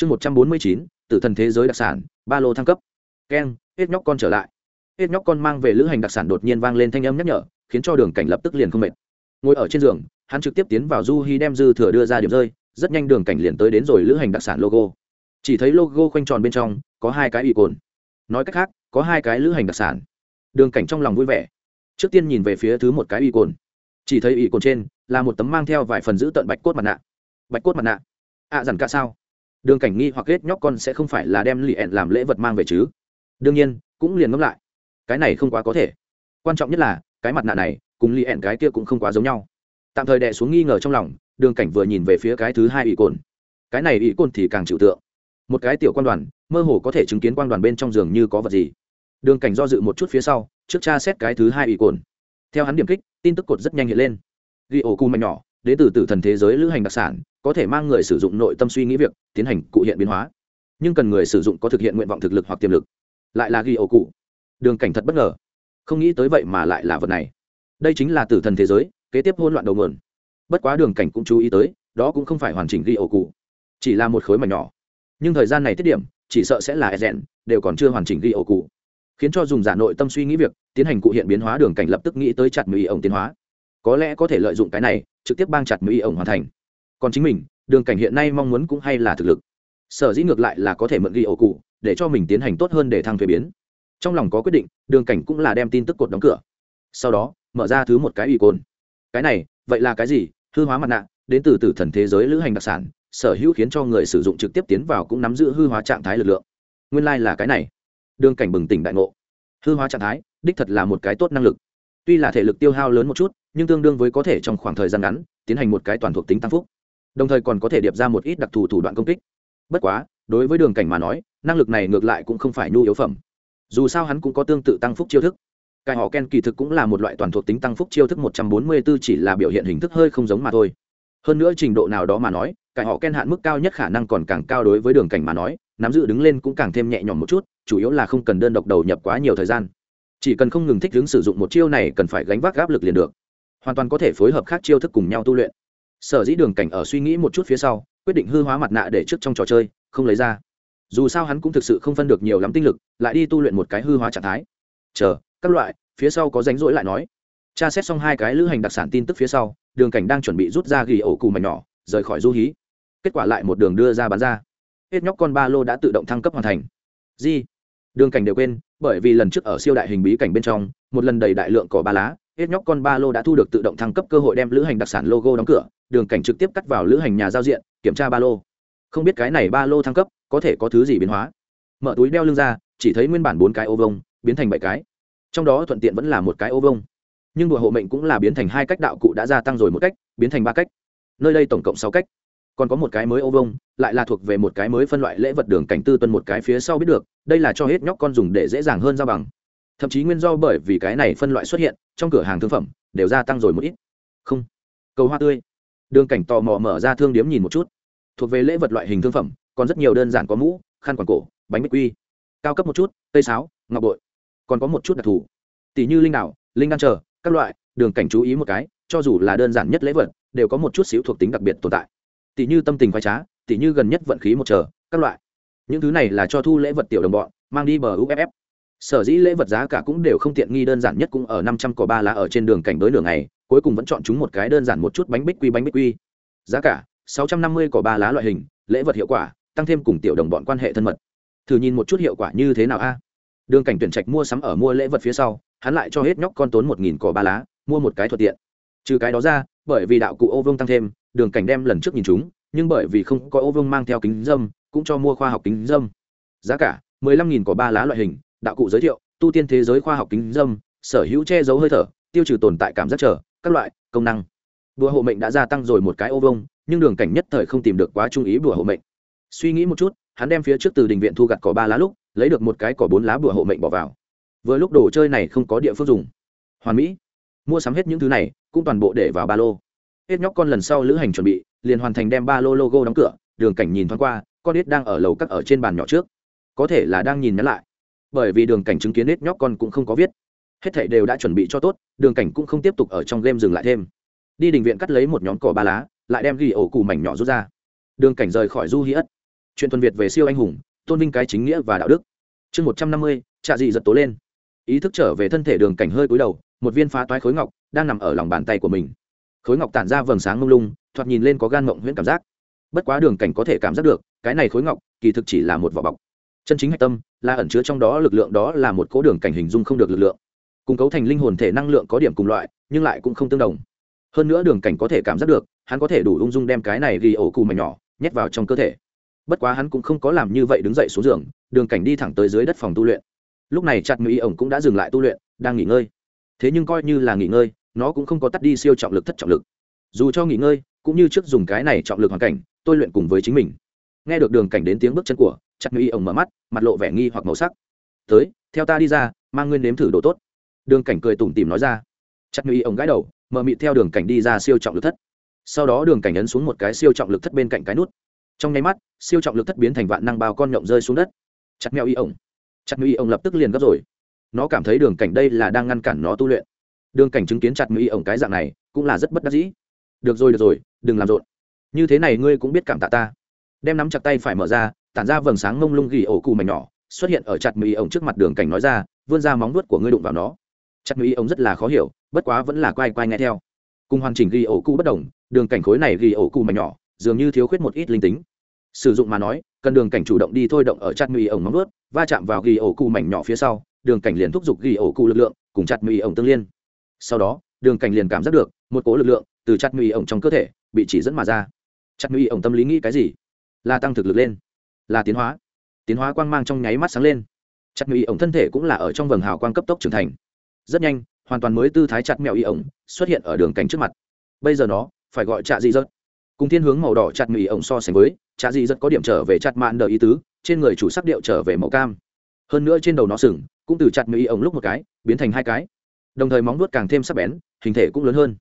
chương một trăm bốn mươi chín tử thần thế giới đặc sản ba lô thăng cấp. Keng hết nhóc con trở lại. Hết nhóc con mang về lữ hành đặc sản đột nhiên vang lên thanh âm nhắc nhở khiến cho đường cảnh lập tức liền không mệt. Ngồi ở trên giường hắn trực tiếp tiến vào du hi đem dư thừa đưa ra điểm rơi rất nhanh đường cảnh liền tới đến rồi lữ hành đặc sản logo. Chỉ thấy logo khoanh tròn bên trong có hai cái ủy cồn. Nói cách khác có hai cái lữ hành đặc sản. Đường cảnh trong lòng vui vẻ. Trước tiên nhìn về phía thứ một cái ủy cồn. Chỉ thấy ủy cồn trên là một tấm mang theo vài phần giữ tận bạch cốt mặt nạ. Bạch cốt mặt nạ. Ạ à, dằn cả sao? Đường cảnh nghi hoặc ghét nhóc con sẽ không phải là đem lì ẹn làm lễ vật mang về chứ. Đương nhiên, cũng liền ngẫm lại. Cái này không quá có thể. Quan trọng nhất là, cái mặt nạ này, cùng lì ẹn cái kia cũng không quá giống nhau. Tạm thời đè xuống nghi ngờ trong lòng, đường cảnh vừa nhìn về phía cái thứ hai ỷ cồn. Cái này ỷ cồn thì càng chịu tượng. Một cái tiểu quan đoàn, mơ hồ có thể chứng kiến quan đoàn bên trong giường như có vật gì. Đường cảnh do dự một chút phía sau, trước cha xét cái thứ hai ỷ cồn. Theo hắn điểm kích, tin tức cột rất nhanh hiện lên. Ghi ổ cù mạnh nhỏ, đến từ tử thần thế giới lữ hành đặc sản có thể mang người sử dụng nội tâm suy nghĩ việc, tiến hành cụ hiện biến hóa. Nhưng cần người sử dụng có thực hiện nguyện vọng thực lực hoặc tiềm lực. Lại là ghi ổ cụ. Đường cảnh thật bất ngờ. Không nghĩ tới vậy mà lại là vật này. Đây chính là tử thần thế giới, kế tiếp hôn loạn đầu nguồn. Bất quá đường cảnh cũng chú ý tới, đó cũng không phải hoàn chỉnh ghi ổ cụ. Chỉ là một khối mảnh nhỏ. Nhưng thời gian này tiết điểm, chỉ sợ sẽ là e rèn đều còn chưa hoàn chỉnh ghi ổ cụ. Khiến cho dùng giả nội tâm suy nghĩ việc, tiến hành cụ hiện biến hóa đường cảnh lập tức nghĩ tới chặt mỹ ổng tiến hóa. Có lẽ có thể lợi dụng cái này, trực tiếp bang chặt mỹ ổng hoàn thành còn chính mình, đường cảnh hiện nay mong muốn cũng hay là thực lực. Sở dĩ ngược lại là có thể mượn ghi ổ cụ, để cho mình tiến hành tốt hơn để thăng thuế biến. Trong lòng có quyết định, đường cảnh cũng là đem tin tức cột đóng cửa. Sau đó, mở ra thứ một cái ủy cồn cái này, vậy là cái gì? Hư hóa mặt nạ, đến từ tử thần thế giới lữ hành đặc sản, sở hữu khiến cho người sử dụng trực tiếp tiến vào cũng nắm giữ hư hóa trạng thái lực lượng. Nguyên lai、like、là cái này. Đường cảnh bừng tỉnh đại ngộ. Hư hóa trạng thái, đích thật là một cái tốt năng lực. Tuy là thể lực tiêu hao lớn một chút, nhưng tương đương với có thể trong khoảng thời gian ngắn, tiến hành một cái toàn thuộc tính tăng phúc đồng thời còn có thể điệp ra một ít đặc thù thủ đoạn công kích. Bất quá, đối với đường cảnh mà nói, năng lực này ngược lại cũng không phải nhu yếu phẩm. Dù sao hắn cũng có tương tự tăng phúc chiêu thức. Cái họ ken kỳ thực cũng là một loại toàn thuộc tính tăng phúc chiêu thức một trăm bốn mươi 144 chỉ là biểu hiện hình thức hơi không giống mà thôi. Hơn nữa trình độ nào đó mà nói, cái họ ken hạn mức cao nhất khả năng còn càng cao đối với đường cảnh mà nói, nắm giữ đứng lên cũng càng thêm nhẹ nhõm một chút, chủ yếu là không cần đơn độc đầu nhập quá nhiều thời gian. Chỉ cần không ngừng thích ứng sử dụng một chiêu này cần phải gánh vác áp lực liền được. Hoàn toàn có thể phối hợp khác chiêu thức cùng nhau tu luyện sở dĩ đường cảnh ở suy nghĩ một chút phía sau, quyết định hư hóa mặt nạ để trước trong trò chơi, không lấy ra. Dù sao hắn cũng thực sự không phân được nhiều lắm tinh lực, lại đi tu luyện một cái hư hóa trạng thái. Chờ, các loại, phía sau có ránh rỗi lại nói. Tra xét xong hai cái lữ hành đặc sản tin tức phía sau, đường cảnh đang chuẩn bị rút ra ghi ổ cù mảnh nhỏ, rời khỏi du hí. Kết quả lại một đường đưa ra bán ra. Hết nhóc con ba lô đã tự động thăng cấp hoàn thành. Di đường cảnh đều quên, bởi vì lần trước ở siêu đại hình bí cảnh bên trong, một lần đầy đại lượng cỏ ba lá, hết nhóc con ba lô đã thu được tự động thăng cấp cơ hội đem lữ hành đặc sản logo đóng cửa đường cảnh trực tiếp cắt vào lữ hành nhà giao diện, kiểm tra ba lô. Không biết cái này ba lô thăng cấp có thể có thứ gì biến hóa. Mở túi đeo lưng ra, chỉ thấy nguyên bản bốn cái ô vông biến thành bảy cái. Trong đó thuận tiện vẫn là một cái ô vông nhưng đùa hộ mệnh cũng là biến thành hai cách đạo cụ đã gia tăng rồi một cách, biến thành ba cách. Nơi đây tổng cộng sáu cách. Còn có một cái mới ô vông lại là thuộc về một cái mới phân loại lễ vật đường cảnh tư tuân một cái phía sau biết được, đây là cho hết nhóc con dùng để dễ dàng hơn giao bằng. Thậm chí nguyên do bởi vì cái này phân loại xuất hiện, trong cửa hàng thương phẩm đều gia tăng rồi một ít. Không. Cầu hoa tươi đường cảnh tò mò mở ra thương điếm nhìn một chút. Thuộc về lễ vật loại hình thương phẩm, còn rất nhiều đơn giản có mũ, khăn quàng cổ, bánh bích quy. Cao cấp một chút, cây sáo, ngọc bội. Còn có một chút đặc thù. Tỷ như linh đảo, linh đan chờ, các loại, đường cảnh chú ý một cái, cho dù là đơn giản nhất lễ vật, đều có một chút xíu thuộc tính đặc biệt tồn tại. Tỷ như tâm tình khoái trá, tỷ như gần nhất vận khí một chờ, các loại. Những thứ này là cho thu lễ vật tiểu đồng bọn, mang đi bờ uff sở dĩ lễ vật giá cả cũng đều không tiện nghi, đơn giản nhất cũng ở năm trăm cỏ ba lá ở trên đường cảnh đối đường này cuối cùng vẫn chọn chúng một cái đơn giản một chút bánh bích quy bánh bích quy. Giá cả, sáu trăm năm mươi cỏ ba lá loại hình, lễ vật hiệu quả, tăng thêm cùng tiểu đồng bọn quan hệ thân mật. Thử nhìn một chút hiệu quả như thế nào a? Đường cảnh tuyển trạch mua sắm ở mua lễ vật phía sau, hắn lại cho hết nhóc con tốn một nghìn cỏ ba lá, mua một cái thuận tiện. Trừ cái đó ra, bởi vì đạo cụ ô vương tăng thêm, đường cảnh đem lần trước nhìn chúng, nhưng bởi vì không có ô vương mang theo kính dâm, cũng cho mua khoa học kính dâm. Giá cả, mười lăm nghìn có ba lá loại hình, đạo cụ giới thiệu, tu tiên thế giới khoa học kính dâm, sở hữu che giấu hơi thở, tiêu trừ tồn tại cảm giác trở các loại, công năng. Bùa hộ mệnh đã gia tăng rồi một cái ô vông nhưng đường cảnh nhất thời không tìm được quá trung ý bùa hộ mệnh. Suy nghĩ một chút, hắn đem phía trước từ đình viện thu gặt cỏ ba lá lúc, lấy được một cái cỏ bốn lá bùa hộ mệnh bỏ vào. Vừa lúc đồ chơi này không có địa phương dùng. Hoàn mỹ, mua sắm hết những thứ này, cũng toàn bộ để vào ba lô. Hết nhóc con lần sau lữ hành chuẩn bị, liền hoàn thành đem ba lô logo đóng cửa, đường cảnh nhìn thoáng qua, con ít đang ở lầu cắt ở trên bàn nhỏ trước. Có thể là đang nhìn nhắn lại. Bởi vì đường cảnh chứng kiến hết nhóc con cũng không có viết hết thảy đều đã chuẩn bị cho tốt, đường cảnh cũng không tiếp tục ở trong game dừng lại thêm. Đi đình viện cắt lấy một nhóm cỏ ba lá, lại đem ghi ổ cụ mảnh nhỏ rút ra. Đường cảnh rời khỏi du hi ất. Chuyện tuần việt về siêu anh hùng, tôn vinh cái chính nghĩa và đạo đức. Chương một trăm năm mươi, trạ dị giật tố lên. Ý thức trở về thân thể đường cảnh hơi cúi đầu, một viên phá toái khối ngọc đang nằm ở lòng bàn tay của mình. Khối ngọc tản ra vầng sáng mông lung, thoạt nhìn lên có gan mộng huyễn cảm giác. Bất quá đường cảnh có thể cảm giác được, cái này khối ngọc kỳ thực chỉ là một vỏ bọc. Chân chính hạch tâm là ẩn chứa trong đó lực lượng đó là một cố đường cảnh hình dung không được lực lượng cùng cấu thành linh hồn thể năng lượng có điểm cùng loại, nhưng lại cũng không tương đồng. Hơn nữa đường cảnh có thể cảm giác được, hắn có thể đủ ung dung đem cái này ghi ổ cù mảnh nhỏ, nhét vào trong cơ thể. Bất quá hắn cũng không có làm như vậy đứng dậy xuống giường, đường cảnh đi thẳng tới dưới đất phòng tu luyện. Lúc này chặt mỹ ổng cũng đã dừng lại tu luyện, đang nghỉ ngơi. Thế nhưng coi như là nghỉ ngơi, nó cũng không có tắt đi siêu trọng lực thất trọng lực. Dù cho nghỉ ngơi, cũng như trước dùng cái này trọng lực hoàn cảnh, tôi luyện cùng với chính mình. Nghe được đường cảnh đến tiếng bước chân của, chặt mỹ ổng mở mắt, mặt lộ vẻ nghi hoặc màu sắc. Tới, theo ta đi ra, mang nguyên nếm thử đồ tốt đường cảnh cười tủm tỉm nói ra. Chặt mỹ ổng gãi đầu, mờ mịt theo đường cảnh đi ra siêu trọng lực thất. Sau đó đường cảnh ấn xuống một cái siêu trọng lực thất bên cạnh cái nút. Trong nháy mắt, siêu trọng lực thất biến thành vạn năng bao con nhộng rơi xuống đất. Chặt mèo y ổng chặt mèo y ổng lập tức liền gấp rồi. Nó cảm thấy đường cảnh đây là đang ngăn cản nó tu luyện. Đường cảnh chứng kiến chặt mèo y ổng cái dạng này, cũng là rất bất đắc dĩ. Được rồi được rồi, đừng làm rộn. Như thế này ngươi cũng biết cảm tạ ta. Đem nắm chặt tay phải mở ra, tản ra vầng sáng mông lung gỉ ổ cù mảnh nhỏ, xuất hiện ở chặt mèo y ổng trước mặt đường cảnh nói ra, vươn ra móng nuốt của ngươi đụng vào nó chặt mèo ông rất là khó hiểu, bất quá vẫn là quay quay nghe theo. Cùng hoàn chỉnh ghi ổ cụ bất đồng, đường cảnh khối này ghi ổ cụ mảnh nhỏ, dường như thiếu khuyết một ít linh tính. Sử dụng mà nói, cần đường cảnh chủ động đi thôi động ở chặt mì ổng móng ướt va chạm vào ghi ổ cụ mảnh nhỏ phía sau, đường cảnh liền thúc giục ghi ổ cụ lực lượng, cùng chặt mì ổng tương liên. Sau đó, đường cảnh liền cảm giác được, một cố lực lượng từ chặt mì ổng trong cơ thể bị chỉ dẫn mà ra. Chặt mì ổng tâm lý nghĩ cái gì? Là tăng thực lực lên, là tiến hóa. Tiến hóa quang mang trong nháy mắt sáng lên. Chặt mì ổng thân thể cũng là ở trong vầng hào quang cấp tốc trưởng thành rất nhanh, hoàn toàn mới tư thái chặt mèo y ổng xuất hiện ở đường cánh trước mặt. Bây giờ nó phải gọi trạ dị dật. Cùng thiên hướng màu đỏ chặt mì ổng so sánh với, trạ dị dật có điểm trở về chặt mạn đờ ý tứ, trên người chủ sắc điệu trở về màu cam. Hơn nữa trên đầu nó sừng cũng từ chặt mì ổng lúc một cái biến thành hai cái. Đồng thời móng vuốt càng thêm sắc bén, hình thể cũng lớn hơn.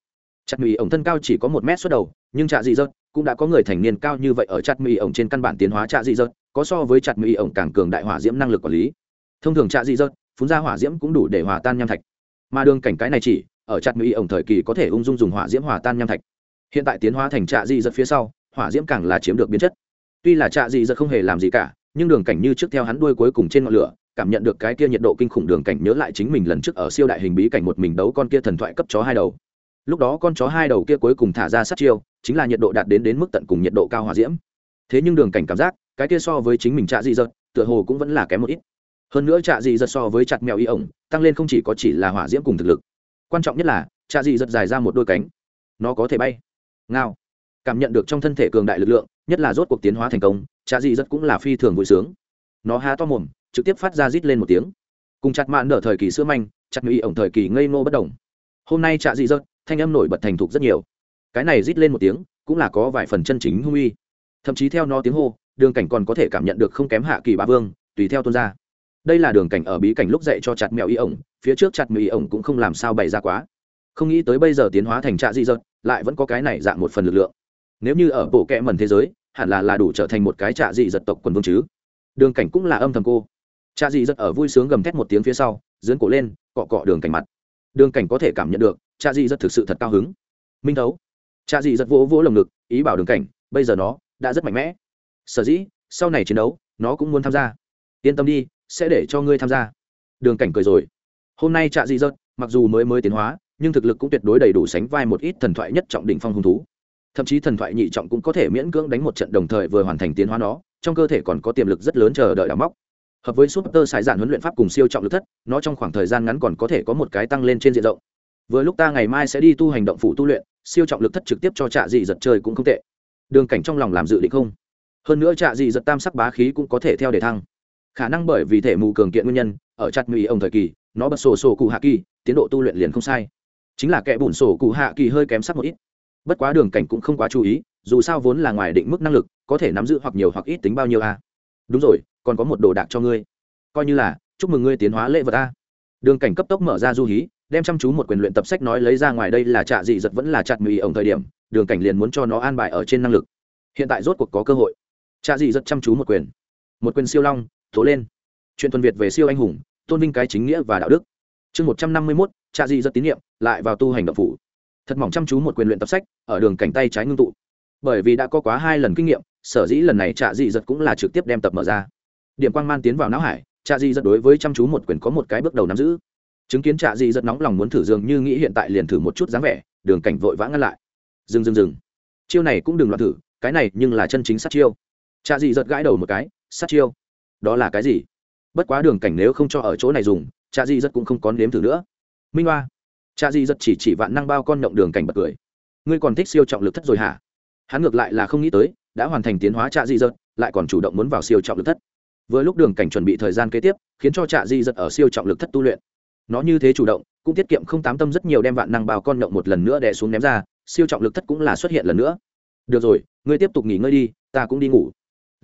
Chặt mì ổng thân cao chỉ có một mét xuất đầu, nhưng trạ dị dật cũng đã có người thành niên cao như vậy ở chặt mì ổng trên căn bản tiến hóa trạ dị dật, có so với chặt mì ổng càng cường đại hỏa diễm năng lực quản lý. Thông thường trạ dị dật, phun ra hỏa diễm cũng đủ để hòa tan nham thạch mà đường cảnh cái này chỉ, ở chặt mỹ ổng thời kỳ có thể ung dung dùng hỏa diễm hòa tan nham thạch. Hiện tại tiến hóa thành trạ dị giật phía sau, hỏa diễm càng là chiếm được biến chất. Tuy là trạ dị giật không hề làm gì cả, nhưng đường cảnh như trước theo hắn đuôi cuối cùng trên ngọn lửa, cảm nhận được cái kia nhiệt độ kinh khủng đường cảnh nhớ lại chính mình lần trước ở siêu đại hình bí cảnh một mình đấu con kia thần thoại cấp chó hai đầu. Lúc đó con chó hai đầu kia cuối cùng thả ra sát chiêu, chính là nhiệt độ đạt đến đến mức tận cùng nhiệt độ cao hỏa diễm. Thế nhưng đường cảnh cảm giác, cái kia so với chính mình trạ dị giật, tựa hồ cũng vẫn là kém một ít hơn nữa trạ dị giật so với chặt mèo y ổng, tăng lên không chỉ có chỉ là hỏa diễm cùng thực lực. Quan trọng nhất là, trạ dị giật dài ra một đôi cánh. Nó có thể bay. Ngao. Cảm nhận được trong thân thể cường đại lực lượng, nhất là rốt cuộc tiến hóa thành công, trạ dị giật cũng là phi thường vui sướng. Nó há to mồm, trực tiếp phát ra rít lên một tiếng. Cùng chặt mạn nở thời kỳ sữa manh, chặt mèo y ổng thời kỳ ngây ngô bất đồng hôm nay trạ dị giật, thanh âm nổi bật thành thục rất nhiều. Cái này rít lên một tiếng, cũng là có vài phần chân chính hung uy. Thậm chí theo nó tiếng hô, đường cảnh còn có thể cảm nhận được không kém hạ kỳ ba vương, tùy theo tuôn ra đây là đường cảnh ở bí cảnh lúc dạy cho chặt mèo y ổng phía trước chặt mèo y ổng cũng không làm sao bày ra quá. Không nghĩ tới bây giờ tiến hóa thành trạ di dợt, lại vẫn có cái này dạng một phần lực lượng. Nếu như ở bộ kẽ mần thế giới hẳn là là đủ trở thành một cái trạ dị dật tộc quần vương chứ. Đường cảnh cũng là âm thầm cô. Trạ dị dật ở vui sướng gầm thét một tiếng phía sau dưỡng cổ lên cọ cọ đường cảnh mặt. Đường cảnh có thể cảm nhận được trạ dị dật thực sự thật cao hứng. Minh thấu. Trạ dị dật vỗ vỗ lồng ngực ý bảo đường cảnh bây giờ nó đã rất mạnh mẽ. Sở dĩ sau này chiến đấu nó cũng muốn tham gia. Yên tâm đi sẽ để cho ngươi tham gia. Đường cảnh cười rồi. Hôm nay trạ dị dợt mặc dù mới mới tiến hóa, nhưng thực lực cũng tuyệt đối đầy đủ sánh vai một ít thần thoại nhất trọng đỉnh phong hung thú. Thậm chí thần thoại nhị trọng cũng có thể miễn cưỡng đánh một trận đồng thời vừa hoàn thành tiến hóa nó, trong cơ thể còn có tiềm lực rất lớn chờ đợi đào móc. Hợp với Súp Tơ sải giản huấn luyện pháp cùng siêu trọng lực thất, nó trong khoảng thời gian ngắn còn có thể có một cái tăng lên trên diện rộng. Vừa lúc ta ngày mai sẽ đi tu hành động phụ tu luyện, siêu trọng lực thất trực tiếp cho trạ dị giật chơi cũng không tệ. Đường cảnh trong lòng làm dự định không? Hơn nữa trạ dị giật tam sắc bá khí cũng có thể theo để thăng khả năng bởi vì thể mù cường kiện nguyên nhân, ở chặt mì ông thời kỳ, nó bật sổ sổ cụ hạ kỳ, tiến độ tu luyện liền không sai. Chính là kẻ bùn sổ cụ hạ kỳ hơi kém sắc một ít. Bất quá đường cảnh cũng không quá chú ý, dù sao vốn là ngoài định mức năng lực, có thể nắm giữ hoặc nhiều hoặc ít tính bao nhiêu a. Đúng rồi, còn có một đồ đạc cho ngươi. Coi như là, chúc mừng ngươi tiến hóa lễ vật a. Đường cảnh cấp tốc mở ra du hí, đem chăm chú một quyền luyện tập sách nói lấy ra ngoài đây là trạ dị giật vẫn là chặt mì ổng thời điểm, đường cảnh liền muốn cho nó an bài ở trên năng lực. Hiện tại rốt cuộc có cơ hội. Trạ dị giật chăm chú một quyền. Một quyền siêu long tố lên. Chuyện thuần việt về siêu anh hùng, tôn vinh cái chính nghĩa và đạo đức. Chương một trăm năm mươi mốt trạ dị rất tín nhiệm, lại vào tu hành động phủ. Thật mỏng chăm chú một quyền luyện tập sách, ở đường cảnh tay trái ngưng tụ. Bởi vì đã có quá hai lần kinh nghiệm, sở dĩ lần này trạ dị giật cũng là trực tiếp đem tập mở ra. Điểm quang man tiến vào não hải trạ dị giật đối với chăm chú một quyền có một cái bước đầu nắm giữ. Chứng kiến trạ dị giật nóng lòng muốn thử dường như nghĩ hiện tại liền thử một chút dáng vẻ, đường cảnh vội vã ngăn lại. Dừng dừng dừng. Chiêu này cũng đừng loạn thử, cái này nhưng là chân chính sát chiêu. Trạ dị giật gãi đầu một cái, sát chiêu đó là cái gì? Bất quá đường cảnh nếu không cho ở chỗ này dùng cha di rất cũng không có nếm thử nữa. Minh hoa cha di rất chỉ chỉ vạn năng bao con nhộng đường cảnh bật cười. Ngươi còn thích siêu trọng lực thất rồi hả? Hắn ngược lại là không nghĩ tới, đã hoàn thành tiến hóa cha di rất lại còn chủ động muốn vào siêu trọng lực thất. Vừa lúc đường cảnh chuẩn bị thời gian kế tiếp, khiến cho cha di rất ở siêu trọng lực thất tu luyện. Nó như thế chủ động, cũng tiết kiệm không tám tâm rất nhiều đem vạn năng bao con nhộng một lần nữa đè xuống ném ra, siêu trọng lực thất cũng là xuất hiện lần nữa. Được rồi, ngươi tiếp tục nghỉ ngơi đi, ta cũng đi ngủ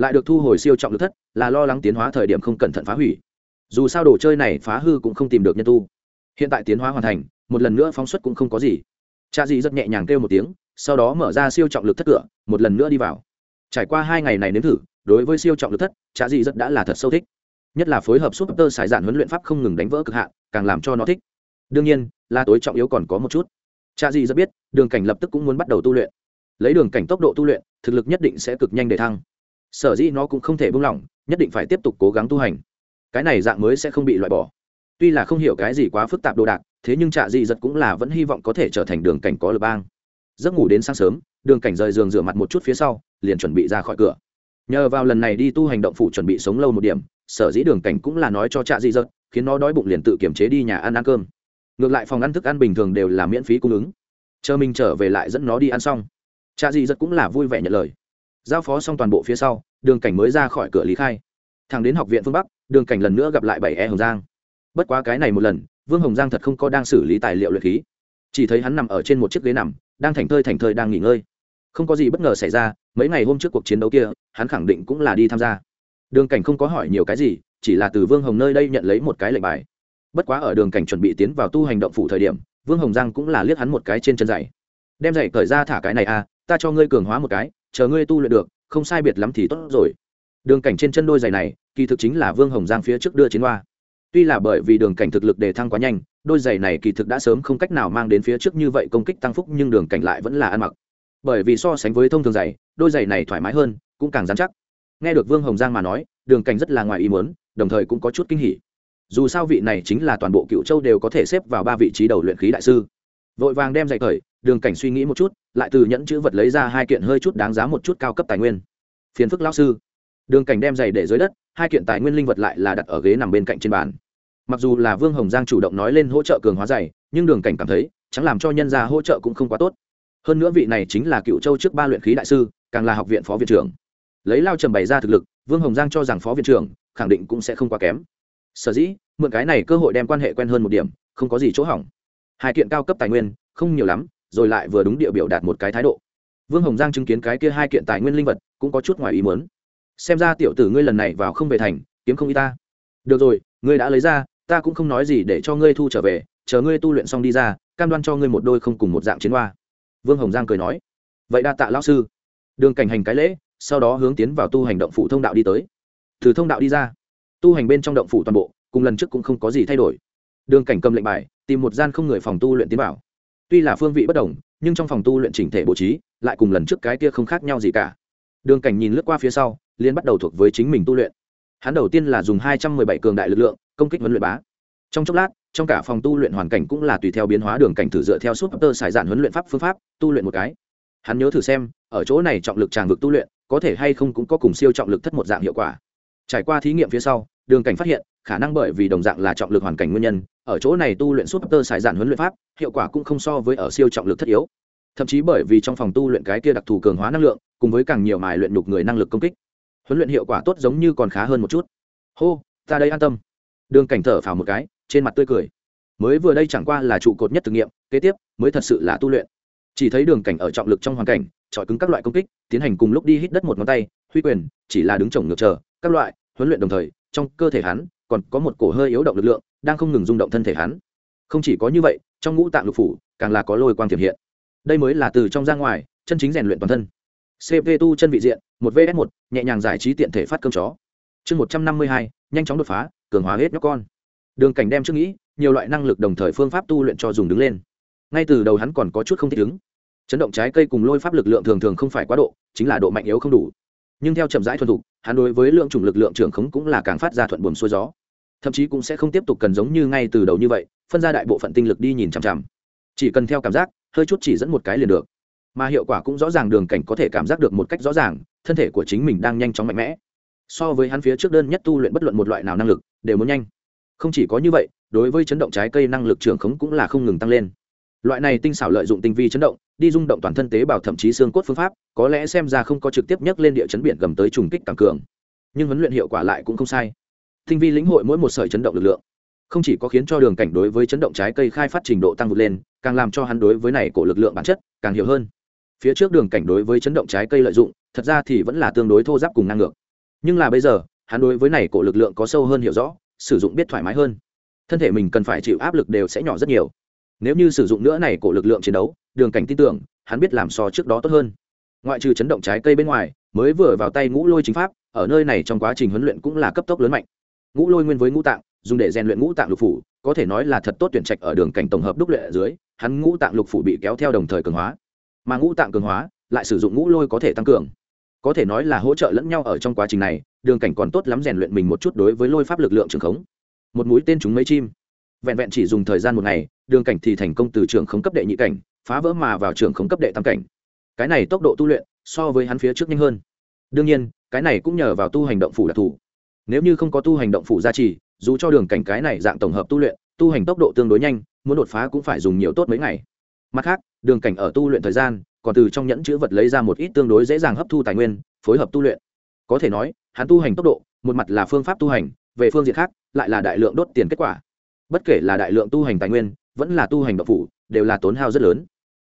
lại được thu hồi siêu trọng lực thất, là lo lắng tiến hóa thời điểm không cẩn thận phá hủy. Dù sao đồ chơi này phá hư cũng không tìm được nhân tu. Hiện tại tiến hóa hoàn thành, một lần nữa phóng xuất cũng không có gì. Cha dì rất nhẹ nhàng kêu một tiếng, sau đó mở ra siêu trọng lực thất cửa, một lần nữa đi vào. Trải qua hai ngày này nếm thử, đối với siêu trọng lực thất, cha dì rất đã là thật sâu thích. Nhất là phối hợp súp tơ sải dạn huấn luyện pháp không ngừng đánh vỡ cực hạn, càng làm cho nó thích. Đương nhiên, là tối trọng yếu còn có một chút. Cha dì rất biết, đường cảnh lập tức cũng muốn bắt đầu tu luyện. Lấy đường cảnh tốc độ tu luyện, thực lực nhất định sẽ cực nhanh để thăng sở dĩ nó cũng không thể buông lỏng, nhất định phải tiếp tục cố gắng tu hành. Cái này dạng mới sẽ không bị loại bỏ. Tuy là không hiểu cái gì quá phức tạp đồ đạc, thế nhưng trạ dị giật cũng là vẫn hy vọng có thể trở thành đường cảnh có lập bang. Giấc ngủ đến sáng sớm, đường cảnh rời giường rửa mặt một chút phía sau, liền chuẩn bị ra khỏi cửa. Nhờ vào lần này đi tu hành động phủ chuẩn bị sống lâu một điểm, sở dĩ đường cảnh cũng là nói cho trạ dị giật, khiến nó đói bụng liền tự kiểm chế đi nhà ăn ăn cơm. Ngược lại phòng ăn thức ăn bình thường đều là miễn phí cung ứng. Chờ mình trở về lại dẫn nó đi ăn xong. Trạ dị giật cũng là vui vẻ nhận lời giao phó xong toàn bộ phía sau, đường cảnh mới ra khỏi cửa lý khai. Thằng đến học viện phương bắc, đường cảnh lần nữa gặp lại bảy e hồng giang. Bất quá cái này một lần, vương hồng giang thật không có đang xử lý tài liệu luyện khí. Chỉ thấy hắn nằm ở trên một chiếc ghế nằm, đang thành thơi thành thơi đang nghỉ ngơi. Không có gì bất ngờ xảy ra, mấy ngày hôm trước cuộc chiến đấu kia, hắn khẳng định cũng là đi tham gia. Đường cảnh không có hỏi nhiều cái gì, chỉ là từ vương hồng nơi đây nhận lấy một cái lệnh bài. Bất quá ở đường cảnh chuẩn bị tiến vào tu hành động phủ thời điểm, vương hồng giang cũng là liếc hắn một cái trên chân giày đem giày cởi ra thả cái này à ta cho ngươi cường hóa một cái chờ ngươi tu luyện được, không sai biệt lắm thì tốt rồi. Đường cảnh trên chân đôi giày này, kỳ thực chính là vương hồng giang phía trước đưa chiến hoa. Tuy là bởi vì đường cảnh thực lực đề thăng quá nhanh, đôi giày này kỳ thực đã sớm không cách nào mang đến phía trước như vậy công kích tăng phúc, nhưng đường cảnh lại vẫn là ăn mặc. Bởi vì so sánh với thông thường giày, đôi giày này thoải mái hơn, cũng càng dán chắc. Nghe được vương hồng giang mà nói, đường cảnh rất là ngoài ý muốn, đồng thời cũng có chút kinh hỉ. Dù sao vị này chính là toàn bộ cựu châu đều có thể xếp vào ba vị trí đầu luyện khí đại sư. Vội vàng đem giày cởi đường cảnh suy nghĩ một chút, lại từ nhẫn chữ vật lấy ra hai kiện hơi chút đáng giá một chút cao cấp tài nguyên. Phiền phức lao sư. Đường cảnh đem giày để dưới đất, hai kiện tài nguyên linh vật lại là đặt ở ghế nằm bên cạnh trên bàn. Mặc dù là vương hồng giang chủ động nói lên hỗ trợ cường hóa giày, nhưng đường cảnh cảm thấy, chẳng làm cho nhân gia hỗ trợ cũng không quá tốt. Hơn nữa vị này chính là cựu châu trước ba luyện khí đại sư, càng là học viện phó viện trưởng. Lấy lao trầm bày ra thực lực, vương hồng giang cho rằng phó viện trưởng, khẳng định cũng sẽ không quá kém. Sở dĩ, mượn cái này cơ hội đem quan hệ quen hơn một điểm, không có gì chỗ hỏng. Hai kiện cao cấp tài nguyên, không nhiều lắm rồi lại vừa đúng địa biểu đạt một cái thái độ. Vương hồng giang chứng kiến cái kia hai kiện tài nguyên linh vật, cũng có chút ngoài ý muốn. Xem ra tiểu tử ngươi lần này vào không về thành, kiếm không y ta. Được rồi, ngươi đã lấy ra, ta cũng không nói gì để cho ngươi thu trở về, chờ ngươi tu luyện xong đi ra, cam đoan cho ngươi một đôi không cùng một dạng chiến hoa. Vương hồng giang cười nói. Vậy đa tạ lão sư. Đường cảnh hành cái lễ, sau đó hướng tiến vào tu hành động phủ thông đạo đi tới. Từ thông đạo đi ra, tu hành bên trong động phủ toàn bộ, cùng lần trước cũng không có gì thay đổi. Đường cảnh cầm lệnh bài, tìm một gian không người phòng tu luyện tiến vào tuy là phương vị bất đồng, nhưng trong phòng tu luyện chỉnh thể bố trí, lại cùng lần trước cái kia không khác nhau gì cả. Đường cảnh nhìn lướt qua phía sau liên bắt đầu thuộc với chính mình tu luyện. Hắn đầu tiên là dùng hai trăm mười bảy cường đại lực lượng, công kích huấn luyện bá. Trong chốc lát, trong cả phòng tu luyện hoàn cảnh cũng là tùy theo biến hóa, đường cảnh thử dựa theo suốt tơ xài dạn huấn luyện pháp phương pháp, tu luyện một cái. Hắn nhớ thử xem, ở chỗ này trọng lực tràng vực tu luyện, có thể hay không cũng có cùng siêu trọng lực thất một dạng hiệu quả. Trải qua thí nghiệm phía sau đường cảnh phát hiện, khả năng bởi vì đồng dạng là trọng lực hoàn cảnh nguyên nhân, ở chỗ này tu luyện suốt tơ xài dạn huấn luyện pháp, hiệu quả cũng không so với ở siêu trọng lực thất yếu. Thậm chí bởi vì trong phòng tu luyện cái kia đặc thù cường hóa năng lượng, cùng với càng nhiều mài luyện nhục người năng lực công kích, huấn luyện hiệu quả tốt giống như còn khá hơn một chút. Hô, ta đây an tâm. Đường cảnh thở phào một cái, trên mặt tươi cười. Mới vừa đây chẳng qua là trụ cột nhất thực nghiệm, kế tiếp mới thật sự là tu luyện. Chỉ thấy đường cảnh ở trọng lực trong hoàn cảnh trọi cứng các loại công kích, tiến hành cùng lúc đi hít đất một ngón tay, huy quyền, chỉ là đứng trồng ngược chờ, các loại, huấn luyện đồng thời trong cơ thể hắn còn có một cổ hơi yếu động lực lượng đang không ngừng rung động thân thể hắn. Không chỉ có như vậy, trong ngũ tạng lục phủ càng là có lôi quang tiềm hiện. Đây mới là từ trong ra ngoài, chân chính rèn luyện toàn thân. Cv tu chân vị diện, một vs một, nhẹ nhàng giải trí tiện thể phát cơm chó. Chương một trăm năm mươi hai, nhanh chóng đột phá, cường hóa hết nhóc con. Đường cảnh đem trước nghĩ, nhiều loại năng lực đồng thời phương pháp tu luyện cho dùng đứng lên. Ngay từ đầu hắn còn có chút không thích ứng. Chấn động trái cây cùng lôi pháp lực lượng thường thường không phải quá độ, chính là độ mạnh yếu không đủ nhưng theo chậm rãi thuần thục, hắn đối với lượng chủng lực lượng trưởng khống cũng là càng phát ra thuận buồm xuôi gió. Thậm chí cũng sẽ không tiếp tục cần giống như ngay từ đầu như vậy, phân ra đại bộ phận tinh lực đi nhìn chằm chằm. Chỉ cần theo cảm giác, hơi chút chỉ dẫn một cái liền được. Mà hiệu quả cũng rõ ràng đường cảnh có thể cảm giác được một cách rõ ràng, thân thể của chính mình đang nhanh chóng mạnh mẽ. So với hắn phía trước đơn nhất tu luyện bất luận một loại nào năng lực, đều muốn nhanh. Không chỉ có như vậy, đối với chấn động trái cây năng lực trưởng khống cũng là không ngừng tăng lên loại này tinh xảo lợi dụng tinh vi chấn động, đi rung động toàn thân tế bào thậm chí xương cốt phương pháp, có lẽ xem ra không có trực tiếp nhắc lên địa chấn biển gầm tới trùng kích càng cường. Nhưng huấn luyện hiệu quả lại cũng không sai. Tinh vi lĩnh hội mỗi một sợi chấn động lực lượng, không chỉ có khiến cho đường cảnh đối với chấn động trái cây khai phát trình độ tăng vượt lên, càng làm cho hắn đối với này cổ lực lượng bản chất càng hiểu hơn. Phía trước đường cảnh đối với chấn động trái cây lợi dụng, thật ra thì vẫn là tương đối thô giáp cùng năng ngược. Nhưng là bây giờ, hắn đối với này cổ lực lượng có sâu hơn hiểu rõ, sử dụng biết thoải mái hơn. Thân thể mình cần phải chịu áp lực đều sẽ nhỏ rất nhiều nếu như sử dụng nữa này cổ lực lượng chiến đấu, đường cảnh tin tưởng, hắn biết làm so trước đó tốt hơn. Ngoại trừ chấn động trái cây bên ngoài, mới vừa vào tay ngũ lôi chính pháp, ở nơi này trong quá trình huấn luyện cũng là cấp tốc lớn mạnh. Ngũ lôi nguyên với ngũ tạng, dùng để rèn luyện ngũ tạng lục phủ, có thể nói là thật tốt tuyển trạch ở đường cảnh tổng hợp đúc luyện ở dưới, hắn ngũ tạng lục phủ bị kéo theo đồng thời cường hóa. Mà ngũ tạng cường hóa, lại sử dụng ngũ lôi có thể tăng cường. Có thể nói là hỗ trợ lẫn nhau ở trong quá trình này, đường cảnh còn tốt lắm rèn luyện mình một chút đối với lôi pháp lực lượng trường khống. Một mũi tên chúng mấy chim vẹn vẹn chỉ dùng thời gian một ngày, đường cảnh thì thành công từ trường khống cấp đệ nhị cảnh, phá vỡ mà vào trường khống cấp đệ tam cảnh. Cái này tốc độ tu luyện so với hắn phía trước nhanh hơn. Đương nhiên, cái này cũng nhờ vào tu hành động phủ đặc thù. Nếu như không có tu hành động phủ gia trì, dù cho đường cảnh cái này dạng tổng hợp tu luyện, tu hành tốc độ tương đối nhanh, muốn đột phá cũng phải dùng nhiều tốt mấy ngày. Mặt khác, đường cảnh ở tu luyện thời gian, còn từ trong nhẫn chữ vật lấy ra một ít tương đối dễ dàng hấp thu tài nguyên, phối hợp tu luyện. Có thể nói, hắn tu hành tốc độ, một mặt là phương pháp tu hành, về phương diện khác, lại là đại lượng đốt tiền kết quả bất kể là đại lượng tu hành tài nguyên, vẫn là tu hành độc phủ, đều là tốn hao rất lớn.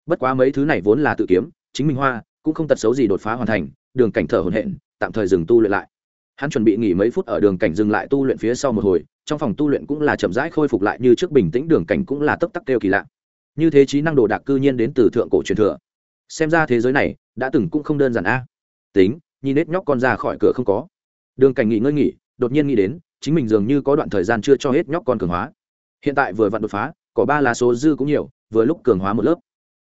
Bất quá mấy thứ này vốn là tự kiếm, chính mình hoa, cũng không tật xấu gì đột phá hoàn thành, đường cảnh thở hồn hện tạm thời dừng tu luyện lại. Hắn chuẩn bị nghỉ mấy phút ở đường cảnh dừng lại tu luyện phía sau một hồi, trong phòng tu luyện cũng là chậm rãi khôi phục lại như trước bình tĩnh, đường cảnh cũng là tấp tắc kêu kỳ lạ. Như thế trí năng đồ đạc cư nhiên đến từ thượng cổ truyền thừa. Xem ra thế giới này đã từng cũng không đơn giản a. Tính, nhìn nết nhóc con ra khỏi cửa không có. Đường cảnh nghỉ ngơi nghỉ, đột nhiên nghĩ đến, chính mình dường như có đoạn thời gian chưa cho hết nhóc con cường hóa hiện tại vừa vặn đột phá, có ba lá số dư cũng nhiều, vừa lúc cường hóa một lớp.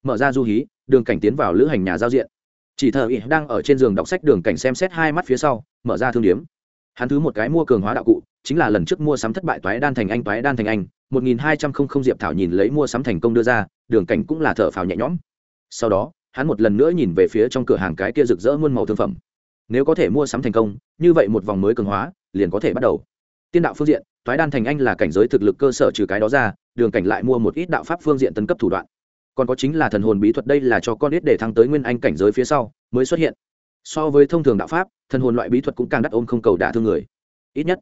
Mở ra du hí, đường cảnh tiến vào lữ hành nhà giao diện. Chỉ thờ ỉ đang ở trên giường đọc sách đường cảnh xem xét hai mắt phía sau, mở ra thương điếm. Hắn thứ một cái mua cường hóa đạo cụ, chính là lần trước mua sắm thất bại toái đan thành anh, toái đan thành anh, một nghìn hai trăm không không diệp thảo nhìn lấy mua sắm thành công đưa ra, đường cảnh cũng là thở phào nhẹ nhõm. Sau đó, hắn một lần nữa nhìn về phía trong cửa hàng cái kia rực rỡ muôn màu thương phẩm. Nếu có thể mua sắm thành công, như vậy một vòng mới cường hóa, liền có thể bắt đầu. Tiên đạo phương diện thoái đan thành anh là cảnh giới thực lực cơ sở trừ cái đó ra, đường cảnh lại mua một ít đạo pháp phương diện tấn cấp thủ đoạn. Còn có chính là thần hồn bí thuật đây là cho con ít để thăng tới nguyên anh cảnh giới phía sau mới xuất hiện. So với thông thường đạo pháp, thần hồn loại bí thuật cũng càng đắt ôm không cầu đả thương người. Ít nhất,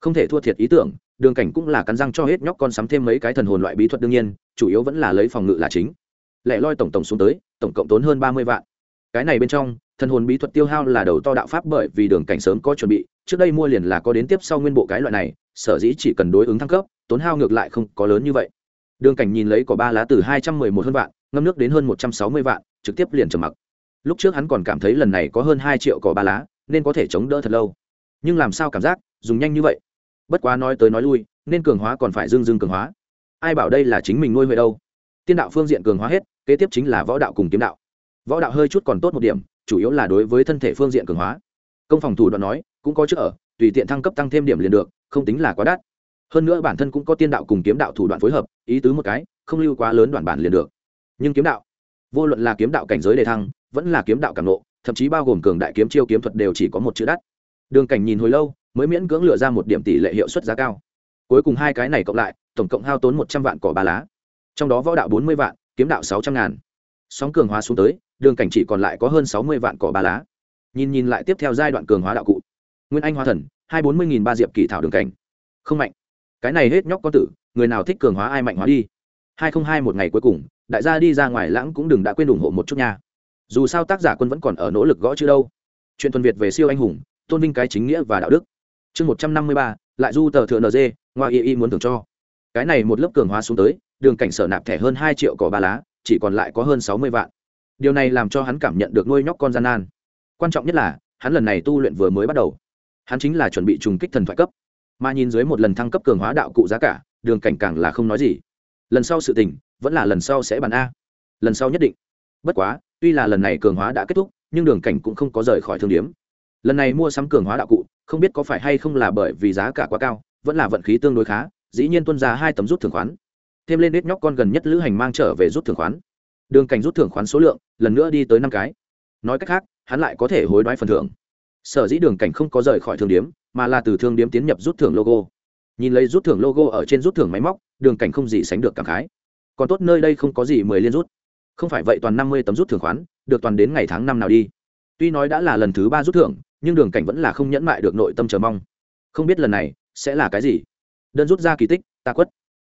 không thể thua thiệt ý tưởng, đường cảnh cũng là cắn răng cho hết nhóc con sắm thêm mấy cái thần hồn loại bí thuật đương nhiên, chủ yếu vẫn là lấy phòng ngự là chính. Lẻ loi tổng tổng xuống tới, tổng cộng tốn hơn ba mươi vạn. Cái này bên trong, thần hồn bí thuật tiêu hao là đầu to đạo pháp bởi vì đường cảnh sớm có chuẩn bị, trước đây mua liền là có đến tiếp sau nguyên bộ cái loại này sở dĩ chỉ cần đối ứng thăng cấp, tốn hao ngược lại không có lớn như vậy. Đường cảnh nhìn lấy có ba lá từ hai trăm mười một hơn vạn, ngâm nước đến hơn một trăm sáu mươi vạn, trực tiếp liền trầm mặc. Lúc trước hắn còn cảm thấy lần này có hơn hai triệu cỏ ba lá, nên có thể chống đỡ thật lâu. Nhưng làm sao cảm giác, dùng nhanh như vậy? Bất quá nói tới nói lui, nên cường hóa còn phải dưng dưng cường hóa. Ai bảo đây là chính mình nuôi huệ đâu? Tiên đạo phương diện cường hóa hết, kế tiếp chính là võ đạo cùng kiếm đạo. Võ đạo hơi chút còn tốt một điểm, chủ yếu là đối với thân thể phương diện cường hóa. Công phòng thủ đoạn nói, cũng có trước ở, tùy tiện thăng cấp tăng thêm điểm liền được không tính là quá đắt. Hơn nữa bản thân cũng có tiên đạo cùng kiếm đạo thủ đoạn phối hợp, ý tứ một cái, không lưu quá lớn đoạn bản liền được. Nhưng kiếm đạo, vô luận là kiếm đạo cảnh giới đề thăng, vẫn là kiếm đạo cảm nộ thậm chí bao gồm cường đại kiếm chiêu kiếm thuật đều chỉ có một chữ đắt. Đường cảnh nhìn hồi lâu, mới miễn cưỡng lựa ra một điểm tỷ lệ hiệu suất giá cao. Cuối cùng hai cái này cộng lại, tổng cộng hao tốn một trăm vạn cỏ ba lá. Trong đó võ đạo bốn mươi vạn, kiếm đạo sáu trăm ngàn. Sóng cường hóa xuống tới, đường cảnh chỉ còn lại có hơn sáu mươi vạn cỏ ba lá. Nhìn nhìn lại tiếp theo giai đoạn cường hóa đạo cụ. Nguyên anh hóa thần hai bốn mươi nghìn ba diệp kỳ thảo đường cảnh. Không mạnh. Cái này hết nhóc con tử, người nào thích cường hóa ai mạnh hóa đi. Hai không hai một ngày cuối cùng, đại gia đi ra ngoài lãng cũng đừng đã quên ủng hộ một chút nha. Dù sao tác giả quân vẫn còn ở nỗ lực gõ chữ đâu. Chuyện thuần việt về siêu anh hùng, tôn vinh cái chính nghĩa và đạo đức. Chương một trăm năm mươi ba, lại du tờ thượng nd ngoài y y muốn thưởng cho. Cái này một lớp cường hóa xuống tới, đường cảnh sở nạp thẻ hơn hai triệu cỏ ba lá, chỉ còn lại có hơn sáu mươi vạn. Điều này làm cho hắn cảm nhận được nuôi nhóc con gian nan. Quan trọng nhất là, hắn lần này tu luyện vừa mới bắt đầu hắn chính là chuẩn bị trùng kích thần thoại cấp. Mà nhìn dưới một lần thăng cấp cường hóa đạo cụ giá cả, đường cảnh càng là không nói gì. Lần sau sự tình, vẫn là lần sau sẽ bàn a. Lần sau nhất định. Bất quá, tuy là lần này cường hóa đã kết thúc, nhưng đường cảnh cũng không có rời khỏi thương điếm. Lần này mua sắm cường hóa đạo cụ, không biết có phải hay không là bởi vì giá cả quá cao, vẫn là vận khí tương đối khá, dĩ nhiên tuân ra hai tấm rút thưởng khoán. Thêm lên đết nhóc con gần nhất lữ hành mang trở về rút thưởng khoán. Đường cảnh rút thưởng khoán số lượng, lần nữa đi tới năm cái. Nói cách khác, hắn lại có thể hối đoái phần thưởng sở dĩ đường cảnh không có rời khỏi thương điếm, mà là từ thương điếm tiến nhập rút thưởng logo. Nhìn lấy rút thưởng logo ở trên rút thưởng máy móc, đường cảnh không gì sánh được cảm khái. Còn tốt nơi đây không có gì mười liên rút. Không phải vậy toàn năm mươi tấm rút thưởng khoán, được toàn đến ngày tháng năm nào đi. Tuy nói đã là lần thứ ba rút thưởng, nhưng đường cảnh vẫn là không nhẫn mại được nội tâm chờ mong. Không biết lần này sẽ là cái gì. Đơn rút ra kỳ tích, ta quất.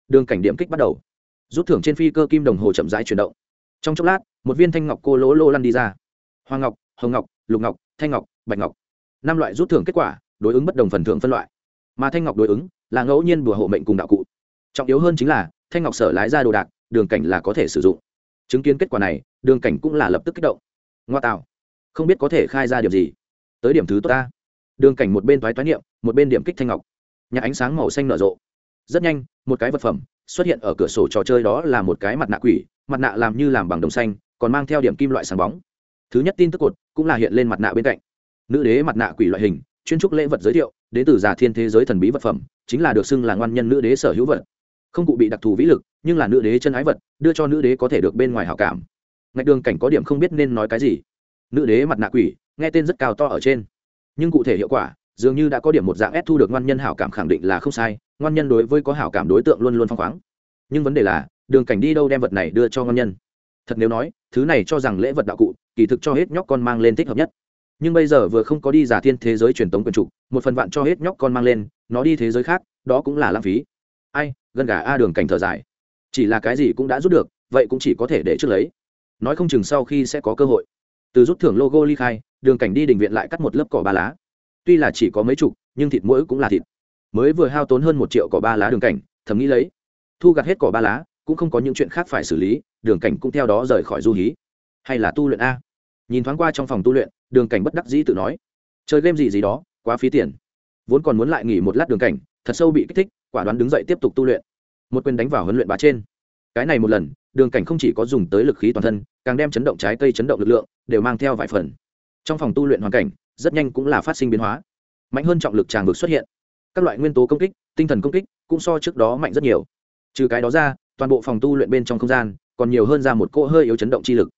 Đường cảnh điểm kích bắt đầu. Rút thưởng trên phi cơ kim đồng hồ chậm rãi chuyển động. Trong chốc lát, một viên thanh ngọc cô lỗ lô lăn đi ra. Hoàng ngọc, hồng ngọc, lục ngọc, thanh ngọc, bạch ngọc năm loại rút thưởng kết quả, đối ứng bất đồng phần thưởng phân loại. Mà thanh ngọc đối ứng là ngẫu nhiên bùa hộ mệnh cùng đạo cụ. Trọng yếu hơn chính là, thanh ngọc sở lái ra đồ đạc, đường cảnh là có thể sử dụng. Chứng kiến kết quả này, đường cảnh cũng là lập tức kích động. Ngoa tạo. Không biết có thể khai ra điểm gì. Tới điểm thứ tốt ta. Đường cảnh một bên toái toái niệm, một bên điểm kích thanh ngọc. Nhà ánh sáng màu xanh nở rộ. Rất nhanh, một cái vật phẩm xuất hiện ở cửa sổ trò chơi đó là một cái mặt nạ quỷ, mặt nạ làm như làm bằng đồng xanh, còn mang theo điểm kim loại sáng bóng. Thứ nhất tin tức cột cũng là hiện lên mặt nạ bên cạnh nữ đế mặt nạ quỷ loại hình, chuyên trúc lễ vật giới thiệu, đến từ giả thiên thế giới thần bí vật phẩm, chính là được xưng là ngoan nhân nữ đế sở hữu vật. Không cụ bị đặc thù vĩ lực, nhưng là nữ đế chân ái vật, đưa cho nữ đế có thể được bên ngoài hảo cảm. Ngạch đường cảnh có điểm không biết nên nói cái gì. Nữ đế mặt nạ quỷ, nghe tên rất cao to ở trên. Nhưng cụ thể hiệu quả, dường như đã có điểm một dạng ép thu được ngoan nhân hảo cảm khẳng định là không sai, ngoan nhân đối với có hảo cảm đối tượng luôn luôn phong khoáng. Nhưng vấn đề là, đường cảnh đi đâu đem vật này đưa cho ngoan nhân? Thật nếu nói, thứ này cho rằng lễ vật đạo cụ, kỳ thực cho hết nhóc con mang lên thích hợp nhất nhưng bây giờ vừa không có đi giả thiên thế giới truyền tống quyền trục, một phần vạn cho hết nhóc con mang lên, nó đi thế giới khác, đó cũng là lãng phí. Ai, gần gà a đường cảnh thở dài. Chỉ là cái gì cũng đã rút được, vậy cũng chỉ có thể để trước lấy. Nói không chừng sau khi sẽ có cơ hội. Từ rút thưởng logo ly khai, đường cảnh đi đình viện lại cắt một lớp cỏ ba lá. Tuy là chỉ có mấy chục, nhưng thịt mũi cũng là thịt. Mới vừa hao tốn hơn một triệu cỏ ba lá đường cảnh, thầm nghĩ lấy. Thu gặt hết cỏ ba lá, cũng không có những chuyện khác phải xử lý, đường cảnh cũng theo đó rời khỏi du hí. Hay là tu luyện a? Nhìn thoáng qua trong phòng tu luyện, đường cảnh bất đắc dĩ tự nói, chơi game gì gì đó, quá phí tiền. Vốn còn muốn lại nghỉ một lát đường cảnh, thật sâu bị kích thích, quả đoán đứng dậy tiếp tục tu luyện. Một quyền đánh vào huấn luyện bá trên. Cái này một lần, đường cảnh không chỉ có dùng tới lực khí toàn thân, càng đem chấn động trái cây chấn động lực lượng, đều mang theo vài phần. Trong phòng tu luyện hoàn cảnh, rất nhanh cũng là phát sinh biến hóa. Mạnh hơn trọng lực tràng vực xuất hiện. Các loại nguyên tố công kích, tinh thần công kích, cũng so trước đó mạnh rất nhiều. Trừ cái đó ra, toàn bộ phòng tu luyện bên trong không gian, còn nhiều hơn ra một cỗ hơi yếu chấn động chi lực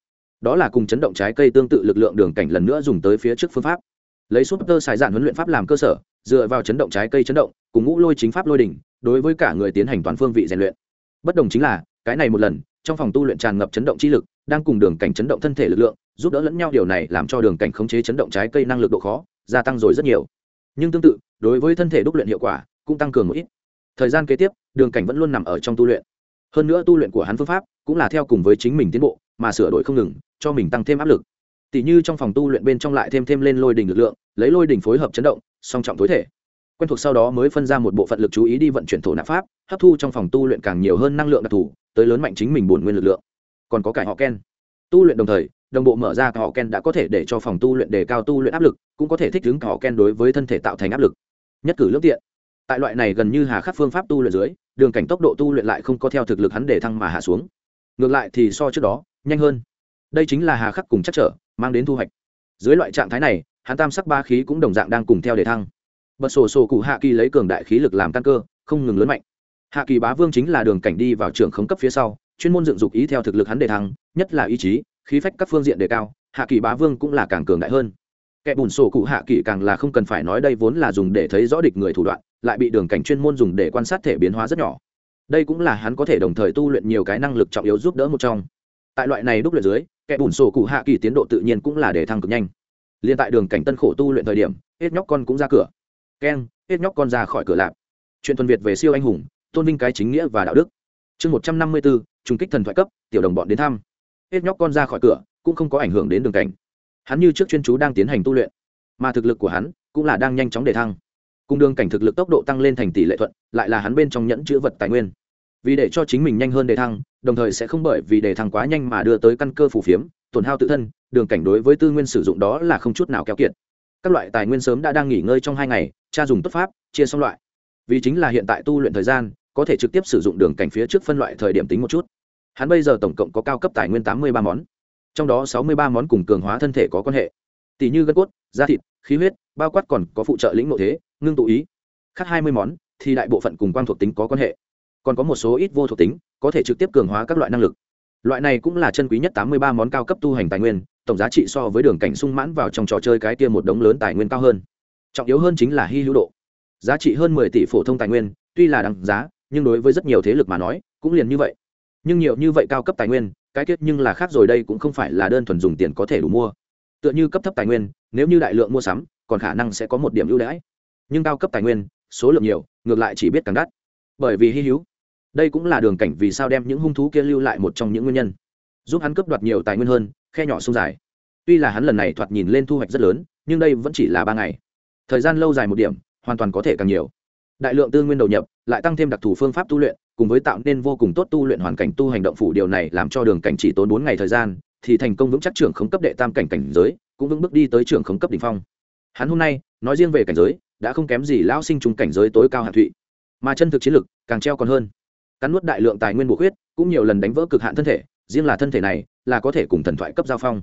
đó là cùng chấn động trái cây tương tự lực lượng đường cảnh lần nữa dùng tới phía trước phương pháp. Lấy súp tơ xài dạn huấn luyện pháp làm cơ sở, dựa vào chấn động trái cây chấn động, cùng ngũ lôi chính pháp lôi đỉnh, đối với cả người tiến hành toàn phương vị rèn luyện. Bất đồng chính là, cái này một lần, trong phòng tu luyện tràn ngập chấn động chi lực, đang cùng đường cảnh chấn động thân thể lực lượng, giúp đỡ lẫn nhau điều này làm cho đường cảnh khống chế chấn động trái cây năng lực độ khó, gia tăng rồi rất nhiều. Nhưng tương tự, đối với thân thể đúc luyện hiệu quả, cũng tăng cường một ít. Thời gian kế tiếp, đường cảnh vẫn luôn nằm ở trong tu luyện. Hơn nữa tu luyện của hắn phương pháp, cũng là theo cùng với chính mình tiến bộ mà sửa đổi không ngừng, cho mình tăng thêm áp lực. Tỷ như trong phòng tu luyện bên trong lại thêm thêm lên lôi đỉnh lực lượng, lấy lôi đỉnh phối hợp chấn động, song trọng tối thể. Quen thuộc sau đó mới phân ra một bộ phận lực chú ý đi vận chuyển thổ nạp pháp, hấp thu trong phòng tu luyện càng nhiều hơn năng lượng đặc thù, tới lớn mạnh chính mình bổn nguyên lực lượng. Còn có cải họ ken. Tu luyện đồng thời, đồng bộ mở ra họ ken đã có thể để cho phòng tu luyện đề cao tu luyện áp lực, cũng có thể thích ứng họ ken đối với thân thể tạo thành áp lực. Nhất cử lương tiện. Tại loại này gần như hà khắc phương pháp tu luyện dưới, đường cảnh tốc độ tu luyện lại không có theo thực lực hắn để thăng mà hạ xuống. Ngược lại thì so trước đó nhanh hơn. Đây chính là hà khắc cùng chắc trở, mang đến thu hoạch. Dưới loại trạng thái này, hắn tam sắc ba khí cũng đồng dạng đang cùng theo để thăng. Bật sổ sổ cụ hạ kỳ lấy cường đại khí lực làm căn cơ, không ngừng lớn mạnh. Hạ kỳ bá vương chính là đường cảnh đi vào trường khống cấp phía sau, chuyên môn dựng dục ý theo thực lực hắn đề thăng, nhất là ý chí, khí phách các phương diện đề cao, hạ kỳ bá vương cũng là càng cường đại hơn. Kẻ bùn sổ cụ hạ kỳ càng là không cần phải nói đây vốn là dùng để thấy rõ địch người thủ đoạn, lại bị đường cảnh chuyên môn dùng để quan sát thể biến hóa rất nhỏ. Đây cũng là hắn có thể đồng thời tu luyện nhiều cái năng lực trọng yếu giúp đỡ một trong tại loại này đúc luyện dưới, kẻ bùn sổ cụ hạ kỳ tiến độ tự nhiên cũng là để thăng cực nhanh. Liền tại đường cảnh tân khổ tu luyện thời điểm, hết nhóc con cũng ra cửa. Keng hết nhóc con ra khỏi cửa lạp. Chuyện thuần việt về siêu anh hùng, tôn vinh cái chính nghĩa và đạo đức. Chương một trăm năm mươi bốn trung kích thần thoại cấp, tiểu đồng bọn đến thăm. Hết nhóc con ra khỏi cửa, cũng không có ảnh hưởng đến đường cảnh. Hắn như trước chuyên chú đang tiến hành tu luyện, mà thực lực của hắn cũng là đang nhanh chóng để thăng. Cùng đường cảnh thực lực tốc độ tăng lên thành tỷ lệ thuận, lại là hắn bên trong nhẫn chữ vật tài nguyên. Vì để cho chính mình nhanh hơn đề thăng đồng thời sẽ không bởi vì đề thăng quá nhanh mà đưa tới căn cơ phù phiếm, tổn hao tự thân, đường cảnh đối với tư nguyên sử dụng đó là không chút nào keo kiệt. Các loại tài nguyên sớm đã đang nghỉ ngơi trong hai ngày, cha dùng tốt pháp, chia xong loại. Vì chính là hiện tại tu luyện thời gian, có thể trực tiếp sử dụng đường cảnh phía trước phân loại thời điểm tính một chút. Hắn bây giờ tổng cộng có cao cấp tài nguyên tám mươi ba món. Trong đó sáu mươi ba món cùng cường hóa thân thể có quan hệ. Tỷ như gân cốt, da thịt, khí huyết, bao quát còn có phụ trợ lĩnh nội thế, ngưng tụ ý. Khác hai mươi món thì đại bộ phận cùng quang thuộc tính có quan hệ còn có một số ít vô thuộc tính, có thể trực tiếp cường hóa các loại năng lực. Loại này cũng là chân quý nhất tám mươi ba món cao cấp tu hành tài nguyên, tổng giá trị so với đường cảnh sung mãn vào trong trò chơi cái kia một đống lớn tài nguyên cao hơn. Trọng yếu hơn chính là hy hữu độ. Giá trị hơn mười tỷ phổ thông tài nguyên, tuy là đằng giá, nhưng đối với rất nhiều thế lực mà nói, cũng liền như vậy. Nhưng nhiều như vậy cao cấp tài nguyên, cái tiết nhưng là khác rồi đây cũng không phải là đơn thuần dùng tiền có thể đủ mua. Tựa như cấp thấp tài nguyên, nếu như đại lượng mua sắm, còn khả năng sẽ có một điểm ưu đãi. Nhưng cao cấp tài nguyên, số lượng nhiều, ngược lại chỉ biết càng đắt. Bởi vì hy hữu đây cũng là đường cảnh vì sao đem những hung thú kia lưu lại một trong những nguyên nhân, giúp hắn cướp đoạt nhiều tài nguyên hơn, khe nhỏ sông dài. Tuy là hắn lần này thoạt nhìn lên thu hoạch rất lớn, nhưng đây vẫn chỉ là ba ngày. Thời gian lâu dài một điểm, hoàn toàn có thể càng nhiều. Đại lượng tư nguyên đầu nhập, lại tăng thêm đặc thù phương pháp tu luyện, cùng với tạo nên vô cùng tốt tu luyện hoàn cảnh tu hành động phủ điều này làm cho đường cảnh chỉ tốn bốn ngày thời gian, thì thành công vững chắc trưởng khống cấp đệ tam cảnh cảnh giới, cũng vững bước đi tới trưởng khống cấp đ ỉ n h phong. Hắn hôm nay, nói riêng về cảnh giới, đã không kém gì lão sinh trùng cảnh giới tối cao hạ thụy. Mà chân thực chiến lực, càng treo còn hơn cắn nuốt đại lượng tài nguyên bổ khuyết, cũng nhiều lần đánh vỡ cực hạn thân thể, riêng là thân thể này, là có thể cùng thần thoại cấp giao phong.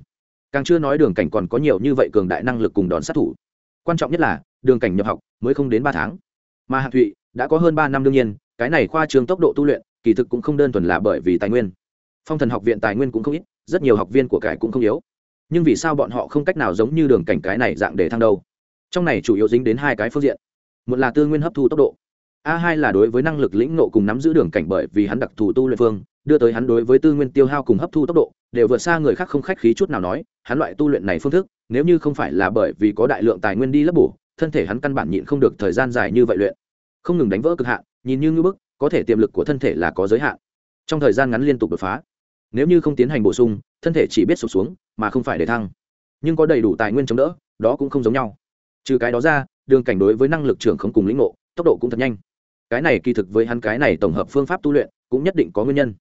Càng chưa nói đường cảnh còn có nhiều như vậy cường đại năng lực cùng đòn sát thủ. Quan trọng nhất là, đường cảnh nhập học mới không đến ba tháng. Mà hạ thụy đã có hơn ba năm đương nhiên, cái này khoa trường tốc độ tu luyện, kỳ thực cũng không đơn thuần là bởi vì tài nguyên. Phong thần học viện tài nguyên cũng không ít, rất nhiều học viên của cải cũng không yếu. Nhưng vì sao bọn họ không cách nào giống như đường cảnh cái này dạng để thăng đâu? Trong này chủ yếu dính đến hai cái phương diện. Một là tư nguyên hấp thu tốc độ a hai là đối với năng lực lĩnh nộ cùng nắm giữ đường cảnh bởi vì hắn đặc thù tu luyện phương, đưa tới hắn đối với tư nguyên tiêu hao cùng hấp thu tốc độ, đều vượt xa người khác không khách khí chút nào nói, hắn loại tu luyện này phương thức, nếu như không phải là bởi vì có đại lượng tài nguyên đi lấp bổ, thân thể hắn căn bản nhịn không được thời gian dài như vậy luyện. Không ngừng đánh vỡ cực hạn, nhìn như ngưỡng bức, có thể tiềm lực của thân thể là có giới hạn. Trong thời gian ngắn liên tục đột phá, nếu như không tiến hành bổ sung, thân thể chỉ biết sụp xuống, mà không phải để thăng. Nhưng có đầy đủ tài nguyên chống đỡ, đó cũng không giống nhau. Trừ cái đó ra, đường cảnh đối với năng lực trưởng không cùng lĩnh ngộ, tốc độ cũng thật nhanh cái này kỳ thực với hắn cái này tổng hợp phương pháp tu luyện cũng nhất định có nguyên nhân.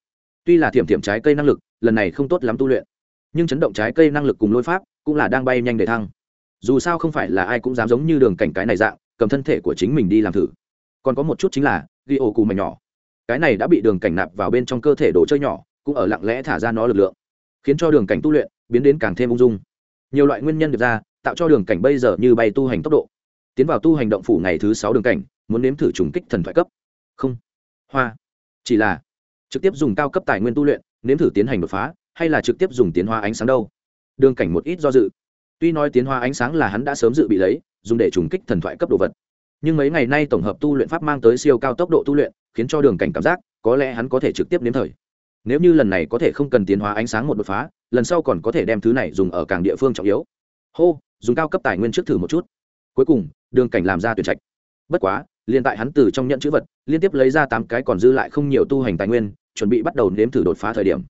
Tuy là thiểm thiểm trái cây năng lực, lần này không tốt lắm tu luyện, nhưng chấn động trái cây năng lực cùng lôi pháp cũng là đang bay nhanh để thăng. Dù sao không phải là ai cũng dám giống như đường cảnh cái này dạng, cầm thân thể của chính mình đi làm thử. Còn có một chút chính là, ghi ổ cù mảnh nhỏ. Cái này đã bị đường cảnh nạp vào bên trong cơ thể đồ chơi nhỏ, cũng ở lặng lẽ thả ra nó lực lượng, khiến cho đường cảnh tu luyện biến đến càng thêm ung dung. Nhiều loại nguyên nhân được ra, tạo cho đường cảnh bây giờ như bay tu hành tốc độ. Tiến vào tu hành động phủ ngày thứ sáu đường cảnh muốn nếm thử trùng kích thần thoại cấp. Không. Hoa. Chỉ là trực tiếp dùng cao cấp tài nguyên tu luyện, nếm thử tiến hành đột phá, hay là trực tiếp dùng tiến hóa ánh sáng đâu? Đường cảnh một ít do dự. Tuy nói tiến hóa ánh sáng là hắn đã sớm dự bị lấy, dùng để trùng kích thần thoại cấp đồ vật. Nhưng mấy ngày nay tổng hợp tu luyện pháp mang tới siêu cao tốc độ tu luyện, khiến cho đường cảnh cảm giác, có lẽ hắn có thể trực tiếp nếm thời. Nếu như lần này có thể không cần tiến hóa ánh sáng một đột phá, lần sau còn có thể đem thứ này dùng ở càng địa phương trọng yếu. Hô, dùng cao cấp tài nguyên trước thử một chút. Cuối cùng, đường cảnh làm ra tuyển trạch. Bất quá liền tại hắn từ trong nhận chữ vật, liên tiếp lấy ra tám cái còn dư lại không nhiều tu hành tài nguyên, chuẩn bị bắt đầu nếm thử đột phá thời điểm.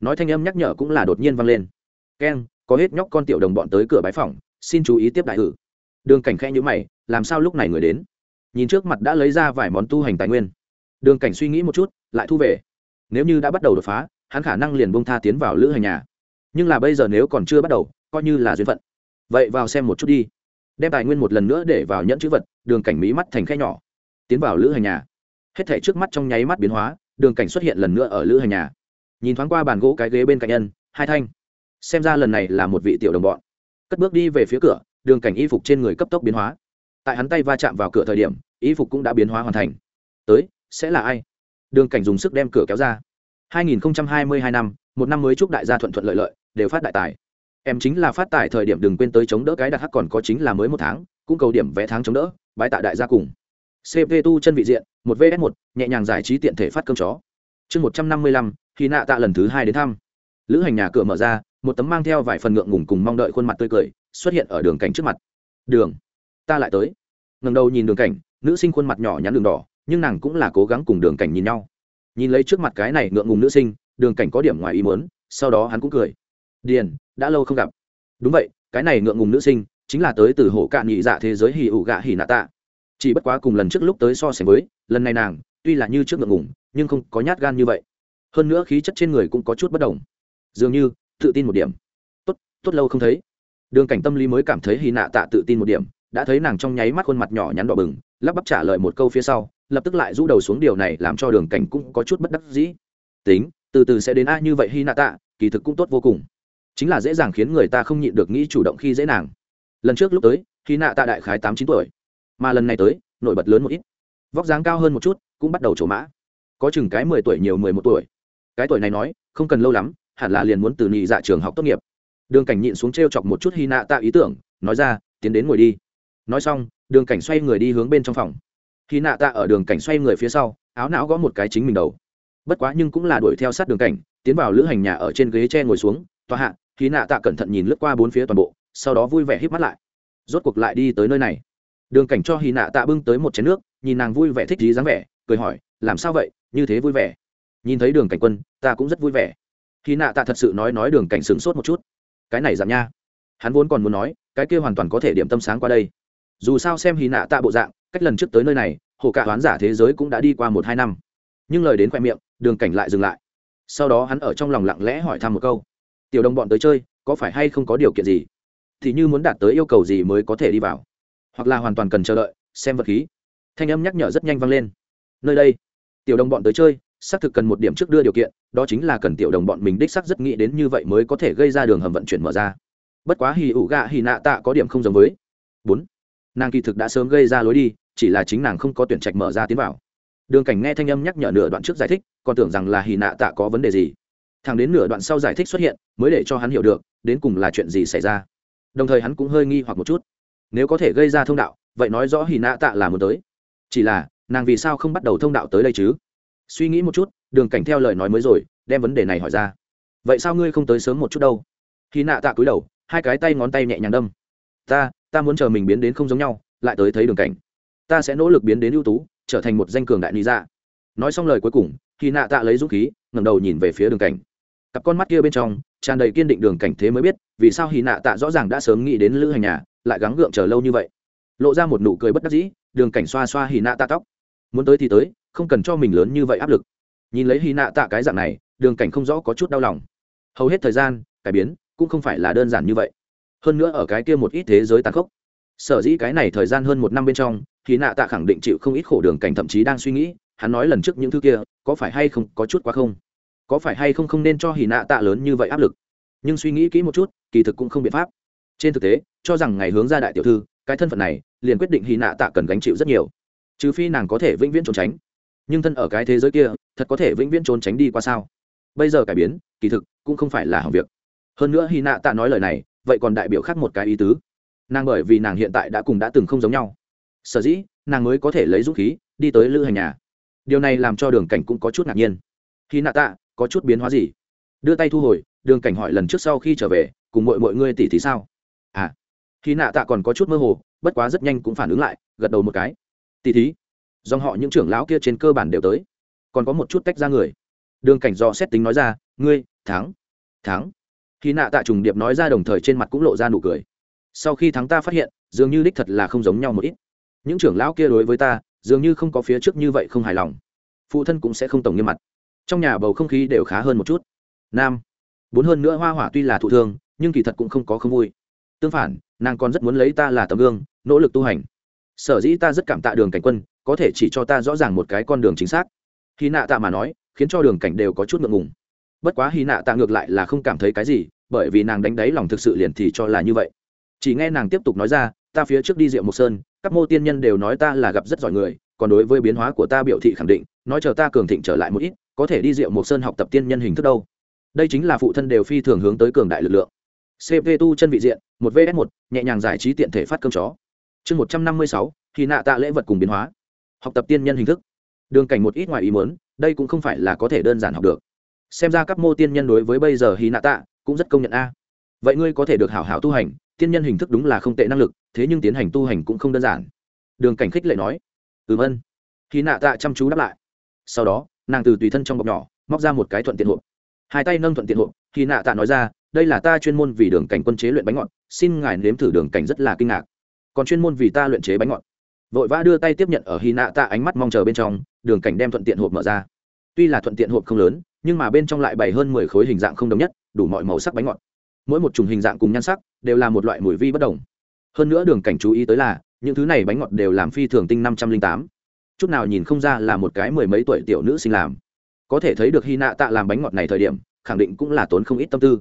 Nói thanh âm nhắc nhở cũng là đột nhiên vang lên. Keng có hết nhóc con tiểu đồng bọn tới cửa bái phòng xin chú ý tiếp đại hử. Đường cảnh khẽ nhữ mày, làm sao lúc này người đến? Nhìn trước mặt đã lấy ra vài món tu hành tài nguyên. Đường cảnh suy nghĩ một chút, lại thu về. Nếu như đã bắt đầu đột phá, hắn khả năng liền bông tha tiến vào lữ hành nhà. Nhưng là bây giờ nếu còn chưa bắt đầu, coi như là duyên phận. Vậy vào xem một chút đi đem tài nguyên một lần nữa để vào nhẫn chữ vật, đường cảnh mí mắt thành khe nhỏ, tiến vào lữ hành nhà. Hết thể trước mắt trong nháy mắt biến hóa, đường cảnh xuất hiện lần nữa ở lữ hành nhà. Nhìn thoáng qua bàn gỗ cái ghế bên cạnh nhân, hai thanh. Xem ra lần này là một vị tiểu đồng bọn. Cất bước đi về phía cửa, đường cảnh y phục trên người cấp tốc biến hóa. Tại hắn tay va chạm vào cửa thời điểm, y phục cũng đã biến hóa hoàn thành. Tới, sẽ là ai? Đường cảnh dùng sức đem cửa kéo ra. 2022 năm, một năm mới chúc đại gia thuận thuận lợi lợi, đều phát đại tài em chính là phát tài thời điểm đừng quên tới chống đỡ cái đặt hắc còn có chính là mới một tháng, cũng cầu điểm vẽ tháng chống đỡ bãi tạ đại gia cùng. Cp tu chân vị diện, một vs một, nhẹ nhàng giải trí tiện thể phát cơm chó. Chương một trăm năm mươi lăm, khi nạ tạ lần thứ hai đến thăm. Lữ hành nhà cửa mở ra, một tấm mang theo vài phần ngượng ngùng cùng mong đợi khuôn mặt tươi cười, xuất hiện ở đường cảnh trước mặt. Đường, ta lại tới. Ngần đầu nhìn đường cảnh, nữ sinh khuôn mặt nhỏ nhắn đường đỏ, nhưng nàng cũng là cố gắng cùng đường cảnh nhìn nhau. Nhìn lấy trước mặt cái này ngượng ngùng nữ sinh, đường cảnh có điểm ngoài ý muốn, sau đó hắn cũng cười. Điền đã lâu không gặp. Đúng vậy, cái này ngượng ngùng nữ sinh, chính là tới từ hộ cạn nhị dạ thế giới hì ủ gạ hì nạ tạ. Chỉ bất quá cùng lần trước lúc tới so sánh với, lần này nàng, tuy là như trước ngượng ngùng, nhưng không có nhát gan như vậy. Hơn nữa khí chất trên người cũng có chút bất đồng. Dường như, tự tin một điểm. Tốt tốt lâu không thấy. Đường cảnh tâm lý mới cảm thấy hì nạ tạ tự tin một điểm, đã thấy nàng trong nháy mắt khuôn mặt nhỏ nhắn đỏ bừng, lắp bắp trả lời một câu phía sau, lập tức lại rũ đầu xuống điều này làm cho đường cảnh cũng có chút bất đắc dĩ. Tính, từ từ sẽ đến a như vậy hy nạ tạ, kỳ thực cũng tốt vô cùng chính là dễ dàng khiến người ta không nhịn được nghĩ chủ động khi dễ nàng. Lần trước lúc tới, khi nạ tạ đại khái tám chín tuổi. Mà lần này tới, nổi bật lớn một ít. Vóc dáng cao hơn một chút, cũng bắt đầu trổ mã. Có chừng cái mười tuổi nhiều mười một tuổi. Cái tuổi này nói, không cần lâu lắm, hẳn là liền muốn từ nhị dạ trường học tốt nghiệp. Đường cảnh nhịn xuống t r e o chọc một chút hy nạ tạ ý tưởng, nói ra, tiến đến ngồi đi. Nói xong, đường cảnh xoay người đi hướng bên trong phòng. Hy nạ tạ ở đường cảnh xoay người phía sau, áo não gõ một cái chính mình đầu. Bất quá nhưng cũng là đuổi theo sát đường cảnh, tiến vào lữ hành nhà ở trên ghế tre ngồi xuống, tòa hạ khi nạ tạ cẩn thận nhìn lướt qua bốn phía toàn bộ, sau đó vui vẻ hít mắt lại. Rốt cuộc lại đi tới nơi này. Đường cảnh cho hy nạ tạ bưng tới một chén nước, nhìn nàng vui vẻ thích gì dáng vẻ, cười hỏi, làm sao vậy? Như thế vui vẻ? Nhìn thấy đường cảnh quân, ta cũng rất vui vẻ. Hy nạ tạ thật sự nói nói đường cảnh sửng sốt một chút. Cái này giảm nha. Hắn vốn còn muốn nói, cái kia hoàn toàn có thể điểm tâm sáng qua đây. Dù sao xem hy nạ tạ bộ dạng, cách lần trước tới nơi này, hồ cả hoán giả thế giới cũng đã đi qua một hai năm. Nhưng lời đến khoe miệng, đường cảnh lại dừng lại. Sau đó hắn ở trong lòng lặng lẽ hỏi thăm một câu tiểu đồng bọn tới chơi, có phải hay không có điều kiện gì? Thì như muốn đạt tới yêu cầu gì mới có thể đi vào? Hoặc là hoàn toàn cần chờ đợi, xem vật khí. Thanh âm nhắc nhở rất nhanh vang lên. Nơi đây, tiểu đồng bọn tới chơi, xác thực cần một điểm trước đưa điều kiện, đó chính là cần tiểu đồng bọn mình đích xác rất nghĩ đến như vậy mới có thể gây ra đường hầm vận chuyển mở ra. Bất quá hì ủ gạ hì nạ tạ có điểm không giống với. Bốn, nàng kỳ thực đã sớm gây ra lối đi, chỉ là chính nàng không có tuyển trạch mở ra tiến vào. Đường cảnh nghe thanh âm nhắc nhở nửa đoạn trước giải thích, còn tưởng rằng là hì nạ tạ có vấn đề gì thẳng đến nửa đoạn sau giải thích xuất hiện, mới để cho hắn hiểu được, đến cùng là chuyện gì xảy ra. Đồng thời hắn cũng hơi nghi hoặc một chút. Nếu có thể gây ra thông đạo, vậy nói rõ hì nạ tạ là muốn tới. Chỉ là, nàng vì sao không bắt đầu thông đạo tới đây chứ? Suy nghĩ một chút, đường cảnh theo lời nói mới rồi, đem vấn đề này hỏi ra. Vậy sao ngươi không tới sớm một chút đâu? Hì nạ tạ cúi đầu, hai cái tay ngón tay nhẹ nhàng đâm. Ta ta muốn chờ mình biến đến không giống nhau, lại tới thấy đường cảnh. Ta sẽ nỗ lực biến đến ưu tú, trở thành một danh cường đại lý ra dạ. nói xong lời cuối cùng hì nạ tạ lấy dũng khí, ngẩng đầu nhìn về phía đường cảnh cặp con mắt kia bên trong, tràn đầy kiên định đường cảnh thế mới biết, vì sao hì nạ tạ rõ ràng đã sớm nghĩ đến lữ hành nhà, lại gắng gượng chờ lâu như vậy. Lộ ra một nụ cười bất đắc dĩ, đường cảnh xoa xoa hì nạ tạ tóc. Muốn tới thì tới, không cần cho mình lớn như vậy áp lực. Nhìn lấy hì nạ tạ cái dạng này, đường cảnh không rõ có chút đau lòng. Hầu hết thời gian, cải biến, cũng không phải là đơn giản như vậy. Hơn nữa ở cái kia một ít thế giới tàn khốc. Sở dĩ cái này thời gian hơn một năm bên trong thì nạ tạ khẳng định chịu không ít khổ đường cảnh thậm chí đang suy nghĩ, hắn nói lần trước những thứ kia, có phải hay không, có chút quá không? Có phải hay không không nên cho hì nạ tạ lớn như vậy áp lực? Nhưng suy nghĩ kỹ một chút, kỳ thực cũng không biện pháp. Trên thực tế, cho rằng ngày hướng ra đại tiểu thư, cái thân phận này, liền quyết định hì nạ tạ cần gánh chịu rất nhiều. Trừ phi nàng có thể vĩnh viễn trốn tránh. Nhưng thân ở cái thế giới kia, thật có thể vĩnh viễn trốn tránh đi qua sao? Bây giờ cải biến, kỳ thực cũng không phải là hỏng việc. Hơn nữa hy nạ tạ nói lời này, vậy còn đại biểu khác một cái ý tứ. Nàng bởi vì nàng hiện tại đã cùng đã từng không giống nhau. Sở dĩ, nàng mới có thể lấy dũng khí, đi tới lữ hành nhà. Điều này làm cho đường cảnh cũng có chút ngạc nhiên. Hy nạ tạ có chút biến hóa gì? Đưa tay thu hồi, đường cảnh hỏi lần trước sau khi trở về, cùng mọi mọi ngươi tỉ thì sao? À khi nạ tạ còn có chút mơ hồ, bất quá rất nhanh cũng phản ứng lại, gật đầu một cái. Tỉ thí, dòng họ những trưởng lão kia trên cơ bản đều tới. Còn có một chút tách ra người. Đường cảnh do xét tính nói ra, ngươi, thắng thắng. Khi nạ tạ trùng điệp nói ra đồng thời trên mặt cũng lộ ra nụ cười. Sau khi thắng ta phát hiện, dường như đích thật là không giống nhau một ít. Những trưởng lão kia đối với ta, dường như không có phía trước như vậy không hài lòng. Phụ thân cũng sẽ không tổng nghiêm mặt trong nhà bầu không khí đều khá hơn một chút. Nam, bốn hơn nữa hoa hỏa tuy là thụ thương, nhưng kỳ thật cũng không có không vui. Tương phản, nàng còn rất muốn lấy ta là tấm gương, nỗ lực tu hành. Sở dĩ ta rất cảm tạ đường cảnh quân, có thể chỉ cho ta rõ ràng một cái con đường chính xác. Hy nạ tạ mà nói, khiến cho đường cảnh đều có chút ngượng ngùng. Bất quá hy nạ tạ ngược lại là không cảm thấy cái gì, bởi vì nàng đánh đáy lòng thực sự liền thì cho là như vậy. Chỉ nghe nàng tiếp tục nói ra, ta phía trước đi rượu mộc sơn, các mô tiên nhân đều nói ta là gặp rất giỏi người, còn đối với biến hóa của ta biểu thị khẳng định, nói chờ ta cường thịnh trở lại một ít có thể đi rượu mộc sơn học tập tiên nhân hình thức đâu. Đây chính là phụ thân đều phi thường hướng tới cường đại lực lượng. Cp tu chân vị diện, một vs một, nhẹ nhàng giải trí tiện thể phát cơm chó. Chương một trăm năm mươi sáu, thì nạ tạ lễ vật cùng biến hóa. Học tập tiên nhân hình thức. Đường cảnh một ít ngoài ý muốn, đây cũng không phải là có thể đơn giản học được. Xem ra các mô tiên nhân đối với bây giờ hy nạ tạ cũng rất công nhận a. Vậy ngươi có thể được hảo hảo tu hành, tiên nhân hình thức đúng là không tệ năng lực, thế nhưng tiến hành tu hành cũng không đơn giản. Đường cảnh khích lệ nói. Ừ vân hy nạ tạ chăm chú đáp lại. Sau đó nàng từ tùy thân trong bọc nhỏ, móc ra một cái thuận tiện hộp. Hai tay nâng thuận tiện hộp hy nạ tạ nói ra, đây là ta chuyên môn vì đường cảnh quân chế luyện bánh ngọt, xin ngài nếm thử đường cảnh rất là kinh ngạc. Còn chuyên môn vì ta luyện chế bánh ngọt. Vội vã đưa tay tiếp nhận ở hy nạ tạ ánh mắt mong chờ bên trong, đường cảnh đem thuận tiện hộp mở ra. Tuy là thuận tiện hộp không lớn, nhưng mà bên trong lại bày hơn mười khối hình dạng không đồng nhất, đủ mọi màu sắc bánh ngọt. Mỗi một chủng hình dạng cùng nhan sắc, đều là một loại mùi vi bất đồng. Hơn nữa đường cảnh chú ý tới là, những thứ này bánh ngọt đều làm phi thường tinh năm trăm linh tám chút nào nhìn không ra là một cái mười mấy tuổi tiểu nữ sinh làm. Có thể thấy được hy nạ tạ làm bánh ngọt này thời điểm, khẳng định cũng là tốn không ít tâm tư.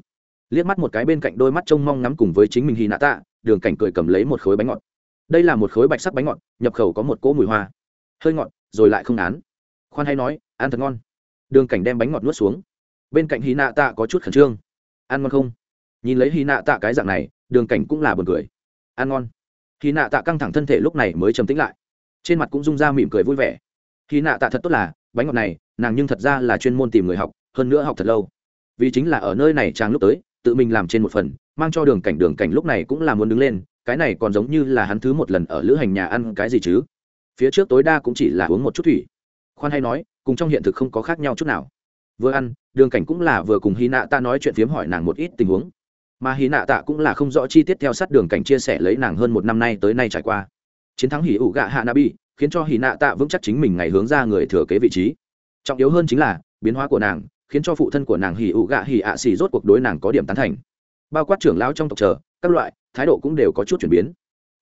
Liếc mắt một cái bên cạnh đôi mắt trông mong ngắm cùng với chính mình hy nạ tạ đường cảnh cười cầm lấy một khối bánh ngọt. Đây là một khối bạch sắc bánh ngọt, nhập khẩu có một cỗ mùi hoa. Hơi ngọt, rồi lại không án khoan hay nói, ăn thật ngon. Đường cảnh đem bánh ngọt nuốt xuống. Bên cạnh hy nạ tạ có chút khẩn trương. Ăn ngon không? Nhìn lấy hy nạ tạ cái dạng này, đường cảnh cũng là buồn cười. Ăn ngon. Hy nạ tạ căng thẳng thân thể lúc này mới trầm tĩnh lại trên mặt cũng rung ra mỉm cười vui vẻ. Khi nạ tạ thật tốt là, bánh ngọt này, nàng nhưng thật ra là chuyên môn tìm người học, hơn nữa học thật lâu. Vì chính là ở nơi này chàng lúc tới, tự mình làm trên một phần, mang cho đường cảnh đường cảnh lúc này cũng là muốn đứng lên, cái này còn giống như là hắn thứ một lần ở lữ hành nhà ăn cái gì chứ? Phía trước tối đa cũng chỉ là uống một chút thủy. Khoan hay nói, cùng trong hiện thực không có khác nhau chút nào. Vừa ăn, đường cảnh cũng là vừa cùng hy nạ ta nói chuyện phiếm hỏi nàng một ít tình huống. Mà hy nạ tạ cũng là không rõ chi tiết theo sát đường cảnh chia sẻ lấy nàng hơn một năm nay tới nay trải qua chiến thắng hỉ ủ gạ hạ nabi, khiến cho hỉ nạ tạ vững chắc chính mình ngày hướng ra người thừa kế vị trí. Trọng yếu hơn chính là, biến hóa của nàng, khiến cho phụ thân của nàng hỉ ủ gạ hỉ ạ xì rốt cuộc đối nàng có điểm tán thành. Bao quát trưởng lao trong tộc chờ, các loại, thái độ cũng đều có chút chuyển biến.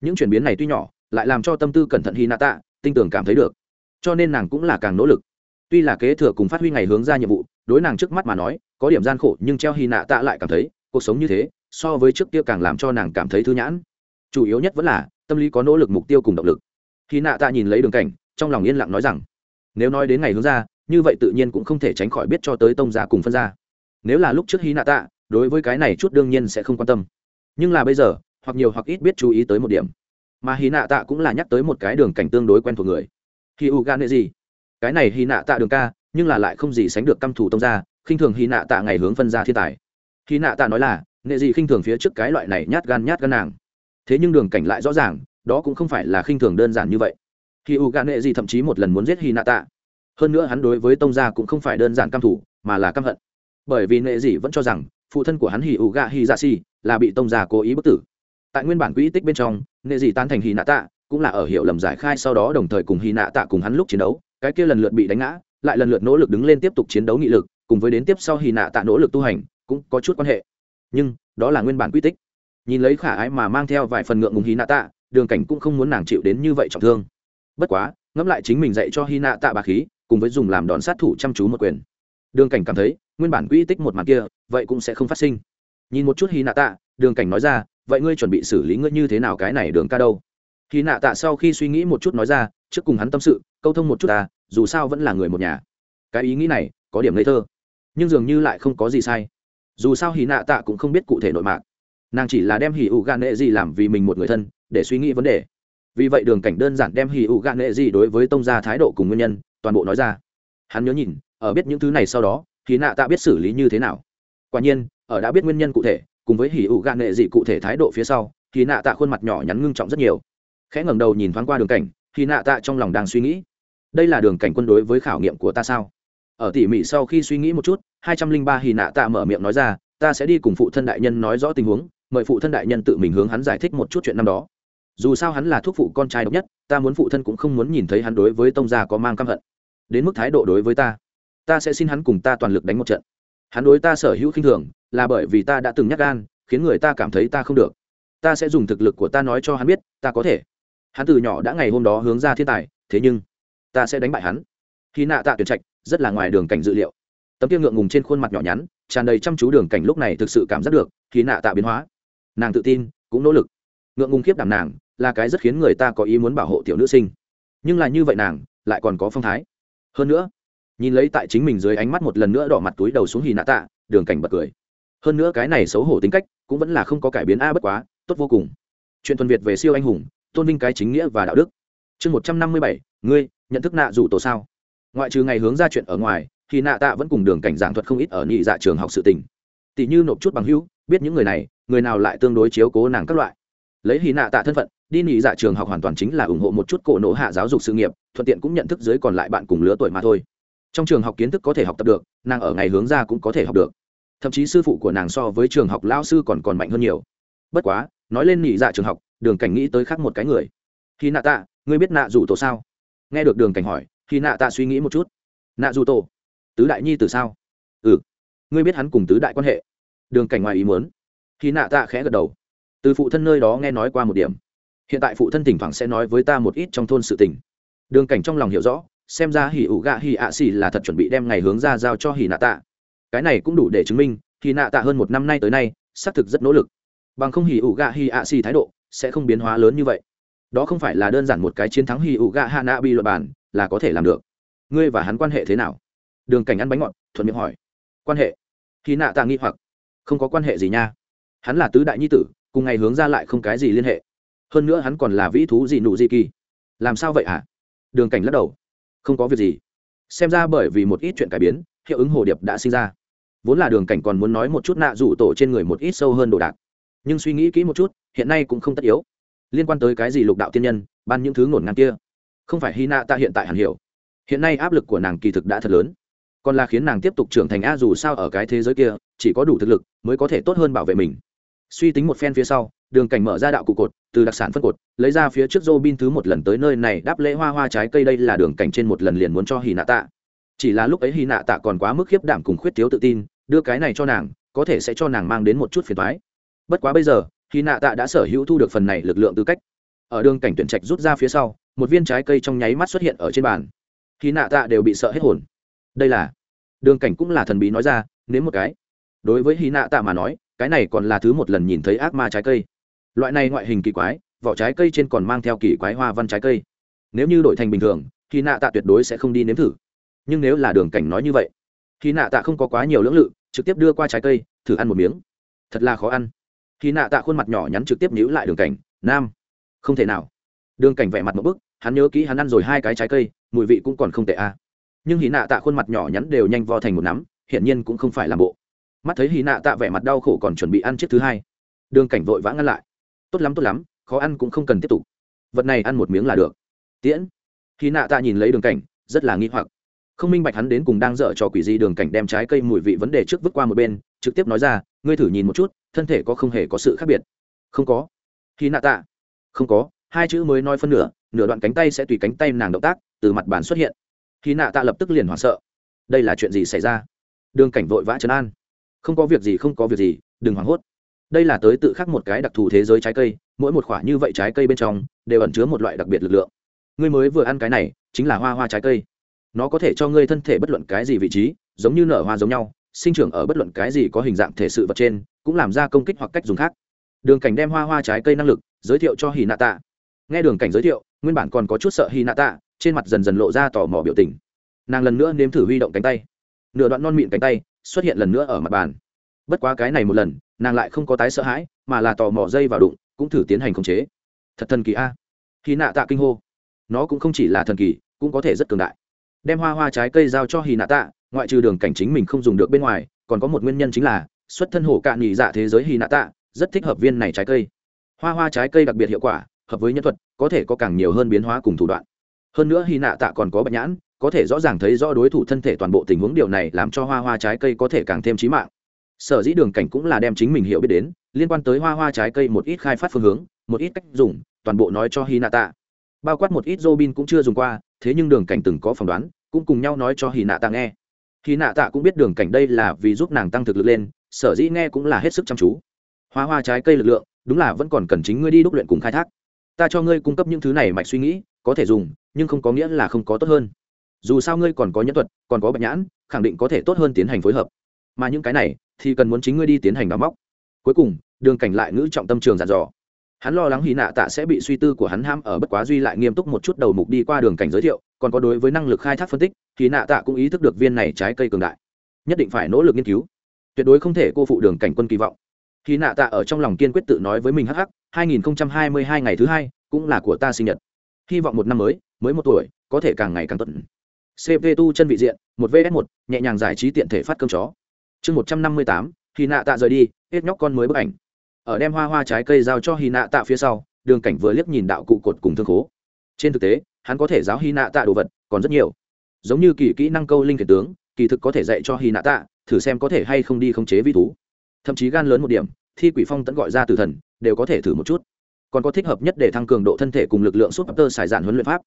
Những chuyển biến này tuy nhỏ, lại làm cho tâm tư cẩn thận hỉ nạ tạ, tinh tưởng cảm thấy được. Cho nên nàng cũng là càng nỗ lực. Tuy là kế thừa cùng phát huy ngày hướng ra nhiệm vụ, đối nàng trước mắt mà nói, có điểm gian khổ, nhưng treo hy nạ tạ lại cảm thấy, cuộc sống như thế, so với trước kia càng làm cho nàng cảm thấy thư nhãn. Chủ yếu nhất vẫn là tâm lý có nỗ lực mục tiêu cùng động lực. Khi nạ tạ nhìn lấy đường cảnh, trong lòng yên lặng nói rằng, nếu nói đến ngày hướng ra như vậy tự nhiên cũng không thể tránh khỏi biết cho tới tông gia cùng phân gia. Nếu là lúc trước hy nạ tạ, đối với cái này chút đương nhiên sẽ không quan tâm. Nhưng là bây giờ, hoặc nhiều hoặc ít biết chú ý tới một điểm. Mà hy nạ tạ cũng là nhắc tới một cái đường cảnh tương đối quen thuộc người. Khi u gan gì cái này hy nạ tạ đường ca, nhưng là lại không gì sánh được căm thủ tông gia, khinh thường hy nạ tạ ngày hướng phân gia thiên tài. Hy nạ tạ nói là, nệ gì khinh thường phía trước cái loại này nhát gan nhát gan nàng thế nhưng đường cảnh lại rõ ràng, đó cũng không phải là khinh thường đơn giản như vậy. Khi u gan nệ gì thậm chí một lần muốn giết hy nạ tạ hơn nữa hắn đối với tông gia cũng không phải đơn giản căm thủ, mà là căm hận. Bởi vì nệ gì vẫn cho rằng, phụ thân của hắn hì ủ gạ hì dạ xì là bị tông gia cố ý bức tử. Tại nguyên bản quỹ tích bên trong, nệ gì tán thành hì nạ tạ cũng là ở hiệu lầm giải khai sau đó đồng thời cùng hì nạ tạ cùng hắn lúc chiến đấu, cái kia lần lượt bị đánh ngã, lại lần lượt nỗ lực đứng lên tiếp tục chiến đấu nghị lực, cùng với đến tiếp sau hì nạ tạ nỗ lực tu hành, cũng có chút quan hệ. Nhưng, đó là nguyên bản quy tích nhìn lấy khả ái mà mang theo vài phần ngượng ngùng hy nạ tạ đường cảnh cũng không muốn nàng chịu đến như vậy trọng thương. Bất quá, ngẫm lại chính mình dạy cho hy nạ tạ bà khí, cùng với dùng làm đòn sát thủ chăm chú một quyền. Đường cảnh cảm thấy, nguyên bản quỹ tích một màn kia, vậy cũng sẽ không phát sinh. Nhìn một chút hy nạ tạ đường cảnh nói ra, vậy ngươi chuẩn bị xử lý ngươi như thế nào cái này đường ca đâu? Hy nạ tạ sau khi suy nghĩ một chút nói ra, trước cùng hắn tâm sự, câu thông một chút ta, dù sao vẫn là người một nhà. Cái ý nghĩ này, có điểm ngây thơ. Nhưng dường như lại không có gì sai. Dù sao hy nạ tạ cũng không biết cụ thể nội mạc nàng chỉ là đem hỉ ủ gạn nệ gì làm vì mình một người thân, để suy nghĩ vấn đề. Vì vậy đường cảnh đơn giản đem hỉ ủ gạn nệ gì đối với tông gia thái độ cùng nguyên nhân, toàn bộ nói ra. Hắn nhớ nhìn, ở biết những thứ này sau đó thì nạ tạ biết xử lý như thế nào. Quả nhiên, ở đã biết nguyên nhân cụ thể, cùng với hỉ ủ gạn nệ gì cụ thể thái độ phía sau thì nạ tạ khuôn mặt nhỏ nhắn ngưng trọng rất nhiều. Khẽ ngẩng đầu nhìn thoáng qua đường cảnh thì nạ tạ trong lòng đang suy nghĩ. Đây là đường cảnh quân đối với khảo nghiệm của ta sao? Ở tỉ mỉ sau khi suy nghĩ một chút, hai trăm linh ba hì nạ tạ mở miệng nói ra, ta sẽ đi cùng phụ thân đại nhân nói rõ tình huống mời phụ thân đại nhân tự mình hướng hắn giải thích một chút chuyện năm đó. Dù sao hắn là thuốc phụ con trai độc nhất, ta muốn phụ thân cũng không muốn nhìn thấy hắn đối với tông gia có mang căm hận. Đến mức thái độ đối với ta ta sẽ xin hắn cùng ta toàn lực đánh một trận. Hắn đối ta sở hữu khinh thường, là bởi vì ta đã từng nhắc gan, khiến người ta cảm thấy ta không được. Ta sẽ dùng thực lực của ta nói cho hắn biết, ta có thể. Hắn từ nhỏ đã ngày hôm đó hướng ra thiên tài, thế nhưng, ta sẽ đánh bại hắn. Khi nạ tạ tuyển trạch, rất là ngoài đường cảnh dự liệu. Tấm kia ngượng ngùng trên khuôn mặt nhỏ nhắn, tràn đầy chăm chú đường cảnh lúc này thực sự cảm giác được, khi nạ tạ biến hóa nàng tự tin, cũng nỗ lực. Ngượng ngùng khiếp đảm nàng là cái rất khiến người ta có ý muốn bảo hộ tiểu nữ sinh. Nhưng là như vậy nàng lại còn có phong thái. Hơn nữa, nhìn lấy tại chính mình dưới ánh mắt một lần nữa đỏ mặt túi đầu xuống hì nạ tạ, đường cảnh bật cười. Hơn nữa cái này xấu hổ tính cách cũng vẫn là không có cải biến a bất quá, tốt vô cùng. Chuyện thuần việt về siêu anh hùng, tôn vinh cái chính nghĩa và đạo đức. Chương một trăm năm mươi bảy, ngươi nhận thức nạ dù tổ sao? Ngoại trừ ngày hướng ra chuyện ở ngoài, thì nạ tạ vẫn cùng đường cảnh giảng thuật không ít ở nhị dạ trường học sự tình. Tỷ như nộp chút bằng hữu biết những người này, người nào lại tương đối chiếu cố nàng các loại. Lấy hy nạ tạ thân phận, đi nghỉ dạ trường học hoàn toàn chính là ủng hộ một chút cổ nổ hạ giáo dục sự nghiệp, thuận tiện cũng nhận thức dưới còn lại bạn cùng lứa tuổi mà thôi. Trong trường học kiến thức có thể học tập được, nàng ở ngày hướng ra cũng có thể học được. Thậm chí sư phụ của nàng so với trường học lao sư còn còn mạnh hơn nhiều. Bất quá, nói lên nghỉ dạ trường học, đường cảnh nghĩ tới khác một cái người. Khi nạ tạ, ngươi biết nạ dù tổ sao? Nghe được đường cảnh hỏi khi nạ tạ suy nghĩ một chút. Nạ dù tổ? Tứ đại nhi từ sao? Ừ. Ngươi biết hắn cùng tứ đại quan hệ? Đường cảnh ngoài ý muốn. Khi nạ tạ khẽ gật đầu. Từ phụ thân nơi đó nghe nói qua một điểm. Hiện tại phụ thân thỉnh thoảng sẽ nói với ta một ít trong thôn sự tình. Đường cảnh trong lòng hiểu rõ, xem ra hỉ ủ gạ hỉ ạ xỉ là thật chuẩn bị đem ngày hướng ra giao cho hỉ nạ tạ. Cái này cũng đủ để chứng minh, hỉ nạ tạ hơn một năm nay tới nay, xác thực rất nỗ lực. Bằng không Hỉ ủ gạ Hỉ ạ xỉ thái độ sẽ không biến hóa lớn như vậy. Đó không phải là đơn giản một cái chiến thắng Hỉ ủ gạ hạ nạ bị luật bản, là có thể làm được. Ngươi và hắn quan hệ thế nào? Đường cảnh ăn bánh ngọt, thuận miệng hỏi. Quan hệ? Khi nạ tạ nghi hoặc không có quan hệ gì nha. Hắn là tứ đại nhi tử, cùng ngày hướng ra lại không cái gì liên hệ. Hơn nữa hắn còn là vĩ thú gì nụ gì kỳ. Làm sao vậy hả? Đường cảnh lắc đầu. Không có việc gì. Xem ra bởi vì một ít chuyện cải biến, hiệu ứng hồ điệp đã sinh ra. Vốn là đường cảnh còn muốn nói một chút nạ rủ tổ trên người một ít sâu hơn đồ đạc. Nhưng suy nghĩ kỹ một chút, hiện nay cũng không tất yếu. Liên quan tới cái gì lục đạo tiên nhân, ban những thứ ngổn ngang kia. Không phải hy nạ ta hiện tại hẳn hiểu. Hiện nay áp lực của nàng kỳ thực đã thật lớn còn là khiến nàng tiếp tục trưởng thành a dù sao ở cái thế giới kia, chỉ có đủ thực lực mới có thể tốt hơn bảo vệ mình. Suy tính một phen phía sau, đường cảnh mở ra đạo cụ cột, từ đặc sản phân cột, lấy ra phía trước dô bin thứ một lần tới nơi này đáp lễ hoa hoa trái cây đây là đường cảnh trên một lần liền muốn cho hì nạ tạ chỉ là lúc ấy hì nạ tạ còn quá mức khiếp đảm cùng khuyết thiếu tự tin, đưa cái này cho nàng, có thể sẽ cho nàng mang đến một chút phiền thoái bất quá bây giờ hì nạ tạ đã sở hữu thu được phần này lực lượng tư cách. Ở đường cảnh tuyển trạch rút ra phía sau, một viên trái cây trong nháy mắt xuất hiện ở trên bàn. Hì nạ tạ đều bị sợ hết hồn. Đây là đường cảnh cũng là thần bí nói ra, nếm một cái. Đối với hy nạ tạ mà nói, cái này còn là thứ một lần nhìn thấy ác ma trái cây. Loại này ngoại hình kỳ quái, vỏ trái cây trên còn mang theo kỳ quái hoa văn trái cây. Nếu như đổi thành bình thường thì nạ tạ tuyệt đối sẽ không đi nếm thử. Nhưng nếu là đường cảnh nói như vậy thì nạ tạ không có quá nhiều lưỡng lự, trực tiếp đưa qua trái cây, thử ăn một miếng. Thật là khó ăn. Thì nạ tạ khuôn mặt nhỏ nhắn trực tiếp nhữ lại đường cảnh, nam. Không thể nào. Đường cảnh vẻ mặt một bức, hắn nhớ kỹ hắn ăn rồi hai cái trái cây, mùi vị cũng còn không tệ a. à nhưng hì nạ tạ khuôn mặt nhỏ nhắn đều nhanh vo thành một nắm, hiển nhiên cũng không phải làm bộ. Mắt thấy hì nạ tạ vẻ mặt đau khổ còn chuẩn bị ăn chiếc thứ hai, đường cảnh vội vã ngăn lại. Tốt lắm tốt lắm, khó ăn cũng không cần tiếp tục. Vật này ăn một miếng là được. Tiễn. Hì nạ tạ nhìn lấy đường cảnh, rất là nghi hoặc. Không minh bạch hắn đến cùng đang dở trò quỷ gì, đường cảnh đem trái cây mùi vị vấn đề trước vứt qua một bên, trực tiếp nói ra, ngươi thử nhìn một chút, thân thể có không hề có sự khác biệt? Không có. Hì nạ tạ. Không có, hai chữ mới nói phân nửa nửa đoạn cánh tay sẽ tùy cánh tay nàng động tác, từ mặt bàn xuất hiện khi nạ tạ lập tức liền hoảng sợ. Đây là chuyện gì xảy ra? Đường cảnh vội vã trấn an. Không có việc gì, không có việc gì, đừng hoảng hốt. Đây là tới tự khắc một cái đặc thù thế giới trái cây, mỗi một khoả như vậy trái cây bên trong đều ẩn chứa một loại đặc biệt lực lượng. Ngươi mới vừa ăn cái này, chính là hoa hoa trái cây. Nó có thể cho ngươi thân thể bất luận cái gì vị trí, giống như nở hoa giống nhau, sinh trưởng ở bất luận cái gì có hình dạng thể sự vật trên, cũng làm ra công kích hoặc cách dùng khác. Đường cảnh đem hoa hoa trái cây năng lực giới thiệu cho hì nạ tạ. Nghe đường cảnh giới thiệu, nguyên bản còn có chút sợ hì nạ tạ trên mặt dần dần lộ ra tò mò biểu tình. Nàng lần nữa nếm thử huy động cánh tay. Nửa đoạn non mịn cánh tay xuất hiện lần nữa ở mặt bàn. Bất quá cái này một lần, nàng lại không có tái sợ hãi, mà là tò mò dây vào đụng, cũng thử tiến hành khống chế. Thật thần kỳ a. Hy nạ tạ kinh hô. Nó cũng không chỉ là thần kỳ, cũng có thể rất cường đại. Đem hoa hoa trái cây giao cho hy nạ tạ, ngoại trừ đường cảnh chính mình không dùng được bên ngoài, còn có một nguyên nhân chính là, xuất thân hổ cạn nghỉ dạ thế giới hy nạ tạ, rất thích hợp viên này trái cây. Hoa hoa trái cây đặc biệt hiệu quả, hợp với nhân thuật, có thể có càng nhiều hơn biến hóa cùng thủ đoạn hơn nữa hy nạ tạ còn có bạch nhãn, có thể rõ ràng thấy rõ đối thủ thân thể toàn bộ tình huống điều này làm cho hoa hoa trái cây có thể càng thêm trí mạng. Sở dĩ đường cảnh cũng là đem chính mình hiểu biết đến, liên quan tới hoa hoa trái cây một ít khai phát phương hướng, một ít cách dùng, toàn bộ nói cho hinata bao quát một ít robin cũng chưa dùng qua, thế nhưng đường cảnh từng có phỏng đoán, cũng cùng nhau nói cho hinata nghe. Hinata cũng biết đường cảnh đây là vì giúp nàng tăng thực lực lên, sở dĩ nghe cũng là hết sức chăm chú. Hoa hoa trái cây lực lượng, đúng là vẫn còn cần chính ngươi đi đúc luyện cùng khai thác. Ta cho ngươi cung cấp những thứ này mạch suy nghĩ, có thể dùng nhưng không có nghĩa là không có tốt hơn. Dù sao ngươi còn có nhân thuật, còn có bạch nhãn, khẳng định có thể tốt hơn tiến hành phối hợp. Mà những cái này, thì cần muốn chính ngươi đi tiến hành đóng móc. Cuối cùng, đường cảnh lại ngữ trọng tâm trường dặn dò. Hắn lo lắng hy nạ tạ sẽ bị suy tư của hắn ham ở bất quá duy lại nghiêm túc một chút đầu mục đi qua đường cảnh giới thiệu, còn có đối với năng lực khai thác phân tích thì nạ tạ cũng ý thức được viên này trái cây cường đại. Nhất định phải nỗ lực nghiên cứu. Tuyệt đối không thể cô phụ đường cảnh quân kỳ vọng. Khi nạ tạ ở trong lòng kiên quyết tự nói với mình hh 2022 ngày thứ hai cũng là của ta sinh nhật. Hy vọng một năm mới mới một tuổi, có thể càng ngày càng tuần cp tu chân vị diện, một vs một, nhẹ nhàng giải trí tiện thể phát cơm chó. Chương một trăm năm mươi tám hy nạ tạ rời đi, hết nhóc con mới bức ảnh. Ở đem hoa hoa trái cây giao cho hy nạ tạ phía sau, đường cảnh vừa liếc nhìn đạo cụ cột cùng thương khố. Trên thực tế, hắn có thể giáo hy nạ tạ đồ vật, còn rất nhiều. Giống như kỳ kỹ năng câu linh kiệt tướng, kỳ thực có thể dạy cho hy nạ tạ thử xem có thể hay không đi khống chế vi thú. Thậm chí gan lớn một điểm, thi quỷ phong tẫn gọi ra từ thần, đều có thể thử một chút. Còn có thích hợp nhất để thăng cường độ thân thể cùng lực lượng súp tơ xài dạn huấn luyện pháp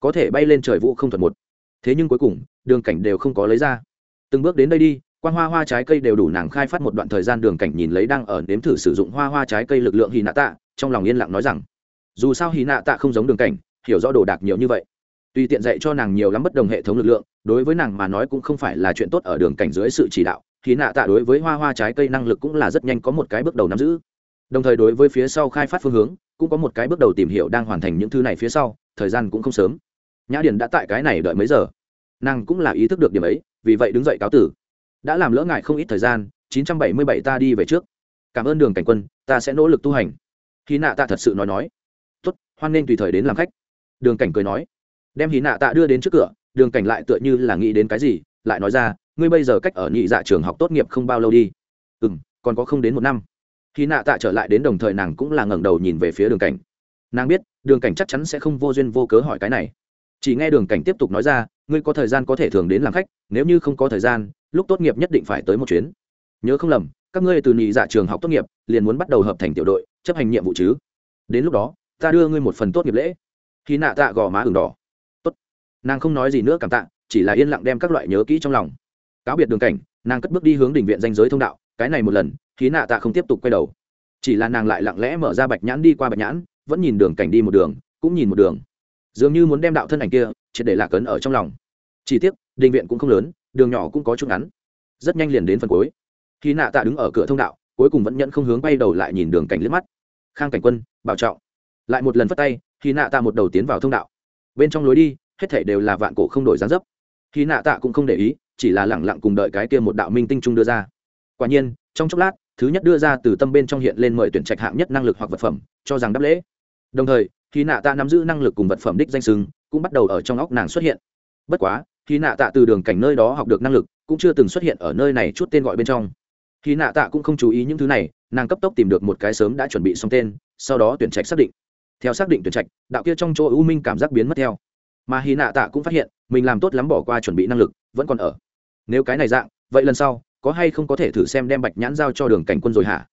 có thể bay lên trời vũ không thuật một. Thế nhưng cuối cùng, đường cảnh đều không có lấy ra. Từng bước đến đây đi quan hoa hoa trái cây đều đủ nàng khai phát một đoạn thời gian đường cảnh nhìn lấy đang ở nếm thử sử dụng hoa hoa trái cây lực lượng hy nạ tạ, trong lòng yên lặng nói rằng, dù sao hy nạ tạ không giống đường cảnh, hiểu rõ đồ đạc nhiều như vậy. Tuy tiện dạy cho nàng nhiều lắm bất đồng hệ thống lực lượng, đối với nàng mà nói cũng không phải là chuyện tốt ở đường cảnh dưới sự chỉ đạo. Hy nạ tạ đối với hoa hoa trái cây năng lực cũng là rất nhanh có một cái bước đầu nắm giữ. Đồng thời đối với phía sau khai phát phương hướng, cũng có một cái bước đầu tìm hiểu đang hoàn thành những thứ này phía sau, thời gian cũng không sớm nhã điền đã tại cái này đợi mấy giờ? Nàng cũng là ý thức được điểm ấy, vì vậy đứng dậy cáo tử. Đã làm lỡ ngại không ít thời gian 977 ta đi về trước. Cảm ơn đường cảnh quân, ta sẽ nỗ lực tu hành. Khi nạ tạ thật sự nói nói. Tốt, hoan nên tùy thời đến làm khách. Đường cảnh cười nói. Đem hí nạ tạ đưa đến trước cửa, đường cảnh lại tựa như là nghĩ đến cái gì, lại nói ra, ngươi bây giờ cách ở nhị dạ trường học tốt nghiệp không bao lâu đi. Ừ m còn có không đến một năm. Khi nạ tạ trở lại đến đồng thời nàng cũng là ngẩng đầu nhìn về phía đường cảnh. Nàng biết, đường cảnh chắc chắn sẽ không vô duyên vô cớ hỏi cái này chỉ nghe đường cảnh tiếp tục nói ra, ngươi có thời gian có thể thường đến làm khách, nếu như không có thời gian, lúc tốt nghiệp nhất định phải tới một chuyến. Nhớ không lầm, các ngươi từ nhị dạ trường học tốt nghiệp, liền muốn bắt đầu hợp thành tiểu đội, chấp hành nhiệm vụ chứ? Đến lúc đó, ta đưa ngươi một phần tốt nghiệp lễ. Khi nạ tạ gò má ửng đỏ. Tốt. Nàng không nói gì nữa cảm tạ, chỉ là yên lặng đem các loại nhớ kỹ trong lòng. Cáo biệt đường cảnh, nàng cất bước đi hướng đình viện danh giới thông đạo, cái này một lần khí nạ tạ không tiếp tục quay đầu. Chỉ là nàng lại lặng lẽ mở ra bạch nhãn đi qua bạch nhãn, vẫn nhìn đường cảnh đi một đường, cũng nhìn một đường dường như muốn đem đạo thân ảnh kia triệt để lạc ấn ở trong lòng. Chỉ tiếc, đình viện cũng không lớn, đường nhỏ cũng có chút ngắn. Rất nhanh liền đến phần cuối. Khi nạ tạ đứng ở cửa thông đạo, cuối cùng vẫn nhận không hướng bay đầu lại nhìn đường cảnh liếc mắt. Khang cảnh quân, bảo trọng. Lại một lần phất tay, khi nạ tạ một đầu tiến vào thông đạo. Bên trong lối đi, hết thảy đều là vạn cổ không đổi dáng dấp. Khi nạ tạ cũng không để ý, chỉ là lẳng lặng cùng đợi cái kia một đạo minh tinh trung đưa ra. Quả nhiên, trong chốc lát, thứ nhất đưa ra từ tâm bên trong hiện lên mời tuyển trạch hạng nhất năng lực hoặc vật phẩm, cho rằng đáp lễ. Đồng thời khi nạ tạ nắm giữ năng lực cùng vật phẩm đích danh sừng cũng bắt đầu ở trong óc nàng xuất hiện. Bất quá, khi nạ tạ từ đường cảnh nơi đó học được năng lực, cũng chưa từng xuất hiện ở nơi này chút tên gọi bên trong. Khi nạ tạ cũng không chú ý những thứ này, nàng cấp tốc tìm được một cái sớm đã chuẩn bị xong tên, sau đó tuyển trạch xác định. Theo xác định tuyển trạch, đạo kia trong chỗ ưu minh cảm giác biến mất theo. Mà hy nạ tạ cũng phát hiện, mình làm tốt lắm bỏ qua chuẩn bị năng lực, vẫn còn ở. Nếu cái này dạng, vậy lần sau, có hay không có thể thử xem đem bạch nhãn giao cho đường cảnh quân rồi hả?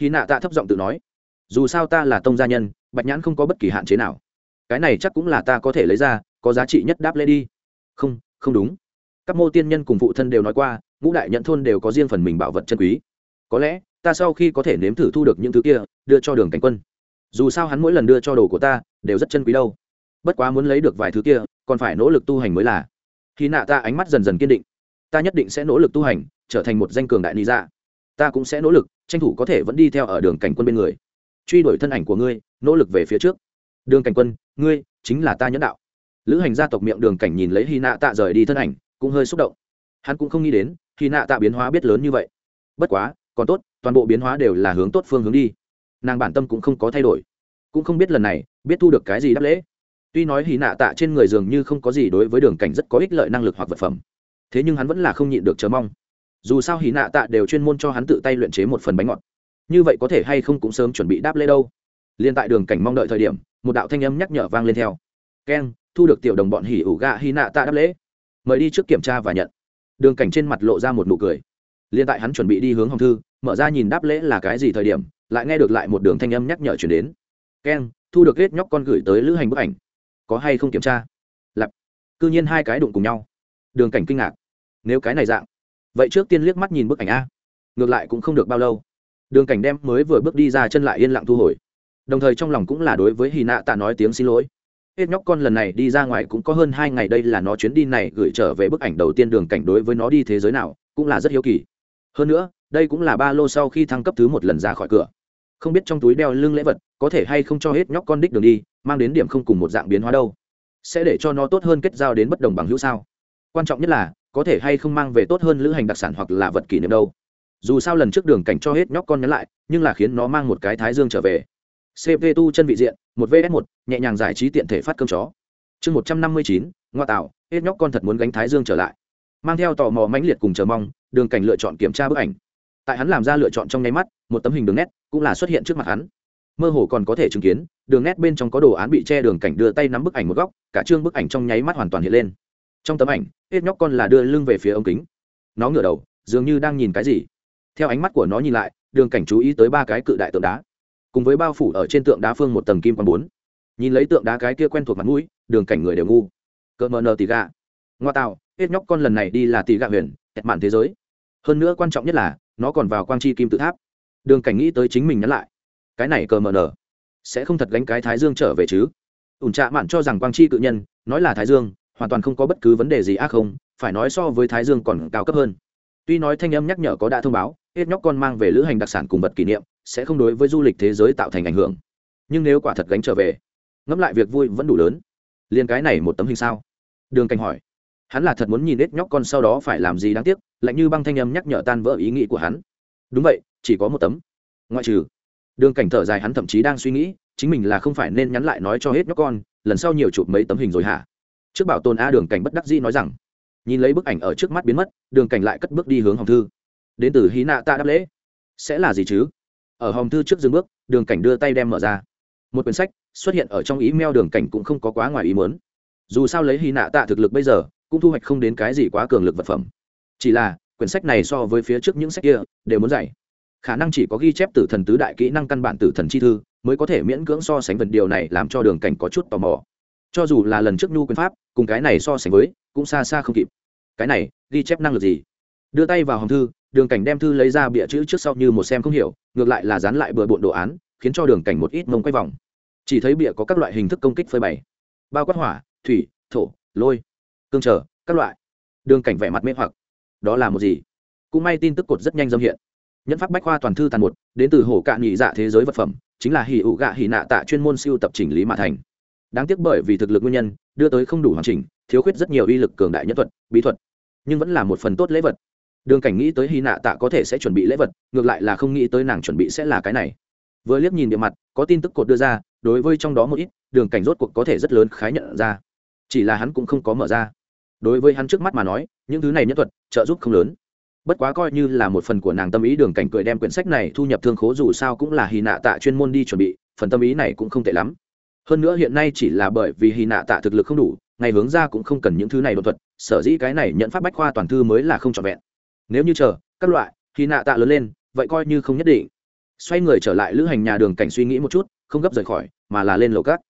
Hy nạ tạ thấp giọng tự nói dù sao ta là tông gia nhân, bạch nhãn không có bất kỳ hạn chế nào. Cái này chắc cũng là ta có thể lấy ra, có giá trị nhất đáp lễ đi. Không không đúng. Các mô tiên nhân cùng phụ thân đều nói qua, ngũ đại nhận thôn đều có riêng phần mình bảo vật chân quý. Có lẽ, ta sau khi có thể nếm thử thu được những thứ kia, đưa cho đường cảnh quân. Dù sao hắn mỗi lần đưa cho đồ của ta, đều rất chân quý đâu. Bất quá muốn lấy được vài thứ kia, còn phải nỗ lực tu hành mới là. Khi nạ ta ánh mắt dần dần kiên định. Ta nhất định sẽ nỗ lực tu hành, trở thành một danh cường đại lý dạ. Ta cũng sẽ nỗ lực, tranh thủ có thể vẫn đi theo ở đường cảnh quân bên người truy đuổi thân ảnh của ngươi, nỗ lực về phía trước. Đường cảnh quân, ngươi chính là ta nhẫn đạo. Lữ hành gia tộc miệng đường cảnh nhìn lấy hy nạ tạ rời đi thân ảnh, cũng hơi xúc động. Hắn cũng không nghĩ đến hy nạ tạ biến hóa biết lớn như vậy. Bất quá, còn tốt, toàn bộ biến hóa đều là hướng tốt phương hướng đi. Nàng bản tâm cũng không có thay đổi. Cũng không biết lần này, biết thu được cái gì đáp lễ. Tuy nói hy nạ tạ trên người dường như không có gì đối với đường cảnh rất có ích lợi năng lực hoặc vật phẩm. Thế nhưng hắn vẫn là không nhịn được chờ mong. Dù sao hy nạ tạ đều chuyên môn cho hắn tự tay luyện chế một phần bánh ngọt như vậy có thể hay không cũng sớm chuẩn bị đáp lễ đâu. Liên tại đường cảnh mong đợi thời điểm, một đạo thanh âm nhắc nhở vang lên theo. Keng, thu được tiểu đồng bọn hỉ ủ gạ hy nạ tạ đáp lễ. Mời đi trước kiểm tra và nhận. Đường cảnh trên mặt lộ ra một nụ cười. Liên tại hắn chuẩn bị đi hướng hồng thư, mở ra nhìn đáp lễ là cái gì thời điểm, lại nghe được lại một đường thanh âm nhắc nhở chuyển đến. Keng, thu được hết nhóc con gửi tới lữ hành bức ảnh. Có hay không kiểm tra? Lặp. Cư nhiên hai cái đụng cùng nhau. Đường cảnh kinh ngạc. Nếu cái này dạng, vậy trước tiên liếc mắt nhìn bức ảnh a. Ngược lại cũng không được bao lâu đường cảnh đem mới vừa bước đi ra chân lại yên lặng thu hồi. Đồng thời trong lòng cũng là đối với hy nạ tạ nói tiếng xin lỗi. Hết nhóc con lần này đi ra ngoài cũng có hơn hai ngày đây là nó chuyến đi này gửi trở về bức ảnh đầu tiên đường cảnh đối với nó đi thế giới nào, cũng là rất hiếu kỳ. Hơn nữa, đây cũng là ba lô sau khi thăng cấp thứ một lần ra khỏi cửa. Không biết trong túi đeo lưng lễ vật, có thể hay không cho hết nhóc con đích đường đi, mang đến điểm không cùng một dạng biến hóa đâu. Sẽ để cho nó tốt hơn kết giao đến bất đồng bằng hữu sao? Quan trọng nhất là, có thể hay không mang về tốt hơn lữ hành đặc sản hoặc là vật kỷ niệm đâu dù sao lần trước đường cảnh cho hết nhóc con nhắn lại, nhưng là khiến nó mang một cái thái dương trở về. Cp tu chân vị diện, một vs một, nhẹ nhàng giải trí tiện thể phát cơm chó. Chương một trăm năm mươi chín, ngoa tạo, hết nhóc con thật muốn gánh thái dương trở lại. Mang theo tò mò mãnh liệt cùng chờ mong, đường cảnh lựa chọn kiểm tra bức ảnh. Tại hắn làm ra lựa chọn trong nháy mắt, một tấm hình đường nét cũng là xuất hiện trước mặt hắn. Mơ hồ còn có thể chứng kiến, đường nét bên trong có đồ án bị che đường cảnh đưa tay nắm bức ảnh một góc, cả chương bức ảnh trong nháy mắt hoàn toàn hiện lên. Trong tấm ảnh, hết nhóc con là đưa lưng về phía ống kính. Nó ngửa đầu, dường như đang nhìn cái gì theo ánh mắt của nó nhìn lại, đường cảnh chú ý tới ba cái cự đại tượng đá. Cùng với bao phủ ở trên tượng đá phương một tầng kim quang bốn. Nhìn lấy tượng đá cái kia quen thuộc mặt mũi, đường cảnh người đều ngu. Cỡ mờ nờ tì gà. Ngoa tạo hết nhóc con lần này đi là tì gà huyền hẹn mạn thế giới. Hơn nữa quan trọng nhất là, nó còn vào quang chi kim tự tháp. Đường cảnh nghĩ tới chính mình nhắn lại. Cái này cờ mờ nờ. Sẽ không thật gánh cái thái dương trở về chứ? Ủn trạ mạn cho rằng quang chi cự nhân, nói là thái dương, hoàn toàn không có bất cứ vấn đề gì ác không, phải nói so với thái dương còn cao cấp hơn tuy nói thanh âm nhắc nhở có đã thông báo hết nhóc con mang về lữ hành đặc sản cùng vật kỷ niệm, sẽ không đối với du lịch thế giới tạo thành ảnh hưởng. Nhưng nếu quả thật gánh trở về, ngẫm lại việc vui vẫn đủ lớn. Liền cái này một tấm hình sao? Đường cảnh hỏi. Hắn là thật muốn nhìn hết nhóc con sau đó phải làm gì đáng tiếc, lạnh như băng thanh âm nhắc nhở tan vỡ ý nghĩ của hắn. Đúng vậy, chỉ có một tấm. Ngoại trừ. Đường cảnh thở dài hắn thậm chí đang suy nghĩ, chính mình là không phải nên nhắn lại nói cho hết nhóc con, lần sau nhiều chụp mấy tấm hình rồi hả? Trước bảo tồn a đường cảnh bất đắc dĩ nói rằng nhìn lấy bức ảnh ở trước mắt biến mất, đường cảnh lại cất bước đi hướng hồng thư. Đến từ hí nạ ta đáp lễ. Sẽ là gì chứ? Ở hồng thư trước dừng bước, đường cảnh đưa tay đem mở ra. Một quyển sách xuất hiện ở trong ý meo đường cảnh cũng không có quá ngoài ý muốn. Dù sao lấy hy nạ tạ thực lực bây giờ, cũng thu hoạch không đến cái gì quá cường lực vật phẩm. Chỉ là, quyển sách này so với phía trước những sách kia, đều muốn dạy khả năng chỉ có ghi chép tử thần tứ đại kỹ năng căn bản tử thần chi thư, mới có thể miễn cưỡng so sánh vật điều này làm cho đường cảnh có chút tò mò. Cho dù là lần trước nhu quyền pháp, cùng cái này so sánh với, cũng xa xa không kịp cái này, ghi chép năng lực gì? Đưa tay vào hòm thư, đường cảnh đem thư lấy ra bịa chữ trước sau như một xem không hiểu, ngược lại là dán lại bừa bộn đồ án, khiến cho đường cảnh một ít mông quay vòng. Chỉ thấy bịa có các loại hình thức công kích phơi bày. Bao quát hỏa, thủy, thổ, lôi, cương trở, các loại. Đường cảnh vẻ mặt mê hoặc. Đó là một gì? Cũng may tin tức cột rất nhanh dâm hiện. Nhân pháp bách khoa toàn thư tàn một, đến từ hổ cạn nhị dạ thế giới vật phẩm, chính là hỉ ụ gạ hỉ nạ tạ chuyên môn siêu tập chỉnh lý mã thành. Đáng tiếc bởi vì thực lực nguyên nhân, đưa tới không đủ hoàn chỉnh, thiếu khuyết rất nhiều uy lực cường đại nhân thuật, bí thuật nhưng vẫn là một phần tốt lễ vật. Đường cảnh nghĩ tới hy nạ tạ có thể sẽ chuẩn bị lễ vật, ngược lại là không nghĩ tới nàng chuẩn bị sẽ là cái này. Vừa liếc nhìn địa mặt, có tin tức cột đưa ra, đối với trong đó một ít, đường cảnh rốt cuộc có thể rất lớn khái nhận ra. Chỉ là hắn cũng không có mở ra. Đối với hắn trước mắt mà nói, những thứ này nhất thuật, trợ giúp không lớn. Bất quá coi như là một phần của nàng tâm ý, đường cảnh cười đem quyển sách này thu nhập thương khố dù sao cũng là hy nạ tạ chuyên môn đi chuẩn bị, phần tâm ý này cũng không tệ lắm hơn nữa hiện nay chỉ là bởi vì hy nạ tạ thực lực không đủ, ngày hướng ra cũng không cần những thứ này đột thuật, sở dĩ cái này nhận pháp bách khoa toàn thư mới là không trọn vẹn. Nếu như chờ, các loại hy nạ tạ lớn lên, vậy coi như không nhất định. Xoay người trở lại lữ hành nhà đường cảnh suy nghĩ một chút, không gấp rời khỏi, mà là lên lầu cát.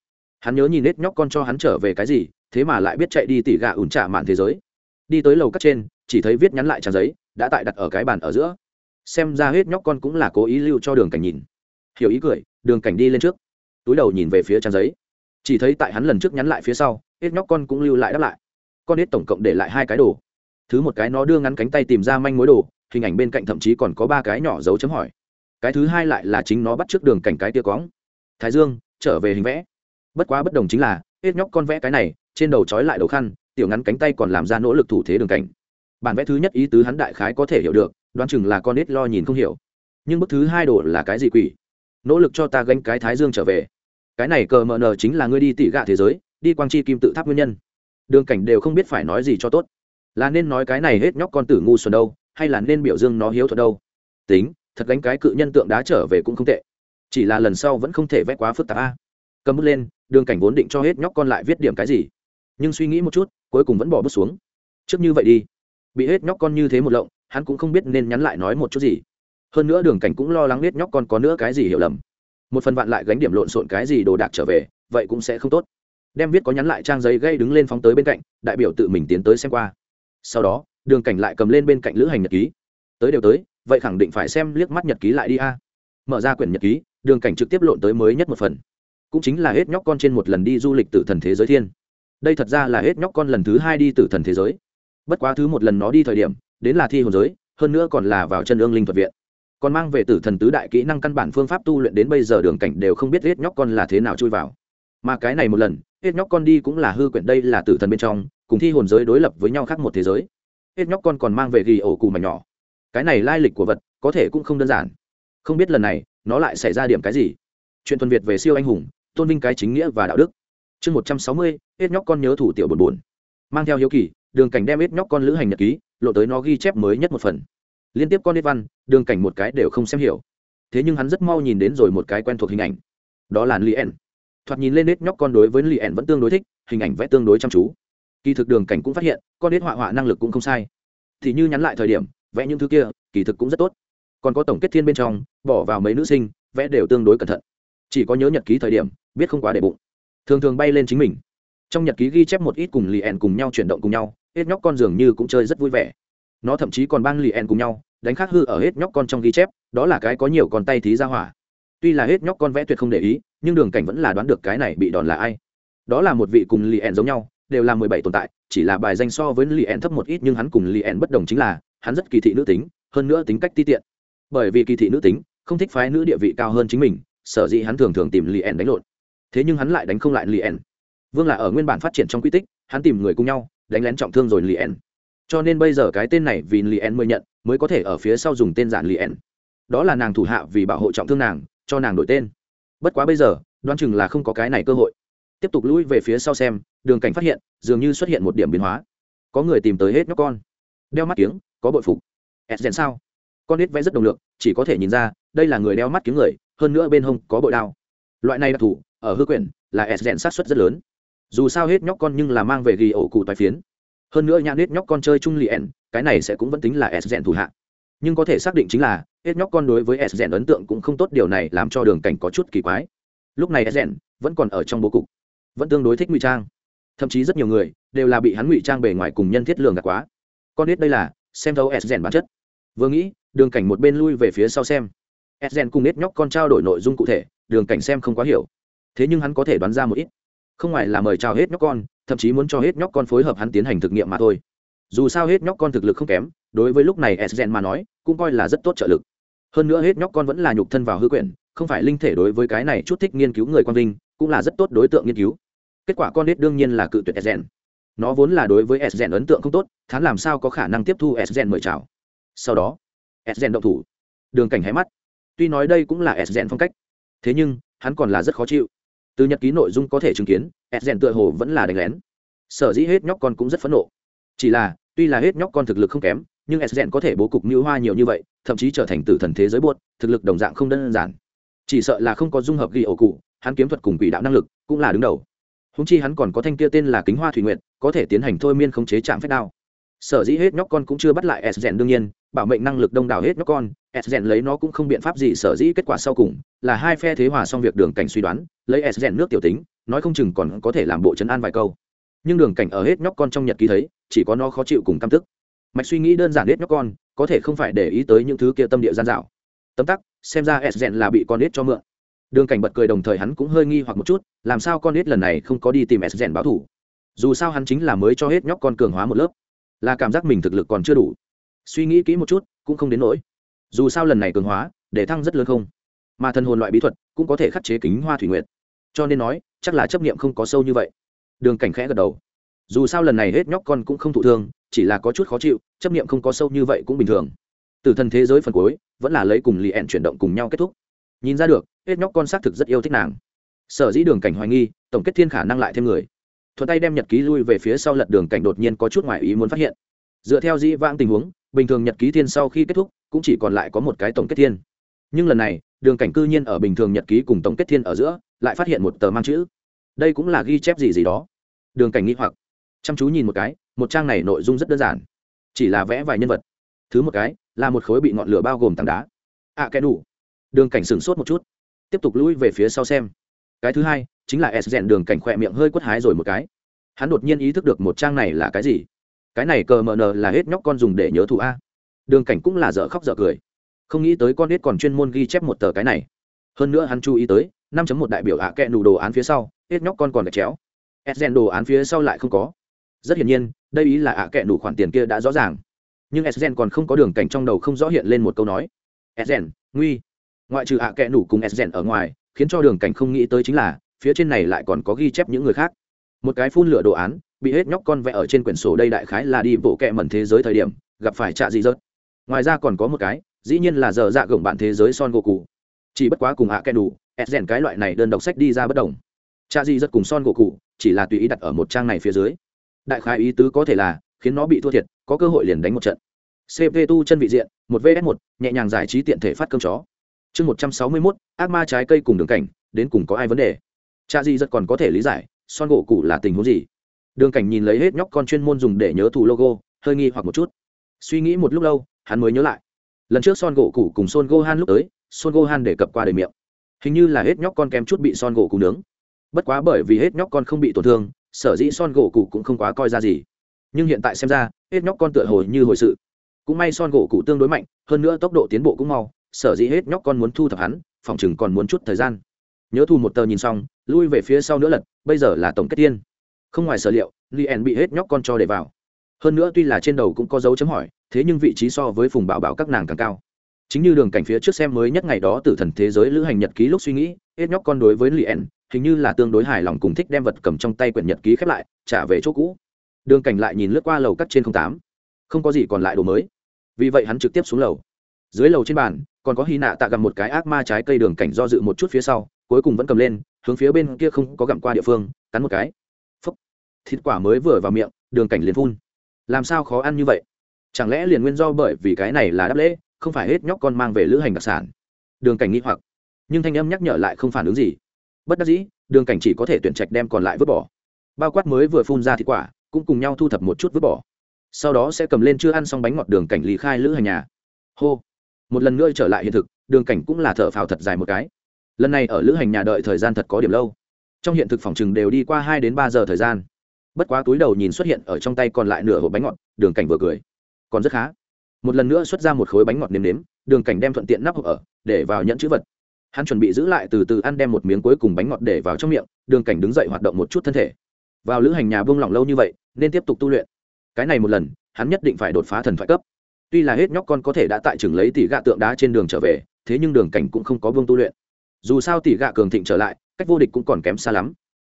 Hắn nhớ nhìn nết nhóc con cho hắn trở về cái gì, thế mà lại biết chạy đi tỉ gà ủn trả mạn thế giới. Đi tới lầu cát trên, chỉ thấy viết nhắn lại trang giấy, đã tại đặt ở cái bàn ở giữa. Xem ra hết nhóc con cũng là cố ý lưu cho đường cảnh nhìn. Hiểu ý cười, đường cảnh đi lên trước túi đầu nhìn về phía trang giấy. Chỉ thấy tại hắn lần trước nhắn lại phía sau, hết nhóc con cũng lưu lại đáp lại. Con hết tổng cộng để lại hai cái đồ. Thứ một cái nó đưa ngắn cánh tay tìm ra manh mối đồ, hình ảnh bên cạnh thậm chí còn có ba cái nhỏ dấu chấm hỏi. Cái thứ hai lại là chính nó bắt trước đường cảnh cái tia cóng. Thái dương, trở về hình vẽ. Bất quá bất đồng chính là, hết nhóc con vẽ cái này, trên đầu trói lại đầu khăn, tiểu ngắn cánh tay còn làm ra nỗ lực thủ thế đường cảnh. Bản vẽ thứ nhất ý tứ hắn đại khái có thể hiểu được, đoán chừng là con ít lo nhìn không hiểu. Nhưng bức thứ hai đồ là cái gì quỷ? Nỗ lực cho ta gánh cái thái dương trở về cái này cờ mờ nờ chính là ngươi đi tỉ gạ thế giới, đi quang chi kim tự tháp nguyên nhân. Đường cảnh đều không biết phải nói gì cho tốt. Là nên nói cái này hết nhóc con tử ngu xuẩn đâu, hay là nên biểu dương nó hiếu thuật đâu? Tính, thật gánh cái cự nhân tượng đá trở về cũng không tệ. Chỉ là lần sau vẫn không thể vẽ quá phức tạp a. Cầm bút lên, đường cảnh vốn định cho hết nhóc con lại viết điểm cái gì. Nhưng suy nghĩ một chút, cuối cùng vẫn bỏ bút xuống. Trước như vậy đi. Bị hết nhóc con như thế một lộng, hắn cũng không biết nên nhắn lại nói một chút gì. Hơn nữa đường cảnh cũng lo lắng hết nhóc con có nữa cái gì hiểu lầm một phần vạn lại gánh điểm lộn xộn cái gì đồ đạc trở về, vậy cũng sẽ không tốt. Đem viết có nhắn lại trang giấy gây đứng lên phóng tới bên cạnh, đại biểu tự mình tiến tới xem qua. Sau đó, đường cảnh lại cầm lên bên cạnh lữ hành nhật ký. Tới đều tới, vậy khẳng định phải xem liếc mắt nhật ký lại đi a. Mở ra quyển nhật ký, đường cảnh trực tiếp lộn tới mới nhất một phần. Cũng chính là hết nhóc con trên một lần đi du lịch tử thần thế giới thiên. Đây thật ra là hết nhóc con lần thứ hai đi tử thần thế giới. Bất quá thứ một lần nó đi thời điểm, đến là thi hồn giới, hơn nữa còn là vào chân ương linh thuật viện còn mang về tử thần tứ đại kỹ năng căn bản phương pháp tu luyện đến bây giờ đường cảnh đều không biết hết nhóc con là thế nào chui vào. Mà cái này một lần, hết nhóc con đi cũng là hư quyển đây là tử thần bên trong, cùng thi hồn giới đối lập với nhau khác một thế giới. Hết nhóc con còn mang về ghi ổ cù mảnh nhỏ. Cái này lai lịch của vật, có thể cũng không đơn giản. Không biết lần này, nó lại xảy ra điểm cái gì? Chuyện thuần việt về siêu anh hùng, tôn vinh cái chính nghĩa và đạo đức. Chương một trăm sáu mươi, hết nhóc con nhớ thủ tiểu buồn buồn. Mang theo hiếu kỳ, đường cảnh đem hết nhóc con lữ hành nhật ký, lộ tới nó ghi chép mới nhất một phần liên tiếp con nết văn, đường cảnh một cái đều không xem hiểu. Thế nhưng hắn rất mau nhìn đến rồi một cái quen thuộc hình ảnh. Đó là lien thoạt nhìn lên nết nhóc con đối với lien vẫn tương đối thích, hình ảnh vẽ tương đối chăm chú. Kỳ thực đường cảnh cũng phát hiện, con nết họa họa năng lực cũng không sai. Thì như nhắn lại thời điểm, vẽ những thứ kia, kỳ thực cũng rất tốt. Còn có tổng kết thiên bên trong, bỏ vào mấy nữ sinh, vẽ đều tương đối cẩn thận. Chỉ có nhớ nhật ký thời điểm biết không quá để bụng. Thường thường bay lên chính mình. Trong nhật ký ghi chép một ít cùng lì ẻn cùng nhau chuyển động cùng nhau hết nhóc con dường như cũng chơi rất vui vẻ nó thậm chí còn bang lì ẹn cùng nhau, đánh khác hư ở hết nhóc con trong ghi chép, đó là cái có nhiều con tay thí ra hỏa. Tuy là hết nhóc con vẽ tuyệt không để ý, nhưng đường cảnh vẫn là đoán được cái này bị đòn là ai. Đó là một vị cùng lì ẹn giống nhau, đều là mười bảy tồn tại, chỉ là bài danh so với lì ẹn thấp một ít nhưng hắn cùng lì ẹn bất đồng chính là, hắn rất kỳ thị nữ tính, hơn nữa tính cách ti tiện. Bởi vì kỳ thị nữ tính, không thích phái nữ địa vị cao hơn chính mình, sở dĩ hắn thường thường tìm lì ẹn đánh lộn. Thế nhưng hắn lại đánh không lại lì ẹn. Vương là ở nguyên bản phát triển trong quy tích, hắn tìm người cùng nhau, đánh lén trọng thương rồi lì ẹn cho nên bây giờ cái tên này vì lì mới nhận, mới có thể ở phía sau dùng tên giản lì đó là nàng thủ hạ vì bảo hộ trọng thương nàng, cho nàng đổi tên. Bất quá bây giờ, đoán chừng là không có cái này cơ hội. Tiếp tục lũi về phía sau xem, đường cảnh phát hiện, dường như xuất hiện một điểm biến hóa. Có người tìm tới hết nhóc con. Đeo mắt kiếng, có bội phục. S rèn sao? Con nít vẽ rất đồng lượng, chỉ có thể nhìn ra, đây là người đeo mắt kiếng người, hơn nữa bên hông có bội đao. Loại này đặc thù, ở hư quyển, là s rèn sát xuất rất lớn. Dù sao hết nhóc con nhưng là mang về ghi ổ cụ toái phiến hơn nữa nhãn hết nhóc con chơi chung liền cái này sẽ cũng vẫn tính là s rèn thủ hạ. Nhưng có thể xác định chính là hết nhóc con đối với s rèn ấn tượng cũng không tốt, điều này làm cho đường cảnh có chút kỳ quái. Lúc này s rèn vẫn còn ở trong bố cục, vẫn tương đối thích ngụy trang. Thậm chí rất nhiều người đều là bị hắn ngụy trang bề ngoài cùng nhân thiết lường gạt quá. Con biết đây là, xem thấu s rèn bản chất. Vừa nghĩ, đường cảnh một bên lui về phía sau xem. S rèn cùng nết nhóc con trao đổi nội dung cụ thể, đường cảnh xem không quá hiểu. Thế nhưng hắn có thể đoán ra một ít. Không ngoài là mời chào hết nhóc con thậm chí muốn cho hết nhóc con phối hợp hắn tiến hành thực nghiệm mà thôi. Dù sao hết nhóc con thực lực không kém, đối với lúc này s rèn mà nói, cũng coi là rất tốt trợ lực. Hơn nữa hết nhóc con vẫn là nhục thân vào hư quyển, không phải linh thể đối với cái này chút thích nghiên cứu người quan linh cũng là rất tốt đối tượng nghiên cứu. Kết quả con hết đương nhiên là cự tuyệt s rèn nó vốn là đối với s rèn ấn tượng không tốt, thán làm sao có khả năng tiếp thu s rèn mời chào. Sau đó s rèn động thủ. Đường cảnh hé mắt. Tuy nói đây cũng là s rèn phong cách, thế nhưng, hắn còn là rất khó chịu từ nhật ký nội dung có thể chứng kiến ed rèn tựa hồ vẫn là đánh lén. Sở dĩ hết nhóc con cũng rất phẫn nộ. Chỉ là, tuy là hết nhóc con thực lực không kém, nhưng ed rèn có thể bố cục mưu hoa nhiều như vậy, thậm chí trở thành tử thần thế giới buốt, thực lực đồng dạng không đơn giản. Chỉ sợ là không có dung hợp ghi ổ cụ, hắn kiếm thuật cùng quỷ đạo năng lực cũng là đứng đầu. Húng chi hắn còn có thanh kia tên là kính hoa thủy nguyện có thể tiến hành thôi miên khống chế chạm phép đao. Sở dĩ hết nhóc con cũng chưa bắt lại s rèn đương nhiên, bảo mệnh năng lực đông đảo hết nhóc con s rèn lấy nó cũng không biện pháp gì, sở dĩ kết quả sau cùng là hai phe thế hòa xong việc đường cảnh suy đoán lấy s rèn nước tiểu tính, nói không chừng còn có thể làm bộ chấn an vài câu. Nhưng đường cảnh ở hết nhóc con trong nhật ký thấy, chỉ có nó khó chịu cùng căm tức. Mạch suy nghĩ đơn giản hết nhóc con, có thể không phải để ý tới những thứ kia tâm địa gian dạo. Tấm tắc, xem ra s rèn là bị con nết cho mượn. Đường cảnh bật cười đồng thời hắn cũng hơi nghi hoặc một chút, làm sao con nết lần này không có đi tìm s rèn báo thủ? Dù sao hắn chính là mới cho hết nhóc con cường hóa một lớp. Là cảm giác mình thực lực còn chưa đủ. Suy nghĩ kỹ một chút, cũng không đến nỗi. Dù sao lần này cường hóa, để thăng rất lớn không? Mà thần hồn loại bí thuật, cũng có thể khắc chế kính hoa thủy nguyệt cho nên nói, chắc là chấp nghiệm không có sâu như vậy. Đường cảnh khẽ gật đầu. Dù sao lần này hết nhóc con cũng không thụ thương, chỉ là có chút khó chịu, chấp nghiệm không có sâu như vậy cũng bình thường. Từ thần thế giới phần cuối, vẫn là lấy cùng lì ẹn chuyển động cùng nhau kết thúc. Nhìn ra được, hết nhóc con xác thực rất yêu thích nàng. Sở dĩ đường cảnh hoài nghi, tổng kết thiên khả năng lại thêm người. Thuận tay đem nhật ký lui về phía sau lật đường cảnh đột nhiên có chút ngoại ý muốn phát hiện. Dựa theo dĩ vãng tình huống, bình thường nhật ký thiên sau khi kết thúc, cũng chỉ còn lại có một cái tổng kết thiên nhưng lần này đường cảnh cư nhiên ở bình thường nhật ký cùng tổng kết thiên ở giữa lại phát hiện một tờ mang chữ. Đây cũng là ghi chép gì gì đó. Đường cảnh nghĩ hoặc. Chăm chú nhìn một cái một trang này nội dung rất đơn giản. Chỉ là vẽ vài nhân vật. Thứ một cái là một khối bị ngọn lửa bao gồm tảng đá. Ạ à, cái đủ. Đường cảnh sửng sốt một chút. Tiếp tục lũi về phía sau xem. Cái thứ hai chính là s rèn đường cảnh khỏe miệng hơi quất hái rồi một cái. Hắn đột nhiên ý thức được một trang này là cái gì. Cái này cờ mờ nờ là hết nhóc con dùng để nhớ thù a. Đường cảnh cũng là dở khóc dở cười không nghĩ tới con biết còn chuyên môn ghi chép một tờ cái này. Hơn nữa hắn chú ý tới, năm một đại biểu ạ à kẹ nù đồ án phía sau, hết nhóc con còn gạch chéo. S rèn đồ án phía sau lại không có. Rất hiển nhiên, đây ý là ạ à kẹ nù khoản tiền kia đã rõ ràng. Nhưng s rèn còn không có đường cảnh trong đầu không rõ hiện lên một câu nói. S rèn, nguy. Ngoại trừ ạ à kẹ nù cùng s rèn ở ngoài, khiến cho đường cảnh không nghĩ tới chính là, phía trên này lại còn có ghi chép những người khác. Một cái phun lửa đồ án, bị hết nhóc con vẽ ở trên quyển sổ đây đại khái là đi bộ kẹ mẩn thế giới thời điểm, gặp phải trạ dị dớt ngoài ra còn có một cái dĩ nhiên là giờ dạ gồng bạn thế giới son gỗ cụ chỉ bất quá cùng hạ kẹ đủ ed rèn cái loại này đơn đọc sách đi ra bất đồng. Cha di rất cùng son gỗ cụ chỉ là tùy ý đặt ở một trang này phía dưới. Đại khái ý tứ có thể là, khiến nó bị thua thiệt, có cơ hội liền đánh một trận. Cp tu chân vị diện, một vs một, nhẹ nhàng giải trí tiện thể phát cơm chó. Chương một trăm sáu mươi mốt, ác ma trái cây cùng đường cảnh, đến cùng có ai vấn đề? Cha di rất còn có thể lý giải, son gỗ cụ là tình huống gì? Đường cảnh nhìn lấy hết nhóc con chuyên môn dùng để nhớ thủ logo, hơi nghi hoặc một chút. Suy nghĩ một lúc lâu, hắn mới nhớ lại lần trước son gỗ cụ cùng son gohan lúc tới, son gohan để cập qua đời miệng. Hình như là hết nhóc con kém chút bị son gỗ cụ nướng. Bất quá bởi vì hết nhóc con không bị tổn thương, sở dĩ son gỗ cụ cũng không quá coi ra gì. Nhưng hiện tại xem ra, hết nhóc con tựa hồi như hồi sự. Cũng may son gỗ cụ tương đối mạnh, hơn nữa tốc độ tiến bộ cũng mau, sở dĩ hết nhóc con muốn thu thập hắn, phòng chừng còn muốn chút thời gian. Nhớ thu một tờ nhìn xong, lui về phía sau nữa lật, bây giờ là tổng kết tiên. Không ngoài sở liệu, lien bị hết nhóc con cho để vào. Hơn nữa tuy là trên đầu cũng có dấu chấm hỏi thế nhưng vị trí so với phùng bảo bảo các nàng càng cao. Chính như đường cảnh phía trước xem mới nhất ngày đó từ thần thế giới lữ hành nhật ký lúc suy nghĩ, hết nhóc con đối với lien hình như là tương đối hài lòng cùng thích đem vật cầm trong tay quyển nhật ký khép lại, trả về chỗ cũ. Đường cảnh lại nhìn lướt qua lầu cắt trên không tám. Không có gì còn lại đồ mới. Vì vậy hắn trực tiếp xuống lầu. Dưới lầu trên bàn, còn có hy nạ tạ gặm một cái ác ma trái cây đường cảnh do dự một chút phía sau, cuối cùng vẫn cầm lên, hướng phía bên kia không có gặm qua địa phương, cắn một cái. Phúc. Thịt quả mới vừa vào miệng, đường cảnh liền phun. Làm sao khó ăn như vậy? Chẳng lẽ liền nguyên do bởi vì cái này là đáp lễ, không phải hết nhóc con mang về lữ hành đặc sản? Đường cảnh nghĩ hoặc, nhưng thanh âm nhắc nhở lại không phản ứng gì. Bất đắc dĩ, đường cảnh chỉ có thể tuyển trạch đem còn lại vứt bỏ. Bao quát mới vừa phun ra thịt quả, cũng cùng nhau thu thập một chút vứt bỏ. Sau đó sẽ cầm lên chưa ăn xong bánh ngọt đường cảnh lý khai lữ hành nhà. Hô! Một lần nữa trở lại hiện thực, đường cảnh cũng là thợ phào thật dài một cái. Lần này ở lữ hành nhà đợi thời gian thật có điểm lâu. Trong hiện thực phòng chừng đều đi qua hai đến ba giờ thời gian. Bất quá túi đầu nhìn xuất hiện ở trong tay còn lại nửa hộp bánh ngọt, đường cảnh vừa cười còn rất khá. Một lần nữa xuất ra một khối bánh ngọt nếm nếm, đường cảnh đem thuận tiện nắp hộp ở, để vào nhẫn chữ vật. Hắn chuẩn bị giữ lại từ từ ăn đem một miếng cuối cùng bánh ngọt để vào trong miệng, đường cảnh đứng dậy hoạt động một chút thân thể. Vào lữ hành nhà buông lỏng lâu như vậy, nên tiếp tục tu luyện. Cái này một lần, hắn nhất định phải đột phá thần thoại cấp. Tuy là hết nhóc con có thể đã tại trường lấy tỷ gạ tượng đá trên đường trở về, thế nhưng đường cảnh cũng không có vương tu luyện. Dù sao tỷ gạ cường thịnh trở lại, cách vô địch cũng còn kém xa lắm.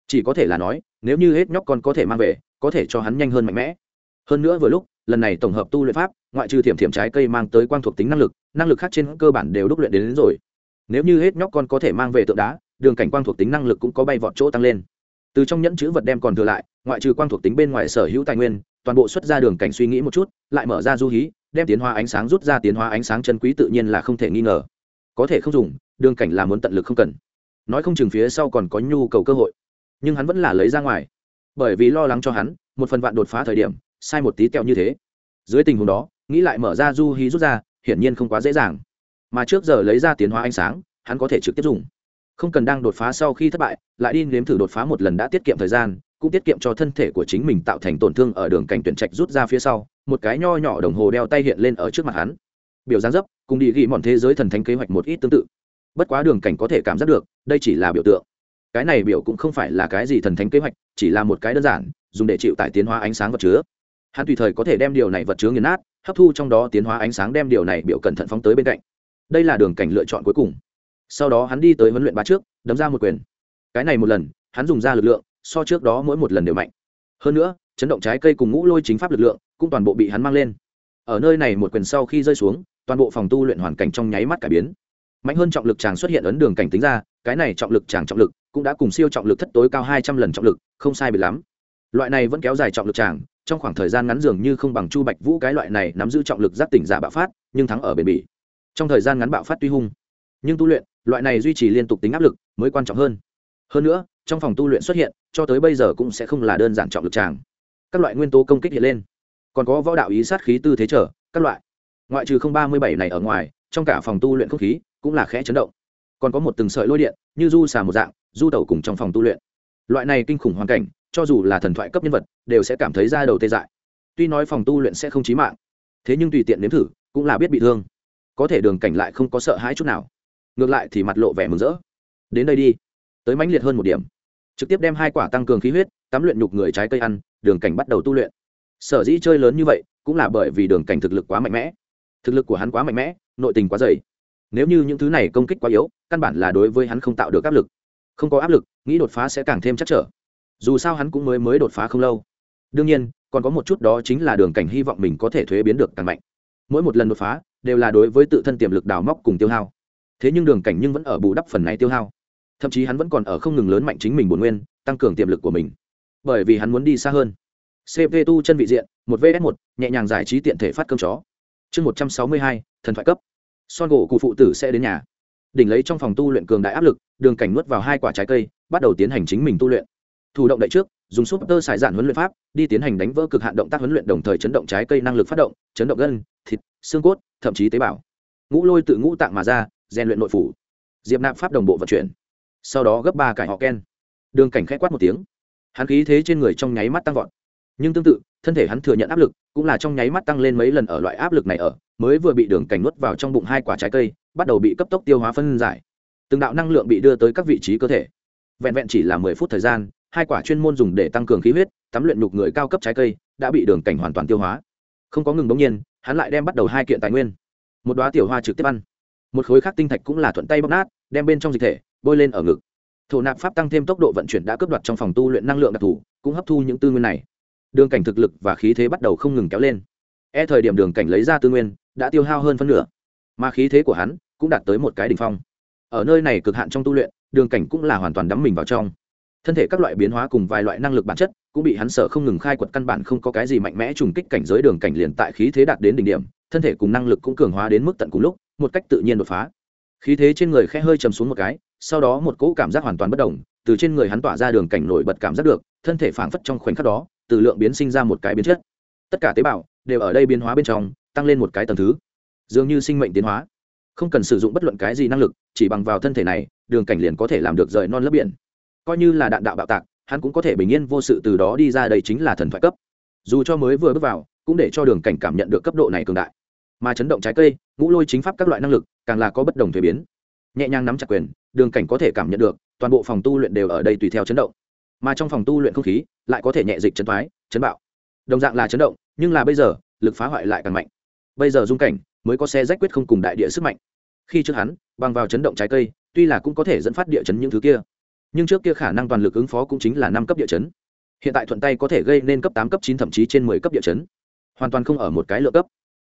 Chỉ có thể là nói, nếu như hết nhóc con có thể mang về, có thể cho hắn nhanh hơn mạnh mẽ. Hơn nữa vừa lúc lần này tổng hợp tu luyện pháp ngoại trừ thiểm thiểm trái cây mang tới quang thuộc tính năng lực năng lực khác trên cơ bản đều đúc luyện đến, đến rồi. Nếu như hết nhóc con có thể mang về tượng đá đường cảnh quang thuộc tính năng lực cũng có bay vọt chỗ tăng lên. Từ trong nhẫn chữ vật đem còn thừa lại ngoại trừ quang thuộc tính bên ngoài sở hữu tài nguyên toàn bộ xuất ra đường cảnh suy nghĩ một chút lại mở ra du hí đem tiến hóa ánh sáng rút ra tiến hóa ánh sáng chân quý tự nhiên là không thể nghi ngờ. Có thể không dùng đường cảnh là muốn tận lực không cần. Nói không chừng phía sau còn có nhu cầu cơ hội. Nhưng hắn vẫn là lấy ra ngoài. Bởi vì lo lắng cho hắn một phần vạn đột phá thời điểm sai một tí kẹo như thế. Dưới tình huống đó, nghĩ lại mở ra du hí rút ra, hiển nhiên không quá dễ dàng. Mà trước giờ lấy ra tiến hóa ánh sáng, hắn có thể trực tiếp dùng. Không cần đang đột phá sau khi thất bại, lại đi nếm thử đột phá một lần đã tiết kiệm thời gian, cũng tiết kiệm cho thân thể của chính mình tạo thành tổn thương ở đường cảnh tuyển trạch rút ra phía sau, một cái nho nhỏ đồng hồ đeo tay hiện lên ở trước mặt hắn. Biểu gián dấp, cùng đi ghi mòn thế giới thần thánh kế hoạch một ít tương tự. Bất quá đường cảnh có thể cảm giác được, đây chỉ là biểu tượng. Cái này biểu cũng không phải là cái gì thần thánh kế hoạch, chỉ là một cái đơn giản, dùng để chịu tải tiến hóa ánh sáng vật chứa hắn tùy thời có thể đem điều này vật chứa nghiền nát, hấp thu trong đó tiến hóa ánh sáng đem điều này biểu cẩn thận phóng tới bên cạnh. Đây là đường cảnh lựa chọn cuối cùng. Sau đó hắn đi tới huấn luyện ba trước, đấm ra một quyền. Cái này một lần, hắn dùng ra lực lượng, so trước đó mỗi một lần đều mạnh. Hơn nữa, chấn động trái cây cùng ngũ lôi chính pháp lực lượng, cũng toàn bộ bị hắn mang lên. Ở nơi này một quyền sau khi rơi xuống, toàn bộ phòng tu luyện hoàn cảnh trong nháy mắt cải biến. Mạnh hơn trọng lực chàng xuất hiện ấn đường cảnh tính ra, cái này trọng lực chàng trọng lực cũng đã cùng siêu trọng lực thất tối cao hai trăm lần trọng lực, không sai bị lắm. Loại này vẫn kéo dài trọng lực chàng trong khoảng thời gian ngắn dường như không bằng chu bạch vũ cái loại này nắm giữ trọng lực giác tỉnh giả bạo phát, nhưng thắng ở bền bỉ. Trong thời gian ngắn bạo phát tuy hung, nhưng tu luyện, loại này duy trì liên tục tính áp lực mới quan trọng hơn. Hơn nữa, trong phòng tu luyện xuất hiện, cho tới bây giờ cũng sẽ không là đơn giản trọng lực tràng. Các loại nguyên tố công kích hiện lên, còn có võ đạo ý sát khí tư thế trở, các loại. Ngoại trừ không ba mươi bảy này ở ngoài, trong cả phòng tu luyện không khí cũng là khẽ chấn động. Còn có một từng sợi lôi điện, như du xà một dạng, du tẩu cùng trong phòng tu luyện. Loại này kinh khủng hoàn cảnh cho dù là thần thoại cấp nhân vật, đều sẽ cảm thấy ra đầu tê dại. Tuy nói phòng tu luyện sẽ không chí mạng, thế nhưng tùy tiện nếm thử, cũng là biết bị thương. Có thể đường cảnh lại không có sợ hãi chút nào. Ngược lại thì mặt lộ vẻ mừng rỡ. Đến đây đi. Tới mãnh liệt hơn một điểm. Trực tiếp đem hai quả tăng cường khí huyết, tắm luyện nhục người trái cây ăn, đường cảnh bắt đầu tu luyện. Sở dĩ chơi lớn như vậy, cũng là bởi vì đường cảnh thực lực quá mạnh mẽ. Thực lực của hắn quá mạnh mẽ, nội tình quá dày. Nếu như những thứ này công kích quá yếu, căn bản là đối với hắn không tạo được áp lực. Không có áp lực, nghĩ đột phá sẽ càng thêm chắc trở dù sao hắn cũng mới mới đột phá không lâu. Đương nhiên, còn có một chút đó chính là đường cảnh hy vọng mình có thể thuế biến được càng mạnh. Mỗi một lần đột phá, đều là đối với tự thân tiềm lực đào móc cùng tiêu hao. Thế nhưng đường cảnh nhưng vẫn ở bù đắp phần này tiêu hao. Thậm chí hắn vẫn còn ở không ngừng lớn mạnh chính mình bổn nguyên, tăng cường tiềm lực của mình. Bởi vì hắn muốn đi xa hơn. Cp tu chân vị diện, một vs một, nhẹ nhàng giải trí tiện thể phát cơm chó. Chương một trăm sáu mươi hai, thần thoại cấp. Son gỗ cụ phụ tử sẽ đến nhà. Đỉnh lấy trong phòng tu luyện cường đại áp lực, đường cảnh nuốt vào hai quả trái cây, bắt đầu tiến hành chính mình tu luyện thủ động đậy trước, dùng súp tơ xài giản huấn luyện pháp, đi tiến hành đánh vỡ cực hạn động tác huấn luyện đồng thời chấn động trái cây năng lực phát động, chấn động gân, thịt, xương cốt, thậm chí tế bào. Ngũ lôi tự ngũ tạng mà ra, rèn luyện nội phủ. Diệp nạp pháp đồng bộ vận chuyển. Sau đó gấp ba cải họ ken. Đường cảnh khẽ quát một tiếng. Hắn khí thế trên người trong nháy mắt tăng vọt. Nhưng tương tự, thân thể hắn thừa nhận áp lực, cũng là trong nháy mắt tăng lên mấy lần ở loại áp lực này ở, mới vừa bị đường cảnh nuốt vào trong bụng hai quả trái cây, bắt đầu bị cấp tốc tiêu hóa phân giải. Từng đạo năng lượng bị đưa tới các vị trí cơ thể. Vẹn vẹn chỉ là mười phút thời gian hai quả chuyên môn dùng để tăng cường khí huyết, tắm luyện nhục người cao cấp trái cây, đã bị đường cảnh hoàn toàn tiêu hóa. Không có ngừng bỗng nhiên, hắn lại đem bắt đầu hai kiện tài nguyên. Một đoá tiểu hoa trực tiếp ăn. Một khối khác tinh thạch cũng là thuận tay bóc nát, đem bên trong dịch thể, bôi lên ở ngực. Thổ nạp pháp tăng thêm tốc độ vận chuyển đã cướp đoạt trong phòng tu luyện năng lượng đặc thù, cũng hấp thu những tư nguyên này. Đường cảnh thực lực và khí thế bắt đầu không ngừng kéo lên. E thời điểm đường cảnh lấy ra tư nguyên, đã tiêu hao hơn phân nửa. Mà khí thế của hắn cũng đạt tới một cái đ ỉ n h phong. Ở nơi này cực hạn trong tu luyện, đường cảnh cũng là hoàn toàn đắm mình vào trong thân thể các loại biến hóa cùng vài loại năng lực bản chất cũng bị hắn sợ không ngừng khai quật, căn bản không có cái gì mạnh mẽ trùng kích cảnh giới đường cảnh liền tại khí thế đạt đến đỉnh điểm, thân thể cùng năng lực cũng cường hóa đến mức tận cùng lúc, một cách tự nhiên đột phá. Khí thế trên người khẽ hơi chầm xuống một cái, sau đó một cỗ cảm giác hoàn toàn bất đồng từ trên người hắn tỏa ra đường cảnh nổi bật cảm giác được, thân thể phảng phất trong khoảnh khắc đó, từ lượng biến sinh ra một cái biến chất. Tất cả tế bào đều ở đây biến hóa bên trong, tăng lên một cái tầng thứ. Dường như sinh mệnh tiến hóa. Không cần sử dụng bất luận cái gì năng lực, chỉ bằng vào thân thể này, đường cảnh liền có thể làm được rời non lấp biển coi như là đạn đạo bạo tạc, hắn cũng có thể bình yên vô sự từ đó đi ra đây chính là thần thoại cấp. Dù cho mới vừa bước vào, cũng để cho đường cảnh cảm nhận được cấp độ này cường đại. Mà chấn động trái cây, ngũ lôi chính pháp các loại năng lực, càng là có bất đồng thuế biến. Nhẹ nhàng nắm chặt quyền, đường cảnh có thể cảm nhận được, toàn bộ phòng tu luyện đều ở đây tùy theo chấn động. Mà trong phòng tu luyện không khí, lại có thể nhẹ dịch chấn thoái, chấn bạo. Đồng dạng là chấn động, nhưng là bây giờ, lực phá hoại lại càng mạnh. Bây giờ dung cảnh mới có xe rách quyết không cùng đại địa sức mạnh. Khi trước hắn, bằng vào chấn động trái cây, tuy là cũng có thể dẫn phát địa chấn những thứ kia nhưng trước kia khả năng toàn lực ứng phó cũng chính là năm cấp địa chấn. Hiện tại thuận tay có thể gây nên cấp tám, cấp chín, thậm chí trên mười cấp địa chấn. Hoàn toàn không ở một cái lượng cấp.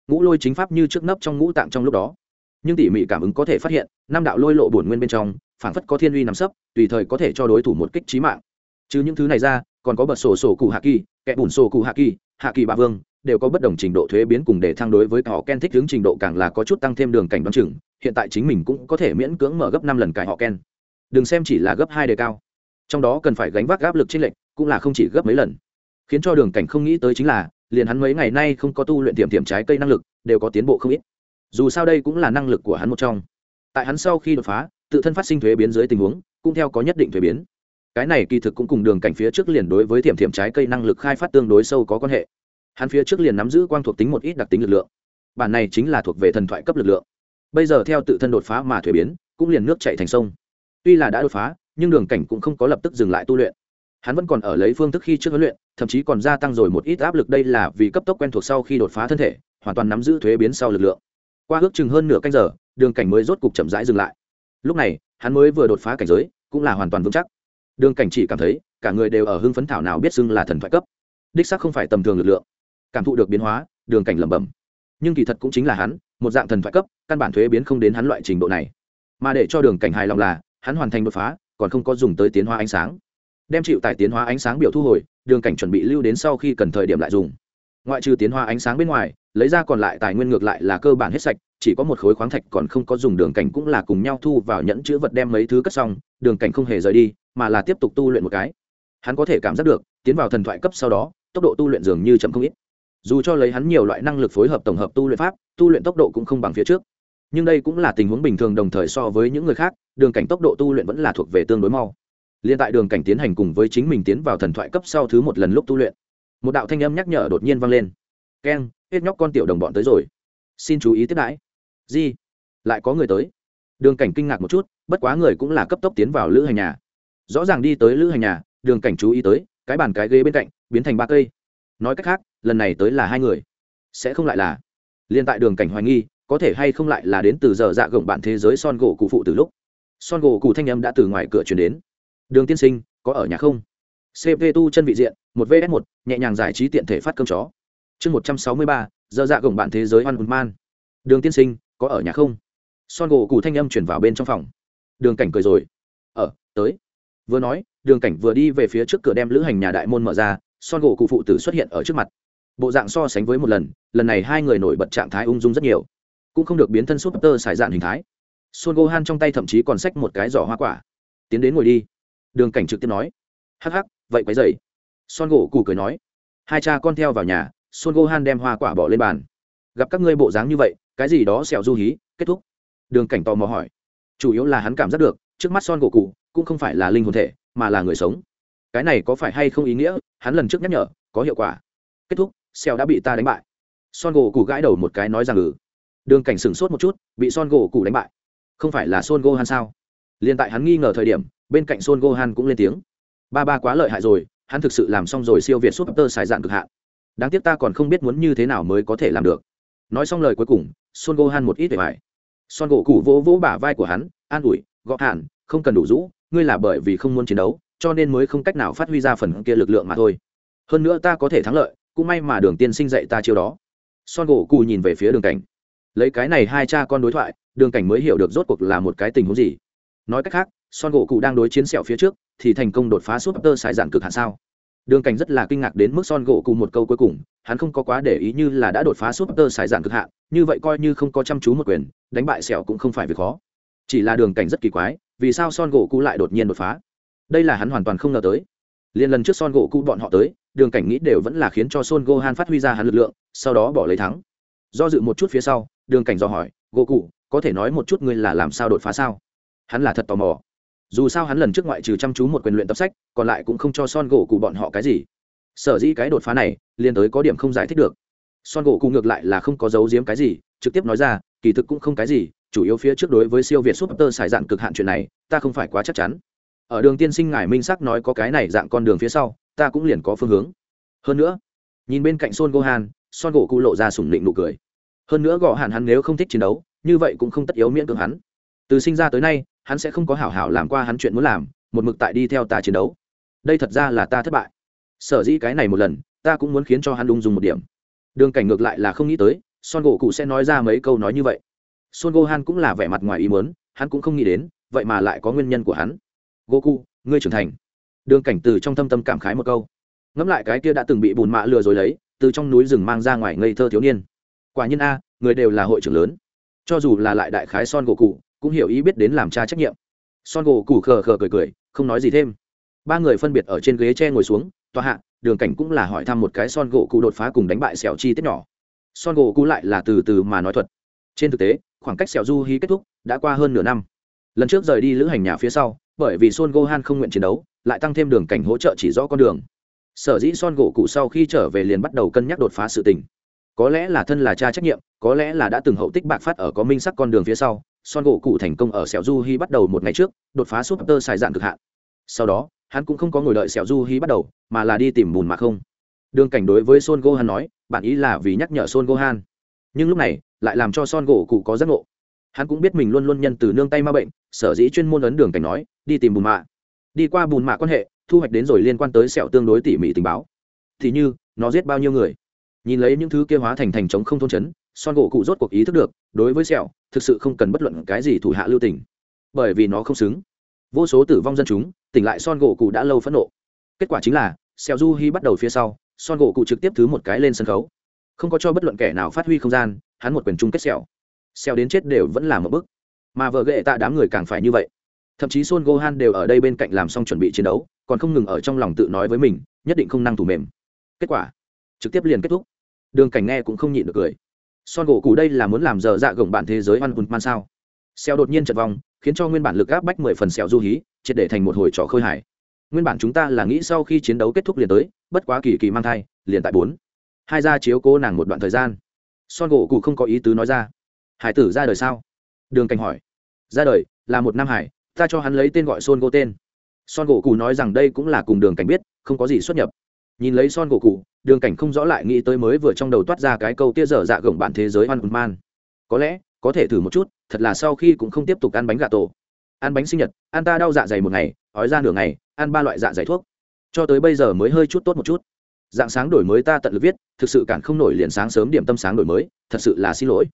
Ngũ lôi chính pháp như trước nấp trong ngũ tạng trong lúc đó. Nhưng tỉ mỉ cảm ứng có thể phát hiện, năm đạo lôi lộ bổn nguyên bên trong phản phất có thiên uy nằm sấp, tùy thời có thể cho đối thủ một kích trí mạng. Chứ những thứ này ra, còn có bật sổ sổ cụ hạ kỳ, kẻ bùn sổ cụ hạ kỳ hạ kỳ bà vương, đều có bất đồng trình độ thuế biến cùng để thăng đối với họ ken thích hướng trình độ càng là có chút tăng thêm đường cảnh đoán chừng, hiện tại chính mình cũng có thể miễn cưỡng mở gấp năm lần cải họ ken đừng xem chỉ là gấp hai đề cao. Trong đó cần phải gánh vác áp lực trên lệnh cũng là không chỉ gấp mấy lần. Khiến cho đường cảnh không nghĩ tới chính là, liền hắn mấy ngày nay không có tu luyện tiềm tiềm trái cây năng lực, đều có tiến bộ không ít. Dù sao đây cũng là năng lực của hắn một trong. Tại hắn sau khi đột phá, tự thân phát sinh thuế biến dưới tình huống, cũng theo có nhất định thuế biến. Cái này kỳ thực cũng cùng đường cảnh phía trước liền đối với tiềm tiềm trái cây năng lực khai phát tương đối sâu có quan hệ. Hắn phía trước liền nắm giữ quang thuộc tính một ít đặc tính lực lượng. Bản này chính là thuộc về thần thoại cấp lực lượng. Bây giờ theo tự thân đột phá mà thuế biến, cũng liền nước chạy thành sông tuy là đã đột phá, nhưng đường cảnh cũng không có lập tức dừng lại tu luyện. Hắn vẫn còn ở lấy phương thức khi trước huấn luyện, thậm chí còn gia tăng rồi một ít áp lực đây là vì cấp tốc quen thuộc sau khi đột phá thân thể, hoàn toàn nắm giữ thuế biến sau lực lượng. Qua ước chừng hơn nửa canh giờ, đường cảnh mới rốt cục chậm rãi dừng lại. Lúc này, hắn mới vừa đột phá cảnh giới, cũng là hoàn toàn vững chắc. Đường cảnh chỉ cảm thấy, cả người đều ở hưng phấn thảo nào biết xưng là thần thoại cấp. Đích sắc không phải tầm thường lực lượng. Cảm thụ được biến hóa, đường cảnh lẩm bẩm. Nhưng kỳ thật cũng chính là hắn, một dạng thần thoại cấp, căn bản thuế biến không đến hắn loại trình độ này. Mà để cho đường cảnh hài lòng là hắn hoàn thành đột phá, còn không có dùng tới tiến hóa ánh sáng. Đem chịu tại tiến hóa ánh sáng biểu thu hồi, đường cảnh chuẩn bị lưu đến sau khi cần thời điểm lại dùng. Ngoại trừ tiến hóa ánh sáng bên ngoài, lấy ra còn lại tài nguyên ngược lại là cơ bản hết sạch, chỉ có một khối khoáng thạch còn không có dùng đường cảnh cũng là cùng nhau thu vào nhẫn chữ vật đem mấy thứ cất xong, đường cảnh không hề rời đi, mà là tiếp tục tu luyện một cái. Hắn có thể cảm giác được, tiến vào thần thoại cấp sau đó, tốc độ tu luyện dường như chậm không ít. Dù cho lấy hắn nhiều loại năng lực phối hợp tổng hợp tu luyện pháp, tu luyện tốc độ cũng không bằng phía trước. Nhưng đây cũng là tình huống bình thường đồng thời so với những người khác đường cảnh tốc độ tu luyện vẫn là thuộc về tương đối mau. Liên tại đường cảnh tiến hành cùng với chính mình tiến vào thần thoại cấp sau thứ một lần lúc tu luyện, một đạo thanh âm nhắc nhở đột nhiên vang lên. Keng, hết nhóc con tiểu đồng bọn tới rồi. Xin chú ý tiếp đãi. Di, lại có người tới. Đường cảnh kinh ngạc một chút, bất quá người cũng là cấp tốc tiến vào lữ hành nhà. Rõ ràng đi tới lữ hành nhà, đường cảnh chú ý tới, cái bàn cái ghế bên cạnh, biến thành ba cây. Nói cách khác, lần này tới là hai người. Sẽ không lại là. Liên tại đường cảnh hoài nghi, có thể hay không lại là đến từ giờ dạ gồng bạn thế giới son gỗ cụ phụ từ lúc son gỗ cụ thanh âm đã từ ngoài cửa chuyển đến. Đường tiên sinh, có ở nhà không? Cp tu chân vị diện, một vs một, nhẹ nhàng giải trí tiện thể phát cơm chó. Chương một trăm sáu mươi ba, giờ dạ gồng bạn thế giới oan man. Đường tiên sinh, có ở nhà không? Son gỗ cụ thanh âm chuyển vào bên trong phòng. Đường cảnh cười rồi. Ở tới. Vừa nói, đường cảnh vừa đi về phía trước cửa đem lữ hành nhà đại môn mở ra, son gỗ cụ phụ tử xuất hiện ở trước mặt. Bộ dạng so sánh với một lần lần này hai người nổi bật trạng thái ung dung rất nhiều. Cũng không được biến thân súp tơ xài dạn hình thái son Gohan trong tay thậm chí còn xách một cái giỏ hoa quả. Tiến đến ngồi đi. Đường cảnh trực tiếp nói. Hắc hắc, vậy quấy dậy son gỗ cụ cười nói. Hai cha con theo vào nhà, son Gohan đem hoa quả bỏ lên bàn. Gặp các ngươi bộ dáng như vậy, cái gì đó xẻo du hí, kết thúc. Đường cảnh tò mò hỏi. Chủ yếu là hắn cảm giác được, trước mắt son gỗ cụ cũng không phải là linh hồn thể, mà là người sống. Cái này có phải hay không ý nghĩa, hắn lần trước nhắc nhở, có hiệu quả. Kết thúc xẻo đã bị ta đánh bại. Son gỗ cụ gãi đầu một cái nói rằng ừ. Đường cảnh sửng sốt một chút, bị son gỗ cụ đánh bại không phải là son Gohan sao? Liền tại hắn nghi ngờ thời điểm, bên cạnh son gohan cũng lên tiếng. Ba ba quá lợi hại rồi, hắn thực sự làm xong rồi siêu việt súp tơ xài dạn cực hạn. Đáng tiếc ta còn không biết muốn như thế nào mới có thể làm được. Nói xong lời cuối cùng, son gohan một ít vẻ bài. Son gỗ cụ vỗ vỗ bả vai của hắn, an ủi gõ hạn, không cần đủ rũ, ngươi là bởi vì không muốn chiến đấu, cho nên mới không cách nào phát huy ra phần kia lực lượng mà thôi. Hơn nữa ta có thể thắng lợi, cũng may mà đường tiên sinh dạy ta chiêu đó. Son gỗ cụ nhìn về phía đường cảnh. Lấy cái này hai cha con đối thoại đường cảnh mới hiểu được rốt cuộc là một cái tình huống gì. Nói cách khác, son gỗ cụ đang đối chiến sẹo phía trước, thì thành công đột phá súp tơ sài dạn cực hạn sao? Đường cảnh rất là kinh ngạc đến mức son gỗ cụ một câu cuối cùng, hắn không có quá để ý như là đã đột phá súp tơ sài dạn cực hạn, như vậy coi như không có chăm chú một quyền, đánh bại sẹo cũng không phải việc khó. Chỉ là đường cảnh rất kỳ quái, vì sao son gỗ cụ lại đột nhiên đột phá? Đây là hắn hoàn toàn không ngờ tới. Liền lần trước son gỗ cụ bọn họ tới, đường cảnh nghĩ đều vẫn là khiến cho son gohan phát huy ra hắn lực lượng, sau đó bỏ lấy thắng. Do dự một chút phía sau, đường cảnh do hỏi gỗ cụ, có thể nói một chút ngươi là làm sao đột phá sao? Hắn là thật tò mò. Dù sao hắn lần trước ngoại trừ chăm chú một quyền luyện tập sách, còn lại cũng không cho son gỗ cụ bọn họ cái gì. Sở dĩ cái đột phá này liên tới có điểm không giải thích được. Son gỗ cụ ngược lại là không có giấu giếm cái gì, trực tiếp nói ra, kỳ thực cũng không cái gì, chủ yếu phía trước đối với siêu việt súp tơ xài dạng cực hạn chuyện này, ta không phải quá chắc chắn. Ở đường tiên sinh ngài minh sắc nói có cái này dạng con đường phía sau, ta cũng liền có phương hướng. Hơn nữa, nhìn bên cạnh son gohan, son gỗ cụ lộ ra sủng định nụ cười hơn nữa gõ hẳn hắn nếu không thích chiến đấu, như vậy cũng không tất yếu miễn cưỡng hắn. Từ sinh ra tới nay, hắn sẽ không có hảo hảo làm qua hắn chuyện muốn làm, một mực tại đi theo ta chiến đấu. Đây thật ra là ta thất bại. Sở dĩ cái này một lần, ta cũng muốn khiến cho hắn đung dùng một điểm. Đường cảnh ngược lại là không nghĩ tới, son gỗ cụ sẽ nói ra mấy câu nói như vậy. Son gohan cũng là vẻ mặt ngoài ý muốn, hắn cũng không nghĩ đến, vậy mà lại có nguyên nhân của hắn. Goku ngươi trưởng thành. Đường cảnh từ trong thâm tâm cảm khái một câu. Ngẫm lại cái kia đã từng bị bùn mạ lừa rồi lấy, từ trong núi rừng mang ra ngoài ngây thơ thiếu niên quả nhiên a, người đều là hội trưởng lớn. Cho dù là lại đại khái son gỗ cụ cũng hiểu ý biết đến làm cha trách nhiệm. Son gỗ cụ khờ khờ cười cười, không nói gì thêm. Ba người phân biệt ở trên ghế tre ngồi xuống, tòa hạ, đường cảnh cũng là hỏi thăm một cái son gỗ cụ đột phá cùng đánh bại sẹo chi tiết nhỏ. Son gỗ cụ lại là từ từ mà nói thuật. Trên thực tế, khoảng cách sẹo du hí kết thúc đã qua hơn nửa năm. Lần trước rời đi lữ hành nhà phía sau, bởi vì son gohan không nguyện chiến đấu, lại tăng thêm đường cảnh hỗ trợ chỉ rõ con đường. Sở dĩ son gỗ cụ sau khi trở về liền bắt đầu cân nhắc đột phá sự tình có lẽ là thân là cha trách nhiệm, có lẽ là đã từng hậu tích bạc phát ở có minh sắc con đường phía sau, son gỗ cụ thành công ở sẹo du hi bắt đầu một ngày trước, đột phá súp tơ xài dạn cực hạn. Sau đó, hắn cũng không có ngồi đợi sẹo du hi bắt đầu, mà là đi tìm bùn mà không. Đường cảnh đối với son gohan nói bản ý là vì nhắc nhở son gohan nhưng lúc này, lại làm cho son gỗ cụ có giấc ngộ. Hắn cũng biết mình luôn luôn nhân từ nương tay ma bệnh, sở dĩ chuyên môn ấn đường cảnh nói, đi tìm bùn mạ đi qua bùn mạ quan hệ, thu hoạch đến rồi liên quan tới sẹo tương đối tỉ mỉ tình báo. Thì như, nó giết bao nhiêu người? Nhìn lấy những thứ kia hóa thành thành trống không thôn chấn, son gỗ cụ rốt cuộc ý thức được, đối với sẹo, thực sự không cần bất luận cái gì thủ hạ lưu tình. Bởi vì nó không xứng. Vô số tử vong dân chúng, tỉnh lại son gỗ cụ đã lâu phẫn nộ. Kết quả chính là, sẹo du hi bắt đầu phía sau, son gỗ cụ trực tiếp thứ một cái lên sân khấu. Không có cho bất luận kẻ nào phát huy không gian, hắn một quyền chung kết sẹo. Sẹo đến chết đều vẫn là một bức mà vợ ghệ tạ đám người càng phải như vậy. Thậm chí son gohan đều ở đây bên cạnh làm xong chuẩn bị chiến đấu, còn không ngừng ở trong lòng tự nói với mình, nhất định không năng thủ mềm. Kết quả, trực tiếp liền kết thúc đường cảnh nghe cũng không nhịn được cười. Son gỗ cụ đây là muốn làm dở dạ gồng bản thế giới văn hùn man sao? Xeo đột nhiên chật vòng khiến cho nguyên bản lực áp bách mười phần xẻo du hí, triệt để thành một hồi trò khơi hải nguyên bản chúng ta là nghĩ sau khi chiến đấu kết thúc liền tới, bất quá kỳ kỳ mang thai, liền tại bốn. Hai gia chiếu cố nàng một đoạn thời gian. Son gỗ cụ không có ý tứ nói ra. Hải tử ra đời sao? Đường cảnh hỏi. Ra đời, là một nam hải, ta cho hắn lấy tên gọi son gỗ tên. Son gỗ cụ nói rằng đây cũng là cùng đường cảnh biết, không có gì xuất nhập. Nhìn lấy son gỗ cụ đường cảnh không rõ lại nghĩ tới mới vừa trong đầu toát ra cái câu tia dở dạ gồng bạn thế giới hoan man có lẽ, có thể thử một chút, thật là sau khi cũng không tiếp tục ăn bánh gà tổ. Ăn bánh sinh nhật, ăn ta đau dạ dày một ngày, ói ra nửa ngày, ăn ba loại dạ dày thuốc. Cho tới bây giờ mới hơi chút tốt một chút. Dạng sáng đổi mới ta tận lực viết, thực sự cản không nổi liền sáng sớm điểm tâm sáng đổi mới, thật sự là xin lỗi.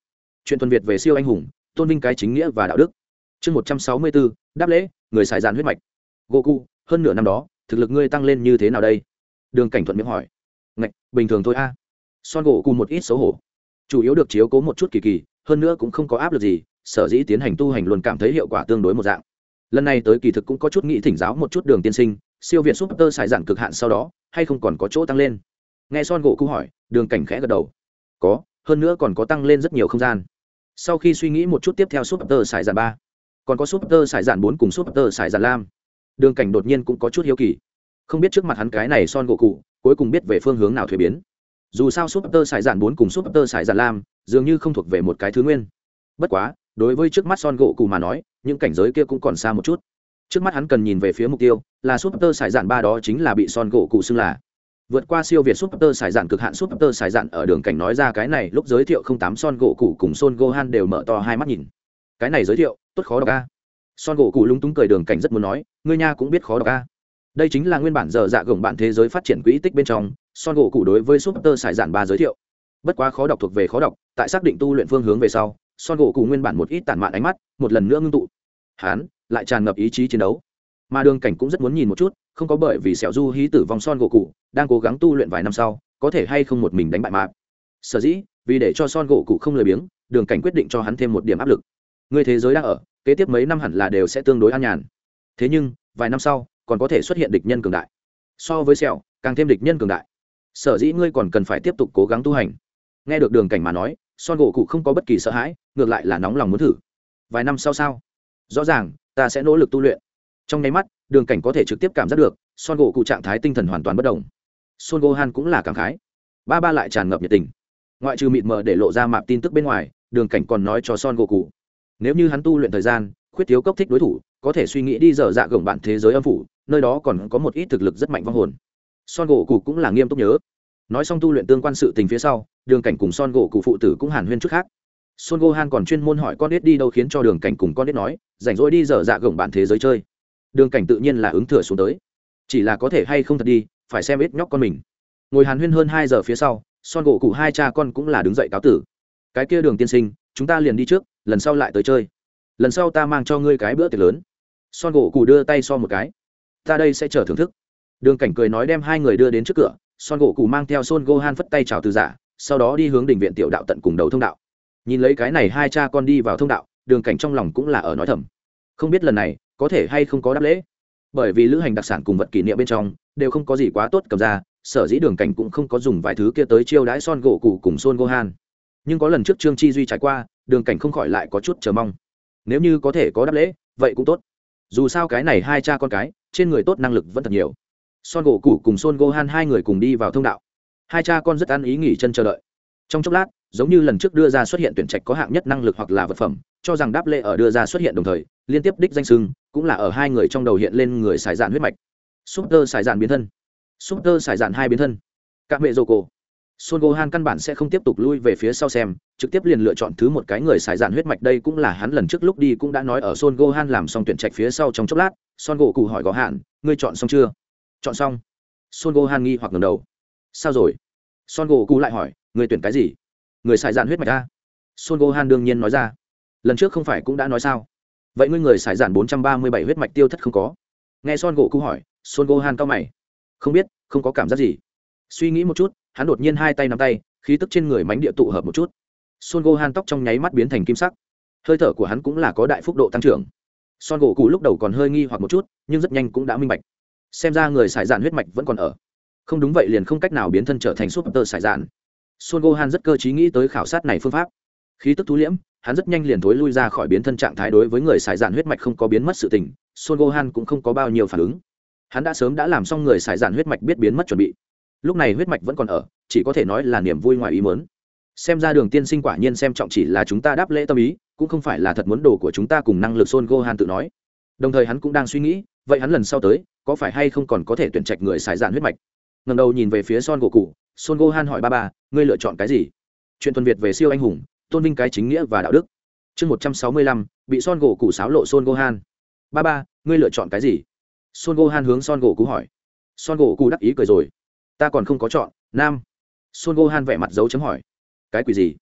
Chuyện tuần việt về siêu anh hùng, tôn vinh cái chính nghĩa và đạo đức. Chương một trăm sáu mươi bốn, đáp lễ, người xài dàn huyết mạch. Goku, hơn nửa năm đó, thực lực ngươi tăng lên như thế nào đây? Đường cảnh thuận miệng hỏi ngạch, bình thường thôi a. Son gỗ cùng một ít xấu hổ. Chủ yếu được chiếu cố một chút kỳ kỳ, hơn nữa cũng không có áp lực gì, sở dĩ tiến hành tu hành luôn cảm thấy hiệu quả tương đối một dạng. Lần này tới kỳ thực cũng có chút nghĩ thỉnh giáo một chút đường tiên sinh, siêu việt súp tơ xài dạn cực hạn sau đó, hay không còn có chỗ tăng lên? Nghe son gỗ cụ hỏi, đường cảnh khẽ gật đầu. Có, hơn nữa còn có tăng lên rất nhiều không gian. Sau khi suy nghĩ một chút tiếp theo súp tơ xài dạn ba, còn có súp tơ xài dạn bốn cùng súp tơ xài dạn lam, đường cảnh đột nhiên cũng có chút hiếu kỳ. Không biết trước mặt hắn cái này son gỗ cụ cuối cùng biết về phương hướng nào thuế biến. Dù sao súp tơ sải dạn bốn cùng súp tơ sải dạn lam, dường như không thuộc về một cái thứ nguyên. Bất quá, đối với trước mắt son gỗ cù mà nói, những cảnh giới kia cũng còn xa một chút. Trước mắt hắn cần nhìn về phía mục tiêu, là súp tơ sải dạn ba đó chính là bị son gỗ cụ xưng là. Vượt qua siêu việt super sải dạn cực hạn super sải dạn ở đường cảnh nói ra cái này, lúc giới thiệu không tám son gỗ cụ cùng son gohan đều mở to hai mắt nhìn. Cái này giới thiệu, tốt khó đọc ca son gỗ cụ lúng túng cười đường cảnh rất muốn nói, ngươi nha cũng biết khó đọc ca đây chính là nguyên bản giờ dạ gồng bạn thế giới phát triển quỹ tích bên trong, son gỗ cụ đối với super sải giản ba giới thiệu. Bất quá khó đọc thuộc về khó đọc, tại xác định tu luyện phương hướng về sau, son gỗ cụ nguyên bản một ít tản mạn ánh mắt, một lần nữa ngưng tụ. Hán, lại tràn ngập ý chí chiến đấu. Mà đường cảnh cũng rất muốn nhìn một chút, không có bởi vì sẹo du hí tử vong son gỗ cụ đang cố gắng tu luyện vài năm sau, có thể hay không một mình đánh bại mạp sở dĩ, vì để cho son gỗ cụ không lười biếng, đường cảnh quyết định cho hắn thêm một điểm áp lực. Người thế giới đang ở, kế tiếp mấy năm hẳn là đều sẽ tương đối an nhàn. Thế nhưng, vài năm sau còn có thể xuất hiện địch nhân cường đại. So với sẹo, càng thêm địch nhân cường đại. Sở dĩ ngươi còn cần phải tiếp tục cố gắng tu hành. Nghe được đường cảnh mà nói, son gỗ cụ không có bất kỳ sợ hãi, ngược lại là nóng lòng muốn thử. Vài năm sau sao? Rõ ràng, ta sẽ nỗ lực tu luyện. Trong nháy mắt, đường cảnh có thể trực tiếp cảm giác được, son gỗ cụ trạng thái tinh thần hoàn toàn bất đồng son gohan cũng là cảm khái. Ba ba lại tràn ngập nhiệt tình. Ngoại trừ mịt mờ để lộ ra mạp tin tức bên ngoài, đường cảnh còn nói cho son gỗ cụ. Nếu như hắn tu luyện thời gian, khuyết thiếu cốc thích đối thủ, có thể suy nghĩ đi dở dạ gồng bạn thế giới âm phủ nơi đó còn có một ít thực lực rất mạnh vong hồn. Son gỗ cụ cũng là nghiêm túc nhớ. Nói xong tu luyện tương quan sự tình phía sau, đường cảnh cùng son gỗ cụ phụ tử cũng hàn huyên chút khác. Son gohan còn chuyên môn hỏi con đết đi đâu khiến cho đường cảnh cùng con đết nói, rảnh rỗi đi dở dạ gồng bạn thế giới chơi. Đường cảnh tự nhiên là ứng thừa xuống tới. Chỉ là có thể hay không thật đi, phải xem ít nhóc con mình. Ngồi hàn huyên hơn hai giờ phía sau, son gỗ cụ hai cha con cũng là đứng dậy cáo tử. Cái kia đường tiên sinh, chúng ta liền đi trước, lần sau lại tới chơi. Lần sau ta mang cho ngươi cái bữa tiệc lớn. Son gỗ cụ đưa tay so một cái ta đây sẽ chờ thưởng thức. Đường cảnh cười nói đem hai người đưa đến trước cửa, son gỗ cụ mang theo son gohan phất tay chào từ giả, sau đó đi hướng đình viện tiểu đạo tận cùng đầu thông đạo. Nhìn lấy cái này hai cha con đi vào thông đạo, đường cảnh trong lòng cũng là ở nói thầm. Không biết lần này, có thể hay không có đáp lễ. Bởi vì lữ hành đặc sản cùng vật kỷ niệm bên trong, đều không có gì quá tốt cầm ra, sở dĩ đường cảnh cũng không có dùng vài thứ kia tới chiêu đãi son gỗ cụ cùng son gohan. Nhưng có lần trước trương chi duy trải qua, đường cảnh không khỏi lại có chút chờ mong. Nếu như có thể có đáp lễ, vậy cũng tốt dù sao cái này hai cha con cái, trên người tốt năng lực vẫn thật nhiều. Son gỗ cụ cùng son gohan hai người cùng đi vào thông đạo. Hai cha con rất ăn ý nghỉ chân chờ đợi. Trong chốc lát, giống như lần trước đưa ra xuất hiện tuyển trạch có hạng nhất năng lực hoặc là vật phẩm, cho rằng đáp lễ ở đưa ra xuất hiện đồng thời, liên tiếp đích danh sưng cũng là ở hai người trong đầu hiện lên người xài dạn huyết mạch. Súp tơ xài dạn biến thân. Súp tơ xài dạn hai biến thân. Các mẹ dô cổ Son Gohan căn bản sẽ không tiếp tục lui về phía sau xem, trực tiếp liền lựa chọn thứ một cái người xài dạn huyết mạch đây cũng là hắn lần trước lúc đi cũng đã nói ở Son Gohan làm xong tuyển trạch phía sau trong chốc lát, Son Goku hỏi có hạn, ngươi chọn xong chưa? Chọn xong. Son Gohan nghi hoặc ngẩng đầu. Sao rồi? Son Goku lại hỏi, ngươi tuyển cái gì? Người xài dạn huyết mạch a? Son Gohan đương nhiên nói ra. Lần trước không phải cũng đã nói sao? Vậy ngươi người xài dạn 437 huyết mạch tiêu thất không có? Nghe Son Goku hỏi, Son Gohan cau mày. Không biết, không có cảm giác gì. Suy nghĩ một chút, hắn đột nhiên hai tay nắm tay, khí tức trên người mánh địa tụ hợp một chút. Son gohan tóc trong nháy mắt biến thành kim sắc. Hơi thở của hắn cũng là có đại phúc độ tăng trưởng. Son gỗ cụ lúc đầu còn hơi nghi hoặc một chút, nhưng rất nhanh cũng đã minh bạch. Xem ra người xài dạn huyết mạch vẫn còn ở. Không đúng vậy liền không cách nào biến thân trở thành súp tơ xài dạn. Son gohan rất cơ t nghĩ tới khảo sát này phương pháp. Khí tức thú liễm, hắn rất nhanh liền thối lui ra khỏi biến thân trạng thái đối với người xài dạn huyết mạch không có biến mất sự tình, son gohan cũng không có bao nhiêu phản ứng. Hắn đã sớm đã làm xong người xài dạn huyết mạch biết biến mất chuẩn bị lúc này huyết mạch vẫn còn ở, chỉ có thể nói là niềm vui ngoài ý mớn xem ra đường tiên sinh quả nhiên xem trọng chỉ là chúng ta đáp lễ tâm ý, cũng không phải là thật muốn đồ của chúng ta cùng năng lực son gohan tự nói. Đồng thời hắn cũng đang suy nghĩ, vậy hắn lần sau tới, có phải hay không còn có thể tuyển trạch người xài dạn huyết mạch? Ngần đầu nhìn về phía son gỗ cụ son gohan hỏi ba ba, ngươi lựa chọn cái gì? Chuyện thuần việt về siêu anh hùng, tôn vinh cái chính nghĩa và đạo đức. Chương một trăm sáu mươi lăm, bị son gỗ cụ sáo lộ son gohan. Ba ba, ngươi lựa chọn cái gì? Son gohan hướng son gỗ cụ hỏi. Son gỗ cụ đắc ý cười rồi ta còn không có chọn, nam. Son gohan vẻ mặt dấu chấm hỏi. Cái quỷ gì?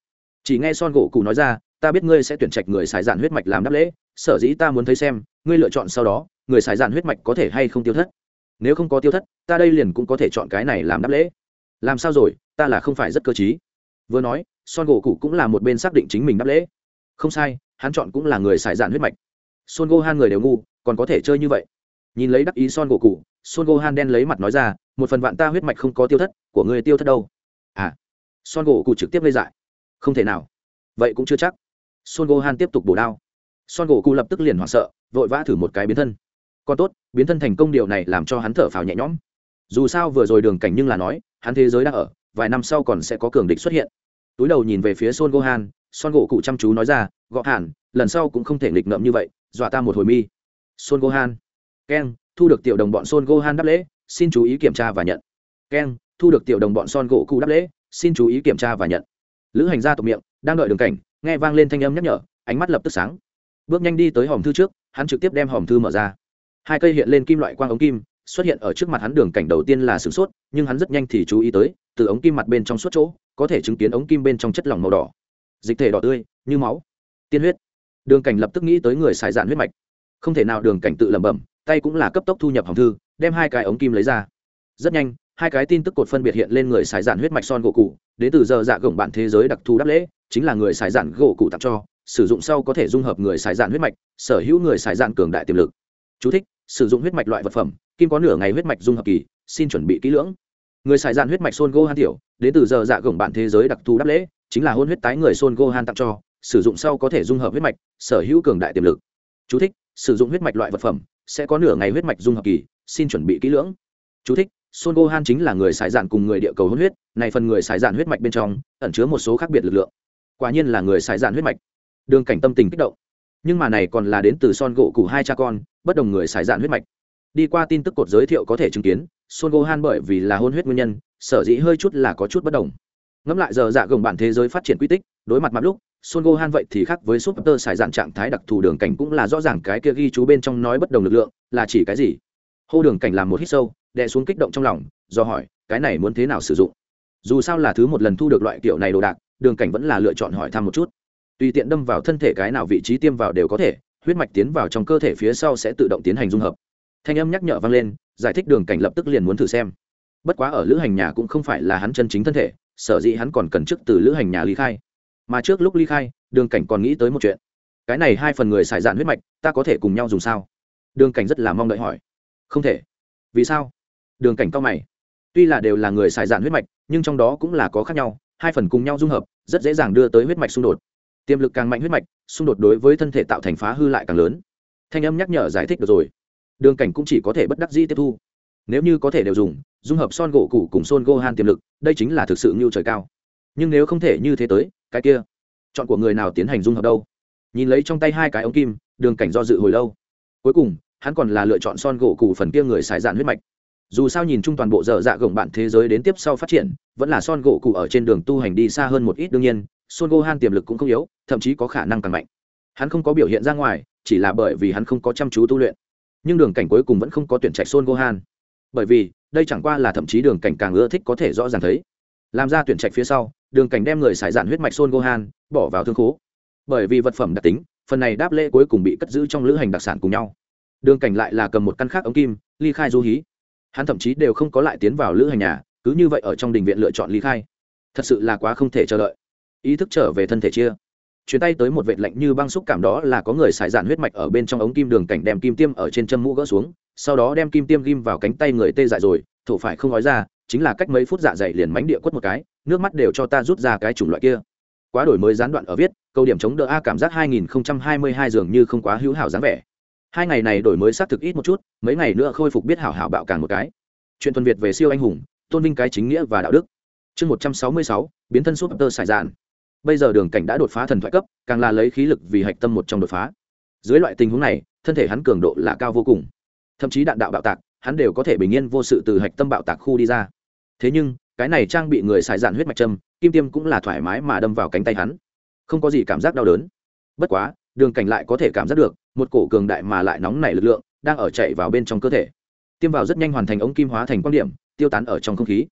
Chỉ nghe son gỗ cụ nói ra, ta biết ngươi sẽ tuyển trạch người xài dạn huyết mạch làm đáp lễ, sở dĩ ta muốn thấy xem, ngươi lựa chọn sau đó, người xài dạn huyết mạch có thể hay không tiêu thất? Nếu không có tiêu thất, ta đây liền cũng có thể chọn cái này làm đáp lễ. Làm sao rồi, ta là không phải rất cơ t vừa nói, son gỗ cụ cũng là một bên xác định chính mình đáp lễ. Không sai, hắn chọn cũng là người xài dạn huyết mạch. Son gohan người đều ngu, còn có thể chơi như vậy. Nhìn lấy đắc ý son gỗ cụ son gohan đen lấy mặt nói ra một phần vạn ta huyết mạch không có tiêu thất, của người tiêu thất đâu? À son gỗ cụ trực tiếp lây dại. Không thể nào. Vậy cũng chưa chắc. Son gohan tiếp tục bổ đao. Son gỗ cụ lập tức liền hoảng sợ, vội vã thử một cái biến thân. Còn tốt, biến thân thành công điều này làm cho hắn thở phào nhẹ nhõm. Dù sao vừa rồi đường cảnh nhưng là nói, hắn thế giới đã ở, vài năm sau còn sẽ có cường địch xuất hiện. Túi đầu nhìn về phía son gohan son gỗ cụ chăm chú nói ra, gọ hẳn lần sau cũng không thể nghịch ngợm như vậy, dọa ta một hồi mi. Son gohan keng, thu được tiểu đồng bọn son gohan đáp lễ xin chú ý kiểm tra và nhận. Keng thu được tiểu đồng bọn son gỗ cụ đáp lễ, xin chú ý kiểm tra và nhận. Lữ hành gia tộc miệng, đang đợi đường cảnh, nghe vang lên thanh âm nhắc nhở, ánh mắt lập tức sáng. Bước nhanh đi tới hòm thư trước, hắn trực tiếp đem hòm thư mở ra. Hai cây hiện lên kim loại quang ống kim, xuất hiện ở trước mặt hắn đường cảnh đầu tiên là sửng sốt, nhưng hắn rất nhanh thì chú ý tới, từ ống kim mặt bên trong suốt chỗ, có thể chứng kiến ống kim bên trong chất lỏng màu đỏ. Dịch thể đỏ tươi, như máu, tiên huyết. Đường cảnh lập tức nghĩ tới người xài dạn huyết mạch. Không thể nào đường cảnh tự lẩm bẩm, tay cũng là cấp tốc thu nhập hòm thư đem hai cái ống kim lấy ra. Rất nhanh hai cái tin tức cột phân biệt hiện lên người xài giản huyết mạch son gỗ cụ đến từ giờ dạ gồng bạn thế giới đặc thù đáp lễ chính là người xài giản gỗ cụ tặng cho sử dụng sau có thể dung hợp người xài giản huyết mạch sở hữu người xài giản cường đại tiềm lực. Chú thích, sử dụng huyết mạch loại vật phẩm kim có nửa ngày huyết mạch dung hợp kỳ xin chuẩn bị kỹ lưỡng. Người xài giản huyết mạch son gỗ han tiểu đến từ giờ dạ gồng bạn thế giới đặc thù đáp lễ chính là hôn huyết tái người son gỗ han tặng cho sử dụng sau có thể dung hợp huyết mạch sở hữu cường đại tiềm lực. Chú thích, sử dụng huyết mạch loại vật phẩm sẽ có nửa ngày huyết mạch dung hợp kỳ xin chuẩn bị kỹ lưỡng Chú thích, Son Gohan chính là người xài dạn cùng người địa cầu hôn huyết, này phần người xài dạn huyết mạch bên trong ẩn chứa một số khác biệt lực lượng. Quả nhiên là người xài dạn huyết mạch. Đường Cảnh tâm tình kích động. Nhưng mà này còn là đến từ Son gỗ củ hai cha con, bất đồng người xài dạn huyết mạch. Đi qua tin tức cột giới thiệu có thể chứng kiến, Son Gohan bởi vì là hôn huyết nguyên nhân, sở dĩ hơi chút là có chút bất đồng. Ngẫm lại giờ dạ gồng bản thế giới phát triển quy tích, đối mặt mặt lúc, Son Gohan vậy thì khác với Super xài dạn trạng thái đặc thù đường cảnh cũng là rõ ràng cái kia ghi chú bên trong nói bất đồng lực lượng, là chỉ cái gì? Hô đường cảnh làm một hít sâu, đè xuống kích động trong lòng do hỏi cái này muốn thế nào sử dụng? Dù sao là thứ một lần thu được loại kiểu này đồ đạc đường cảnh vẫn là lựa chọn hỏi thăm một chút. Tùy tiện đâm vào thân thể cái nào vị trí tiêm vào đều có thể huyết mạch tiến vào trong cơ thể phía sau sẽ tự động tiến hành dung hợp. Thanh âm nhắc nhở vang lên giải thích đường cảnh lập tức liền muốn thử xem. Bất quá ở lữ hành nhà cũng không phải là hắn chân chính thân thể sở dĩ hắn còn cần trước từ lữ hành nhà ly khai. Mà trước lúc ly khai đường cảnh còn nghĩ tới một chuyện. Cái này hai phần người xài dạn huyết mạch ta có thể cùng nhau dùng sao? Đường cảnh rất là mong đợi hỏi không thể. Vì sao? Đường cảnh cao mày. Tuy là đều là người xài dạn huyết mạch, nhưng trong đó cũng là có khác nhau, hai phần cùng nhau dung hợp, rất dễ dàng đưa tới huyết mạch xung đột. Tiềm lực càng mạnh huyết mạch, xung đột đối với thân thể tạo thành phá hư lại càng lớn. Thanh âm nhắc nhở giải thích được rồi. Đường cảnh cũng chỉ có thể bất đắc dĩ tiếp thu. Nếu như có thể đều dùng, dung hợp son gỗ củ cùng son gohan tiềm lực, đây chính là thực sự ngưu trời cao. Nhưng nếu không thể như thế tới, cái kia, chọn của người nào tiến hành dung hợp đâu? Nhìn lấy trong tay hai cái ống kim, đường cảnh do dự hồi lâu. Cuối cùng hắn còn là lựa chọn son gỗ cụ phần kia người xài dạn huyết mạch. Dù sao nhìn chung toàn bộ dở dạ gồng bạn thế giới đến tiếp sau phát triển, vẫn là son gỗ cụ ở trên đường tu hành đi xa hơn một ít đương nhiên, son gohan tiềm lực cũng không yếu, thậm chí có khả năng càng mạnh. Hắn không có biểu hiện ra ngoài, chỉ là bởi vì hắn không có chăm chú tu luyện. Nhưng đường cảnh cuối cùng vẫn không có tuyển trạch son gohan bởi vì, đây chẳng qua là thậm chí đường cảnh càng ưa thích có thể rõ ràng thấy. Làm ra tuyển trạch phía sau, đường cảnh đem người xài dạn huyết mạch son gohan bỏ vào thương khố. Bởi vì vật phẩm đặc tính, phần này đáp lễ cuối cùng bị cất giữ trong lữ hành đặc sản cùng nhau đường cảnh lại là cầm một căn khác ống kim, ly khai du hí. Hắn thậm chí đều không có lại tiến vào lữ hành nhà, cứ như vậy ở trong đình viện lựa chọn ly khai. Thật sự là quá không thể chờ đợi. Ý thức trở về thân thể chia. Chuyến tay tới một vệt lạnh như băng xúc cảm đó là có người xài dạn huyết mạch ở bên trong ống kim đường cảnh đem kim tiêm ở trên chân mũ gỡ xuống, sau đó đem kim tiêm ghim vào cánh tay người tê dại rồi, thổ phải không nói ra, chính là cách mấy phút dạ dày liền mánh địa quất một cái, nước mắt đều cho ta rút ra cái chủng loại kia. Quá đổi mới gián đoạn ở viết, câu điểm chống đỡ a cảm giác 2022 dường như không quá hữu hảo dáng vẻ hai ngày này đổi mới xác thực ít một chút, mấy ngày nữa khôi phục biết hảo hảo bạo càng một cái. Chuyện thuần việt về siêu anh hùng, tôn vinh cái chính nghĩa và đạo đức. Chương một trăm sáu mươi sáu, biến thân súp tơ sải dạn bây giờ đường cảnh đã đột phá thần thoại cấp, càng là lấy khí lực vì hạch tâm một trong đột phá. Dưới loại tình huống này, thân thể hắn cường độ là cao vô cùng. Thậm chí đạn đạo bạo tạc, hắn đều có thể bình yên vô sự từ hạch tâm bạo tạc khu đi ra. Thế nhưng, cái này trang bị người xài dạn huyết mạch châm kim tiêm cũng là thoải mái mà đâm vào cánh tay hắn. Không có gì cảm giác đau đớn. Bất quá đường cảnh lại có thể cảm giác được, một cổ cường đại mà lại nóng nảy lực lượng đang ở chạy vào bên trong cơ thể. Tiêm vào rất nhanh hoàn thành ống kim hóa thành quan điểm, tiêu tán ở trong không khí.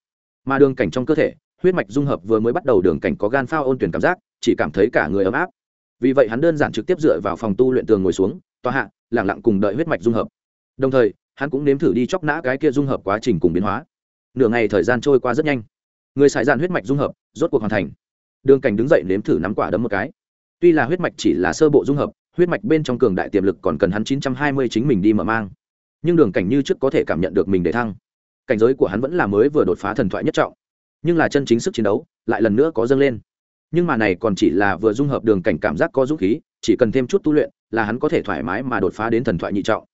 Mà đường cảnh trong cơ thể, huyết mạch dung hợp vừa mới bắt đầu đường cảnh có gan phao ôn tuyển cảm giác, chỉ cảm thấy cả người ấm áp. Vì vậy hắn đơn giản trực tiếp dựa vào phòng tu luyện tường ngồi xuống, tòa hạ lẳng lặng cùng đợi huyết mạch dung hợp. Đồng thời, hắn cũng nếm thử đi chóc nã cái kia dung hợp quá trình cùng biến hóa. Nửa ngày thời gian trôi qua rất nhanh. Người xài dàn huyết mạch dung hợp, rốt cuộc hoàn thành. Đường cảnh đứng dậy nếm thử nắm quả đấm một cái tuy là huyết mạch chỉ là sơ bộ dung hợp, huyết mạch bên trong cường đại tiềm lực còn cần hắn chín trăm hai mươi chính mình đi mở mang. Nhưng đường cảnh như trước có thể cảm nhận được mình để thăng. Cảnh giới của hắn vẫn là mới vừa đột phá thần thoại nhất trọng. Nhưng là chân chính sức chiến đấu lại lần nữa có dâng lên. Nhưng mà này còn chỉ là vừa dung hợp đường cảnh cảm giác có dũng khí, chỉ cần thêm chút tu luyện là hắn có thể thoải mái mà đột phá đến thần thoại nhị trọng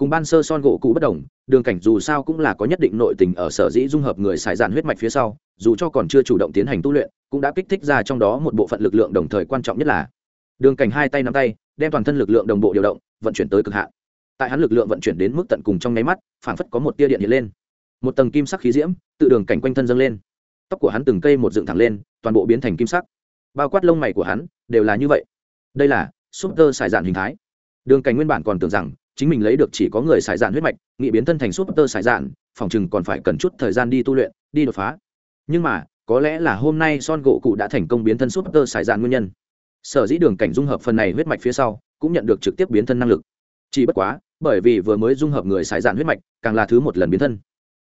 cùng ban sơ son gỗ cũ bất đồng, đường cảnh dù sao cũng là có nhất định nội tình ở sở dĩ dung hợp người xài dạn huyết mạch phía sau, dù cho còn chưa chủ động tiến hành tu luyện, cũng đã kích thích ra trong đó một bộ phận lực lượng đồng thời quan trọng nhất là đường cảnh hai tay nắm tay, đem toàn thân lực lượng đồng bộ điều động, vận chuyển tới cực hạn. Tại hắn lực lượng vận chuyển đến mức tận cùng trong nháy mắt, phảng phất có một tia điện hiện lên. Một tầng kim sắc khí diễm, tự đường cảnh quanh thân dâng lên. Tóc của hắn từng cây một dựng thẳng lên, toàn bộ biến thành kim sắc. Bao quát lông mày của hắn, đều là như vậy. Đây là súp tơ xài dạn hình thái. Đường cảnh nguyên bản còn tưởng rằng chính mình lấy được chỉ có người xài dạn huyết mạch nghị biến thân thành súp tơ xài dạn, phòng chừng còn phải cần chút thời gian đi tu luyện, đi đột phá. Nhưng mà, có lẽ là hôm nay son gỗ cụ đã thành công biến thân súp tơ xài dạn nguyên nhân. Sở dĩ đường cảnh dung hợp phần này huyết mạch phía sau, cũng nhận được trực tiếp biến thân năng lực. Chỉ bất quá, bởi vì vừa mới dung hợp người xài dạn huyết mạch, càng là thứ một lần biến thân.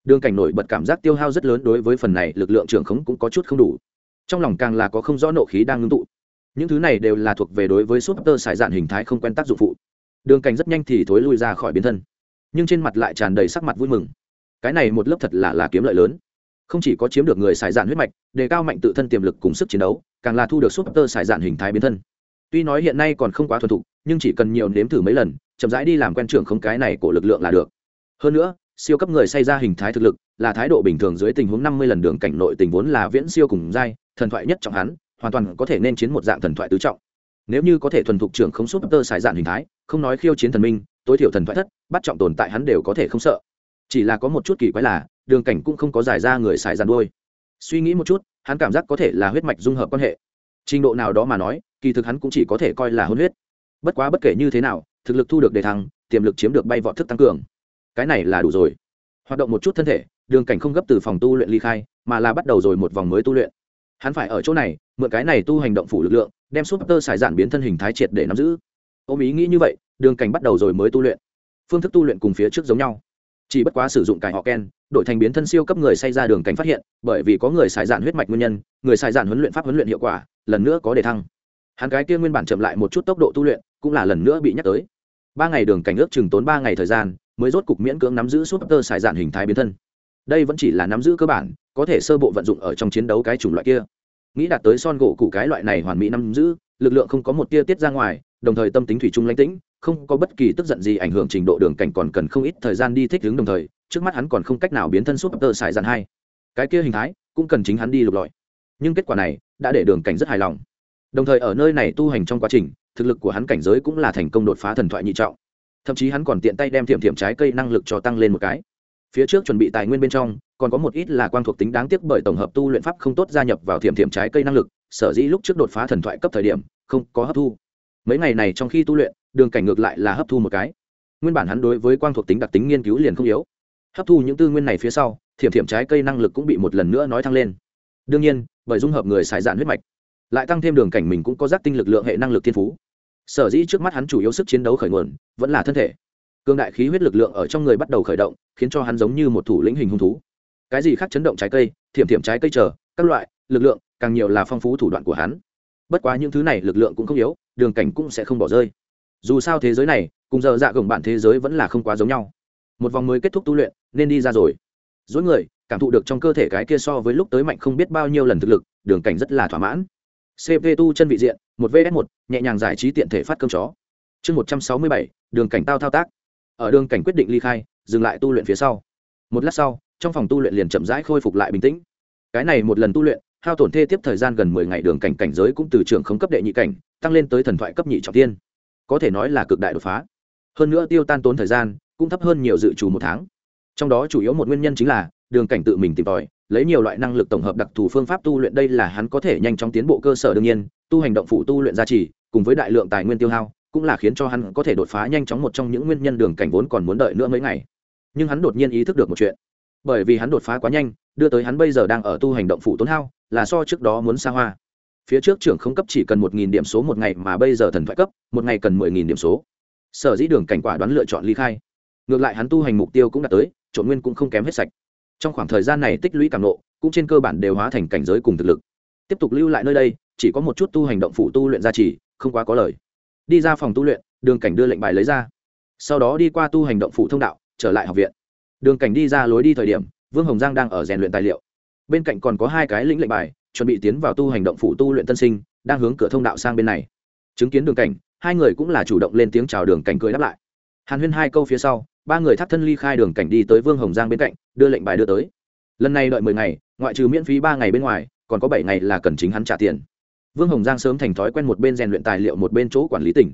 Đường cảnh nổi bật cảm giác tiêu hao rất lớn đối với phần này lực lượng trưởng khống cũng có chút không đủ. Trong lòng càng là có không rõ nộ khí đang ngưng tụ. Những thứ này đều là thuộc về đối với súp tơ xài dạn hình thái không quen tác dụng phụ đường cảnh rất nhanh thì thối lui ra khỏi biến thân, nhưng trên mặt lại tràn đầy sắc mặt vui mừng. Cái này một lớp thật là là kiếm lợi lớn. Không chỉ có chiếm được người xài dạn huyết mạch, đề cao mạnh tự thân tiềm lực cùng sức chiến đấu, càng là thu được súp tơ xài dạn hình thái biến thân. Tuy nói hiện nay còn không quá thuần thục, nhưng chỉ cần nhiều nếm thử mấy lần, chậm rãi đi làm quen trưởng không cái này của lực lượng là được. Hơn nữa, siêu cấp người xây ra hình thái thực lực, là thái độ bình thường dưới tình huống năm mươi lần đường cảnh nội tình vốn là viễn siêu cùng giai, thần thoại nhất trọng hắn, hoàn toàn có thể nên chiến một dạng thần thoại tứ trọng. Nếu như có thể thuần thục trưởng không súp tơ xài dạn hình thái không nói khiêu chiến thần minh, tối thiểu thần thoại thất, bắt trọng tồn tại hắn đều có thể không sợ. Chỉ là có một chút kỳ quái là, đường cảnh cũng không có giải ra người xài dàn đôi suy nghĩ một chút, hắn cảm giác có thể là huyết mạch dung hợp quan hệ. Trình độ nào đó mà nói, kỳ thực hắn cũng chỉ có thể coi là hôn huyết. Bất quá bất kể như thế nào, thực lực thu được đề thăng, tiềm lực chiếm được bay vọt thức tăng cường. Cái này là đủ rồi. Hoạt động một chút thân thể, đường cảnh không gấp từ phòng tu luyện ly khai, mà là bắt đầu rồi một vòng mới tu luyện. Hắn phải ở chỗ này, mượn cái này tu hành động phủ lực lượng, đem súp tơ xài dạn biến thân hình thái triệt để nắm giữ ôm ý nghĩ như vậy, đường cảnh bắt đầu rồi mới tu luyện. Phương thức tu luyện cùng phía trước giống nhau. Chỉ bất quá sử dụng cải họ ken, đổi thành biến thân siêu cấp người say ra đường cảnh phát hiện, bởi vì có người xài dạn huyết mạch nguyên nhân, người xài dạn huấn luyện pháp huấn luyện hiệu quả, lần nữa có đề thăng. Hắn cái kia nguyên bản chậm lại một chút tốc độ tu luyện, cũng là lần nữa bị nhắc tới. Ba ngày đường cảnh ước chừng tốn ba ngày thời gian, mới rốt cục miễn cưỡng nắm giữ súp tơ xài dạn hình thái biến thân. Đây vẫn chỉ là nắm giữ cơ bản, có thể sơ bộ vận dụng ở trong chiến đấu cái chủng loại kia. Nghĩ đạt tới son gỗ cụ cái loại này hoàn mỹ nắm giữ, lực lượng không có một tia tiết ra ngoài đồng thời tâm tính thủy chung lãnh tĩnh, không có bất kỳ tức giận gì ảnh hưởng trình độ đường cảnh còn cần không ít thời gian đi thích ứng đồng thời, trước mắt hắn còn không cách nào biến thân súp tơ xài dạn hai. Cái kia hình thái, cũng cần chính hắn đi lục lọi. Nhưng kết quả này, đã để đường cảnh rất hài lòng. Đồng thời ở nơi này tu hành trong quá trình, thực lực của hắn cảnh giới cũng là thành công đột phá thần thoại nhị trọng. Thậm chí hắn còn tiện tay đem thiểm thiểm trái cây năng lực cho tăng lên một cái. Phía trước chuẩn bị tài nguyên bên trong, còn có một ít là quang thuộc tính đáng tiếc bởi tổng hợp tu luyện pháp không tốt gia nhập vào thiểm thiểm trái cây năng lực, sở dĩ lúc trước đột phá thần thoại cấp thời điểm, không có hấp thu mấy ngày này trong khi tu luyện, đường cảnh ngược lại là hấp thu một cái. Nguyên bản hắn đối với quang thuộc tính đặc tính nghiên cứu liền không yếu. Hấp thu những tư nguyên này phía sau, thiểm thiểm trái cây năng lực cũng bị một lần nữa nói thăng lên. Đương nhiên, bởi dung hợp người xài dạn huyết mạch, lại tăng thêm đường cảnh mình cũng có giác tinh lực lượng hệ năng lực thiên phú. Sở dĩ trước mắt hắn chủ yếu sức chiến đấu khởi nguồn, vẫn là thân thể. Cương đại khí huyết lực lượng ở trong người bắt đầu khởi động, khiến cho hắn giống như một thủ lĩnh hình hung thú. Cái gì khác chấn động trái cây, thiểm thiểm trái cây chờ, các loại, lực lượng, càng nhiều là phong phú thủ đoạn của hắn. Bất quá những thứ này lực lượng cũng không yếu đường cảnh cũng sẽ không bỏ rơi. Dù sao thế giới này, cùng giờ dạ gồng bạn thế giới vẫn là không quá giống nhau. Một vòng mới kết thúc tu luyện, nên đi ra rồi. Dối người, cảm thụ được trong cơ thể cái kia so với lúc tới mạnh không biết bao nhiêu lần thực lực, đường cảnh rất là thỏa mãn. Cp tu chân vị diện, một vs một, nhẹ nhàng giải trí tiện thể phát cơm chó. Chương một trăm sáu mươi bảy, đường cảnh tao thao tác. Ở đường cảnh quyết định ly khai, dừng lại tu luyện phía sau. Một lát sau, trong phòng tu luyện liền chậm rãi khôi phục lại bình tĩnh. Cái này một lần tu luyện, hao tổn thê tiếp thời gian gần mười ngày đường cảnh cảnh giới cũng từ trường không cấp đệ nhị cảnh tăng lên tới thần thoại cấp nhị trọng tiên. Có thể nói là cực đại đột phá. Hơn nữa tiêu tan tốn thời gian, cũng thấp hơn nhiều dự trù một tháng. Trong đó chủ yếu một nguyên nhân chính là, đường cảnh tự mình tìm tòi, lấy nhiều loại năng lực tổng hợp đặc thù phương pháp tu luyện đây là hắn có thể nhanh chóng tiến bộ cơ sở đương nhiên, tu hành động phụ tu luyện gia trì, cùng với đại lượng tài nguyên tiêu hao, cũng là khiến cho hắn có thể đột phá nhanh chóng một trong những nguyên nhân đường cảnh vốn còn muốn đợi nữa mấy ngày. Nhưng hắn đột nhiên ý thức được một chuyện. Bởi vì hắn đột phá quá nhanh, đưa tới hắn bây giờ đang ở tu hành động phụ tốn hao, là so trước đó muốn xa hoa phía trước trưởng không cấp chỉ cần một nghìn điểm số một ngày mà bây giờ thần thoại cấp, một ngày cần mười nghìn điểm số. Sở dĩ đường cảnh quả đoán lựa chọn ly khai. Ngược lại hắn tu hành mục tiêu cũng đã tới, trộn nguyên cũng không kém hết sạch. Trong khoảng thời gian này tích lũy cảm nộ cũng trên cơ bản đều hóa thành cảnh giới cùng thực lực. Tiếp tục lưu lại nơi đây, chỉ có một chút tu hành động phụ tu luyện gia trì, không quá có lời. Đi ra phòng tu luyện, đường cảnh đưa lệnh bài lấy ra. Sau đó đi qua tu hành động phụ thông đạo, trở lại học viện. Đường cảnh đi ra lối đi thời điểm, vương hồng giang đang ở rèn luyện tài liệu. Bên cạnh còn có hai cái lĩnh lệnh bài chuẩn bị tiến vào tu hành động phụ tu luyện tân sinh, đang hướng cửa thông đạo sang bên này. Chứng kiến đường cảnh, hai người cũng là chủ động lên tiếng chào đường cảnh cười đáp lại. Hàn huyên hai câu phía sau, ba người thắt thân ly khai đường cảnh đi tới vương hồng giang bên cạnh, đưa lệnh bài đưa tới. Lần này đợi mười ngày, ngoại trừ miễn phí ba ngày bên ngoài, còn có bảy ngày là cần chính hắn trả tiền. Vương hồng giang sớm thành thói quen một bên rèn luyện tài liệu một bên chỗ quản lý tỉnh.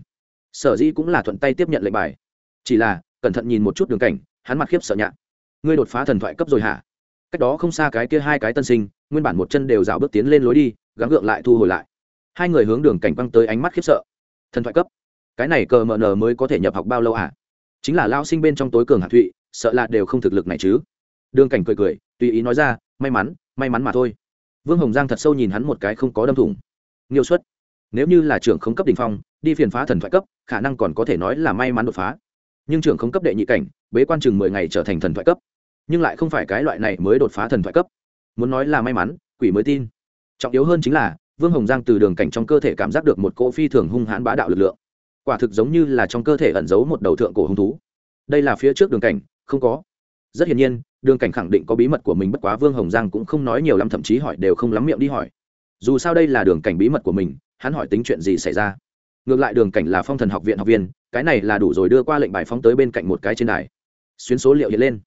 Sở dĩ cũng là thuận tay tiếp nhận lệnh bài. Chỉ là, cẩn thận nhìn một chút đường cảnh, hắn mặt khiếp sợ nhạ. Ngươi đột phá thần thoại cấp rồi hả? Cách đó không xa cái kia hai cái tân sinh, nguyên bản một chân đều rào bước tiến lên lối đi, gắng gượng lại thu hồi lại. Hai người hướng đường cảnh băng tới ánh mắt khiếp sợ. Thần thoại cấp. Cái này cờ mờ nờ mới có thể nhập học bao lâu à? Chính là lao sinh bên trong tối cường hạ thụy, sợ là đều không thực lực này chứ. Đường cảnh cười cười, tùy ý nói ra, may mắn may mắn mà thôi. Vương hồng giang thật sâu nhìn hắn một cái không có đâm thủng. Nghiêu suất nếu như là trưởng không cấp đ ỉ n h phong, đi phiền phá thần thoại cấp, khả năng còn có thể nói là may mắn đột phá. Nhưng trưởng không cấp đệ nhị cảnh, bế quan chừng mười ngày trở thành thần thoại cấp nhưng lại không phải cái loại này mới đột phá thần thoại cấp. Muốn nói là may mắn, quỷ mới tin. Trọng yếu hơn chính là, vương hồng giang từ đường cảnh trong cơ thể cảm giác được một cỗ phi thường hung hãn bá đạo lực lượng. Quả thực giống như là trong cơ thể ẩn giấu một đầu thượng cổ hung thú. Đây là phía trước đường cảnh, không có. Rất hiển nhiên, đường cảnh khẳng định có bí mật của mình, bất quá vương hồng giang cũng không nói nhiều lắm, thậm chí hỏi đều không lắm miệng đi hỏi. Dù sao đây là đường cảnh bí mật của mình, hắn hỏi tính chuyện gì xảy ra. Ngược lại đường cảnh là phong thần học viện học viên, cái này là đủ rồi đưa qua lệnh bài phóng tới bên cạnh một cái trên đài. Xuyến số liệu hiện lên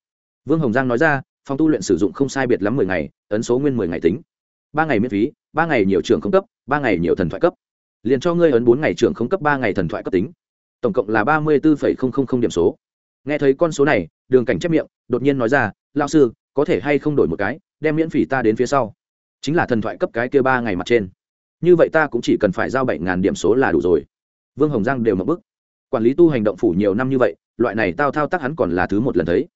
vương hồng giang nói ra phong tu luyện sử dụng không sai biệt lắm mười ngày, ấn số nguyên mười ngày tính. Ba ngày miễn phí, ba ngày nhiều trường không cấp, ba ngày nhiều thần thoại cấp. Liền cho ngươi ấn bốn ngày trường không cấp, ba ngày thần thoại cấp tính. Tổng cộng là ba mươi bốn điểm số. Nghe thấy con số này, đường cảnh chép miệng, đột nhiên nói ra lao sư, có thể hay không đổi một cái, đem miễn phí ta đến phía sau? Chính là thần thoại cấp cái kia ba ngày mặt trên. Như vậy ta cũng chỉ cần phải giao bảy ngàn điểm số là đủ rồi. Vương hồng giang đều mập bức. Quản lý tu hành động phủ nhiều năm như vậy, loại này tao thao tác hắn còn là thứ một lần thấy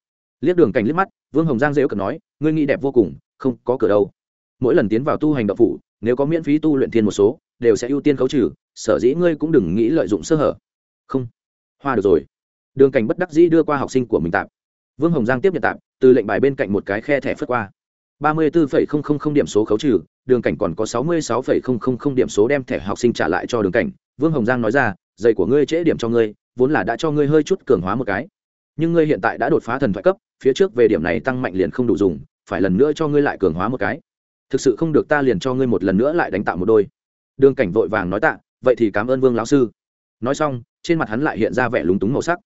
liếc đường cảnh liếc mắt, vương hồng giang dễ cần nói, ngươi nghĩ đẹp vô cùng, không có cửa đâu. Mỗi lần tiến vào tu hành động phủ, nếu có miễn phí tu luyện thiên một số, đều sẽ ưu tiên khấu trừ, sở dĩ ngươi cũng đừng nghĩ lợi dụng sơ hở. Không. Hoa được rồi. Đường cảnh bất đắc dĩ đưa qua học sinh của mình tạm vương hồng giang tiếp nhận tạm từ lệnh bài bên cạnh một cái khe thẻ phất qua. Ba mươi bốn điểm số khấu trừ, đường cảnh còn có sáu mươi sáu điểm số đem thẻ học sinh trả lại cho đường cảnh. Vương hồng giang nói ra giày của ngươi trễ điểm cho ngươi, vốn là đã cho ngươi hơi chút cường hóa một cái nhưng ngươi hiện tại đã đột phá thần thoại cấp, phía trước về điểm này tăng mạnh liền không đủ dùng, phải lần nữa cho ngươi lại cường hóa một cái. Thực sự không được ta liền cho ngươi một lần nữa lại đánh tạo một đôi. Đường cảnh vội vàng nói tạ, vậy thì cảm ơn vương lão sư. Nói xong, trên mặt hắn lại hiện ra vẻ lúng túng màu sắc.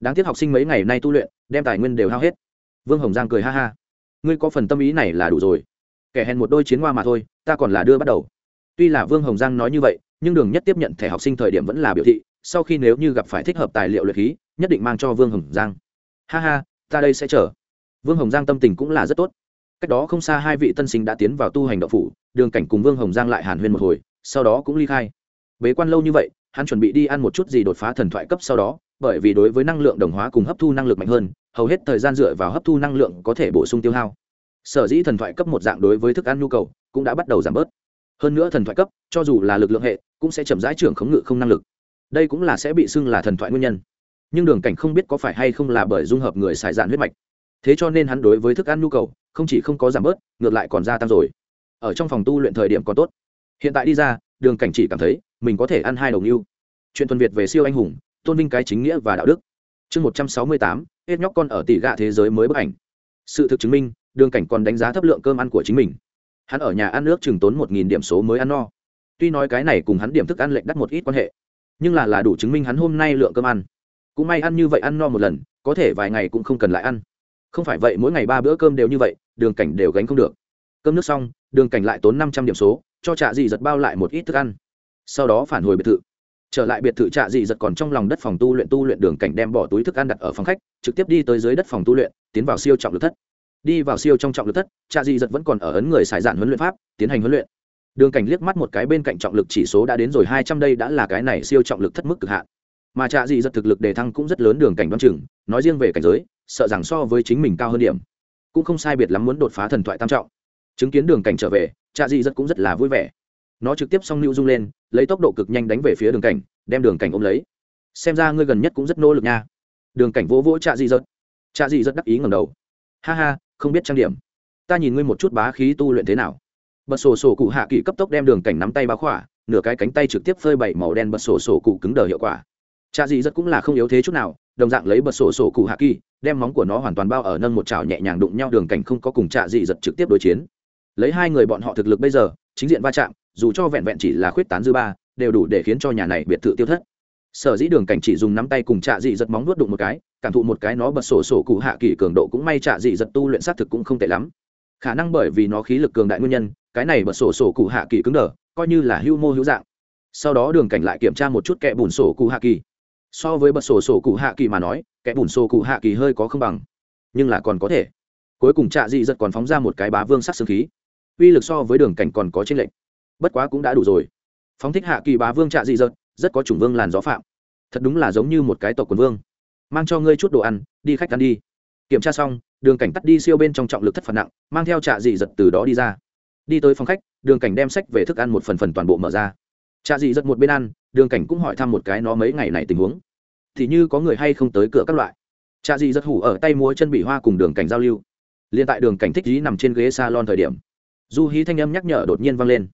Đáng tiếc học sinh mấy ngày nay tu luyện, đem tài nguyên đều hao hết. Vương hồng giang cười ha ha. Ngươi có phần tâm ý này là đủ rồi. Kẻ hèn một đôi chiến hoa mà thôi, ta còn là đưa bắt đầu. Tuy là vương hồng giang nói như vậy, nhưng đường nhất tiếp nhận thẻ học sinh thời điểm vẫn là biểu thị, sau khi nếu như gặp phải thích hợp tài liệu luyện khí nhất định mang cho vương hồng giang. Ha ha, ta đây sẽ chờ. Vương hồng giang tâm tình cũng là rất tốt. Cách đó không xa hai vị tân sinh đã tiến vào tu hành đạo phủ, đường cảnh cùng vương hồng giang lại hàn huyên một hồi, sau đó cũng ly khai. Bế quan lâu như vậy, hắn chuẩn bị đi ăn một chút gì đột phá thần thoại cấp sau đó, bởi vì đối với năng lượng đồng hóa cùng hấp thu năng lực mạnh hơn, hầu hết thời gian dựa vào hấp thu năng lượng có thể bổ sung tiêu hao. Sở dĩ thần thoại cấp một dạng đối với thức ăn nhu cầu cũng đã bắt đầu giảm bớt. Hơn nữa thần thoại cấp, cho dù là lực lượng hệ, cũng sẽ chậm rãi trưởng khống ngự không năng lực. Đây cũng là sẽ bị xưng là thần thoại nguyên nhân nhưng đường cảnh không biết có phải hay không là bởi dung hợp người xài dạn huyết mạch. Thế cho nên hắn đối với thức ăn nhu cầu, không chỉ không có giảm bớt, ngược lại còn gia tăng rồi. Ở trong phòng tu luyện thời điểm còn tốt. Hiện tại đi ra, đường cảnh chỉ cảm thấy mình có thể ăn hai đồng yêu. Chuyện tuần việt về siêu anh hùng, tôn vinh cái chính nghĩa và đạo đức. Chương một trăm sáu mươi tám, hết nhóc con ở tỷ gạ thế giới mới bức ảnh. Sự thực chứng minh, đường cảnh còn đánh giá thấp lượng cơm ăn của chính mình. Hắn ở nhà ăn nước chừng tốn một nghìn điểm số mới ăn no. Tuy nói cái này cùng hắn điểm thức ăn lệnh đắt một ít quan hệ, nhưng là là đủ chứng minh hắn hôm nay lượng cơm ăn cũng may ăn như vậy ăn no một lần, có thể vài ngày cũng không cần lại ăn. Không phải vậy mỗi ngày ba bữa cơm đều như vậy, đường cảnh đều gánh không được. Cơm nước xong, đường cảnh lại tốn năm trăm điểm số, cho trạ dị giật bao lại một ít thức ăn. Sau đó phản hồi biệt thự. Trở lại biệt thự trạ dị giật còn trong lòng đất phòng tu luyện tu luyện đường cảnh đem bỏ túi thức ăn đặt ở phòng khách, trực tiếp đi tới dưới đất phòng tu luyện, tiến vào siêu trọng lực thất. Đi vào siêu trong trọng lực thất, trạ dị giật vẫn còn ở ấn người xài dạn huấn luyện pháp, tiến hành huấn luyện. Đường cảnh liếc mắt một cái bên cạnh trọng lực chỉ số đã đến rồi, hai trăm đây đã là cái này siêu trọng lực thất mức cực hạn mà trạ dị giật thực lực đề thăng cũng rất lớn đường cảnh đoan chừng, nói riêng về cảnh giới, sợ rằng so với chính mình cao hơn điểm. Cũng không sai biệt lắm muốn đột phá thần thoại tam trọng. Chứng kiến đường cảnh trở về, trạ dị giật cũng rất là vui vẻ. Nó trực tiếp xong lưu dung lên, lấy tốc độ cực nhanh đánh về phía đường cảnh, đem đường cảnh ôm lấy. Xem ra ngươi gần nhất cũng rất nỗ lực nha. Đường cảnh vỗ vỗ trạ dị giật. Trạ dị giật đắc ý ngầm đầu. Ha ha, không biết trang điểm. Ta nhìn ngươi một chút bá khí tu luyện thế nào. Bật sổ sổ cụ hạ kỵ cấp tốc đem đường cảnh nắm tay bá khỏa, nửa cái cánh tay trực tiếp phơi bảy màu đen bật sổ sổ cụ cứng đờ hiệu quả cha dị giật cũng là không yếu thế chút nào, đồng dạng lấy bật sổ sổ cụ hạ kỳ, đem móng của nó hoàn toàn bao ở nâng một chảo nhẹ nhàng đụng nhau đường cảnh không có cùng cha dị giật trực tiếp đối chiến. Lấy hai người bọn họ thực lực bây giờ, chính diện va chạm, dù cho vẹn vẹn chỉ là khuyết tán dư ba, đều đủ để khiến cho nhà này biệt thự tiêu thất. Sở dĩ đường cảnh chỉ dùng nắm tay cùng trạ dị giật móng nuốt đụng một cái, cảm thụ một cái nó bật sổ sổ cụ hạ kỳ cường độ cũng may trạ dị giật tu luyện xác thực cũng không tệ lắm. Khả năng bởi vì nó khí lực cường đại nguyên nhân, cái này bật sổ sổ cụ hạ kỳ cứng đờ, coi như là hưu mô hữu dạng. Sau đó đường cảnh lại kiểm tra một chút kẹ bùn sổ cụ hạ kỳ so với bật sổ sổ cụ hạ kỳ mà nói, kẻ bùn sổ cụ hạ kỳ hơi có không bằng. Nhưng là còn có thể. Cuối cùng trạ dị giật còn phóng ra một cái bá vương sắc xương khí. Uy lực so với đường cảnh còn có trên lệnh bất quá cũng đã đủ rồi. Phóng thích hạ kỳ bá vương trạ dị giật, rất có chủng vương làn gió phạm. Thật đúng là giống như một cái tộc quần vương. Mang cho ngươi chút đồ ăn, đi khách ăn đi. Kiểm tra xong, đường cảnh tắt đi siêu bên trong trọng lực thất phạt nặng, mang theo trạ dị giật từ đó đi ra. Đi tới phòng khách, đường cảnh đem sách về thức ăn một phần phần toàn bộ mở ra. Trạ dị giật một bên ăn đường cảnh cũng hỏi thăm một cái nó mấy ngày này tình huống. Thì như có người hay không tới cửa các loại. Cha dì giật hủ ở tay múa chân bị hoa cùng đường cảnh giao lưu. Liền tại đường cảnh thích dí nằm trên ghế salon thời điểm, du hí thanh âm nhắc nhở đột nhiên vang lên.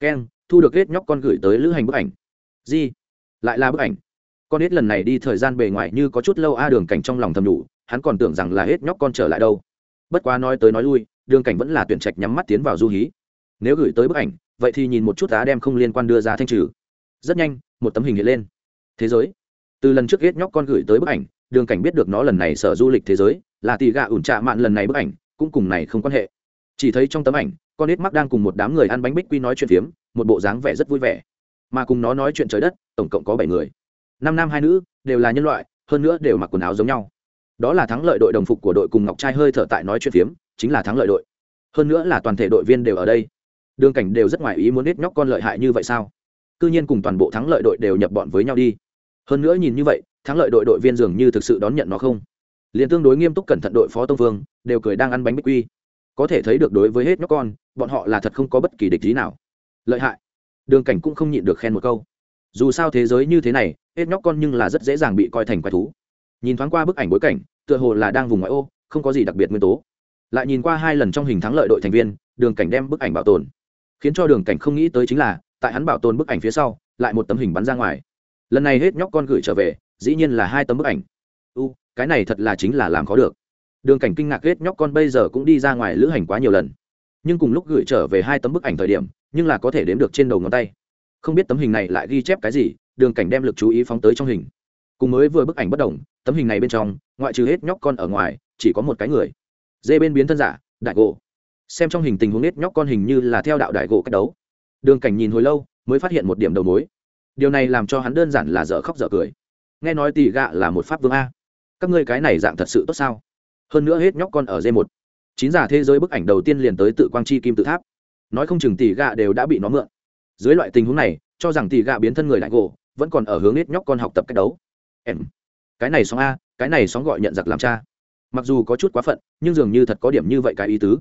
Keng, thu được hết nhóc con gửi tới lữ hành bức ảnh. Di, lại là bức ảnh. Con hết lần này đi thời gian bề ngoài như có chút lâu a, đường cảnh trong lòng thầm đủ, hắn còn tưởng rằng là hết nhóc con trở lại đâu. Bất quá nói tới nói lui, đường cảnh vẫn là tuyển trạch nhắm mắt tiến vào du hí. Nếu gửi tới bức ảnh, vậy thì nhìn một chút á, đem không liên quan đưa ra thanh trừ rất nhanh, một tấm hình hiện lên. Thế giới. Từ lần trước ghét nhóc con gửi tới bức ảnh, đường cảnh biết được nó lần này sở du lịch thế giới, là tỷ gạ ủn trạ mạn lần này bức ảnh, cũng cùng này không quan hệ. Chỉ thấy trong tấm ảnh, con nết mắc đang cùng một đám người ăn bánh bích quy nói chuyện phiếm, một bộ dáng vẻ rất vui vẻ. Mà cùng nó nói chuyện trời đất, tổng cộng có bảy người. Năm nam hai nữ, đều là nhân loại, hơn nữa đều mặc quần áo giống nhau. Đó là thắng lợi đội đồng phục của đội cùng ngọc trai hơi thở tại nói chuyện phiếm, chính là thắng lợi đội. Hơn nữa là toàn thể đội viên đều ở đây. Đường cảnh đều rất ngoài ý muốn nết nhóc con lợi hại như vậy sao? Cư nhiên cùng toàn bộ thắng lợi đội đều nhập bọn với nhau đi. Hơn nữa nhìn như vậy, thắng lợi đội đội viên dường như thực sự đón nhận nó không? Liền tương đối nghiêm túc cẩn thận đội phó tông vương, đều cười đang ăn bánh bích quy. Có thể thấy được đối với hết nhóc con, bọn họ là thật không có bất kỳ địch lý nào. Lợi hại. Đường cảnh cũng không nhịn được khen một câu. Dù sao thế giới như thế này, hết nhóc con nhưng là rất dễ dàng bị coi thành quái thú. Nhìn thoáng qua bức ảnh bối cảnh, tựa hồ là đang vùng ngoại ô, không có gì đặc biệt nguyên tố. Lại nhìn qua hai lần trong hình thắng lợi đội thành viên, đường cảnh đem bức ảnh bảo tồn, khiến cho đường cảnh không nghĩ tới chính là tại hắn bảo tồn bức ảnh phía sau, lại một tấm hình bắn ra ngoài. Lần này hết nhóc con gửi trở về, dĩ nhiên là hai tấm bức ảnh. U, cái này thật là chính là làm khó được. Đường cảnh kinh ngạc hết nhóc con bây giờ cũng đi ra ngoài lữ hành quá nhiều lần. Nhưng cùng lúc gửi trở về hai tấm bức ảnh thời điểm, nhưng là có thể đếm được trên đầu ngón tay. Không biết tấm hình này lại ghi chép cái gì, đường cảnh đem lực chú ý phóng tới trong hình. Cùng mới vừa bức ảnh bất đồng, tấm hình này bên trong, ngoại trừ hết nhóc con ở ngoài, chỉ có một cái người. Dê bên biến thân giả, đại gỗ. Xem trong hình tình huống hết nhóc con hình như là theo đạo đại gỗ cách đấu đường cảnh nhìn hồi lâu, mới phát hiện một điểm đầu mối. Điều này làm cho hắn đơn giản là dở khóc dở cười. Nghe nói tỷ gạ là một pháp vương a. Các ngươi cái này dạng thật sự tốt sao? Hơn nữa hết nhóc con ở d một. Chín giả thế giới bức ảnh đầu tiên liền tới tự quang chi kim tự tháp. Nói không chừng tỷ gạ đều đã bị nó mượn. Dưới loại tình huống này, cho rằng tỷ gạ biến thân người đại gỗ vẫn còn ở hướng hết nhóc con học tập cách đấu. Em. Cái này sóng a, cái này sóng gọi nhận giặc làm cha. Mặc dù có chút quá phận, nhưng dường như thật có điểm như vậy cái ý tứ.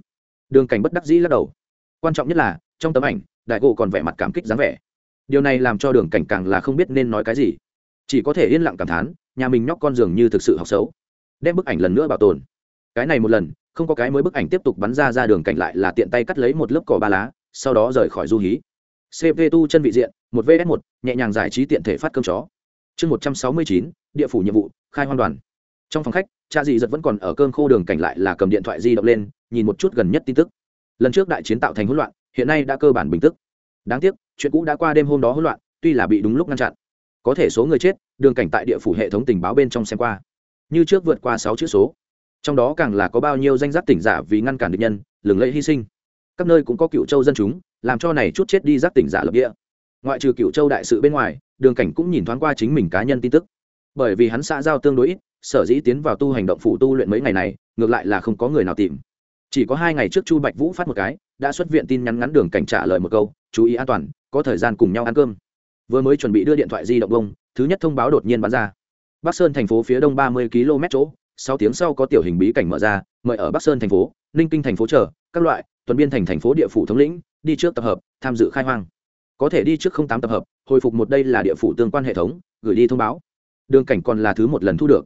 Đường cảnh bất đắc dĩ lắc đầu. Quan trọng nhất là, trong tấm ảnh đại gỗ còn vẻ mặt cảm kích dáng vẻ. Điều này làm cho đường cảnh càng là không biết nên nói cái gì. Chỉ có thể yên lặng cảm thán, nhà mình nhóc con dường như thực sự học xấu. Đem bức ảnh lần nữa bảo tồn. Cái này một lần, không có cái mới bức ảnh tiếp tục bắn ra ra đường cảnh lại là tiện tay cắt lấy một lớp cỏ ba lá, sau đó rời khỏi du hí. Cp tu chân vị diện, một vs một, nhẹ nhàng giải trí tiện thể phát cơm chó. Chương một trăm sáu mươi chín, địa phủ nhiệm vụ, khai hoan đoàn. Trong phòng khách, cha dì giật vẫn còn ở cơm khô đường cảnh lại là cầm điện thoại di động lên, nhìn một chút gần nhất tin tức. Lần trước đại chiến tạo thành hỗn loạn hiện nay đã cơ bản bình tức. Đáng tiếc, chuyện cũ đã qua đêm hôm đó hỗn loạn, tuy là bị đúng lúc ngăn chặn. Có thể số người chết, đường cảnh tại địa phủ hệ thống tình báo bên trong xem qua. Như trước vượt qua sáu chữ số. Trong đó càng là có bao nhiêu danh giác tỉnh giả vì ngăn cản địch nhân, lừng lẫy hy sinh. Các nơi cũng có cựu châu dân chúng, làm cho này chút chết đi giác tỉnh giả lập địa. Ngoại trừ cựu châu đại sự bên ngoài, đường cảnh cũng nhìn thoáng qua chính mình cá nhân tin tức. Bởi vì hắn xã giao tương đối ít, sở dĩ tiến vào tu hành động phủ tu luyện mấy ngày này, ngược lại là không có người nào tìm. Chỉ có hai ngày trước chu bạch vũ phát một cái đã xuất viện tin nhắn ngắn đường cảnh trả lời một câu, chú ý an toàn, có thời gian cùng nhau ăn cơm. Vừa mới chuẩn bị đưa điện thoại di động bông, thứ nhất thông báo đột nhiên bắn ra. Bắc sơn thành phố phía đông ba mươi km chỗ, sáu tiếng sau có tiểu hình bí cảnh mở ra, mời ở bắc sơn thành phố, ninh kinh thành phố chờ, các loại, tuần biên thành thành phố địa phủ thống lĩnh, đi trước tập hợp, tham dự khai hoang. Có thể đi trước không tám tập hợp, hồi phục một đây là địa phủ tương quan hệ thống, gửi đi thông báo. Đường cảnh còn là thứ một lần thu được.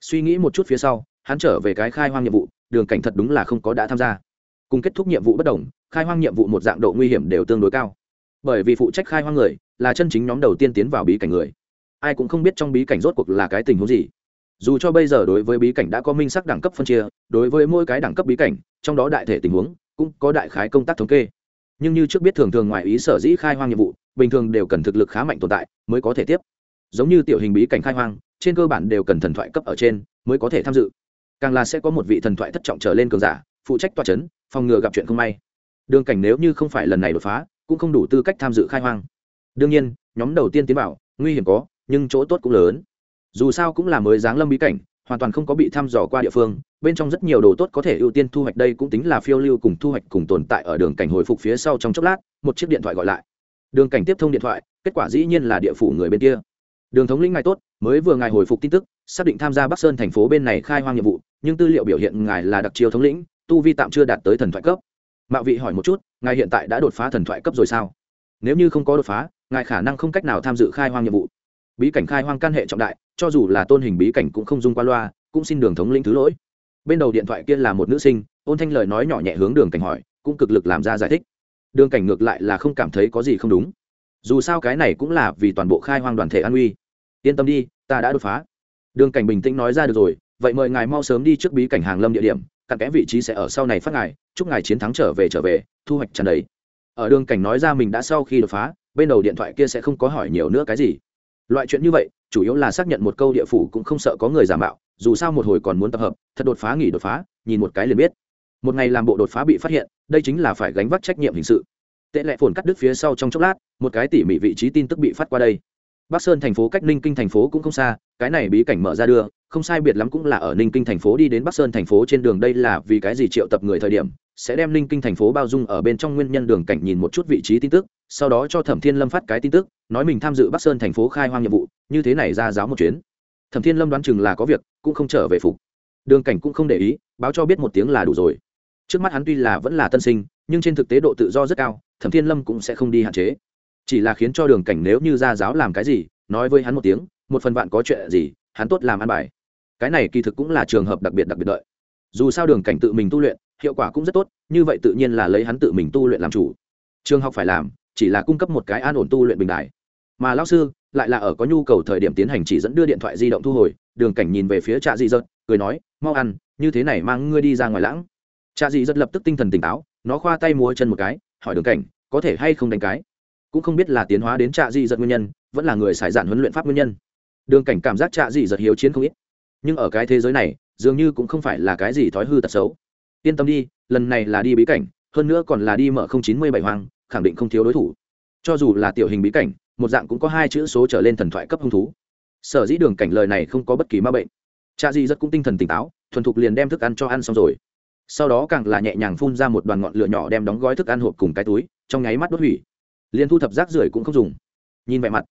Suy nghĩ một chút phía sau, hắn trở về cái khai hoang nhiệm vụ, đường cảnh thật đúng là không có đã tham gia cùng kết thúc nhiệm vụ bất đồng, khai hoang nhiệm vụ một dạng độ nguy hiểm đều tương đối cao. Bởi vì phụ trách khai hoang người là chân chính nhóm đầu tiên tiến vào bí cảnh người. Ai cũng không biết trong bí cảnh rốt cuộc là cái tình huống gì. Dù cho bây giờ đối với bí cảnh đã có minh sắc đẳng cấp phân chia, đối với mỗi cái đẳng cấp bí cảnh, trong đó đại thể tình huống cũng có đại khái công tác thống kê. Nhưng như trước biết thường thường ngoài ý sở dĩ khai hoang nhiệm vụ, bình thường đều cần thực lực khá mạnh tồn tại mới có thể tiếp. Giống như tiểu hình bí cảnh khai hoang, trên cơ bản đều cần thần thoại cấp ở trên mới có thể tham dự. Càng là sẽ có một vị thần thoại thất trọng trở lên cường giả, phụ trách toa c h ấ n phòng ngừa gặp chuyện không may. Đường cảnh nếu như không phải lần này đột phá, cũng không đủ tư cách tham dự khai hoang. Đương nhiên, nhóm đầu tiên tiến vào nguy hiểm có, nhưng chỗ tốt cũng lớn. Dù sao cũng là mới giáng lâm bí cảnh, hoàn toàn không có bị thăm dò qua địa phương, bên trong rất nhiều đồ tốt có thể ưu tiên thu hoạch đây cũng tính là phiêu lưu cùng thu hoạch cùng tồn tại ở đường cảnh hồi phục phía sau trong chốc lát, một chiếc điện thoại gọi lại. Đường cảnh tiếp thông điện thoại, kết quả dĩ nhiên là địa phủ người bên kia. Đường thống lĩnh ngài tốt, mới vừa ngài hồi phục tin tức, xác định tham gia bắc sơn thành phố bên này khai hoang nhiệm vụ, nhưng tư liệu biểu hiện ngài là đặc chiêu thống lĩnh tu vi tạm chưa đạt tới thần thoại cấp. Mạo vị hỏi một chút, ngài hiện tại đã đột phá thần thoại cấp rồi sao? Nếu như không có đột phá, ngài khả năng không cách nào tham dự khai hoang nhiệm vụ. Bí cảnh khai hoang can hệ trọng đại, cho dù là tôn hình bí cảnh cũng không dung qua loa, cũng xin đường thống lĩnh thứ lỗi. Bên đầu điện thoại kia là một nữ sinh, ôn thanh lời nói nhỏ nhẹ hướng đường cảnh hỏi, cũng cực lực làm ra giải thích. Đường cảnh ngược lại là không cảm thấy có gì không đúng. Dù sao cái này cũng là vì toàn bộ khai hoang đoàn thể an uy yên tâm đi, ta đã đột phá. Đường cảnh bình tĩnh nói ra được rồi, vậy mời ngài mau sớm đi trước bí cảnh hàng lâm địa điểm cặn kẽ vị trí sẽ ở sau này phát ngài, chúc ngài chiến thắng trở về trở về, thu hoạch tràn đầy. Ở đường cảnh nói ra mình đã sau khi đột phá, bên đầu điện thoại kia sẽ không có hỏi nhiều nữa cái gì. Loại chuyện như vậy, chủ yếu là xác nhận một câu địa phủ cũng không sợ có người giả mạo, dù sao một hồi còn muốn tập hợp, thật đột phá nghỉ đột phá, nhìn một cái liền biết. Một ngày làm bộ đột phá bị phát hiện, đây chính là phải gánh vác trách nhiệm hình sự. Tệ lệ phồn cắt đứt phía sau trong chốc lát, một cái tỉ mỉ vị trí tin tức bị phát qua đây bắc sơn thành phố cách ninh kinh thành phố cũng không xa, cái này bí cảnh mở ra đưa, không sai biệt lắm cũng là ở ninh kinh thành phố đi đến bắc sơn thành phố trên đường đây là vì cái gì triệu tập người thời điểm, sẽ đem ninh kinh thành phố bao dung ở bên trong nguyên nhân đường cảnh nhìn một chút vị trí tin tức, sau đó cho thẩm thiên lâm phát cái tin tức, nói mình tham dự bắc sơn thành phố khai hoang nhiệm vụ, như thế này ra giáo một chuyến. Thẩm thiên lâm đoán chừng là có việc, cũng không trở về phục. Đường cảnh cũng không để ý, báo cho biết một tiếng là đủ rồi. Trước mắt hắn tuy là vẫn là tân sinh, nhưng trên thực tế độ tự do rất cao, thẩm thiên lâm cũng sẽ không đi hạn chế chỉ là khiến cho đường cảnh nếu như ra giáo làm cái gì, nói với hắn một tiếng, một phần bạn có chuyện gì, hắn tốt làm ăn bài. Cái này kỳ thực cũng là trường hợp đặc biệt đặc biệt đợi. Dù sao đường cảnh tự mình tu luyện, hiệu quả cũng rất tốt, như vậy tự nhiên là lấy hắn tự mình tu luyện làm chủ. Trường học phải làm, chỉ là cung cấp một cái an ổn tu luyện bình đại. Mà lão sư lại là ở có nhu cầu thời điểm tiến hành chỉ dẫn đưa điện thoại di động thu hồi, đường cảnh nhìn về phía trạ dị dật, cười nói, mau ăn, như thế này mang ngươi đi ra ngoài lãng. Trạ dị dật lập tức tinh thần tỉnh táo, nó khoa tay múa chân một cái, hỏi đường cảnh, có thể hay không đánh cái? Cũng không biết là tiến hóa đến trạ dị giật nguyên nhân, vẫn là người xài giản huấn luyện pháp nguyên nhân. Đường cảnh cảm giác trạ dị giật hiếu chiến không ít. Nhưng ở cái thế giới này, dường như cũng không phải là cái gì thói hư tật xấu. Yên tâm đi, lần này là đi bí cảnh, hơn nữa còn là đi mở không chín mươi bảy hoang, khẳng định không thiếu đối thủ. Cho dù là tiểu hình bí cảnh, một dạng cũng có hai chữ số trở lên thần thoại cấp hung thú. Sở dĩ đường cảnh lời này không có bất kỳ ma bệnh. Cha di rất cũng tinh thần tỉnh táo, thuần thục liền đem thức ăn cho ăn xong rồi. Sau đó càng là nhẹ nhàng phun ra một đoàn ngọn lửa nhỏ đem đóng gói thức ăn hộp cùng cái túi, trong nháy mắt đốt hủy liền thu thập rác rưởi cũng không dùng. Nhìn vẻ mặt,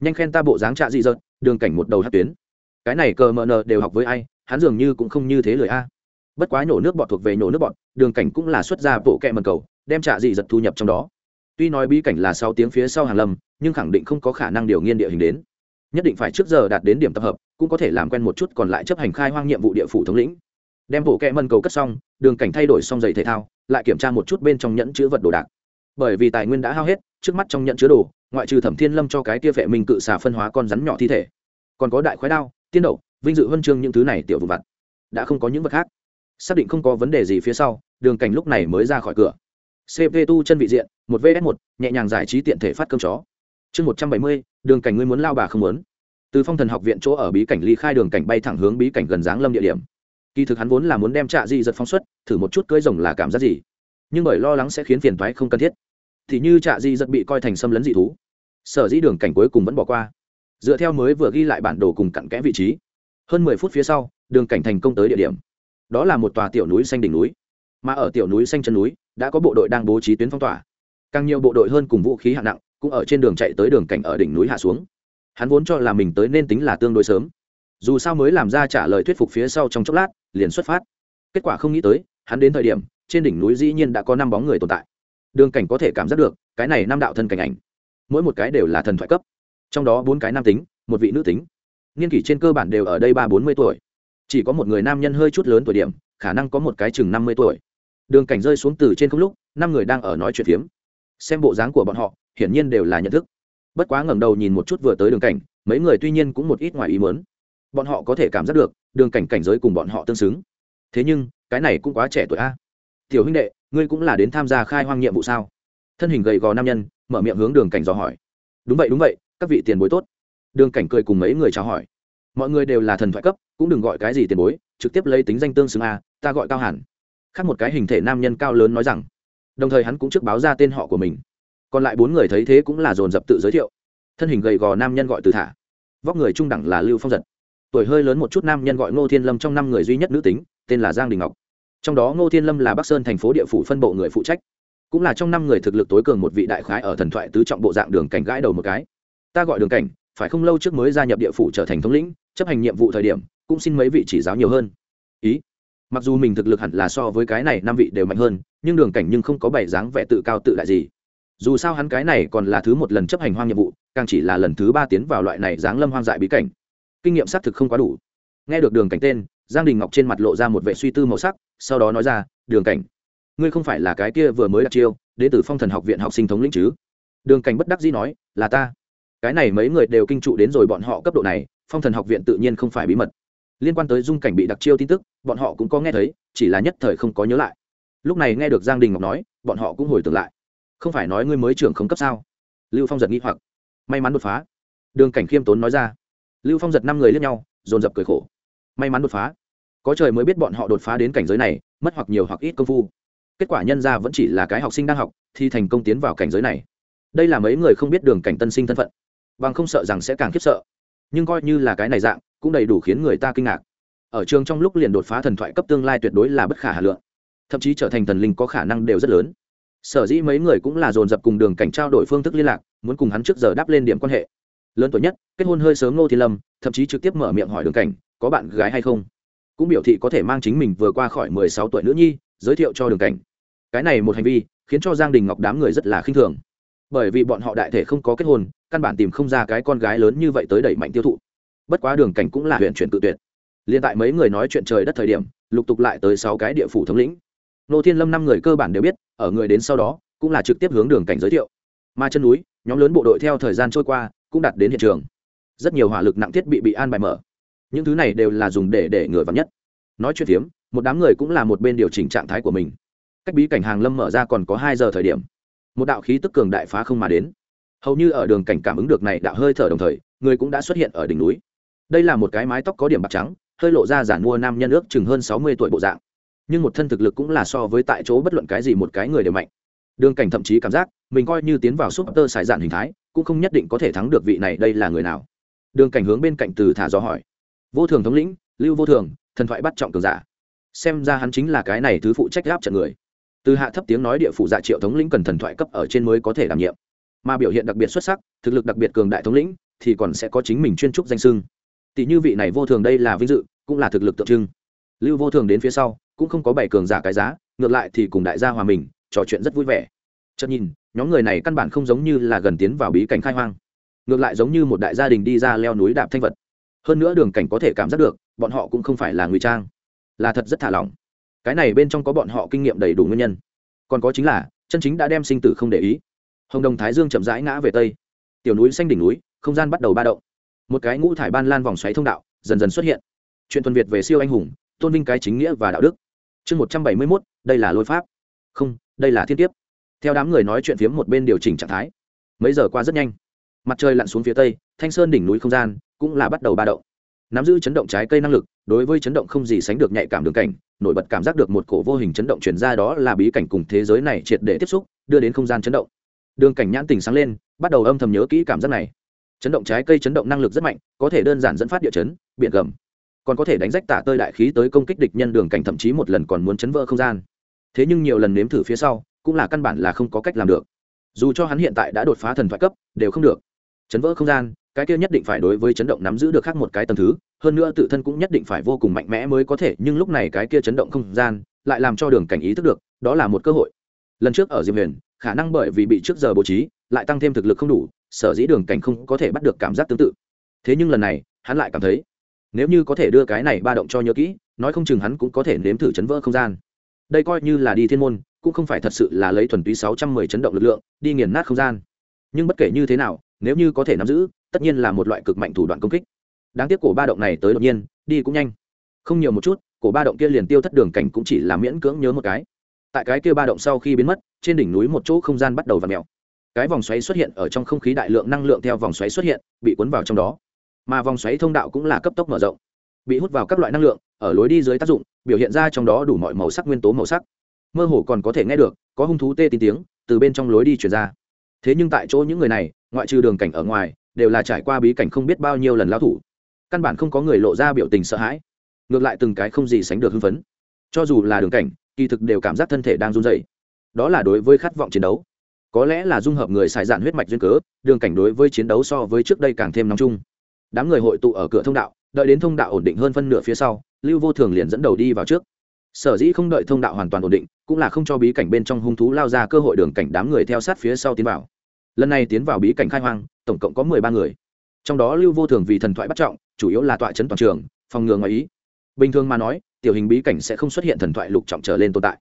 nhanh khen ta bộ dáng trạ dị dợt, đường cảnh một đầu hát tuyến. Cái này cờ mờ nờ đều học với ai, hắn dường như cũng không như thế lời a. À. Bất quá nhổ nước bọt thuộc về nhổ nước bọt, đường cảnh cũng là xuất ra bộ kẹ mần cầu, đem trạ dị giật thu nhập trong đó. Tuy nói bí cảnh là sau tiếng phía sau hàng lâm, nhưng khẳng định không có khả năng điều nghiên địa hình đến. Nhất định phải trước giờ đạt đến điểm tập hợp, cũng có thể làm quen một chút còn lại chấp hành khai hoang nhiệm vụ địa phủ thống lĩnh. Đem bộ kẹ mần cầu cất xong, đường cảnh thay đổi xong giày thể thao, lại kiểm tra một chút bên trong nhẫn chữ vật đồ đạc. Bởi vì tài nguyên đã hao hết trước mắt trong nhận chứa đồ, ngoại trừ thẩm thiên lâm cho cái tia vệ minh cự xà phân hóa con rắn nhỏ thi thể. Còn có đại khói đao, tiên đậu, vinh dự huân chương những thứ này tiểu vụ vặt. Đã không có những vật khác. Xác định không có vấn đề gì phía sau, đường cảnh lúc này mới ra khỏi cửa. Cv tu chân vị diện, một vs một, nhẹ nhàng giải trí tiện thể phát cơm chó. Chương một trăm bảy mươi, đường cảnh ngươi muốn lao bà không muốn. Từ phong thần học viện chỗ ở bí cảnh ly khai đường cảnh bay thẳng hướng bí cảnh gần giáng lâm địa điểm. Kỳ thực hắn vốn là muốn đem trạ di giật phóng xuất, thử một chút cưỡi rồng là cảm giác gì. Nhưng bởi lo lắng sẽ khiến phiền toái không cần thiết thì như trạ di giật bị coi thành xâm lấn dị thú. Sở dĩ đường cảnh cuối cùng vẫn bỏ qua. Dựa theo mới vừa ghi lại bản đồ cùng cặn kẽ vị trí. Hơn mười phút phía sau, đường cảnh thành công tới địa điểm. Đó là một tòa tiểu núi xanh đỉnh núi. Mà ở tiểu núi xanh chân núi, đã có bộ đội đang bố trí tuyến phong tỏa. Càng nhiều bộ đội hơn cùng vũ khí hạng nặng, cũng ở trên đường chạy tới đường cảnh ở đỉnh núi hạ xuống. Hắn vốn cho là mình tới nên tính là tương đối sớm. Dù sao mới làm ra trả lời thuyết phục phía sau trong chốc lát, liền xuất phát. Kết quả không nghĩ tới, hắn đến thời điểm, trên đỉnh núi dĩ nhiên đã có năm bóng người tồn tại đường cảnh có thể cảm giác được, cái này năm đạo thân cảnh ảnh, mỗi một cái đều là thần thoại cấp. Trong đó bốn cái nam tính, một vị nữ tính. Niên kỷ trên cơ bản đều ở đây ba bốn mươi tuổi. Chỉ có một người nam nhân hơi chút lớn tuổi điểm, khả năng có một cái chừng năm mươi tuổi. Đường cảnh rơi xuống từ trên không lúc, năm người đang ở nói chuyện phiếm. Xem bộ dáng của bọn họ, hiển nhiên đều là nhận thức. Bất quá ngẩng đầu nhìn một chút vừa tới đường cảnh, mấy người tuy nhiên cũng một ít ngoài ý mớn bọn họ có thể cảm giác được, đường cảnh cảnh giới cùng bọn họ tương xứng. Thế nhưng, cái này cũng quá trẻ tuổi a tiểu huynh đệ, ngươi cũng là đến tham gia khai hoang nhiệm vụ sao? Thân hình gầy gò nam nhân, mở miệng hướng đường cảnh dò hỏi. Đúng vậy đúng vậy, các vị tiền bối tốt. Đường cảnh cười cùng mấy người chào hỏi. Mọi người đều là thần thoại cấp, cũng đừng gọi cái gì tiền bối, trực tiếp lấy tính danh tương xưng a, ta gọi cao hẳn khác một cái hình thể nam nhân cao lớn nói rằng. Đồng thời hắn cũng trước báo ra tên họ của mình. Còn lại bốn người thấy thế cũng là dồn dập tự giới thiệu. Thân hình gầy gò nam nhân gọi từ thả. Vóc người trung đẳng là lưu phong giật. Tuổi hơi lớn một chút nam nhân gọi ngô thiên lâm trong năm người duy nhất nữ tính, tên là giang đình ngọc trong đó ngô thiên lâm là bắc sơn thành phố địa phủ phân bộ người phụ trách. Cũng là trong năm người thực lực tối cường một vị đại khái ở thần thoại tứ trọng bộ dạng đường cảnh gãi đầu một cái. Ta gọi đường cảnh, phải không lâu trước mới gia nhập địa phủ trở thành thống lĩnh, chấp hành nhiệm vụ thời điểm, cũng xin mấy vị chỉ giáo nhiều hơn. Ý. Mặc dù mình thực lực hẳn là so với cái này năm vị đều mạnh hơn, nhưng đường cảnh nhưng không có bảy dáng vẻ tự cao tự đại gì. Dù sao hắn cái này còn là thứ một lần chấp hành hoang nhiệm vụ, càng chỉ là lần thứ ba tiến vào loại này dáng lâm hoang dại bí cảnh. Kinh nghiệm xác thực không quá đủ. Nghe được đường cảnh tên giang đình ngọc trên mặt lộ ra một vệ suy tư màu sắc, sau đó nói ra, đường cảnh, ngươi không phải là cái kia vừa mới đặt chiêu đến từ phong thần học viện học sinh thống lĩnh chứ? Đường cảnh bất đắc dĩ nói, là ta. Cái này mấy người đều kinh trụ đến rồi bọn họ cấp độ này, phong thần học viện tự nhiên không phải bí mật. Liên quan tới dung cảnh bị đặc chiêu tin tức, bọn họ cũng có nghe thấy, chỉ là nhất thời không có nhớ lại. Lúc này nghe được giang đình ngọc nói, bọn họ cũng hồi tưởng lại. Không phải nói ngươi mới trưởng không cấp sao? Lưu phong giật nghĩ hoặc. May mắn đột phá. Đường cảnh khiêm tốn nói ra. Lưu phong giật năm người lướt nhau, dồn dập cười khổ may mắn đột phá. Có trời mới biết bọn họ đột phá đến cảnh giới này, mất hoặc nhiều hoặc ít công phu. Kết quả nhân ra vẫn chỉ là cái học sinh đang học, thì thành công tiến vào cảnh giới này. Đây là mấy người không biết đường cảnh tân sinh thân phận, bằng không sợ rằng sẽ càng khiếp sợ. Nhưng coi như là cái này dạng, cũng đầy đủ khiến người ta kinh ngạc. Ở trường trong lúc liền đột phá thần thoại cấp tương lai tuyệt đối là bất khả hà lượng. Thậm chí trở thành thần linh có khả năng đều rất lớn. Sở dĩ mấy người cũng là dồn dập cùng đường cảnh trao đổi phương thức liên lạc, muốn cùng hắn trước giờ đáp lên điểm quan hệ. Lớn tuổi nhất, kết hôn hơi sớm ngô thiên lâm, thậm chí trực tiếp mở miệng hỏi đường cảnh có bạn gái hay không? Cũng biểu thị có thể mang chính mình vừa qua khỏi mười sáu tuổi nữ nhi, giới thiệu cho đường cảnh. Cái này một hành vi khiến cho giang đình ngọc đám người rất là khinh thường. Bởi vì bọn họ đại thể không có kết hôn, căn bản tìm không ra cái con gái lớn như vậy tới đẩy mạnh tiêu thụ. Bất quá đường cảnh cũng là huyện chuyển tự tuyệt. Liên tại mấy người nói chuyện trời đất thời điểm, lục tục lại tới sáu cái địa phủ thống lĩnh. Nô thiên lâm năm người cơ bản đều biết, ở người đến sau đó, cũng là trực tiếp hướng đường cảnh giới thiệu. Mà chân núi, nhóm lớn bộ đội theo thời gian trôi qua, cũng đặt đến hiện trường. Rất nhiều hỏa lực nặng thiết bị bị an bài mở những thứ này đều là dùng để để ngừa vắn nhất. Nói chuyện phiếm một đám người cũng là một bên điều chỉnh trạng thái của mình. Cách bí cảnh hàng lâm mở ra còn có hai giờ thời điểm. Một đạo khí tức cường đại phá không mà đến. Hầu như ở đường cảnh cảm ứng được này đạo hơi thở đồng thời, người cũng đã xuất hiện ở đỉnh núi. Đây là một cái mái tóc có điểm bạc trắng, hơi lộ ra giản mua nam nhân ước chừng hơn sáu mươi tuổi bộ dạng. Nhưng một thân thực lực cũng là so với tại chỗ bất luận cái gì một cái người đều mạnh. Đường cảnh thậm chí cảm giác, mình coi như tiến vào súp tơ xài dạn hình thái, cũng không nhất định có thể thắng được vị này đây là người nào. Đường cảnh hướng bên cạnh từ thả do hỏi vô thường thống lĩnh, lưu vô thường, thần thoại bắt trọng cường giả. Xem ra hắn chính là cái này thứ phụ trách gáp trận người. Từ hạ thấp tiếng nói địa phụ dạ triệu thống lĩnh cần thần thoại cấp ở trên mới có thể đảm nhiệm. Mà biểu hiện đặc biệt xuất sắc, thực lực đặc biệt cường đại thống lĩnh, thì còn sẽ có chính mình chuyên trúc danh sưng tỷ như vị này vô thường đây là vinh dự, cũng là thực lực tượng trưng. Lưu vô thường đến phía sau, cũng không có bảy cường giả cái giá, ngược lại thì cùng đại gia hòa mình, trò chuyện rất vui vẻ. Chợt nhìn, nhóm người này căn bản không giống như là gần tiến vào bí cảnh khai hoang. Ngược lại giống như một đại gia đình đi ra leo núi đạp thanh vật hơn nữa đường cảnh có thể cảm giác được, bọn họ cũng không phải là ngụy trang. Là thật rất thả lỏng. Cái này bên trong có bọn họ kinh nghiệm đầy đủ nguyên nhân. Còn có chính là, chân chính đã đem sinh tử không để ý. Hồng đồng thái dương chậm rãi ngã về tây. Tiểu núi xanh đỉnh núi, không gian bắt đầu ba động. Một cái ngũ thải ban lan vòng xoáy thông đạo, dần dần xuất hiện. Chuyện tuần việt về siêu anh hùng, tôn vinh cái chính nghĩa và đạo đức. Chương một trăm bảy mươi mốt, đây là lôi pháp. Không, đây là thiên tiếp theo đám người nói chuyện phiếm một bên điều chỉnh trạng thái. Mấy giờ qua rất nhanh. Mặt trời lặn xuống phía tây, thanh sơn đỉnh núi không gian cũng là bắt đầu ba động. Nắm giữ chấn động trái cây năng lực, đối với chấn động không gì sánh được nhạy cảm đường cảnh, nổi bật cảm giác được một cổ vô hình chấn động chuyển ra đó là bí cảnh cùng thế giới này triệt để tiếp xúc, đưa đến không gian chấn động. Đường cảnh nhãn tình sáng lên, bắt đầu âm thầm nhớ kỹ cảm giác này. Chấn động trái cây chấn động năng lực rất mạnh, có thể đơn giản dẫn phát địa chấn, biển gầm. Còn có thể đánh rách tả tơi đại khí tới công kích địch nhân đường cảnh thậm chí một lần còn muốn chấn vỡ không gian. Thế nhưng nhiều lần nếm thử phía sau, cũng là căn bản là không có cách làm được. Dù cho hắn hiện tại đã đột phá thần thoại cấp, đều không được. Chấn vỡ không gian cái kia nhất định phải đối với chấn động nắm giữ được khác một cái tầng thứ, hơn nữa tự thân cũng nhất định phải vô cùng mạnh mẽ mới có thể, nhưng lúc này cái kia chấn động không gian lại làm cho đường cảnh ý thức được, đó là một cơ hội. Lần trước ở diệp huyền, khả năng bởi vì bị trước giờ bố trí, lại tăng thêm thực lực không đủ, sở dĩ đường cảnh không có thể bắt được cảm giác tương tự. Thế nhưng lần này, hắn lại cảm thấy, nếu như có thể đưa cái này ba động cho nhớ kỹ, nói không chừng hắn cũng có thể nếm thử chấn vỡ không gian. Đây coi như là đi thiên môn, cũng không phải thật sự là lấy thuần túy sáu trăm mười chấn động lực lượng, đi nghiền nát không gian. Nhưng bất kể như thế nào, nếu như có thể nắm giữ tất nhiên là một loại cực mạnh thủ đoạn công kích. Đáng tiếc cổ ba động này tới đột nhiên, đi cũng nhanh. Không nhiều một chút, cổ ba động kia liền tiêu thất đường cảnh cũng chỉ là miễn cưỡng nhớ một cái. Tại cái kia ba động sau khi biến mất, trên đỉnh núi một chỗ không gian bắt đầu v ặ mèo. Cái vòng xoáy xuất hiện ở trong không khí đại lượng năng lượng theo vòng xoáy xuất hiện, bị cuốn vào trong đó. Mà vòng xoáy thông đạo cũng là cấp tốc mở rộng, bị hút vào các loại năng lượng, ở lối đi dưới tác dụng, biểu hiện ra trong đó đủ mọi màu sắc, nguyên tố màu sắc. Mơ hồ còn có thể nghe được, có hung thú tê tín tiếng, từ bên trong lối đi chuyển ra. Thế nhưng tại chỗ những người này, ngoại trừ đường cảnh ở ngoài đều là trải qua bí cảnh không biết bao nhiêu lần lao thủ. Căn bản không có người lộ ra biểu tình sợ hãi. Ngược lại từng cái không gì sánh được hưng phấn. Cho dù là đường cảnh, kỳ thực đều cảm giác thân thể đang run dày đó là đối với khát vọng chiến đấu. Có lẽ là dung hợp người xài dạn huyết mạch duyên cớ, đường cảnh đối với chiến đấu so với trước đây càng thêm nóng chung. Đám người hội tụ ở cửa thông đạo, đợi đến thông đạo ổn định hơn phân nửa phía sau, lưu vô thường liền dẫn đầu đi vào trước. Sở dĩ không đợi thông đạo hoàn toàn ổn định, cũng là không cho bí cảnh bên trong hung thú lao ra cơ hội đường cảnh đám người theo sát phía sau tiến vào. Lần này tiến vào bí cảnh khai hoang tổng cộng có mười ba người. Trong đó lưu vô thường vì thần thoại bắt trọng, chủ yếu là tọa chấn toàn trường, phòng ngừa ngoài ý. Bình thường mà nói, tiểu hình bí cảnh sẽ không xuất hiện thần thoại lục trọng trở lên tồn tại.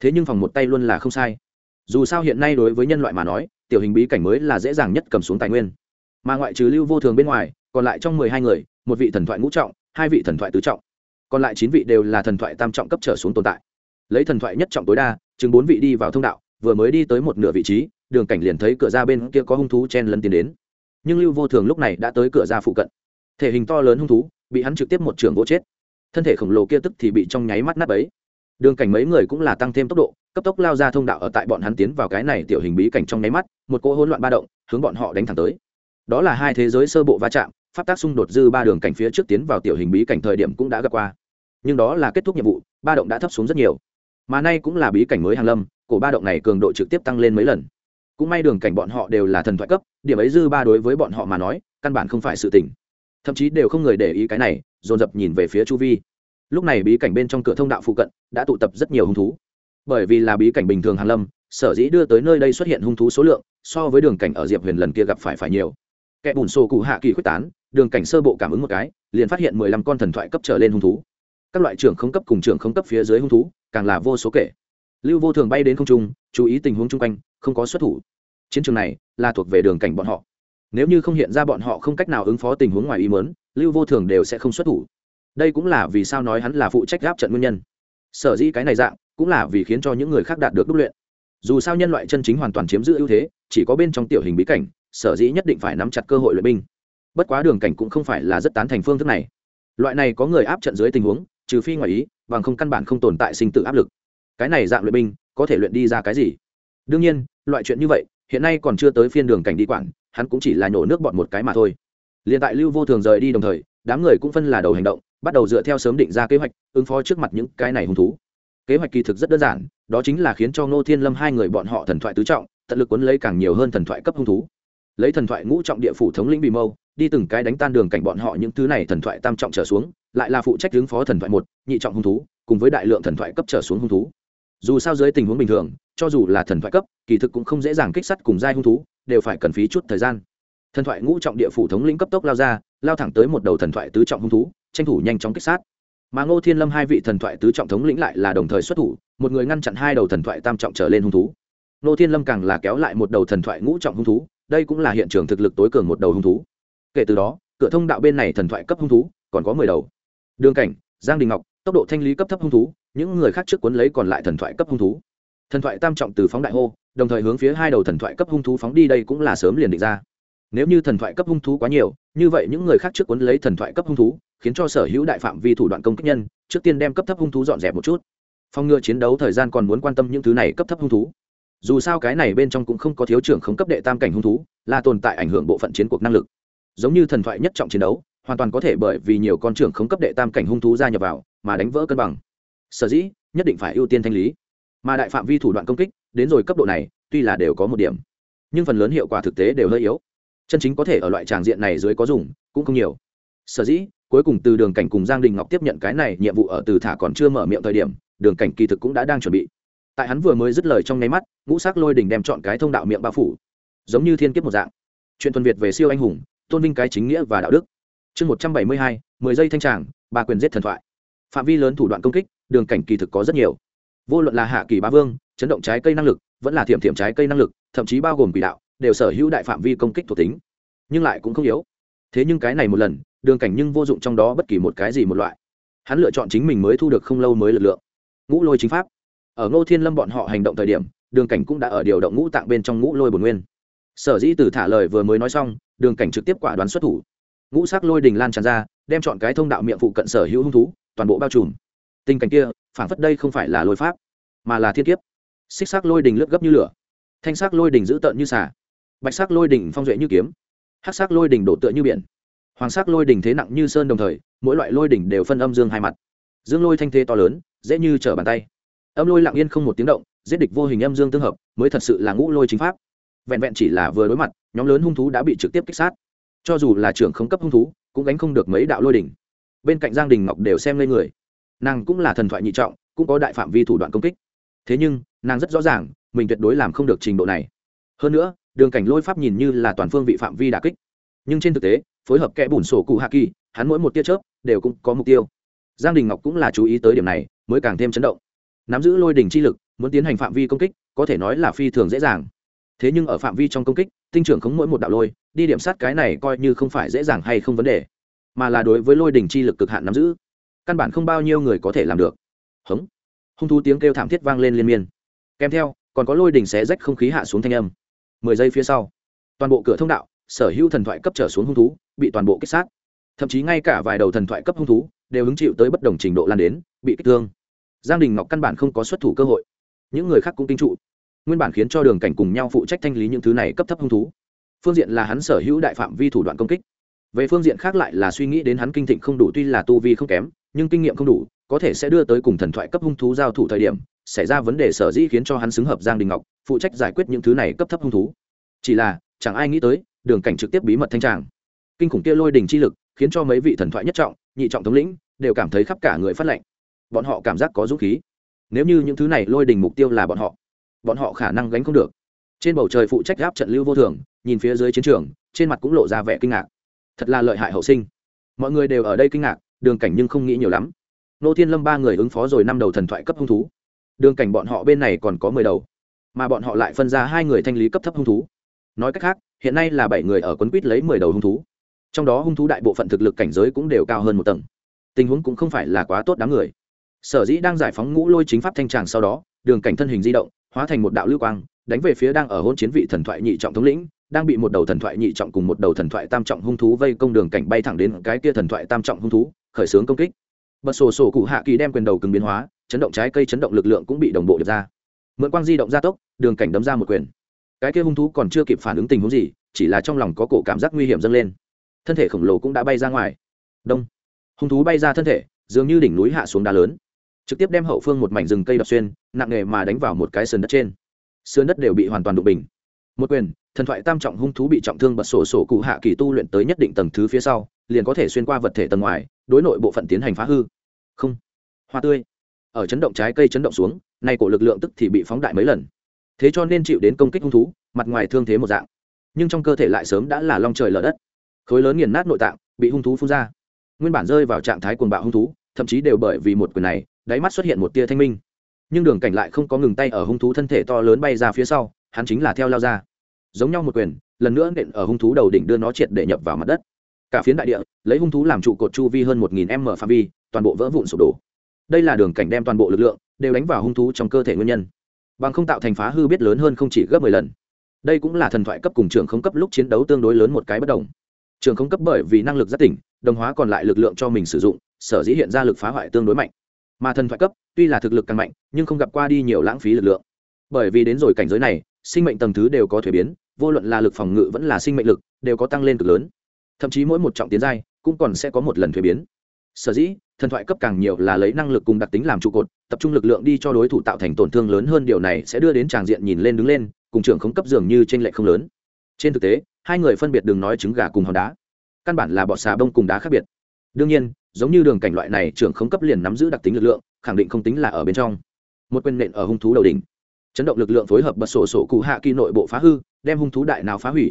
Thế nhưng phòng một tay luôn là không sai. Dù sao hiện nay đối với nhân loại mà nói, tiểu hình bí cảnh mới là dễ dàng nhất cầm xuống tài nguyên. Mà ngoại trừ lưu vô thường bên ngoài, còn lại trong mười hai người, một vị thần thoại ngũ trọng, hai vị thần thoại tứ trọng. Còn lại chín vị đều là thần thoại tam trọng cấp trở xuống tồn tại. Lấy thần thoại nhất trọng tối đa, chừng bốn vị đi vào thông đạo, vừa mới đi tới một nửa vị trí, đường cảnh liền thấy cửa ra bên kia có hung thú chen lấn tiến đến nhưng lưu vô thường lúc này đã tới cửa ra phụ cận. Thể hình to lớn hung thú, bị hắn trực tiếp một trường gỗ chết. Thân thể khổng lồ kia tức thì bị trong nháy mắt nát ấy đường cảnh mấy người cũng là tăng thêm tốc độ, cấp tốc lao ra thông đạo ở tại bọn hắn tiến vào cái này tiểu hình bí cảnh trong nháy mắt, một cỗ hỗn loạn ba động, hướng bọn họ đánh thẳng tới. Đó là hai thế giới sơ bộ va chạm, pháp tác xung đột dư ba đường cảnh phía trước tiến vào tiểu hình bí cảnh thời điểm cũng đã gặp qua. Nhưng đó là kết thúc nhiệm vụ, ba động đã thấp xuống rất nhiều. Mà nay cũng là bí cảnh mới hàng lâm, cổ ba động này cường độ trực tiếp tăng lên mấy lần cũng may đường cảnh bọn họ đều là thần thoại cấp, điểm ấy dư ba đối với bọn họ mà nói, căn bản không phải sự tỉnh thậm chí đều không người để ý cái này, dồn dập nhìn về phía chu vi. Lúc này bí cảnh bên trong cửa thông đạo phụ cận đã tụ tập rất nhiều hung thú. Bởi vì là bí cảnh bình thường hàn lâm, sở dĩ đưa tới nơi đây xuất hiện hung thú số lượng so với đường cảnh ở diệp huyền lần kia gặp phải phải nhiều. Kẻ bùn xô cụ hạ kỳ quyết tán, đường cảnh sơ bộ cảm ứng một cái, liền phát hiện mười lăm con thần thoại cấp trở lên hung thú. Các loại trưởng không cấp cùng trưởng không cấp phía dưới hung thú, càng là vô số kể. Lưu vô thường bay đến không trung, chú ý tình huống chung quanh không có xuất thủ. Chiến trường này là thuộc về đường cảnh bọn họ. Nếu như không hiện ra bọn họ không cách nào ứng phó tình huống ngoài ý mớn lưu vô thường đều sẽ không xuất thủ. Đây cũng là vì sao nói hắn là phụ trách gáp trận nguyên nhân. Sở dĩ cái này dạng, cũng là vì khiến cho những người khác đạt được đúc luyện. Dù sao nhân loại chân chính hoàn toàn chiếm giữ ưu thế, chỉ có bên trong tiểu hình bí cảnh, sở dĩ nhất định phải nắm chặt cơ hội luyện binh. Bất quá đường cảnh cũng không phải là rất tán thành phương thức này. Loại này có người áp trận dưới tình huống, trừ phi ngoài ý, bằng không căn bản không tồn tại sinh tự áp lực. Cái này dạng luyện binh, có thể luyện đi ra cái gì? Đương nhiên, loại chuyện như vậy, hiện nay còn chưa tới phiên đường cảnh đi quản, hắn cũng chỉ là nhổ nước bọn một cái mà thôi. Liền tại lưu vô thường rời đi đồng thời, đám người cũng phân là đầu hành động, bắt đầu dựa theo sớm định ra kế hoạch, ứng phó trước mặt những cái này hung thú. Kế hoạch kỳ thực rất đơn giản, đó chính là khiến cho ngô thiên lâm hai người bọn họ thần thoại tứ trọng, tận lực quấn lấy càng nhiều hơn thần thoại cấp hung thú. Lấy thần thoại ngũ trọng địa phủ thống lĩnh bì mâu, đi từng cái đánh tan đường cảnh bọn họ những thứ này thần thoại tam trọng trở xuống, lại là phụ trách ứng phó thần thoại một, nhị trọng hung thú, cùng với đại lượng thần thoại cấp trở xuống hung thú. Dù sao dưới tình huống bình thường cho dù là thần thoại cấp, kỳ thực cũng không dễ dàng kích sắt cùng giai hung thú, đều phải cần phí chút thời gian. Thần thoại ngũ trọng địa phủ thống lĩnh cấp tốc lao ra, lao thẳng tới một đầu thần thoại tứ trọng hung thú, tranh thủ nhanh chóng kích sát. Mà ngô thiên lâm hai vị thần thoại tứ trọng thống lĩnh lại là đồng thời xuất thủ, một người ngăn chặn hai đầu thần thoại tam trọng trở lên hung thú. Ngô thiên lâm càng là kéo lại một đầu thần thoại ngũ trọng hung thú, đây cũng là hiện trường thực lực tối cường một đầu hung thú. Kể từ đó, cửa thông đạo bên này thần thoại cấp hung thú còn có mười đầu. Đường cảnh, giang đình ngọc, tốc độ thanh lý cấp thấp hung thú, những người khác trước cuốn lấy còn lại thần thoại cấp hung thú thần thoại tam trọng từ phóng đại hô, đồng thời hướng phía hai đầu thần thoại cấp hung thú phóng đi đây cũng là sớm liền định ra. Nếu như thần thoại cấp hung thú quá nhiều, như vậy những người khác trước cuốn lấy thần thoại cấp hung thú, khiến cho sở hữu đại phạm vi thủ đoạn công kích nhân, trước tiên đem cấp thấp hung thú dọn dẹp một chút. Phòng ngừa chiến đấu thời gian còn muốn quan tâm những thứ này cấp thấp hung thú. Dù sao cái này bên trong cũng không có thiếu trưởng không cấp đệ tam cảnh hung thú, là tồn tại ảnh hưởng bộ phận chiến cuộc năng lực. Giống như thần thoại nhất trọng chiến đấu, hoàn toàn có thể bởi vì nhiều con trưởng không cấp đệ tam cảnh hung thú gia nhập vào, mà đánh vỡ cân bằng. Sở dĩ, nhất định phải ưu tiên thanh lý mà đại phạm vi thủ đoạn công kích, đến rồi cấp độ này, tuy là đều có một điểm, nhưng phần lớn hiệu quả thực tế đều hơi yếu. Chân chính có thể ở loại tràng diện này dưới có dùng, cũng không nhiều. Sở dĩ, cuối cùng từ đường cảnh cùng giang đình ngọc tiếp nhận cái này, nhiệm vụ ở từ thả còn chưa mở miệng thời điểm, đường cảnh kỳ thực cũng đã đang chuẩn bị. Tại hắn vừa mới dứt lời trong nháy mắt, ngũ sắc lôi đình đem chọn cái thông đạo miệng bao phủ, giống như thiên kiếp một dạng. Chuyện thuần việt về siêu anh hùng, tôn vinh cái chính nghĩa và đạo đức. Chương một trăm bảy mươi hai, mười giây thanh tràng, ba quyền giết thần thoại. Phạm vi lớn thủ đoạn công kích, đường cảnh kỳ thực có rất nhiều vô luận là hạ kỳ ba vương, chấn động trái cây năng lực, vẫn là thiểm thiểm trái cây năng lực, thậm chí bao gồm quỷ đạo, đều sở hữu đại phạm vi công kích thuộc tính, nhưng lại cũng không yếu. Thế nhưng cái này một lần, đường cảnh nhưng vô dụng trong đó bất kỳ một cái gì một loại. Hắn lựa chọn chính mình mới thu được không lâu mới lực lượng. Ngũ lôi chính pháp. Ở ngô thiên lâm bọn họ hành động thời điểm, đường cảnh cũng đã ở điều động ngũ tạng bên trong ngũ lôi bồn nguyên. Sở dĩ từ thả lời vừa mới nói xong, đường cảnh trực tiếp quả đoán xuất thủ. Ngũ sắc lôi đình lan tràn ra, đem chọn cái thông đạo miệng phụ cận sở hữu hung thú, toàn bộ bao trùm. Tình cảnh kia phản phất đây không phải là lôi pháp, mà là thiên kiếp. Xích sắc lôi đình lướt gấp như lửa. Thanh sắc lôi đình dữ tợn như xà. Bạch sắc lôi đình phong duệ như kiếm. Hát sắc lôi đình đổ tựa như biển. Hoàng sắc lôi đỉnh thế nặng như sơn đồng thời, mỗi loại lôi đỉnh đều phân âm dương hai mặt. Dương lôi thanh thế to lớn, dễ như trở bàn tay. Âm lôi lặng yên không một tiếng động, giết địch vô hình âm dương tương hợp, mới thật sự là ngũ lôi chính pháp. Vẹn vẹn chỉ là vừa đối mặt, nhóm lớn hung thú đã bị trực tiếp kích sát. Cho dù là trưởng không cấp hung thú, cũng gánh không được mấy đạo lôi đỉnh bên cạnh giang đình ngọc đều xem lên người nàng cũng là thần thoại nhị trọng, cũng có đại phạm vi thủ đoạn công kích. Thế nhưng, nàng rất rõ ràng, mình tuyệt đối làm không được trình độ này. Hơn nữa, đường cảnh lôi pháp nhìn như là toàn phương vị phạm vi đà kích. Nhưng trên thực tế, phối hợp kẽ bùn sổ cụ hạ kỳ, hắn mỗi một tia chớp, đều cũng có mục tiêu. Giang đình ngọc cũng là chú ý tới điểm này, mới càng thêm chấn động. Nắm giữ lôi đỉnh chi lực, muốn tiến hành phạm vi công kích, có thể nói là phi thường dễ dàng. Thế nhưng ở phạm vi trong công kích, tinh trưởng không mỗi một đạo lôi, đi điểm sát cái này coi như không phải dễ dàng hay không vấn đề, mà là đối với lôi đỉnh chi lực cực hạn nắm giữ căn bản không bao nhiêu người có thể làm được. Hống. Hung thú tiếng kêu thảm thiết vang lên liên miên. Kèm theo, còn có lôi đỉnh xé rách không khí hạ xuống thanh âm. Mười giây phía sau, toàn bộ cửa thông đạo, sở hữu thần thoại cấp trở xuống hung thú, bị toàn bộ kích sát. Thậm chí ngay cả vài đầu thần thoại cấp hung thú, đều hứng chịu tới bất đồng trình độ lan đến, bị kích thương. Giang đình ngọc căn bản không có xuất thủ cơ hội. Những người khác cũng kinh trụ. Nguyên bản khiến cho đường cảnh cùng nhau phụ trách thanh lý những thứ này cấp thấp hung thú. Phương diện là hắn sở hữu đại phạm vi thủ đoạn công kích. Về phương diện khác lại là suy nghĩ đến hắn kinh thịnh không đủ tuy là tu vi không kém nhưng kinh nghiệm không đủ, có thể sẽ đưa tới cùng thần thoại cấp hung thú giao thủ thời điểm, xảy ra vấn đề sở dĩ khiến cho hắn xứng hợp giang đình ngọc, phụ trách giải quyết những thứ này cấp thấp hung thú. Chỉ là, chẳng ai nghĩ tới, đường cảnh trực tiếp bí mật thanh tràng. Kinh khủng kia lôi đình chi lực, khiến cho mấy vị thần thoại nhất trọng, nhị trọng thống lĩnh, đều cảm thấy khắp cả người phát lệnh bọn họ cảm giác có dũng khí. Nếu như những thứ này lôi đình mục tiêu là bọn họ bọn họ khả năng gánh không được. Trên bầu trời phụ trách gáp trận lưu vô thường, nhìn phía dưới chiến trường, trên mặt cũng lộ ra vẻ kinh ngạc. Thật là lợi hại hậu sinh. Mọi người đều ở đây kinh ngạc đường cảnh nhưng không nghĩ nhiều lắm. Nô thiên lâm ba người ứng phó rồi năm đầu thần thoại cấp hung thú. Đường cảnh bọn họ bên này còn có mười đầu, mà bọn họ lại phân ra hai người thanh lý cấp thấp hung thú. Nói cách khác, hiện nay là bảy người ở quấn quýt lấy mười đầu hung thú. Trong đó hung thú đại bộ phận thực lực cảnh giới cũng đều cao hơn một tầng. Tình huống cũng không phải là quá tốt đám người. Sở dĩ đang giải phóng ngũ lôi chính pháp thanh tràng sau đó, đường cảnh thân hình di động, hóa thành một đạo lưu quang, đánh về phía đang ở hôn chiến vị thần thoại nhị trọng thống lĩnh, đang bị một đầu thần thoại nhị trọng cùng một đầu thần thoại tam trọng hung thú vây công đường cảnh bay thẳng đến cái kia thần thoại tam trọng hung thú khởi xướng công kích. Bật sổ sổ cụ hạ kỳ đem quyền đầu cứng biến hóa, chấn động trái cây chấn động lực lượng cũng bị đồng bộ được ra. Mượn quang di động gia tốc, đường cảnh đấm ra một quyền. Cái kia hung thú còn chưa kịp phản ứng tình huống gì, chỉ là trong lòng có cổ cảm giác nguy hiểm dâng lên. Thân thể khổng lồ cũng đã bay ra ngoài. Đông. Hung thú bay ra thân thể, dường như đỉnh núi hạ xuống đá lớn. Trực tiếp đem hậu phương một mảnh rừng cây đập xuyên, nặng nề mà đánh vào một cái sườn đất trên. Sườn đất đều bị hoàn toàn đụng bình. Một quyền, thần thoại tam trọng hung thú bị trọng thương bật sổ sổ cụ hạ kỳ tu luyện tới nhất định tầng thứ phía sau liền có thể xuyên qua vật thể tầng ngoài, đối nội bộ phận tiến hành phá hư. Không. Hoa tươi. Ở chấn động trái cây chấn động xuống, nay cổ lực lượng tức thì bị phóng đại mấy lần. Thế cho nên chịu đến công kích hung thú, mặt ngoài thương thế một dạng. Nhưng trong cơ thể lại sớm đã là long trời lở đất. Khối lớn nghiền nát nội tạng, bị hung thú phun ra. Nguyên bản rơi vào trạng thái cuồng bạo hung thú, thậm chí đều bởi vì một quyền này, đáy mắt xuất hiện một tia thanh minh. Nhưng đường cảnh lại không có ngừng tay ở hung thú thân thể to lớn bay ra phía sau, hắn chính là theo lao ra. Giống nhau một quyền, lần nữa nện ở hung thú đầu đỉnh đưa nó triệt để nhập vào mặt đất cả phiến đại địa, lấy hung thú làm trụ cột chu vi hơn một nghìn m phạm vi, toàn bộ vỡ vụn sụp đổ. Đây là đường cảnh đem toàn bộ lực lượng đều đánh vào hung thú trong cơ thể nguyên nhân. Bằng không tạo thành phá hư biết lớn hơn không chỉ gấp mười lần. Đây cũng là thần thoại cấp cùng trường không cấp lúc chiến đấu tương đối lớn một cái bất đồng. Trường không cấp bởi vì năng lực rất tỉnh, đồng hóa còn lại lực lượng cho mình sử dụng, sở dĩ hiện ra lực phá hoại tương đối mạnh. Mà thần thoại cấp, tuy là thực lực càng mạnh, nhưng không gặp qua đi nhiều lãng phí lực lượng. Bởi vì đến rồi cảnh giới này, sinh mệnh tầng thứ đều có thuế biến, vô luận là lực phòng ngự vẫn là sinh mệnh lực, đều có tăng lên cực lớn thậm chí mỗi một trọng tiến giai cũng còn sẽ có một lần thuế biến. Sở dĩ, thần thoại cấp càng nhiều là lấy năng lực cùng đặc tính làm trụ cột, tập trung lực lượng đi cho đối thủ tạo thành tổn thương lớn hơn, điều này sẽ đưa đến tràng diện nhìn lên đứng lên, cùng trưởng không cấp dường như t r ê n lệch không lớn. Trên thực tế, hai người phân biệt đường nói trứng gà cùng hòn đá, căn bản là bọt xà bông cùng đá khác biệt. Đương nhiên, giống như đường cảnh loại này, trưởng không cấp liền nắm giữ đặc tính lực lượng, khẳng định không tính là ở bên trong. Một quyền nện ở hung thú đầu đỉnh. Chấn động lực lượng phối hợp bật sổ sổ cụ hạ kỳ nội bộ phá hư, đem hung thú đại nào phá hủy.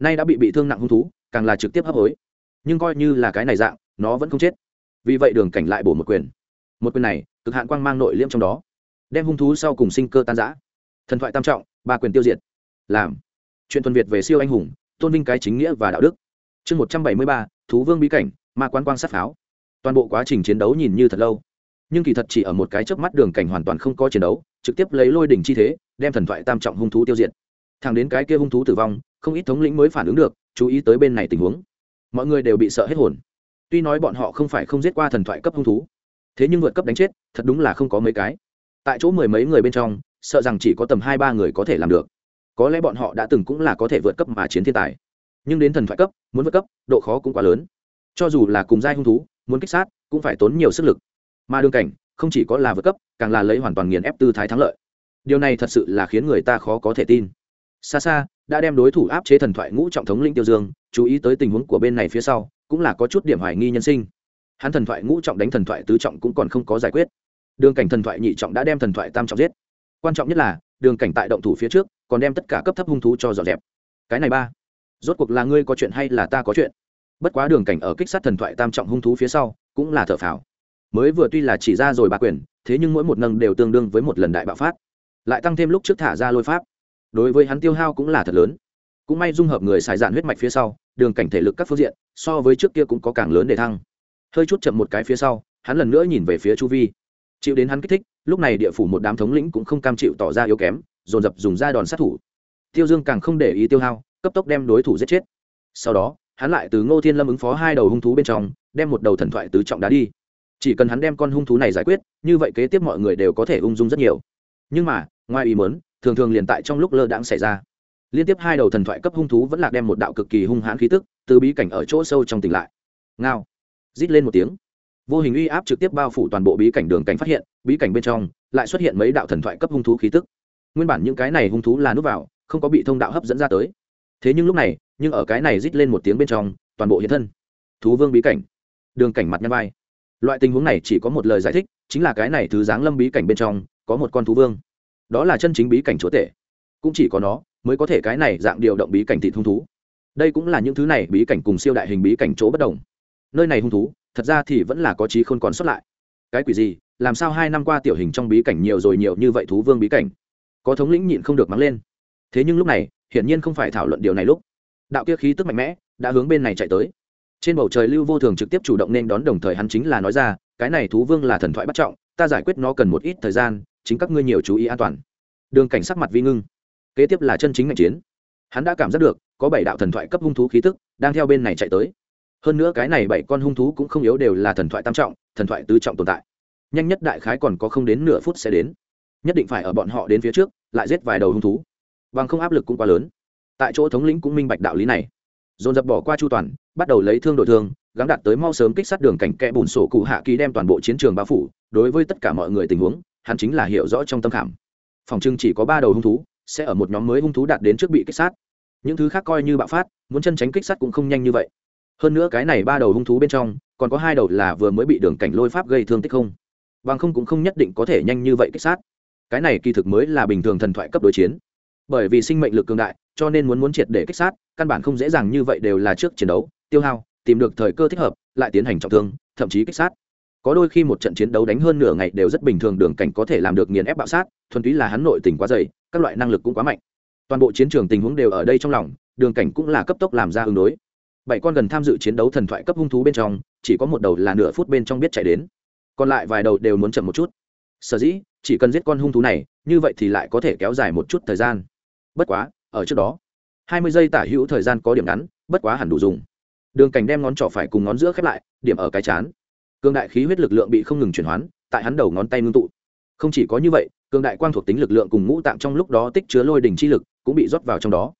Nay đã bị bị thương nặng hung thú càng là trực tiếp hấp hối. Nhưng coi như là cái này dạng, nó vẫn không chết. Vì vậy đường cảnh lại bổ một quyền. Một quyền này, cực hạn quang mang nội liễm trong đó, đem hung thú sau cùng sinh cơ tan giã thần thoại tam trọng, ba quyền tiêu diệt. Làm. Chuyện tuần việt về siêu anh hùng, tôn vinh cái chính nghĩa và đạo đức. Chương một trăm bảy mươi ba, thú vương bí cảnh, ma quán quang sát pháo. Toàn bộ quá trình chiến đấu nhìn như thật lâu. Nhưng kỳ thật chỉ ở một cái chớp mắt đường cảnh hoàn toàn không có chiến đấu, trực tiếp lấy lôi đỉnh chi thế, đem thần thoại tam trọng hung thú tiêu diệt. Thẳng đến cái kia hung thú tử vong không ít thống lĩnh mới phản ứng được, chú ý tới bên này tình huống. Mọi người đều bị sợ hết hồn. Tuy nói bọn họ không phải không giết qua thần thoại cấp hung thú, thế nhưng vượt cấp đánh chết, thật đúng là không có mấy cái. Tại chỗ mười mấy người bên trong, sợ rằng chỉ có tầm hai ba người có thể làm được. Có lẽ bọn họ đã từng cũng là có thể vượt cấp mà chiến thiên tài. Nhưng đến thần thoại cấp, muốn vượt cấp, độ khó cũng quá lớn. Cho dù là cùng giai hung thú, muốn kích sát, cũng phải tốn nhiều sức lực. Mà đường cảnh, không chỉ có là vượt cấp, càng là lấy hoàn toàn nghiền ép tư thái thắng lợi. Điều này thật sự là khiến người ta khó có thể tin. Xa xa đã đem đối thủ áp chế thần thoại ngũ trọng thống lĩnh tiêu dương, chú ý tới tình huống của bên này phía sau, cũng là có chút điểm hoài nghi nhân sinh. Hắn thần thoại ngũ trọng đánh thần thoại tứ trọng cũng còn không có giải quyết. Đường cảnh thần thoại nhị trọng đã đem thần thoại tam trọng giết. Quan trọng nhất là, đường cảnh tại động thủ phía trước, còn đem tất cả cấp thấp hung thú cho dọn dẹp. Cái này ba, rốt cuộc là ngươi có chuyện hay là ta có chuyện? Bất quá đường cảnh ở kích sát thần thoại tam trọng hung thú phía sau, cũng là thở phào. Mới vừa tuy là chỉ ra rồi ba quyền, thế nhưng mỗi một nâng đều tương đương với một lần đại bạo phát. Lại tăng thêm lúc trước thả ra lôi pháp đối với hắn tiêu hao cũng là thật lớn. Cũng may dung hợp người xài dạn huyết mạch phía sau, đường cảnh thể lực các phương diện, so với trước kia cũng có càng lớn để thăng. Hơi chút chậm một cái phía sau, hắn lần nữa nhìn về phía chu vi. Chịu đến hắn kích thích, lúc này địa phủ một đám thống lĩnh cũng không cam chịu tỏ ra yếu kém, dồn dập dùng ra đòn sát thủ. Tiêu dương càng không để ý tiêu hao, cấp tốc đem đối thủ giết chết. Sau đó, hắn lại từ ngô thiên lâm ứng phó hai đầu hung thú bên trong, đem một đầu thần thoại tứ trọng đá đi. Chỉ cần hắn đem con hung thú này giải quyết, như vậy kế tiếp mọi người đều có thể ung dung rất nhiều. Nhưng mà, ngoài ý mớn thường thường liền tại trong lúc lơ đãng xảy ra. Liên tiếp hai đầu thần thoại cấp hung thú vẫn lạc đem một đạo cực kỳ hung hãn khí tức từ bí cảnh ở chỗ sâu trong tỉnh lại. Ngao. Rít lên một tiếng. Vô hình uy áp trực tiếp bao phủ toàn bộ bí cảnh đường cảnh phát hiện, bí cảnh bên trong lại xuất hiện mấy đạo thần thoại cấp hung thú khí tức. Nguyên bản những cái này hung thú là núp vào, không có bị thông đạo hấp dẫn ra tới. Thế nhưng lúc này, nhưng ở cái này rít lên một tiếng bên trong, toàn bộ hiện thân. Thú vương bí cảnh. Đường cảnh mặt nhăn vai. Loại tình huống này chỉ có một lời giải thích, chính là cái này thứ dáng lâm bí cảnh bên trong có một con thú vương đó là chân chính bí cảnh chúa tể. Cũng chỉ có nó mới có thể cái này dạng điều động bí cảnh thị hung thú. Đây cũng là những thứ này bí cảnh cùng siêu đại hình bí cảnh chỗ bất đồng. Nơi này hung thú, thật ra thì vẫn là có trí không còn xuất lại. Cái quỷ gì? Làm sao hai năm qua tiểu hình trong bí cảnh nhiều rồi nhiều như vậy thú vương bí cảnh? Có thống lĩnh nhịn không được mắng lên. Thế nhưng lúc này, hiển nhiên không phải thảo luận điều này lúc. Đạo kia khí tức mạnh mẽ đã hướng bên này chạy tới. Trên bầu trời lưu vô thường trực tiếp chủ động nên đón đồng thời hắn chính là nói ra, cái này thú vương là thần thoại bất trọng, ta giải quyết nó cần một ít thời gian chính các ngươi nhiều chú ý an toàn. Đường cảnh sắc mặt vi ngưng. Kế tiếp là chân chính ngành chiến. Hắn đã cảm giác được, có bảy đạo thần thoại cấp hung thú khí tức, đang theo bên này chạy tới. Hơn nữa cái này bảy con hung thú cũng không yếu đều là thần thoại tam trọng, thần thoại tứ trọng tồn tại. Nhanh nhất đại khái còn có không đến nửa phút sẽ đến. Nhất định phải ở bọn họ đến phía trước, lại giết vài đầu hung thú. Bằng không áp lực cũng quá lớn. Tại chỗ thống lĩnh cũng minh bạch đạo lý này. Dồn dập bỏ qua chu toàn, bắt đầu lấy thương đổi thương gắn đặt tới mau sớm kích sát đường cảnh kẽ bùn sổ cụ hạ ký đem toàn bộ chiến trường bao phủ, đối với tất cả mọi người tình huống hắn chính là hiểu rõ trong tâm khảm. Phòng trưng chỉ có ba đầu hung thú, sẽ ở một nhóm mới hung thú đạt đến trước bị kích sát. Những thứ khác coi như bạo phát, muốn chân tránh kích sát cũng không nhanh như vậy. Hơn nữa cái này ba đầu hung thú bên trong, còn có hai đầu là vừa mới bị đường cảnh lôi pháp gây thương tích không? Bằng không cũng không nhất định có thể nhanh như vậy kích sát. Cái này kỳ thực mới là bình thường thần thoại cấp đối chiến. Bởi vì sinh mệnh lực cường đại, cho nên muốn muốn triệt để kích sát, căn bản không dễ dàng như vậy đều là trước chiến đấu, tiêu hao, tìm được thời cơ thích hợp, lại tiến hành trọng thương, thậm chí kích sát có đôi khi một trận chiến đấu đánh hơn nửa ngày đều rất bình thường, đường cảnh có thể làm được nghiền ép bạo sát, thuần túy là hắn nội tình quá dày, các loại năng lực cũng quá mạnh. Toàn bộ chiến trường tình huống đều ở đây trong lòng, đường cảnh cũng là cấp tốc làm ra ứng đối. Bảy con gần tham dự chiến đấu thần thoại cấp hung thú bên trong, chỉ có một đầu là nửa phút bên trong biết chạy đến. Còn lại vài đầu đều muốn chậm một chút. Sở dĩ, chỉ cần giết con hung thú này, như vậy thì lại có thể kéo dài một chút thời gian. Bất quá, ở trước đó, hai mươi giây tả hữu thời gian có điểm ngắn, bất quá hẳn đủ dùng. Đường cảnh đem ngón trỏ phải cùng ngón giữa khép lại, điểm ở cái chán cương đại khí huyết lực lượng bị không ngừng chuyển hoán, tại hắn đầu ngón tay ngưng tụ. Không chỉ có như vậy cương đại quang thuộc tính lực lượng cùng ngũ tạng trong lúc đó tích chứa lôi đỉnh chi lực cũng bị rót vào trong đó.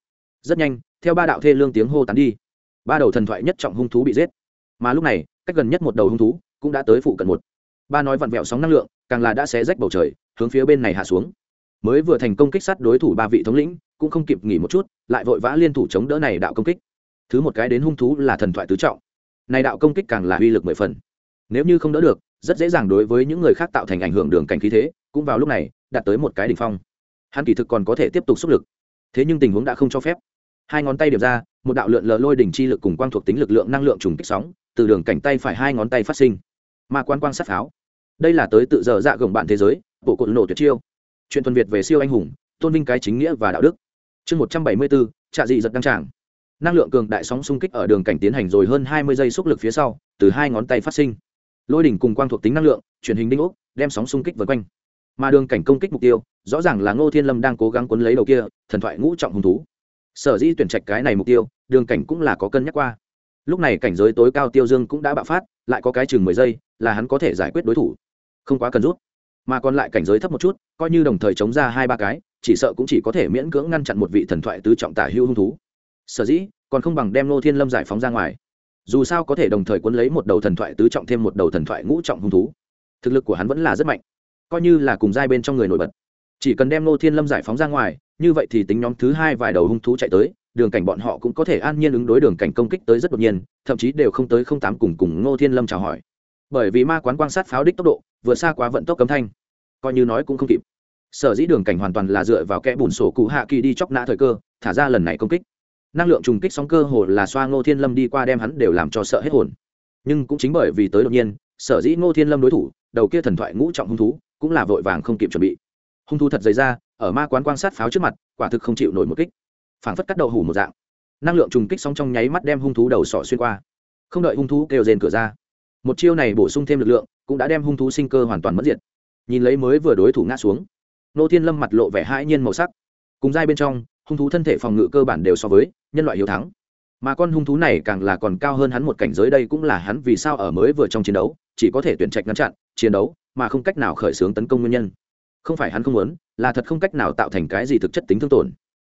Rất nhanh, theo ba đạo thê lương tiếng hô tán đi, ba đầu thần thoại nhất trọng hung thú bị giết. Mà lúc này, cách gần nhất một đầu hung thú cũng đã tới phụ cận một. Ba nói vặn vẹo sóng năng lượng, càng là đã xé rách bầu trời, hướng phía bên này hạ xuống. Mới vừa thành công kích sát đối thủ ba vị thống lĩnh, cũng không kịp nghỉ một chút, lại vội vã liên thủ chống đỡ này đạo công kích. Thứ một cái đến hung thú là thần thoại tứ trọng. Này đạo công kích càng là uy lực mười phần nếu như không đỡ được, rất dễ dàng đối với những người khác tạo thành ảnh hưởng đường cảnh khí thế, cũng vào lúc này, đạt tới một cái đỉnh phong. Hắn kỳ thực còn có thể tiếp tục xúc lực. Thế nhưng tình huống đã không cho phép. Hai ngón tay điểm ra, một đạo lượn lờ lôi đỉnh chi lực cùng quang thuộc tính lực lượng năng lượng trùng kích sóng, từ đường cảnh tay phải hai ngón tay phát sinh. Ma quan quang sát pháo. Đây là tới tự giờ dạ gồng bạn thế giới, bộ cột nổ tuyệt chiêu. Chuyện thuần việt về siêu anh hùng, tôn vinh cái chính nghĩa và đạo đức. Chương một trăm bảy mươi bốn, trạ dị giật đăng tràng. Năng lượng cường đại sóng xung kích ở đường cảnh tiến hành rồi hơn hai mươi giây xúc lực phía sau, từ hai ngón tay phát sinh lôi đỉnh cùng quang thuộc tính năng lượng, truyền hình đinh ốc, đem sóng xung kích vượt quanh. Mà đường cảnh công kích mục tiêu, rõ ràng là ngô thiên lâm đang cố gắng quấn lấy đầu kia, thần thoại ngũ trọng hùng thú. Sở dĩ tuyển trạch cái này mục tiêu, đường cảnh cũng là có cân nhắc qua. Lúc này cảnh giới tối cao tiêu dương cũng đã bạo phát, lại có cái chừng mười giây, là hắn có thể giải quyết đối thủ. Không quá cần rút. Mà còn lại cảnh giới thấp một chút, coi như đồng thời chống ra hai ba cái, chỉ sợ cũng chỉ có thể miễn cưỡng ngăn chặn một vị thần thoại tứ trọng tả hưu hung thú. Sở dĩ, còn không bằng đem nô thiên lâm giải phóng ra ngoài dù sao có thể đồng thời cuốn lấy một đầu thần thoại tứ trọng thêm một đầu thần thoại ngũ trọng hung thú. Thực lực của hắn vẫn là rất mạnh. Coi như là cùng giai bên trong người nổi bật. Chỉ cần đem nô thiên lâm giải phóng ra ngoài, như vậy thì tính nhóm thứ hai vài đầu hung thú chạy tới, đường cảnh bọn họ cũng có thể an nhiên ứng đối đường cảnh công kích tới rất đột nhiên, thậm chí đều không tới không tám cùng cùng ngô thiên lâm chào hỏi. Bởi vì ma quán quan sát pháo đích tốc độ vượt xa quá vận tốc cấm thanh. Coi như nói cũng không kịp. Sở dĩ đường cảnh hoàn toàn là dựa vào kẽ bùn sổ cụ hạ kỳ đi chóc nã thời cơ, thả ra lần này công kích năng lượng trùng kích sóng cơ hồ là xoa ngô thiên lâm đi qua đem hắn đều làm cho sợ hết hồn. Nhưng cũng chính bởi vì tới đột nhiên, sở dĩ ngô thiên lâm đối thủ, đầu kia thần thoại ngũ trọng hung thú, cũng là vội vàng không kịp chuẩn bị. Hung thú thật dày ra, ở ma quán quan sát pháo trước mặt, quả thực không chịu nổi một kích. Phảng phất cắt đầu hủ một dạng. Năng lượng trùng kích sóng trong nháy mắt đem hung thú đầu sọ xuyên qua. Không đợi hung thú kêu rền cửa ra, một chiêu này bổ sung thêm lực lượng, cũng đã đem hung thú sinh cơ hoàn toàn mất diệt. Nhìn lấy mới vừa đối thủ ngã xuống nô thiên lâm mặt lộ vẻ hãi nhiên màu sắc. Cùng dai bên trong hung thú thân thể phòng ngự cơ bản đều so với nhân loại hiếu thắng. Mà con hung thú này càng là còn cao hơn hắn một cảnh giới đây cũng là hắn vì sao ở mới vừa trong chiến đấu, chỉ có thể tuyển trạch ngăn chặn, chiến đấu, mà không cách nào khởi xướng tấn công nguyên nhân. Không phải hắn không muốn, là thật không cách nào tạo thành cái gì thực chất tính thương tổn.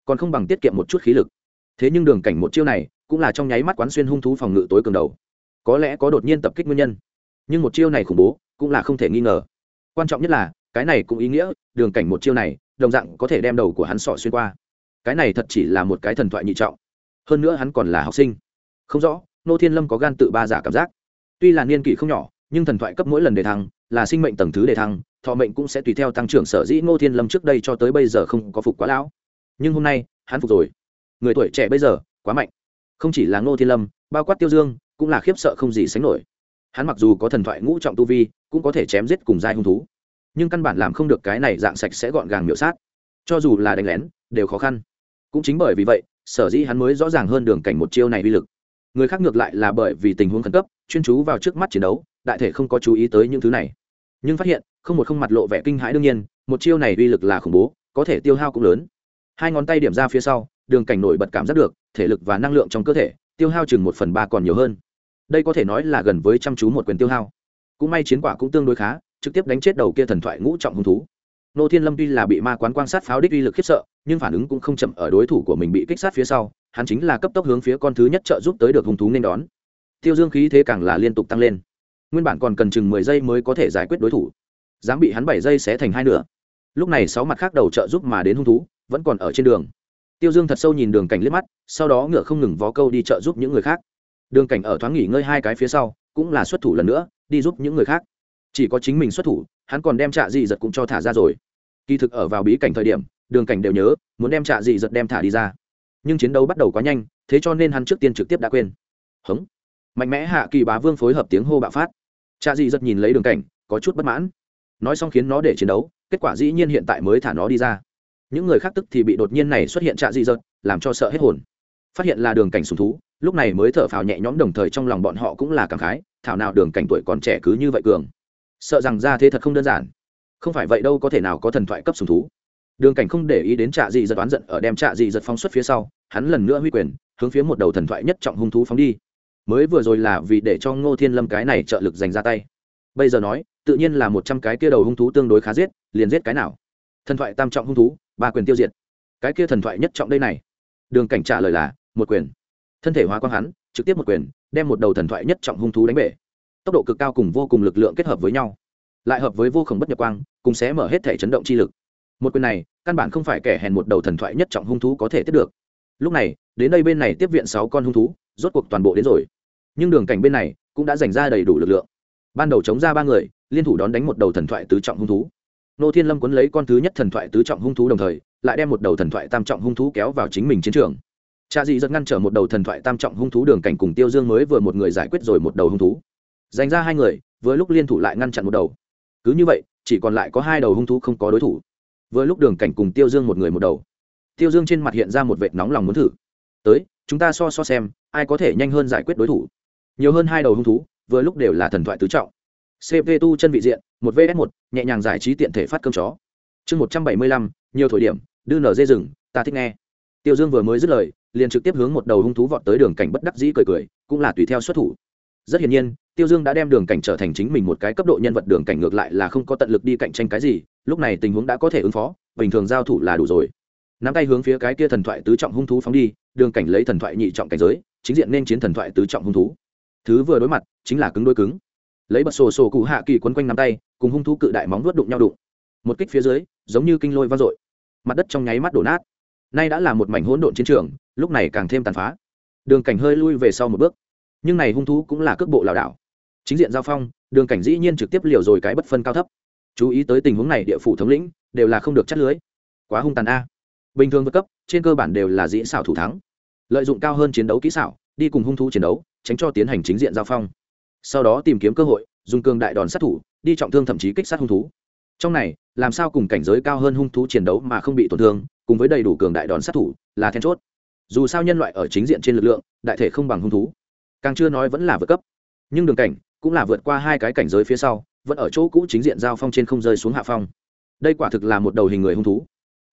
Còn không bằng tiết kiệm một chút khí lực. Thế nhưng đường cảnh một chiêu này, cũng là trong nháy mắt quán xuyên hung thú phòng ngự tối cường đầu. Có lẽ có đột nhiên tập kích nguyên nhân. Nhưng một chiêu này khủng bố, cũng là không thể nghi ngờ. Quan trọng nhất là, cái này cũng ý nghĩa, đường cảnh một chiêu này, đồng dạng có thể đem đầu của hắn sọ xuyên qua cái này thật chỉ là một cái thần thoại nhị trọng. Hơn nữa hắn còn là học sinh. Không rõ, nô thiên lâm có gan tự ba giả cảm giác. Tuy là niên kỷ không nhỏ, nhưng thần thoại cấp mỗi lần đề thăng, là sinh mệnh tầng thứ đề thăng, thọ mệnh cũng sẽ tùy theo tăng trưởng sở dĩ ngô thiên lâm trước đây cho tới bây giờ không có phục quá lão. Nhưng hôm nay, hắn phục rồi. Người tuổi trẻ bây giờ, quá mạnh. Không chỉ là ngô thiên lâm, bao quát tiêu dương, cũng là khiếp sợ không gì sánh nổi. Hắn mặc dù có thần thoại ngũ trọng tu vi, cũng có thể chém giết cùng giai hung thú, nhưng căn bản làm không được cái này dạng sạch sẽ gọn gàng miểu sát. Cho dù là đánh lén, đều khó khăn cũng chính bởi vì vậy, sở dĩ hắn mới rõ ràng hơn đường cảnh một chiêu này uy lực. Người khác ngược lại là bởi vì tình huống khẩn cấp, chuyên chú vào trước mắt chiến đấu, đại thể không có chú ý tới những thứ này. Nhưng phát hiện, không một không mặt lộ vẻ kinh hãi đương nhiên, một chiêu này uy lực là khủng bố, có thể tiêu hao cũng lớn. Hai ngón tay điểm ra phía sau, đường cảnh nổi bật cảm giác được, thể lực và năng lượng trong cơ thể, tiêu hao chừng một phần ba còn nhiều hơn. Đây có thể nói là gần với chăm chú một quyền tiêu hao. Cũng may chiến quả cũng tương đối khá, trực tiếp đánh chết đầu kia thần thoại ngũ trọng hung thú nô thiên lâm tuy là bị ma quán quan sát pháo đích uy lực khiếp sợ, nhưng phản ứng cũng không chậm ở đối thủ của mình bị kích sát phía sau, hắn chính là cấp tốc hướng phía con thứ nhất trợ giúp tới được hung thú nên đón. Tiêu dương khí thế càng là liên tục tăng lên. Nguyên bản còn cần chừng mười giây mới có thể giải quyết đối thủ. Dám bị hắn bảy giây xé thành hai nửa. Lúc này sáu mặt khác đầu trợ giúp mà đến hung thú, vẫn còn ở trên đường. Tiêu dương thật sâu nhìn đường cảnh liếc mắt, sau đó ngựa không ngừng vó câu đi trợ giúp những người khác. Đường cảnh ở thoáng nghỉ ngơi hai cái phía sau, cũng là xuất thủ lần nữa, đi giúp những người khác. Chỉ có chính mình xuất thủ hắn còn đem trạ dị giật cũng cho thả ra rồi. Kỳ thực ở vào bí cảnh thời điểm, đường cảnh đều nhớ, muốn đem trạ dị giật đem thả đi ra. Nhưng chiến đấu bắt đầu quá nhanh, thế cho nên hắn trước tiên trực tiếp đã quên. Hống. Mạnh mẽ hạ kỳ bá vương phối hợp tiếng hô bạo phát. Trạ dị giật nhìn lấy đường cảnh, có chút bất mãn. Nói xong khiến nó để chiến đấu, kết quả dĩ nhiên hiện tại mới thả nó đi ra. Những người khác tức thì bị đột nhiên này xuất hiện trạ dị giật, làm cho sợ hết hồn. Phát hiện là đường cảnh sùng thú, lúc này mới thở phào nhẹ nhõm đồng thời trong lòng bọn họ cũng là cảm khái, thảo nào đường cảnh tuổi còn trẻ cứ như vậy cường sợ rằng ra thế thật không đơn giản. Không phải vậy đâu có thể nào có thần thoại cấp sùng thú. Đường cảnh không để ý đến trạ dị giật oán giận ở đem trạ dị giật phóng xuất phía sau, hắn lần nữa huy quyền, hướng phía một đầu thần thoại nhất trọng hung thú phóng đi. Mới vừa rồi là vì để cho ngô thiên lâm cái này trợ lực dành ra tay. Bây giờ nói, tự nhiên là một trăm cái kia đầu hung thú tương đối khá giết, liền giết cái nào? Thần thoại tam trọng hung thú, ba quyền tiêu diệt. Cái kia thần thoại nhất trọng đây này. Đường cảnh trả lời là, một quyền. Thân thể hóa quang hắn, trực tiếp một quyền, đem một đầu thần thoại nhất trọng hung thú đánh bể tốc độ cực cao cùng vô cùng lực lượng kết hợp với nhau, lại hợp với vô khổng bất nhập quang, cùng sẽ mở hết thể chấn động chi lực. Một quyền này, căn bản không phải kẻ hèn một đầu thần thoại nhất trọng hung thú có thể tiếp được. Lúc này, đến đây bên này tiếp viện sáu con hung thú, rốt cuộc toàn bộ đến rồi. Nhưng đường cảnh bên này cũng đã dành ra đầy đủ lực lượng. Ban đầu chống ra ba người, liên thủ đón đánh một đầu thần thoại tứ trọng hung thú. Nô thiên lâm quấn lấy con thứ nhất thần thoại tứ trọng hung thú đồng thời, lại đem một đầu thần thoại tam trọng hung thú kéo vào chính mình chiến trường. Cha dị giật ngăn trở một đầu thần thoại tam trọng hung thú đường cảnh cùng tiêu dương mới vừa một người giải quyết rồi một đầu hung thú dành ra hai người với lúc liên thủ lại ngăn chặn một đầu. Cứ như vậy, chỉ còn lại có hai đầu hung thú không có đối thủ. Với lúc đường cảnh cùng tiêu dương một người một đầu. Tiêu dương trên mặt hiện ra một vệt nóng lòng muốn thử. Tới, chúng ta so so xem, ai có thể nhanh hơn giải quyết đối thủ. Nhiều hơn hai đầu hung thú, vừa lúc đều là thần thoại tứ trọng. Cp tu chân vị diện, một vs một, nhẹ nhàng giải trí tiện thể phát cơm chó. Chương một trăm bảy mươi lăm, nhiều thổi điểm, đưa nở dê rừng, ta thích nghe. Tiêu dương vừa mới dứt lời, liền trực tiếp hướng một đầu hung thú vọt tới đường cảnh bất đắc dĩ cười cười, cũng là tùy theo xuất thủ rất hiển nhiên, tiêu dương đã đem đường cảnh trở thành chính mình một cái cấp độ nhân vật đường cảnh ngược lại là không có tận lực đi cạnh tranh cái gì, lúc này tình huống đã có thể ứng phó, bình thường giao thủ là đủ rồi. Nắm tay hướng phía cái kia thần thoại tứ trọng hung thú phóng đi, đường cảnh lấy thần thoại nhị trọng cảnh giới, chính diện nên chiến thần thoại tứ trọng hung thú. Thứ vừa đối mặt, chính là cứng đôi cứng. Lấy bật sổ sổ cụ hạ kỳ quấn quanh nắm tay, cùng hung thú cự đại móng vuốt đụng nhau đụng. Một kích phía dưới, giống như kinh lôi vang dội. Mặt đất trong nháy mắt đổ nát. Nay đã là một mảnh hỗn độn chiến trường, lúc này càng thêm tàn phá. Đường cảnh hơi lui về sau một bước nhưng này hung thú cũng là cước bộ lảo đảo. Chính diện giao phong, đường cảnh dĩ nhiên trực tiếp liều rồi cái bất phân cao thấp. Chú ý tới tình huống này, địa phủ thống lĩnh đều là không được chắt lưới. Quá hung tàn a. Bình thường vượt cấp, trên cơ bản đều là dĩ xảo thủ thắng. Lợi dụng cao hơn chiến đấu kỹ xảo, đi cùng hung thú chiến đấu, tránh cho tiến hành chính diện giao phong. Sau đó tìm kiếm cơ hội, dùng cường đại đòn sát thủ, đi trọng thương thậm chí kích sát hung thú. Trong này, làm sao cùng cảnh giới cao hơn hung thú chiến đấu mà không bị tổn thương, cùng với đầy đủ cường đại đòn sát thủ, là then chốt. Dù sao nhân loại ở chính diện trên lực lượng, đại thể không bằng hung thú càng chưa nói vẫn là vượt cấp. Nhưng đường cảnh cũng là vượt qua hai cái cảnh giới phía sau, vẫn ở chỗ cũ chính diện giao phong trên không rơi xuống hạ phong. Đây quả thực là một đầu hình người hung thú.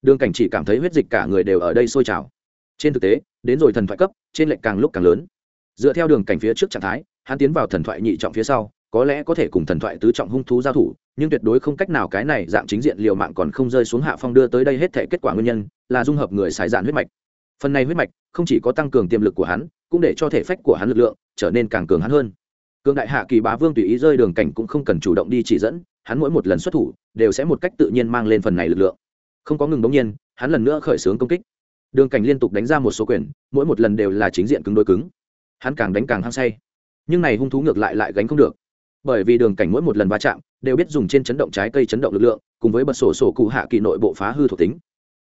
Đường cảnh chỉ cảm thấy huyết dịch cả người đều ở đây sôi trào. Trên thực tế, đến rồi thần thoại cấp, trên lệnh càng lúc càng lớn. Dựa theo đường cảnh phía trước trạng thái, hắn tiến vào thần thoại nhị trọng phía sau, có lẽ có thể cùng thần thoại tứ trọng hung thú giao thủ, nhưng tuyệt đối không cách nào cái này dạng chính diện liều mạng còn không rơi xuống hạ phong đưa tới đây hết thể kết quả nguyên nhân là dung hợp người xài dạn huyết mạch. Phần này huyết mạch không chỉ có tăng cường tiềm lực của hắn cũng để cho thể phách của hắn lực lượng trở nên càng cường hắn hơn. Cường đại hạ kỳ bá vương tùy ý rơi đường cảnh cũng không cần chủ động đi chỉ dẫn, hắn mỗi một lần xuất thủ đều sẽ một cách tự nhiên mang lên phần này lực lượng. Không có ngừng bỗng nhiên, hắn lần nữa khởi xướng công kích. Đường cảnh liên tục đánh ra một số quyền, mỗi một lần đều là chính diện cứng đôi cứng. Hắn càng đánh càng hăng say. Nhưng này hung thú ngược lại lại gánh không được. Bởi vì đường cảnh mỗi một lần va chạm đều biết dùng trên chấn động trái cây chấn động lực lượng, cùng với bật sổ sổ cụ hạ kỳ nội bộ phá hư thuộc tính.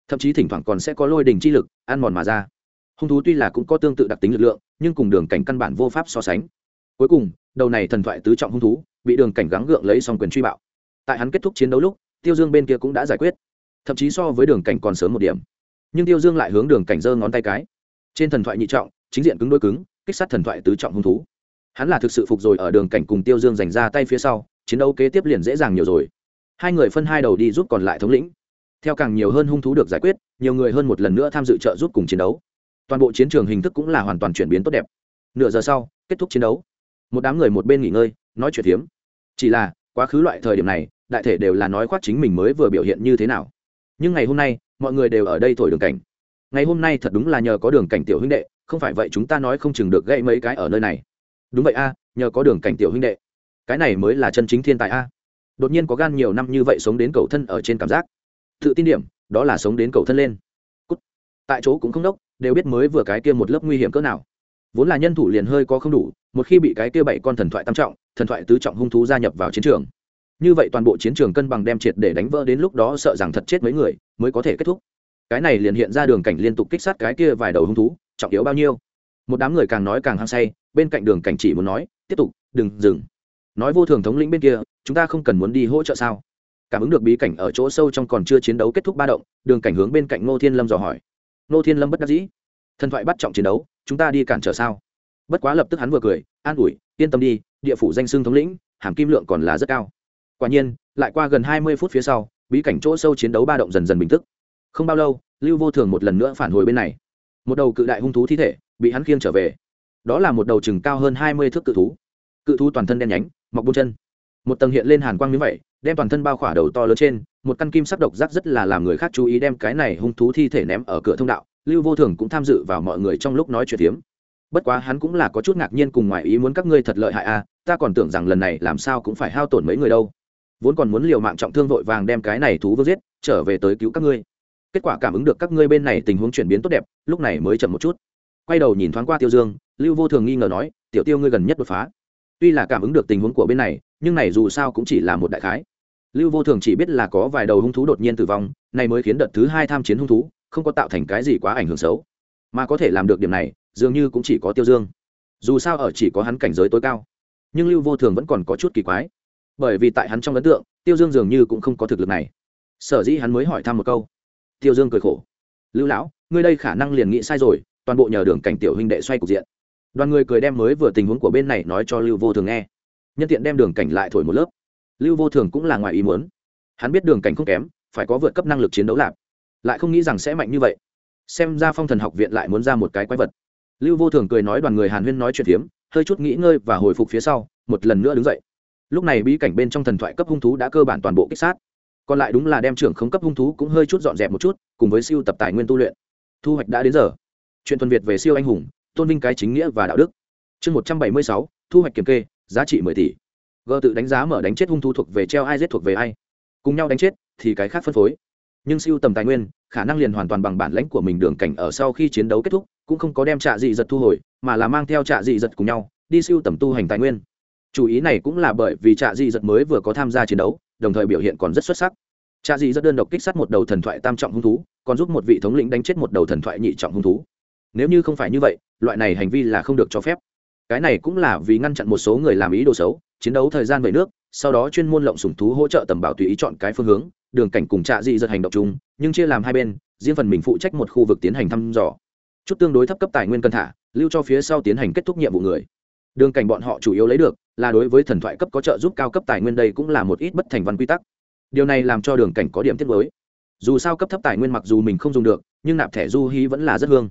Thậm chí thỉnh thoảng còn sẽ có lôi đình chi lực ăn mòn mà ra hung thú tuy là cũng có tương tự đặc tính lực lượng, nhưng cùng đường cảnh căn bản vô pháp so sánh. Cuối cùng, đầu này thần thoại tứ trọng hung thú, bị đường cảnh gắng gượng lấy xong quyền truy bạo. Tại hắn kết thúc chiến đấu lúc, tiêu dương bên kia cũng đã giải quyết. Thậm chí so với đường cảnh còn sớm một điểm. Nhưng tiêu dương lại hướng đường cảnh giơ ngón tay cái. Trên thần thoại nhị trọng, chính diện cứng đôi cứng, kích sát thần thoại tứ trọng hung thú. Hắn là thực sự phục rồi ở đường cảnh cùng tiêu dương giành ra tay phía sau, chiến đấu kế tiếp liền dễ dàng nhiều rồi. Hai người phân hai đầu đi giúp còn lại thống lĩnh. Theo càng nhiều hơn hung thú được giải quyết, nhiều người hơn một lần nữa tham dự trợ giúp cùng chiến đấu toàn bộ chiến trường hình thức cũng là hoàn toàn chuyển biến tốt đẹp. Nửa giờ sau, kết thúc chiến đấu. Một đám người một bên nghỉ ngơi, nói chuyện hiếm chỉ là, quá khứ loại thời điểm này, đại thể đều là nói khoác chính mình mới vừa biểu hiện như thế nào. Nhưng ngày hôm nay, mọi người đều ở đây thổi đường cảnh. Ngày hôm nay thật đúng là nhờ có đường cảnh tiểu huynh đệ, không phải vậy chúng ta nói không chừng được gây mấy cái ở nơi này. Đúng vậy a, nhờ có đường cảnh tiểu huynh đệ. Cái này mới là chân chính thiên tài a. Đột nhiên có gan nhiều năm như vậy sống đến cầu thân ở trên cảm giác. Tự tin điểm, đó là sống đến cầu thân lên. Cút. tại chỗ cũng không đốc đều biết mới vừa cái kia một lớp nguy hiểm cỡ nào. Vốn là nhân thủ liền hơi có không đủ, một khi bị cái kia bảy con thần thoại tam trọng, thần thoại tứ trọng hung thú gia nhập vào chiến trường. Như vậy toàn bộ chiến trường cân bằng đem triệt để đánh vỡ đến lúc đó sợ rằng thật chết mấy người, mới có thể kết thúc. Cái này liền hiện ra đường cảnh liên tục kích sát cái kia vài đầu hung thú, trọng yếu bao nhiêu? Một đám người càng nói càng hăng say, bên cạnh đường cảnh chỉ muốn nói, tiếp tục, đừng, dừng. Nói vô thường thống lĩnh bên kia, chúng ta không cần muốn đi hỗ trợ sao? Cảm ứng được bí cảnh ở chỗ sâu trong còn chưa chiến đấu kết thúc ba động, đường cảnh hướng bên cạnh ngô thiên lâm dò hỏi. Nô thiên lâm bất đắc dĩ. Thần thoại bắt trọng chiến đấu, chúng ta đi cản trở sao? Bất quá lập tức hắn vừa cười, an ủi, yên tâm đi, địa phủ danh xưng thống lĩnh, hàm kim lượng còn là rất cao. Quả nhiên, lại qua gần hai mươi phút phía sau, bí cảnh chỗ sâu chiến đấu ba động dần dần bình tức. Không bao lâu, lưu vô thường một lần nữa phản hồi bên này. Một đầu cự đại hung thú thi thể, bị hắn khiêng trở về. Đó là một đầu chừng cao hơn hai mươi thước cự thú. Cự thú toàn thân đen nhánh, mọc bôn chân. Một tầng hiện lên hàn quang như vậy đem toàn thân bao khỏa đầu to lớn trên, một căn kim sắc độc giác rất là làm người khác chú ý đem cái này hung thú thi thể ném ở cửa thông đạo, lưu vô thường cũng tham dự vào mọi người trong lúc nói chuyện tiếm bất quá hắn cũng là có chút ngạc nhiên cùng ngoài ý muốn các ngươi thật lợi hại à ta còn tưởng rằng lần này làm sao cũng phải hao tổn mấy người đâu. Vốn còn muốn liều mạng trọng thương vội vàng đem cái này thú vương giết, trở về tới cứu các ngươi. Kết quả cảm ứng được các ngươi bên này tình huống chuyển biến tốt đẹp, lúc này mới chậm một chút. Quay đầu nhìn thoáng qua tiêu dương, lưu vô thường nghi ngờ nói, tiểu tiêu ngươi gần nhất đột phá. Tuy là cảm ứng được tình huống của bên này, nhưng này dù sao cũng chỉ là một đại khái lưu vô thường chỉ biết là có vài đầu hung thú đột nhiên tử vong, này mới khiến đợt thứ hai tham chiến hung thú không có tạo thành cái gì quá ảnh hưởng xấu. Mà có thể làm được điểm này, dường như cũng chỉ có tiêu dương. Dù sao ở chỉ có hắn cảnh giới tối cao, nhưng lưu vô thường vẫn còn có chút kỳ quái. Bởi vì tại hắn trong ấn tượng, tiêu dương dường như cũng không có thực lực này. Sở dĩ hắn mới hỏi thăm một câu. Tiêu dương cười khổ. Lưu lão, ngươi đây khả năng liền nghĩ sai rồi, toàn bộ nhờ đường cảnh tiểu huynh đệ xoay cục diện. Đoàn người cười đem mới vừa tình huống của bên này nói cho lưu vô thường nghe. Nhân tiện đem đường cảnh lại thổi một lớp lưu vô thường cũng là ngoài ý muốn. Hắn biết đường cảnh không kém, phải có vượt cấp năng lực chiến đấu lạp. Lại không nghĩ rằng sẽ mạnh như vậy. Xem ra phong thần học viện lại muốn ra một cái quái vật. Lưu vô thường cười nói đoàn người hàn huyên nói chuyện phiếm, hơi chút nghỉ ngơi và hồi phục phía sau, một lần nữa đứng dậy. Lúc này bí cảnh bên trong thần thoại cấp hung thú đã cơ bản toàn bộ kích sát. Còn lại đúng là đem trưởng không cấp hung thú cũng hơi chút dọn dẹp một chút, cùng với siêu tập tài nguyên tu luyện. Thu hoạch đã đến giờ. Chuyện tuần việt về siêu anh hùng, tôn vinh cái chính nghĩa và đạo đức. Chương một trăm bảy mươi sáu, thu hoạch kiểm kê, giá trị mười tỷ gờ tự đánh giá mở đánh chết hung thú thuộc về treo ai giết thuộc về ai. Cùng nhau đánh chết thì cái khác phân phối. Nhưng siêu tầm tài nguyên, khả năng liền hoàn toàn bằng bản lãnh của mình đường cảnh ở sau khi chiến đấu kết thúc, cũng không có đem trạ dị giật thu hồi, mà là mang theo trạ dị giật cùng nhau, đi siêu tầm tu hành tài nguyên. Chủ ý này cũng là bởi vì trạ dị giật mới vừa có tham gia chiến đấu, đồng thời biểu hiện còn rất xuất sắc. Trạ dị rất đơn độc kích sát một đầu thần thoại tam trọng hung thú, còn giúp một vị thống lĩnh đánh chết một đầu thần thoại nhị trọng hung thú. Nếu như không phải như vậy, loại này hành vi là không được cho phép. Cái này cũng là vì ngăn chặn một số người làm ý đồ xấu chiến đấu thời gian về nước, sau đó chuyên môn lộng sủng thú hỗ trợ tầm bảo tùy ý chọn cái phương hướng, đường cảnh cùng trạ dị giật hành động chung, nhưng chia làm hai bên, riêng phần mình phụ trách một khu vực tiến hành thăm dò. Chút tương đối thấp cấp tài nguyên cân thả, lưu cho phía sau tiến hành kết thúc nhiệm vụ người. Đường cảnh bọn họ chủ yếu lấy được, là đối với thần thoại cấp có trợ giúp cao cấp tài nguyên đây cũng là một ít bất thành văn quy tắc. Điều này làm cho đường cảnh có điểm tiết mới dù sao cấp thấp tài nguyên mặc dù mình không dùng được, nhưng nạp thẻ du hí vẫn là rất hương.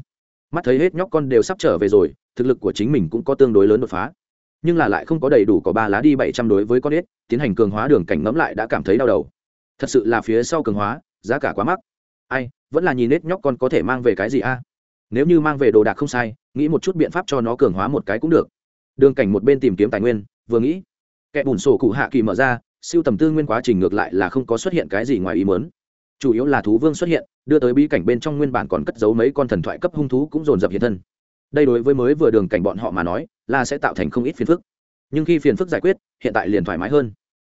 Mắt thấy hết nhóc con đều sắp trở về rồi, thực lực của chính mình cũng có tương đối lớn đột phá nhưng là lại không có đầy đủ có ba lá đi bảy trăm đối với con ếch, tiến hành cường hóa đường cảnh ngẫm lại đã cảm thấy đau đầu. Thật sự là phía sau cường hóa, giá cả quá mắc. Ai, vẫn là nhìn nết nhóc con có thể mang về cái gì a? Nếu như mang về đồ đạc không sai, nghĩ một chút biện pháp cho nó cường hóa một cái cũng được. Đường cảnh một bên tìm kiếm tài nguyên, vừa nghĩ, kẻ bùn sổ cụ hạ kỳ mở ra, siêu tầm tư nguyên quá trình ngược lại là không có xuất hiện cái gì ngoài ý mớn chủ yếu là thú vương xuất hiện, đưa tới bí cảnh bên trong nguyên bản còn cất giấu mấy con thần thoại cấp hung thú cũng dồn dập hiện thân đây đối với mới vừa đường cảnh bọn họ mà nói, là sẽ tạo thành không ít phiền phức. Nhưng khi phiền phức giải quyết, hiện tại liền thoải mái hơn.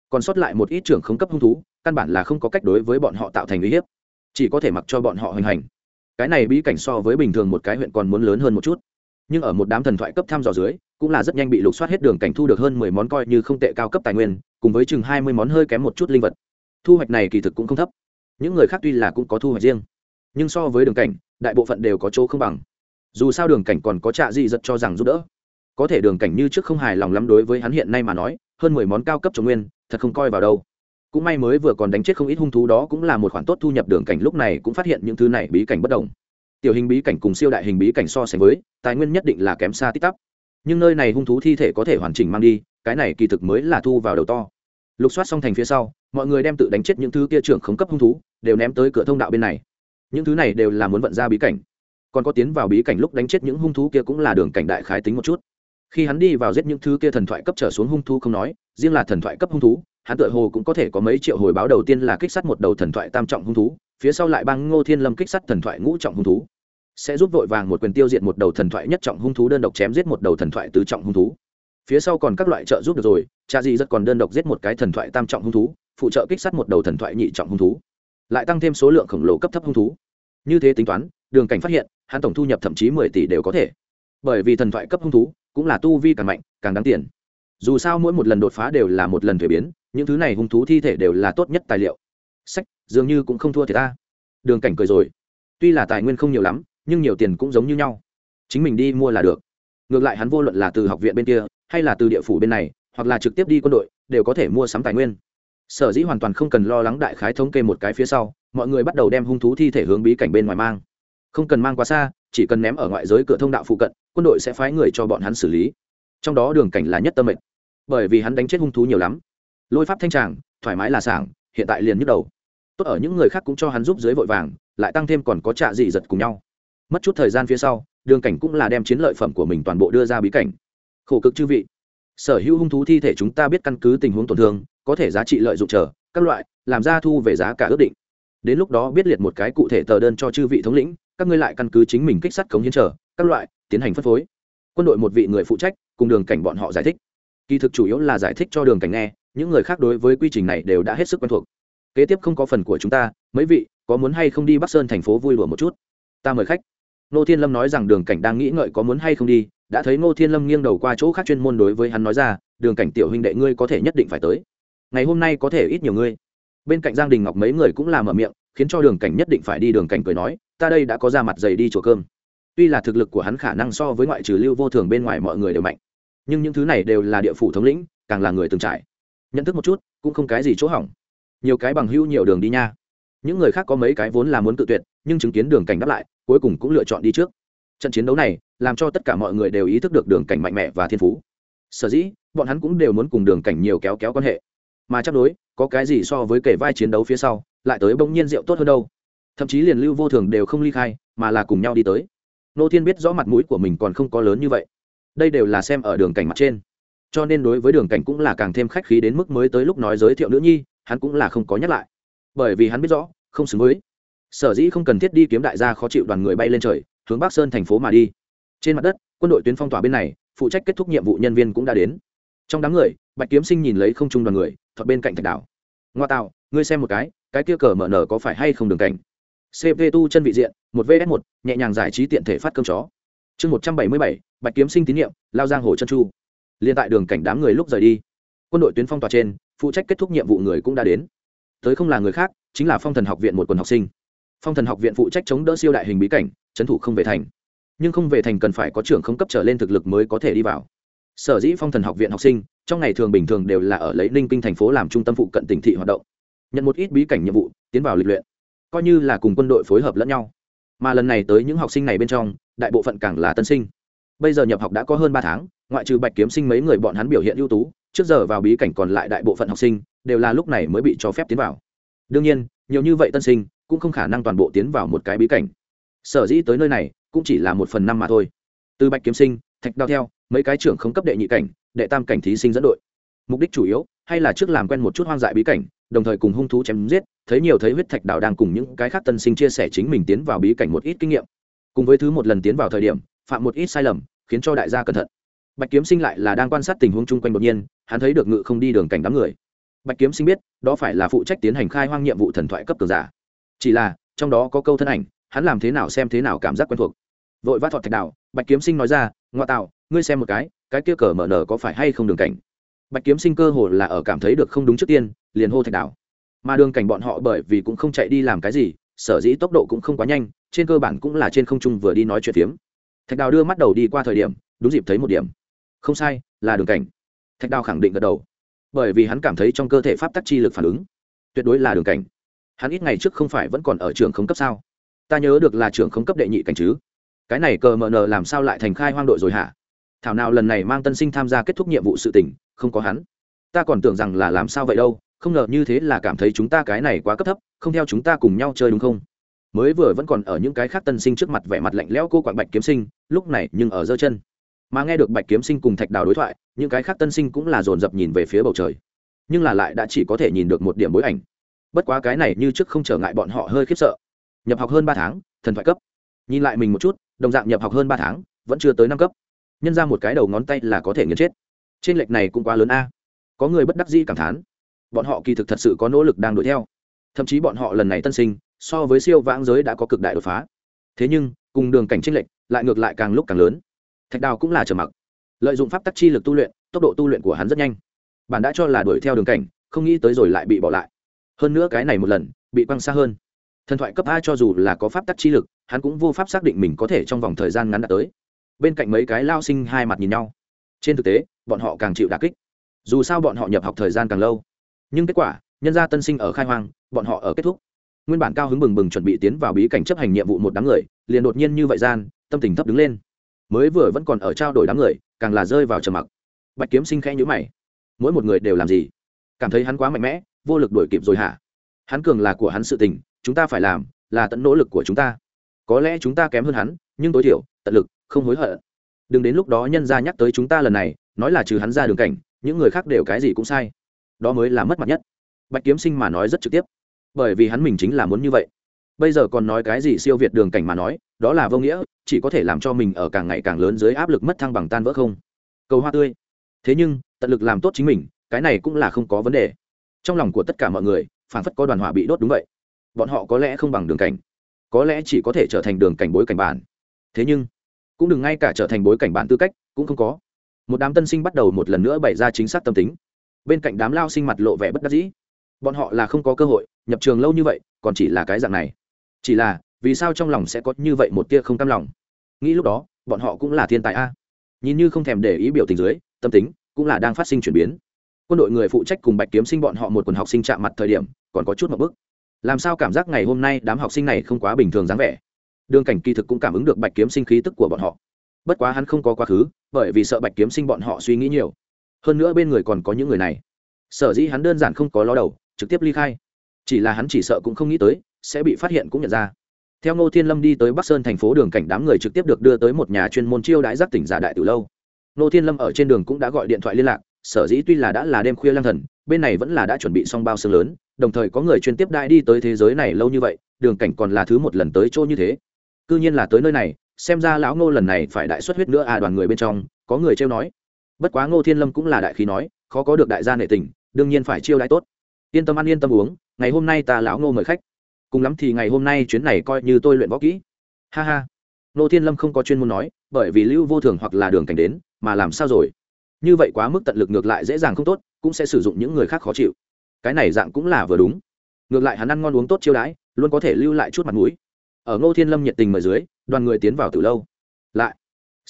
Còn sót lại một ít trưởng không cấp hung thú, căn bản là không có cách đối với bọn họ tạo thành uy hiếp. Chỉ có thể mặc cho bọn họ hoành hành. Cái này bí cảnh so với bình thường một cái huyện còn muốn lớn hơn một chút. Nhưng ở một đám thần thoại cấp thăm dò dưới, cũng là rất nhanh bị lục soát hết đường cảnh thu được hơn mười món coi như không tệ cao cấp tài nguyên, cùng với chừng hai mươi món hơi kém một chút linh vật. Thu hoạch này kỳ thực cũng không thấp. Những người khác tuy là cũng có thu hoạch riêng, nhưng so với đường cảnh, đại bộ phận đều có chỗ không bằng dù sao đường cảnh còn có trạ gì giật cho rằng giúp đỡ. Có thể đường cảnh như trước không hài lòng lắm đối với hắn hiện nay mà nói, hơn mười món cao cấp trồng nguyên, thật không coi vào đâu. Cũng may mới vừa còn đánh chết không ít hung thú đó cũng là một khoản tốt thu nhập đường cảnh lúc này cũng phát hiện những thứ này bí cảnh bất đồng. Tiểu hình bí cảnh cùng siêu đại hình bí cảnh so sánh với, tài nguyên nhất định là kém xa tích tắp. Nhưng nơi này hung thú thi thể có thể hoàn chỉnh mang đi, cái này kỳ thực mới là thu vào đầu to. Lục soát xong thành phía sau, mọi người đem tự đánh chết những thứ kia trưởng khống cấp hung thú, đều ném tới cửa thông đạo bên này. Những thứ này đều là muốn vận ra bí cảnh còn có tiến vào bí cảnh lúc đánh chết những hung thú kia cũng là đường cảnh đại khái tính một chút. Khi hắn đi vào giết những thứ kia thần thoại cấp trở xuống hung thú không nói, riêng là thần thoại cấp hung thú, hắn tựa hồ cũng có thể có mấy triệu hồi báo đầu tiên là kích sát một đầu thần thoại tam trọng hung thú, phía sau lại băng ngô thiên lâm kích sát thần thoại ngũ trọng hung thú. Sẽ giúp vội vàng một quyền tiêu diệt một đầu thần thoại nhất trọng hung thú đơn độc chém giết một đầu thần thoại tứ trọng hung thú. Phía sau còn các loại trợ giúp được rồi, cha gì rất còn đơn độc giết một cái thần thoại tam trọng hung thú, phụ trợ kích sát một đầu thần thoại nhị trọng hung thú. Lại tăng thêm số lượng khổng lồ cấp thấp hung thú. Như thế tính toán đường cảnh phát hiện, hắn tổng thu nhập thậm chí mười tỷ đều có thể. Bởi vì thần thoại cấp hung thú, cũng là tu vi càng mạnh, càng đáng tiền. Dù sao mỗi một lần đột phá đều là một lần thuế biến, những thứ này hung thú thi thể đều là tốt nhất tài liệu. Sách, dường như cũng không thua thì ta. Đường cảnh cười rồi. Tuy là tài nguyên không nhiều lắm, nhưng nhiều tiền cũng giống như nhau. Chính mình đi mua là được. Ngược lại hắn vô luận là từ học viện bên kia, hay là từ địa phủ bên này, hoặc là trực tiếp đi quân đội, đều có thể mua sắm tài nguyên. Sở dĩ hoàn toàn không cần lo lắng đại khái thống kê một cái phía sau, mọi người bắt đầu đem hung thú thi thể hướng bí cảnh bên ngoài mang không cần mang quá xa, chỉ cần ném ở ngoại giới cửa thông đạo phụ cận, quân đội sẽ phái người cho bọn hắn xử lý. Trong đó đường cảnh là nhất tâm mệnh. Bởi vì hắn đánh chết hung thú nhiều lắm. Lôi pháp thanh tràng, thoải mái là sảng, hiện tại liền nhức đầu. Tốt ở những người khác cũng cho hắn giúp dưới vội vàng, lại tăng thêm còn có trạ dị giật cùng nhau. Mất chút thời gian phía sau, đường cảnh cũng là đem chiến lợi phẩm của mình toàn bộ đưa ra bí cảnh. Khổ cực chư vị. Sở hữu hung thú thi thể chúng ta biết căn cứ tình huống tổn thương, có thể giá trị lợi dụng chờ, các loại, làm ra thu về giá cả ước định. Đến lúc đó biết liệt một cái cụ thể tờ đơn cho chư vị thống lĩnh các ngươi lại căn cứ chính mình kích sắt cống hiến trở, các loại, tiến hành phân phối. Quân đội một vị người phụ trách, cùng đường cảnh bọn họ giải thích. Kỳ thực chủ yếu là giải thích cho đường cảnh nghe, những người khác đối với quy trình này đều đã hết sức quen thuộc. Kế tiếp không có phần của chúng ta, mấy vị, có muốn hay không đi bắc sơn thành phố vui lùa một chút? Ta mời khách. Nô thiên lâm nói rằng đường cảnh đang nghĩ ngợi có muốn hay không đi, đã thấy ngô thiên lâm nghiêng đầu qua chỗ khác chuyên môn đối với hắn nói ra, đường cảnh tiểu huynh đệ ngươi có thể nhất định phải tới. Ngày hôm nay có thể ít nhiều ngươi. Bên cạnh giang đình ngọc mấy người cũng làm ở miệng, khiến cho đường cảnh nhất định phải đi, đường cảnh cười nói ta đây đã có ra mặt dày đi chùa cơm. Tuy là thực lực của hắn khả năng so với ngoại trừ lưu vô thường bên ngoài mọi người đều mạnh, nhưng những thứ này đều là địa phủ thống lĩnh, càng là người từng trải. Nhận thức một chút, cũng không cái gì chỗ hỏng. Nhiều cái bằng hữu nhiều đường đi nha. Những người khác có mấy cái vốn là muốn tự tuyệt, nhưng chứng kiến đường cảnh đáp lại, cuối cùng cũng lựa chọn đi trước. Trận chiến đấu này, làm cho tất cả mọi người đều ý thức được đường cảnh mạnh mẽ và thiên phú. Sở dĩ, bọn hắn cũng đều muốn cùng đường cảnh nhiều kéo kéo quan hệ. Mà chắc đối, có cái gì so với kể vai chiến đấu phía sau, lại tới bỗng nhiên rượu tốt hơn đâu thậm chí liền lưu vô thường đều không ly khai, mà là cùng nhau đi tới. Nô thiên biết rõ mặt mũi của mình còn không có lớn như vậy. Đây đều là xem ở đường cảnh mặt trên. Cho nên đối với đường cảnh cũng là càng thêm khách khí đến mức mới tới lúc nói giới thiệu nữ nhi, hắn cũng là không có nhắc lại. Bởi vì hắn biết rõ, không xứng với. Sở dĩ không cần thiết đi kiếm đại gia khó chịu đoàn người bay lên trời, hướng bắc sơn thành phố mà đi. Trên mặt đất, quân đội tuyến phong tỏa bên này, phụ trách kết thúc nhiệm vụ nhân viên cũng đã đến. Trong đám người, bạch kiếm sinh nhìn lấy không trung đoàn người thuật bên cạnh thạch đảo. Ngoa tạo, ngươi xem một cái cái kia cờ mở nở có phải hay không đường cảnh? Cp tu chân vị diện, một vs một, nhẹ nhàng giải trí tiện thể phát cơm chó. Chương một trăm bảy mươi bảy, bạch kiếm sinh tín nhiệm, lao giang hồ chân chu. Liên tại đường cảnh đám người lúc rời đi, quân đội tuyến phong tỏa trên, phụ trách kết thúc nhiệm vụ người cũng đã đến. Tới không là người khác, chính là phong thần học viện một quần học sinh. Phong thần học viện phụ trách chống đỡ siêu đại hình bí cảnh, trấn thủ không về thành. Nhưng không về thành cần phải có trưởng không cấp trở lên thực lực mới có thể đi vào. Sở dĩ phong thần học viện học sinh, trong ngày thường bình thường đều là ở lấy ninh kinh thành phố làm trung tâm phụ cận tỉnh thị hoạt động. Nhận một ít bí cảnh nhiệm vụ, tiến vào lịch luyện coi như là cùng quân đội phối hợp lẫn nhau. Mà lần này tới những học sinh này bên trong, đại bộ phận càng là tân sinh. Bây giờ nhập học đã có hơn ba tháng, ngoại trừ bạch kiếm sinh mấy người bọn hắn biểu hiện ưu tú, trước giờ vào bí cảnh còn lại đại bộ phận học sinh, đều là lúc này mới bị cho phép tiến vào. Đương nhiên, nhiều như vậy tân sinh, cũng không khả năng toàn bộ tiến vào một cái bí cảnh. Sở dĩ tới nơi này, cũng chỉ là một phần năm mà thôi. Từ bạch kiếm sinh, thạch đao theo, mấy cái trưởng không cấp đệ nhị cảnh, đệ tam cảnh thí sinh dẫn đội. Mục đích chủ yếu, hay là trước làm quen một chút hoang dại bí cảnh, đồng thời cùng hung thú chém giết thấy nhiều thấy huyết thạch đảo đang cùng những cái khác tân sinh chia sẻ chính mình tiến vào bí cảnh một ít kinh nghiệm. Cùng với thứ một lần tiến vào thời điểm, phạm một ít sai lầm, khiến cho đại gia cẩn thận. Bạch kiếm sinh lại là đang quan sát tình huống chung quanh đột nhiên, hắn thấy được ngự không đi đường cảnh đám người. Bạch kiếm sinh biết, đó phải là phụ trách tiến hành khai hoang nhiệm vụ thần thoại cấp cường giả. Chỉ là, trong đó có câu thân ảnh, hắn làm thế nào xem thế nào cảm giác quen thuộc. Vội vã thọt thạch đạo bạch kiếm sinh nói ra, ngoa tạo, ngươi xem một cái cái kia cờ mở nở có phải hay không đường cảnh? Bạch kiếm sinh cơ hồ là ở cảm thấy được không đúng trước tiên, liền hô thạch đạo mà đường cảnh bọn họ bởi vì cũng không chạy đi làm cái gì, sở dĩ tốc độ cũng không quá nhanh, trên cơ bản cũng là trên không trung vừa đi nói chuyện phiếm. Thạch đào đưa mắt đầu đi qua thời điểm, đúng dịp thấy một điểm. Không sai, là đường cảnh. Thạch đào khẳng định gật đầu. Bởi vì hắn cảm thấy trong cơ thể pháp tắc chi lực phản ứng, tuyệt đối là đường cảnh. Hắn ít ngày trước không phải vẫn còn ở trường không cấp sao? Ta nhớ được là trường không cấp đệ nhị cảnh chứ. Cái này cờ mờ nờ làm sao lại thành khai hoang đội rồi hả? Thảo nào lần này mang tân sinh tham gia kết thúc nhiệm vụ sự tỉnh không có hắn. Ta còn tưởng rằng là làm sao vậy đâu không ngờ như thế là cảm thấy chúng ta cái này quá cấp thấp, không theo chúng ta cùng nhau chơi đúng không? Mới vừa vẫn còn ở những cái khác tân sinh trước mặt vẻ mặt lạnh lẽo cô quạng bạch kiếm sinh, lúc này nhưng ở giơ chân. Mà nghe được bạch kiếm sinh cùng thạch đào đối thoại, những cái khác tân sinh cũng là dồn dập nhìn về phía bầu trời. Nhưng là lại đã chỉ có thể nhìn được một điểm bối ảnh. Bất quá cái này như trước không trở ngại bọn họ hơi khiếp sợ. Nhập học hơn ba tháng, thần thoại cấp. Nhìn lại mình một chút, đồng dạng nhập học hơn ba tháng, vẫn chưa tới năm cấp. Nhân ra một cái đầu ngón tay là có thể nghiền chết. Trên lệch này cũng quá lớn a. Có người bất đắc dĩ cảm thán bọn họ kỳ thực thật sự có nỗ lực đang đuổi theo. Thậm chí bọn họ lần này tân sinh, so với siêu vãng giới đã có cực đại đột phá. Thế nhưng, cùng đường cảnh tranh lệch, lại ngược lại càng lúc càng lớn. Thạch đào cũng là trở mặc. Lợi dụng pháp tắc chi lực tu luyện, tốc độ tu luyện của hắn rất nhanh. Bạn đã cho là đuổi theo đường cảnh, không nghĩ tới rồi lại bị bỏ lại. Hơn nữa cái này một lần, bị quăng xa hơn. Thần thoại cấp a cho dù là có pháp tắc chi lực, hắn cũng vô pháp xác định mình có thể trong vòng thời gian ngắn đạt tới. Bên cạnh mấy cái lao sinh hai mặt nhìn nhau. Trên thực tế, bọn họ càng chịu đà kích. Dù sao bọn họ nhập học thời gian càng lâu nhưng kết quả, nhân gia tân sinh ở khai hoang, bọn họ ở kết thúc. Nguyên bản cao hứng bừng bừng chuẩn bị tiến vào bí cảnh chấp hành nhiệm vụ một đám người, liền đột nhiên như vậy gian, tâm tình thấp đứng lên. Mới vừa vẫn còn ở trao đổi đám người, càng là rơi vào trầm mặc. Bạch kiếm sinh khẽ nhữ mày. Mỗi một người đều làm gì? Cảm thấy hắn quá mạnh mẽ, vô lực đổi kịp rồi hả? Hắn cường là của hắn sự tình, chúng ta phải làm là tận nỗ lực của chúng ta. Có lẽ chúng ta kém hơn hắn, nhưng tối thiểu, tận lực, không hối hận. Đừng đến lúc đó nhân ra nhắc tới chúng ta lần này, nói là trừ hắn ra đường cảnh, những người khác đều cái gì cũng sai đó mới là mất mặt nhất. Bạch kiếm sinh mà nói rất trực tiếp, bởi vì hắn mình chính là muốn như vậy. Bây giờ còn nói cái gì siêu việt đường cảnh mà nói, đó là vô nghĩa, chỉ có thể làm cho mình ở càng ngày càng lớn dưới áp lực mất thăng bằng tan vỡ không? Cầu hoa tươi. Thế nhưng, tận lực làm tốt chính mình, cái này cũng là không có vấn đề. Trong lòng của tất cả mọi người phản phất có đoàn hỏa bị đốt đúng vậy. Bọn họ có lẽ không bằng đường cảnh, có lẽ chỉ có thể trở thành đường cảnh bối cảnh bản. Thế nhưng, cũng đừng ngay cả trở thành bối cảnh bản tư cách, cũng không có. Một đám tân sinh bắt đầu một lần nữa bày ra chính xác tâm tính bên cạnh đám lao sinh mặt lộ vẻ bất đắc dĩ. Bọn họ là không có cơ hội, nhập trường lâu như vậy, còn chỉ là cái dạng này. Chỉ là, vì sao trong lòng sẽ có như vậy một tia không cam lòng? Nghĩ lúc đó, bọn họ cũng là thiên tài a. Nhìn như không thèm để ý biểu tình dưới, tâm tính cũng là đang phát sinh chuyển biến. Quân đội người phụ trách cùng bạch kiếm sinh bọn họ một quần học sinh chạm mặt thời điểm, còn có chút một bức làm sao cảm giác ngày hôm nay đám học sinh này không quá bình thường dáng vẻ? Đường cảnh kỳ thực cũng cảm ứng được bạch kiếm sinh khí tức của bọn họ. Bất quá hắn không có quá khứ, bởi vì sợ bạch kiếm sinh bọn họ suy nghĩ nhiều hơn nữa bên người còn có những người này. Sở dĩ hắn đơn giản không có lo đầu, trực tiếp ly khai. Chỉ là hắn chỉ sợ cũng không nghĩ tới, sẽ bị phát hiện cũng nhận ra. Theo ngô thiên lâm đi tới bắc sơn thành phố đường cảnh đám người trực tiếp được đưa tới một nhà chuyên môn chiêu đãi giác tỉnh giả đại từ lâu. Ngô thiên lâm ở trên đường cũng đã gọi điện thoại liên lạc, sở dĩ tuy là đã là đêm khuya lang thần, bên này vẫn là đã chuẩn bị xong bao xương lớn, đồng thời có người chuyên tiếp đai đi tới thế giới này lâu như vậy, đường cảnh còn là thứ một lần tới chỗ như thế. Cư nhiên là tới nơi này, xem ra lão ngô lần này phải đại xuất huyết nữa à đoàn người bên trong, có người trêu nói bất quá ngô thiên lâm cũng là đại khí nói, khó có được đại gia nệ tình, đương nhiên phải chiêu đãi tốt. Yên tâm ăn, yên tâm uống, ngày hôm nay ta lão ngô mời khách. Cùng lắm thì ngày hôm nay chuyến này coi như tôi luyện võ kỹ. Ha ha. Ngô thiên lâm không có chuyên môn nói, bởi vì lưu vô thường hoặc là đường cảnh đến, mà làm sao rồi? Như vậy quá mức tận lực ngược lại dễ dàng không tốt, cũng sẽ sử dụng những người khác khó chịu. Cái này dạng cũng là vừa đúng. Ngược lại hắn ăn ngon uống tốt chiêu đãi, luôn có thể lưu lại chút mặt mũi. Ở ngô thiên lâm nhiệt tình mời dưới, đoàn người tiến vào từ lâu. Lại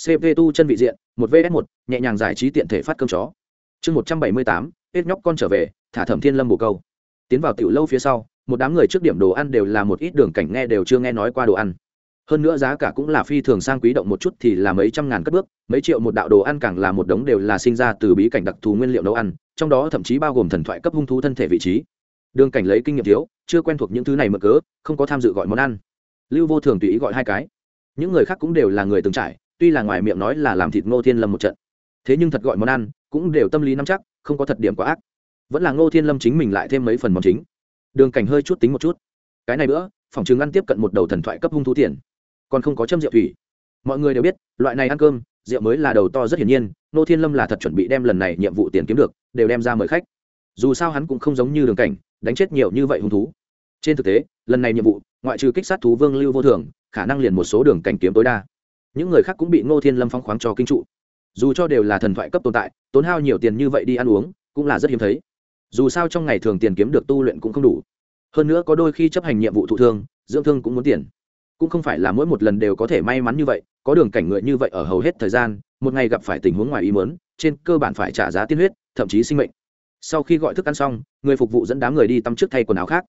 cp tu chân vị diện một vs một, nhẹ nhàng giải trí tiện thể phát cơm chó. Chương một trăm bảy mươi tám, hết nhóc con trở về, thả thẩm thiên lâm bồ câu. Tiến vào tiểu lâu phía sau, một đám người trước điểm đồ ăn đều là một ít đường cảnh nghe đều chưa nghe nói qua đồ ăn. Hơn nữa giá cả cũng là phi thường sang quý động một chút thì là mấy trăm ngàn cất bước, mấy triệu một đạo đồ ăn càng là một đống đều là sinh ra từ bí cảnh đặc thù nguyên liệu nấu ăn, trong đó thậm chí bao gồm thần thoại cấp hung thú thân thể vị trí. Đường cảnh lấy kinh nghiệm thiếu, chưa quen thuộc những thứ này mở cớ, không có tham dự gọi món ăn. Lưu vô thường tùy ý gọi hai cái. Những người khác cũng đều là người từng trải tuy là ngoài miệng nói là làm thịt ngô thiên lâm một trận, thế nhưng thật gọi món ăn, cũng đều tâm lý nắm chắc, không có thật điểm quá ác. Vẫn là ngô thiên lâm chính mình lại thêm mấy phần món chính. Đường cảnh hơi chút tính một chút. Cái này nữa phòng chứng ăn tiếp cận một đầu thần thoại cấp hung thú tiền. Còn không có châm rượu thủy. Mọi người đều biết, loại này ăn cơm, rượu mới là đầu to rất hiển nhiên, ngô thiên lâm là thật chuẩn bị đem lần này nhiệm vụ tiền kiếm được, đều đem ra mời khách. Dù sao hắn cũng không giống như đường cảnh, đánh chết nhiều như vậy hung thú. Trên thực tế, lần này nhiệm vụ, ngoại trừ kích sát thú vương lưu vô thường, khả năng liền một số đường cảnh kiếm tối đa những người khác cũng bị ngô thiên lâm phong khoáng cho kinh trụ. Dù cho đều là thần thoại cấp tồn tại, tốn hao nhiều tiền như vậy đi ăn uống, cũng là rất hiếm thấy. Dù sao trong ngày thường tiền kiếm được tu luyện cũng không đủ. Hơn nữa có đôi khi chấp hành nhiệm vụ thụ thương, dưỡng thương cũng muốn tiền. Cũng không phải là mỗi một lần đều có thể may mắn như vậy, có đường cảnh người như vậy ở hầu hết thời gian, một ngày gặp phải tình huống ngoài ý mớn trên cơ bản phải trả giá tiên huyết, thậm chí sinh mệnh. Sau khi gọi thức ăn xong, người phục vụ dẫn đám người đi tắm trước thay quần áo khác.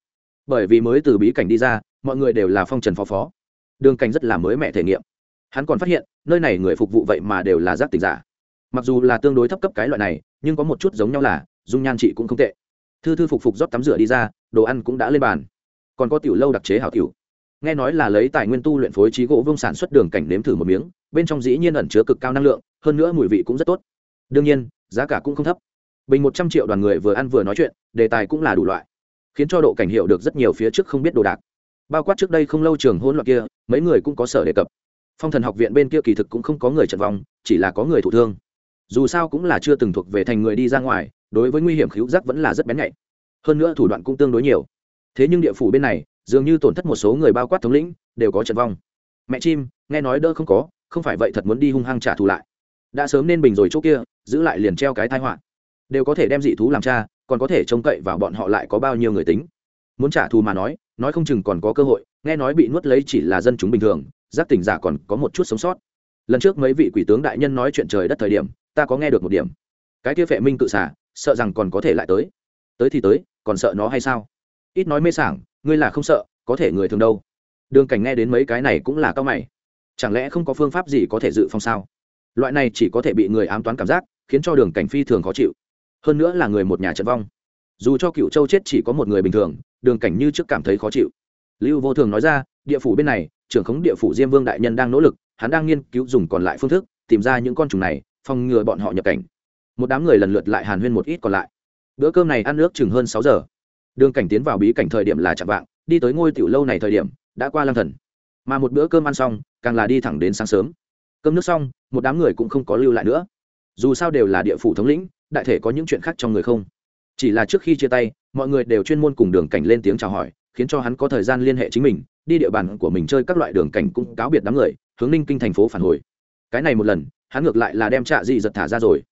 Bởi vì mới từ bí cảnh đi ra, mọi người đều là phong trần phó phó. Đường cảnh rất là mới mẹ thể nghiệm hắn còn phát hiện, nơi này người phục vụ vậy mà đều là giác tỉnh giả. Mặc dù là tương đối thấp cấp cái loại này, nhưng có một chút giống nhau là, dung nhan chị cũng không tệ. Thư thư phục phục rót tắm rửa đi ra, đồ ăn cũng đã lên bàn. Còn có tiểu lâu đặc chế hảo tiểu. Nghe nói là lấy tài nguyên tu luyện phối trí gỗ vương sản xuất đường cảnh nếm thử một miếng, bên trong dĩ nhiên ẩn chứa cực cao năng lượng, hơn nữa mùi vị cũng rất tốt. Đương nhiên, giá cả cũng không thấp. Bình một trăm triệu đoàn người vừa ăn vừa nói chuyện, đề tài cũng là đủ loại. Khiến cho độ cảnh hiệu được rất nhiều phía trước không biết đồ đạc. Bao quát trước đây không lâu trường hôn loạn kia, mấy người cũng có sở đề cập phong thần học viện bên kia kỳ thực cũng không có người trận vong, chỉ là có người thụ thương. Dù sao cũng là chưa từng thuộc về thành người đi ra ngoài, đối với nguy hiểm khíu giác vẫn là rất bén nhạy. Hơn nữa thủ đoạn cũng tương đối nhiều. Thế nhưng địa phủ bên này, dường như tổn thất một số người bao quát thống lĩnh, đều có trận vong. Mẹ chim, nghe nói đỡ không có, không phải vậy thật muốn đi hung hăng trả thù lại. Đã sớm nên bình rồi chỗ kia, giữ lại liền treo cái thai họa. Đều có thể đem dị thú làm cha, còn có thể trông cậy vào bọn họ lại có bao nhiêu người tính. Muốn trả thù mà nói nói không chừng còn có cơ hội, nghe nói bị nuốt lấy chỉ là dân chúng bình thường giác tỉnh giả còn có một chút sống sót. Lần trước mấy vị quỷ tướng đại nhân nói chuyện trời đất thời điểm, ta có nghe được một điểm. Cái kia phệ minh cự xả sợ rằng còn có thể lại tới. Tới thì tới, còn sợ nó hay sao? Ít nói mê sảng, ngươi là không sợ, có thể người thường đâu. Đường cảnh nghe đến mấy cái này cũng là cao mày. Chẳng lẽ không có phương pháp gì có thể dự phòng sao? Loại này chỉ có thể bị người ám toán cảm giác, khiến cho đường cảnh phi thường khó chịu. Hơn nữa là người một nhà trận vong. Dù cho cựu châu chết chỉ có một người bình thường, đường cảnh như trước cảm thấy khó chịu. Lưu vô thường nói ra địa phủ bên này, trưởng khống địa phủ diêm vương đại nhân đang nỗ lực, hắn đang nghiên cứu dùng còn lại phương thức, tìm ra những con trùng này, phòng ngừa bọn họ nhập cảnh. Một đám người lần lượt lại hàn huyên một ít còn lại. Bữa cơm này ăn nước chừng hơn sáu giờ. Đường cảnh tiến vào bí cảnh thời điểm là chạm vạng, đi tới ngôi tiểu lâu này thời điểm, đã qua lang thần. Mà một bữa cơm ăn xong, càng là đi thẳng đến sáng sớm. Cơm nước xong, một đám người cũng không có lưu lại nữa. Dù sao đều là địa phủ thống lĩnh, đại thể có những chuyện khác trong người không? Chỉ là trước khi chia tay, mọi người đều chuyên môn cùng đường cảnh lên tiếng chào hỏi khiến cho hắn có thời gian liên hệ chính mình, đi địa bàn của mình chơi các loại đường cảnh cũng cáo biệt đám người, hướng ninh kinh thành phố phản hồi. Cái này một lần, hắn ngược lại là đem trạ dị giật thả ra rồi.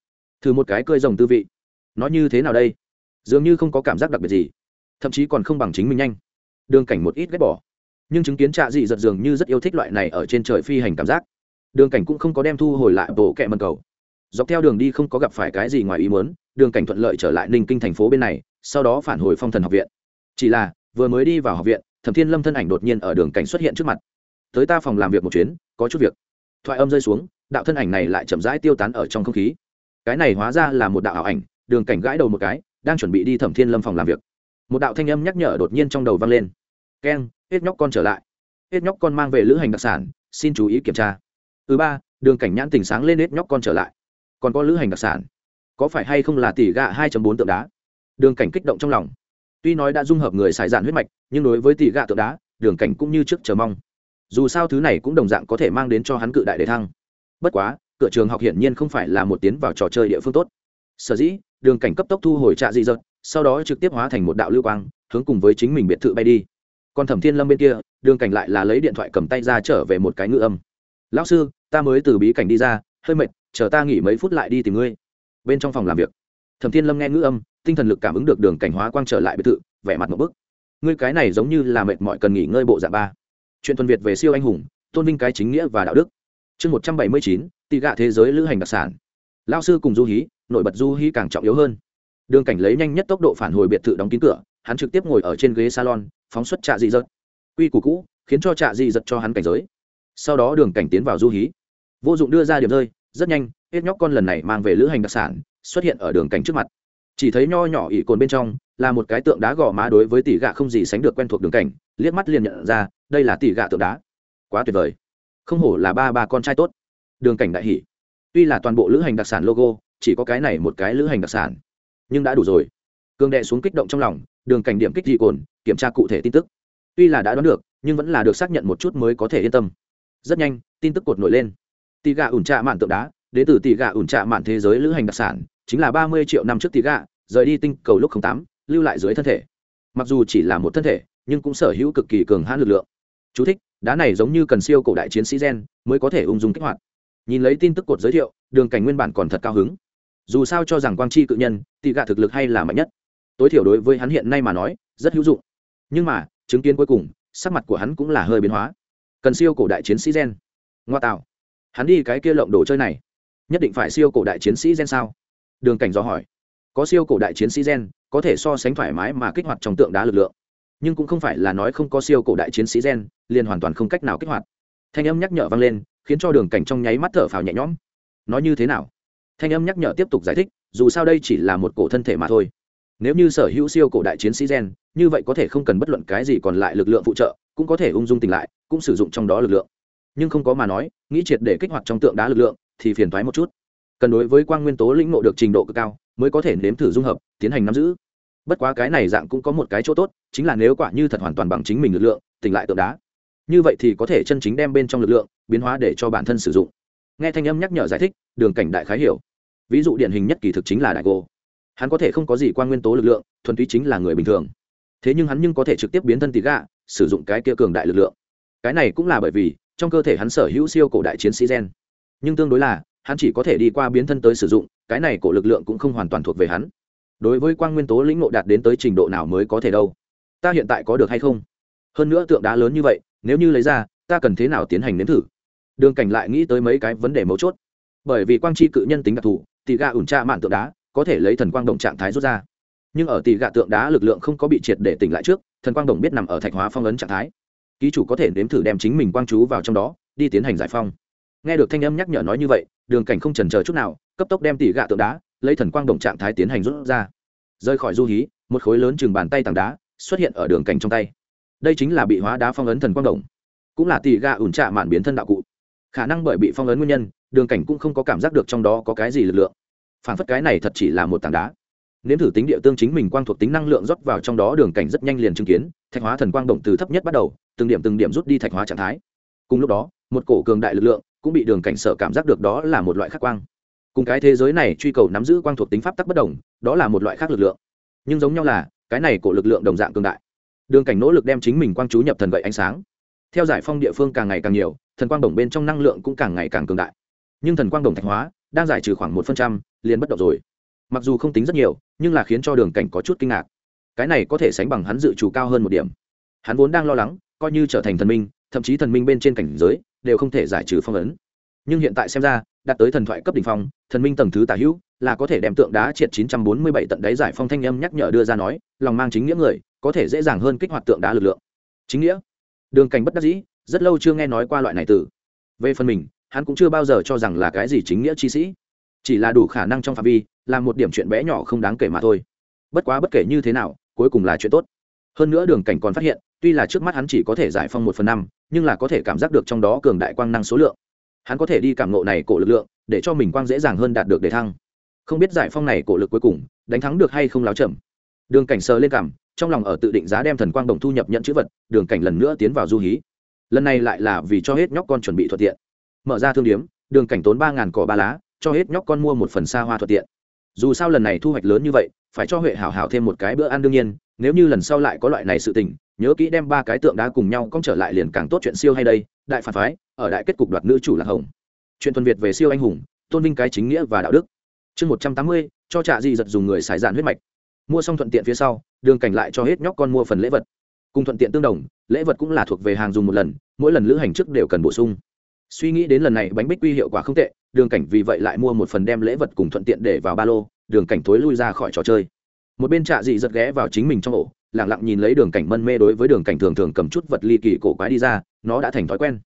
Thử một cái cơi rồng tư vị. Nó như thế nào đây? Dường như không có cảm giác đặc biệt gì. Thậm chí còn không bằng chính mình nhanh. Đường cảnh một ít ghét bỏ. Nhưng chứng kiến trạ dị giật dường như rất yêu thích loại này ở trên trời phi hành cảm giác. Đường cảnh cũng không có đem thu hồi lại bộ kẹ mần cầu. Dọc theo đường đi không có gặp phải cái gì ngoài ý muốn, đường cảnh thuận lợi trở lại ninh kinh thành phố bên này, sau đó phản hồi phong thần học viện. Chỉ là vừa mới đi vào học viện, thẩm thiên lâm thân ảnh đột nhiên ở đường cảnh xuất hiện trước mặt. Tới ta phòng làm việc một chuyến, có chút việc. Thoại âm rơi xuống, đạo thân ảnh này lại chậm rãi tiêu tán ở trong không khí. Cái này hóa ra là một đạo ảo ảnh, đường cảnh gãi đầu một cái, đang chuẩn bị đi thẩm thiên lâm phòng làm việc. Một đạo thanh âm nhắc nhở đột nhiên trong đầu vang lên. Keng, hết nhóc con trở lại. Hết nhóc con mang về lữ hành đặc sản, xin chú ý kiểm tra. Thứ ba, đường cảnh nhãn tỉnh sáng lên hết nhóc con trở lại. Còn có lữ hành đặc sản? Có phải hay không là tỷ gạ hai bốn tượng đá? Đường cảnh kích động trong lòng tuy nói đã dung hợp người xài dạn huyết mạch, nhưng đối với tỷ gạ tượng đá, đường cảnh cũng như trước chờ mong. Dù sao thứ này cũng đồng dạng có thể mang đến cho hắn cự đại đề thăng. Bất quá, cửa trường học hiển nhiên không phải là một tiến vào trò chơi địa phương tốt. Sở dĩ, đường cảnh cấp tốc thu hồi trạ dị dật sau đó trực tiếp hóa thành một đạo lưu quang, hướng cùng với chính mình biệt thự bay đi. Còn thẩm thiên lâm bên kia, đường cảnh lại là lấy điện thoại cầm tay ra trở về một cái ngữ âm. Lão sư, ta mới từ bí cảnh đi ra, hơi mệt, chờ ta nghỉ mấy phút lại đi tìm ngươi. Bên trong phòng làm việc, thẩm thiên lâm nghe ngữ âm tinh thần lực cảm ứng được đường cảnh hóa quang trở lại biệt thự, vẻ mặt một bức. Ngươi cái này giống như là mệt mỏi cần nghỉ ngơi bộ dạng ba. Chuyện thuần việt về siêu anh hùng, tôn vinh cái chính nghĩa và đạo đức. Chương một trăm bảy mươi chín tị gạ thế giới lữ hành đặc sản. Lao sư cùng du hí, nổi bật du hí càng trọng yếu hơn. Đường cảnh lấy nhanh nhất tốc độ phản hồi biệt thự đóng kín cửa, hắn trực tiếp ngồi ở trên ghế salon, phóng xuất trạ dị dật. quy củ cũ, khiến cho trạ dị dật cho hắn cảnh giới. Sau đó đường cảnh tiến vào du hí. Vô dụng đưa ra điểm rơi, rất nhanh, hết nhóc con lần này mang về lữ hành đặc sản, xuất hiện ở đường cảnh trước mặt chỉ thấy nho nhỏ ỉ cồn bên trong là một cái tượng đá gò má đối với tỷ gạ không gì sánh được quen thuộc đường cảnh, liếc mắt liền nhận ra, đây là tỷ gạ tượng đá. Quá tuyệt vời. Không hổ là ba ba con trai tốt. Đường cảnh đại hỷ tuy là toàn bộ lữ hành đặc sản logo, chỉ có cái này một cái lữ hành đặc sản. Nhưng đã đủ rồi. Cường đệ xuống kích động trong lòng, đường cảnh điểm kích dị cồn, kiểm tra cụ thể tin tức. Tuy là đã đoán được, nhưng vẫn là được xác nhận một chút mới có thể yên tâm. Rất nhanh, tin tức cột nổi lên. Tỷ gạ ủn trạ mạn tượng đá, đến từ tỷ gạ ủn trạ mạn thế giới lữ hành đặc sản chính là ba mươi triệu năm trước tỷ gạ rời đi tinh cầu lúc tám lưu lại dưới thân thể. Mặc dù chỉ là một thân thể nhưng cũng sở hữu cực kỳ cường hãn lực lượng. Chú thích, đá này giống như cần siêu cổ đại chiến sĩ gen mới có thể ung dung kích hoạt. Nhìn lấy tin tức cột giới thiệu đường cảnh nguyên bản còn thật cao hứng. Dù sao cho rằng quang chi cự nhân tỷ gạ thực lực hay là mạnh nhất. Tối thiểu đối với hắn hiện nay mà nói rất hữu dụng. Nhưng mà chứng kiến cuối cùng sắc mặt của hắn cũng là hơi biến hóa. Cần siêu cổ đại chiến sĩ gen. Ngoa tạo. Hắn đi cái kia lộng đồ chơi này. Nhất định phải siêu cổ đại chiến sĩ gen sao? Đường cảnh do hỏi. Có siêu cổ đại chiến sĩ gen, có thể so sánh thoải mái mà kích hoạt trong tượng đá lực lượng. Nhưng cũng không phải là nói không có siêu cổ đại chiến sĩ gen, liền hoàn toàn không cách nào kích hoạt. Thanh âm nhắc nhở vang lên, khiến cho đường cảnh trong nháy mắt thở phào nhẹ nhõm. Nói như thế nào? Thanh âm nhắc nhở tiếp tục giải thích, dù sao đây chỉ là một cổ thân thể mà thôi. Nếu như sở hữu siêu cổ đại chiến sĩ gen, như vậy có thể không cần bất luận cái gì còn lại lực lượng phụ trợ, cũng có thể ung dung tỉnh lại, cũng sử dụng trong đó lực lượng. Nhưng không có mà nói, nghĩ triệt để kích hoạt trong tượng đá lực lượng, thì phiền thoái một chút cần đối với quang nguyên tố lĩnh ngộ được trình độ cực cao, mới có thể nếm thử dung hợp, tiến hành nắm giữ. Bất quá cái này dạng cũng có một cái chỗ tốt, chính là nếu quả như thật hoàn toàn bằng chính mình lực lượng, tỉnh lại tượng đá. Như vậy thì có thể chân chính đem bên trong lực lượng, biến hóa để cho bản thân sử dụng. Nghe thanh âm nhắc nhở giải thích, đường cảnh đại khái hiểu. Ví dụ điển hình nhất kỳ thực chính là đại gô hắn có thể không có gì quan nguyên tố lực lượng, thuần túy chính là người bình thường. Thế nhưng hắn nhưng có thể trực tiếp biến thân tì gạ, sử dụng cái kia cường đại lực lượng. Cái này cũng là bởi vì, trong cơ thể hắn sở hữu siêu cổ đại chiến sĩ gen. Nhưng tương đối là hắn chỉ có thể đi qua biến thân tới sử dụng, cái này cổ lực lượng cũng không hoàn toàn thuộc về hắn. Đối với quang nguyên tố lĩnh ngộ đạt đến tới trình độ nào mới có thể đâu? Ta hiện tại có được hay không? Hơn nữa tượng đá lớn như vậy, nếu như lấy ra, ta cần thế nào tiến hành nếm thử? Đường cảnh lại nghĩ tới mấy cái vấn đề mấu chốt. Bởi vì quang chi cự nhân tính đặc thù, tỷ gạ ủn tra mạn tượng đá, có thể lấy thần quang động trạng thái rút ra. Nhưng ở tỷ gạ tượng đá lực lượng không có bị triệt để tỉnh lại trước, thần quang đồng biết nằm ở thạch hóa phong ấn trạng thái. Ký chủ có thể nếm thử đem chính mình quang chú vào trong đó, đi tiến hành giải phong. Nghe được thanh âm nhắc nhở nói như vậy đường cảnh không trần chờ chút nào, cấp tốc đem tỷ gạ tượng đá, lấy thần quang đồng trạng thái tiến hành rút ra. Rơi khỏi du hí, một khối lớn chừng bàn tay tảng đá xuất hiện ở đường cảnh trong tay. Đây chính là bị hóa đá phong ấn thần quang đồng. Cũng là tỷ gạ ủn trạ mạn biến thân đạo cụ. Khả năng bởi bị phong ấn nguyên nhân, đường cảnh cũng không có cảm giác được trong đó có cái gì lực lượng. Phản phất cái này thật chỉ là một tảng đá. Nếm thử tính địa tương chính mình quang thuộc tính năng lượng rót vào trong đó, đường cảnh rất nhanh liền chứng kiến, thạch hóa thần quang động từ thấp nhất bắt đầu, từng điểm từng điểm rút đi thạch hóa trạng thái. Cùng lúc đó, một cổ cường đại lực lượng cũng bị đường cảnh sở cảm giác được đó là một loại khắc quang. Cùng cái thế giới này truy cầu nắm giữ quang thuộc tính pháp tắc bất đồng, đó là một loại khác lực lượng. Nhưng giống nhau là, cái này của lực lượng đồng dạng cường đại. Đường cảnh nỗ lực đem chính mình quang chú nhập thần gậy ánh sáng. Theo giải phong địa phương càng ngày càng nhiều, thần quang đồng bên trong năng lượng cũng càng ngày càng cường đại. Nhưng thần quang đồng thạch hóa, đang giải trừ khoảng một phần trăm, liền bất động rồi. Mặc dù không tính rất nhiều, nhưng là khiến cho đường cảnh có chút kinh ngạc. Cái này có thể sánh bằng hắn dự trù cao hơn một điểm. Hắn vốn đang lo lắng, coi như trở thành thần minh, thậm chí thần minh bên trên cảnh giới đều không thể giải trừ phong ấn. Nhưng hiện tại xem ra, đạt tới thần thoại cấp đ ỉ n h phong, thần minh tầng thứ tả hữu, là có thể đem tượng đá triệt 947 tận đáy giải phong thanh âm nhắc nhở đưa ra nói, lòng mang chính nghĩa người, có thể dễ dàng hơn kích hoạt tượng đá lực lượng. Chính nghĩa? Đường cảnh bất đắc dĩ, rất lâu chưa nghe nói qua loại này từ. Về phần mình, hắn cũng chưa bao giờ cho rằng là cái gì chính nghĩa chi sĩ. Chỉ là đủ khả năng trong phạm vi làm một điểm chuyện bé nhỏ không đáng kể mà thôi. Bất quá bất kể như thế nào, cuối cùng là chuyện tốt hơn nữa đường cảnh còn phát hiện, tuy là trước mắt hắn chỉ có thể giải phong một phần năm, nhưng là có thể cảm giác được trong đó cường đại quang năng số lượng. Hắn có thể đi cảm nộ này cổ lực lượng, để cho mình quang dễ dàng hơn đạt được đề thăng. Không biết giải phong này cổ lực cuối cùng, đánh thắng được hay không láo chậm. Đường cảnh sờ lên cảm, trong lòng ở tự định giá đem thần quang đồng thu nhập nhận chữ vật, đường cảnh lần nữa tiến vào du hí. Lần này lại là vì cho hết nhóc con chuẩn bị thuận tiện. Mở ra thương điếm, đường cảnh tốn ba ngàn cỏ ba lá, cho hết nhóc con mua một phần xa hoa thuận tiện. Dù sao lần này thu hoạch lớn như vậy phải cho huệ hảo hảo thêm một cái bữa ăn đương nhiên, nếu như lần sau lại có loại này sự tình, nhớ kỹ đem ba cái tượng đá cùng nhau cong trở lại liền càng tốt chuyện siêu hay đây, đại phản phái, ở đại kết cục đoạt nữ chủ lạc hồng. Chuyện thuần việt về siêu anh hùng, tôn vinh cái chính nghĩa và đạo đức. Chương một trăm tám mươi, cho trạ di giật dùng người xài dạn huyết mạch. Mua xong thuận tiện phía sau, đường cảnh lại cho hết nhóc con mua phần lễ vật. Cùng thuận tiện tương đồng, lễ vật cũng là thuộc về hàng dùng một lần, mỗi lần lữ hành trước đều cần bổ sung. Suy nghĩ đến lần này bánh bích quy hiệu quả không tệ, đường cảnh vì vậy lại mua một phần đem lễ vật cùng thuận tiện để vào ba lô đường cảnh thối lui ra khỏi trò chơi. Một bên trạ dị giật ghé vào chính mình trong ổ lẳng lặng nhìn lấy đường cảnh mân mê đối với đường cảnh thường thường cầm chút vật ly kỳ cổ quái đi ra, nó đã thành thói quen.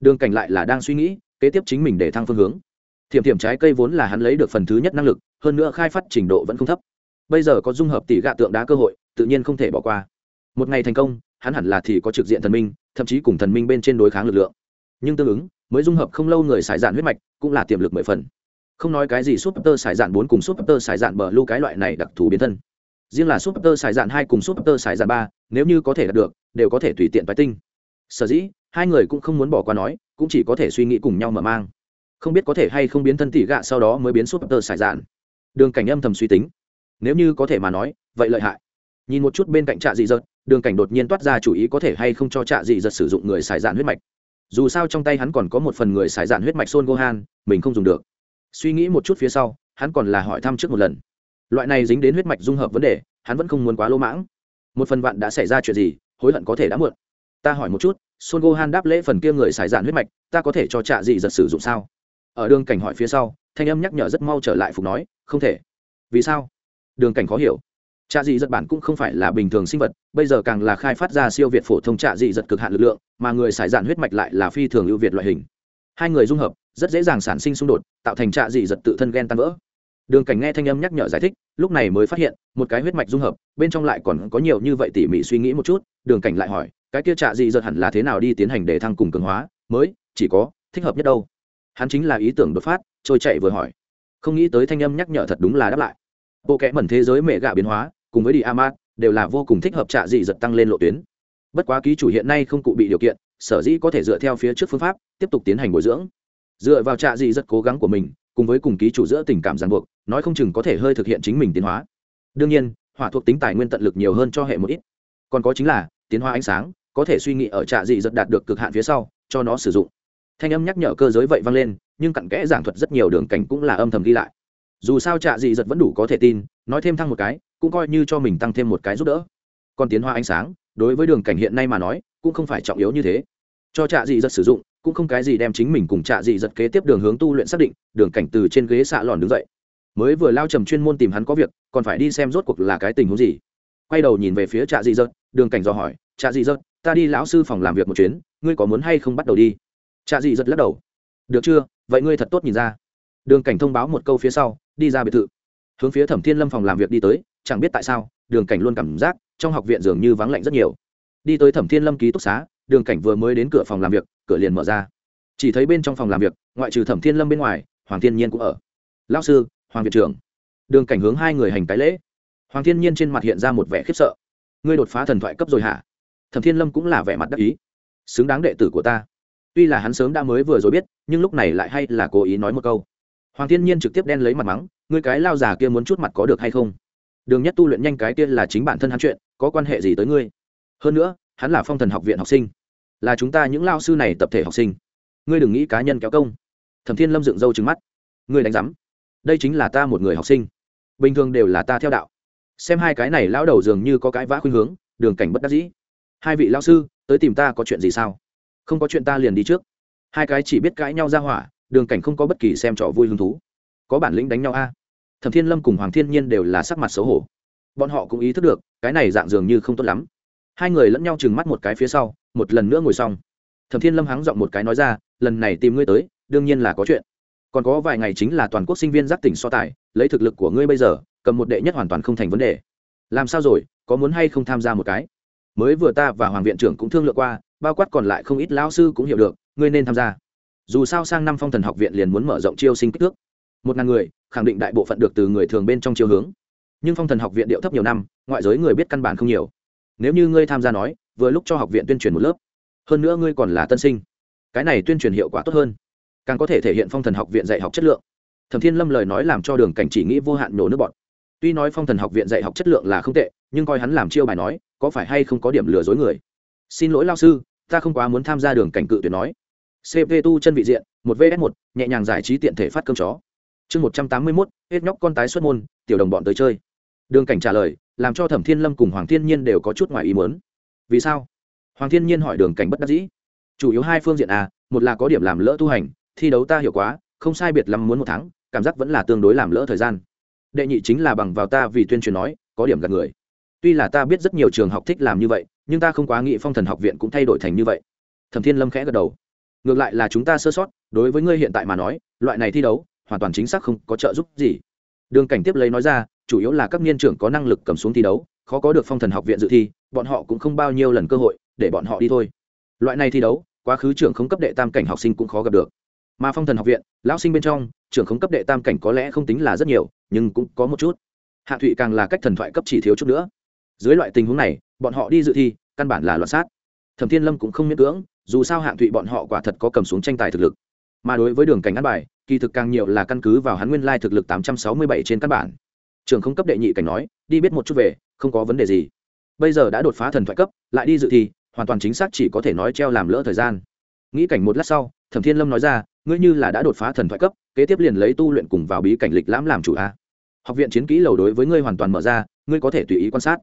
Đường cảnh lại là đang suy nghĩ, kế tiếp chính mình để thăng phương hướng. Thiểm thiểm trái cây vốn là hắn lấy được phần thứ nhất năng lực, hơn nữa khai phát trình độ vẫn không thấp. Bây giờ có dung hợp tỷ gạ tượng đá cơ hội, tự nhiên không thể bỏ qua. Một ngày thành công, hắn hẳn là thì có trực diện thần minh, thậm chí cùng thần minh bên trên đối kháng lực lượng. Nhưng tương ứng, mới dung hợp không lâu người xài dạn huyết mạch, cũng là tiềm lực mười phần không nói cái gì súp tơ xài dạn bốn cùng súp tơ xài dạn bờ lưu cái loại này đặc thù biến thân. Riêng là súp tơ xài dạn hai cùng súp tơ xài dạn ba, nếu như có thể đạt được, đều có thể tùy tiện phái tinh. Sở dĩ, hai người cũng không muốn bỏ qua nói, cũng chỉ có thể suy nghĩ cùng nhau mở mang. Không biết có thể hay không biến thân tỷ gạ sau đó mới biến súp tơ xài dạn. Đường cảnh âm thầm suy tính. Nếu như có thể mà nói, vậy lợi hại. Nhìn một chút bên cạnh trạ dị dật, đường cảnh đột nhiên toát ra chủ ý có thể hay không cho trạ dị dật sử dụng người xài dạn huyết mạch. Dù sao trong tay hắn còn có một phần người xài dạn huyết mạch son gohan, mình không dùng được suy nghĩ một chút phía sau, hắn còn là hỏi thăm trước một lần. Loại này dính đến huyết mạch dung hợp vấn đề, hắn vẫn không muốn quá lỗ mãng. Một phần vạn đã xảy ra chuyện gì, hối hận có thể đã muộn. Ta hỏi một chút, son gohan đáp lễ phần kia người xài dạn huyết mạch, ta có thể cho trạ dị giật sử dụng sao? Ở đường cảnh hỏi phía sau, thanh âm nhắc nhở rất mau trở lại phục nói, không thể. Vì sao? Đường cảnh khó hiểu. Trạ dị giật bản cũng không phải là bình thường sinh vật, bây giờ càng là khai phát ra siêu việt phổ thông trạ dị giật cực hạn lực lượng, mà người xài dạn huyết mạch lại là phi thường ưu việt loại hình. Hai người dung hợp rất dễ dàng sản sinh xung đột, tạo thành trạ dị giật tự thân ghen tan vỡ. Đường cảnh nghe thanh âm nhắc nhở giải thích, lúc này mới phát hiện, một cái huyết mạch dung hợp, bên trong lại còn có nhiều như vậy tỉ mỉ suy nghĩ một chút, đường cảnh lại hỏi, cái kia trạ dị giật hẳn là thế nào đi tiến hành để thăng cùng cường hóa, mới, chỉ có, thích hợp nhất đâu? Hắn chính là ý tưởng đột phát, trôi chạy vừa hỏi. Không nghĩ tới thanh âm nhắc nhở thật đúng là đáp lại. Bộ kẽ mẩn thế giới mẹ gạ biến hóa, cùng với đi amat đều là vô cùng thích hợp trạ dị giật tăng lên lộ tuyến. Bất quá ký chủ hiện nay không cụ bị điều kiện, sở dĩ có thể dựa theo phía trước phương pháp, tiếp tục tiến hành bồi dưỡng dựa vào trạ dị rất cố gắng của mình, cùng với cùng ký chủ giữa tình cảm ràng buộc, nói không chừng có thể hơi thực hiện chính mình tiến hóa. Đương nhiên, hỏa thuộc tính tài nguyên tận lực nhiều hơn cho hệ một ít. Còn có chính là, tiến hóa ánh sáng, có thể suy nghĩ ở trạ dị giật đạt được cực hạn phía sau, cho nó sử dụng. Thanh âm nhắc nhở cơ giới vậy vang lên, nhưng cặn kẽ giảng thuật rất nhiều đường cảnh cũng là âm thầm ghi lại. Dù sao trạ dị giật vẫn đủ có thể tin, nói thêm thăng một cái, cũng coi như cho mình tăng thêm một cái giúp đỡ. Còn tiến hóa ánh sáng, đối với đường cảnh hiện nay mà nói, cũng không phải trọng yếu như thế. Cho trạ dị giật sử dụng cũng không cái gì đem chính mình cùng trạ dị giật kế tiếp đường hướng tu luyện xác định, đường cảnh từ trên ghế xạ lòn đứng dậy. Mới vừa lao trầm chuyên môn tìm hắn có việc, còn phải đi xem rốt cuộc là cái tình huống gì. Quay đầu nhìn về phía trạ dị giật, đường cảnh dò hỏi, trạ dị giật, ta đi lão sư phòng làm việc một chuyến, ngươi có muốn hay không bắt đầu đi? Trạ dị giật lắc đầu, được chưa, vậy ngươi thật tốt nhìn ra. Đường cảnh thông báo một câu phía sau, đi ra biệt thự. Hướng phía thẩm thiên lâm phòng làm việc đi tới, chẳng biết tại sao, đường cảnh luôn cảm giác trong học viện dường như vắng lạnh rất nhiều. Đi tới thẩm thiên lâm ký túc xá đường cảnh vừa mới đến cửa phòng làm việc, cửa liền mở ra. Chỉ thấy bên trong phòng làm việc, ngoại trừ thẩm thiên lâm bên ngoài, hoàng thiên nhiên cũng ở. Lao sư, hoàng việt trưởng. Đường cảnh hướng hai người hành cái lễ. Hoàng thiên nhiên trên mặt hiện ra một vẻ khiếp sợ. Ngươi đột phá thần thoại cấp rồi hả? Thẩm thiên lâm cũng là vẻ mặt đắc ý. Xứng đáng đệ tử của ta. Tuy là hắn sớm đã mới vừa rồi biết, nhưng lúc này lại hay là cố ý nói một câu. Hoàng thiên nhiên trực tiếp đen lấy mặt mắng, ngươi cái lao già kia muốn chút mặt có được hay không? Đường nhất tu luyện nhanh cái kia là chính bản thân hắn chuyện, có quan hệ gì tới ngươi? Hơn nữa, hắn là phong thần học viện học sinh là chúng ta những lao sư này tập thể học sinh. Ngươi đừng nghĩ cá nhân kéo công. Thẩm thiên lâm dựng râu trứng mắt. Ngươi đánh giám. Đây chính là ta một người học sinh. Bình thường đều là ta theo đạo. Xem hai cái này lão đầu dường như có cái vã khuynh hướng, đường cảnh bất đắc dĩ. Hai vị lao sư, tới tìm ta có chuyện gì sao? Không có chuyện ta liền đi trước. Hai cái chỉ biết cãi nhau ra hỏa, đường cảnh không có bất kỳ xem trò vui hứng thú. Có bản lĩnh đánh nhau a. Thẩm thiên lâm cùng hoàng thiên nhiên đều là sắc mặt xấu hổ. Bọn họ cũng ý thức được, cái này dạng dường như không tốt lắm. Hai người lẫn nhau chừng mắt một cái phía sau một lần nữa ngồi xong. Thẩm thiên lâm hắng giọng một cái nói ra, lần này tìm ngươi tới, đương nhiên là có chuyện. Còn có vài ngày chính là toàn quốc sinh viên giác tỉnh so tài, lấy thực lực của ngươi bây giờ, cầm một đệ nhất hoàn toàn không thành vấn đề. Làm sao rồi, có muốn hay không tham gia một cái? Mới vừa ta và hoàng viện trưởng cũng thương lượng qua, bao quát còn lại không ít lão sư cũng hiểu được, ngươi nên tham gia. Dù sao sang năm phong thần học viện liền muốn mở rộng chiêu sinh kích thước. Một ngàn người, khẳng định đại bộ phận được từ người thường bên trong chiêu hướng. Nhưng phong thần học viện điệu thấp nhiều năm, ngoại giới người biết căn bản không nhiều. Nếu như ngươi tham gia nói vừa lúc cho học viện tuyên truyền một lớp. Hơn nữa ngươi còn là tân sinh. Cái này tuyên truyền hiệu quả tốt hơn. Càng có thể thể hiện phong thần học viện dạy học chất lượng. Thẩm thiên lâm lời nói làm cho đường cảnh chỉ nghĩ vô hạn nổ nước bọn tuy nói phong thần học viện dạy học chất lượng là không tệ, nhưng coi hắn làm chiêu bài nói, có phải hay không có điểm lừa dối người? Xin lỗi lao sư, ta không quá muốn tham gia đường cảnh cự tuyệt nói. Cp tu chân vị diện, một vs một, nhẹ nhàng giải trí tiện thể phát cơm chó. Chương một trăm tám mươi mốt, hết nhóc con tái xuất môn, tiểu đồng bọn tới chơi. Đường cảnh trả lời, làm cho thẩm thiên lâm cùng hoàng thiên nhiên đều có chút ngoài ý muốn vì sao? Hoàng thiên nhiên hỏi đường cảnh bất đắc dĩ. Chủ yếu hai phương diện à, một là có điểm làm lỡ tu hành thi đấu ta hiểu quá không sai biệt lắm muốn một tháng cảm giác vẫn là tương đối làm lỡ thời gian. Đệ nhị chính là bằng vào ta vì tuyên truyền nói có điểm gần người. Tuy là ta biết rất nhiều trường học thích làm như vậy nhưng ta không quá nghĩ phong thần học viện cũng thay đổi thành như vậy. Thẩm thiên lâm khẽ gật đầu. Ngược lại là chúng ta sơ sót đối với ngươi hiện tại mà nói loại này thi đấu hoàn toàn chính xác không có trợ giúp gì. Đường cảnh tiếp lấy nói ra chủ yếu là các niên trưởng có năng lực cầm xuống thi đấu khó có được phong thần học viện dự thi, bọn họ cũng không bao nhiêu lần cơ hội để bọn họ đi thôi. Loại này thi đấu, quá khứ trưởng không cấp đệ tam cảnh học sinh cũng khó gặp được. Mà phong thần học viện, lão sinh bên trong, trưởng không cấp đệ tam cảnh có lẽ không tính là rất nhiều, nhưng cũng có một chút. Hạ thụy càng là cách thần thoại cấp chỉ thiếu chút nữa. Dưới loại tình huống này, bọn họ đi dự thi, căn bản là loạn sát. Thẩm thiên lâm cũng không miễn cưỡng, dù sao hạng thụy bọn họ quả thật có cầm xuống tranh tài thực lực. Mà đối với đường cảnh ăn bài, kỳ thực càng nhiều là căn cứ vào hắn nguyên lai thực lực tám trăm sáu mươi bảy trên căn bản trường không cấp đệ nhị cảnh nói, đi biết một chút về, không có vấn đề gì. Bây giờ đã đột phá thần thoại cấp, lại đi dự thi, hoàn toàn chính xác chỉ có thể nói treo làm lỡ thời gian. Nghĩ cảnh một lát sau, thẩm thiên lâm nói ra, ngươi như là đã đột phá thần thoại cấp, kế tiếp liền lấy tu luyện cùng vào bí cảnh lịch lãm làm chủ a. Học viện chiến kỹ lầu đối với ngươi hoàn toàn mở ra, ngươi có thể tùy ý quan sát.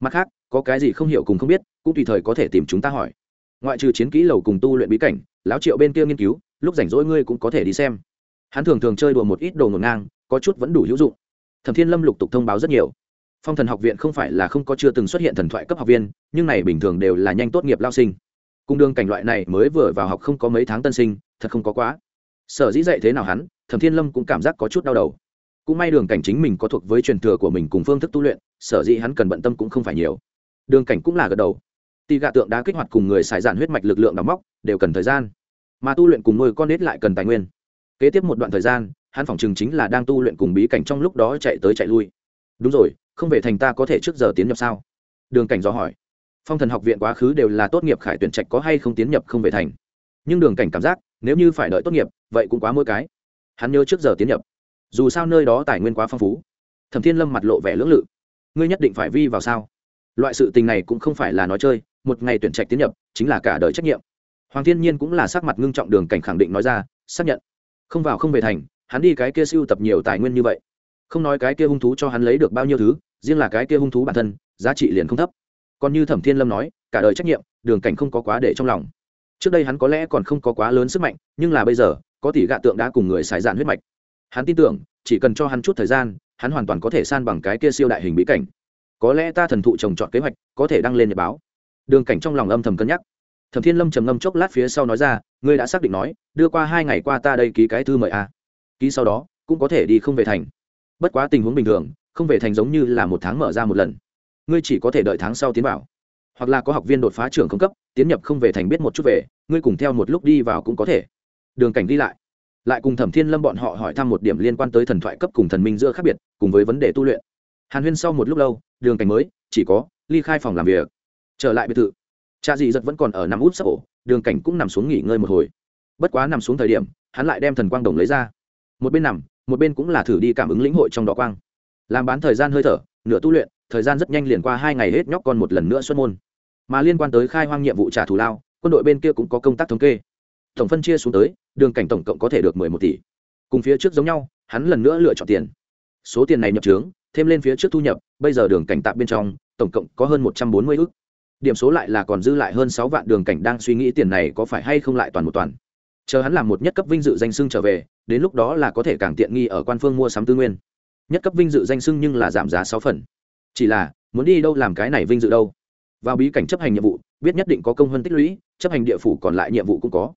Mặt khác, có cái gì không hiểu cùng không biết, cũng tùy thời có thể tìm chúng ta hỏi. Ngoại trừ chiến kỹ lầu cùng tu luyện bí cảnh, lão triệu bên kia nghiên cứu, lúc rảnh rỗi ngươi cũng có thể đi xem. Hắn thường thường chơi đùa một ít đồ ngổn ngang, có chút vẫn đủ hữu dụng thẩm thiên lâm lục tục thông báo rất nhiều. Phong thần học viện không phải là không có chưa từng xuất hiện thần thoại cấp học viên, nhưng này bình thường đều là nhanh tốt nghiệp lao sinh. Cung đương cảnh loại này mới vừa vào học không có mấy tháng tân sinh, thật không có quá. Sở dĩ dạy thế nào hắn, thẩm thiên lâm cũng cảm giác có chút đau đầu. Cũng may đường cảnh chính mình có thuộc với truyền thừa của mình cùng phương thức tu luyện, sở dĩ hắn cần bận tâm cũng không phải nhiều. Đường cảnh cũng là gật đầu. Tì gạ tượng đã kích hoạt cùng người xài giản huyết mạch lực lượng đóng móc, đều cần thời gian. Mà tu luyện cùng nuôi con nết lại cần tài nguyên. Kế tiếp một đoạn thời gian hắn phỏng chừng chính là đang tu luyện cùng bí cảnh trong lúc đó chạy tới chạy lui. Đúng rồi, không về thành ta có thể trước giờ tiến nhập sao? Đường cảnh do hỏi. Phong thần học viện quá khứ đều là tốt nghiệp khải tuyển trạch có hay không tiến nhập không về thành. Nhưng đường cảnh cảm giác, nếu như phải đợi tốt nghiệp, vậy cũng quá mỗi cái. Hắn nhớ trước giờ tiến nhập. Dù sao nơi đó tài nguyên quá phong phú. Thẩm thiên lâm mặt lộ vẻ lưỡng lự. Ngươi nhất định phải vi vào sao? Loại sự tình này cũng không phải là nói chơi, một ngày tuyển trạch tiến nhập, chính là cả đời trách nhiệm. Hoàng thiên nhiên cũng là sắc mặt ngưng trọng, đường cảnh khẳng định nói ra, xác nhận. Không vào không về thành hắn đi cái kia siêu tập nhiều tài nguyên như vậy. Không nói cái kia hung thú cho hắn lấy được bao nhiêu thứ, riêng là cái kia hung thú bản thân, giá trị liền không thấp. Còn như thẩm thiên lâm nói, cả đời trách nhiệm, đường cảnh không có quá để trong lòng. Trước đây hắn có lẽ còn không có quá lớn sức mạnh, nhưng là bây giờ, có tỷ gạ tượng đã cùng người xài dạn huyết mạch. Hắn tin tưởng, chỉ cần cho hắn chút thời gian, hắn hoàn toàn có thể san bằng cái kia siêu đại hình bí cảnh. Có lẽ ta thần thụ trồng trọt kế hoạch, có thể đăng lên nhật báo. Đường cảnh trong lòng âm thầm cân nhắc. Thẩm thiên lâm trầm ngâm chốc lát phía sau nói ra, ngươi đã xác định nói, đưa qua hai ngày qua ta đây ký cái thư mời a ký sau đó, cũng có thể đi không về thành. Bất quá tình huống bình thường, không về thành giống như là một tháng mở ra một lần. Ngươi chỉ có thể đợi tháng sau tiến vào. Hoặc là có học viên đột phá trường không cấp, tiến nhập không về thành biết một chút về, ngươi cùng theo một lúc đi vào cũng có thể. Đường cảnh đi lại. Lại cùng thẩm thiên lâm bọn họ hỏi thăm một điểm liên quan tới thần thoại cấp cùng thần minh giữa khác biệt, cùng với vấn đề tu luyện. Hàn huyên sau một lúc lâu, đường cảnh mới, chỉ có, ly khai phòng làm việc. Trở lại biệt thự. Cha dì giật vẫn còn ở nằm út sấp ổ, đường cảnh cũng nằm xuống nghỉ ngơi một hồi. Bất quá nằm xuống thời điểm, hắn lại đem thần quang đồng lấy ra một bên nằm, một bên cũng là thử đi cảm ứng lĩnh hội trong đó quang. Làm bán thời gian hơi thở, nửa tu luyện, thời gian rất nhanh liền qua hai ngày hết nhóc con một lần nữa xuất môn. Mà liên quan tới khai hoang nhiệm vụ trả thù lao, quân đội bên kia cũng có công tác thống kê. Tổng phân chia xuống tới, đường cảnh tổng cộng có thể được mười một tỷ. Cùng phía trước giống nhau, hắn lần nữa lựa chọn tiền. Số tiền này nhập trướng, thêm lên phía trước thu nhập, bây giờ đường cảnh tạm bên trong, tổng cộng có hơn một trăm bốn mươi ước điểm số lại là còn dư lại hơn sáu vạn, đường cảnh đang suy nghĩ tiền này có phải hay không lại toàn một toàn chờ hắn làm một nhất cấp vinh dự danh sưng trở về, đến lúc đó là có thể càng tiện nghi ở quan phương mua sắm tư nguyên. Nhất cấp vinh dự danh sưng nhưng là giảm giá sáu phần. Chỉ là, muốn đi đâu làm cái này vinh dự đâu. Vào bí cảnh chấp hành nhiệm vụ, biết nhất định có công hơn tích lũy, chấp hành địa phủ còn lại nhiệm vụ cũng có.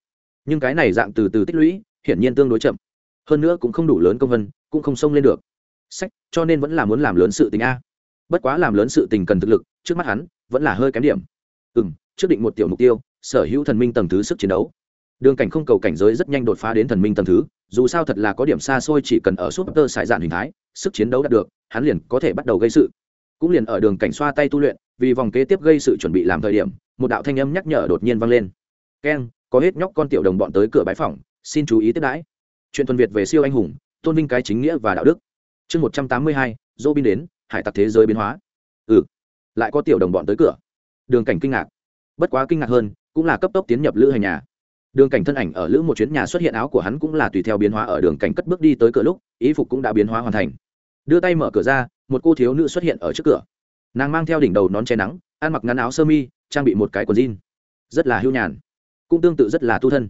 Nhưng cái này dạng từ từ tích lũy, hiển nhiên tương đối chậm. Hơn nữa cũng không đủ lớn công vân cũng không xông lên được. Sách, cho nên vẫn là muốn làm lớn sự tình a. Bất quá làm lớn sự tình cần thực lực, trước mắt hắn, vẫn là hơi kém điểm. Ừ m trước định một tiểu mục tiêu, sở hữu thần minh tầng thứ sức chiến đấu đường cảnh không cầu cảnh giới rất nhanh đột phá đến thần minh tầm thứ, dù sao thật là có điểm xa xôi chỉ cần ở súp tơ sải dạn hình thái, sức chiến đấu đạt được, hắn liền có thể bắt đầu gây sự. Cũng liền ở đường cảnh xoa tay tu luyện, vì vòng kế tiếp gây sự chuẩn bị làm thời điểm, một đạo thanh âm nhắc nhở đột nhiên vang lên. Keng có hết nhóc con tiểu đồng bọn tới cửa bãi phòng xin chú ý tiếp đãi. Chuyện tuần việt về siêu anh hùng, tôn vinh cái chính nghĩa và đạo đức. Chương một trăm tám mươi hai dô bin đến, hải tặc thế giới biến hóa. Ừ lại có tiểu đồng bọn tới cửa. Đường cảnh kinh ngạc. Bất quá kinh ngạc hơn, cũng là cấp tốc tiến nhập lữ hành nhà đường cảnh thân ảnh ở lữ một chuyến nhà xuất hiện áo của hắn cũng là tùy theo biến hóa ở đường cảnh cất bước đi tới cửa lúc ý phục cũng đã biến hóa hoàn thành. Đưa tay mở cửa ra, một cô thiếu nữ xuất hiện ở trước cửa. Nàng mang theo đỉnh đầu nón che nắng, ăn mặc ngắn áo sơ mi, trang bị một cái quần jean. Rất là hưu nhàn, cũng tương tự rất là tu thân.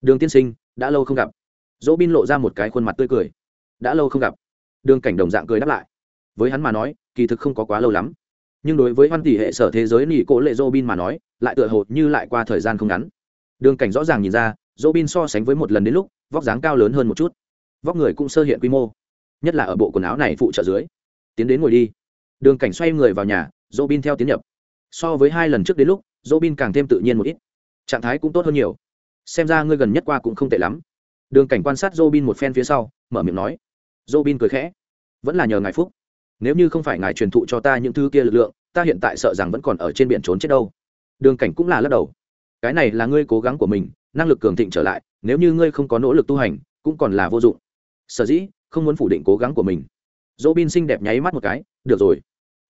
Đường tiên sinh, đã lâu không gặp. Dỗ bin lộ ra một cái khuôn mặt tươi cười. Đã lâu không gặp. Đường cảnh đồng dạng cười đáp lại. Với hắn mà nói, kỳ thực không có quá lâu lắm. Nhưng đối với hoan tỷ hệ sở thế giới nỉ cỗ lệ dỗ bin mà nói, lại tựa hồ như lại qua thời gian không ngắn đường cảnh rõ ràng nhìn ra, robin bin so sánh với một lần đến lúc, vóc dáng cao lớn hơn một chút. Vóc người cũng sơ hiện quy mô, nhất là ở bộ quần áo này phụ trợ dưới. Tiến đến ngồi đi. Đường cảnh xoay người vào nhà, robin bin theo tiến nhập. So với hai lần trước đến lúc, robin bin càng thêm tự nhiên một ít. Trạng thái cũng tốt hơn nhiều. Xem ra ngươi gần nhất qua cũng không tệ lắm. Đường cảnh quan sát robin bin một phen phía sau, mở miệng nói. Robin bin cười khẽ. Vẫn là nhờ ngài phúc. Nếu như không phải ngài truyền thụ cho ta những thứ kia lực lượng, ta hiện tại sợ rằng vẫn còn ở trên biển trốn chết đâu. Đường cảnh cũng là lắc đầu cái này là ngươi cố gắng của mình, năng lực cường thịnh trở lại, nếu như ngươi không có nỗ lực tu hành, cũng còn là vô dụng. Sở dĩ, không muốn phủ định cố gắng của mình. Dỗ bin xinh đẹp nháy mắt một cái, được rồi.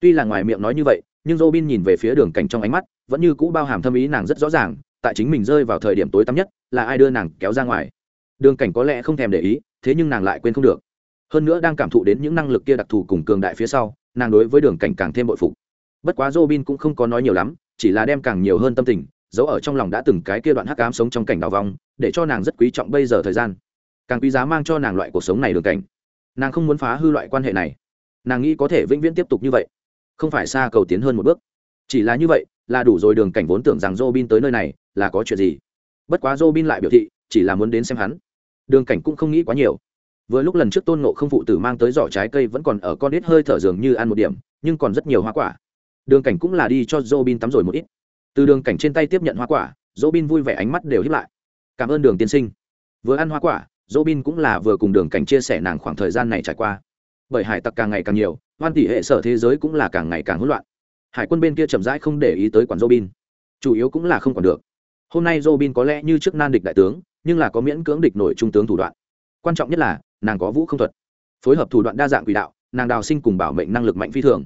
Tuy là ngoài miệng nói như vậy, nhưng dỗ bin nhìn về phía đường cảnh trong ánh mắt, vẫn như cũ bao hàm thâm ý nàng rất rõ ràng, tại chính mình rơi vào thời điểm tối tăm nhất, là ai đưa nàng kéo ra ngoài. Đường cảnh có lẽ không thèm để ý, thế nhưng nàng lại quên không được. Hơn nữa đang cảm thụ đến những năng lực kia đặc thù cùng cường đại phía sau, nàng đối với đường cảnh càng thêm bội phục. Bất quá dỗ bin cũng không có nói nhiều lắm, chỉ là đem càng nhiều hơn tâm tình giấu ở trong lòng đã từng cái kia đoạn hắc ám sống trong cảnh đào vong, để cho nàng rất quý trọng bây giờ thời gian. Càng quý giá mang cho nàng loại cuộc sống này đường cảnh. Nàng không muốn phá hư loại quan hệ này. Nàng nghĩ có thể vĩnh viễn tiếp tục như vậy. Không phải xa cầu tiến hơn một bước. Chỉ là như vậy, là đủ rồi đường cảnh vốn tưởng rằng Robin tới nơi này, là có chuyện gì? Bất quá Robin lại biểu thị, chỉ là muốn đến xem hắn. Đường cảnh cũng không nghĩ quá nhiều. Vừa lúc lần trước tôn nộ không phụ tử mang tới giỏ trái cây vẫn còn ở con đít hơi thở dường như ăn một điểm, nhưng còn rất nhiều hoa quả. Đường cảnh cũng là đi cho Robin tắm rồi một ít từ đường cảnh trên tay tiếp nhận hoa quả, Robin vui vẻ ánh mắt đều hiếp lại. Cảm ơn đường tiên sinh. Vừa ăn hoa quả, Robin cũng là vừa cùng đường cảnh chia sẻ nàng khoảng thời gian này trải qua. Bởi hải tặc càng ngày càng nhiều, hoan tỷ hệ sở thế giới cũng là càng ngày càng hỗn loạn. Hải quân bên kia chậm rãi không để ý tới quản Robin. Chủ yếu cũng là không còn được. Hôm nay Robin có lẽ như trước nan địch đại tướng, nhưng là có miễn cưỡng địch nổi trung tướng thủ đoạn. Quan trọng nhất là, nàng có vũ không thuật. Phối hợp thủ đoạn đa dạng quỷ đạo, nàng đào sinh cùng bảo mệnh năng lực mạnh phi thường.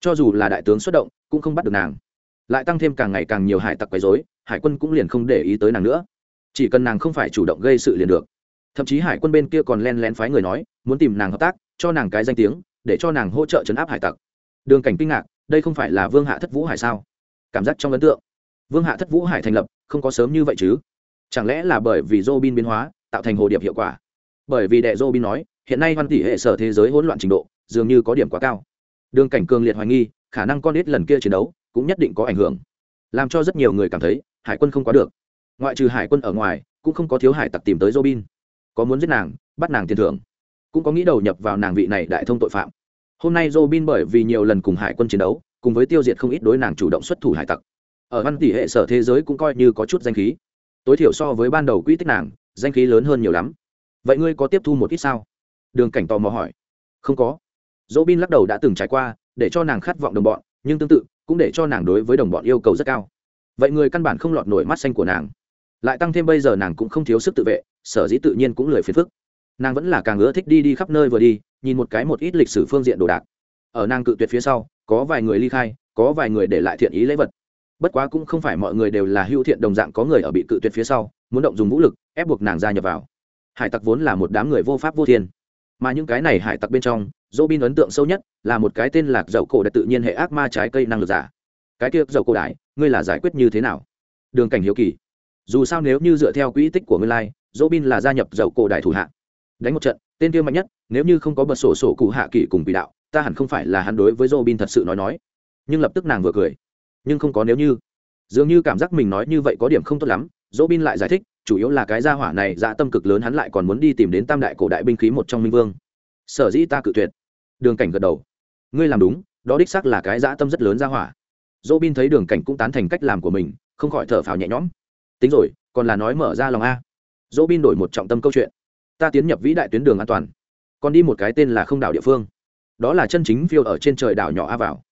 Cho dù là đại tướng xuất động, cũng không bắt được nàng lại tăng thêm càng ngày càng nhiều hải tặc quấy dối hải quân cũng liền không để ý tới nàng nữa. Chỉ cần nàng không phải chủ động gây sự liền được. Thậm chí hải quân bên kia còn len lén phái người nói, muốn tìm nàng hợp tác, cho nàng cái danh tiếng, để cho nàng hỗ trợ chấn áp hải tặc. Đường cảnh kinh ngạc, đây không phải là vương hạ thất vũ hải sao? Cảm giác trong ấn tượng, vương hạ thất vũ hải thành lập, không có sớm như vậy chứ? Chẳng lẽ là bởi vì dô bin biến hóa, tạo thành hồ điệp hiệu quả? Bởi vì đệ dô bin nói, hiện nay văn tỷ hệ sở thế giới hỗn loạn trình độ, dường như có điểm quá cao. Đường cảnh cường liệt hoài nghi, khả năng con ít lần kia chiến đấu cũng nhất định có ảnh hưởng. Làm cho rất nhiều người cảm thấy hải quân không quá được. Ngoại trừ hải quân ở ngoài cũng không có thiếu hải tặc tìm tới Robin, có muốn giết nàng bắt nàng tiền thưởng. Cũng có nghĩ đầu nhập vào nàng vị này đại thông tội phạm. Hôm nay Robin bởi vì nhiều lần cùng hải quân chiến đấu cùng với tiêu diệt không ít đối nàng chủ động xuất thủ hải tặc. Ở văn tỷ hệ sở thế giới cũng coi như có chút danh khí. Tối thiểu so với ban đầu quỹ tích nàng danh khí lớn hơn nhiều lắm. Vậy ngươi có tiếp thu một ít sao? Đường cảnh tò mò hỏi. Không có. Dỗ bin lắc đầu đã từng trải qua để cho nàng khát vọng đồng bọn nhưng tương tự cũng để cho nàng đối với đồng bọn yêu cầu rất cao. Vậy người căn bản không lọt nổi mắt xanh của nàng. Lại tăng thêm bây giờ nàng cũng không thiếu sức tự vệ, sở dĩ tự nhiên cũng lười phiền phức. Nàng vẫn là càng ưa thích đi đi khắp nơi vừa đi, nhìn một cái một ít lịch sử phương diện đồ đạc. Ở nàng cự tuyệt phía sau, có vài người ly khai, có vài người để lại thiện ý lễ vật. Bất quá cũng không phải mọi người đều là hữu thiện đồng dạng có người ở bị cự tuyệt phía sau, muốn động dùng vũ lực, ép buộc nàng gia nhập vào. Hải tặc vốn là một đám người vô pháp vô thiên. Mà những cái này hải tặc bên trong dỗ bin ấn tượng sâu nhất là một cái tên lạc dậu cổ đại tự nhiên hệ ác ma trái cây năng lực giả. Cái kia dậu cổ đại, ngươi là giải quyết như thế nào? Đường cảnh hiếu kỳ. Dù sao nếu như dựa theo quỹ tích của ngươi lai dỗ bin là gia nhập dậu cổ đại thủ hạ. Đánh một trận, tên kia mạnh nhất, nếu như không có bật sổ sổ cụ hạ kỳ cùng bị đạo, ta hẳn không phải là hắn đối với dỗ bin thật sự nói nói. Nhưng lập tức nàng vừa cười. Nhưng không có nếu như. Dường như cảm giác mình nói như vậy có điểm không tốt lắm dỗ bin lại giải thích, chủ yếu là cái gia hỏa này dạ tâm cực lớn hắn lại còn muốn đi tìm đến tam đại cổ đại binh khí một trong minh vương. Sở dĩ ta cự tuyệt đường cảnh gật đầu. Ngươi làm đúng, đó đích xác là cái dã tâm rất lớn ra hỏa. Dỗ bin thấy đường cảnh cũng tán thành cách làm của mình, không khỏi thở phào nhẹ nhõm. Tính rồi, còn là nói mở ra lòng a. Dỗ bin đổi một trọng tâm câu chuyện. Ta tiến nhập vĩ đại tuyến đường an toàn. Còn đi một cái tên là không đảo địa phương. Đó là chân chính phiêu ở trên trời đảo nhỏ a vào.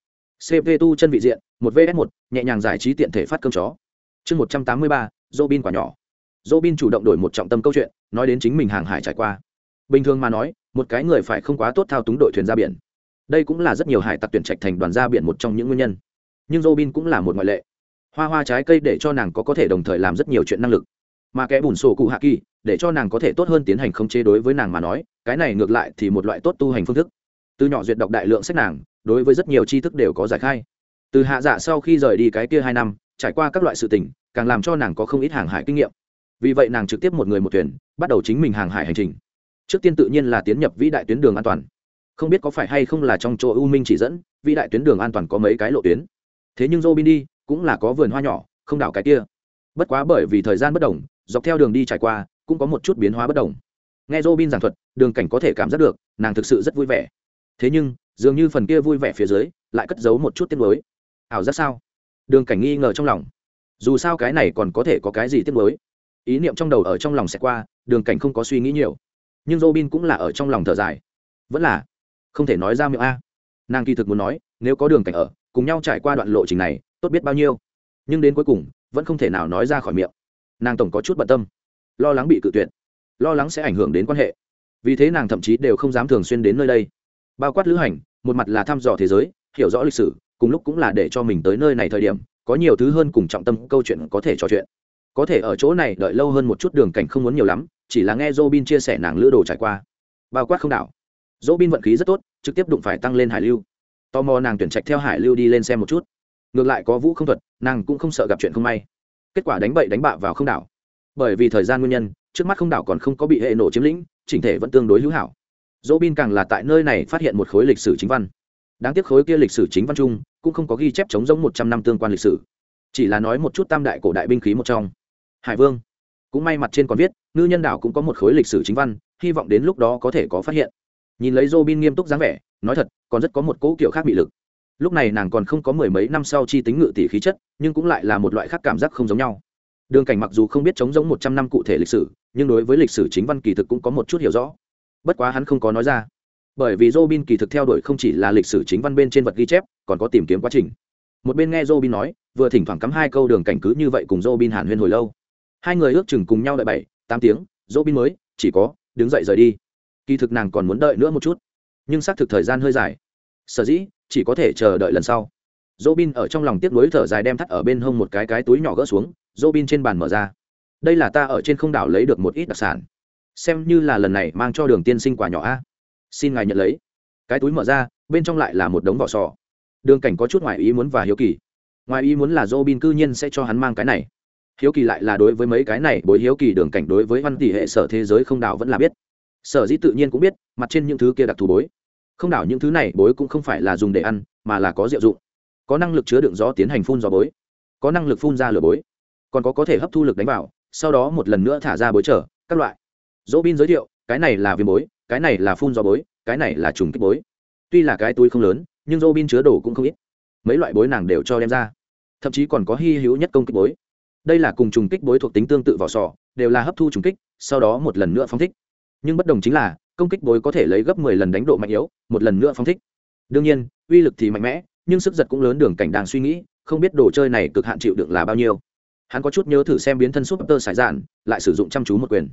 Cv tu chân vị diện, một vs một, nhẹ nhàng giải trí tiện thể phát cơm chó. Chương một trăm tám mươi ba dỗ bin quả nhỏ. Dỗ bin chủ động đổi một trọng tâm câu chuyện, nói đến chính mình hàng hải trải qua. Bình thường mà nói một cái người phải không quá tốt thao túng đội thuyền ra biển. Đây cũng là rất nhiều hải tặc tuyển trạch thành đoàn ra biển một trong những nguyên nhân. Nhưng robin cũng là một ngoại lệ. Hoa hoa trái cây để cho nàng có có thể đồng thời làm rất nhiều chuyện năng lực. Mà kẻ bùn sổ cụ hạ kỳ, để cho nàng có thể tốt hơn tiến hành không chế đối với nàng mà nói, cái này ngược lại thì một loại tốt tu hành phương thức. Từ nhỏ duyệt đọc đại lượng sách nàng, đối với rất nhiều tri thức đều có giải khai. Từ hạ dạ sau khi rời đi cái kia hai năm, trải qua các loại sự tình, càng làm cho nàng có không ít hàng hải kinh nghiệm. Vì vậy nàng trực tiếp một người một thuyền, bắt đầu chính mình hàng hải hành trình trước tiên tự nhiên là tiến nhập vĩ đại tuyến đường an toàn. Không biết có phải hay không là trong chỗ u minh chỉ dẫn, vĩ đại tuyến đường an toàn có mấy cái lộ tuyến. Thế nhưng robin đi, cũng là có vườn hoa nhỏ, không đảo cái kia. Bất quá bởi vì thời gian bất đồng, dọc theo đường đi trải qua, cũng có một chút biến hóa bất đồng. Nghe robin giảng thuật, đường cảnh có thể cảm giác được, nàng thực sự rất vui vẻ. Thế nhưng, dường như phần kia vui vẻ phía dưới, lại cất giấu một chút tiết mới ảo giác sao? Đường cảnh nghi ngờ trong lòng. Dù sao cái này còn có thể có cái gì tiếc mới ý niệm trong đầu ở trong lòng sẽ qua, đường cảnh không có suy nghĩ nhiều nhưng robin cũng là ở trong lòng thở dài. Vẫn là, không thể nói ra miệng a. Nàng kỳ thực muốn nói, nếu có đường cảnh ở, cùng nhau trải qua đoạn lộ trình này, tốt biết bao nhiêu. Nhưng đến cuối cùng, vẫn không thể nào nói ra khỏi miệng. Nàng tổng có chút bận tâm. Lo lắng bị cự tuyệt. Lo lắng sẽ ảnh hưởng đến quan hệ. Vì thế nàng thậm chí đều không dám thường xuyên đến nơi đây. Bao quát lữ hành, một mặt là thăm dò thế giới, hiểu rõ lịch sử, cùng lúc cũng là để cho mình tới nơi này thời điểm, có nhiều thứ hơn cùng trọng tâm câu chuyện có thể trò chuyện. Có thể ở chỗ này đợi lâu hơn một chút đường cảnh không muốn nhiều lắm chỉ là nghe Robin chia sẻ nàng lữ đồ trải qua. Bao quát không đảo. Robin vận khí rất tốt, trực tiếp đụng phải tăng lên hải lưu. Tò mò nàng tuyển trạch theo hải lưu đi lên xem một chút. Ngược lại có vũ không thuật, nàng cũng không sợ gặp chuyện không may. Kết quả đánh bậy đánh bạ vào không đảo. Bởi vì thời gian nguyên nhân, trước mắt không đảo còn không có bị hệ nổ chiếm lĩnh, chỉnh thể vẫn tương đối hữu hảo. Robin càng là tại nơi này phát hiện một khối lịch sử chính văn. Đáng tiếc khối kia lịch sử chính văn chung, cũng không có ghi chép chống giống một trăm năm tương quan lịch sử. Chỉ là nói một chút tam đại cổ đại binh khí một trong. Hải vương cũng may mặt trên còn viết ngư nhân đảo cũng có một khối lịch sử chính văn hy vọng đến lúc đó có thể có phát hiện. Nhìn lấy robin bin nghiêm túc dáng vẻ nói thật còn rất có một cỗ kiểu khác bị lực. Lúc này nàng còn không có mười mấy năm sau chi tính ngự tỷ khí chất nhưng cũng lại là một loại khác cảm giác không giống nhau. Đường cảnh mặc dù không biết chống giống một trăm năm cụ thể lịch sử nhưng đối với lịch sử chính văn kỳ thực cũng có một chút hiểu rõ. Bất quá hắn không có nói ra. Bởi vì Robin kỳ thực theo đuổi không chỉ là lịch sử chính văn bên trên vật ghi chép, còn có tìm kiếm quá trình. Một bên nghe Robin nói, vừa thỉnh thoảng cắm hai câu đường cảnh cứ như vậy cùng Robin hàn huyên hồi lâu. Hai người ước chừng cùng nhau đợi bảy, tám tiếng, Robin mới chỉ có đứng dậy rời đi. Kỳ thực nàng còn muốn đợi nữa một chút, nhưng xác thực thời gian hơi dài. Sở dĩ chỉ có thể chờ đợi lần sau. Robin ở trong lòng tiếc nuối thở dài đem thắt ở bên hông một cái cái túi nhỏ gỡ xuống, Robin trên bàn mở ra. Đây là ta ở trên không đảo lấy được một ít đặc sản, xem như là lần này mang cho Đường Tiên Sinh quà nhỏ a. Xin ngài nhận lấy. Cái túi mở ra, bên trong lại là một đống vỏ sò. Đường Cảnh có chút ngoài ý muốn và hiếu kỳ. Ngoài ý muốn là Robin cư nhiên sẽ cho hắn mang cái này. Hiếu kỳ lại là đối với mấy cái này, bối hiếu kỳ Đường Cảnh đối với văn tỷ hệ sở thế giới không đảo vẫn là biết. Sở dĩ tự nhiên cũng biết, mặt trên những thứ kia đặc thù bối. Không đảo những thứ này bối cũng không phải là dùng để ăn, mà là có diệu dụng. Có năng lực chứa đựng gió tiến hành phun gió bối. Có năng lực phun ra lửa bối. Còn có có thể hấp thu lực đánh vào sau đó một lần nữa thả ra bối trở các loại. Dỗ bin giới thiệu cái này là viêm bối cái này là phun gió bối cái này là trùng kích bối. Tuy là cái túi không lớn nhưng dỗ bin chứa đồ cũng không ít. Mấy loại bối nàng đều cho đem ra. Thậm chí còn có hy hữu nhất công kích bối đây là cùng trùng kích bối thuộc tính tương tự vỏ sò, đều là hấp thu trùng kích, sau đó một lần nữa phong thích. Nhưng bất đồng chính là, công kích bối có thể lấy gấp mười lần đánh độ mạnh yếu, một lần nữa phong thích. Đương nhiên, uy lực thì mạnh mẽ, nhưng sức giật cũng lớn đường cảnh đang suy nghĩ, không biết đồ chơi này cực hạn chịu đựng là bao nhiêu. Hắn có chút nhớ thử xem biến thân súp tơ sải dạn, lại sử dụng chăm chú một quyền.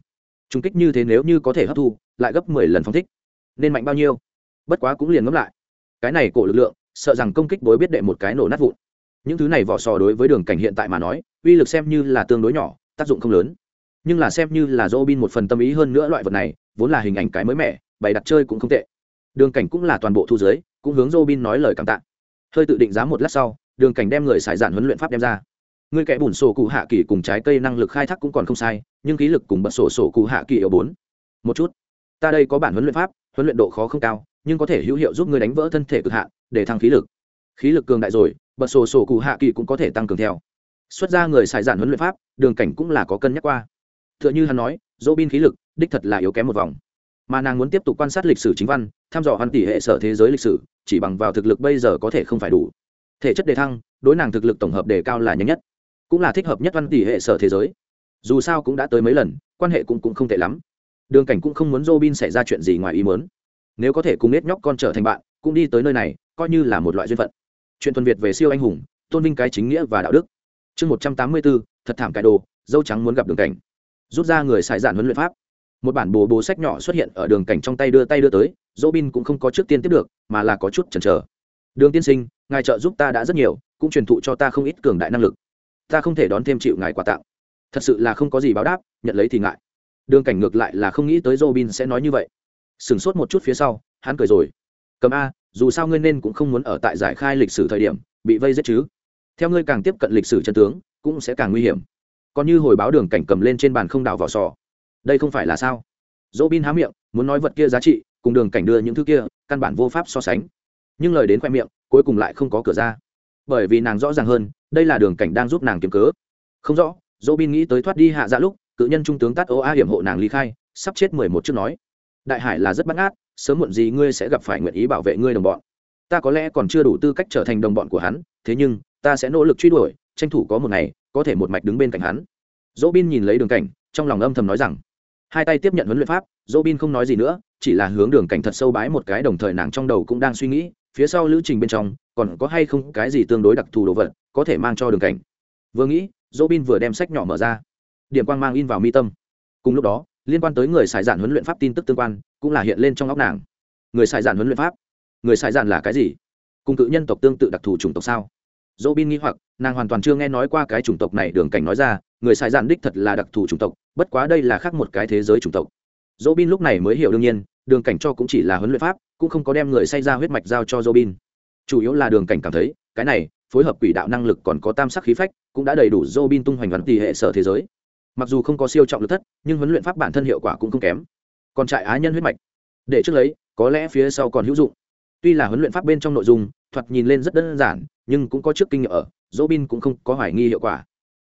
Trùng kích như thế nếu như có thể hấp thu, lại gấp mười lần phong thích, nên mạnh bao nhiêu? Bất quá cũng liền ngẫm lại. Cái này cổ lực lượng, sợ rằng công kích bối biết đệ một cái nổ nát vụn những thứ này vỏ sò đối với đường cảnh hiện tại mà nói, uy lực xem như là tương đối nhỏ, tác dụng không lớn. Nhưng là xem như là dô bin một phần tâm ý hơn nữa loại vật này, vốn là hình ảnh cái mới mẻ, bày đặt chơi cũng không tệ. Đường cảnh cũng là toàn bộ thu giới cũng hướng dô bin nói lời cảm tạ. Hơi tự định giá một lát sau, đường cảnh đem người xài dạn huấn luyện pháp đem ra. Người kẻ bùn sổ cụ hạ kỳ cùng trái cây năng lực khai thác cũng còn không sai, nhưng khí lực cùng bật sổ sổ cụ hạ kỳ ở bốn. Một chút. Ta đây có bản huấn luyện pháp, huấn luyện độ khó không cao, nhưng có thể hữu hiệu giúp người đánh vỡ thân thể cực hạn, để thăng khí lực. Khí lực cường đại rồi bật sổ sổ cụ hạ kỳ cũng có thể tăng cường theo. Xuất ra người xài giản huấn luyện pháp, đường cảnh cũng là có cân nhắc qua. T h ư ợ n h ư hắn nói, dỗ bin khí lực, đích thật là yếu kém một vòng. Mà nàng muốn tiếp tục quan sát lịch sử chính văn, thăm dò hoàn tỷ hệ sở thế giới lịch sử, chỉ bằng vào thực lực bây giờ có thể không phải đủ. Thể chất đề thăng, đối nàng thực lực tổng hợp đề cao là nhanh nhất, cũng là thích hợp nhất văn tỷ hệ sở thế giới. Dù sao cũng đã tới mấy lần, quan hệ cũng cũng không tệ lắm. Đường cảnh cũng không muốn robin xảy ra chuyện gì ngoài ý muốn. Nếu có thể cùng nết nhóc con trở thành bạn, cũng đi tới nơi này, coi như là một loại duyên phận chuyện thuần việt về siêu anh hùng, tôn vinh cái chính nghĩa và đạo đức. Chương một trăm tám mươi bốn, thật thảm cải đồ, dâu trắng muốn gặp đường cảnh. Rút ra người xài giản huấn luyện pháp. Một bản bồ bồ sách nhỏ xuất hiện ở đường cảnh trong tay đưa tay đưa tới dỗ bin cũng không có trước tiên tiếp được, mà là có chút chần chờ. Đường tiên sinh, ngài trợ giúp ta đã rất nhiều, cũng truyền thụ cho ta không ít cường đại năng lực. Ta không thể đón thêm chịu ngài quà tặng. Thật sự là không có gì báo đáp, nhận lấy thì ngại. Đường cảnh ngược lại là không nghĩ tới robin sẽ nói như vậy. Sửng sốt một chút phía sau, hắn cười rồi. Cầm a dù sao ngươi nên cũng không muốn ở tại giải khai lịch sử thời điểm bị vây giết chứ. Theo ngươi càng tiếp cận lịch sử chân tướng, cũng sẽ càng nguy hiểm. Còn như hồi báo đường cảnh cầm lên trên bàn không đào vỏ sò. Đây không phải là sao? Dỗ bin há miệng, muốn nói vật kia giá trị, cùng đường cảnh đưa những thứ kia, căn bản vô pháp so sánh. Nhưng lời đến khoe miệng, cuối cùng lại không có cửa ra. Bởi vì nàng rõ ràng hơn, đây là đường cảnh đang giúp nàng kiếm cớ. Không rõ dỗ bin nghĩ tới thoát đi hạ dạ lúc, cự nhân trung tướng tát ô a hiểm hộ nàng ly khai, sắp chết mười một trước nói. Đại hải là rất bắt ngát sớm muộn gì ngươi sẽ gặp phải nguyện ý bảo vệ ngươi đồng bọn. Ta có lẽ còn chưa đủ tư cách trở thành đồng bọn của hắn, thế nhưng, ta sẽ nỗ lực truy đuổi, tranh thủ có một ngày, có thể một mạch đứng bên cạnh hắn. Dỗ bin nhìn lấy đường cảnh, trong lòng âm thầm nói rằng, hai tay tiếp nhận huấn luyện pháp dỗ bin không nói gì nữa, chỉ là hướng đường cảnh thật sâu bái một cái đồng thời nàng trong đầu cũng đang suy nghĩ, phía sau lữ trình bên trong, còn có hay không cái gì tương đối đặc thù đồ vật có thể mang cho đường cảnh. Vừa nghĩ dỗ bin vừa đem sách nhỏ mở ra. Điểm quang mang in vào mi tâm. Cùng lúc đó, liên quan tới người xài giản huấn luyện pháp tin tức tương quan cũng là hiện lên trong óc nàng. Người xài giản huấn luyện pháp. Người xài giản là cái gì? Cùng cự nhân tộc tương tự đặc thù chủng tộc sao? Dỗ bin nghĩ hoặc, nàng hoàn toàn chưa nghe nói qua cái chủng tộc này, đường cảnh nói ra, người xài giản đích thật là đặc thù chủng tộc, bất quá đây là khác một cái thế giới chủng tộc. Dỗ bin lúc này mới hiểu đương nhiên, đường cảnh cho cũng chỉ là huấn luyện pháp, cũng không có đem người say ra huyết mạch giao cho dỗ bin chủ yếu là đường cảnh cảm thấy, cái này, phối hợp quỷ đạo năng lực còn có tam sắc khí phách, cũng đã đầy đủ dỗ bin tung hoành văn tỷ hệ sở thế giới. Mặc dù không có siêu trọng lực thất, nhưng huấn luyện pháp bản thân hiệu quả cũng không kém còn trại á nhân huyết mạch. Để trước lấy, có lẽ phía sau còn hữu dụng. Tuy là huấn luyện pháp bên trong nội dung, thoạt nhìn lên rất đơn giản, nhưng cũng có trước kinh nghiệm ở dỗ bin cũng không có hoài nghi hiệu quả.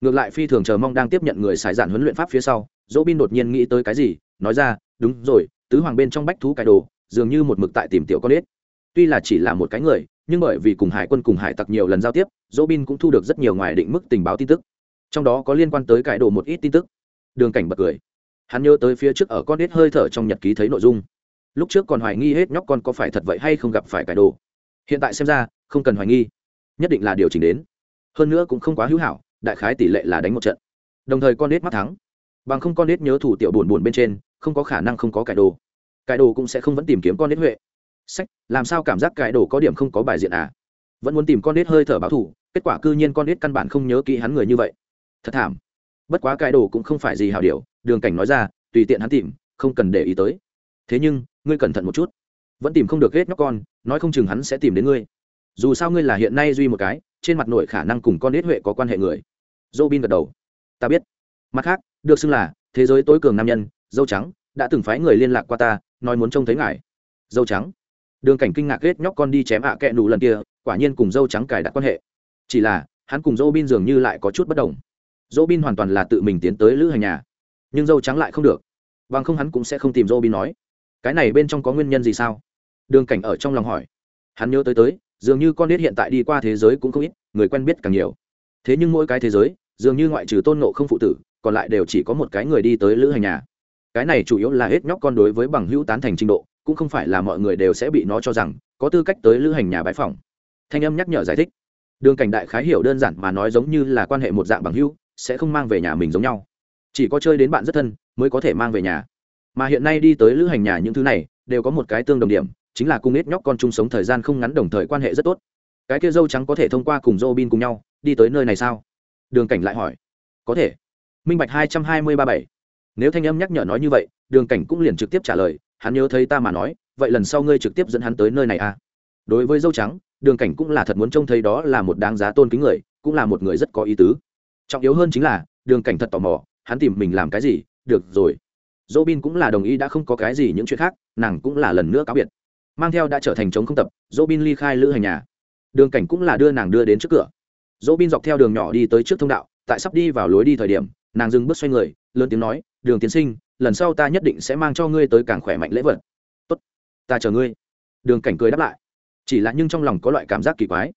Ngược lại phi thường chờ mong đang tiếp nhận người xài giản huấn luyện pháp phía sau dỗ bin đột nhiên nghĩ tới cái gì, nói ra, đúng rồi, tứ hoàng bên trong bách thú cải đồ, dường như một mực tại tìm tiểu con ếch. Tuy là chỉ là một cái người, nhưng bởi vì cùng hải quân cùng hải tặc nhiều lần giao tiếp dỗ bin cũng thu được rất nhiều ngoài định mức tình báo tin tức. Trong đó có liên quan tới cải đồ một ít tin tức. Đường cảnh bật cười hắn nhớ tới phía trước ở con đít hơi thở trong nhật ký thấy nội dung. Lúc trước còn hoài nghi hết nhóc con có phải thật vậy hay không gặp phải cải đồ. Hiện tại xem ra, không cần hoài nghi. Nhất định là điều chỉnh đến. Hơn nữa cũng không quá hữu hảo, đại khái tỷ lệ là đánh một trận. Đồng thời con đít mắt thắng. Bằng không con đít nhớ thủ tiểu buồn buồn bên trên, không có khả năng không có cải đồ. Cải đồ cũng sẽ không vẫn tìm kiếm con đít huệ. Sách, làm sao cảm giác cải đồ có điểm không có bài diện à? Vẫn muốn tìm con đít hơi thở báo thủ, kết quả cư nhiên con đít căn bản không nhớ kỹ hắn người như vậy. Thật thảm. Bất quá cải đồ cũng không phải gì hào điều đường cảnh nói ra, tùy tiện hắn tìm, không cần để ý tới. Thế nhưng, ngươi cẩn thận một chút. Vẫn tìm không được hết nhóc con, nói không chừng hắn sẽ tìm đến ngươi. Dù sao ngươi là hiện nay duy một cái, trên mặt nội khả năng cùng con nết huệ có quan hệ người. Dô bin gật đầu. Ta biết. Mặt khác, được xưng là, thế giới tối cường nam nhân, dâu trắng, đã từng phái người liên lạc qua ta, nói muốn trông thấy ngài. Dâu trắng. Đường cảnh kinh ngạc hết nhóc con đi chém ạ à kẹ nụ lần kia, quả nhiên cùng dâu trắng cài đặt quan hệ. Chỉ là, hắn cùng dô bin dường như lại có chút bất đồng. Dô bin hoàn toàn là tự mình tiến tới lữ hành nhà nhưng dâu trắng lại không được. Bằng không hắn cũng sẽ không tìm dô bin nói. Cái này bên trong có nguyên nhân gì sao? Đường cảnh ở trong lòng hỏi. Hắn nhớ tới tới, dường như con nết hiện tại đi qua thế giới cũng không ít, người quen biết càng nhiều. Thế nhưng mỗi cái thế giới, dường như ngoại trừ tôn nộ không phụ tử, còn lại đều chỉ có một cái người đi tới lữ hành nhà. Cái này chủ yếu là hết nhóc con đối với bằng hữu tán thành trình độ, cũng không phải là mọi người đều sẽ bị nó cho rằng, có tư cách tới lữ hành nhà bãi phòng thanh âm nhắc nhở giải thích. Đường cảnh đại khái hiểu đơn giản mà nói giống như là quan hệ một dạng bằng hữu, sẽ không mang về nhà mình giống nhau chỉ có chơi đến bạn rất thân mới có thể mang về nhà. Mà hiện nay đi tới lữ hành nhà những thứ này đều có một cái tương đồng điểm, chính là cung ít nhóc con chung sống thời gian không ngắn đồng thời quan hệ rất tốt. Cái kia dâu trắng có thể thông qua cùng dô bin cùng nhau đi tới nơi này sao? Đường cảnh lại hỏi. Có thể. Minh bạch hai trăm hai mươi ba bảy. Nếu thanh âm nhắc nhở nói như vậy, đường cảnh cũng liền trực tiếp trả lời, hắn nhớ thấy ta mà nói, vậy lần sau ngươi trực tiếp dẫn hắn tới nơi này à? Đối với dâu trắng, đường cảnh cũng là thật muốn trông thấy đó là một đáng giá tôn kính người, cũng là một người rất có ý tứ. Trọng yếu hơn chính là, đường cảnh thật tò mò hắn tìm mình làm cái gì, được rồi. Dỗ bin cũng là đồng ý, đã không có cái gì những chuyện khác, nàng cũng là lần nữa cáo biệt. Mang theo đã trở thành chống không tập dỗ bin ly khai lữ hành nhà. Đường cảnh cũng là đưa nàng đưa đến trước cửa. Dỗ bin dọc theo đường nhỏ đi tới trước thông đạo, tại sắp đi vào lối đi thời điểm, nàng dừng bước xoay người, lớn tiếng nói, đường tiến sinh, lần sau ta nhất định sẽ mang cho ngươi tới càng khỏe mạnh lễ vật. Tốt, ta chờ ngươi. Đường cảnh cười đáp lại. Chỉ là nhưng trong lòng có loại cảm giác kỳ quái.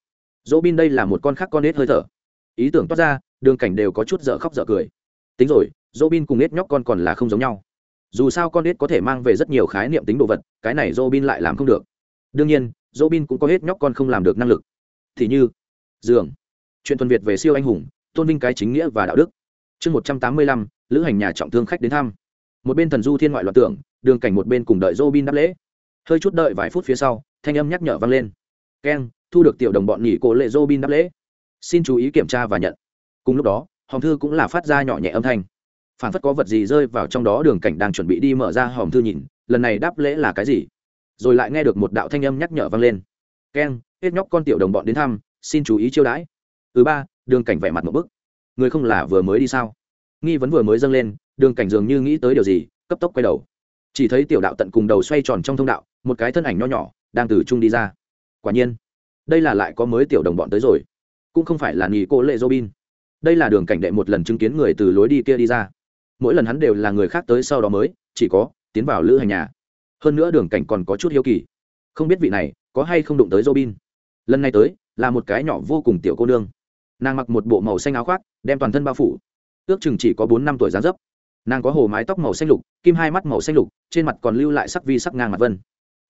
Dỗ bin đây là một con khác con nết hơi thở. Ý tưởng toát ra, đường cảnh đều có chút dở khóc dở cười tính rồi, robin cùng ít nhóc con còn là không giống nhau. Dù sao con ít có thể mang về rất nhiều khái niệm tính đồ vật, cái này robin lại làm không được. Đương nhiên, robin cũng có hết nhóc con không làm được năng lực. Thì như, giường. Chuyện tuần việt về siêu anh hùng, tôn vinh cái chính nghĩa và đạo đức. Chương một trăm tám mươi lăm, lữ hành nhà trọng thương khách đến thăm. Một bên thần du thiên ngoại loạn tưởng, đường cảnh một bên cùng đợi robin đáp lễ. Hơi chút đợi vài phút phía sau, thanh âm nhắc nhở vang lên. Keng, thu được tiểu đồng bọn nhỉ cổ lệ robin đáp lễ. Xin chú ý kiểm tra và nhận. Cùng lúc đó hòm thư cũng là phát ra nhỏ nhẹ âm thanh. Phản phất có vật gì rơi vào trong đó, đường cảnh đang chuẩn bị đi mở ra hòm thư nhìn, lần này đáp lễ là cái gì? Rồi lại nghe được một đạo thanh âm nhắc nhở vang lên. Keng, hết nhóc con tiểu đồng bọn đến thăm, xin chú ý chiêu đãi. Thứ ba, đường cảnh vẻ mặt một bức. Người không là vừa mới đi sao? Nghi vấn vừa mới dâng lên, đường cảnh dường như nghĩ tới điều gì, cấp tốc quay đầu. Chỉ thấy tiểu đạo tận cùng đầu xoay tròn trong thông đạo, một cái thân ảnh nho nhỏ, đang từ trung đi ra. Quả nhiên, đây là lại có mới tiểu đồng bọn tới rồi. Cũng không phải là nghỉ cô lệ robin đây là đường cảnh đệ một lần chứng kiến người từ lối đi kia đi ra. Mỗi lần hắn đều là người khác tới sau đó mới, chỉ có tiến vào lữ hành nhà. Hơn nữa đường cảnh còn có chút hiếu kỳ. Không biết vị này có hay không đụng tới robin. Lần này tới, là một cái nhỏ vô cùng tiểu cô nương. Nàng mặc một bộ màu xanh áo khoác, đem toàn thân bao phủ. Ước chừng chỉ có bốn năm tuổi dáng dấp. Nàng có hồ mái tóc màu xanh lục, kim hai mắt màu xanh lục, trên mặt còn lưu lại sắc vi sắc ngang mặt vân.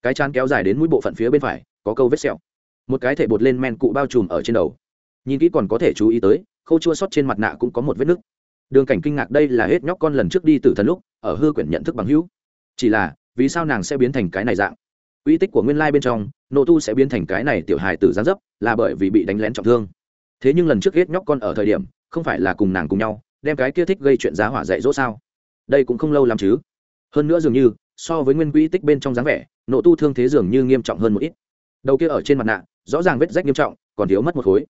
Cái chán kéo dài đến mũi bộ phận phía bên phải, có câu vết sẹo. Một cái thể bột lên men cụ bao trùm ở trên đầu. Nhìn kỹ còn có thể chú ý tới khâu chua sót trên mặt nạ cũng có một vết nứt. Đường cảnh kinh ngạc đây là hết nhóc con lần trước đi từ thần lúc, ở hư quyển nhận thức bằng hữu. Chỉ là, vì sao nàng sẽ biến thành cái này dạng? Uy tích của nguyên lai bên trong nộ tu sẽ biến thành cái này tiểu hài tử gián dấp, là bởi vì bị đánh lén trọng thương. Thế nhưng lần trước hết nhóc con ở thời điểm, không phải là cùng nàng cùng nhau, đem cái kia thích gây chuyện giá hỏa dạy dỗ sao? Đây cũng không lâu lắm chứ. Hơn nữa dường như, so với nguyên quỹ tích bên trong dáng vẻ nộ tu thương thế dường như nghiêm trọng hơn một ít. Đầu kia ở trên mặt nạ, rõ ràng vết rách nghiêm trọng, còn thiếu mất một khối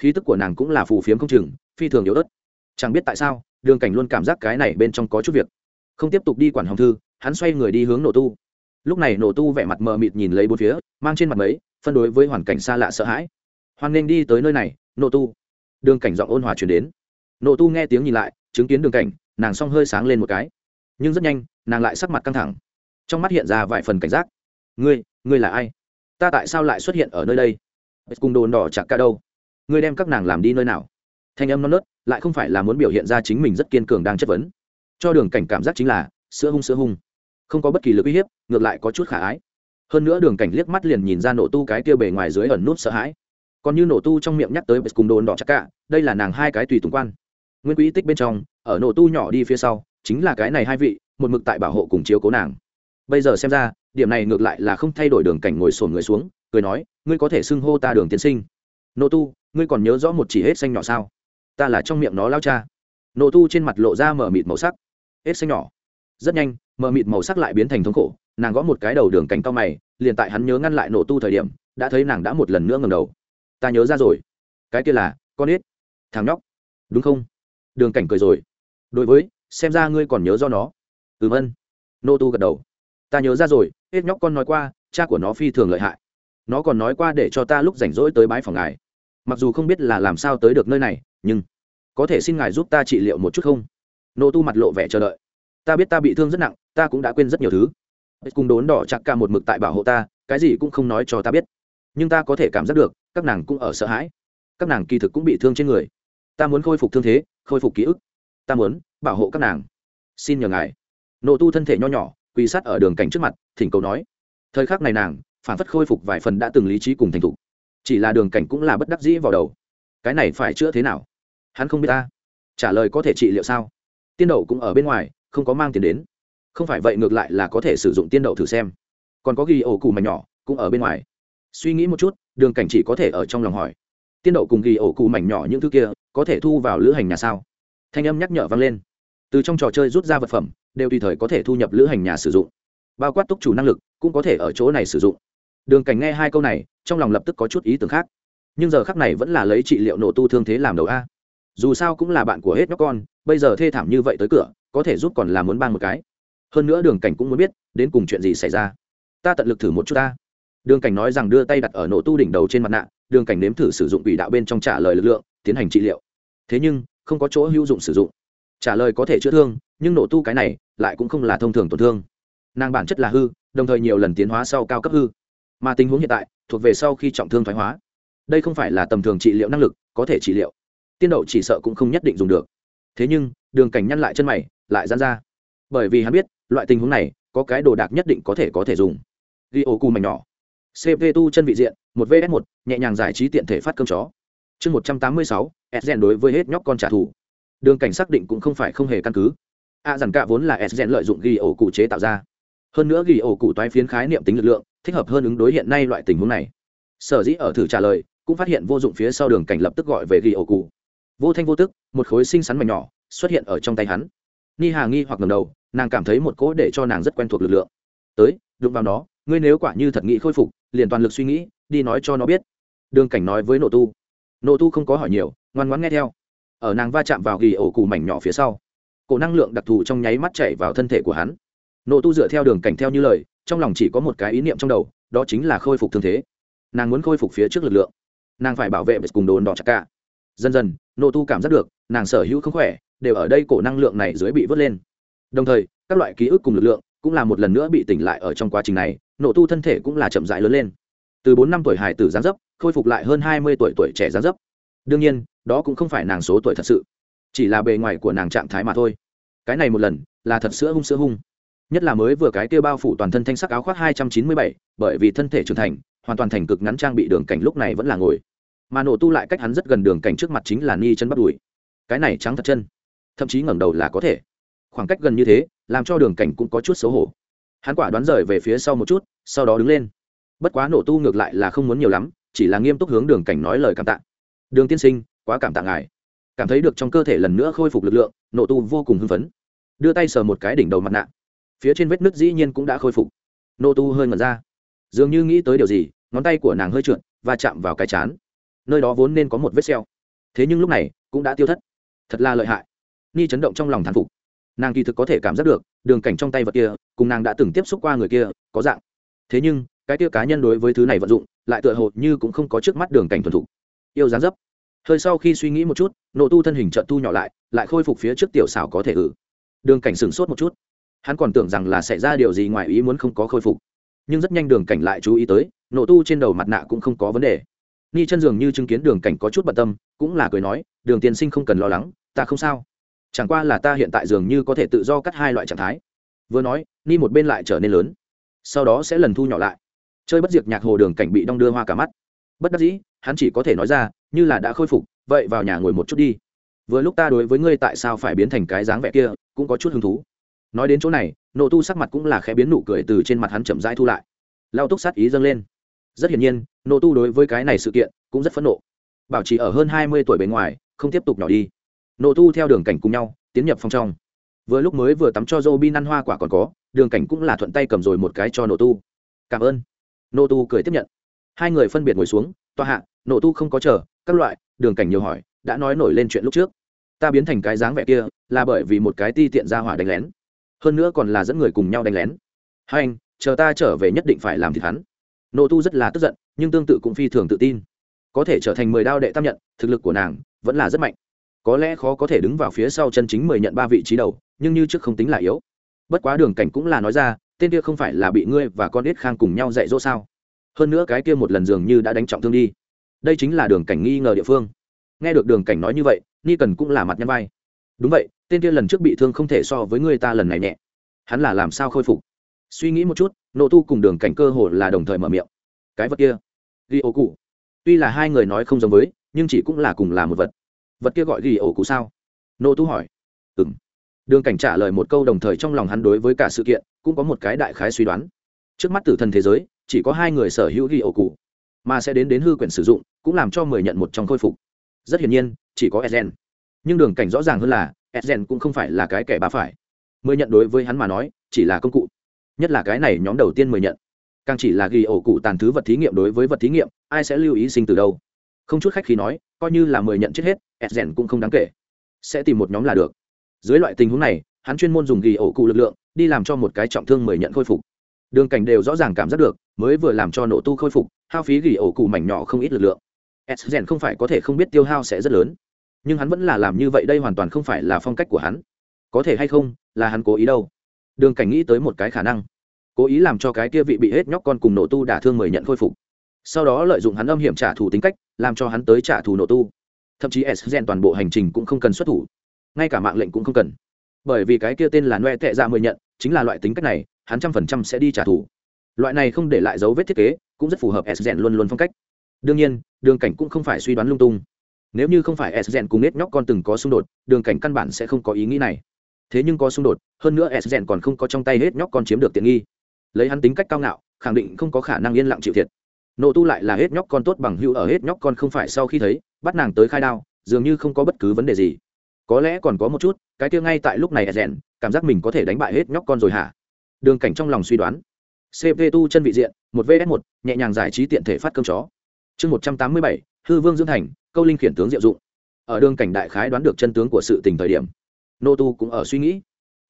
khí tức của nàng cũng là phù phiếm không chừng, phi thường yếu ớt. Chẳng biết tại sao, đường cảnh luôn cảm giác cái này bên trong có chút việc. Không tiếp tục đi quản hồng thư, hắn xoay người đi hướng nổ tu. Lúc này nổ tu vẻ mặt mờ mịt nhìn lấy bốn phía, mang trên mặt mấy, phân đối với hoàn cảnh xa lạ sợ hãi. Hoan nghênh đi tới nơi này, nổ tu. Đường cảnh giọng ôn hòa chuyển đến. Nổ tu nghe tiếng nhìn lại, chứng kiến đường cảnh, nàng s o n g hơi sáng lên một cái. Nhưng rất nhanh, nàng lại sắc mặt căng thẳng. Trong mắt hiện ra vài phần cảnh giác. Ngươi ngươi là ai? Ta tại sao lại xuất hiện ở nơi đây? Cùng đồ đỏ chặt cả đâu ngươi đem các nàng làm đi nơi nào? Thanh âm non nớt, lại không phải là muốn biểu hiện ra chính mình rất kiên cường đang chất vấn. Cho đường cảnh cảm giác chính là, sữa hung sữa hung. Không có bất kỳ lực uy hiếp, ngược lại có chút khả ái. Hơn nữa đường cảnh liếc mắt liền nhìn ra nổ tu cái kia bề ngoài dưới ẩn nút sợ hãi. Còn như nổ tu trong miệng nhắc tới cùng đồn đỏ chắc cả, đây là nàng hai cái tùy tùng quan. Nguyên quỹ tích bên trong, ở nổ tu nhỏ đi phía sau, chính là cái này hai vị, một mực tại bảo hộ cùng chiếu cố nàng. Bây giờ xem ra, điểm này ngược lại là không thay đổi đường cảnh ngồi sổn người xuống, cười nói, ngươi có thể xưng hô ta đường tiến sinh. Nô tu ngươi còn nhớ rõ một chỉ hết xanh nhỏ sao? Ta là trong miệng nó lao cha. Nô tu trên mặt lộ ra mờ mịt màu sắc. Hết xanh nhỏ. Rất nhanh, mờ mịt màu sắc lại biến thành thống khổ, nàng gõ một cái đầu đường cảnh cao mày, liền tại hắn nhớ ngăn lại nổ tu thời điểm, đã thấy nàng đã một lần nữa ngầm đầu. Ta nhớ ra rồi. Cái kia là con ít thằng nhóc. Đúng không? Đường cảnh cười rồi. Đối với, xem ra ngươi còn nhớ do nó. Ừ vân nô tu gật đầu. Ta nhớ ra rồi hết nhóc con nói qua, cha của nó phi thường lợi hại. Nó còn nói qua để cho ta lúc rảnh rỗi tới bái phòng ngài mặc dù không biết là làm sao tới được nơi này, nhưng có thể xin ngài giúp ta trị liệu một chút không? Nô tu mặt lộ vẻ chờ đợi. Ta biết ta bị thương rất nặng, ta cũng đã quên rất nhiều thứ. Cùng đốn đỏ chặt cả một mực tại bảo hộ ta, cái gì cũng không nói cho ta biết. Nhưng ta có thể cảm giác được, các nàng cũng ở sợ hãi. Các nàng kỳ thực cũng bị thương trên người. Ta muốn khôi phục thương thế, khôi phục ký ức. Ta muốn bảo hộ các nàng. Xin nhờ ngài. Nộ tu thân thể nho nhỏ, quỳ sát ở đường cảnh trước mặt, thỉnh cầu nói. Thời khắc này nàng, phản phất khôi phục vài phần đã từng lý trí cùng thành thục chỉ là đường cảnh cũng là bất đắc dĩ vào đầu. Cái này phải chữa thế nào? Hắn không biết ta. Trả lời có thể trị liệu sao? Tiên đậu cũng ở bên ngoài, không có mang tiền đến. Không phải vậy ngược lại là có thể sử dụng tiên đậu thử xem. Còn có ghi ổ cù mảnh nhỏ, cũng ở bên ngoài. Suy nghĩ một chút, đường cảnh chỉ có thể ở trong lòng hỏi. Tiên đậu cùng ghi ổ cù mảnh nhỏ những thứ kia, có thể thu vào lữ hành nhà sao? Thanh âm nhắc nhở vang lên. Từ trong trò chơi rút ra vật phẩm, đều tùy thời có thể thu nhập lữ hành nhà sử dụng. Bao quát túc chủ năng lực, cũng có thể ở chỗ này sử dụng đường cảnh nghe hai câu này, trong lòng lập tức có chút ý tưởng khác. Nhưng giờ khắc này vẫn là lấy trị liệu nổ tu thương thế làm đầu a. Dù sao cũng là bạn của hết nhóc con, bây giờ thê thảm như vậy tới cửa, có thể giúp còn là muốn ban một cái. Hơn nữa đường cảnh cũng muốn biết, đến cùng chuyện gì xảy ra. Ta tận lực thử một chút ta. Đường cảnh nói rằng đưa tay đặt ở nổ tu đỉnh đầu trên mặt nạ, đường cảnh nếm thử sử dụng quỷ đạo bên trong trả lời lực lượng, tiến hành trị liệu. Thế nhưng, không có chỗ hữu dụng sử dụng. Trả lời có thể chữa thương, nhưng nổ tu cái này lại cũng không là thông thường tổn thương. Nàng bản chất là hư, đồng thời nhiều lần tiến hóa sau cao cấp hư mà tình huống hiện tại thuộc về sau khi trọng thương thoái hóa. Đây không phải là tầm thường trị liệu năng lực có thể trị liệu. Tiên đậu chỉ sợ cũng không nhất định dùng được. Thế nhưng đường cảnh nhăn lại chân mày lại dán ra. Bởi vì hắn biết loại tình huống này có cái đồ đạc nhất định có thể có thể dùng. Ghi ô cù mảnh nhỏ. Cp tu chân vị diện một vs một nhẹ nhàng giải trí tiện thể phát cơm chó. Chương một trăm tám mươi sáu sden đối với hết nhóc con trả thù. Đường cảnh xác định cũng không phải không hề căn cứ. A à, dằn cạ vốn là sden lợi dụng ghi ổ cụ chế tạo ra. Hơn nữa ghi ổ cụ toái phiến khái niệm tính lực lượng thích hợp hơn ứng đối hiện nay loại tình huống này. Sở dĩ ở thử trả lời cũng phát hiện vô dụng phía sau đường cảnh lập tức gọi về ghi ổ cụ. Vô thanh vô tức một khối xinh xắn mảnh nhỏ xuất hiện ở trong tay hắn. Ni hà nghi hoặc ngầm đầu nàng cảm thấy một cỗ để cho nàng rất quen thuộc lực lượng. Tới đụng vào nó, ngươi nếu quả như thật nghĩ khôi phục liền toàn lực suy nghĩ đi nói cho nó biết. Đường cảnh nói với nộ tu. Nộ tu không có hỏi nhiều ngoan ngoãn nghe theo. Ở nàng va chạm vào ghi ổ cụ mảnh nhỏ phía sau cổ năng lượng đặc thù trong nháy mắt chảy vào thân thể của hắn nộ tu dựa theo đường cảnh theo như lời, trong lòng chỉ có một cái ý niệm trong đầu, đó chính là khôi phục thương thế. Nàng muốn khôi phục phía trước lực lượng. Nàng phải bảo vệ cùng đồn đỏ chặt cả dần dần nộ tu cảm giác được, nàng sở hữu không khỏe, đều ở đây cổ năng lượng này dưới bị vớt lên. Đồng thời, các loại ký ức cùng lực lượng cũng là một lần nữa bị tỉnh lại ở trong quá trình này nộ tu thân thể cũng là chậm rãi lớn lên. Từ bốn năm tuổi hải tử gián dấp, khôi phục lại hơn hai mươi tuổi tuổi trẻ gián dấp. Đương nhiên, đó cũng không phải nàng số tuổi thật sự, chỉ là bề ngoài của nàng trạng thái mà thôi. Cái này một lần, là thật sữa hung sữa hung nhất là mới vừa cái kia bao phủ toàn thân thanh sắc áo khoác hai trăm chín mươi bảy, bởi vì thân thể trưởng thành, hoàn toàn thành cực ngắn trang bị đường cảnh lúc này vẫn là ngồi. Mà nổ tu lại cách hắn rất gần đường cảnh trước mặt chính là ni chân bắt đùi. Cái này trắng thật chân. Thậm chí ngẩng đầu là có thể. Khoảng cách gần như thế, làm cho đường cảnh cũng có chút xấu hổ. Hắn quả đoán rời về phía sau một chút, sau đó đứng lên. Bất quá nổ tu ngược lại là không muốn nhiều lắm, chỉ là nghiêm túc hướng đường cảnh nói lời cảm tạ. Đường tiên sinh, quá cảm tạ ngài. Cảm thấy được trong cơ thể lần nữa khôi phục lực lượng, nổ tu vô cùng hưng phấn. Đưa tay sờ một cái đỉnh đầu mặt nạ phía trên vết nứt dĩ nhiên cũng đã khôi phục. Nô tu hơi ngẩn ra. Dường như nghĩ tới điều gì, ngón tay của nàng hơi trượt và chạm vào cái chán. Nơi đó vốn nên có một vết xeo. Thế nhưng lúc này cũng đã tiêu thất. Thật là lợi hại. Ni chấn động trong lòng thán phục. Nàng kỳ thực có thể cảm giác được, đường cảnh trong tay vật kia, cùng nàng đã từng tiếp xúc qua người kia, có dạng. Thế nhưng, cái kia cá nhân đối với thứ này vận dụng, lại tựa hồ như cũng không có trước mắt đường cảnh thuần thục. Yêu dáng dấp. Hơi sau khi suy nghĩ một chút nộ tu thân hình trợn tu nhỏ lại lại khôi phục phía trước tiểu xảo có thể ử. Đường cảnh sửng sốt một chút hắn còn tưởng rằng là xảy ra điều gì ngoài ý muốn không có khôi phục. Nhưng rất nhanh đường cảnh lại chú ý tới nộ tu trên đầu mặt nạ cũng không có vấn đề. Ni chân dường như chứng kiến đường cảnh có chút bận tâm, cũng là cười nói, đường tiên sinh không cần lo lắng, ta không sao. Chẳng qua là ta hiện tại dường như có thể tự do cắt hai loại trạng thái. Vừa nói, ni một bên lại trở nên lớn. Sau đó sẽ lần thu nhỏ lại. Chơi bất diệt nhạc hồ đường cảnh bị đong đưa hoa cả mắt. Bất đắc dĩ, hắn chỉ có thể nói ra, như là đã khôi phục, vậy vào nhà ngồi một chút đi. Vừa lúc ta đối với ngươi tại sao phải biến thành cái dáng vẻ kia, cũng có chút hứng thú nói đến chỗ này, nộ tu sắc mặt cũng là khẽ biến nụ cười từ trên mặt hắn chậm rãi thu lại. Lao túc sát ý dâng lên. Rất hiển nhiên, nộ tu đối với cái này sự kiện cũng rất phẫn nộ. Bảo trì ở hơn hai mươi tuổi bề ngoài, không tiếp tục nhỏ đi. Nộ tu theo đường cảnh cùng nhau, tiến nhập phòng trong. Vừa lúc mới vừa tắm cho dô bin ăn hoa quả còn có, đường cảnh cũng là thuận tay cầm rồi một cái cho nộ tu. Cảm ơn. Nộ tu cười tiếp nhận. Hai người phân biệt ngồi xuống, tòa hạ, nộ tu không có chờ, các loại. Đường cảnh nhiều hỏi, đã nói nổi lên chuyện lúc trước. Ta biến thành cái dáng vẻ kia, là bởi vì một cái ti tiện ra hỏa đánh lén hơn nữa còn là dẫn người cùng nhau đánh lén. Hai anh, chờ ta trở về nhất định phải làm thịt hắn. Nộ tu rất là tức giận, nhưng tương tự cũng phi thường tự tin. Có thể trở thành mười đao đệ tam nhận, thực lực của nàng vẫn là rất mạnh. Có lẽ khó có thể đứng vào phía sau chân chính mười nhận ba vị trí đầu, nhưng như trước không tính là yếu. Bất quá đường cảnh cũng là nói ra, tên kia không phải là bị ngươi và con ít khang cùng nhau dạy dỗ sao? Hơn nữa cái kia một lần dường như đã đánh trọng thương đi. Đây chính là đường cảnh nghi ngờ địa phương. Nghe được đường cảnh nói như vậy, ni cần cũng là mặt nhân vai. Đúng vậy tên kia lần trước bị thương không thể so với người ta lần này nhẹ. Hắn là làm sao khôi phục? Suy nghĩ một chút, nộ tu cùng đường cảnh cơ hồ là đồng thời mở miệng. Cái vật kia ghi ổ cụ tuy là hai người nói không giống với, nhưng chỉ cũng là cùng là một vật. Vật kia gọi ghi ổ cụ sao? Nộ tu hỏi. Ừ m đường cảnh trả lời một câu đồng thời trong lòng hắn đối với cả sự kiện, cũng có một cái đại khái suy đoán. Trước mắt tử thần thế giới, chỉ có hai người sở hữu ghi ổ cụ mà sẽ đến đến hư quyển sử dụng, cũng làm cho mười nhận một trong khôi phục. Rất hiển nhiên, chỉ có edgen nhưng đường cảnh rõ ràng hơn là edgen cũng không phải là cái kẻ bá phải. Mười nhận đối với hắn mà nói, chỉ là công cụ. Nhất là cái này nhóm đầu tiên mười nhận. Càng chỉ là ghi ổ cụ tàn thứ vật thí nghiệm đối với vật thí nghiệm, ai sẽ lưu ý sinh từ đâu? Không chút khách khi nói, coi như là mười nhận chết hết edgen cũng không đáng kể. Sẽ tìm một nhóm là được. Dưới loại tình huống này, hắn chuyên môn dùng ghi ổ cụ lực lượng, đi làm cho một cái trọng thương mười nhận khôi phục. Đường cảnh đều rõ ràng cảm giác được, mới vừa làm cho nổ tu khôi phục, hao phí ghi ổ cụ mảnh nhỏ không ít lực lượng. S không phải có thể không biết tiêu hao sẽ rất lớn nhưng hắn vẫn là làm như vậy đây hoàn toàn không phải là phong cách của hắn. Có thể hay không, là hắn cố ý đâu? Đường cảnh nghĩ tới một cái khả năng. Cố ý làm cho cái kia vị bị hết nhóc con cùng nổ tu đả thương mười nhận khôi phục. Sau đó lợi dụng hắn âm hiểm trả thù tính cách, làm cho hắn tới trả thù nổ tu. Thậm chí s gen toàn bộ hành trình cũng không cần xuất thủ. Ngay cả mạng lệnh cũng không cần. Bởi vì cái kia tên là noe tệ ra mười nhận, chính là loại tính cách này, hắn trăm phần trăm sẽ đi trả thù. Loại này không để lại dấu vết thiết kế, cũng rất phù hợp s gen luôn luôn phong cách. Đương nhiên, đường cảnh cũng không phải suy đoán lung tung nếu như không phải s gen cùng nết nhóc con từng có xung đột, đường cảnh căn bản sẽ không có ý nghĩ này. Thế nhưng có xung đột, hơn nữa s gen còn không có trong tay hết nhóc con chiếm được tiện nghi. Lấy hắn tính cách cao ngạo, khẳng định không có khả năng yên lặng chịu thiệt. Nộ tu lại là hết nhóc con tốt bằng hữu ở hết nhóc con không phải sau khi thấy, bắt nàng tới khai đao, dường như không có bất cứ vấn đề gì. Có lẽ còn có một chút, cái kia ngay tại lúc này rèn cảm giác mình có thể đánh bại hết nhóc con rồi hả? Đường cảnh trong lòng suy đoán. Cp tu chân vị diện, một vs một, nhẹ nhàng giải trí tiện thể phát cơm chó chương một trăm tám mươi bảy, hư vương dưỡng thành, câu linh khiển tướng diệu dụng. Ở đường cảnh đại khái đoán được chân tướng của sự tình thời điểm, nô tu cũng ở suy nghĩ.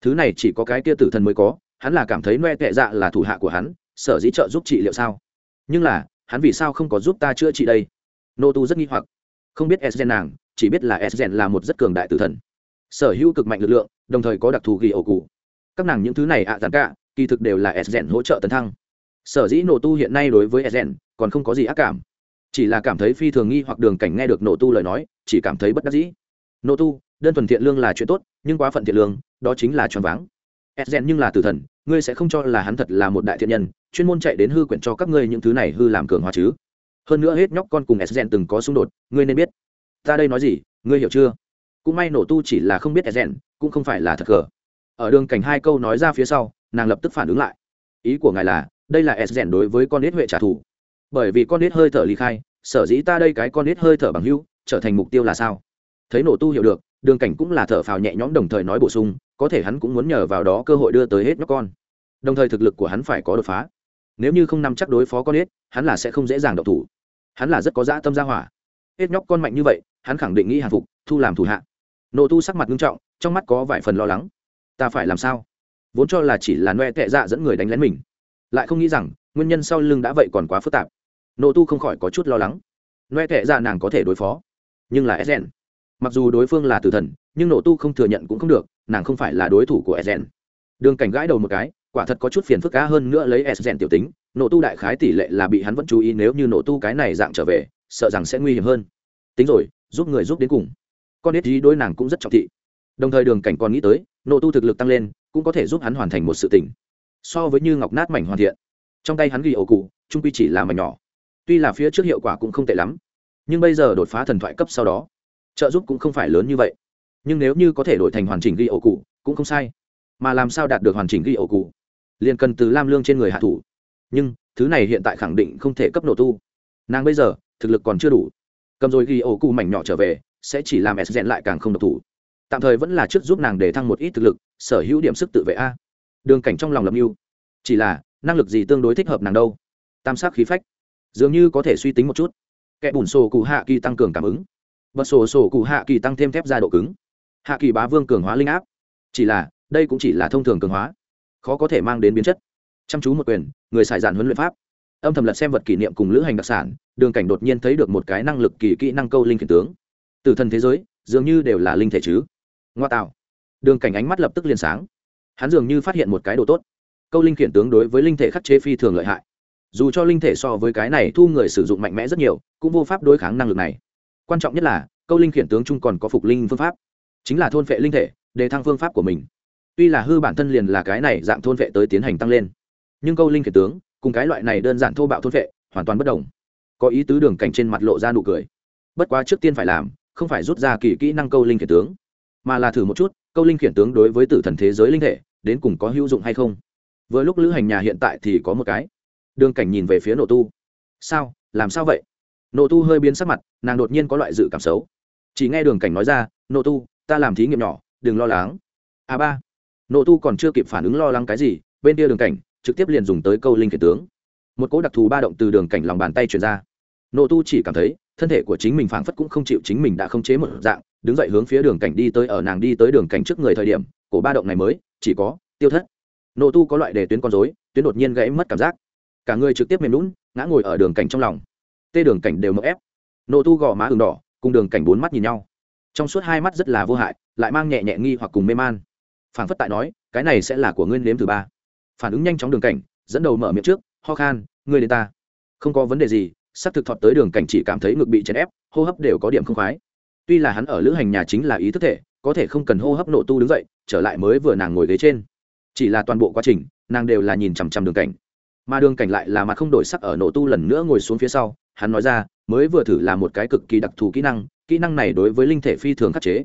Thứ này chỉ có cái kia tử thần mới có, hắn là cảm thấy noe tệ dạ là thủ hạ của hắn, sở dĩ trợ giúp trị liệu sao? Nhưng là, hắn vì sao không có giúp ta chữa trị đây? Nô tu rất nghi hoặc. Không biết s nàng, chỉ biết là s là một rất cường đại tử thần. Sở hữu cực mạnh lực lượng, đồng thời có đặc thù ghi ổ cụ. Các nàng những thứ này ạ à cả, kỳ thực đều là s hỗ trợ tấn thăng. Sở dĩ Nô tu hiện nay đối với s còn không có gì ác cảm chỉ là cảm thấy phi thường nghi hoặc đường cảnh nghe được nổ tu lời nói, chỉ cảm thấy bất đắc dĩ. Nổ tu, đơn thuần thiện lương là chuyện tốt, nhưng quá phận thiện lương, đó chính là choáng váng. S nhưng là tử thần, ngươi sẽ không cho là hắn thật là một đại thiện nhân, chuyên môn chạy đến hư quyển cho các ngươi những thứ này hư làm cường hóa chứ. Hơn nữa hết nhóc con cùng s từng có xung đột, ngươi nên biết. Ta đây nói gì, ngươi hiểu chưa? Cũng may nổ tu chỉ là không biết s cũng không phải là thật cờ. Ở đường cảnh hai câu nói ra phía sau, nàng lập tức phản ứng lại. Ý của ngài là, đây là s đối với con nết huệ trả thù bởi vì con nết hơi thở ly khai, sở dĩ ta đây cái con nết hơi thở bằng hưu trở thành mục tiêu là sao? Thấy nổ tu hiểu được, đường cảnh cũng là thở phào nhẹ nhõm đồng thời nói bổ sung, có thể hắn cũng muốn nhờ vào đó cơ hội đưa tới hết nhóc con. Đồng thời thực lực của hắn phải có đột phá. Nếu như không nắm chắc đối phó con hết hắn là sẽ không dễ dàng độc thủ. Hắn là rất có dã tâm gia hỏa. Hết nhóc con mạnh như vậy, hắn khẳng định nghĩ hàng phục, thu làm thủ hạ. Nộ tu sắc mặt nghiêm trọng, trong mắt có vài phần lo lắng. Ta phải làm sao? Vốn cho là chỉ là noe tệ dạ dẫn người đánh lén mình. Lại không nghĩ rằng, nguyên nhân sau lưng đã vậy còn quá phức tạp nô tu không khỏi có chút lo lắng. Noe tệ ra nàng có thể đối phó, nhưng là sn mặc dù đối phương là tử thần, nhưng nộ tu không thừa nhận cũng không được, nàng không phải là đối thủ của sn đường cảnh gãi đầu một cái, quả thật có chút phiền phức cá hơn nữa lấy sn tiểu tính nộ tu đại khái tỷ lệ là bị hắn vẫn chú ý nếu như nộ tu cái này dạng trở về, sợ rằng sẽ nguy hiểm hơn. Tính rồi, giúp người giúp đến cùng. Con ít ý đối nàng cũng rất trọng thị. Đồng thời đường cảnh còn nghĩ tới nộ tu thực lực tăng lên, cũng có thể giúp hắn hoàn thành một sự tỉnh so với như ngọc nát mảnh hoàn thiện, trong tay hắn ghi ổ cụ trung quy chỉ là mảnh nhỏ tuy là phía trước hiệu quả cũng không tệ lắm, nhưng bây giờ đột phá thần thoại cấp sau đó, trợ giúp cũng không phải lớn như vậy. Nhưng nếu như có thể đổi thành hoàn chỉnh ghi ổ cụ, cũng không sai. Mà làm sao đạt được hoàn chỉnh ghi ổ cụ? Liền cần từ lam lương trên người hạ thủ. Nhưng, thứ này hiện tại khẳng định không thể cấp nổ tu. Nàng bây giờ, thực lực còn chưa đủ. Cầm rồi ghi ổ cụ mảnh nhỏ trở về, sẽ chỉ làm s rèn lại càng không độc thủ. Tạm thời vẫn là trước giúp nàng để thăng một ít thực lực, sở hữu điểm sức tự vệ a. Đường cảnh trong lòng lập mưu chỉ là, năng lực gì tương đối thích hợp nàng đâu? Tam sắc khí phách dường như có thể suy tính một chút. Kẻ bùn sổ cụ hạ kỳ tăng cường cảm ứng. Bật sổ sổ cụ hạ kỳ tăng thêm thép ra độ cứng. Hạ kỳ bá vương cường hóa linh áp. Chỉ là, đây cũng chỉ là thông thường cường hóa. Khó có thể mang đến biến chất. Chăm chú một quyền, người xài giản huấn luyện pháp. Âm thầm lật xem vật kỷ niệm cùng lữ hành đặc sản, đường cảnh đột nhiên thấy được một cái năng lực kỳ kỹ năng câu linh khiển tướng. Từ thân thế giới, dường như đều là linh thể chứ. Ngoa tạo. Đường cảnh ánh mắt lập tức liền sáng. Hắn dường như phát hiện một cái đồ tốt. Câu linh khiển tướng đối với linh thể khắc chế phi thường lợi hại dù cho linh thể so với cái này thu người sử dụng mạnh mẽ rất nhiều, cũng vô pháp đối kháng năng lực này. Quan trọng nhất là, câu linh khiển tướng chung còn có phục linh phương pháp. Chính là thôn vệ linh thể, để thăng phương pháp của mình. Tuy là hư bản thân liền là cái này dạng thôn vệ tới tiến hành tăng lên, nhưng câu linh khiển tướng cùng cái loại này đơn giản thô bạo thôn vệ hoàn toàn bất đồng. Có ý tứ đường cảnh trên mặt lộ ra nụ cười. Bất quá trước tiên phải làm, không phải rút ra kỳ kỹ năng câu linh khiển tướng, mà là thử một chút, câu linh khiển tướng đối với tử thần thế giới linh thể, đến cùng có hữu dụng hay không. Vừa lúc lữ hành nhà hiện tại thì có một cái đường cảnh nhìn về phía nổ tu. Sao? Làm sao vậy? Nổ tu hơi biến sắc mặt, nàng đột nhiên có loại dự cảm xấu. Chỉ nghe đường cảnh nói ra nổ tu, ta làm thí nghiệm nhỏ, đừng lo lắng. A ba. Nổ tu còn chưa kịp phản ứng lo lắng cái gì, bên kia đường cảnh trực tiếp liền dùng tới câu linh kiệt tướng. Một cỗ đặc thù ba động từ đường cảnh lòng bàn tay truyền ra. Nổ tu chỉ cảm thấy, thân thể của chính mình phảng phất cũng không chịu chính mình đã không chế một dạng, đứng dậy hướng phía đường cảnh đi tới, ở nàng đi tới đường cảnh trước người thời điểm, cổ ba động này mới chỉ có tiêu thất. Nổ tu có loại đề tuyến con dối tuyến đột nhiên gãy mất cảm giác cả người trực tiếp mềm lún, ngã ngồi ở đường cảnh trong lòng. Tê đường cảnh đều mậu ép. Nộ tu gò má ừng đỏ, cùng đường cảnh bốn mắt nhìn nhau. Trong suốt hai mắt rất là vô hại, lại mang nhẹ nhẹ nghi hoặc cùng mê man. Phản phất tại nói, cái này sẽ là của ngươi nếm thứ ba. Phản ứng nhanh chóng đường cảnh, dẫn đầu mở miệng trước, ho khan, ngươi đến ta. Không có vấn đề gì, sắp thực thọt tới đường cảnh chỉ cảm thấy ngực bị chèn ép, hô hấp đều có điểm không khoái. Tuy là hắn ở lữ hành nhà chính là ý thức thể, có thể không cần hô hấp nộ tu đứng dậy, trở lại mới vừa nàng ngồi ghế trên. Chỉ là toàn bộ quá trình, nàng đều là nhìn chằm chằm đường cảnh mà đường cảnh lại là mặt không đổi sắc ở nổ tu lần nữa ngồi xuống phía sau, hắn nói ra, mới vừa thử là một cái cực kỳ đặc thù kỹ năng kỹ năng này đối với linh thể phi thường khắc chế.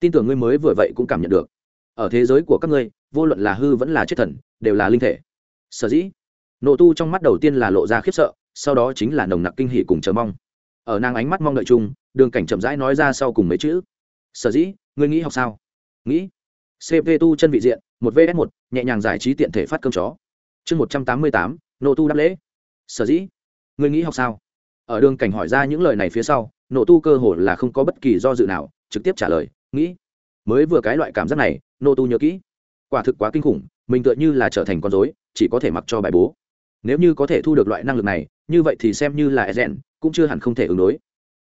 Tin tưởng ngươi mới vừa vậy cũng cảm nhận được. Ở thế giới của các ngươi, vô luận là hư vẫn là chết thần, đều là linh thể. Sở dĩ, nổ tu trong mắt đầu tiên là lộ ra khiếp sợ, sau đó chính là nồng nặc kinh hỉ cùng chờ mong. Ở nàng ánh mắt mong đợi chung, đường cảnh chậm rãi nói ra sau cùng mấy chữ. Sở dĩ, ngươi nghĩ học sao? Nghĩ. Cp tu chân vị diện, một vs một, nhẹ nhàng giải trí tiện thể phát cơm chó chương một trăm tám mươi tám, nộ tu đáp lễ. Sở dĩ? Ngươi nghĩ học sao? Ở đường cảnh hỏi ra những lời này phía sau, nộ tu cơ hồ là không có bất kỳ do dự nào, trực tiếp trả lời, nghĩ. Mới vừa cái loại cảm giác này, nộ tu nhớ kỹ. Quả thực quá kinh khủng, mình tựa như là trở thành con dối chỉ có thể mặc cho bài bố. Nếu như có thể thu được loại năng lực này, như vậy thì xem như là e rèn, cũng chưa hẳn không thể ứng đối.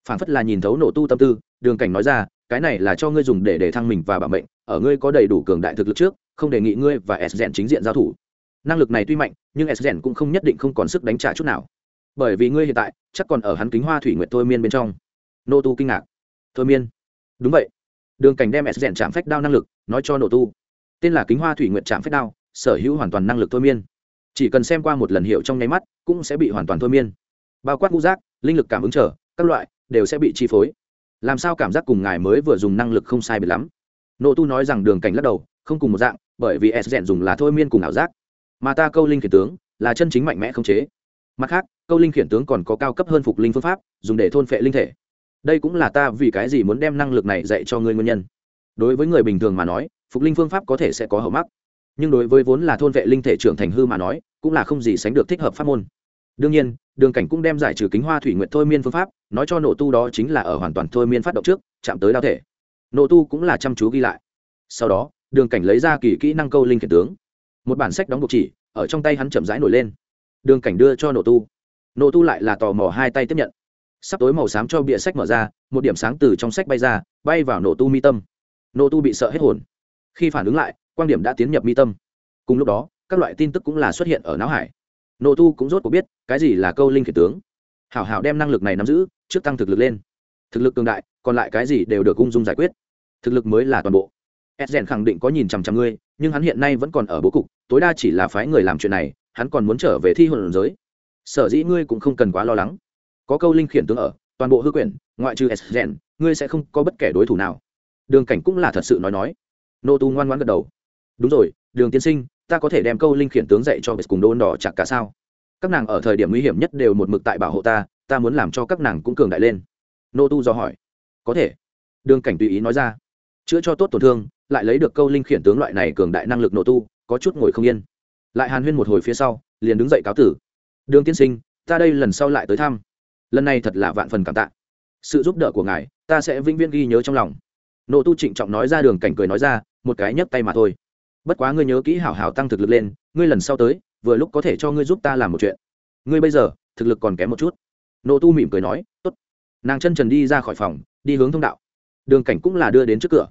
Phản phất là nhìn thấu nổ tu tâm tư, đường cảnh nói ra, cái này là cho ngươi dùng để để thăng mình và bảo mệnh, ở ngươi có đầy đủ cường đại thực lực trước, không đề nghị ngươi và e rèn chính diện giao thủ năng lực này tuy mạnh, nhưng s rèn cũng không nhất định không còn sức đánh trả chút nào. Bởi vì ngươi hiện tại chắc còn ở hắn kính hoa thủy nguyện thôi miên bên trong. Nô tu kinh ngạc. Thôi miên? Đúng vậy. Đường cảnh đem s rèn chạm phách đao năng lực, nói cho nổ tu. Tên là kính hoa thủy nguyện chạm phách đao, sở hữu hoàn toàn năng lực thôi miên. Chỉ cần xem qua một lần hiệu trong nháy mắt, cũng sẽ bị hoàn toàn thôi miên. Bao quát ngũ giác, linh lực cảm ứng trở, các loại, đều sẽ bị chi phối. Làm sao cảm giác cùng ngài mới vừa dùng năng lực không sai biệt lắm? Nộ tu nói rằng đường cảnh lắc đầu, không cùng một dạng, bởi vì s rèn dùng là thôi miên cùng ảo giác mà ta câu linh khiển tướng là chân chính mạnh mẽ không chế. Mặt khác, câu linh khiển tướng còn có cao cấp hơn phục linh phương pháp, dùng để thôn phệ linh thể. Đây cũng là ta vì cái gì muốn đem năng lực này dạy cho ngươi nguyên nhân. Đối với người bình thường mà nói, phục linh phương pháp có thể sẽ có hậu mắc. Nhưng đối với vốn là thôn vệ linh thể trưởng thành hư mà nói, cũng là không gì sánh được thích hợp pháp môn. Đương nhiên, đường cảnh cũng đem giải trừ kính hoa thủy nguyện thôi miên phương pháp, nói cho nổ tu đó chính là ở hoàn toàn thôi miên phát động trước, chạm tới đao thể. Nổ tu cũng là chăm chú ghi lại. Sau đó, đường cảnh lấy ra kỳ kỹ năng câu linh khiển tướng một bản sách đóng buộc chỉ, ở trong tay hắn chậm rãi nổi lên. Đường cảnh đưa cho nổ tu. Nổ tu lại là tò mò hai tay tiếp nhận. Sắp tối màu xám cho bịa sách mở ra, một điểm sáng từ trong sách bay ra, bay vào nổ tu mi tâm. Nổ tu bị sợ hết hồn. Khi phản ứng lại quan điểm đã tiến nhập mi tâm. Cùng lúc đó, các loại tin tức cũng là xuất hiện ở não hải. Nổ tu cũng rốt cuộc biết, cái gì là câu linh khiển tướng. Hảo hảo đem năng lực này nắm giữ, trước tăng thực lực lên. Thực lực cường đại, còn lại cái gì đều được ung dung giải quyết. Thực lực mới là toàn bộ. Edgen khẳng định có nhìn chằm chằm ngươi nhưng hắn hiện nay vẫn còn ở bố cục, tối đa chỉ là phái người làm chuyện này, hắn còn muốn trở về thi hồn giới. Sở dĩ ngươi cũng không cần quá lo lắng. Có câu linh khiển tướng ở, toàn bộ hư quyển, ngoại trừ edgen ngươi sẽ không có bất kể đối thủ nào. Đường cảnh cũng là thật sự nói nói. Nô tu ngoan ngoãn gật đầu. Đúng rồi, đường tiên sinh, ta có thể đem câu linh khiển tướng dạy cho bệt cùng đôn đỏ chặt cả sao? Các nàng ở thời điểm nguy hiểm nhất đều một mực tại bảo hộ ta ta muốn làm cho các nàng cũng cường đại lên. Nô tu do hỏi. Có thể. Đường cảnh tùy ý nói ra. Chữa cho tốt tổn thương lại lấy được câu linh khiển tướng loại này cường đại năng lực nô tu, có chút ngồi không yên. Lại hàn huyên một hồi phía sau, liền đứng dậy cáo tử. Đường tiên sinh, ta đây lần sau lại tới thăm. Lần này thật là vạn phần cảm tạ. Sự giúp đỡ của ngài, ta sẽ vĩnh viễn ghi nhớ trong lòng. Nô tu trịnh trọng nói ra đường cảnh cười nói ra, một cái nhấc tay mà thôi. Bất quá ngươi nhớ kỹ hảo hảo tăng thực lực lên, ngươi lần sau tới, vừa lúc có thể cho ngươi giúp ta làm một chuyện. Ngươi bây giờ, thực lực còn kém một chút. Nô tu mỉm cười nói, tốt. Nàng chân trần đi ra khỏi phòng, đi hướng thông đạo. Đường cảnh cũng là đưa đến trước cửa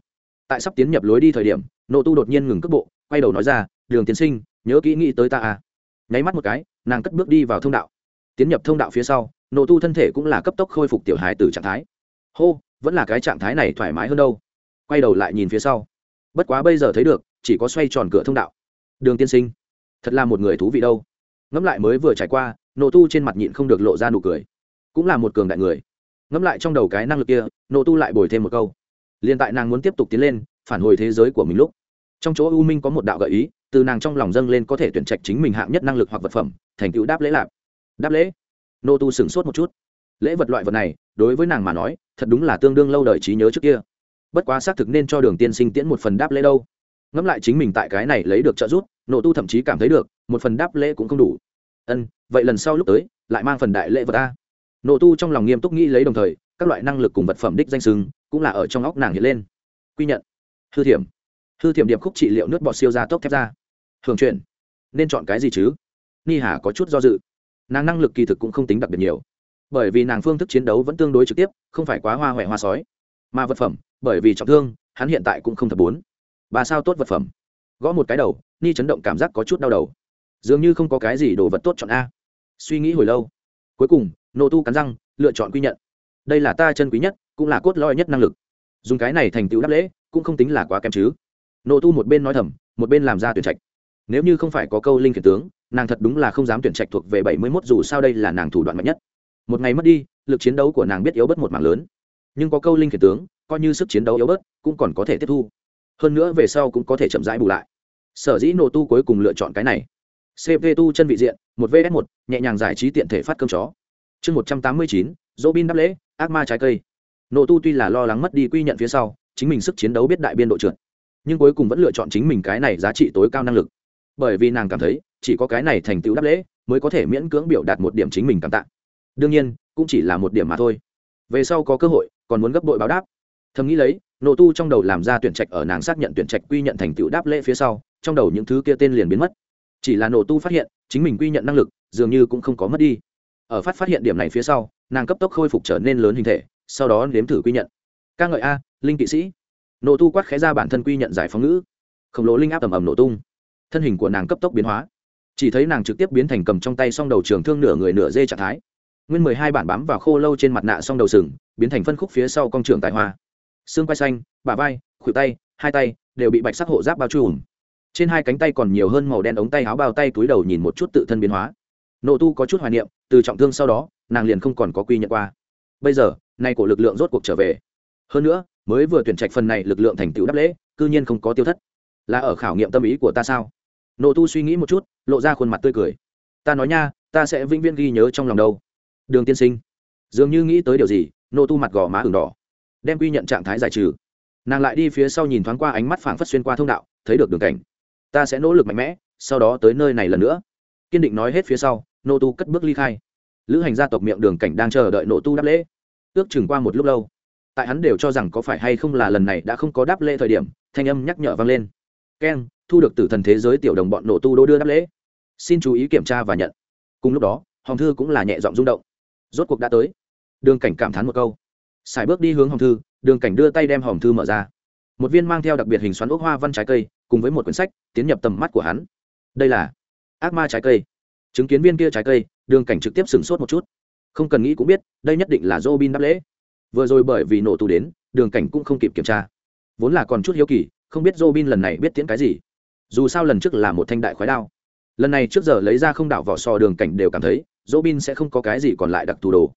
tại sắp tiến nhập lối đi thời điểm nô tu đột nhiên ngừng cước bộ, quay đầu nói ra, đường tiến sinh, nhớ kỹ nghĩ tới ta à? Nháy mắt một cái, nàng cất bước đi vào thông đạo. Tiến nhập thông đạo phía sau nô tu thân thể cũng là cấp tốc khôi phục tiểu hài từ trạng thái. Hô, vẫn là cái trạng thái này thoải mái hơn đâu. Quay đầu lại nhìn phía sau. Bất quá bây giờ thấy được, chỉ có xoay tròn cửa thông đạo. Đường tiên sinh, thật là một người thú vị đâu. Ngẫm lại mới vừa trải qua, nộ tu trên mặt nhịn không được lộ ra nụ cười. Cũng là một cường đại người. Ngẫm lại trong đầu cái năng lực kia, nộ tu lại bồi thêm một câu liền tại nàng muốn tiếp tục tiến lên, phản hồi thế giới của mình lúc, trong chỗ u minh có một đạo gợi ý, từ nàng trong lòng dâng lên có thể tuyển trạch chính mình hạng nhất năng lực hoặc vật phẩm, thành tựu đáp lễ lạp đáp lễ? Nô tu sửng sốt một chút. Lễ vật loại vật này, đối với nàng mà nói, thật đúng là tương đương lâu đời trí nhớ trước kia. Bất quá xác thực nên cho đường tiên sinh tiễn một phần đáp lễ đâu. Ngẫm lại chính mình tại cái này lấy được trợ giúp nộ tu thậm chí cảm thấy được, một phần đáp lễ cũng không đủ. Ân, vậy lần sau lúc tới, lại mang phần đại lễ vật ta nộ tu trong lòng nghiêm túc nghĩ lấy đồng thời các loại năng lực cùng vật phẩm đích danh sưng cũng là ở trong óc nàng hiện lên. Quy nhận. Hư thiểm. Hư thiểm điệp khúc trị liệu nước bọt siêu ra tốc thép ra. Thường chuyển. Nên chọn cái gì chứ? Ni hà có chút do dự. Nàng năng lực kỳ thực cũng không tính đặc biệt nhiều. Bởi vì nàng phương thức chiến đấu vẫn tương đối trực tiếp, không phải quá hoa huệ hoa sói. Mà vật phẩm, bởi vì trọng thương, hắn hiện tại cũng không thật bốn. Bà sao tốt vật phẩm. Gõ một cái đầu, ni chấn động cảm giác có chút đau đầu. Dường như không có cái gì đồ vật tốt chọn a. Suy nghĩ hồi lâu. Cuối cùng, nô tu cắn răng, lựa chọn quy nhận đây là ta chân quý nhất, cũng là cốt lõi nhất năng lực. Dùng cái này thành tựu đáp lễ, cũng không tính là quá kém chứ. Nộ tu một bên nói thầm, một bên làm ra tuyển trạch. Nếu như không phải có câu linh khiển tướng, nàng thật đúng là không dám tuyển trạch thuộc về bảy mươi mốt, dù sao đây là nàng thủ đoạn mạnh nhất. Một ngày mất đi, lực chiến đấu của nàng biết yếu bớt một mảng lớn. Nhưng có câu linh khiển tướng, coi như sức chiến đấu yếu bớt, cũng còn có thể tiếp thu. Hơn nữa về sau cũng có thể chậm rãi bù lại. Sở dĩ nổ tu cuối cùng lựa chọn cái này. Cp tu chân vị diện, một vs một, nhẹ nhàng giải trí tiện thể phát cơm chó. Chương một trăm tám mươi chín dỗ bin đáp lễ ác ma trái cây. Nổ tu tuy là lo lắng mất đi quy nhận phía sau, chính mình sức chiến đấu biết đại biên độ trượt, nhưng cuối cùng vẫn lựa chọn chính mình cái này giá trị tối cao năng lực. Bởi vì nàng cảm thấy, chỉ có cái này thành tựu đáp lễ, mới có thể miễn cưỡng biểu đạt một điểm chính mình cảm tạ. Đương nhiên, cũng chỉ là một điểm mà thôi. Về sau có cơ hội, còn muốn gấp đội báo đáp. Thầm nghĩ lấy, nộ tu trong đầu làm ra tuyển trạch ở nàng xác nhận tuyển trạch quy nhận thành tựu đáp lễ phía sau, trong đầu những thứ kia tên liền biến mất. Chỉ là nộ tu phát hiện, chính mình quy nhận năng lực dường như cũng không có mất đi. Ở phát phát hiện điểm này phía sau nàng cấp tốc khôi phục trở nên lớn hình thể, sau đó nếm thử quy nhận. Ca ngợi a, linh kỵ sĩ. Nộ tu quát khẽ ra bản thân quy nhận giải phóng ngữ. Khổng lồ linh áp ầm ầm nổ tung. Thân hình của nàng cấp tốc biến hóa. Chỉ thấy nàng trực tiếp biến thành cầm trong tay s o n g đầu trường thương nửa người nửa dê trạng thái. Nguyên mười hai bản bám vào khô lâu trên mặt nạ s o n g đầu sừng, biến thành phân khúc phía sau con trường tài hoa. Xương quai xanh, bả vai, khuỷu tay, hai tay đều bị bạch sắc hộ giáp bao trùm. Trên hai cánh tay còn nhiều hơn màu đen ống tay áo bao tay túi đầu nhìn một chút tự thân biến hóa nộ tu có chút hoài niệm, từ trọng thương sau đó, nàng liền không còn có quy nhận qua. Bây giờ, nay của lực lượng rốt cuộc trở về. Hơn nữa, mới vừa tuyển trạch phần này lực lượng thành tựu đáp lễ, cư nhiên không có tiêu thất. Là ở khảo nghiệm tâm ý của ta sao? Nộ tu suy nghĩ một chút, lộ ra khuôn mặt tươi cười. Ta nói nha, ta sẽ vĩnh viễn ghi nhớ trong lòng đâu. Đường tiên sinh, dường như nghĩ tới điều gì, nộ tu mặt gò má ửng đỏ. Đem quy nhận trạng thái giải trừ. Nàng lại đi phía sau nhìn thoáng qua ánh mắt phảng phất xuyên qua thông đạo, thấy được đường cảnh. Ta sẽ nỗ lực mạnh mẽ, sau đó tới nơi này lần nữa. Kiên định nói hết phía sau nô tu cất bước ly khai. Lữ hành gia tộc miệng đường cảnh đang chờ đợi nô tu đáp lễ. Ước chừng qua một lúc lâu, tại hắn đều cho rằng có phải hay không là lần này đã không có đáp lễ thời điểm, thanh âm nhắc nhở vang lên. Keng thu được từ thần thế giới tiểu đồng bọn nổ tu đô đưa đáp lễ. Xin chú ý kiểm tra và nhận. Cùng lúc đó, hồng thư cũng là nhẹ giọng rung động. Rốt cuộc đã tới. Đường cảnh cảm thán một câu. Xài bước đi hướng hồng thư, đường cảnh đưa tay đem hồng thư mở ra. Một viên mang theo đặc biệt hình xoắn ốc hoa văn trái cây, cùng với một quyển sách, tiến nhập tầm mắt của hắn. Đây là ác ma trái cây chứng kiến viên kia trái cây, đường cảnh trực tiếp sửng sốt một chút. Không cần nghĩ cũng biết, đây nhất định là dô bin đáp lễ. Vừa rồi bởi vì nổ tù đến, đường cảnh cũng không kịp kiểm tra. Vốn là còn chút hiếu kỳ, không biết dô bin lần này biết tiễn cái gì. Dù sao lần trước là một thanh đại khói đao. Lần này trước giờ lấy ra không đảo vỏ sò đường cảnh đều cảm thấy dỗ bin sẽ không có cái gì còn lại đặc thù đồ.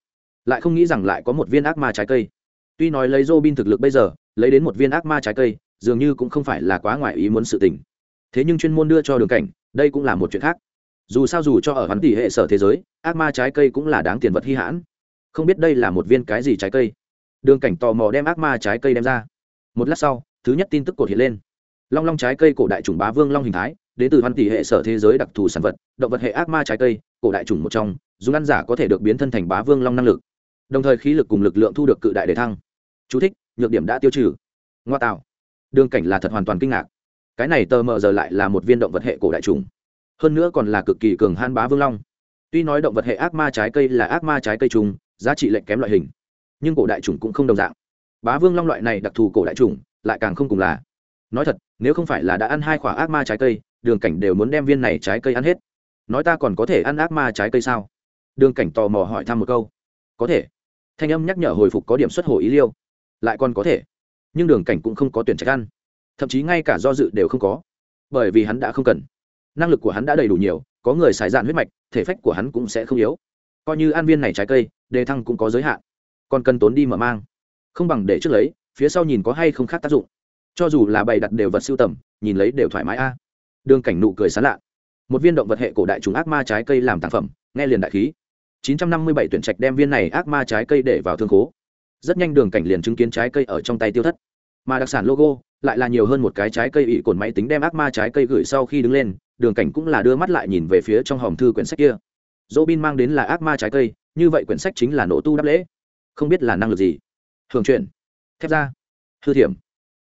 Lại không nghĩ rằng lại có một viên ác ma trái cây. Tuy nói lấy dỗ bin thực lực bây giờ, lấy đến một viên ác ma trái cây, dường như cũng không phải là quá ngoài ý muốn sự tình. Thế nhưng chuyên môn đưa cho đường cảnh, đây cũng là một chuyện khác dù sao dù cho ở hắn tỷ hệ sở thế giới ác ma trái cây cũng là đáng tiền vật hy hãn. Không biết đây là một viên cái gì trái cây. Đường cảnh tò mò đem ác ma trái cây đem ra. Một lát sau thứ nhất tin tức cột hiện lên. Long long trái cây cổ đại chủng bá vương long hình thái đến từ văn tỷ hệ sở thế giới đặc thù sản vật động vật hệ ác ma trái cây cổ đại chủng một trong dùng ăn giả có thể được biến thân thành bá vương long năng lực. Đồng thời khí lực cùng lực lượng thu được cự đại để thăng. Chú thích, nhược điểm đã tiêu trừ. Ngoa tạo. Đường cảnh là thật hoàn toàn kinh ngạc. Cái này tờ mờ giờ lại là một viên động vật hệ cổ đại chủng hơn nữa còn là cực kỳ cường han bá vương long. Tuy nói động vật hệ ác ma trái cây là ác ma trái cây trùng, giá trị lệnh kém loại hình, nhưng cổ đại trùng cũng không đồng dạng. Bá vương long loại này đặc thù cổ đại trùng, lại càng không cùng là. Nói thật, nếu không phải là đã ăn hai quả ác ma trái cây, đường cảnh đều muốn đem viên này trái cây ăn hết. Nói ta còn có thể ăn ác ma trái cây sao? Đường cảnh tò mò hỏi thăm một câu. Có thể. Thanh âm nhắc nhở hồi phục có điểm xuất hồ ý liêu. Lại còn có thể. Nhưng đường cảnh cũng không có tuyển trạch ăn. Thậm chí ngay cả do dự đều không có. Bởi vì hắn đã không cần năng lực của hắn đã đầy đủ nhiều, có người xài dạn huyết mạch, thể phách của hắn cũng sẽ không yếu. Coi như an viên này trái cây, đề thăng cũng có giới hạn. Còn cần tốn đi mở mang. Không bằng để trước lấy, phía sau nhìn có hay không khác tác dụng. Cho dù là bày đặt đều vật siêu tầm, nhìn lấy đều thoải mái a. Đường cảnh nụ cười sán lạ. Một viên động vật hệ cổ đại chúng ác ma trái cây làm tác phẩm, nghe liền đại khí. 957 tuyển trạch đem viên này ác ma trái cây để vào thương khố. Rất nhanh đường cảnh liền chứng kiến trái cây ở trong tay tiêu thất. Mà đặc sản logo lại là nhiều hơn một cái trái cây ị cồn máy tính đem ác ma trái cây gửi sau khi đứng lên, đường cảnh cũng là đưa mắt lại nhìn về phía trong hòm thư quyển sách kia. Dỗ bin mang đến là ác ma trái cây, như vậy quyển sách chính là nổ tu đáp lễ. Không biết là năng lực gì. Thường chuyện. Thép ra. Hư thiểm.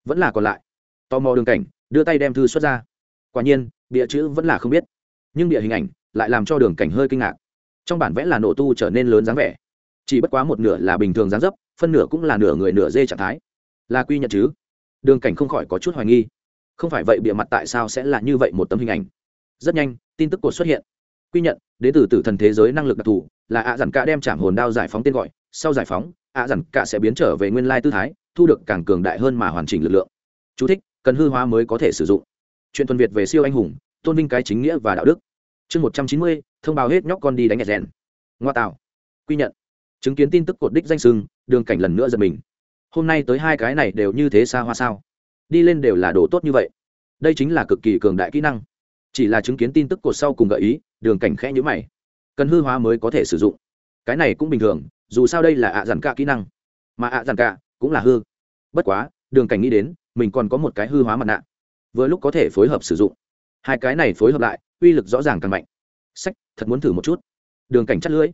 Vẫn là còn lại. Tò mò đường cảnh, đưa tay đem thư xuất ra. Quả nhiên địa chữ vẫn là không biết. Nhưng địa hình ảnh lại làm cho đường cảnh hơi kinh ngạc. Trong bản vẽ là nổ tu trở nên lớn dáng vẻ. Chỉ bất quá một nửa là bình thường dáng dấp, phân nửa cũng là nửa người nửa dê trạng thái. Là quy nhận chứ? Đường cảnh không khỏi có chút hoài nghi. Không phải vậy bịa mặt tại sao sẽ là như vậy một tấm hình ảnh? Rất nhanh tin tức cột xuất hiện. Quy nhận đến từ tử thần thế giới năng lực đặc thù là ạ dặn cả đem trảm hồn đao giải phóng tên gọi. Sau giải phóng ạ dặn cả sẽ biến trở về nguyên lai tư thái thu được càng cường đại hơn mà hoàn chỉnh lực lượng. Chú thích, cần hư hóa mới có thể sử dụng. Chuyện tuần việt về siêu anh hùng tôn vinh cái chính nghĩa và đạo đức. Chương một trăm chín mươi thông báo hết nhóc con đi đánh rèn ngoa tạo. Quy nhận. Chứng kiến tin tức cột đích danh sưng đường cảnh lần nữa giật mình hôm nay tới hai cái này đều như thế xa hoa sao? Đi lên đều là đồ tốt như vậy. Đây chính là cực kỳ cường đại kỹ năng. Chỉ là chứng kiến tin tức cột sau cùng gợi ý, đường cảnh khẽ nhữ mày. Cần hư hóa mới có thể sử dụng. Cái này cũng bình thường, dù sao đây là ạ dàn cả kỹ năng. Mà ạ dàn cả cũng là hư. Bất quá, đường cảnh nghĩ đến, mình còn có một cái hư hóa mặt nạ. Vừa lúc có thể phối hợp sử dụng. Hai cái này phối hợp lại, uy lực rõ ràng càng mạnh. Sách, thật muốn thử một chút. Đường cảnh chắt lưỡi.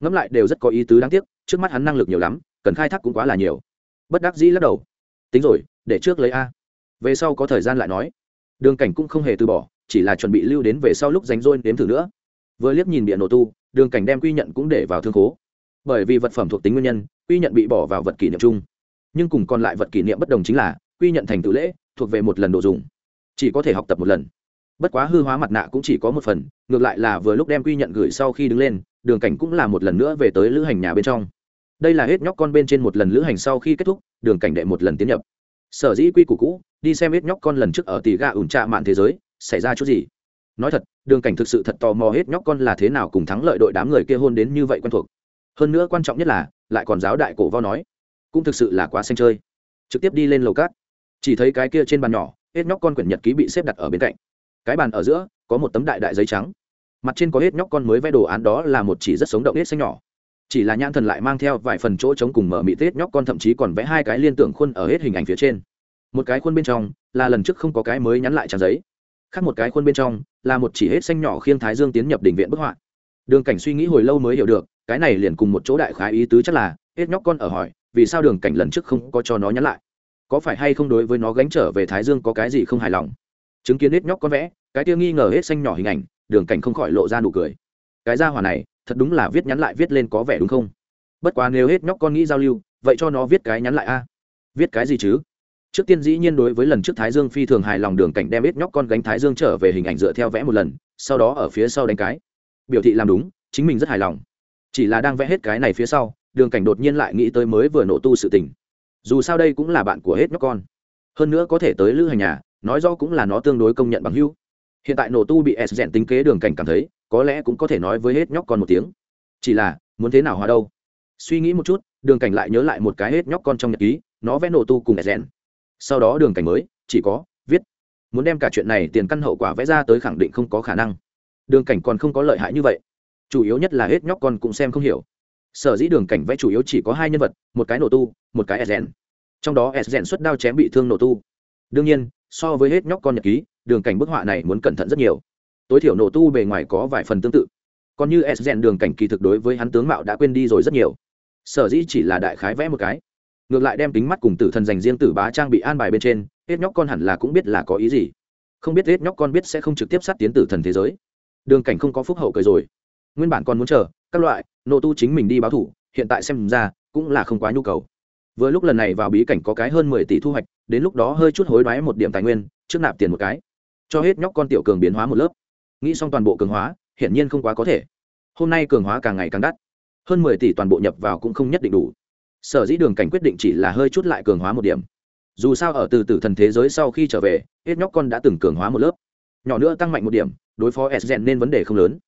Ngẫm lại đều rất có ý tứ đáng tiếc, trước mắt hắn năng lực nhiều lắm, cần khai thác cũng quá là nhiều bất đắc dĩ lắc đầu. Tính rồi, để trước lấy a. Về sau có thời gian lại nói. Đường cảnh cũng không hề từ bỏ, chỉ là chuẩn bị lưu đến về sau lúc rảnh rỗi đếm thử nữa. Vừa liếc nhìn bịa nổ tu, đường cảnh đem quy nhận cũng để vào thương khố. Bởi vì vật phẩm thuộc tính nguyên nhân, quy nhận bị bỏ vào vật kỷ niệm chung. Nhưng cùng còn lại vật kỷ niệm bất đồng chính là, quy nhận thành tự lễ, thuộc về một lần đồ dùng. Chỉ có thể học tập một lần. Bất quá hư hóa mặt nạ cũng chỉ có một phần, ngược lại là vừa lúc đem quy nhận gửi sau khi đứng lên, đường cảnh cũng là một lần nữa về tới lữ hành nhà bên trong đây là hết nhóc con bên trên một lần lữ hành sau khi kết thúc, đường cảnh đệ một lần tiến nhập. Sở dĩ quy củ cũ, đi xem hết nhóc con lần trước ở tỷ gà ủn trạ mạn thế giới, xảy ra chút gì? Nói thật, đường cảnh thực sự thật tò mò hết nhóc con là thế nào cùng thắng lợi đội đám người kia hôn đến như vậy quen thuộc. Hơn nữa quan trọng nhất là, lại còn giáo đại cổ vo nói, cũng thực sự là quá xanh chơi. Trực tiếp đi lên lầu cát. Chỉ thấy cái kia trên bàn nhỏ, hết nhóc con quyển nhật ký bị xếp đặt ở bên cạnh. Cái bàn ở giữa, có một tấm đại đại giấy trắng. Mặt trên có hết nhóc con mới vẽ đồ án đó là một chỉ rất sống động hết xanh nhỏ chỉ là nhãn thần lại mang theo vài phần chỗ trống cùng mở mị tết nhóc con, thậm chí còn vẽ hai cái liên tưởng khuôn ở hết hình ảnh phía trên. Một cái khuôn bên trong là lần trước không có cái mới nhắn lại trang giấy. Khác một cái khuôn bên trong là một chỉ hết xanh nhỏ khiêng thái dương tiến nhập đỉnh viện bức họa. Đường cảnh suy nghĩ hồi lâu mới hiểu được, cái này liền cùng một chỗ đại khái ý tứ chắc là, hết nhóc con ở hỏi, vì sao đường cảnh lần trước không có cho nó nhắn lại? Có phải hay không đối với nó gánh trở về thái dương có cái gì không hài lòng? Chứng kiến hết nhóc con vẽ, cái tia nghi ngờ hết xanh nhỏ hình ảnh, đường cảnh không khỏi lộ ra nụ cười. Cái ra hỏa này thật đúng là viết nhắn lại viết lên có vẻ đúng không? Bất quá nếu hết nhóc con nghĩ giao lưu, vậy cho nó viết cái nhắn lại a. Viết cái gì chứ? Trước tiên dĩ nhiên đối với lần trước thái dương phi thường hài lòng đường cảnh đem hết nhóc con gánh thái dương trở về hình ảnh dựa theo vẽ một lần, sau đó ở phía sau đánh cái. Biểu thị làm đúng, chính mình rất hài lòng. Chỉ là đang vẽ hết cái này phía sau, đường cảnh đột nhiên lại nghĩ tới mới vừa nổ tu sự tình. Dù sao đây cũng là bạn của hết nhóc con. Hơn nữa có thể tới lữ hành nhà, nói do cũng là nó tương đối công nhận bằng hưu hiện tại nổ tu bị s rèn tính kế đường cảnh cảm thấy có lẽ cũng có thể nói với hết nhóc con một tiếng. Chỉ là, muốn thế nào hòa đâu? Suy nghĩ một chút, đường cảnh lại nhớ lại một cái hết nhóc con trong nhật ký, nó vẽ nổ tu cùng s rèn. Sau đó đường cảnh mới, chỉ có, viết. Muốn đem cả chuyện này tiền căn hậu quả vẽ ra tới khẳng định không có khả năng. Đường cảnh còn không có lợi hại như vậy. Chủ yếu nhất là hết nhóc con cũng xem không hiểu. Sở dĩ đường cảnh vẽ chủ yếu chỉ có hai nhân vật, một cái nổ tu, một cái s rèn. Trong đó s rèn xuất đao chém bị thương nổ tu. Đương nhiên, so với hết nhóc con nhật ký, đường cảnh bức họa này muốn cẩn thận rất nhiều tối thiểu nổ tu bề ngoài có vài phần tương tự. Còn như s rèn đường cảnh kỳ thực đối với hắn tướng mạo đã quên đi rồi rất nhiều. Sở dĩ chỉ là đại khái vẽ một cái. Ngược lại đem tính mắt cùng tử thần dành riêng tử bá trang bị an bài bên trên, hết nhóc con hẳn là cũng biết là có ý gì. Không biết hết nhóc con biết sẽ không trực tiếp sát tiến tử thần thế giới. Đường cảnh không có phúc hậu cười rồi. Nguyên bản còn muốn chờ, các loại nộ tu chính mình đi báo thủ, hiện tại xem ra, cũng là không quá nhu cầu. Vừa lúc lần này vào bí cảnh có cái hơn mười tỷ thu hoạch, đến lúc đó hơi chút hối đoái một điểm tài nguyên, trước nạp tiền một cái. Cho hết nhóc con tiểu cường biến hóa một lớp nghĩ xong toàn bộ cường hóa, hiển nhiên không quá có thể. Hôm nay cường hóa càng ngày càng đắt. Hơn mười tỷ toàn bộ nhập vào cũng không nhất định đủ. Sở dĩ đường cảnh quyết định chỉ là hơi chút lại cường hóa một điểm. Dù sao ở từ tử thần thế giới sau khi trở về, hết nhóc con đã từng cường hóa một lớp. Nhỏ nữa tăng mạnh một điểm, đối phó s gen nên vấn đề không lớn.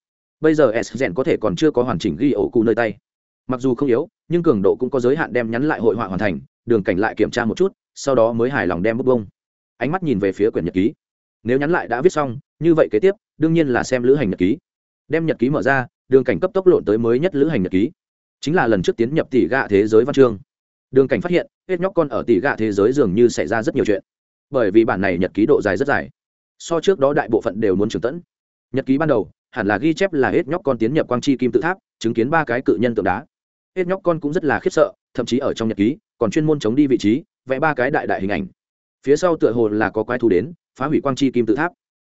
Bây giờ s gen có thể còn chưa có hoàn chỉnh ghi ổ cụ nơi tay. Mặc dù không yếu, nhưng cường độ cũng có giới hạn đem nhắn lại hội họa hoàn thành, đường cảnh lại kiểm tra một chút, sau đó mới hài lòng đem bút bông. Ánh mắt nhìn về phía quyển nhật ký. Nếu nhắn lại đã viết xong, như vậy kế tiếp đương nhiên là xem lữ hành nhật ký. Đem nhật ký mở ra, đường cảnh cấp tốc lộn tới mới nhất lữ hành nhật ký. Chính là lần trước tiến nhập tỷ gạ thế giới văn chương. Đường cảnh phát hiện, hết nhóc con ở tỷ gạ thế giới dường như xảy ra rất nhiều chuyện. Bởi vì bản này nhật ký độ dài rất dài. So trước đó đại bộ phận đều muốn trường tẫn. Nhật ký ban đầu, hẳn là ghi chép là hết nhóc con tiến nhập quang chi kim tự tháp, chứng kiến ba cái cự nhân tượng đá. Hết nhóc con cũng rất là khiếp sợ, thậm chí ở trong nhật ký, còn chuyên môn chống đi vị trí, vẽ ba cái đại đại hình ảnh. Phía sau tựa hồ là có quái thú đến, phá hủy quang chi kim tự tháp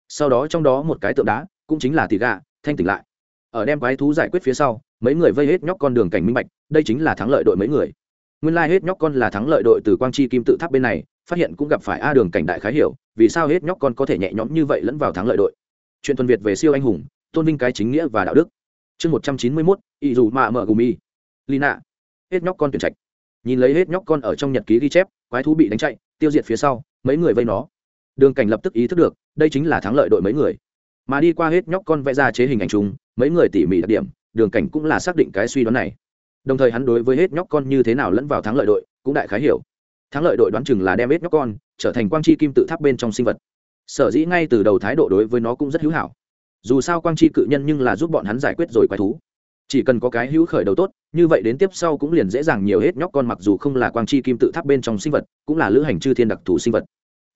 sau đó trong đó một cái tượng đá, cũng chính là tỷ gà, thanh tỉnh lại. Ở đem quái thú giải quyết phía sau, mấy người vây hết nhóc con đường cảnh minh bạch, đây chính là thắng lợi đội mấy người. Nguyên lai、like、hết nhóc con là thắng lợi đội từ quang chi kim tự tháp bên này, phát hiện cũng gặp phải a đường cảnh đại khái hiểu, vì sao hết nhóc con có thể nhẹ nhõm như vậy lẫn vào thắng lợi đội. Chuyện tuần việt về siêu anh hùng, tôn vinh cái chính nghĩa và đạo đức. Chương một trăm chín mươi mốt ỵ dù mạ mở gùm y lina hết nhóc con tuyển trạch. Nhìn lấy hết nhóc con ở trong nhật ký ghi chép, quái thú bị đánh chạy, tiêu diệt phía sau, mấy người vây nó đường cảnh lập tức ý thức được, đây chính là thắng lợi đội mấy người. Mà đi qua hết nhóc con vẽ ra chế hình ảnh chúng mấy người tỉ mỉ đặc điểm, đường cảnh cũng là xác định cái suy đoán này. Đồng thời hắn đối với hết nhóc con như thế nào lẫn vào thắng lợi đội, cũng đại khái hiểu. Thắng lợi đội đoán chừng là đem hết nhóc con, trở thành quang chi kim tự tháp bên trong sinh vật. Sở dĩ ngay từ đầu thái độ đối với nó cũng rất hữu hảo. Dù sao quang chi cự nhân nhưng là giúp bọn hắn giải quyết rồi quái thú. Chỉ cần có cái hữu khởi đầu tốt, như vậy đến tiếp sau cũng liền dễ dàng nhiều hết nhóc con mặc dù không là quang chi kim tự tháp bên trong sinh vật, cũng là lữ hành chư thiên đặc thù sinh vật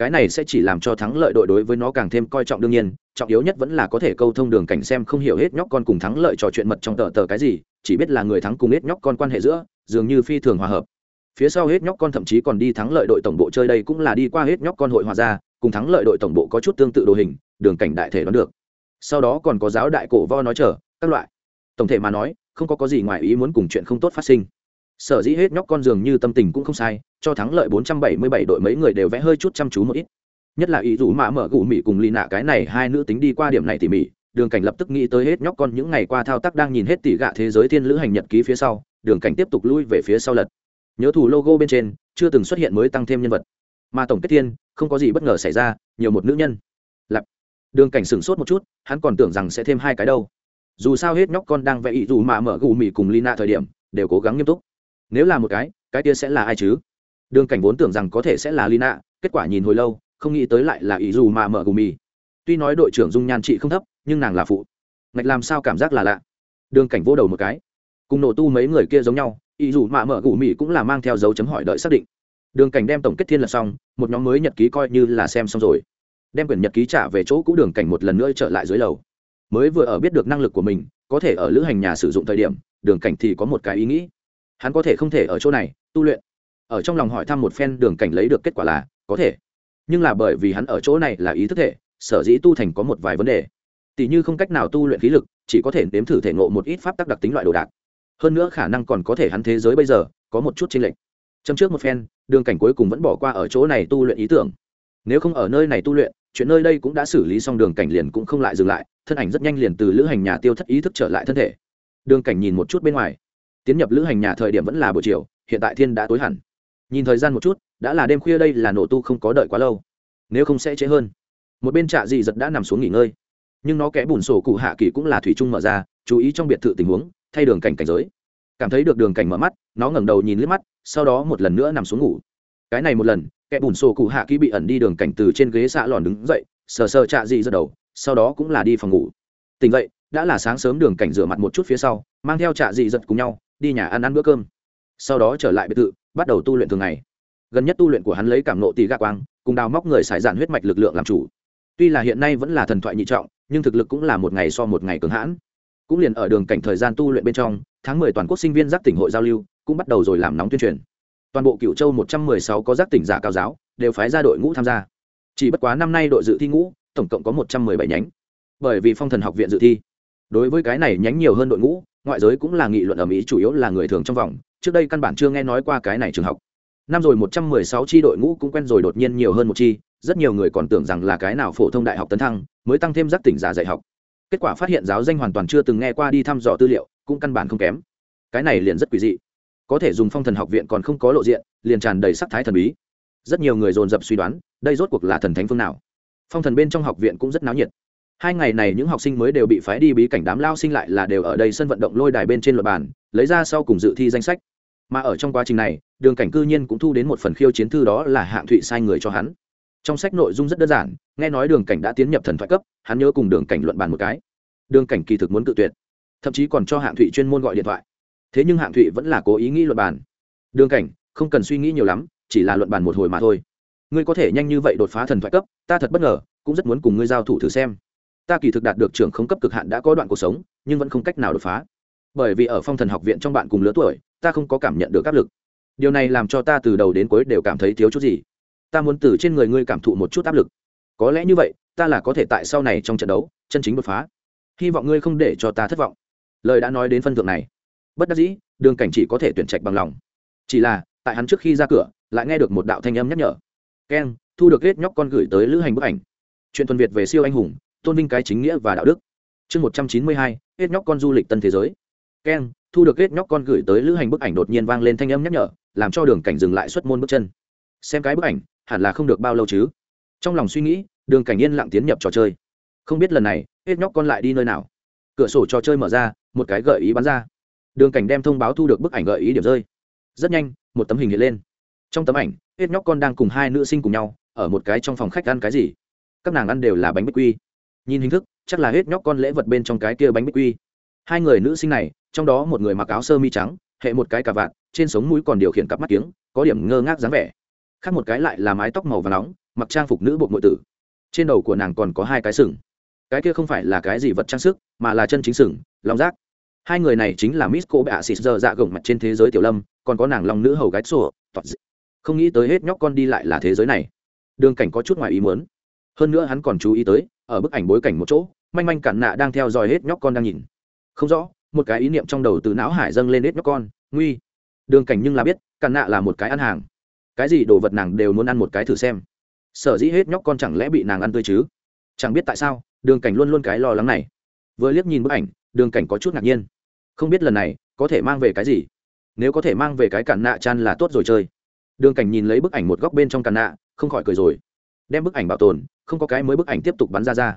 cái này sẽ chỉ làm cho thắng lợi đội đối với nó càng thêm coi trọng đương nhiên, trọng yếu nhất vẫn là có thể câu thông đường cảnh xem không hiểu hết nhóc con cùng thắng lợi trò chuyện mật trong tờ tờ cái gì, chỉ biết là người thắng cùng hết nhóc con quan hệ giữa, dường như phi thường hòa hợp. Phía sau hết nhóc con thậm chí còn đi thắng lợi đội tổng bộ chơi đây cũng là đi qua hết nhóc con hội hòa ra, cùng thắng lợi đội tổng bộ có chút tương tự đồ hình, đường cảnh đại thể đoán được. Sau đó còn có giáo đại cổ vo nói chờ, các loại. Tổng thể mà nói, không có có gì ngoài ý muốn cùng chuyện không tốt phát sinh. Sở dĩ hết nhóc con dường như tâm tình cũng không sai cho thắng lợi 477 đội mấy người đều vẽ hơi chút chăm chú một ít. Nhất là ý rủ mạ mở gù mỉ cùng lì nạ cái này hai nữ tính đi qua điểm này tỉ mỉ, đường cảnh lập tức nghĩ tới hết nhóc con những ngày qua thao tác đang nhìn hết tỉ gạ thế giới thiên lữ hành nhật ký phía sau, đường cảnh tiếp tục lui về phía sau lật. Nhớ thủ logo bên trên, chưa từng xuất hiện mới tăng thêm nhân vật. Mà tổng kết thiên, không có gì bất ngờ xảy ra, nhiều một nữ nhân. Lặp đường cảnh sửng sốt một chút, hắn còn tưởng rằng sẽ thêm hai cái đâu. Dù sao hết nhóc con đang vẽ ý dù mà mở gù mì cùng lina thời điểm, đều cố gắng nghiêm túc. Nếu là một cái cái kia sẽ là ai chứ? Đường cảnh vốn tưởng rằng có thể sẽ là lina, kết quả nhìn hồi lâu, không nghĩ tới lại là ý dù mà mở gù mì. Tuy nói đội trưởng dung nhan trị không thấp, nhưng nàng là phụ. Ngạch làm sao cảm giác là lạ? Đường cảnh vô đầu một cái. Cùng nổ tu mấy người kia giống nhau, ý dù mà mở gù mì cũng là mang theo dấu chấm hỏi đợi xác định. Đường cảnh đem tổng kết thiên là xong, một nhóm mới nhật ký coi như là xem xong rồi. Đem quyển nhật ký trả về chỗ cũ đường cảnh một lần nữa trở lại dưới lầu. Mới vừa ở biết được năng lực của mình, có thể ở lữ hành nhà sử dụng thời điểm, đường cảnh thì có một cái ý nghĩ. Hắn có thể không thể ở chỗ này, tu luyện ở trong lòng hỏi thăm một phen đường cảnh lấy được kết quả là, có thể. Nhưng là bởi vì hắn ở chỗ này là ý thức thể, sở dĩ tu thành có một vài vấn đề. Tỷ như không cách nào tu luyện khí lực, chỉ có thể nếm thử thể ngộ một ít pháp tắc đặc tính loại đồ đạc. Hơn nữa khả năng còn có thể hắn thế giới bây giờ, có một chút chênh lệch. Châm trước một phen, đường cảnh cuối cùng vẫn bỏ qua ở chỗ này tu luyện ý tưởng. Nếu không ở nơi này tu luyện, chuyện nơi đây cũng đã xử lý xong đường cảnh liền cũng không lại dừng lại, thân ảnh rất nhanh liền từ lữ hành nhà tiêu thất ý thức trở lại thân thể. Đường cảnh nhìn một chút bên ngoài. Tiến nhập lữ hành nhà thời điểm vẫn là buổi chiều, hiện tại thiên đã tối hẳn nhìn thời gian một chút, đã là đêm khuya đây là nổ tu không có đợi quá lâu. Nếu không sẽ trễ hơn. Một bên trạ dị giật đã nằm xuống nghỉ ngơi. Nhưng nó kẽ bùn sổ cụ hạ kỳ cũng là thủy chung mở ra, chú ý trong biệt thự tình huống, thay đường cảnh cảnh giới. Cảm thấy được đường cảnh mở mắt, nó ngẩng đầu nhìn liếc mắt, sau đó một lần nữa nằm xuống ngủ. Cái này một lần kẻ bùn sổ cụ hạ ký bị ẩn đi đường cảnh từ trên ghế xạ lòn đứng dậy, sờ sờ trạ dị giật đầu, sau đó cũng là đi phòng ngủ. Tỉnh vậy đã là sáng sớm đường cảnh rửa mặt một chút phía sau, mang theo trạ dị giật cùng nhau, đi nhà ăn ăn bữa cơm. Sau đó trở lại biệt thự bắt đầu tu luyện thường ngày. Gần nhất tu luyện của hắn lấy cảm nộ tỷ gạ quang, cùng đào móc người xài giản huyết mạch lực lượng làm chủ. Tuy là hiện nay vẫn là thần thoại nhị trọng, nhưng thực lực cũng là một ngày so một ngày cường hãn. Cũng liền ở đường cảnh thời gian tu luyện bên trong, tháng mười toàn quốc sinh viên giác tỉnh hội giao lưu cũng bắt đầu rồi làm nóng tuyên truyền. Toàn bộ cựu châu một trăm mười sáu có giác tỉnh giả cao giáo, đều phái ra đội ngũ tham gia. Chỉ bất quá năm nay đội dự thi ngũ, tổng cộng có một trăm mười bảy nhánh. Bởi vì phong thần học viện dự thi, đối với cái này nhánh nhiều hơn đội ngũ, ngoại giới cũng là nghị luận ở mỹ chủ yếu là người thường trong vòng trước đây căn bản chưa nghe nói qua cái này trường học. Năm rồi một trăm mười sáu chi đội ngũ cũng quen rồi đột nhiên nhiều hơn một chi, rất nhiều người còn tưởng rằng là cái nào phổ thông đại học tấn thăng, mới tăng thêm giác tỉnh giả dạy học. Kết quả phát hiện giáo danh hoàn toàn chưa từng nghe qua đi thăm dò tư liệu, cũng căn bản không kém. Cái này liền rất quỷ dị. Có thể dùng phong thần học viện còn không có lộ diện, liền tràn đầy sắc thái thần bí. Rất nhiều người dồn dập suy đoán, đây rốt cuộc là thần thánh phương nào. Phong thần bên trong học viện cũng rất náo nhiệt. Hai ngày này những học sinh mới đều bị phái đi bí cảnh đám lao sinh lại là đều ở đây sân vận động lôi đài bên trên luật bàn, lấy ra sau cùng dự thi danh sách mà ở trong quá trình này, đường cảnh cư nhiên cũng thu đến một phần khiêu chiến thư đó là hạng thụy sai người cho hắn. Trong sách nội dung rất đơn giản, nghe nói đường cảnh đã tiến nhập thần thoại cấp, hắn nhớ cùng đường cảnh luận bàn một cái. Đường cảnh kỳ thực muốn cự tuyệt, thậm chí còn cho hạng thụy chuyên môn gọi điện thoại. Thế nhưng hạng thụy vẫn là cố ý nghĩ luận bàn. Đường cảnh, không cần suy nghĩ nhiều lắm, chỉ là luận bàn một hồi mà thôi. Ngươi có thể nhanh như vậy đột phá thần thoại cấp, ta thật bất ngờ, cũng rất muốn cùng ngươi giao thủ thử xem. Ta kỳ thực đạt được trưởng không cấp cực hạn đã có đoạn cuộc sống, nhưng vẫn không cách nào đột phá bởi vì ở phong thần học viện trong bạn cùng lứa tuổi, ta không có cảm nhận được áp lực. Điều này làm cho ta từ đầu đến cuối đều cảm thấy thiếu chút gì. Ta muốn từ trên người ngươi cảm thụ một chút áp lực. Có lẽ như vậy, ta là có thể tại sau này trong trận đấu, chân chính đột phá. Hy vọng ngươi không để cho ta thất vọng. Lời đã nói đến phân thượng này. Bất đắc dĩ, đường cảnh chỉ có thể tuyển trạch bằng lòng. Chỉ là, tại hắn trước khi ra cửa, lại nghe được một đạo thanh âm nhắc nhở. Keng thu được hết nhóc con gửi tới lữ hành bức ảnh. Chuyện tuần việt về siêu anh hùng, tôn vinh cái chính nghĩa và đạo đức. Chương một trăm chín mươi hai hết nhóc con du lịch tân thế giới keng, thu được kết nhóc con gửi tới lữ hành bức ảnh đột nhiên vang lên thanh âm nhắc nhở, làm cho đường cảnh dừng lại xuất môn bước chân. Xem cái bức ảnh, hẳn là không được bao lâu chứ? Trong lòng suy nghĩ, đường cảnh yên lặng tiến nhập trò chơi. Không biết lần này hết nhóc con lại đi nơi nào. Cửa sổ trò chơi mở ra, một cái gợi ý bắn ra. Đường cảnh đem thông báo thu được bức ảnh gợi ý điểm rơi. Rất nhanh, một tấm hình hiện lên. Trong tấm ảnh hết nhóc con đang cùng hai nữ sinh cùng nhau, ở một cái trong phòng khách ăn cái gì? Các nàng ăn đều là bánh bích quy. Nhìn hình thức, chắc là hết nhóc con lễ vật bên trong cái kia bánh bích quy. Hai người nữ sinh này trong đó một người mặc áo sơ mi trắng, hệ một cái cà vạt, trên sống mũi còn điều khiển cặp mắt kiếng, có điểm ngơ ngác dáng vẻ. Khác một cái lại là mái tóc màu và nóng, mặc trang phục nữ bột nội tử. Trên đầu của nàng còn có hai cái sừng. Cái kia không phải là cái gì vật trang sức, mà là chân chính sừng lòng rác. Hai người này chính là miss cô bạ xịt giờ dạ gồng mặt trên thế giới tiểu lâm, còn có nàng lòng nữ hầu gái sổ không nghĩ tới hết nhóc con đi lại là thế giới này. Đường cảnh có chút ngoài ý muốn. Hơn nữa hắn còn chú ý tới, ở bức ảnh bối cảnh một chỗ, manh manh cản nạ đang theo dõi hết nhóc con đang nhìn. Không rõ một cái ý niệm trong đầu từ não hải dâng lên hết nhóc con, nguy. Đường cảnh nhưng là biết, càn nạ là một cái ăn hàng. Cái gì đồ vật nàng đều muốn ăn một cái thử xem. Sở dĩ hết nhóc con chẳng lẽ bị nàng ăn tươi chứ? Chẳng biết tại sao, đường cảnh luôn luôn cái lo lắng này. Vừa liếc nhìn bức ảnh, đường cảnh có chút ngạc nhiên. Không biết lần này, có thể mang về cái gì? Nếu có thể mang về cái cản nạ chan là tốt rồi chơi. Đường cảnh nhìn lấy bức ảnh một góc bên trong cản nạ, không khỏi cười rồi. Đem bức ảnh bảo tồn, không có cái mới bức ảnh tiếp tục bắn ra ra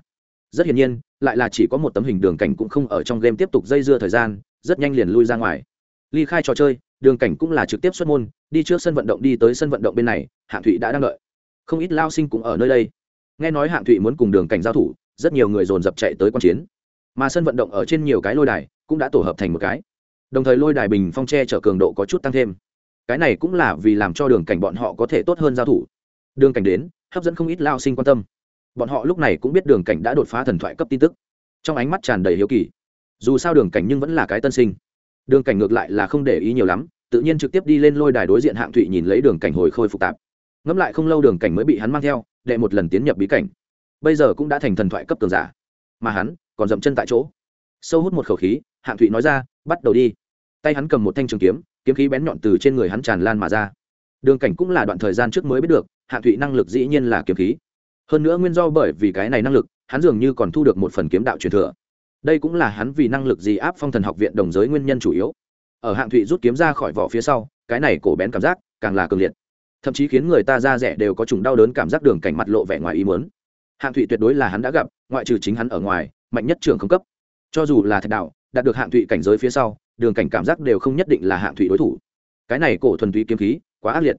rất hiển nhiên, lại là chỉ có một tấm hình đường cảnh cũng không ở trong game tiếp tục dây dưa thời gian, rất nhanh liền lui ra ngoài. Ly khai trò chơi, đường cảnh cũng là trực tiếp xuất môn, đi trước sân vận động đi tới sân vận động bên này, hạng thụy đã đang đợi. Không ít lao sinh cũng ở nơi đây. Nghe nói hạng thụy muốn cùng đường cảnh giao thủ, rất nhiều người dồn dập chạy tới q u a n chiến. Mà sân vận động ở trên nhiều cái lôi đài cũng đã tổ hợp thành một cái. Đồng thời lôi đài bình phong tre chở cường độ có chút tăng thêm. Cái này cũng là vì làm cho đường cảnh bọn họ có thể tốt hơn giao thủ. Đường cảnh đến, hấp dẫn không ít lao sinh quan tâm bọn họ lúc này cũng biết đường cảnh đã đột phá thần thoại cấp tin tức. Trong ánh mắt tràn đầy hiếu kỳ. Dù sao đường cảnh nhưng vẫn là cái tân sinh. Đường cảnh ngược lại là không để ý nhiều lắm, tự nhiên trực tiếp đi lên lôi đài đối diện hạng thụy nhìn lấy đường cảnh hồi khôi phục tạp. Ngẫm lại không lâu đường cảnh mới bị hắn mang theo, đệ một lần tiến nhập bí cảnh. Bây giờ cũng đã thành thần thoại cấp tường giả. Mà hắn còn dậm chân tại chỗ. Sâu hút một khẩu khí, hạng thụy nói ra, bắt đầu đi. Tay hắn cầm một thanh trường kiếm kiếm khí bén nhọn từ trên người hắn tràn lan mà ra. Đường cảnh cũng là đoạn thời gian trước mới biết được, hạng thụy năng lực dĩ nhiên là kiếm khí hơn nữa nguyên do bởi vì cái này năng lực, hắn dường như còn thu được một phần kiếm đạo truyền thừa. Đây cũng là hắn vì năng lực gì áp phong thần học viện đồng giới nguyên nhân chủ yếu. Ở hạng thụy rút kiếm ra khỏi vỏ phía sau, cái này cổ bén cảm giác càng là cường liệt. Thậm chí khiến người ta ra rẻ đều có chủng đau đớn cảm giác đường cảnh mặt lộ vẻ ngoài ý muốn. Hạng thụy tuyệt đối là hắn đã gặp, ngoại trừ chính hắn ở ngoài, mạnh nhất trường không cấp. Cho dù là thạch đạo, đạt được hạng thụy cảnh giới phía sau, đường cảnh cảm giác đều không nhất định là hạng thụy đối thủ. Cái này cổ thuần túy kiếm khí, quá ác liệt.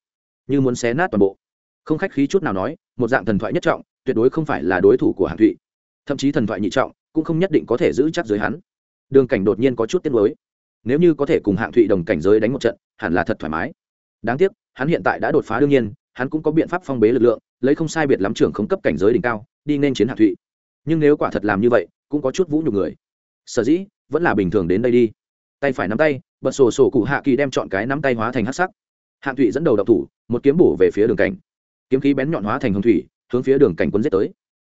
Như muốn xé nát toàn bộ không khách khí chút nào nói, một dạng thần thoại nhất trọng, tuyệt đối không phải là đối thủ của hạng thụy. Thậm chí thần thoại nhị trọng, cũng không nhất định có thể giữ chắc giới hắn. Đường cảnh đột nhiên có chút tiếc nuối. Nếu như có thể cùng hạng thụy đồng cảnh giới đánh một trận, hẳn là thật thoải mái. Đáng tiếc, hắn hiện tại đã đột phá đương nhiên, hắn cũng có biện pháp phong bế lực lượng, lấy không sai biệt lắm trưởng không cấp cảnh giới đỉnh cao, đi nên chiến hạng thụy. Nhưng nếu quả thật làm như vậy, cũng có chút vũ nhục người. Sở dĩ, vẫn là bình thường đến đây đi. Tay phải nắm tay, bật sổ sổ cụ hạ kỳ đem chọn cái nắm tay hóa thành hát sắc. Hạng thụy dẫn đầu đậu thủ, một kiếm bổ về phía đường cảnh kiếm khí bén nhọn hóa thành hồng thủy, hướng phía đường cảnh quân giết tới.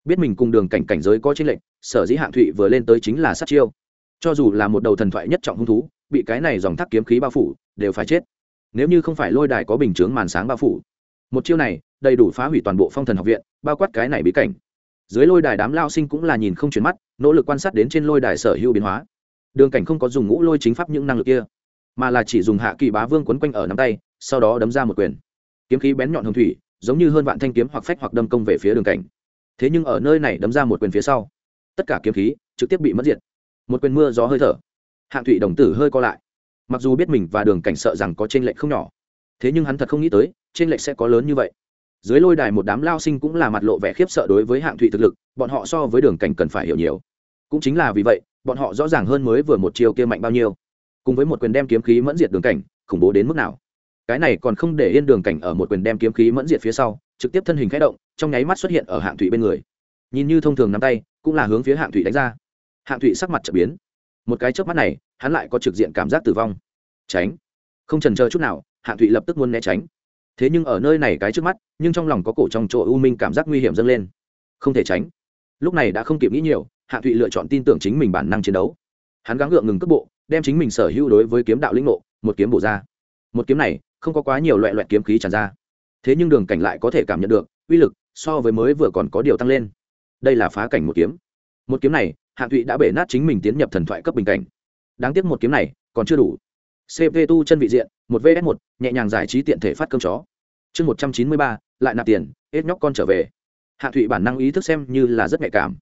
Biết mình cùng đường cảnh cảnh giới có tranh lệnh sở dĩ hạng thụy vừa lên tới chính là sát chiêu. Cho dù là một đầu thần thoại nhất trọng hung thú, bị cái này dòng thác kiếm khí bao phủ, đều phải chết. Nếu như không phải lôi đài có bình chướng màn sáng bao phủ. Một chiêu này, đầy đủ phá hủy toàn bộ phong thần học viện, bao quát cái này bí cảnh. Dưới lôi đài đám lao sinh cũng là nhìn không chuyển mắt, nỗ lực quan sát đến trên lôi đài sở hữu biến hóa. Đường cảnh không có dùng ngũ lôi chính pháp những năng lực kia, mà là chỉ dùng hạ kỳ bá vương quấn quanh ở nắm tay, sau đó đấm ra một quyền. Kiếm khí bén nhọn hồng thủy giống như hơn vạn thanh kiếm hoặc phách hoặc đâm công về phía đường cảnh. Thế nhưng ở nơi này đấm ra một quyền phía sau, tất cả kiếm khí trực tiếp bị mất diệt. Một quyền mưa gió hơi thở, hạng thụy đồng tử hơi co lại. Mặc dù biết mình và đường cảnh sợ rằng có t r ê n lệch không nhỏ, thế nhưng hắn thật không nghĩ tới t r ê n lệch sẽ có lớn như vậy. Dưới lôi đài một đám lao sinh cũng là mặt lộ vẻ khiếp sợ đối với hạng thụy thực lực, bọn họ so với đường cảnh cần phải hiểu nhiều. Cũng chính là vì vậy, bọn họ rõ ràng hơn mới vừa một chiều kia mạnh bao nhiêu. Cùng với một quyền đem kiếm khí mẫn diệt đường cảnh, khủng bố đến mức nào? Cái này còn không để yên đường cảnh ở một quyền đem kiếm khí mẫn diệt phía sau, trực tiếp thân hình khẽ động, trong nháy mắt xuất hiện ở hạng thủy bên người. Nhìn như thông thường nắm tay, cũng là hướng phía hạng thủy đánh ra. Hạng thủy sắc mặt trở biến. Một cái trước mắt này, hắn lại có trực diện cảm giác tử vong. Tránh. Không trần chờ chút nào, hạng thủy lập tức muốn né tránh. Thế nhưng ở nơi này cái trước mắt, nhưng trong lòng có cổ trong chỗ u minh cảm giác nguy hiểm dâng lên. Không thể tránh. Lúc này đã không kịp nghĩ nhiều, hạng thụy lựa chọn tin tưởng chính mình bản năng chiến đấu. Hắn gắng gượng ngừng cước bộ, đem chính mình sở hữu đối với kiếm đạo lĩnh ngộ, một kiếm bổ ra. Một kiếm này không có quá nhiều loại loại kiếm khí tràn ra. Thế nhưng đường cảnh lại có thể cảm nhận được, uy lực so với mới vừa còn có điều tăng lên. Đây là phá cảnh một kiếm. Một kiếm này, hạng thụy đã bể nát chính mình tiến nhập thần thoại cấp bình cảnh. Đáng tiếc một kiếm này còn chưa đủ. Cp tu chân vị diện, một vs một, nhẹ nhàng giải trí tiện thể phát cơm chó. Chương một trăm chín mươi ba, lại nạp tiền, hết nhóc con trở về. Hạ thụy bản năng ý thức xem như là rất nhạy cảm.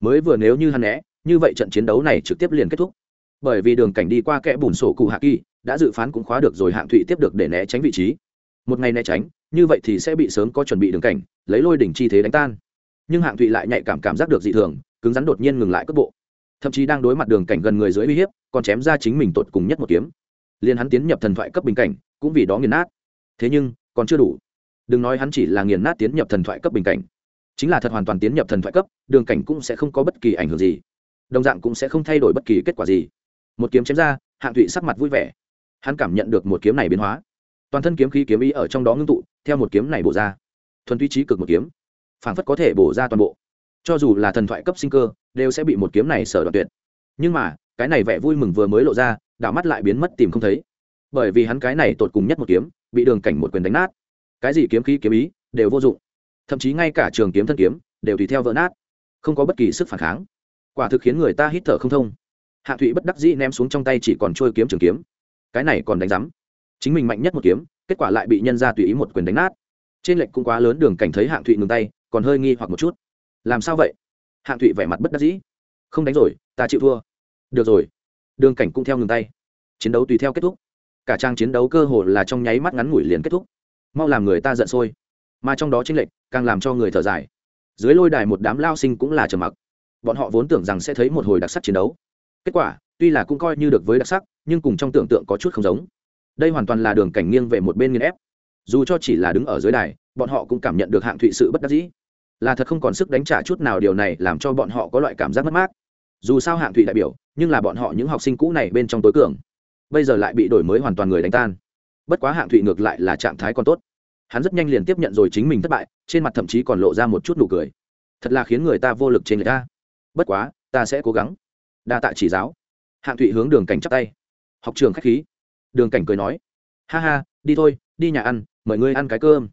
Mới vừa nếu như hắn né, như vậy trận chiến đấu này trực tiếp liền kết thúc. Bởi vì đường cảnh đi qua kẽ bùn sổ cụ hạ kỳ đã dự phán cũng khóa được rồi hạng thụy tiếp được để né tránh vị trí. Một ngày né tránh, như vậy thì sẽ bị sớm có chuẩn bị đường cảnh, lấy lôi đỉnh chi thế đánh tan. Nhưng hạng thụy lại nhạy cảm cảm giác được dị thường, cứng rắn đột nhiên ngừng lại cước bộ. Thậm chí đang đối mặt đường cảnh gần người dưới uy hiếp, còn chém ra chính mình tột cùng nhất một kiếm. Liền hắn tiến nhập thần thoại cấp bình cảnh, cũng vì đó nghiền nát. Thế nhưng, còn chưa đủ. Đừng nói hắn chỉ là nghiền nát tiến nhập thần thoại cấp bình cảnh. Chính là thật hoàn toàn tiến nhập thần thoại cấp, đường cảnh cũng sẽ không có bất kỳ ảnh hưởng gì. Đồng dạng cũng sẽ không thay đổi bất kỳ kết quả gì. Một kiếm chém ra, hạng thụy sắc mặt vui vẻ hắn cảm nhận được một kiếm này biến hóa. Toàn thân kiếm khí kiếm ý ở trong đó ngưng tụ, theo một kiếm này bổ ra. Thuần túy trí cực một kiếm. Phản phất có thể bổ ra toàn bộ. Cho dù là thần thoại cấp sinh cơ, đều sẽ bị một kiếm này sở đoạn tuyệt. Nhưng mà, cái này vẻ vui mừng vừa mới lộ ra, đảo mắt lại biến mất tìm không thấy. Bởi vì hắn cái này tột cùng nhất một kiếm, bị đường cảnh một quyền đánh nát. Cái gì kiếm khí kiếm ý, đều vô dụng. Thậm chí ngay cả trường kiếm thân kiếm, đều tùy theo vỡ nát. Không có bất kỳ sức phản kháng. Quả thực khiến người ta hít thở không thông. Hạ thụy bất đắc dĩ ném xuống trong tay chỉ còn trôi kiếm trường kiếm cái này còn đánh rắm chính mình mạnh nhất một kiếm, kết quả lại bị nhân ra tùy ý một quyền đánh nát. Trên lệnh cũng quá lớn, đường cảnh thấy hạng thụy ngừng tay, còn hơi nghi hoặc một chút. Làm sao vậy? Hạng thụy vẻ mặt bất đắc dĩ. Không đánh rồi, ta chịu thua. Được rồi. Đường cảnh cũng theo ngừng tay. Chiến đấu tùy theo kết thúc. Cả trang chiến đấu cơ hồ là trong nháy mắt ngắn ngủi liền kết thúc. Mau làm người ta giận sôi. Mà trong đó tranh lệch càng làm cho người thở dài. Dưới lôi đài một đám lao sinh cũng là trầm mặc. Bọn họ vốn tưởng rằng sẽ thấy một hồi đặc sắc chiến đấu. Kết quả tuy là cũng coi như được với đặc sắc, nhưng cùng trong tưởng tượng có chút không giống. Đây hoàn toàn là đường cảnh nghiêng về một bên nghiên ép. Dù cho chỉ là đứng ở dưới đài, bọn họ cũng cảm nhận được hạng thụy sự bất đắc dĩ. Là thật không còn sức đánh trả chút nào điều này làm cho bọn họ có loại cảm giác mất mát. Dù sao hạng thụy đại biểu, nhưng là bọn họ những học sinh cũ này bên trong tối cường. Bây giờ lại bị đổi mới hoàn toàn người đánh tan. Bất quá hạng thụy ngược lại là trạng thái còn tốt. Hắn rất nhanh liền tiếp nhận rồi chính mình thất bại, trên mặt thậm chí còn lộ ra một chút nụ cười. Thật là khiến người ta vô lực trên người ta. Bất quá, ta sẽ cố gắng. Đa tạ chỉ giáo hạng thụy hướng đường cảnh chắp tay. Học trường k h á c h khí. Đường cảnh cười nói, ha ha, đi thôi, đi nhà ăn, mời ngươi ăn cái cơm.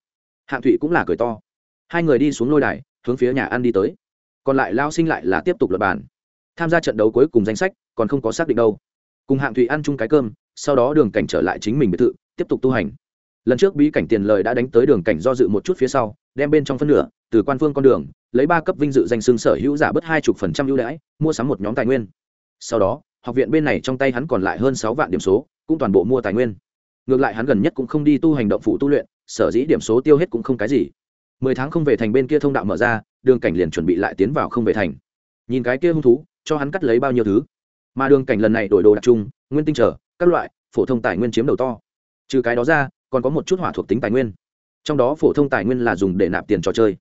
Hạng thụy cũng là cười to. Hai người đi xuống lôi đài, hướng phía nhà ăn đi tới. Còn lại lao sinh lại là tiếp tục lập bàn. Tham gia trận đấu cuối cùng danh sách, còn không có xác định đâu. Cùng hạng thụy ăn chung cái cơm, sau đó đường cảnh trở lại chính mình biệt thự, tiếp tục tu hành. Lần trước bí cảnh tiền lời đã đánh tới đường cảnh do dự một chút phía sau, đem bên trong phân nửa, từ quan phương con đường, lấy ba cấp vinh dự danh xương sở hữu giả bớt hai chục phần trăm ưu đãi, mua sắm một nhóm tài nguyên. Sau đó học viện bên này trong tay hắn còn lại hơn sáu vạn điểm số, cũng toàn bộ mua tài nguyên. Ngược lại hắn gần nhất cũng không đi tu hành động phụ tu luyện, sở dĩ điểm số tiêu hết cũng không cái gì. Mười tháng không về thành bên kia thông đạo mở ra, đường cảnh liền chuẩn bị lại tiến vào không về thành. Nhìn cái kia hung thú, cho hắn cắt lấy bao nhiêu thứ. Mà đường cảnh lần này đổi đồ đặc trùng, nguyên tinh trở, các loại, phổ thông tài nguyên chiếm đầu to. Trừ cái đó ra, còn có một chút hỏa thuộc tính tài nguyên. Trong đó phổ thông tài nguyên là dùng để nạp tiền trò chơi.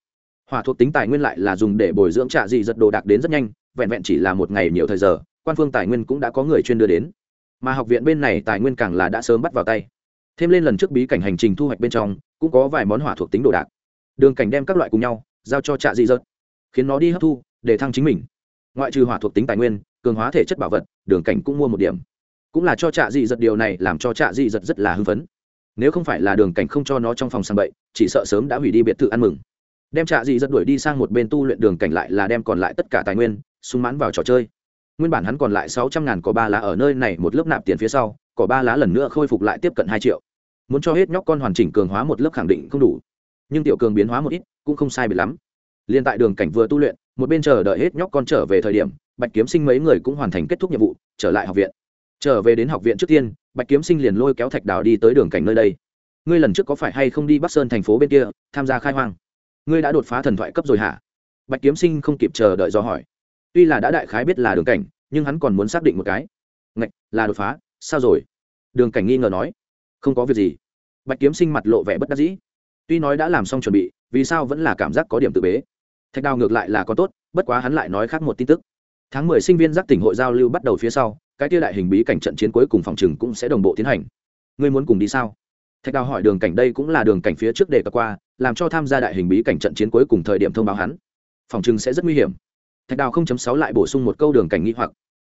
Hỏa thuộc tính tài nguyên lại là dùng để bồi dưỡng trạ dị giật đồ đạc đến rất nhanh, vẹn vẹn chỉ là một ngày nhiều thời giờ quan phương tài nguyên cũng đã có người chuyên đưa đến. Mà học viện bên này tài nguyên càng là đã sớm bắt vào tay. Thêm lên lần trước bí cảnh hành trình thu hoạch bên trong, cũng có vài món hỏa thuộc tính đồ đạc. Đường cảnh đem các loại cùng nhau, giao cho trạ dị dật khiến nó đi hấp thu, để thăng chính mình. Ngoại trừ hỏa thuộc tính tài nguyên, cường hóa thể chất bảo vật, đường cảnh cũng mua một điểm. Cũng là cho trạ dị Dật điều này làm cho trạ dị Dật rất là hưng phấn. Nếu không phải là đường cảnh không cho nó trong phòng sang bậy, chỉ sợ sớm đã hủy đi biệt thự ăn mừng. Đem trạ dị Dật đuổi đi sang một bên tu luyện đường cảnh lại là đem còn lại tất cả tài nguyên sung mãn vào trò chơi nguyên bản hắn còn lại sáu trăm ngàn có ba lá ở nơi này một lớp nạp tiền phía sau có ba lá lần nữa khôi phục lại tiếp cận hai triệu. Muốn cho hết nhóc con hoàn chỉnh cường hóa một lớp khẳng định không đủ. Nhưng tiểu cường biến hóa một ít, cũng không sai bị lắm. Liên tại đường cảnh vừa tu luyện, một bên chờ đợi hết nhóc con trở về thời điểm, bạch kiếm sinh mấy người cũng hoàn thành kết thúc nhiệm vụ, trở lại học viện. Trở về đến học viện trước tiên, bạch kiếm sinh liền lôi kéo thạch đào đi tới đường cảnh nơi đây. Ngươi lần trước có phải hay không đi bắc sơn thành phố bên kia, tham gia khai hoang? Ngươi đã đột phá thần thoại cấp rồi hả? Bạch kiếm sinh không kịp chờ đợi do hỏi tuy là đã đại khái biết là đường cảnh, nhưng hắn còn muốn xác định một cái. Ngạch, là đột phá, sao rồi? Đường cảnh nghi ngờ nói. Không có việc gì. Bạch kiếm sinh mặt lộ vẻ bất đắc dĩ. Tuy nói đã làm xong chuẩn bị, vì sao vẫn là cảm giác có điểm tự bế? Thạch đào ngược lại là có tốt, bất quá hắn lại nói khác một tin tức. Tháng mười sinh viên giác tỉnh hội giao lưu bắt đầu phía sau, cái tia đại hình bí cảnh trận chiến cuối cùng phòng trừng cũng sẽ đồng bộ tiến hành. Ngươi muốn cùng đi sao? Thạch đào hỏi đường cảnh đây cũng là đường cảnh phía trước đề cập qua, làm cho tham gia đại hình bí cảnh trận chiến cuối cùng thời điểm thông báo hắn. Phòng trừng sẽ rất nguy hiểm thạch đào không chấm sáu lại bổ sung một câu đường cảnh nghi hoặc.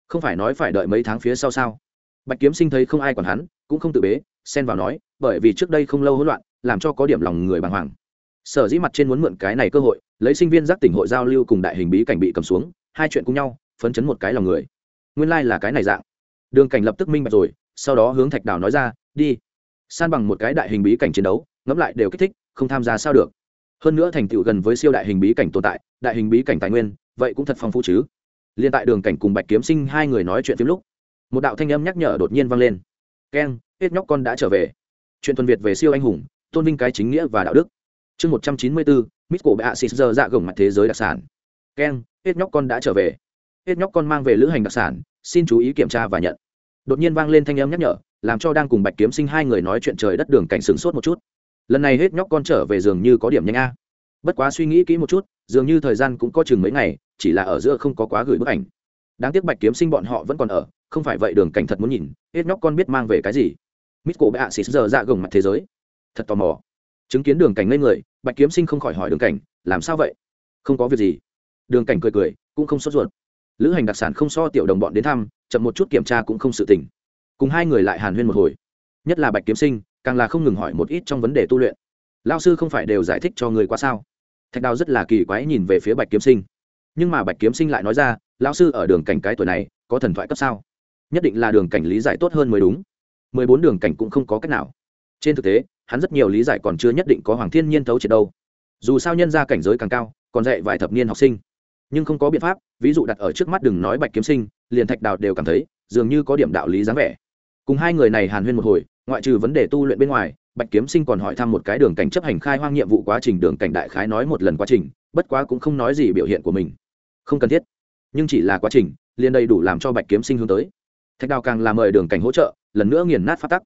Không phải nói phải đợi mấy tháng phía sau sao? Bạch kiếm sinh thấy không ai còn hắn, cũng không tự bế, xen vào nói, bởi vì trước đây không lâu hỗn loạn, làm cho có điểm lòng người bàng hoàng. Sở dĩ mặt trên muốn mượn cái này cơ hội, lấy sinh viên giác tỉnh hội giao lưu cùng đại hình bí cảnh bị cầm xuống, hai chuyện cùng nhau, phấn chấn một cái lòng người. Nguyên lai、like、là cái này dạng. Đường cảnh lập tức minh bạch rồi, sau đó hướng thạch đào nói ra, đi. San bằng một cái đại hình bí cảnh chiến đấu, ngẫm lại đều kích thích, không tham gia sao được. Hơn nữa thành tựu gần với siêu đại hình bí cảnh tồn tại, đại hình bí cảnh tài nguyên vậy cũng thật phong phú chứ. Liên tại đường cảnh cùng bạch kiếm sinh hai người nói chuyện phim lúc, một đạo thanh âm nhắc nhở đột nhiên vang lên. Keng, hết nhóc con đã trở về. Chuyện thuần việt về siêu anh hùng, tôn vinh cái chính nghĩa và đạo đức. Chương một trăm chín mươi bốn mít cổ bạ xịt giờ dạ gồng mặt thế giới đặc sản. Keng, hết nhóc con đã trở về. Hết nhóc con mang về lữ hành đặc sản, xin chú ý kiểm tra và nhận. Đột nhiên vang lên thanh âm nhắc nhở, làm cho đang cùng bạch kiếm sinh hai người nói chuyện trời đất đường cảnh sửng sốt một chút. Lần này hết nhóc con trở về giường như có điểm nhanh a. Bất quá suy nghĩ kỹ một chút, dường như thời gian cũng có chừng mấy ngày chỉ là ở giữa không có quá gửi bức ảnh. Đáng tiếc bạch kiếm sinh bọn họ vẫn còn ở, không phải vậy đường cảnh thật muốn nhìn, hết nhóc con biết mang về cái gì. Mít cổ bạ xịt giờ dạ gồng mặt thế giới. Thật tò mò. Chứng kiến đường cảnh lên người, bạch kiếm sinh không khỏi hỏi đường cảnh, làm sao vậy? Không có việc gì. Đường cảnh cười cười, cũng không sốt ruột. Lữ hành đặc sản không so tiểu đồng bọn đến thăm, chậm một chút kiểm tra cũng không sự tỉnh cùng hai người lại hàn huyên một hồi. Nhất là bạch kiếm sinh, càng là không ngừng hỏi một ít trong vấn đề tu luyện. Lao sư không phải đều giải thích cho người quá sao? Thạch đào rất là kỳ quái nhìn về phía bạch kiếm sinh nhưng mà bạch kiếm sinh lại nói ra, lão sư, ở đường cảnh cái tuổi này, có thần thoại cấp sao? Nhất định là đường cảnh lý giải tốt hơn mới đúng. Mười bốn đường cảnh cũng không có cách nào. Trên thực tế, hắn rất nhiều lý giải còn chưa nhất định có hoàng thiên nhiên thấu triệt đâu. Dù sao nhân ra cảnh giới càng cao, còn dạy vài thập niên học sinh. Nhưng không có biện pháp, ví dụ đặt ở trước mắt đừng nói bạch kiếm sinh, liền thạch đào đều cảm thấy, dường như có điểm đạo lý dáng vẻ. Cùng hai người này hàn huyên một hồi, ngoại trừ vấn đề tu luyện bên ngoài, bạch kiếm sinh còn hỏi thăm một cái đường cảnh chấp hành khai hoang nhiệm vụ quá trình đường cảnh đại khái nói một lần quá trình, bất quá cũng không nói gì biểu hiện của mình không cần thiết. Nhưng chỉ là quá trình, liền đầy đủ làm cho bạch kiếm sinh hướng tới. Thạch đào càng làm mời đường cảnh hỗ trợ, lần nữa nghiền nát phát tắc.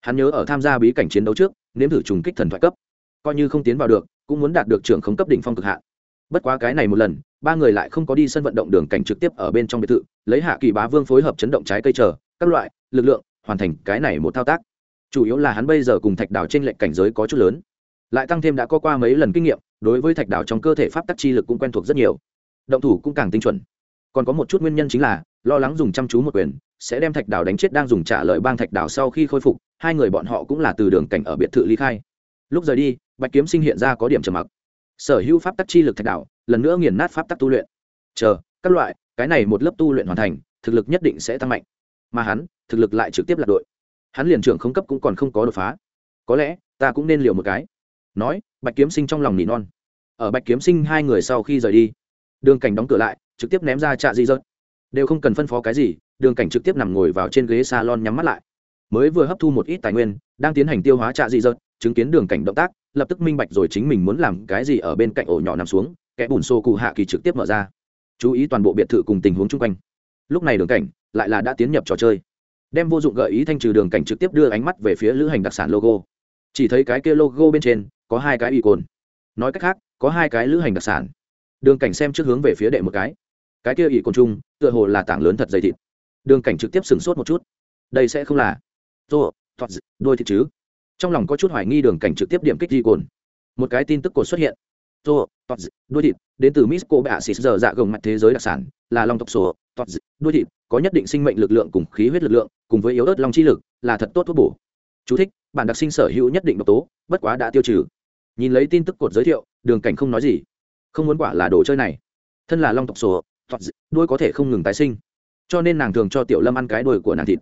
Hắn nhớ ở tham gia bí cảnh chiến đấu trước, nếm thử trùng kích thần thoại cấp. Coi như không tiến vào được, cũng muốn đạt được trưởng không cấp đỉnh phong cực hạn. Bất quá cái này một lần, ba người lại không có đi sân vận động đường cảnh trực tiếp ở bên trong biệt thự, lấy hạ kỳ bá vương phối hợp chấn động trái cây chờ, các loại, lực lượng, hoàn thành cái này một thao tác. Chủ yếu là hắn bây giờ cùng thạch đảo trên lệnh cảnh giới có chút lớn. Lại tăng thêm đã có qua mấy lần kinh nghiệm, đối với thạch đảo trong cơ thể pháp tắc chi lực cũng quen thuộc rất nhiều động thủ cũng càng tinh chuẩn. Còn có một chút nguyên nhân chính là, lo lắng dùng chăm chú một quyền, sẽ đem thạch đảo đánh chết đang dùng trả lời bang thạch đảo sau khi khôi phục, hai người bọn họ cũng là từ đường cảnh ở biệt thự ly khai. Lúc rời đi, bạch kiếm sinh hiện ra có điểm trầm mặc. Sở hữu pháp tắc chi lực thạch đảo, lần nữa nghiền nát pháp tắc tu luyện. Chờ, các loại, cái này một lớp tu luyện hoàn thành, thực lực nhất định sẽ tăng mạnh. Mà hắn, thực lực lại trực tiếp là đội. Hắn liền trưởng không cấp cũng còn không có đột phá. Có lẽ, ta cũng nên liều một cái. Nói, bạch kiếm sinh trong lòng nỉ non. Ở bạch kiếm sinh hai người sau khi rời đi đường cảnh đóng cửa lại, trực tiếp ném ra trạ di rớt đều không cần phân phó cái gì, đường cảnh trực tiếp nằm ngồi vào trên ghế salon nhắm mắt lại. Mới vừa hấp thu một ít tài nguyên, đang tiến hành tiêu hóa trạ di rớt chứng kiến đường cảnh động tác, lập tức minh bạch rồi chính mình muốn làm cái gì ở bên cạnh ổ nhỏ nằm xuống, kẻ bùn xô cụ hạ kỳ trực tiếp mở ra. Chú ý toàn bộ biệt thự cùng tình huống chung quanh. Lúc này đường cảnh lại là đã tiến nhập trò chơi. Đem vô dụng gợi ý thanh trừ đường cảnh trực tiếp đưa ánh mắt về phía lữ hành đặc sản logo. Chỉ thấy cái kia logo bên trên có hai cái icon. Nói cách khác, có hai cái lữ hành đặc sản đường cảnh xem trước hướng về phía đệ một cái. Cái kia ỉ côn trùng tựa hồ là tảng lớn thật dày thịt. Đường cảnh trực tiếp sửng sốt một chút. Đây sẽ không là tô thoát đôi thịt chứ? Trong lòng có chút hoài nghi đường cảnh trực tiếp điểm kích icon một cái tin tức cột xuất hiện. Tô toát đuôi thịt đến từ misco bạ xịt giờ dạ gồng mặt thế giới đặc sản là long tộc sổ. Toát đuôi thịt có nhất định sinh mệnh lực lượng cùng khí huyết lực lượng cùng với yếu ớt long chi lực là thật tốt thuốc bổ. Chú thích, bản đặc sinh sở hữu nhất định độc tố bất quá đã tiêu trừ. Nhìn lấy tin tức cột giới thiệu đường cảnh không nói gì không muốn quả là đồ chơi này. Thân là long tộc sổ toát đuôi có thể không ngừng tái sinh. Cho nên nàng thường cho tiểu lâm ăn cái đuôi của nàng thịt.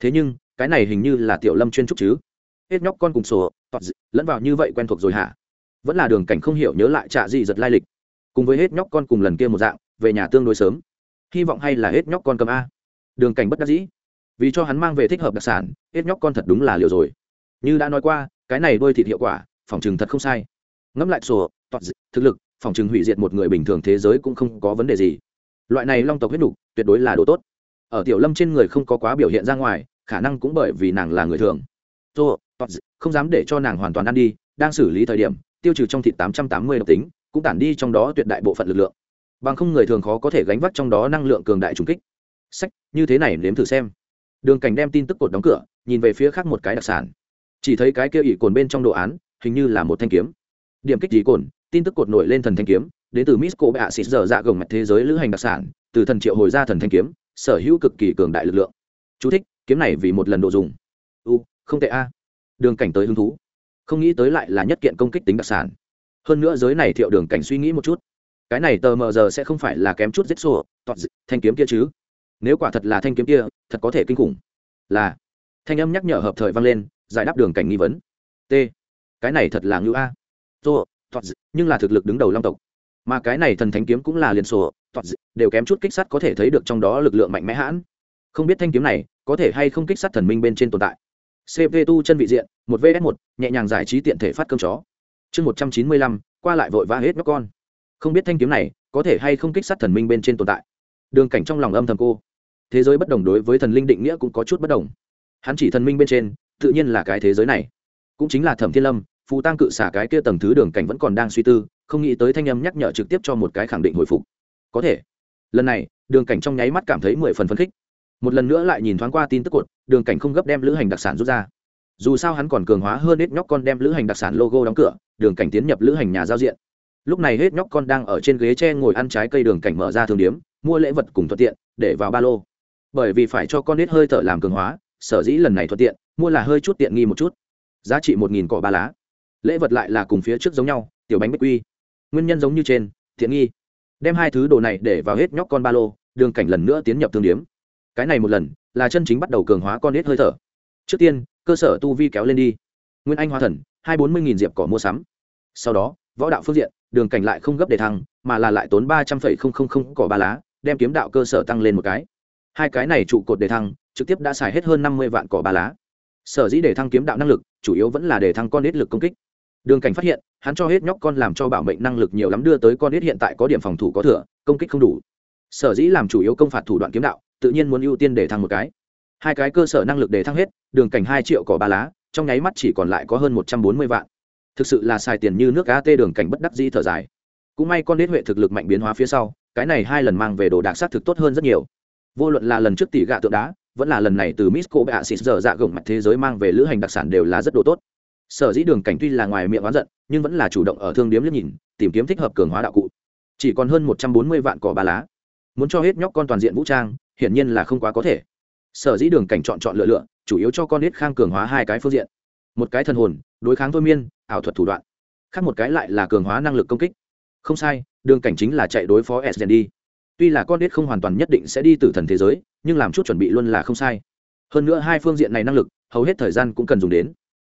Thế nhưng, cái này hình như là tiểu lâm chuyên trúc chứ. Hết nhóc con cùng sổ toát lẫn vào như vậy quen thuộc rồi hả? Vẫn là đường cảnh không hiểu nhớ lại trạ gì giật lai lịch. Cùng với hết nhóc con cùng lần kia một dạng, về nhà tương đối sớm. Hy vọng hay là hết nhóc con cầm a. Đường cảnh bất đắc dĩ. Vì cho hắn mang về thích hợp đặc sản, hết nhóc con thật đúng là liều rồi. Như đã nói qua, cái này đôi thịt hiệu quả, phòng chừng thật không sai. Ngẫm lại sổ toạt thực lực phòng chừng hủy diệt một người bình thường thế giới cũng không có vấn đề gì. Loại này long tộc huyết nục, tuyệt đối là đồ tốt. Ở tiểu lâm trên người không có quá biểu hiện ra ngoài, khả năng cũng bởi vì nàng là người thường. Tô không dám để cho nàng hoàn toàn ăn đi, đang xử lý thời điểm, tiêu trừ trong thịt tám trăm tám mươi độc tính, cũng tản đi trong đó tuyệt đại bộ phận lực lượng. Bằng không người thường khó có thể gánh vác trong đó năng lượng cường đại trùng kích. Sách, như thế này nếm thử xem. Đường cảnh đem tin tức cột đóng cửa, nhìn về phía khác một cái đặc sản. Chỉ thấy cái kia ỉ cồn bên trong đồ án, hình như là một thanh kiếm. Điểm kích ỉ cồn tin tức cột nổi lên thần thanh kiếm đến từ Bệ bạ xịt dở dạ gồng mặt thế giới lữ hành đặc sản từ thần triệu hồi ra thần thanh kiếm sở hữu cực kỳ cường đại lực lượng. Chú thích, kiếm này vì một lần độ dùng. U không tệ a. Đường cảnh tới hứng thú. Không nghĩ tới lại là nhất kiện công kích tính đặc sản. Hơn nữa giới này thiệu đường cảnh suy nghĩ một chút. Cái này tờ mờ giờ sẽ không phải là kém chút giết sổ tọt thanh kiếm kia chứ. Nếu quả thật là thanh kiếm kia thật có thể kinh khủng. Là. Thanh âm nhắc nhở hợp thời vang lên giải đáp đường cảnh nghi vấn. T. Cái này thật là ngữ a. Tô toạt nhưng là thực lực đứng đầu long tộc. Mà cái này thần thánh kiếm cũng là liên sổ, toạt đều kém chút kích sắt có thể thấy được trong đó lực lượng mạnh mẽ hãn. Không biết thanh kiếm này có thể hay không kích sát thần minh bên trên tồn tại. Cp tu chân vị diện, một vs một, nhẹ nhàng giải trí tiện thể phát cơm chó. Chương một trăm chín mươi lăm, qua lại vội vã hết nhóc con. Không biết thanh kiếm này có thể hay không kích sát thần minh bên trên tồn tại. Đường cảnh trong lòng âm thầm cô. Thế giới bất đồng đối với thần linh định nghĩa cũng có chút bất đồng. Hắn chỉ thần minh bên trên, tự nhiên là cái thế giới này. Cũng chính là thẩm thiên lâm phù tăng cự xả cái kia tầng thứ đường cảnh vẫn còn đang suy tư, không nghĩ tới thanh âm nhắc nhở trực tiếp cho một cái khẳng định hồi phục. Có thể. Lần này, đường cảnh trong nháy mắt cảm thấy mười phần phấn khích. Một lần nữa lại nhìn thoáng qua tin tức cột, đường cảnh không gấp đem lữ hành đặc sản rút ra. Dù sao hắn còn cường hóa hơn hết nhóc con đem lữ hành đặc sản logo đóng cửa, đường cảnh tiến nhập lữ hành nhà giao diện. Lúc này hết nhóc con đang ở trên ghế tre ngồi ăn trái cây đường cảnh mở ra thường điếm, mua lễ vật cùng thuận tiện, để vào ba lô. Bởi vì phải cho con nết hơi thở làm cường hóa, sở dĩ lần này thuận tiện, mua là hơi chút tiện nghi một chút. Giá trị một nghìn cỏ ba lá lễ vật lại là cùng phía trước giống nhau, tiểu bánh bích quy. Nguyên nhân giống như trên, thiện nghi. Đem hai thứ đồ này để vào hết nhóc con ba lô, đường cảnh lần nữa tiến nhập thương điếm. Cái này một lần, là chân chính bắt đầu cường hóa con nết hơi thở. Trước tiên, cơ sở tu vi kéo lên đi. Nguyên anh hoa thần, hai bốn mươi diệp cỏ mua sắm. Sau đó, võ đạo phương diện, đường cảnh lại không gấp để thăng, mà là lại tốn ba trăm linh không không không cỏ ba lá, đem kiếm đạo cơ sở tăng lên một cái. Hai cái này trụ cột để thăng, trực tiếp đã xài hết hơn năm mươi vạn cỏ ba lá. Sở dĩ để thăng kiếm đạo năng lực, chủ yếu vẫn là để thăng con nết lực công kích đường cảnh phát hiện, hắn cho hết nhóc con làm cho bảo mệnh năng lực nhiều lắm đưa tới con nết hiện tại có điểm phòng thủ có thừa, công kích không đủ. Sở dĩ làm chủ yếu công phạt thủ đoạn kiếm đạo, tự nhiên muốn ưu tiên để thăng một cái. Hai cái cơ sở năng lực để thăng hết, đường cảnh hai triệu cỏ ba lá, trong nháy mắt chỉ còn lại có hơn một trăm bốn mươi vạn. Thực sự là xài tiền như nước cá tê đường cảnh bất đắc dĩ thở dài. Cũng may con đế huệ thực lực mạnh biến hóa phía sau, cái này hai lần mang về đồ đạc sát thực tốt hơn rất nhiều. Vô luận là lần trước tỷ gạ tượng đá, vẫn là lần này từ misco bạ xịt giờ dạ gồng mặt thế giới mang về lữ hành đặc sản đều là rất đồ tốt sở dĩ đường cảnh tuy là ngoài miệng oán giận, nhưng vẫn là chủ động ở thương điếm liếc nhìn, tìm kiếm thích hợp cường hóa đạo cụ. Chỉ còn hơn một trăm bốn mươi vạn cỏ ba lá. Muốn cho hết nhóc con toàn diện vũ trang, hiển nhiên là không quá có thể. Sở dĩ đường cảnh chọn chọn lựa lựa, chủ yếu cho con hết khang cường hóa hai cái phương diện. Một cái thần hồn, đối kháng thôi miên, ảo thuật thủ đoạn. Khác một cái lại là cường hóa năng lực công kích. Không sai, đường cảnh chính là chạy đối phó s tuy là con nết không hoàn toàn nhất định sẽ đi từ thần thế giới, nhưng làm chút chuẩn bị luôn là không sai. Hơn nữa hai phương diện này năng lực, hầu hết thời gian cũng cần dùng đến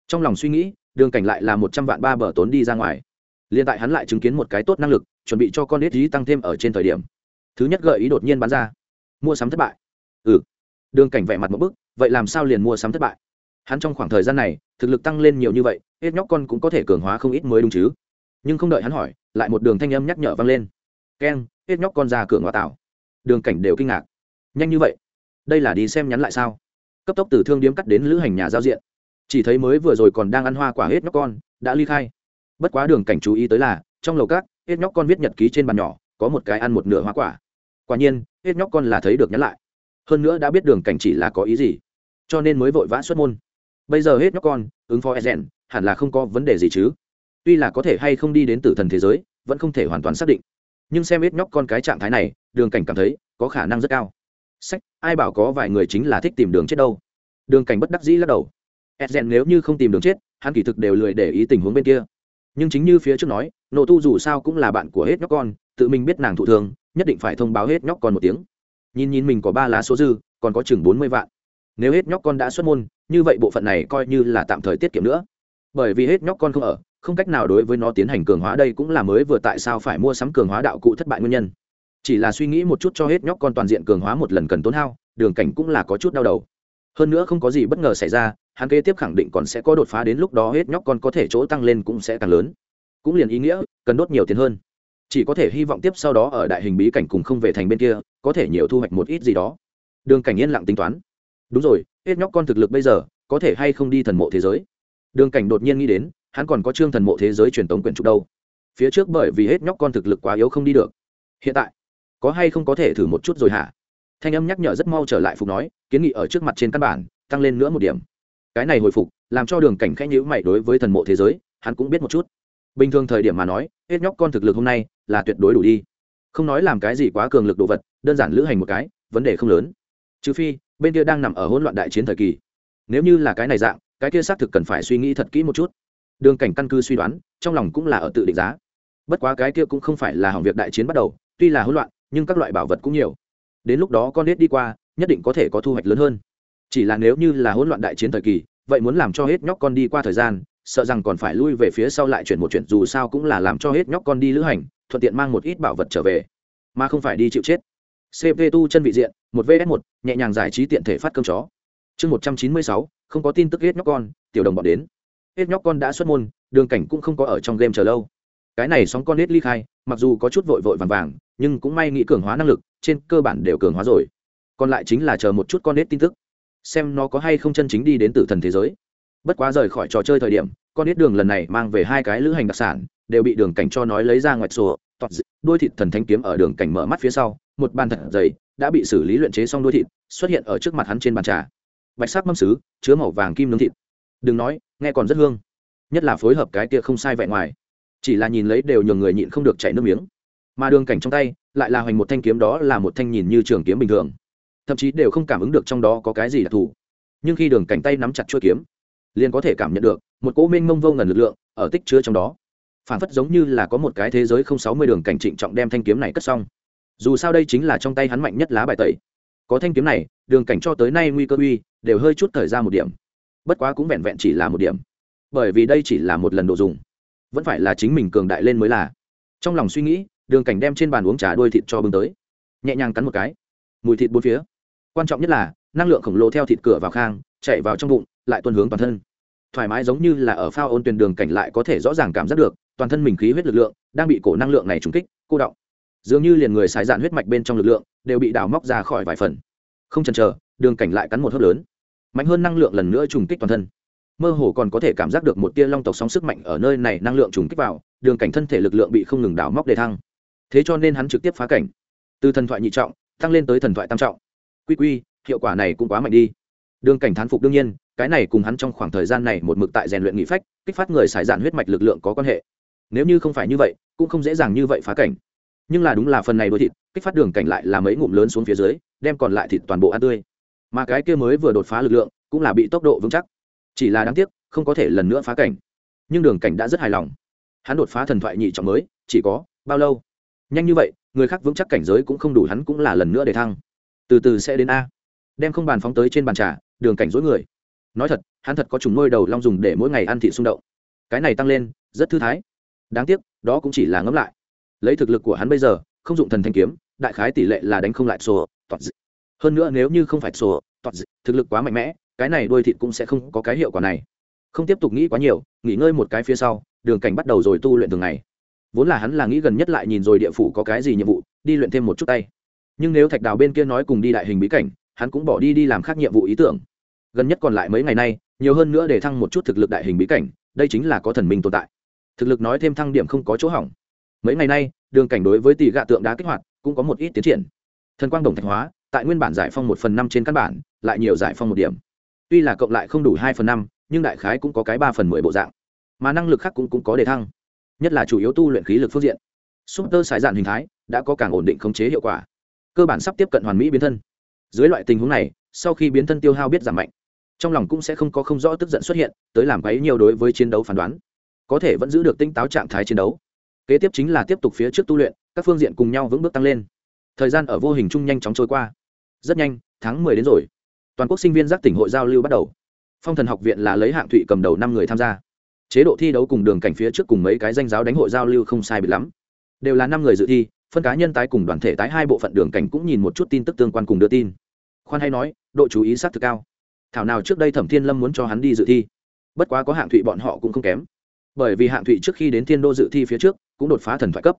trong lòng suy nghĩ, đường cảnh lại là một trăm vạn ba bờ tốn đi ra ngoài. L i ê n tại hắn lại chứng kiến một cái tốt năng lực, chuẩn bị cho con ít ý tăng thêm ở trên thời điểm. Thứ nhất gợi ý đột nhiên bán ra. Mua sắm thất bại. Ừ. Đường cảnh vẻ mặt một bức, vậy làm sao liền mua sắm thất bại? Hắn trong khoảng thời gian này, thực lực tăng lên nhiều như vậy hết nhóc con cũng có thể cường hóa không ít mới đúng chứ. Nhưng không đợi hắn hỏi, lại một đường thanh âm nhắc nhở vang lên. Keng hết nhóc con ra cường hóa tảo. Đường cảnh đều kinh ngạc. Nhanh như vậy? Đây là đi xem nhắn lại sao? Cấp tốc từ thương điếm cắt đến lữ hành nhà giao diện chỉ thấy mới vừa rồi còn đang ăn hoa quả hết nhóc con, đã ly khai. Bất quá đường cảnh chú ý tới là, trong lầu cát hết nhóc con viết nhật ký trên bàn nhỏ, có một cái ăn một nửa hoa quả. Quả nhiên, hết nhóc con là thấy được nhắn lại. Hơn nữa đã biết đường cảnh chỉ là có ý gì. Cho nên mới vội vã xuất môn. Bây giờ hết nhóc con, ứng phó e rèn hẳn là không có vấn đề gì chứ. Tuy là có thể hay không đi đến tử thần thế giới, vẫn không thể hoàn toàn xác định. Nhưng xem hết nhóc con cái trạng thái này, đường cảnh cảm thấy, có khả năng rất cao. Sách, ai bảo có vài người chính là thích tìm đường chết đâu. Đường cảnh bất đắc dĩ lắc đầu edgen nếu như không tìm đường chết, hắn kỳ thực đều lười để ý tình huống bên kia. Nhưng chính như phía trước nói nộ tu dù sao cũng là bạn của hết nhóc con, tự mình biết nàng thụ thường nhất định phải thông báo hết nhóc con một tiếng. Nhìn nhìn mình có ba lá số dư, còn có chừng bốn mươi vạn. Nếu hết nhóc con đã xuất môn, như vậy bộ phận này coi như là tạm thời tiết kiệm nữa. Bởi vì hết nhóc con không ở, không cách nào đối với nó tiến hành cường hóa đây cũng là mới vừa tại sao phải mua sắm cường hóa đạo cụ thất bại nguyên nhân. Chỉ là suy nghĩ một chút cho hết nhóc con toàn diện cường hóa một lần cần tốn hao, đường cảnh cũng là có chút đau đầu. Hơn nữa không có gì bất ngờ xảy ra hắn kế tiếp khẳng định còn sẽ có đột phá đến lúc đó hết nhóc con có thể chỗ tăng lên cũng sẽ càng lớn. Cũng liền ý nghĩa, cần đốt nhiều tiền hơn. Chỉ có thể hy vọng tiếp sau đó ở đại hình bí cảnh cùng không về thành bên kia, có thể nhiều thu hoạch một ít gì đó. Đường cảnh yên lặng tính toán. Đúng rồi, hết nhóc con thực lực bây giờ, có thể hay không đi thần mộ thế giới? Đường cảnh đột nhiên nghĩ đến, hắn còn có chương thần mộ thế giới truyền tống quyển trục đâu. Phía trước bởi vì hết nhóc con thực lực quá yếu không đi được. Hiện tại, có hay không có thể thử một chút rồi hả? Thanh âm nhắc nhở rất mau trở lại phục nói, kiến nghị ở trước mặt trên căn bản, tăng lên nữa một điểm cái này hồi phục, làm cho đường cảnh khẽ nhữ mày đối với thần mộ thế giới, hắn cũng biết một chút. Bình thường thời điểm mà nói, hết nhóc con thực lực hôm nay là tuyệt đối đủ đi. Không nói làm cái gì quá cường lực đồ vật, đơn giản lữ hành một cái, vấn đề không lớn. Trừ phi, bên kia đang nằm ở hỗn loạn đại chiến thời kỳ. Nếu như là cái này dạng, cái kia xác thực cần phải suy nghĩ thật kỹ một chút. Đường cảnh căn cứ suy đoán, trong lòng cũng là ở tự định giá. Bất quá cái kia cũng không phải là hỏng việc đại chiến bắt đầu, tuy là hỗn loạn, nhưng các loại bảo vật cũng nhiều. Đến lúc đó con nết đi qua, nhất định có thể có thu hoạch lớn hơn chỉ là nếu như là hỗn loạn đại chiến thời kỳ, vậy muốn làm cho hết nhóc con đi qua thời gian, sợ rằng còn phải lui về phía sau lại chuyển một chuyện dù sao cũng là làm cho hết nhóc con đi lữ hành, thuận tiện mang một ít bảo vật trở về, mà không phải đi chịu chết. Cp tu chân vị diện, một vs một, nhẹ nhàng giải trí tiện thể phát cơm chó. Chương một trăm chín mươi sáu, không có tin tức hết nhóc con, tiểu đồng bọn đến. Hết nhóc con đã xuất môn, đường cảnh cũng không có ở trong game chờ lâu. Cái này sóng con hết ly khai, mặc dù có chút vội vội vàng vàng, nhưng cũng may nghĩ cường hóa năng lực, trên cơ bản đều cường hóa rồi. Còn lại chính là chờ một chút con hết tin tức xem nó có hay không chân chính đi đến tử thần thế giới. Bất quá rời khỏi trò chơi thời điểm, con ít đường lần này mang về hai cái lữ hành đặc sản, đều bị đường cảnh cho nói lấy ra ngoài sổ, tọt đuôi thịt thần thanh kiếm ở đường cảnh mở mắt phía sau, một bàn thật dày, đã bị xử lý luyện chế xong đuôi thịt, xuất hiện ở trước mặt hắn trên bàn trà. Bạch sắc mâm xứ chứa màu vàng kim nướng thịt. Đừng nói, nghe còn rất hương. Nhất là phối hợp cái kia không sai vẹn ngoài. Chỉ là nhìn lấy đều nhường người nhịn không được chảy nước miếng. Mà đường cảnh trong tay, lại là hoành một thanh kiếm đó là một thanh nhìn như trường kiếm bình thường thậm chí đều không cảm ứng được trong đó có cái gì đặc thù. Nhưng khi đường cảnh tay nắm chặt chuôi kiếm, liền có thể cảm nhận được một cỗ minh mông vô ngần lực lượng ở tích chứa trong đó. Phản phất giống như là có một cái thế giới không sáu mươi đường cảnh trịnh trọng đem thanh kiếm này cất xong. Dù sao đây chính là trong tay hắn mạnh nhất lá bài tẩy. Có thanh kiếm này, đường cảnh cho tới nay nguy cơ uy đều hơi chút thời ra một điểm. Bất quá cũng vẹn vẹn chỉ là một điểm. Bởi vì đây chỉ là một lần độ dùng. Vẫn phải là chính mình cường đại lên mới là. Trong lòng suy nghĩ, đường cảnh đem trên bàn uống trà đuôi thịt cho bưng tới. Nhẹ nhàng cắn một cái. Mùi thịt bốn phía quan trọng nhất là, năng lượng khổng lồ theo thịt cửa vào khang chạy vào trong bụng, lại tuân hướng toàn thân. Thoải mái giống như là ở phao ôn tuyển đường cảnh lại có thể rõ ràng cảm giác được, toàn thân mình khí huyết lực lượng đang bị cổ năng lượng này trúng kích, cô động. Dường như liền người xài dạn huyết mạch bên trong lực lượng đều bị đào móc ra khỏi vài phần. Không chần chờ, đường cảnh lại cắn một hớp lớn. Mạnh hơn năng lượng lần nữa trùng kích toàn thân. Mơ hồ còn có thể cảm giác được một tia long tộc sóng sức mạnh ở nơi này năng lượng trùng kích vào, đường cảnh thân thể lực lượng bị không ngừng đào móc đề thăng. Thế cho nên hắn trực tiếp phá cảnh. Từ thần thoại nhị trọng, tăng lên tới thần thoại tam trọng quy quy, hiệu quả này cũng quá mạnh đi. Đường cảnh thán phục đương nhiên, cái này cùng hắn trong khoảng thời gian này một mực tại rèn luyện nghị phách, kích phát người xài dạn huyết mạch lực lượng có quan hệ. Nếu như không phải như vậy, cũng không dễ dàng như vậy phá cảnh. Nhưng là đúng là phần này đôi thịt, kích phát đường cảnh lại là mấy ngụm lớn xuống phía dưới, đem còn lại thịt toàn bộ ăn tươi. Mà cái kia mới vừa đột phá lực lượng, cũng là bị tốc độ vững chắc. Chỉ là đáng tiếc, không có thể lần nữa phá cảnh. Nhưng đường cảnh đã rất hài lòng. Hắn đột phá thần thoại nhị trọng mới, chỉ có bao lâu? Nhanh như vậy, người khác vững chắc cảnh giới cũng không đủ hắn cũng là lần nữa để thăng từ từ sẽ đến a. Đem không bàn phóng tới trên bàn trà đường cảnh dối người. Nói thật hắn thật có trùng nuôi đầu long dùng để mỗi ngày ăn thị xung động. Cái này tăng lên rất thư thái. Đáng tiếc đó cũng chỉ là ngẫm lại. Lấy thực lực của hắn bây giờ không dụng thần thanh kiếm đại khái tỷ lệ là đánh không lại sổ toạt dị. hơn nữa nếu như không phải sổ toạt dị, thực lực quá mạnh mẽ cái này đôi thịt cũng sẽ không có cái hiệu quả này. Không tiếp tục nghĩ quá nhiều nghỉ ngơi một cái phía sau đường cảnh bắt đầu rồi tu luyện thường ngày. Vốn là hắn là nghĩ gần nhất lại nhìn rồi địa phủ có cái gì nhiệm vụ đi luyện thêm một chút tay nhưng nếu thạch đào bên kia nói cùng đi đại hình bí cảnh hắn cũng bỏ đi đi làm khác nhiệm vụ ý tưởng. Gần nhất còn lại mấy ngày nay nhiều hơn nữa để thăng một chút thực lực đại hình bí cảnh đây chính là có thần minh tồn tại. Thực lực nói thêm thăng điểm không có chỗ hỏng. Mấy ngày nay đường cảnh đối với tỷ gạ tượng đá kích hoạt cũng có một ít tiến triển. Thần quang đồng thạch hóa tại nguyên bản giải phong một phần năm trên căn bản lại nhiều giải phong một điểm. Tuy là cộng lại không đủ hai phần năm nhưng đại khái cũng có cái ba phần mười bộ dạng. Mà năng lực khác cũng, cũng có đề thăng. Nhất là chủ yếu tu luyện khí lực phương diện. Súp tơ sải dạn hình thái đã có càng ổn định khống chế hiệu quả cơ bản sắp tiếp cận hoàn mỹ biến thân. Dưới loại tình huống này, sau khi biến thân tiêu hao biết giảm mạnh, trong lòng cũng sẽ không có không rõ tức giận xuất hiện, tới làm quấy nhiều đối với chiến đấu phán đoán. Có thể vẫn giữ được tinh táo trạng thái chiến đấu. Kế tiếp chính là tiếp tục phía trước tu luyện, các phương diện cùng nhau vững bước tăng lên. Thời gian ở vô hình chung nhanh chóng trôi qua. Rất nhanh, tháng mười đến rồi. Toàn quốc sinh viên giác tỉnh hội giao lưu bắt đầu. Phong thần học viện là lấy hạng thụy cầm đầu năm người tham gia. Chế độ thi đấu cùng đường cảnh phía trước cùng mấy cái danh giáo đánh hội giao lưu không sai bị lắm. Đều là năm người dự thi phân cá nhân tái cùng đoàn thể tái hai bộ phận đường cảnh cũng nhìn một chút tin tức tương quan cùng đưa tin. Khoan hay nói, độ chú ý sát thực cao. Thảo nào trước đây thẩm thiên lâm muốn cho hắn đi dự thi. Bất quá có hạng thụy bọn họ cũng không kém. Bởi vì hạng thụy trước khi đến thiên đô dự thi phía trước, cũng đột phá thần thoại cấp.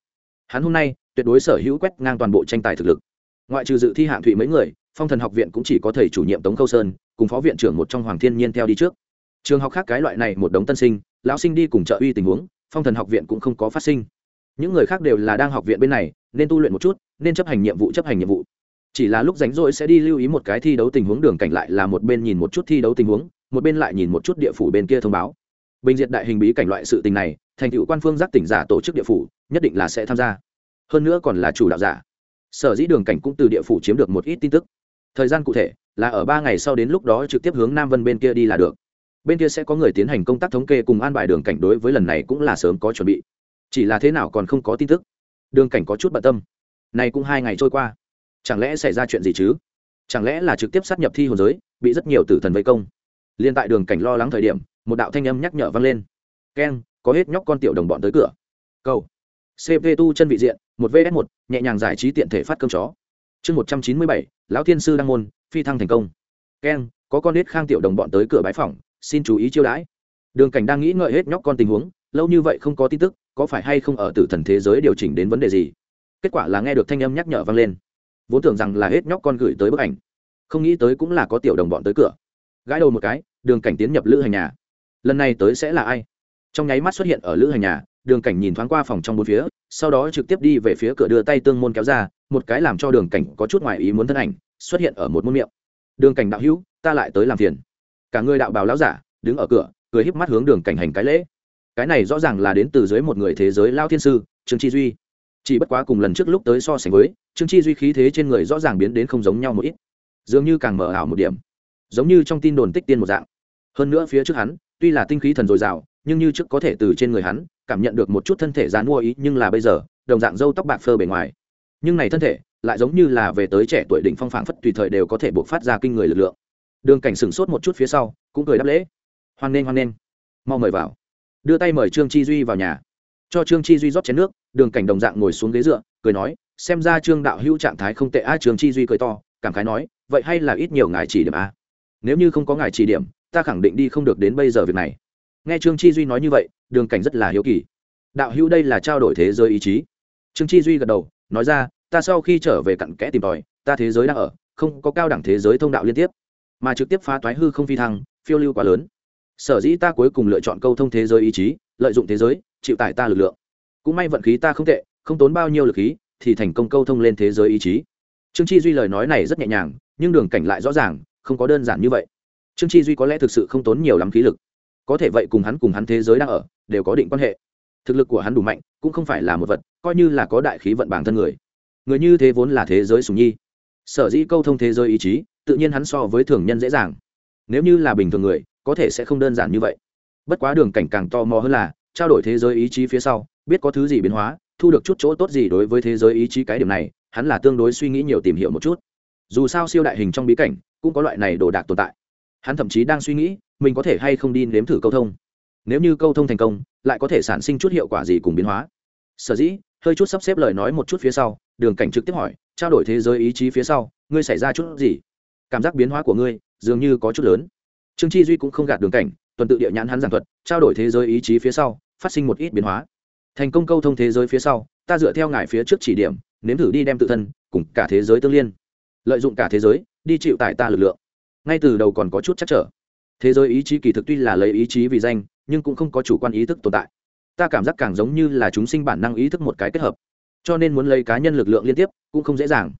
Hắn hôm nay, tuyệt đối sở hữu quét ngang toàn bộ tranh tài thực lực. Ngoại trừ dự thi hạng thụy mấy người, phong thần học viện cũng chỉ có thầy chủ nhiệm tống khâu sơn, cùng phó viện trưởng một trong hoàng thiên nhiên theo đi trước. Trường học khác cái loại này một đống tân sinh, lão sinh đi cùng trợ uy tình huống, phong thần học viện cũng không có phát sinh những người khác đều là đang học viện bên này, nên tu luyện một chút, nên chấp hành nhiệm vụ, chấp hành nhiệm vụ. Chỉ là lúc rảnh rỗi sẽ đi lưu ý một cái thi đấu tình huống đường cảnh lại là một bên nhìn một chút thi đấu tình huống, một bên lại nhìn một chút địa phủ bên kia thông báo. Bình diệt đại hình bí cảnh loại sự tình này, thành tựu quan phương giác tỉnh giả tổ chức địa phủ, nhất định là sẽ tham gia. Hơn nữa còn là chủ đạo giả. Sở dĩ đường cảnh cũng từ địa phủ chiếm được một ít tin tức. Thời gian cụ thể, là ở ba ngày sau đến lúc đó trực tiếp hướng nam vân bên kia đi là được. Bên kia sẽ có người tiến hành công tác thống kê cùng an bài đường cảnh đối với lần này cũng là sớm có chuẩn bị chỉ là thế nào còn không có tin tức. Đường cảnh có chút bận tâm. Này cũng hai ngày trôi qua. Chẳng lẽ xảy ra chuyện gì chứ? Chẳng lẽ là trực tiếp sát nhập thi hồn giới, bị rất nhiều tử thần vây công? Liên tại đường cảnh lo lắng thời điểm, một đạo thanh âm nhắc nhở vang lên. Keng, có hết nhóc con tiểu đồng bọn tới cửa. Câu cv tu chân vị diện, một vs một, nhẹ nhàng giải trí tiện thể phát cơm chó. Chương một trăm chín mươi bảy, lão thiên sư đăng môn, phi thăng thành công. Keng, có con hết khang tiểu đồng bọn tới cửa bái phòng xin chú ý chiêu đãi. Đường cảnh đang nghĩ ngợi hết nhóc con tình huống, lâu như vậy không có tin tức có phải hay không ở tử thần thế giới điều chỉnh đến vấn đề gì? Kết quả là nghe được thanh âm nhắc nhở vang lên. Vốn tưởng rằng là hết nhóc con gửi tới bức ảnh. Không nghĩ tới cũng là có tiểu đồng bọn tới cửa. Gãi đầu một cái, đường cảnh tiến nhập lữ hành nhà. Lần này tới sẽ là ai? Trong nháy mắt xuất hiện ở lữ hành nhà, đường cảnh nhìn thoáng qua phòng trong bốn phía, sau đó trực tiếp đi về phía cửa đưa tay tương môn kéo ra, một cái làm cho đường cảnh có chút ngoài ý muốn thân ảnh, xuất hiện ở một môn miệng. Đường cảnh đạo hữu, ta lại tới làm phiền. Cả người đạo bào lão giả, đứng ở cửa, cười híp mắt hướng đường cảnh hành cái lễ cái này rõ ràng là đến từ dưới một người thế giới lao thiên sư, trương chi duy. Chỉ bất quá cùng lần trước lúc tới so sánh với, trương chi duy khí thế trên người rõ ràng biến đến không giống nhau một ít. Dường như càng mở ảo một điểm. Giống như trong tin đồn tích tiên một dạng. Hơn nữa phía trước hắn, tuy là tinh khí thần dồi dào, nhưng như trước có thể từ trên người hắn, cảm nhận được một chút thân thể dán mua ý, nhưng là bây giờ, đồng dạng râu tóc bạc phơ bề ngoài. Nhưng này thân thể, lại giống như là về tới trẻ tuổi đỉnh phong phảng phất tùy thời đều có thể buộc phát ra kinh người lực lượng. Đường cảnh sửng sốt một chút phía sau, cũng cười đáp lễ. Hoan nghênh hoan nghênh. Mau mời vào đưa tay mời trương chi duy vào nhà. Cho trương chi duy rót chén nước, đường cảnh đồng dạng ngồi xuống ghế dựa, cười nói, xem ra trương đạo hữu trạng thái không tệ a trương chi duy cười to, cảm khái nói, vậy hay là ít nhiều ngài chỉ điểm a nếu như không có ngài chỉ điểm, ta khẳng định đi không được đến bây giờ việc này. Nghe trương chi duy nói như vậy, đường cảnh rất là hiếu kỳ. Đạo hữu đây là trao đổi thế giới ý chí. Trương chi duy gật đầu, nói ra, ta sau khi trở về cặn kẽ tìm tòi, ta thế giới đang ở, không có cao đẳng thế giới thông đạo liên tiếp, mà trực tiếp phá toái hư không phi thăng, phiêu lưu quá lớn sở dĩ ta cuối cùng lựa chọn câu thông thế giới ý chí, lợi dụng thế giới, chịu tải ta lực lượng. Cũng may vận khí ta không tệ, không tốn bao nhiêu lực khí, thì thành công câu thông lên thế giới ý chí. Trương chi duy lời nói này rất nhẹ nhàng, nhưng đường cảnh lại rõ ràng, không có đơn giản như vậy. Trương chi duy có lẽ thực sự không tốn nhiều lắm khí lực. Có thể vậy cùng hắn cùng hắn thế giới đang ở, đều có định quan hệ. Thực lực của hắn đủ mạnh, cũng không phải là một vật, coi như là có đại khí vận bản thân người. Người như thế vốn là thế giới sùng nhi. Sở dĩ câu thông thế giới ý chí, tự nhiên hắn so với thường nhân dễ dàng. Nếu như là bình thường người có thể sẽ không đơn giản như vậy. Bất quá đường cảnh càng to mò hơn là, trao đổi thế giới ý chí phía sau, biết có thứ gì biến hóa, thu được chút chỗ tốt gì đối với thế giới ý chí cái điểm này, hắn là tương đối suy nghĩ nhiều tìm hiểu một chút. Dù sao siêu đại hình trong bí cảnh, cũng có loại này đồ đạc tồn tại. Hắn thậm chí đang suy nghĩ, mình có thể hay không đi nếm thử câu thông. Nếu như câu thông thành công, lại có thể sản sinh chút hiệu quả gì cùng biến hóa. Sở dĩ, hơi chút sắp xếp lời nói một chút phía sau, đường cảnh trực tiếp hỏi, trao đổi thế giới ý chí phía sau, ngươi xảy ra chút gì? Cảm giác biến hóa của ngươi, dường như có chút lớn trương chi duy cũng không gạt đường cảnh, tuần tự địa nhãn hắn giảng thuật, trao đổi thế giới ý chí phía sau, phát sinh một ít biến hóa. Thành công câu thông thế giới phía sau, ta dựa theo ngài phía trước chỉ điểm, nếm thử đi đem tự thân, cùng cả thế giới tương liên. Lợi dụng cả thế giới, đi chịu tại ta lực lượng. Ngay từ đầu còn có chút chắc trở. Thế giới ý chí kỳ thực tuy là lấy ý chí vì danh, nhưng cũng không có chủ quan ý thức tồn tại. Ta cảm giác càng giống như là chúng sinh bản năng ý thức một cái kết hợp. Cho nên muốn lấy cá nhân lực lượng liên tiếp, cũng không dễ dàng.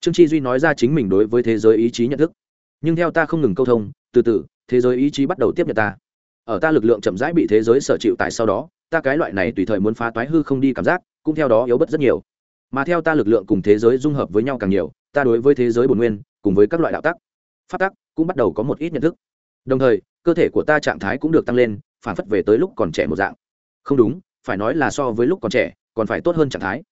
Trương chi duy nói ra chính mình đối với thế giới ý chí nhận thức. Nhưng theo ta không ngừng câu thông, từ từ thế giới ý chí bắt đầu tiếp nhận ta. Ở ta lực lượng chậm rãi bị thế giới sở chịu tại sau đó, ta cái loại này tùy thời muốn phá toái hư không đi cảm giác, cũng theo đó yếu bớt rất nhiều. Mà theo ta lực lượng cùng thế giới dung hợp với nhau càng nhiều, ta đối với thế giới bồn nguyên, cùng với các loại đạo tắc phát tắc, cũng bắt đầu có một ít nhận thức. Đồng thời, cơ thể của ta trạng thái cũng được tăng lên, phản phất về tới lúc còn trẻ một dạng. Không đúng, phải nói là so với lúc còn trẻ, còn phải tốt hơn trạng thái.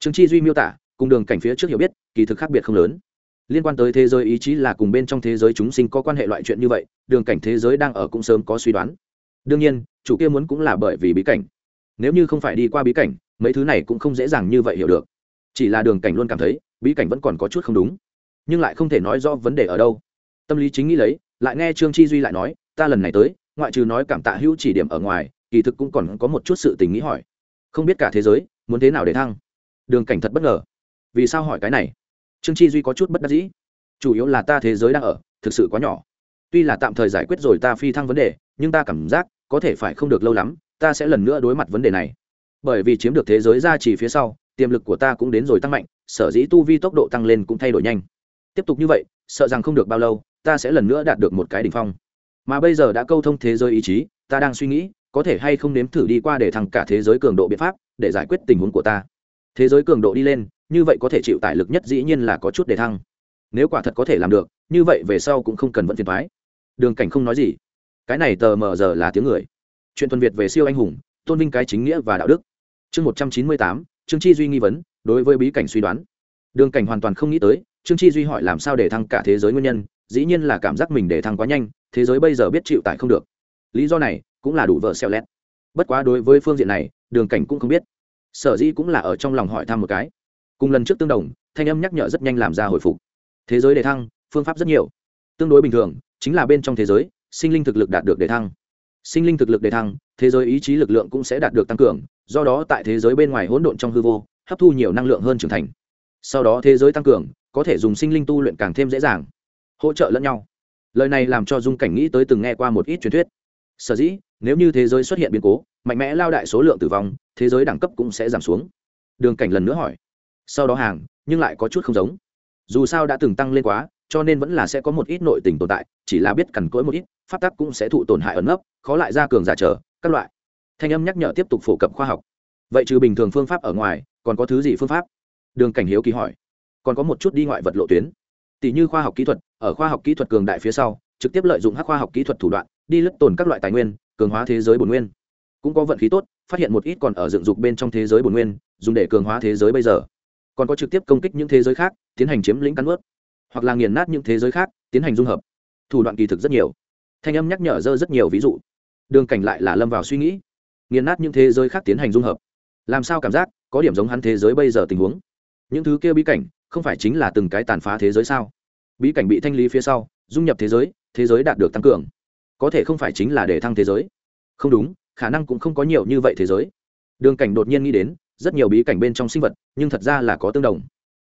Chứng chi duy miêu tả, cùng đường cảnh phía trước hiểu biết, kỳ thực khác biệt không lớn liên quan tới thế giới ý chí là cùng bên trong thế giới chúng sinh có quan hệ loại chuyện như vậy, đường cảnh thế giới đang ở cũng sớm có suy đoán. Đương nhiên, chủ kia muốn cũng là bởi vì bí cảnh. Nếu như không phải đi qua bí cảnh, mấy thứ này cũng không dễ dàng như vậy hiểu được. Chỉ là đường cảnh luôn cảm thấy, bí cảnh vẫn còn có chút không đúng. Nhưng lại không thể nói rõ vấn đề ở đâu. Tâm lý chính nghĩ lấy, lại nghe trương chi duy lại nói, ta lần này tới, ngoại trừ nói cảm tạ hữu chỉ điểm ở ngoài, kỳ thực cũng còn có một chút sự tình nghĩ hỏi. Không biết cả thế giới, muốn thế nào để thăng? Đường cảnh thật bất ngờ. Vì sao hỏi cái này? Trương chi duy có chút bất đắc dĩ. Chủ yếu là ta thế giới đang ở, thực sự quá nhỏ. Tuy là tạm thời giải quyết rồi ta phi thăng vấn đề, nhưng ta cảm giác có thể phải không được lâu lắm, ta sẽ lần nữa đối mặt vấn đề này. Bởi vì chiếm được thế giới ra chỉ phía sau, tiềm lực của ta cũng đến rồi tăng mạnh, sở dĩ tu vi tốc độ tăng lên cũng thay đổi nhanh. Tiếp tục như vậy, sợ rằng không được bao lâu, ta sẽ lần nữa đạt được một cái đ ỉ n h phong. Mà bây giờ đã câu thông thế giới ý chí, ta đang suy nghĩ, có thể hay không nếm thử đi qua để thăng cả thế giới cường độ biện pháp, để giải quyết tình huống của ta. Thế giới cường độ đi lên như vậy có thể chịu tải lực nhất dĩ nhiên là có chút để thăng. Nếu quả thật có thể làm được, như vậy về sau cũng không cần vẫn phiền thoái đường cảnh không nói gì. Cái này tờ mờ giờ là tiếng người. Chuyện tuần việt về siêu anh hùng, tôn vinh cái chính nghĩa và đạo đức. Chương một trăm chín mươi tám, trương chi duy nghi vấn, đối với bí cảnh suy đoán. Đường cảnh hoàn toàn không nghĩ tới, trương chi duy hỏi làm sao để thăng cả thế giới nguyên nhân, dĩ nhiên là cảm giác mình để thăng quá nhanh, thế giới bây giờ biết chịu tải không được. Lý do này cũng là đủ vợ xeo lét. Bất quá đối với phương diện này, đường cảnh cũng không biết. Sở dĩ cũng là ở trong lòng hỏi thăm một cái cùng lần trước tương đồng, thanh âm nhắc nhở rất nhanh làm ra hồi phục. Thế giới đề thăng, phương pháp rất nhiều. Tương đối bình thường, chính là bên trong thế giới, sinh linh thực lực đạt được đề thăng. Sinh linh thực lực đề thăng, thế giới ý chí lực lượng cũng sẽ đạt được tăng cường, do đó tại thế giới bên ngoài hỗn độn trong hư vô, hấp thu nhiều năng lượng hơn trưởng thành. Sau đó thế giới tăng cường, có thể dùng sinh linh tu luyện càng thêm dễ dàng, hỗ trợ lẫn nhau. Lời này làm cho dung cảnh nghĩ tới từng nghe qua một ít truyền thuyết. Sở dĩ, nếu như thế giới xuất hiện biến cố, mạnh mẽ lao đại số lượng tử vong, thế giới đẳng cấp cũng sẽ giảm xuống. Đường cảnh lần nữa hỏi sau đó hàng, nhưng lại có chút không giống. Dù sao đã từng tăng lên quá, cho nên vẫn là sẽ có một ít nội tình tồn tại, chỉ là biết cằn cỗi một ít, pháp tắc cũng sẽ thụ tổn hại ẩn nấp, khó lại ra cường giả trở, các loại. Thanh âm nhắc nhở tiếp tục phổ cập khoa học. Vậy trừ bình thường phương pháp ở ngoài, còn có thứ gì phương pháp? Đường cảnh hiếu kỳ hỏi. Còn có một chút đi ngoại vật lộ tuyến. Tỷ như khoa học kỹ thuật, ở khoa học kỹ thuật cường đại phía sau, trực tiếp lợi dụng hắc khoa học kỹ thuật thủ đoạn, đi lấp tồn các loại tài nguyên, cường hóa thế giới bồn nguyên. Cũng có vận khí tốt, phát hiện một ít còn ở dựng dục bên trong thế giới bồn nguyên, dùng để cường hóa thế giới bây giờ còn có trực tiếp công kích những thế giới khác, tiến hành chiếm lĩnh cắn ướt hoặc là nghiền nát những thế giới khác, tiến hành dung hợp. Thủ đoạn kỳ thực rất nhiều. Thanh âm nhắc nhở dơ rất nhiều ví dụ. Đường cảnh lại là lâm vào suy nghĩ. Nghiền nát những thế giới khác tiến hành dung hợp. Làm sao cảm giác có điểm giống hắn thế giới bây giờ tình huống? Những thứ kia bí cảnh không phải chính là từng cái tàn phá thế giới sao? Bí cảnh bị thanh lý phía sau, dung nhập thế giới thế giới đạt được tăng cường. Có thể không phải chính là để thăng thế giới. Không đúng, khả năng cũng không có nhiều như vậy thế giới. Đường cảnh đột nhiên nghĩ đến rất nhiều bí cảnh bên trong sinh vật, nhưng thật ra là có tương đồng.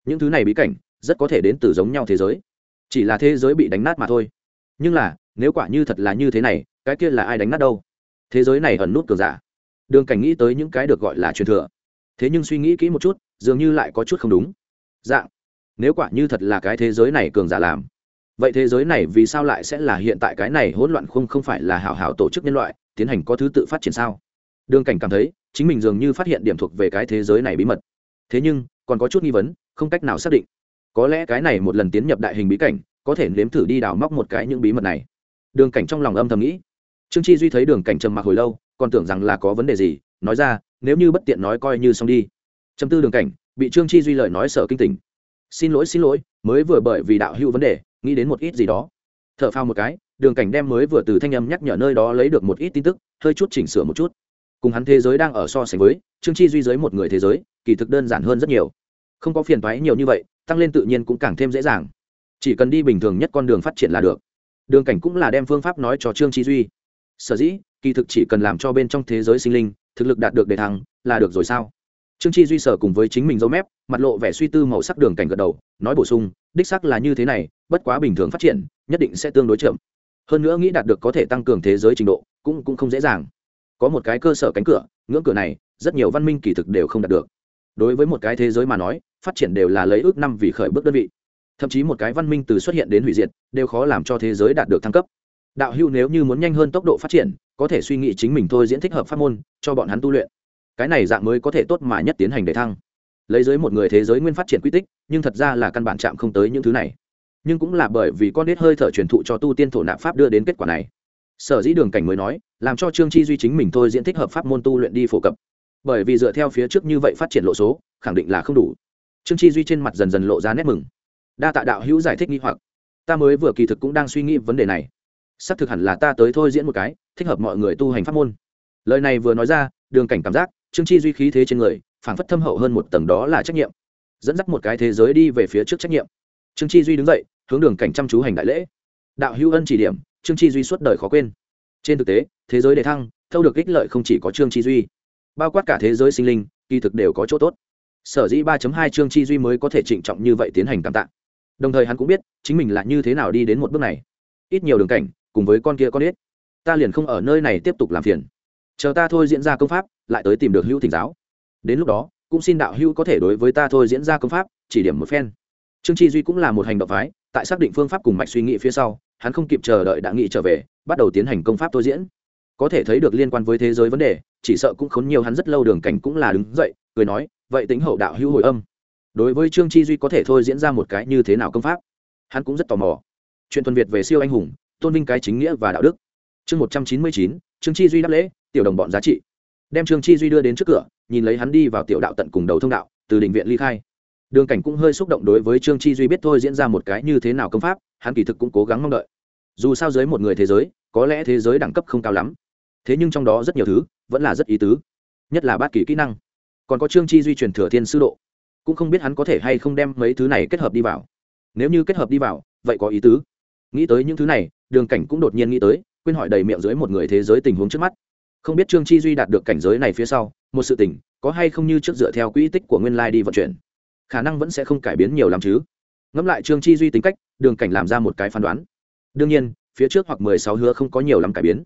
Những thứ này bí cảnh rất có thể đến từ giống nhau thế giới. Chỉ là thế giới bị đánh nát mà thôi. Nhưng là, nếu quả như thật là như thế này, cái kia là ai đánh nát đâu? Thế giới này ẩn nút cường giả. Đường cảnh nghĩ tới những cái được gọi là truyền thừa. Thế nhưng suy nghĩ kỹ một chút, dường như lại có chút không đúng. Dạng, nếu quả như thật là cái thế giới này cường giả làm, vậy thế giới này vì sao lại sẽ là hiện tại cái này hỗn loạn không không phải là hảo hảo tổ chức nhân loại, tiến hành có thứ tự phát triển sao? Đường cảnh cảm thấy chính mình dường như phát hiện điểm thuộc về cái thế giới này bí mật. Thế nhưng, còn có chút nghi vấn, không cách nào xác định. Có lẽ cái này một lần tiến nhập đại hình bí cảnh, có thể nếm thử đi đào móc một cái những bí mật này. Đường cảnh trong lòng âm thầm nghĩ. Trương chi duy thấy đường cảnh trầm mặc hồi lâu, còn tưởng rằng là có vấn đề gì, nói ra, nếu như bất tiện nói coi như xong đi. Chấm tư đường cảnh, bị trương chi duy lời nói sợ kinh tình xin lỗi xin lỗi, mới vừa bởi vì đạo hữu vấn đề, nghĩ đến một ít gì đó. T h ở phao một cái, đường cảnh đem mới vừa từ thanh âm nhắc nhở nơi đó lấy được một ít tin tức, hơi chút chỉnh sửa một chút cùng hắn thế giới đang ở so sánh với, trương chi duy giới một người thế giới, kỳ thực đơn giản hơn rất nhiều. Không có phiền thoái nhiều như vậy, tăng lên tự nhiên cũng càng thêm dễ dàng. Chỉ cần đi bình thường nhất con đường phát triển là được. Đường cảnh cũng là đem phương pháp nói cho trương chi duy. Sở dĩ, kỳ thực chỉ cần làm cho bên trong thế giới sinh linh, thực lực đạt được đề thăng, là được rồi sao? Trương chi duy sở cùng với chính mình dấu mép, mặt lộ vẻ suy tư màu sắc đường cảnh gật đầu, nói bổ sung, đích sắc là như thế này, bất quá bình thường phát triển, nhất định sẽ tương đối chậm. Hơn nữa nghĩ đạt được có thể tăng cường thế giới trình độ, cũng cũng không dễ dàng có một cái cơ sở cánh cửa, ngưỡng cửa này, rất nhiều văn minh kỳ thực đều không đạt được. Đối với một cái thế giới mà nói, phát triển đều là lấy ước năm vì khởi bước đơn vị. Thậm chí một cái văn minh từ xuất hiện đến hủy diệt, đều khó làm cho thế giới đạt được thăng cấp. Đạo hưu nếu như muốn nhanh hơn tốc độ phát triển, có thể suy nghĩ chính mình thôi diễn thích hợp pháp môn, cho bọn hắn tu luyện. Cái này dạng mới có thể tốt mà nhất tiến hành để thăng. Lấy dưới một người thế giới nguyên phát triển quy tích, nhưng thật ra là căn bản chạm không tới những thứ này. Nhưng cũng là bởi vì con nết hơi thở truyền thụ cho tu tiên thổ nạp pháp đưa đến kết quả này sở dĩ đường cảnh mới nói, làm cho trương chi duy chính mình thôi diễn thích hợp pháp môn tu luyện đi phổ cập. Bởi vì dựa theo phía trước như vậy phát triển lộ số, khẳng định là không đủ. Trương chi duy trên mặt dần dần lộ ra nét mừng. Đa tạ đạo hữu giải thích nghi hoặc. Ta mới vừa kỳ thực cũng đang suy nghĩ vấn đề này. Xác thực hẳn là ta tới thôi diễn một cái, thích hợp mọi người tu hành pháp môn. Lời này vừa nói ra, đường cảnh cảm giác, trương chi duy khí thế trên người, phảng phất thâm hậu hơn một tầng đó là trách nhiệm. Dẫn dắt một cái thế giới đi về phía trước trách nhiệm. Trương chi duy đứng dậy, hướng đường cảnh chăm chú hành đại lễ đạo hữu ân chỉ điểm, trương chi duy suốt đời khó quên. Trên thực tế, thế giới đề thăng, thâu được ích lợi không chỉ có trương chi duy. Bao quát cả thế giới sinh linh, kỳ thực đều có chỗ tốt. Sở dĩ ba hai trương chi duy mới có thể trịnh trọng như vậy tiến hành cảm tạ. Đồng thời hắn cũng biết, chính mình là như thế nào đi đến một bước này. Ít nhiều đường cảnh, cùng với con kia con ít ta liền không ở nơi này tiếp tục làm phiền. Chờ ta thôi diễn ra công pháp, lại tới tìm được hữu thỉnh giáo. Đến lúc đó, cũng xin đạo hữu có thể đối với ta thôi diễn ra công pháp, chỉ điểm một phen. Trương chi duy cũng là một hành động phái tại xác định phương pháp cùng mạch suy nghĩ phía sau, hắn không kịp chờ đợi đã nghĩ trở về, bắt đầu tiến hành công pháp thôi diễn. Có thể thấy được liên quan với thế giới vấn đề, chỉ sợ cũng khốn nhiều hắn rất lâu đường cảnh cũng là đứng dậy, cười nói, vậy tính hậu đạo hữu hồi âm. Đối với trương chi duy có thể thôi diễn ra một cái như thế nào công pháp? Hắn cũng rất tò mò. Chuyện thuần việt về siêu anh hùng, tôn vinh cái chính nghĩa và đạo đức. Chương một trăm chín mươi chín, trương chi duy đáp lễ, tiểu đồng bọn giá trị. Đem trương chi duy đưa đến trước cửa, nhìn lấy hắn đi vào tiểu đạo tận cùng đầu thông đạo, từ định viện ly khai đường cảnh cũng hơi xúc động đối với trương chi duy biết thôi diễn ra một cái như thế nào công pháp, hắn kỳ thực cũng cố gắng mong đợi. Dù sao dưới một người thế giới, có lẽ thế giới đẳng cấp không cao lắm. Thế nhưng trong đó rất nhiều thứ, vẫn là rất ý tứ. Nhất là bát kỳ kỹ năng. Còn có trương chi duy truyền thừa thiên sư độ. Cũng không biết hắn có thể hay không đem mấy thứ này kết hợp đi vào. Nếu như kết hợp đi vào, vậy có ý tứ. Nghĩ tới những thứ này, đường cảnh cũng đột nhiên nghĩ tới, quên hỏi đầy miệng dưới một người thế giới tình huống trước mắt. Không biết trương chi duy đạt được cảnh giới này phía sau, một sự tình, có hay không như trước dựa theo quỹ tích của nguyên lai đi vận chuyển khả năng vẫn sẽ không cải biến nhiều lắm chứ. Ngẫm lại trương chi duy tính cách, đường cảnh làm ra một cái phán đoán. Đương nhiên, phía trước hoặc mười sáu hứa không có nhiều lắm cải biến.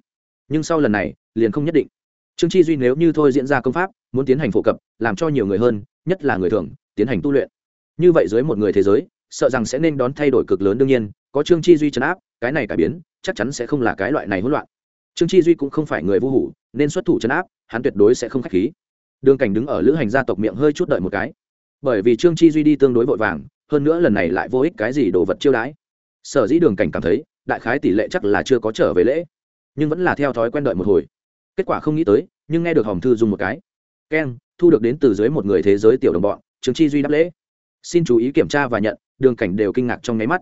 Nhưng sau lần này, liền không nhất định. Trương chi duy nếu như thôi diễn ra công pháp, muốn tiến hành phổ cập, làm cho nhiều người hơn, nhất là người thường, tiến hành tu luyện. Như vậy dưới một người thế giới, sợ rằng sẽ nên đón thay đổi cực lớn đương nhiên, có trương chi duy chấn áp, cái này cải biến, chắc chắn sẽ không là cái loại này hỗn loạn. Trương chi duy cũng không phải người vô hủ, nên xuất thủ chấn áp, hắn tuyệt đối sẽ không k h á c h khí. Đường cảnh đứng ở lữ hành gia tộc miệng hơi chút đợi một cái bởi vì trương chi duy đi tương đối vội vàng, hơn nữa lần này lại vô ích cái gì đồ vật chiêu đãi. Sở dĩ đường cảnh cảm thấy, đại khái tỷ lệ chắc là chưa có trở về lễ, nhưng vẫn là theo thói quen đợi một hồi. Kết quả không nghĩ tới, nhưng nghe được hòm thư dùng một cái. Keng thu được đến từ dưới một người thế giới tiểu đồng bọn, trương chi duy đáp lễ. Xin chú ý kiểm tra và nhận, đường cảnh đều kinh ngạc trong nháy mắt.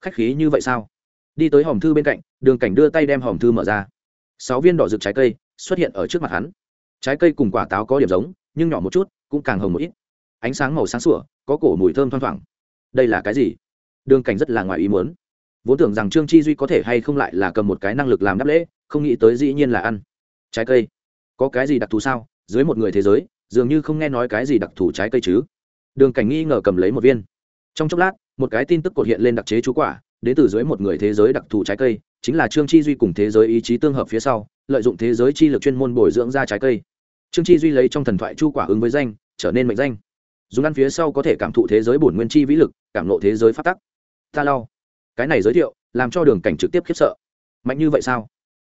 Khách khí như vậy sao? Đi tới hòm thư bên cạnh, đường cảnh đưa tay đem hòm thư mở ra. Sáu viên đỏ rực trái cây xuất hiện ở trước mặt hắn. Trái cây cùng quả táo có điểm giống, nhưng nhỏ một chút, cũng càng hồng một ít ánh sáng màu sáng sủa, có cổ mùi thơm thoang thoảng. Đây là cái gì? Đường cảnh rất là ngoài ý muốn. Vốn tưởng rằng trương chi duy có thể hay không lại là cầm một cái năng lực làm đáp lễ, không nghĩ tới dĩ nhiên là ăn. Trái cây. Có cái gì đặc thù sao? Dưới một người thế giới, dường như không nghe nói cái gì đặc thù trái cây chứ. Đường cảnh nghi ngờ cầm lấy một viên. Trong chốc lát, một cái tin tức cột hiện lên đặc chế chú quả, đến từ dưới một người thế giới đặc thù trái cây, chính là trương chi duy cùng thế giới ý chí tương hợp phía sau, lợi dụng thế giới chi lực chuyên môn bồi dưỡng ra trái cây. Trương chi duy lấy trong thần thoại chu quả ứng với danh, trở nên mệnh danh dùng ăn phía sau có thể cảm thụ thế giới bổn nguyên chi vĩ lực, cảm lộ thế giới phát tắc. Ta lau cái này giới thiệu, làm cho đường cảnh trực tiếp khiếp sợ. Mạnh như vậy sao?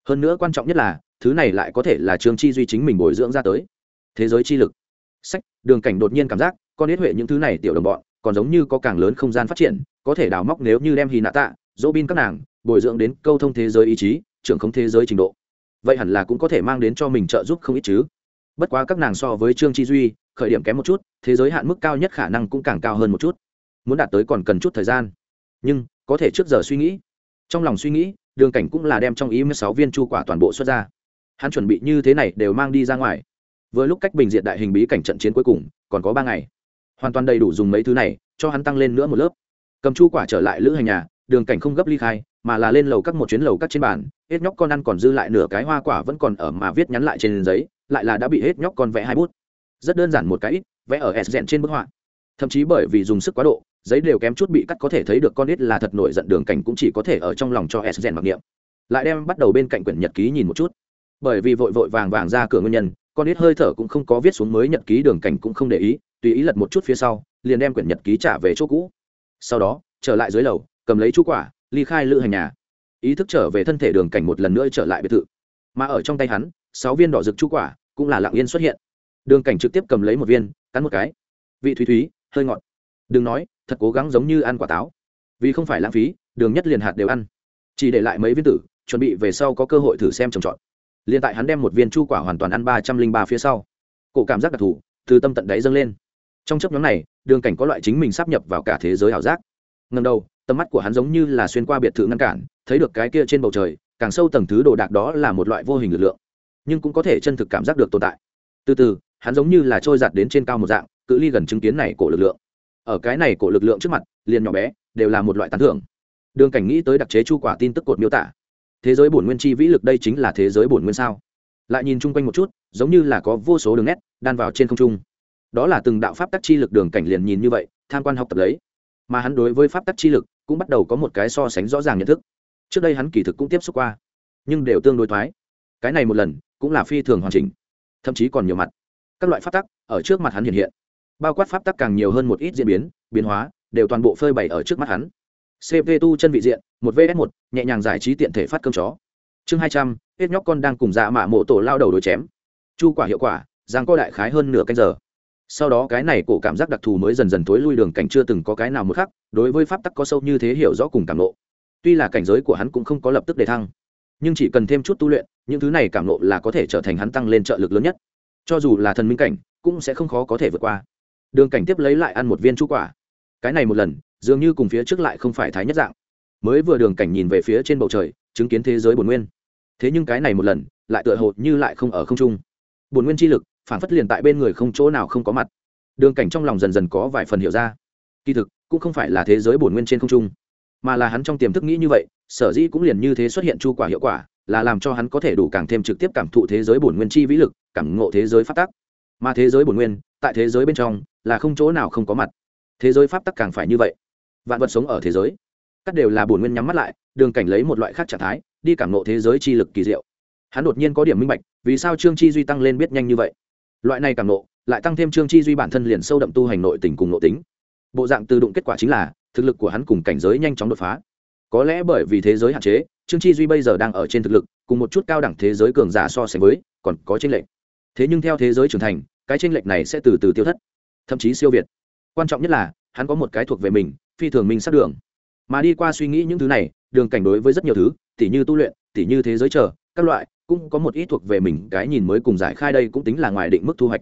Hơn nữa quan trọng nhất là, thứ này lại có thể là trương chi duy chính mình bồi dưỡng ra tới. Thế giới chi lực. Sách, đường cảnh đột nhiên cảm giác, con biết huệ những thứ này tiểu đồng bọn, còn giống như có càng lớn không gian phát triển, có thể đào móc nếu như đem hy nạ tạ dỗ bin các nàng, bồi dưỡng đến câu thông thế giới ý chí, trưởng không thế giới trình độ. Vậy hẳn là cũng có thể mang đến cho mình trợ giúp không ít chứ. Bất quá các nàng so với trương chi duy khởi điểm kém một chút, thế giới hạn mức cao nhất khả năng cũng càng cao hơn một chút. Muốn đạt tới còn cần chút thời gian. Nhưng, có thể trước giờ suy nghĩ. Trong lòng suy nghĩ, đường cảnh cũng là đem trong ý mười sáu viên chu quả toàn bộ xuất ra. Hắn chuẩn bị như thế này đều mang đi ra ngoài. Vừa lúc cách bình diện đại hình bí cảnh trận chiến cuối cùng, còn có ba ngày. Hoàn toàn đầy đủ dùng mấy thứ này, cho hắn tăng lên nữa một lớp. Cầm chu quả trở lại lữ hành nhà, đường cảnh không gấp ly khai, mà là lên lầu các một chuyến lầu các trên bàn, hết nhóc con ăn còn dư lại nửa cái hoa quả vẫn còn ở mà viết nhắn lại trên giấy, lại là đã bị hết nhóc con vẽ hai bút rất đơn giản một cái ít, vẽ ở s rèn trên bức họa. Thậm chí bởi vì dùng sức quá độ, giấy đều kém chút bị cắt có thể thấy được con ít là thật nổi giận đường cảnh cũng chỉ có thể ở trong lòng cho s rèn mặc niệm. Lại đem bắt đầu bên cạnh quyển nhật ký nhìn một chút. Bởi vì vội vội vàng vàng ra cửa nguyên nhân, con ít hơi thở cũng không có viết xuống mới nhật ký đường cảnh cũng không để ý, tùy ý lật một chút phía sau, liền đem quyển nhật ký trả về chỗ cũ. Sau đó, trở lại dưới lầu, cầm lấy chú quả, ly khai lữ hành nhà. Ý thức trở về thân thể đường cảnh một lần nữa trở lại biệt thự. Mà ở trong tay hắn, sáu viên đỏ rực chú quả cũng là lặng yên xuất hiện đường cảnh trực tiếp cầm lấy một viên, cắn một cái. Vị thúy thúy, hơi ngọt. Đừng nói, thật cố gắng giống như ăn quả táo. Vì không phải lãng phí, đường nhất liền hạt đều ăn. Chỉ để lại mấy viên tử, chuẩn bị về sau có cơ hội thử xem trồng trọt. Liền tại hắn đem một viên chu quả hoàn toàn ăn ba trăm linh ba phía sau, cổ cảm giác đặc thù, từ tâm tận đáy dâng lên. Trong chấp nhóm này, đường cảnh có loại chính mình sắp nhập vào cả thế giới ảo giác. Ngần đầu, tầm mắt của hắn giống như là xuyên qua biệt thự ngăn cản, thấy được cái kia trên bầu trời, càng sâu tầng thứ đồ đạc đó là một loại vô hình lực lượng, nhưng cũng có thể chân thực cảm giác được tồn tại. Từ từ hắn giống như là trôi giặt đến trên cao một dạng, cự ly gần chứng kiến này cổ lực lượng. Ở cái này cổ lực lượng trước mặt, liền nhỏ bé, đều là một loại tán thưởng. Đường cảnh nghĩ tới đặc chế chu quả tin tức cột miêu tả. Thế giới bổn nguyên chi vĩ lực đây chính là thế giới bổn nguyên sao? Lại nhìn chung quanh một chút, giống như là có vô số đường nét đan vào trên không trung. Đó là từng đạo pháp tắc chi lực đường cảnh liền nhìn như vậy, tham quan học tập lấy. Mà hắn đối với pháp tắc chi lực cũng bắt đầu có một cái so sánh rõ ràng nhận thức. Trước đây hắn kỳ thực cũng tiếp xúc qua, nhưng đều tương đối thoái. Cái này một lần cũng là phi thường hoàn chỉnh, thậm chí còn nhiều mặt các loại pháp tắc ở trước mặt hắn hiện hiện. Bao quát pháp tắc càng nhiều hơn một ít diễn biến biến hóa, đều toàn bộ phơi bày ở trước mắt hắn. Cp tu chân vị diện, một vs một, nhẹ nhàng giải trí tiện thể phát cơm chó. Chương hai trăm, hết nhóc con đang cùng dạ mạ mộ tổ lao đầu đối chém. Chu quả hiệu quả giang co đại khái hơn nửa canh giờ. Sau đó cái này cổ cảm giác đặc thù mới dần dần tối lui đường cảnh chưa từng có cái nào một khắc, đối với pháp tắc có sâu như thế hiểu rõ cùng cảm lộ. Tuy là cảnh giới của hắn cũng không có lập tức đề thăng, nhưng chỉ cần thêm chút tu luyện, những thứ này cảm lộ là có thể trở thành hắn tăng lên trợ lực lớn nhất cho dù là thần minh cảnh, cũng sẽ không khó có thể vượt qua. Đường cảnh tiếp lấy lại ăn một viên chu quả. Cái này một lần, dường như cùng phía trước lại không phải thái nhất dạng. Mới vừa đường cảnh nhìn về phía trên bầu trời, chứng kiến thế giới bồn nguyên. Thế nhưng cái này một lần, lại tựa hồ như lại không ở không trung. Bồn nguyên chi lực, phản phất liền tại bên người không chỗ nào không có mặt. Đường cảnh trong lòng dần dần có vài phần hiểu ra. Kỳ thực, cũng không phải là thế giới bổn nguyên trên không trung, mà là hắn trong tiềm thức nghĩ như vậy, sở dĩ cũng liền như thế xuất hiện chu quả hiệu quả là làm cho hắn có thể đủ càng thêm trực tiếp cảm thụ thế giới bổn nguyên chi vĩ lực, cảm ngộ thế giới pháp tắc. Mà thế giới bổn nguyên, tại thế giới bên trong, là không chỗ nào không có mặt. Thế giới pháp tắc càng phải như vậy. Vạn vật sống ở thế giới, các đều là bổn nguyên nhắm mắt lại, đường cảnh lấy một loại khác trạng thái, đi cảm ngộ thế giới chi lực kỳ diệu. Hắn đột nhiên có điểm minh bạch, vì sao trương chi duy tăng lên biết nhanh như vậy? Loại này cảm ngộ, lại tăng thêm trương chi duy bản thân liền sâu đậm tu hành nội tình cùng nội tính. Bộ dạng tự đụng kết quả chính là, thực lực của hắn cùng cảnh giới nhanh chóng đột phá. Có lẽ bởi vì thế giới hạn chế trương chi duy bây giờ đang ở trên thực lực, cùng một chút cao đẳng thế giới cường giả so sánh với, còn có tranh lệch. Thế nhưng theo thế giới trưởng thành, cái tranh lệch này sẽ từ từ tiêu thất. Thậm chí siêu việt. Quan trọng nhất là, hắn có một cái thuộc về mình, phi thường mình sát đường. Mà đi qua suy nghĩ những thứ này, đường cảnh đối với rất nhiều thứ, tỉ như tu luyện, tỉ như thế giới chờ, các loại, cũng có một ít thuộc về mình, cái nhìn mới cùng giải khai đây cũng tính là ngoài định mức thu hoạch.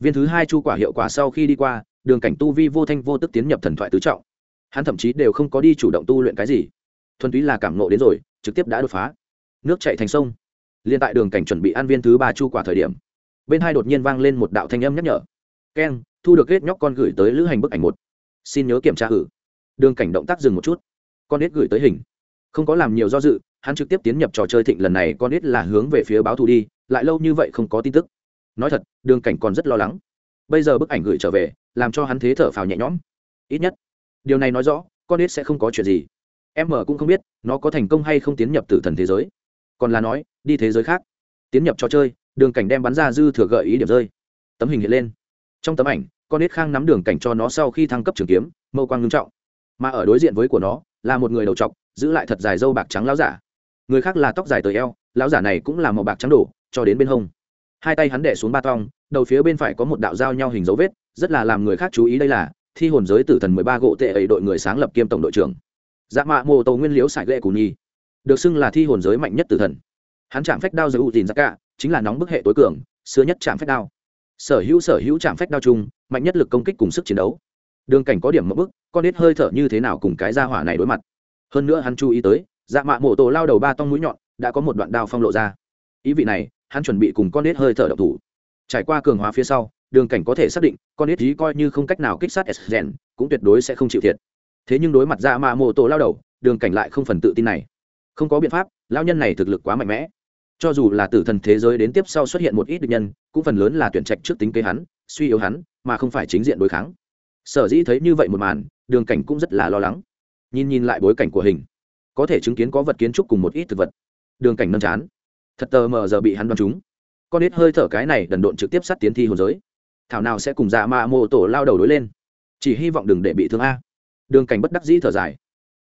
Viên thứ hai chu quả hiệu quả sau khi đi qua, đường cảnh tu vi vô thanh vô tức tiến nhập thần thoại tứ trọng. Hắn thậm chí đều không có đi chủ động tu luyện cái gì. Thuần túy là cảm nộ đến rồi trực tiếp đã đột phá. Nước chạy thành sông. Liên tại đường cảnh chuẩn bị ăn viên thứ ba chu quả thời điểm, bên hai đột nhiên vang lên một đạo thanh âm nhắc nhở. Keng, thu được kết nhóc con gửi tới lữ hành bức ảnh một. Xin nhớ kiểm tra ử đường cảnh động tác dừng một chút. Con ít gửi tới hình. Không có làm nhiều do dự, hắn trực tiếp tiến nhập trò chơi thịnh lần này, con ít là hướng về phía báo thù đi, lại lâu như vậy không có tin tức. Nói thật, đường cảnh còn rất lo lắng. Bây giờ bức ảnh gửi trở về, làm cho hắn thế thở phào nhẹ nhõm. Ít nhất, điều này nói rõ, con ít sẽ không có chuyện gì em mở cũng không biết nó có thành công hay không tiến nhập tử thần thế giới. Còn là nói, đi thế giới khác. Tiến nhập trò chơi, đường cảnh đem bắn ra dư thừa gợi ý điểm rơi. Tấm hình hiện lên. Trong tấm ảnh, con ít khang nắm đường cảnh cho nó sau khi thăng cấp trường kiếm, mâu quang ngưng trọng. Mà ở đối diện với của nó, là một người đầu trọc, giữ lại thật dài dâu bạc trắng láo giả. Người khác là tóc dài tới eo láo giả này cũng là màu bạc trắng đổ, cho đến bên hông. Hai tay hắn đẻ xuống ba tong, đầu phía bên phải có một đạo dao nhau hình dấu vết, rất là làm người khác chú ý đây là thi hồn giới tử thần mười ba gỗ tệ ấy đội người sáng lập kiêm tổng đội trưởng dạ mạ mô tô nguyên liếu sải ghệ cù nhi được xưng là thi hồn giới mạnh nhất tử thần. Hắn chạm phách đao giới ưu tin ra dạ cả, chính là nóng bức hệ tối cường, xưa nhất chạm phách đao. Sở hữu sở hữu chạm phách đao chung, mạnh nhất lực công kích cùng sức chiến đấu. Đường cảnh có điểm mẫu bức, con nết hơi thở như thế nào cùng cái ra hỏa này đối mặt. Hơn nữa hắn chú ý tới dạ mạ mộ tổ lao đầu ba tong mũi nhọn, đã có một đoạn đao phong lộ ra. Ý vị này, hắn chuẩn bị cùng con nết hơi thở độc thủ. Trải qua cường hóa phía sau, đường cảnh có thể xác định, con nết ý coi như không cách nào kích sát s rèn cũng tuyệt đối sẽ không chịu thiệt thế nhưng đối mặt dạ mạ mô tổ lao đầu, đường cảnh lại không phần tự tin này. Không có biện pháp lao nhân này thực lực quá mạnh mẽ. Cho dù là tử thần thế giới đến tiếp sau xuất hiện một ít địch nhân, cũng phần lớn là tuyển trạch trước tính kế hắn, suy yếu hắn, mà không phải chính diện đối kháng. Sở dĩ thấy như vậy một màn, đường cảnh cũng rất là lo lắng. Nhìn nhìn lại bối cảnh của hình, có thể chứng kiến có vật kiến trúc cùng một ít thực vật. Đường cảnh nâm chán. Thật tờ mờ giờ bị hắn đoán trúng con ít hơi thở cái này đần độn trực tiếp sát tiến thi hồn giới. Thảo nào sẽ cùng dạ mạ mô tổ lao đầu đối lên? Chỉ hy vọng đừng để bị thương a đường cảnh bất đắc dĩ thở dài.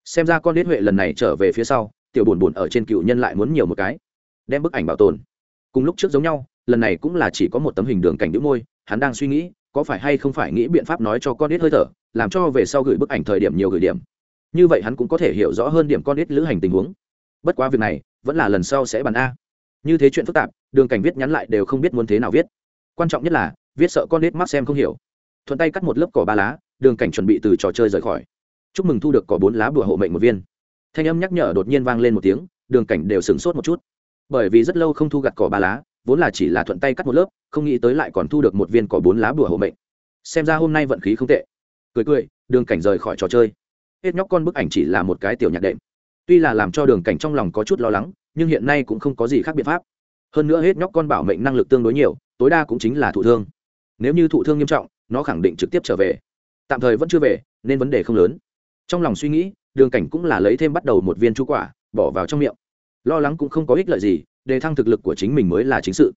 Xem ra con ít huệ lần này trở về phía sau, tiểu buồn buồn ở trên cựu nhân lại muốn nhiều một cái. Đem bức ảnh bảo tồn. Cùng lúc trước giống nhau, lần này cũng là chỉ có một tấm hình đường cảnh đĩu môi, hắn đang suy nghĩ, có phải hay không phải nghĩ biện pháp nói cho con ít hơi thở, làm cho về sau gửi bức ảnh thời điểm nhiều gửi điểm. Như vậy hắn cũng có thể hiểu rõ hơn điểm con ít lữ hành tình huống. Bất quá việc này, vẫn là lần sau sẽ bàn a. Như thế chuyện phức tạp, đường cảnh viết nhắn lại đều không biết muốn thế nào viết. Quan trọng nhất là, viết sợ con ít mắc xem không hiểu. Thuận tay cắt một lớp cỏ ba lá, đường cảnh chuẩn bị từ trò chơi rời khỏi chúc mừng thu được cỏ bốn lá bùa hộ mệnh một viên. Thanh âm nhắc nhở đột nhiên vang lên một tiếng, đường cảnh đều sửng sốt một chút. Bởi vì rất lâu không thu gặt cỏ ba lá, vốn là chỉ là thuận tay cắt một lớp, không nghĩ tới lại còn thu được một viên cỏ bốn lá bùa hộ mệnh. Xem ra hôm nay vận khí không tệ. Cười cười, đường cảnh rời khỏi trò chơi. Hết nhóc con bức ảnh chỉ là một cái tiểu nhạc đệm. Tuy là làm cho đường cảnh trong lòng có chút lo lắng, nhưng hiện nay cũng không có gì khác biện pháp. Hơn nữa hết nhóc con bảo mệnh năng lực tương đối nhiều, tối đa cũng chính là thụ thương. Nếu như thụ thương nghiêm trọng, nó khẳng định trực tiếp trở về. Tạm thời vẫn chưa về, nên vấn đề không lớn trong lòng suy nghĩ, đường cảnh cũng là lấy thêm bắt đầu một viên chú quả, bỏ vào trong miệng. Lo lắng cũng không có ích lợi gì, đề thăng thực lực của chính mình mới là chính sự.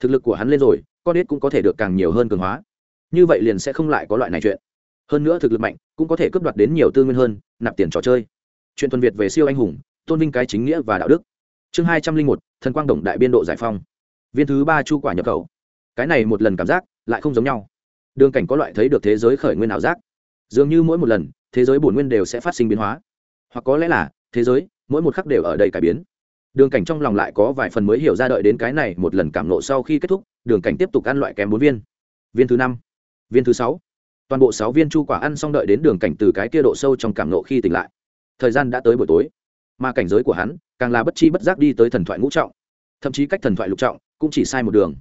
Thực lực của hắn lên rồi, con ít cũng có thể được càng nhiều hơn cường hóa. Như vậy liền sẽ không lại có loại này chuyện. Hơn nữa thực lực mạnh, cũng có thể cướp đoạt đến nhiều tư nguyên hơn, nạp tiền trò chơi. Chuyện tuần việt về siêu anh hùng, tôn vinh cái chính nghĩa và đạo đức. Chương hai trăm linh một, thần quang đồng đại biên độ giải phong. Viên thứ ba chu quả nhập khẩu. Cái này một lần cảm giác lại không giống nhau. Đường cảnh có loại thấy được thế giới khởi nguyên ảo giác. Dường như mỗi một lần thế giới bổn nguyên đều sẽ phát sinh biến hóa. Hoặc có lẽ là, thế giới, mỗi một khắc đều ở đây cải biến. Đường cảnh trong lòng lại có vài phần mới hiểu ra đợi đến cái này một lần cảm nộ sau khi kết thúc, đường cảnh tiếp tục ăn loại kém bốn viên. Viên thứ năm, viên thứ sáu. Toàn bộ sáu viên chu quả ăn xong đợi đến đường cảnh từ cái kia độ sâu trong cảm nộ khi tỉnh lại. Thời gian đã tới buổi tối. Mà cảnh giới của hắn, càng là bất chi bất giác đi tới thần thoại ngũ trọng. Thậm chí cách thần thoại lục trọng, cũng chỉ sai một đường.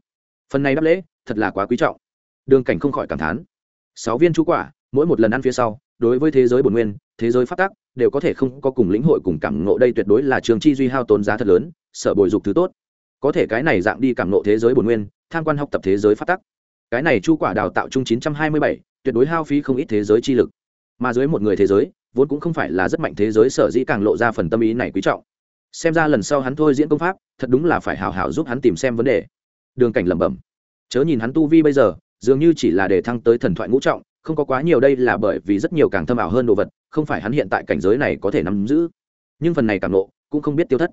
Phần này đáp lễ, thật là quá quý trọng. Đường cảnh không khỏi cảm thán. Sáu viên chu quả, mỗi một lần ăn phía sau đối với thế giới bổn nguyên, thế giới phát tác đều có thể không có cùng lĩnh hội cùng cảm ngộ đây tuyệt đối là trường chi duy hao tốn giá thật lớn sở bồi dục thứ tốt. Có thể cái này dạng đi cảm ngộ thế giới bổn nguyên, tham quan học tập thế giới phát tắc. Cái này chu quả đào tạo chung chín trăm hai mươi bảy, tuyệt đối hao phí không ít thế giới chi lực. Mà dưới một người thế giới, vốn cũng không phải là rất mạnh thế giới, sở dĩ càng lộ ra phần tâm ý này quý trọng. Xem ra lần sau hắn thôi diễn công pháp, thật đúng là phải hào hào giúp hắn tìm xem vấn đề. Đường cảnh lẩm bẩm. Chớ nhìn hắn tu vi bây giờ, dường như chỉ là để thăng tới thần thoại ngũ trọng không có quá nhiều đây là bởi vì rất nhiều càng thâm ảo hơn đồ vật, không phải hắn hiện tại cảnh giới này có thể nắm giữ. Nhưng phần này cảm nộ cũng không biết tiêu thất.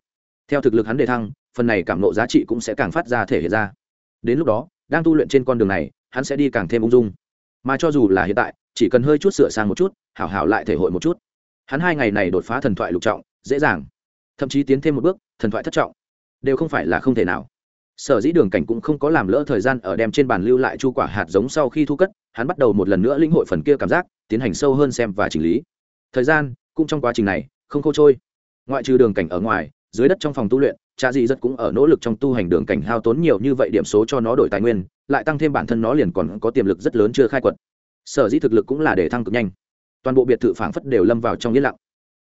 Theo thực lực hắn đề thăng, phần này cảm nộ giá trị cũng sẽ càng phát ra thể hiện ra. Đến lúc đó, đang tu luyện trên con đường này, hắn sẽ đi càng thêm ung dung. Mà cho dù là hiện tại, chỉ cần hơi chút sửa sang một chút, hảo hảo lại thể hội một chút. Hắn hai ngày này đột phá thần thoại lục trọng, dễ dàng. Thậm chí tiến thêm một bước, thần thoại thất trọng. Đều không phải là không thể nào sở dĩ đường cảnh cũng không có làm lỡ thời gian ở đem trên bàn lưu lại chu quả hạt giống sau khi thu cất, hắn bắt đầu một lần nữa lĩnh hội phần kia cảm giác, tiến hành sâu hơn xem và chỉnh lý. Thời gian, cũng trong quá trình này, không khô trôi. Ngoại trừ đường cảnh ở ngoài, dưới đất trong phòng tu luyện cha dị rất cũng ở nỗ lực trong tu hành đường cảnh hao tốn nhiều như vậy điểm số cho nó đổi tài nguyên, lại tăng thêm bản thân nó liền còn có tiềm lực rất lớn chưa khai quật. Sở dĩ thực lực cũng là để thăng cực nhanh. Toàn bộ biệt thự phảng phất đều lâm vào trong yên lặng.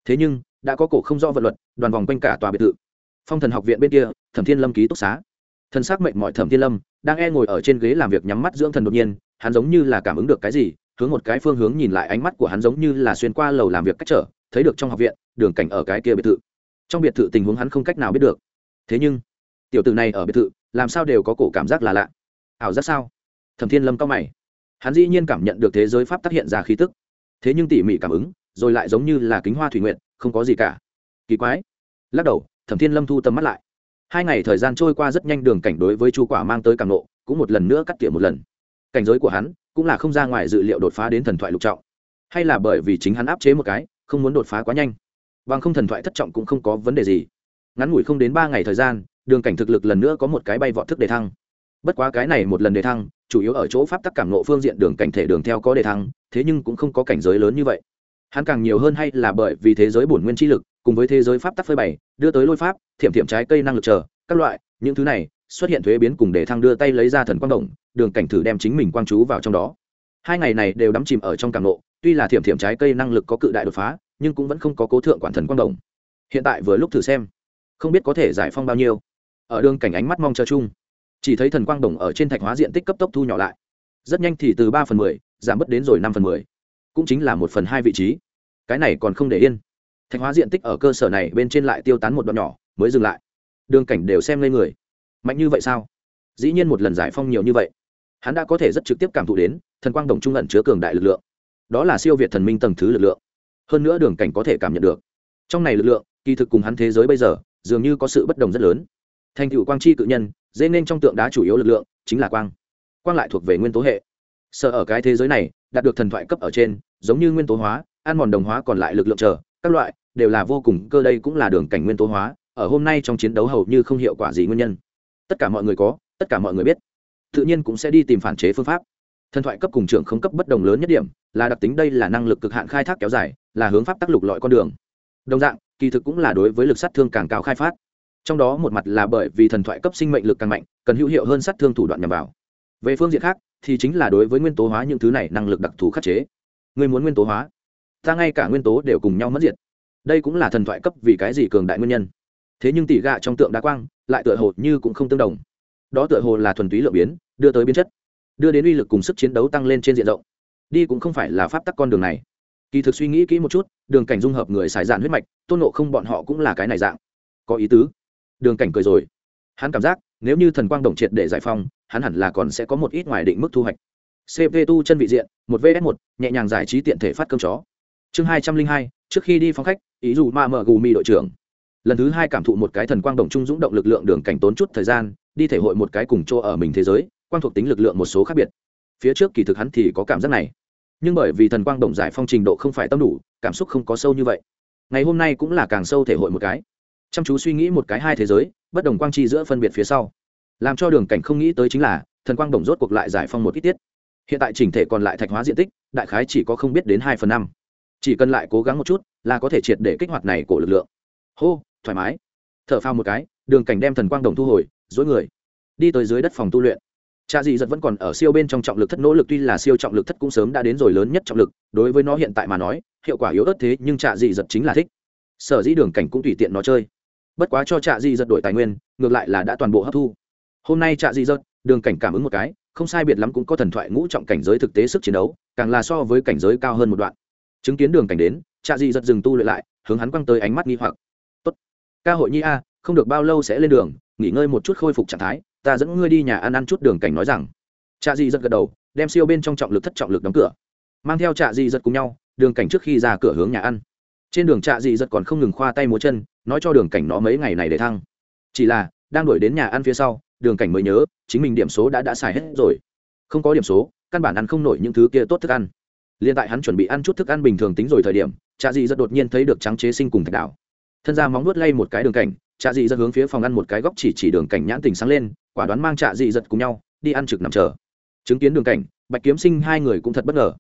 Thế nhưng, đã có cổ không rõ vật luật, đoàn vòng quanh cả tòa biệt thự. Phong thần học viện bên kia, thẩm thiên lâm ký túc xá thân xác mệnh mọi thẩm thiên lâm, đang e ngồi ở trên ghế làm việc nhắm mắt dưỡng thần đột nhiên, hắn giống như là cảm ứng được cái gì, hướng một cái phương hướng nhìn lại ánh mắt của hắn giống như là xuyên qua lầu làm việc cách trở, thấy được trong học viện, đường cảnh ở cái kia biệt thự. Trong biệt thự tình huống hắn không cách nào biết được. Thế nhưng, tiểu tử này ở biệt thự, làm sao đều có cổ cảm giác là lạ. Ảo giác sao? Thẩm thiên lâm cao mày. Hắn dĩ nhiên cảm nhận được thế giới pháp tác hiện ra khí tức. Thế nhưng tỉ mỉ cảm ứng, rồi lại giống như là kính hoa thủy nguyện không có gì cả. Kỳ quái. Lắc đầu, thẩm thiên lâm thu tầm mắt lại hai ngày thời gian trôi qua rất nhanh đường cảnh đối với chu quả mang tới càng nộ, cũng một lần nữa cắt tỉa một lần. Cảnh giới của hắn cũng là không ra ngoài dự liệu đột phá đến thần thoại lục trọng. Hay là bởi vì chính hắn áp chế một cái, không muốn đột phá quá nhanh. Bằng không thần thoại thất trọng cũng không có vấn đề gì. Ngắn ngủi không đến ba ngày thời gian, đường cảnh thực lực lần nữa có một cái bay vọt thức đề thăng. Bất quá cái này một lần đề thăng, chủ yếu ở chỗ pháp tắc cảm nộ phương diện đường cảnh thể đường theo có đề thăng, thế nhưng cũng không có cảnh giới lớn như vậy. Hắn càng nhiều hơn hay là bởi vì thế giới bổn nguyên chi lực cùng với thế giới pháp tắc phơi bày, đưa tới lôi pháp, thiểm thiểm trái cây năng lực chờ, các loại, những thứ này, xuất hiện thuế biến cùng để thăng đưa tay lấy ra thần quang động, đường cảnh thử đem chính mình quang chú vào trong đó. Hai ngày này đều đắm chìm ở trong cảng nộ tuy là thiểm thiểm trái cây năng lực có cự đại đột phá, nhưng cũng vẫn không có cố thượng quản thần quang động. Hiện tại vừa lúc thử xem, không biết có thể giải phong bao nhiêu. Ở đường cảnh ánh mắt mong chờ chung, chỉ thấy thần quang đồng ở trên thạch hóa diện tích cấp tốc thu nhỏ lại. Rất nhanh thì từ ba phần mười, giảm bớt đến rồi năm phần mười. Cũng chính là một phần hai vị trí. Cái này còn không để yên thạch hóa diện tích ở cơ sở này bên trên lại tiêu tán một đoạn nhỏ, mới dừng lại. Đường cảnh đều xem lên người. Mạnh như vậy sao? Dĩ nhiên một lần giải phong nhiều như vậy. Hắn đã có thể rất trực tiếp cảm thụ đến, thần quang đồng trung ẩn chứa cường đại lực lượng. Đó là siêu việt thần minh tầng thứ lực lượng. Hơn nữa đường cảnh có thể cảm nhận được. Trong này lực lượng, kỳ thực cùng hắn thế giới bây giờ, dường như có sự bất đồng rất lớn. Thành cựu quang chi cự nhân dễ nên trong tượng đá chủ yếu lực lượng, chính là quang. Quang lại thuộc về nguyên tố hệ. Sợ ở cái thế giới này, đạt được thần thoại cấp ở trên, giống như nguyên tố hóa, ăn mòn đồng hóa còn lại lực lượng chờ, các loại đều là vô cùng cơ đây cũng là đường cảnh nguyên tố hóa, ở hôm nay trong chiến đấu hầu như không hiệu quả gì nguyên nhân. Tất cả mọi người có, tất cả mọi người biết. Tự nhiên cũng sẽ đi tìm phản chế phương pháp. Thần thoại cấp cùng trưởng không cấp bất đồng lớn nhất điểm là đặc tính đây là năng lực cực hạn khai thác kéo dài, là hướng pháp tác lục lọi con đường. Đồng dạng, kỳ thực cũng là đối với lực sát thương càng cao khai phát. Trong đó một mặt là bởi vì thần thoại cấp sinh mệnh lực càng mạnh, cần hữu hiệu hơn sát thương thủ đoạn nhằm vào. Về phương diện khác, thì chính là đối với nguyên tố hóa những thứ này năng lực đặc thù khắc chế. Người muốn nguyên tố hóa, ta ngay cả nguyên tố đều cùng nhau mất diệt đây cũng là thần thoại cấp vì cái gì cường đại nguyên nhân. Thế nhưng tỷ gạ trong tượng đá quang lại tựa hồ như cũng không tương đồng. Đó tựa hồ là thuần túy lượng biến, đưa tới biến chất, đưa đến uy lực cùng sức chiến đấu tăng lên trên diện rộng. Đi cũng không phải là pháp tắc con đường này. Kỳ thực suy nghĩ kỹ một chút, đường cảnh dung hợp người xài dạn huyết mạch, tôn nộ không bọn họ cũng là cái này dạng. Có ý tứ. Đường cảnh cười rồi. Hắn cảm giác, nếu như thần quang đồng triệt để giải phong hắn hẳn là còn sẽ có một ít ngoài định mức thu hoạch. Cp tu chân vị diện, một vs một, nhẹ nhàng giải trí tiện thể phát cơm chó. Chương hai trăm linh hai trước khi đi phóng khách, ý dù ma mở gù mi đội trưởng. Lần thứ hai cảm thụ một cái thần quang đồng trung dũng động lực lượng đường cảnh tốn chút thời gian, đi thể hội một cái cùng chỗ ở mình thế giới, quang thuộc tính lực lượng một số khác biệt. Phía trước kỳ thực hắn thì có cảm giác này. Nhưng bởi vì thần quang đồng giải phong trình độ không phải tâm đủ, cảm xúc không có sâu như vậy. Ngày hôm nay cũng là càng sâu thể hội một cái. Chăm chú suy nghĩ một cái hai thế giới, bất đồng quang chi giữa phân biệt phía sau. Làm cho đường cảnh không nghĩ tới chính là, thần quang đồng rốt cuộc lại giải phong một ít tiết. Hiện tại chỉnh thể còn lại thạch hóa diện tích, đại khái chỉ có không biết đến hai phần năm chỉ cần lại cố gắng một chút, là có thể triệt để kích hoạt này của lực lượng. Hô, thoải mái. Thở phao một cái, đường cảnh đem thần quang đồng thu hồi, dối người. Đi tới dưới đất phòng tu luyện. Cha dị giật vẫn còn ở siêu bên trong trọng lực thất nỗ lực, tuy là siêu trọng lực thất cũng sớm đã đến rồi lớn nhất trọng lực, đối với nó hiện tại mà nói, hiệu quả yếu ớt thế, nhưng cha dị giật chính là thích. Sở dĩ đường cảnh cũng tùy tiện nó chơi. Bất quá cho cha dị giật đổi tài nguyên, ngược lại là đã toàn bộ hấp thu. Hôm nay cha dị giật, đường cảnh cảm ứng một cái, không sai biệt lắm cũng có thần thoại ngũ trọng cảnh giới thực tế sức chiến đấu, càng là so với cảnh giới cao hơn một đoạn chứng kiến đường cảnh đến, trạ dị giật dừng tu luyện lại, hướng hắn quăng tới ánh mắt nghi hoặc. Tốt, ca hội nhi a, không được bao lâu sẽ lên đường, nghỉ ngơi một chút khôi phục trạng thái, ta dẫn ngươi đi nhà ăn ăn chút đường cảnh nói rằng. Trạ dị giật gật đầu, đem siêu bên trong trọng lực thất trọng lực đóng cửa. Mang theo trạ dị giật cùng nhau, đường cảnh trước khi ra cửa hướng nhà ăn. Trên đường trạ dị giật còn không ngừng khoa tay múa chân, nói cho đường cảnh nó mấy ngày này để thăng. Chỉ là, đang đuổi đến nhà ăn phía sau, đường cảnh mới nhớ, chính mình điểm số đã đã xài hết rồi. Không có điểm số, căn bản ăn không nổi những thứ kia tốt thức ăn liền tại hắn chuẩn bị ăn chút thức ăn bình thường tính rồi thời điểm, trạ dị rất đột nhiên thấy được trắng chế sinh cùng thạch đảo. Thân ra móng nuốt lay một cái đường cảnh, trạ dị rất hướng phía phòng ăn một cái góc chỉ chỉ đường cảnh nhãn tình sáng lên, quả đoán mang trạ dị giật cùng nhau, đi ăn trực nằm chờ. Chứng kiến đường cảnh, bạch kiếm sinh hai người cũng thật bất ngờ.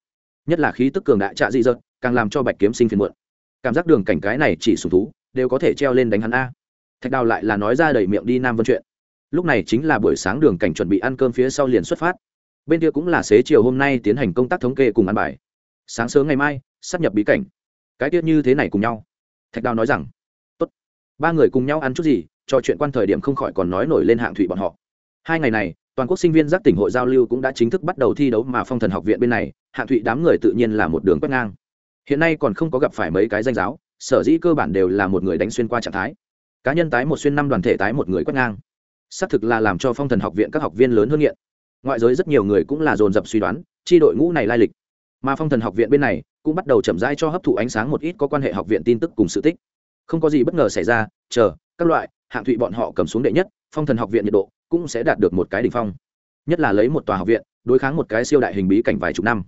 Nhất là khí tức cường đại trạ dị giật, càng làm cho bạch kiếm sinh phiền muộn. Cảm giác đường cảnh cái này chỉ sùng thú, đều có thể treo lên đánh hắn a. Thạch đào lại là nói ra đầy miệng đi nam vân chuyện. Lúc này chính là buổi sáng đường cảnh chuẩn bị ăn cơm phía sau liền xuất phát. Bên kia cũng là xế chiều hôm nay tiến hành công tác thống kê cùng ăn bài sáng sớm ngày mai, sắp nhập bí cảnh. Cái tiết như thế này cùng nhau. Thạch đào nói rằng, tốt. Ba người cùng nhau ăn chút gì, trò chuyện quan thời điểm không khỏi còn nói nổi lên hạng thủy bọn họ. Hai ngày này, toàn quốc sinh viên giác tỉnh hội giao lưu cũng đã chính thức bắt đầu thi đấu mà phong thần học viện bên này, hạng thụy đám người tự nhiên là một đường quét ngang. Hiện nay còn không có gặp phải mấy cái danh giáo, sở dĩ cơ bản đều là một người đánh xuyên qua trạng thái. Cá nhân tái một xuyên năm đoàn thể tái một người quét ngang. Xác thực là làm cho phong thần học viện các học viên lớn hơn nghiện. Ngoại giới rất nhiều người cũng là dồn dập suy đoán tri đội ngũ này lai lịch mà phong thần học viện bên này cũng bắt đầu chậm rãi cho hấp thụ ánh sáng một ít có quan hệ học viện tin tức cùng sự tích. Không có gì bất ngờ xảy ra, chờ, các loại, hạng thụy bọn họ cầm xuống đệ nhất, phong thần học viện nhiệt độ cũng sẽ đạt được một cái đỉnh phong. Nhất là lấy một tòa học viện, đối kháng một cái siêu đại hình bí cảnh vài chục năm.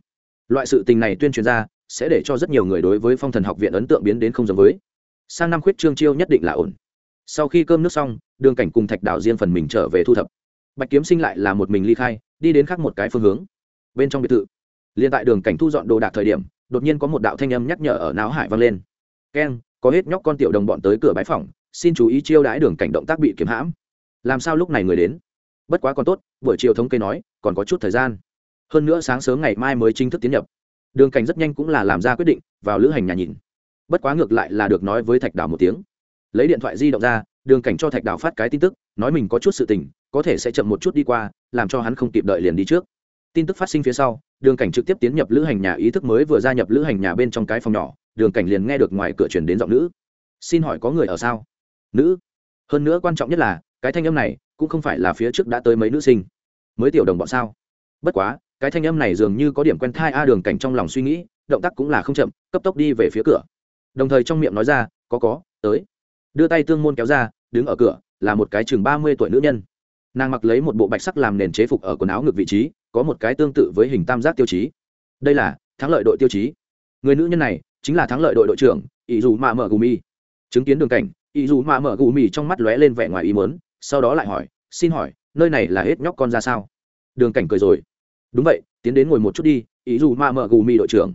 Loại sự tình này tuyên truyền ra, sẽ để cho rất nhiều người đối với phong thần học viện ấn tượng biến đến không giống với. Sang năm khuyết trương chiêu nhất định là ổn. Sau khi cơm nước xong, đường cảnh cùng thạch đạo riêng phần mình trở về thu thập. Bạch kiếm sinh lại là một mình ly khai, đi đến khác một cái phương hướng. Bên trong biệt thự liên tại đường cảnh thu dọn đồ đạc thời điểm, đột nhiên có một đạo thanh âm nhắc nhở ở não hải vang lên. Keng có hết nhóc con tiểu đồng bọn tới cửa bái phòng xin chú ý chiêu đãi đường cảnh động tác bị kiếm hãm. Làm sao lúc này người đến? Bất quá còn tốt, buổi chiều thống kê nói, còn có chút thời gian. Hơn nữa sáng sớm ngày mai mới chính thức tiến nhập. Đường cảnh rất nhanh cũng là làm ra quyết định, vào lữ hành nhà nhìn. Bất quá ngược lại là được nói với thạch đào một tiếng. Lấy điện thoại di động ra, đường cảnh cho thạch đào phát cái tin tức, nói mình có chút sự tình, có thể sẽ chậm một chút đi qua, làm cho hắn không kịp đợi liền đi trước tin tức phát sinh phía sau, đường cảnh trực tiếp tiến nhập lữ hành nhà, ý thức mới vừa gia nhập lữ hành nhà bên trong cái phòng nhỏ, đường cảnh liền nghe được ngoài cửa chuyển đến giọng nữ. Xin hỏi có người ở sao? Nữ. Hơn nữa quan trọng nhất là, cái thanh âm này cũng không phải là phía trước đã tới mấy nữ sinh. Mới tiểu đồng bọn sao? Bất quá, cái thanh âm này dường như có điểm quen thai a. Đường cảnh trong lòng suy nghĩ, động tác cũng là không chậm, cấp tốc đi về phía cửa. Đồng thời trong miệng nói ra, có có, tới. Đưa tay tương môn kéo ra, đứng ở cửa, là một cái chừng ba mươi tuổi nữ nhân. Nàng mặc lấy một bộ bạch sắc làm nền chế phục ở quần áo ngực vị trí có một cái tương tự với hình tam giác tiêu chí. Đây là thắng lợi đội tiêu chí. Người nữ nhân này chính là thắng lợi đội đội trưởng ý dù mạ mở gù mi chứng kiến đường cảnh ý dù mạ mở gù mi trong mắt lóe lên vẻ ngoài ý mớn sau đó lại hỏi, xin hỏi, nơi này là hết nhóc con ra sao? Đường cảnh cười rồi. Đúng vậy, tiến đến ngồi một chút đi ý dù mạ mở gù mi đội trưởng.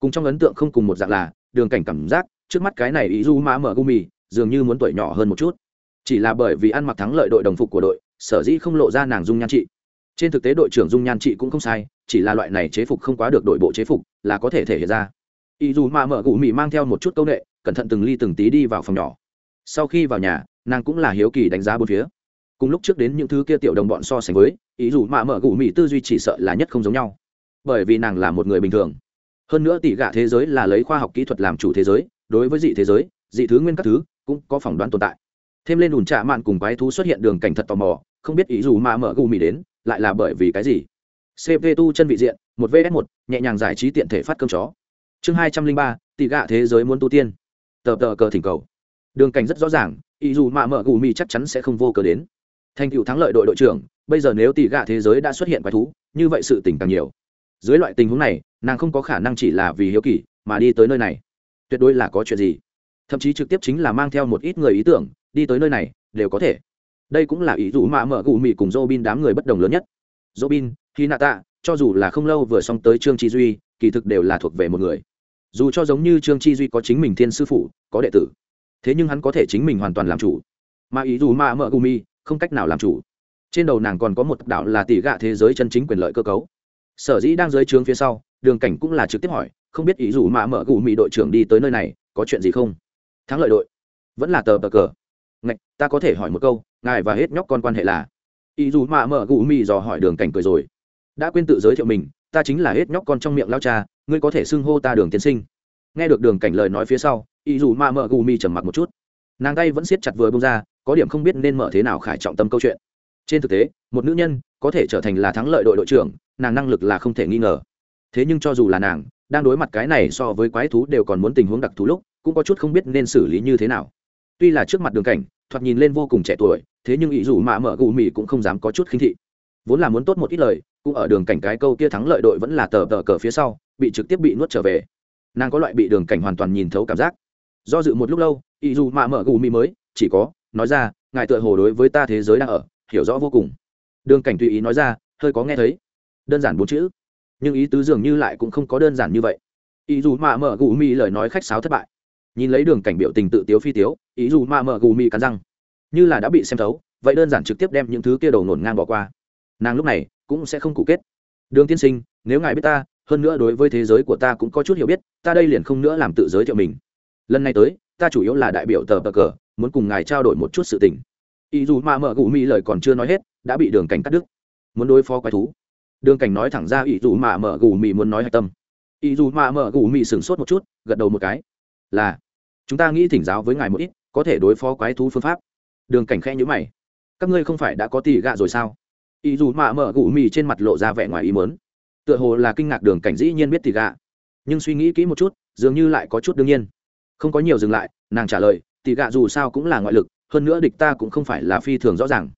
Cùng trong ấn tượng không cùng một dạng là, đường cảnh cảm giác trước mắt cái này ý dù mạ mở gù mi dường như muốn tuổi nhỏ hơn một chút. Chỉ là bởi vì ăn mặc thắng lợi đội đồng phục của đội, sở dĩ không lộ ra nàng dung nhan trị trên thực tế đội trưởng dung nhan trị cũng không sai, chỉ là loại này chế phục không quá được đội bộ chế phục là có thể thể hiện ra. Ý dù mà mở gù mì mang theo một chút c â u n ệ cẩn thận từng ly từng tí đi vào phòng nhỏ. Sau khi vào nhà, nàng cũng là hiếu kỳ đánh giá bốn phía. Cùng lúc trước đến những thứ kia tiểu đồng bọn so sánh với ý dù mà mở gù mì tư duy chỉ sợ là nhất không giống nhau. Bởi vì nàng là một người bình thường. Hơn nữa tỷ gạ thế giới là lấy khoa học kỹ thuật làm chủ thế giới, đối với dị thế giới, dị thứ nguyên các thứ, cũng có phỏng đoán tồn tại. Thêm lên ủn trạ mạn cùng quái thú xuất hiện đường cảnh thật tò mò, không biết ý dù mà mở gù mì đến lại là bởi vì cái gì? Cp tu chân vị diện, một vs một, nhẹ nhàng giải trí tiện thể phát cơm chó. Chương hai trăm linh ba, tỷ gạ thế giới muốn tu tiên. Tờ tờ cờ thỉnh cầu. Đường cảnh rất rõ ràng, ý dù mạ mở gù mì chắc chắn sẽ không vô cờ đến. Thành cựu thắng lợi đội đội trưởng, bây giờ nếu tỷ gạ thế giới đã xuất hiện quái thú, như vậy sự tỉnh càng nhiều. Dưới loại tình huống này, nàng không có khả năng chỉ là vì hiếu kỳ, mà đi tới nơi này. Tuyệt đối là có chuyện gì? Thậm chí trực tiếp chính là mang theo một ít người ý tưởng, đi tới nơi này, đều có thể đây cũng là ý dụ mạ mở gù mì cùng dô bin đám người bất đồng lớn nhất. Dô bin khi nạ tạ cho dù là không lâu vừa xong tới trương chi duy, kỳ thực đều là thuộc về một người. Dù cho giống như trương chi duy có chính mình thiên sư phụ, có đệ tử, thế nhưng hắn có thể chính mình hoàn toàn làm chủ. Mà ý dù mạ mở gù mì, không cách nào làm chủ. Trên đầu nàng còn có một đạo là tỷ gạ thế giới chân chính quyền lợi cơ cấu. Sở dĩ đang dưới trướng phía sau, đường cảnh cũng là trực tiếp hỏi, không biết ý dù mạ mở gù mì đội trưởng đi tới nơi này, có chuyện gì không? Thắng lợi đội. Vẫn là tờ tờ cờ. Ngạch, ta có thể hỏi một câu ngài và hết nhóc con quan hệ là. Ý dù mạ mở gù mì dò hỏi đường cảnh cười rồi. Đã quên tự giới thiệu mình, ta chính là hết nhóc con trong miệng lao cha, ngươi có thể xưng hô ta đường tiên sinh. Nghe được đường cảnh lời nói phía sau, ý dù mạ mở gù mi trầm mặc một chút. Nàng tay vẫn siết chặt vừa bông ra, có điểm không biết nên mở thế nào khải trọng tâm câu chuyện. Trên thực tế, một nữ nhân có thể trở thành là thắng lợi đội đội trưởng, nàng năng lực là không thể nghi ngờ. Thế nhưng cho dù là nàng, đang đối mặt cái này so với quái thú đều còn muốn tình huống đặc thù lúc, cũng có chút không biết nên xử lý như thế nào. Tuy là trước mặt đường cảnh thoạt nhìn lên vô cùng trẻ tuổi, thế nhưng ý dù mạ mở gù mì cũng không dám có chút khinh thị. Vốn là muốn tốt một ít lời, cũng ở đường cảnh cái câu kia thắng lợi đội vẫn là tờ tờ cờ phía sau, bị trực tiếp bị nuốt trở về. Nàng có loại bị đường cảnh hoàn toàn nhìn thấu cảm giác. Do dự một lúc lâu, ý dù mạ mở gù mì mới, chỉ có, nói ra, ngài tựa hồ đối với ta thế giới đang ở, hiểu rõ vô cùng. Đường cảnh tùy ý nói ra, hơi có nghe thấy. Đơn giản bốn chữ. Nhưng ý tứ dường như lại cũng không có đơn giản như vậy. Ý dù mạ mở gù mì lời nói khách sáo thất bại nhìn lấy đường cảnh biểu tình tự tiếu phi tiếu, ý dù ma mở gù mì cắn răng. Như là đã bị xem thấu, vậy đơn giản trực tiếp đem những thứ kia đầu nổn ngang bỏ qua. Nàng lúc này cũng sẽ không cụ kết. Đường tiên sinh, nếu ngài biết ta, hơn nữa đối với thế giới của ta cũng có chút hiểu biết, ta đây liền không nữa làm tự giới thiệu mình. Lần này tới, ta chủ yếu là đại biểu tờ tờ cờ, muốn cùng ngài trao đổi một chút sự tình. Ý dù mà mở gù mỹ lời còn chưa nói hết, đã bị đường cảnh cắt đứt. Muốn đối phó quái thú. Đường cảnh nói thẳng ra ý dù mà mở gù mỹ muốn nói hạch tâm. Ý dù mà mở gù mỹ sửng sốt một chút, gật đầu một cái. Là chúng ta nghĩ thỉnh giáo với ngài một ít, có thể đối phó quái thú phương pháp. Đường cảnh khẽ nhữ mày. Các ngươi không phải đã có tỷ gạ rồi sao? Ý dù mạ mở gù mì trên mặt lộ ra vẻ ngoài ý mớn tựa hồ là kinh ngạc đường cảnh dĩ nhiên biết tỷ gạ. Nhưng suy nghĩ kỹ một chút, dường như lại có chút đương nhiên. Không có nhiều dừng lại, nàng trả lời, tỷ gạ dù sao cũng là ngoại lực, hơn nữa địch ta cũng không phải là phi thường rõ ràng.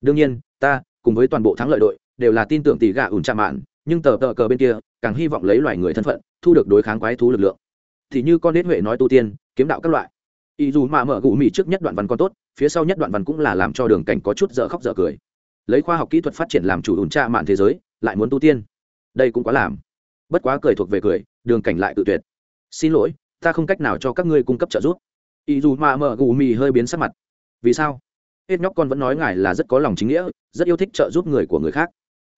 Đương nhiên, ta, cùng với toàn bộ thắng lợi đội, đều là tin tưởng tỷ gạ ủn chạm mạn, nhưng tờ tờ cờ bên kia, càng hy vọng lấy loài người thân phận, thu được đối kháng quái thú lực lượng thì như con nết huệ nói tu tiên, kiếm đạo các loại. Ý dù mà mở gù mì trước nhất đoạn văn còn tốt, phía sau nhất đoạn văn cũng là làm cho đường cảnh có chút dở khóc dở cười. Lấy khoa học kỹ thuật phát triển làm chủ ủn tra mạng thế giới, lại muốn tu tiên. Đây cũng quá làm. Bất quá cười thuộc về cười, đường cảnh lại tự tuyệt. Xin lỗi, ta không cách nào cho các ngươi cung cấp trợ giúp. Ý dù mà mở gù mì hơi biến sắc mặt. Vì sao? Hết nhóc con vẫn nói ngài là rất có lòng chính nghĩa, rất yêu thích trợ giúp người của người khác.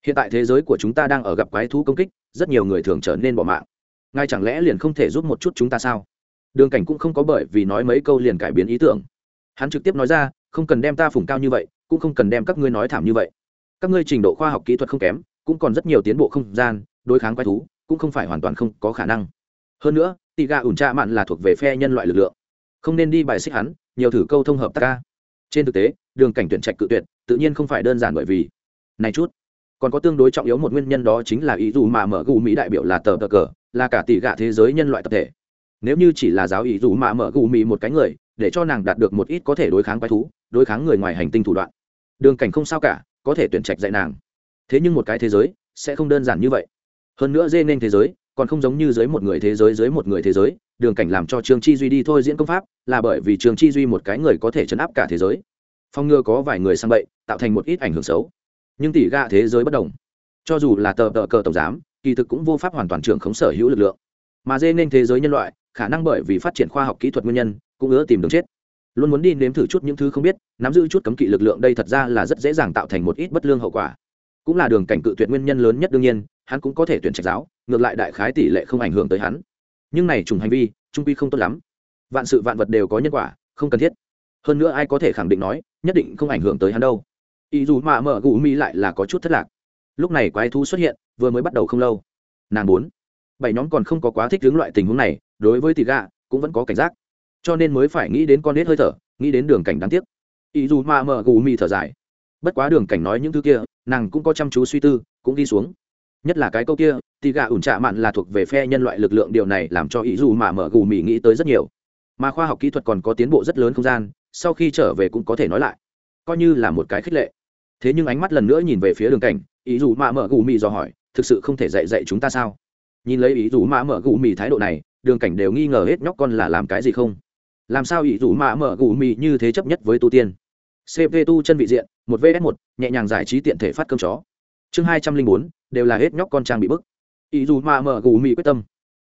Hiện tại thế giới của chúng ta đang ở gặp quái thú công kích, rất nhiều người thường trở nên bỏ mạng ngài chẳng lẽ liền không thể giúp một chút chúng ta sao? Đường cảnh cũng không có bởi vì nói mấy câu liền cải biến ý tưởng. Hắn trực tiếp nói ra, không cần đem ta phủng cao như vậy, cũng không cần đem các ngươi nói thảm như vậy. Các ngươi trình độ khoa học kỹ thuật không kém, cũng còn rất nhiều tiến bộ không gian, đối kháng quái thú, cũng không phải hoàn toàn không có khả năng. Hơn nữa, tị gà ủn tra mạn là thuộc về phe nhân loại lực lượng. Không nên đi bài xích hắn, nhiều thử câu thông hợp tác ca. Trên thực tế, đường cảnh tuyển trạch cự tuyệt, tự nhiên không phải đơn giản bởi vì. Này chút còn có tương đối trọng yếu một nguyên nhân đó chính là ý dù mà mở gù mỹ đại biểu là tờ tờ cờ, là cả tỷ gạ thế giới nhân loại tập thể. Nếu như chỉ là giáo ý dù mà mở gù mỹ một cái người, để cho nàng đạt được một ít có thể đối kháng quái thú, đối kháng người ngoài hành tinh thủ đoạn. Đường cảnh không sao cả, có thể tuyển trạch dạy nàng. Thế nhưng một cái thế giới, sẽ không đơn giản như vậy. Hơn nữa dê nên thế giới, còn không giống như dưới một người thế giới dưới một người thế giới, đường cảnh làm cho trương chi duy đi thôi diễn công pháp, là bởi vì trương chi duy một cái người có thể chấn áp cả thế giới. Phong ngừa có vài người sang bậy, tạo thành một ít ảnh hưởng xấu nhưng tỷ ga thế giới bất đồng. Cho dù là tờ tờ cờ tổng giám, kỳ thực cũng vô pháp hoàn toàn trưởng khống sở hữu lực lượng. Mà dê nên thế giới nhân loại, khả năng bởi vì phát triển khoa học kỹ thuật nguyên nhân, cũng ưa tìm đường chết. Luôn muốn đi nếm thử chút những thứ không biết, nắm giữ chút cấm kỵ lực lượng đây thật ra là rất dễ dàng tạo thành một ít bất lương hậu quả. Cũng là đường cảnh cự tuyệt nguyên nhân lớn nhất đương nhiên, hắn cũng có thể tuyển trạch giáo, ngược lại đại khái tỷ lệ không ảnh hưởng tới hắn. Nhưng này trùng hành vi, trung quy không tốt lắm. Vạn sự vạn vật đều có nhân quả, không cần thiết. Hơn nữa ai có thể khẳng định nói, nhất định không ảnh hưởng tới hắn đâu ý dù mà mở gù mi lại là có chút thất lạc. Lúc này quái thú xuất hiện, vừa mới bắt đầu không lâu. Nàng bốn. Bảy nhóm còn không có quá thích hướng loại tình huống này, đối với tỷ gà cũng vẫn có cảnh giác. Cho nên mới phải nghĩ đến con nết hơi thở, nghĩ đến đường cảnh đáng tiếc. Ý dù mà mở gù mì thở dài. Bất quá đường cảnh nói những thứ kia, nàng cũng có chăm chú suy tư, cũng đi xuống. Nhất là cái câu kia, tỷ gà ủn trạ mạn là thuộc về phe nhân loại lực lượng điều này làm cho ý dù mà mở gù mì nghĩ tới rất nhiều. Mà khoa học kỹ thuật còn có tiến bộ rất lớn không gian, sau khi trở về cũng có thể nói lại. Coi như là một cái khích lệ thế nhưng ánh mắt lần nữa nhìn về phía đường cảnh, ý dù mà mở gù mì dò hỏi, thực sự không thể dạy dạy chúng ta sao? Nhìn lấy ý dù mà mở gù mì thái độ này, đường cảnh đều nghi ngờ hết nhóc con là làm cái gì không? Làm sao ý dù mạ mở gù mì như thế chấp nhất với tu tiên? Cp tu chân vị diện, một vs một, nhẹ nhàng giải trí tiện thể phát cơm chó. Chương hai trăm linh bốn, đều là hết nhóc con trang bị bức. Ý dù mạ mở gù mì quyết tâm.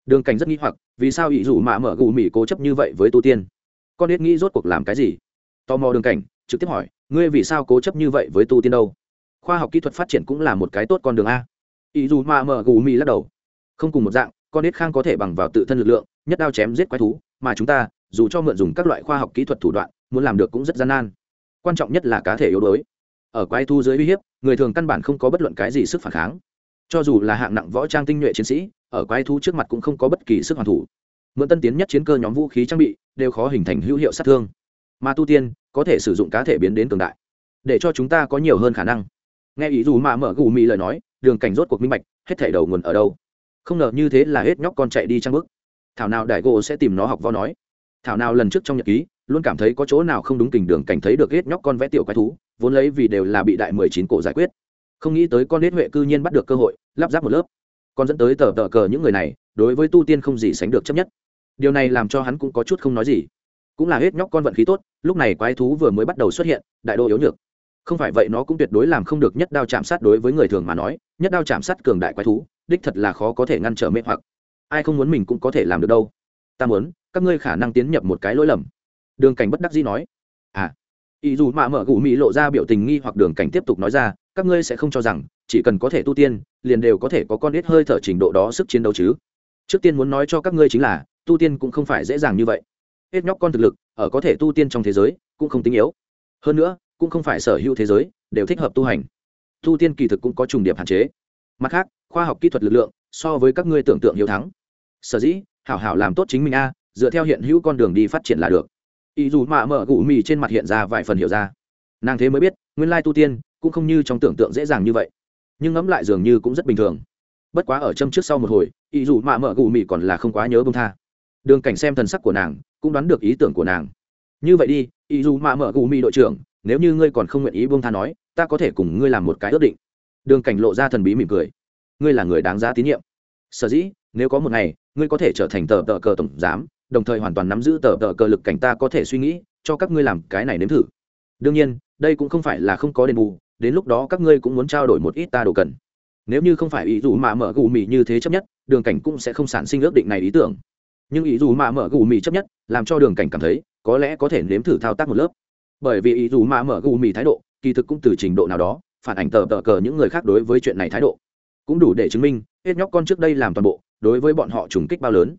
Đường cảnh rất nghi hoặc, vì sao ý dù mạ mở gù mì cố chấp như vậy với tu tiên? Con biết nghĩ rốt cuộc làm cái gì? Tò mò đường cảnh, trực tiếp hỏi ngươi vì sao cố chấp như vậy với tu tiên đâu? Khoa học kỹ thuật phát triển cũng là một cái tốt con đường a. Ý dù mà mở gù mì lắc đầu. Không cùng một dạng, con ít khang có thể bằng vào tự thân lực lượng, nhất đao chém giết quái thú, mà chúng ta, dù cho mượn dùng các loại khoa học kỹ thuật thủ đoạn, muốn làm được cũng rất gian nan. Quan trọng nhất là cá thể yếu đuối. Ở quái thú dưới uy hiếp, người thường căn bản không có bất luận cái gì sức phản kháng. Cho dù là hạng nặng võ trang tinh nhuệ chiến sĩ, ở quái thú trước mặt cũng không có bất kỳ sức hoàn thủ. Mượn tân tiến nhất chiến cơ nhóm vũ khí trang bị, đều khó hình thành hữu hiệu sát thương. Mà tu tiên có thể sử dụng cá thể biến đến cường đại, để cho chúng ta có nhiều hơn khả năng. Nghe ý dù mạ mở gù mì lời nói, đường cảnh rốt cuộc minh bạch, hết thể đầu nguồn ở đâu. Không ngờ như thế là hết nhóc con chạy đi trang bức thảo nào đại gỗ sẽ tìm nó học võ nói. Thảo nào lần trước trong nhật ký, luôn cảm thấy có chỗ nào không đúng tình đường cảnh thấy được hết nhóc con vẽ tiểu quái thú, vốn lấy vì đều là bị đại mười chín cổ giải quyết. Không nghĩ tới con hết huệ cư nhiên bắt được cơ hội, lắp ráp một lớp. Còn dẫn tới tờ tờ cờ những người này, đối với tu tiên không gì sánh được chấp nhất. Điều này làm cho hắn cũng có chút không nói gì cũng là hết nhóc con vận khí tốt, lúc này quái thú vừa mới bắt đầu xuất hiện, đại đô yếu nhược. Không phải vậy nó cũng tuyệt đối làm không được nhất đao chạm sát đối với người thường mà nói, nhất đao chạm sát cường đại quái thú, đích thật là khó có thể ngăn trở mê hoặc. Ai không muốn mình cũng có thể làm được đâu. Ta muốn, các ngươi khả năng tiến nhập một cái lỗi lầm. Đường cảnh bất đắc dĩ nói. À. Ý dù mạ mở gù mỹ lộ ra biểu tình nghi hoặc đường cảnh tiếp tục nói ra, các ngươi sẽ không cho rằng, chỉ cần có thể tu tiên, liền đều có thể có con ít hơi thở trình độ đó sức chiến đấu chứ. Trước tiên muốn nói cho các ngươi chính là, tu tiên cũng không phải dễ dàng như vậy hết nhóc con thực lực, ở có thể tu tiên trong thế giới, cũng không tinh yếu. Hơn nữa, cũng không phải sở hữu thế giới, đều thích hợp tu hành. Tu tiên kỳ thực cũng có trùng điểm hạn chế. Mặt khác, khoa học kỹ thuật lực lượng, so với các ngươi tưởng tượng hiếu thắng. Sở dĩ, hảo hảo làm tốt chính mình a, dựa theo hiện hữu con đường đi phát triển là được. Ý dù mạ mở gù mì trên mặt hiện ra vài phần hiểu ra. Nàng thế mới biết, nguyên lai tu tiên, cũng không như trong tưởng tượng dễ dàng như vậy. Nhưng ngẫm lại dường như cũng rất bình thường. Bất quá ở châm trước sau một hồi, ý dù mạ mở gù mì còn là không quá nhớ bông tha. Đường cảnh xem thần sắc của nàng cũng đoán được ý tưởng của nàng. Như vậy đi, ý dù mạ mở gù mì đội trưởng, nếu như ngươi còn không nguyện ý buông tha nói, ta có thể cùng ngươi làm một cái ước định. Đường cảnh lộ ra thần bí mỉm cười. Ngươi là người đáng giá tín nhiệm. Sở dĩ, nếu có một ngày, ngươi có thể trở thành tờ tờ cờ tổng giám, đồng thời hoàn toàn nắm giữ tờ tờ cờ lực cảnh ta có thể suy nghĩ, cho các ngươi làm cái này nếm thử. Đương nhiên, đây cũng không phải là không có đền bù, đến lúc đó các ngươi cũng muốn trao đổi một ít ta đồ cần. Nếu như không phải ý dù mà mở gù mì như thế chấp nhất, đường cảnh cũng sẽ không sản sinh ước định này ý tưởng nhưng ý dù mà mở gù mì chấp nhất, làm cho đường cảnh cảm thấy, có lẽ có thể nếm thử thao tác một lớp. Bởi vì ý dù mà mở gù mì thái độ, kỳ thực cũng từ trình độ nào đó, phản ảnh tờ tờ cờ những người khác đối với chuyện này thái độ. Cũng đủ để chứng minh, hết nhóc con trước đây làm toàn bộ, đối với bọn họ trùng kích bao lớn.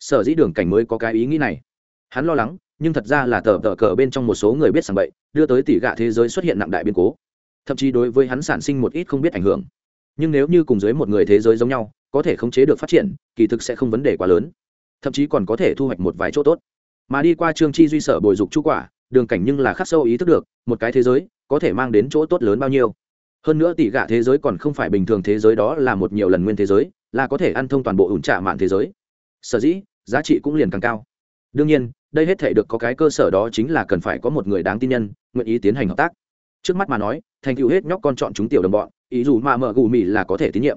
Sở dĩ đường cảnh mới có cái ý nghĩ này. Hắn lo lắng, nhưng thật ra là tờ tờ cờ bên trong một số người biết rằng bậy, đưa tới tỷ gạ thế giới xuất hiện nặng đại biến cố. Thậm chí đối với hắn sản sinh một ít không biết ảnh hưởng. Nhưng nếu như cùng dưới một người thế giới giống nhau, có thể khống chế được phát triển, kỳ thực sẽ không vấn đề quá lớn thậm chí còn có thể thu hoạch một vài chỗ tốt. Mà đi qua trương chi duy sở bồi dục chu quả, đường cảnh nhưng là khắc sâu ý thức được, một cái thế giới, có thể mang đến chỗ tốt lớn bao nhiêu. Hơn nữa tỷ gạ thế giới còn không phải bình thường thế giới đó là một nhiều lần nguyên thế giới, là có thể ăn thông toàn bộ ủn trả mạn thế giới. Sở dĩ, giá trị cũng liền càng cao. Đương nhiên, đây hết thể được có cái cơ sở đó chính là cần phải có một người đáng tin nhân, nguyện ý tiến hành hợp tác. Trước mắt mà nói, thành tựu hết nhóc con chọn chúng tiểu đồng bọn, ý dù mà mở gù mì là có thể tín nhiệm.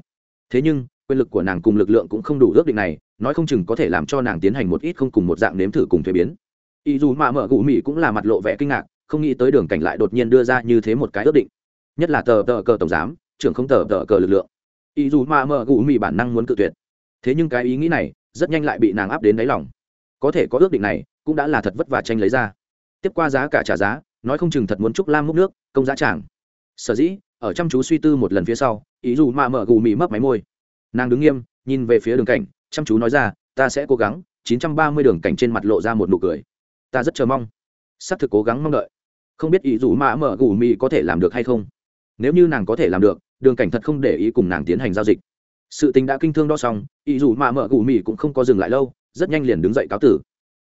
Thế nhưng, quyền lực của nàng cùng lực lượng cũng không đủ ước định này nói không chừng có thể làm cho nàng tiến hành một ít không cùng một dạng nếm thử cùng thuế biến. Ý dù mà mở gù mỹ cũng là mặt lộ vẻ kinh ngạc, không nghĩ tới đường cảnh lại đột nhiên đưa ra như thế một cái ước định. Nhất là tờ tờ cờ tổng giám, trưởng không tờ tờ cờ lực lượng. Ý dù mà mở gù mỹ bản năng muốn cự tuyệt. Thế nhưng cái ý nghĩ này, rất nhanh lại bị nàng áp đến đáy lòng. Có thể có ước định này, cũng đã là thật vất vả tranh lấy ra. Tiếp qua giá cả trả giá, nói không chừng thật muốn chúc lam múc nước, công giá tràng. Sở dĩ, ở chăm chú suy tư một lần phía sau, ý dù mà mở gù mì mấp máy môi. Nàng đứng nghiêm, nhìn về phía đường cảnh chăm chú nói ra, ta sẽ cố gắng. 930 đường cảnh trên mặt lộ ra một nụ cười. Ta rất chờ mong. Sắp thực cố gắng mong đợi. Không biết ý dù mà mở gù mì có thể làm được hay không. Nếu như nàng có thể làm được, đường cảnh thật không để ý cùng nàng tiến hành giao dịch. Sự tình đã kinh thương đo xong, ý dù mà mở gù mì cũng không có dừng lại lâu, rất nhanh liền đứng dậy cáo tử.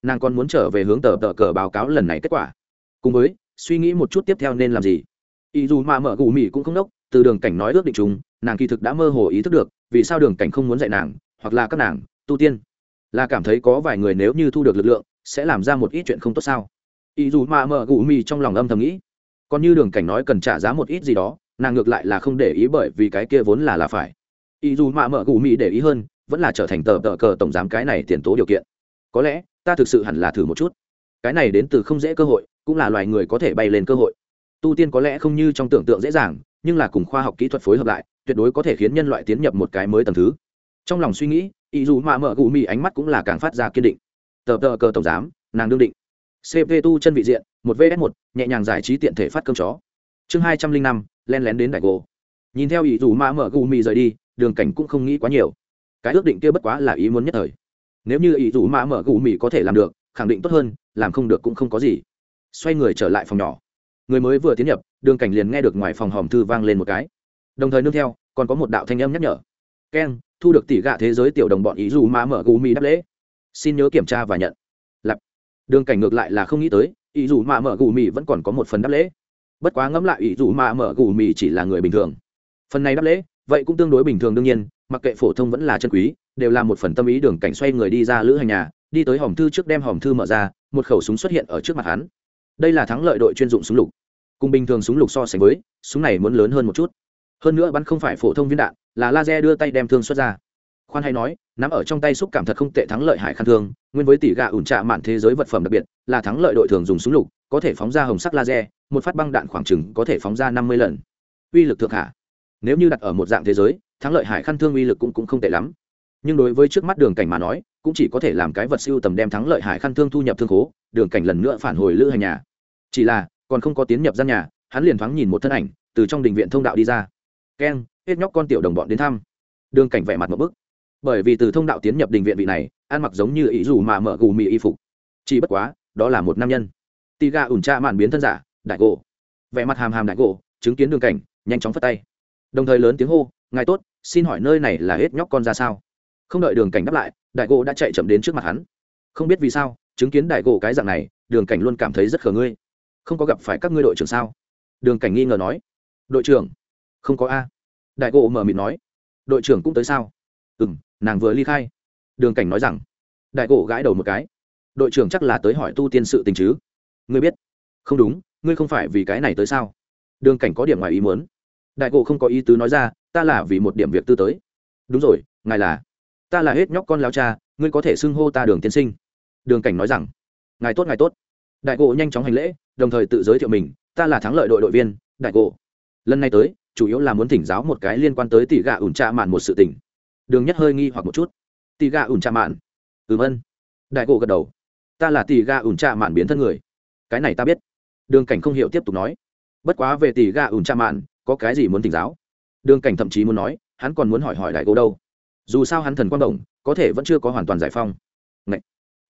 Nàng còn muốn trở về hướng tờ tờ cờ báo cáo lần này kết quả. Cùng với, suy nghĩ một chút tiếp theo nên làm gì. Ý dù mà mở gù mì cũng không đốc, từ đường cảnh nói ước định chúng nàng kỳ thực đã mơ hồ ý thức được, vì sao đường cảnh không muốn dạy nàng hoặc là các nàng, tu tiên. Là cảm thấy có vài người nếu như thu được lực lượng, sẽ làm ra một ít chuyện không tốt sao? Ý dù mà mở gù mì trong lòng âm thầm nghĩ. Còn như đường cảnh nói cần trả giá một ít gì đó, nàng ngược lại là không để ý bởi vì cái kia vốn là là phải. Ý dù mà mở gù mì để ý hơn, vẫn là trở thành tờ tờ cờ tổng giám cái này tiền tố điều kiện. Có lẽ, ta thực sự hẳn là thử một chút. Cái này đến từ không dễ cơ hội, cũng là loài người có thể bay lên cơ hội. Tu tiên có lẽ không như trong tưởng tượng dễ dàng, nhưng là cùng khoa học kỹ thuật phối hợp lại, tuyệt đối có thể khiến nhân loại tiến nhập một cái mới tầng thứ trong lòng suy nghĩ, ý dù mạ mở gù mì ánh mắt cũng là càng phát ra kiên định. Tờ tờ cờ tổng giám, nàng đương định. Cp tu chân vị diện, một vs một, nhẹ nhàng giải trí tiện thể phát cơm chó. Chương hai trăm linh năm, len lén đến đại gỗ nhìn theo ý dù mạ mở gù mì rời đi, đường cảnh cũng không nghĩ quá nhiều. Cái ước định kia bất quá là ý muốn nhất thời. Nếu như ý dù mạ mở gù mì có thể làm được, khẳng định tốt hơn, làm không được cũng không có gì. Xoay người trở lại phòng nhỏ. Người mới vừa tiến nhập, đường cảnh liền nghe được ngoài phòng hòm thư vang lên một cái. Đồng thời nương theo, còn có một đạo thanh âm nhắc nhở. Keng thu được tỷ gạ thế giới tiểu đồng bọn ý dù mà mở gù mì đáp lễ. Xin nhớ kiểm tra và nhận. Lập đường cảnh ngược lại là không nghĩ tới, ý dù mà mở gù mì vẫn còn có một phần đáp lễ. Bất quá ngẫm lại ý dù mà mở gù mì chỉ là người bình thường. Phần này đáp lễ, vậy cũng tương đối bình thường đương nhiên, mặc kệ phổ thông vẫn là chân quý, đều là một phần tâm ý đường cảnh xoay người đi ra lữ hành nhà, đi tới hòm thư trước đem hòm thư mở ra, một khẩu súng xuất hiện ở trước mặt hắn. Đây là thắng lợi đội chuyên dụng súng lục. Cùng bình thường súng lục so sánh với, súng này muốn lớn hơn một chút. Hơn nữa bắn không phải phổ thông viên đạn là laser đưa tay đem thương xuất ra. Khoan hay nói nắm ở trong tay xúc cảm thật không tệ thắng lợi hải khăn thương nguyên với tỷ gà ủn trạ mạn thế giới vật phẩm đặc biệt là thắng lợi đội thường dùng súng lục có thể phóng ra hồng sắc laser một phát băng đạn khoảng chừng có thể phóng ra năm mươi lần. Uy lực thượng hạ. Nếu như đặt ở một dạng thế giới thắng lợi hải khăn thương uy lực cũng, cũng không tệ lắm. Nhưng đối với trước mắt đường cảnh mà nói cũng chỉ có thể làm cái vật siêu tầm đem thắng lợi hải khăn thương thu nhập thương khố đường cảnh lần nữa phản hồi lữ hành nhà. Chỉ là còn không có tiến nhập gian nhà hắn liền thoáng nhìn một thân ảnh từ trong đình viện thông đạo đi ra keng, hết nhóc con tiểu đồng bọn đến thăm. Đường cảnh vẻ mặt một bức. Bởi vì từ thông đạo tiến nhập đình viện vị này, ăn mặc giống như ý dù mà mở gù mì y phục. Chỉ bất quá, đó là một nam nhân. Tì gà ủn tra mạn biến thân giả, đại gỗ. Vẻ mặt hàm hàm đại gỗ, chứng kiến đường cảnh, nhanh chóng phất tay. Đồng thời lớn tiếng hô, ngài tốt, xin hỏi nơi này là hết nhóc con ra sao? Không đợi đường cảnh đáp lại, đại gỗ đã chạy chậm đến trước mặt hắn. Không biết vì sao, chứng kiến đại gỗ cái dạng này, đường cảnh luôn cảm thấy rất khờ ngươi. Không có gặp phải các ngươi đội trưởng sao? Đường cảnh nghi ngờ nói. Đội trưởng không có a. Đại gỗ mở mịt nói. Đội trưởng cũng tới sao? Ừ m nàng vừa ly khai. Đường cảnh nói rằng. Đại gỗ gãi đầu một cái. Đội trưởng chắc là tới hỏi tu tiên sự tình chứ? Ngươi biết. Không đúng, ngươi không phải vì cái này tới sao? Đường cảnh có điểm ngoài ý muốn. Đại gỗ không có ý tứ nói ra, ta là vì một điểm việc tư tới. Đúng rồi, ngài là. Ta là hết nhóc con lao cha, ngươi có thể xưng hô ta đường tiên sinh. Đường cảnh nói rằng. Ngài tốt ngài tốt. Đại gỗ nhanh chóng hành lễ, đồng thời tự giới thiệu mình, ta là thắng lợi đội đội viên, đại gỗ. Lần này tới chủ yếu là muốn thỉnh giáo một cái liên quan tới tỷ gà ủn trạ mạn một sự tình. Đường nhất hơi nghi hoặc một chút. Tỷ gà ủn trạ mạn? Ừm ân. Đại cổ gật đầu. Ta là tỷ gà ủn trạ mạn biến thân người. Cái này ta biết. Đường cảnh không hiểu tiếp tục nói. Bất quá về tỷ gà ủn trạ mạn, có cái gì muốn thỉnh giáo? Đường cảnh thậm chí muốn nói, hắn còn muốn hỏi hỏi đại cổ đâu. Dù sao hắn thần quang động, có thể vẫn chưa có hoàn toàn giải phong Ngậy!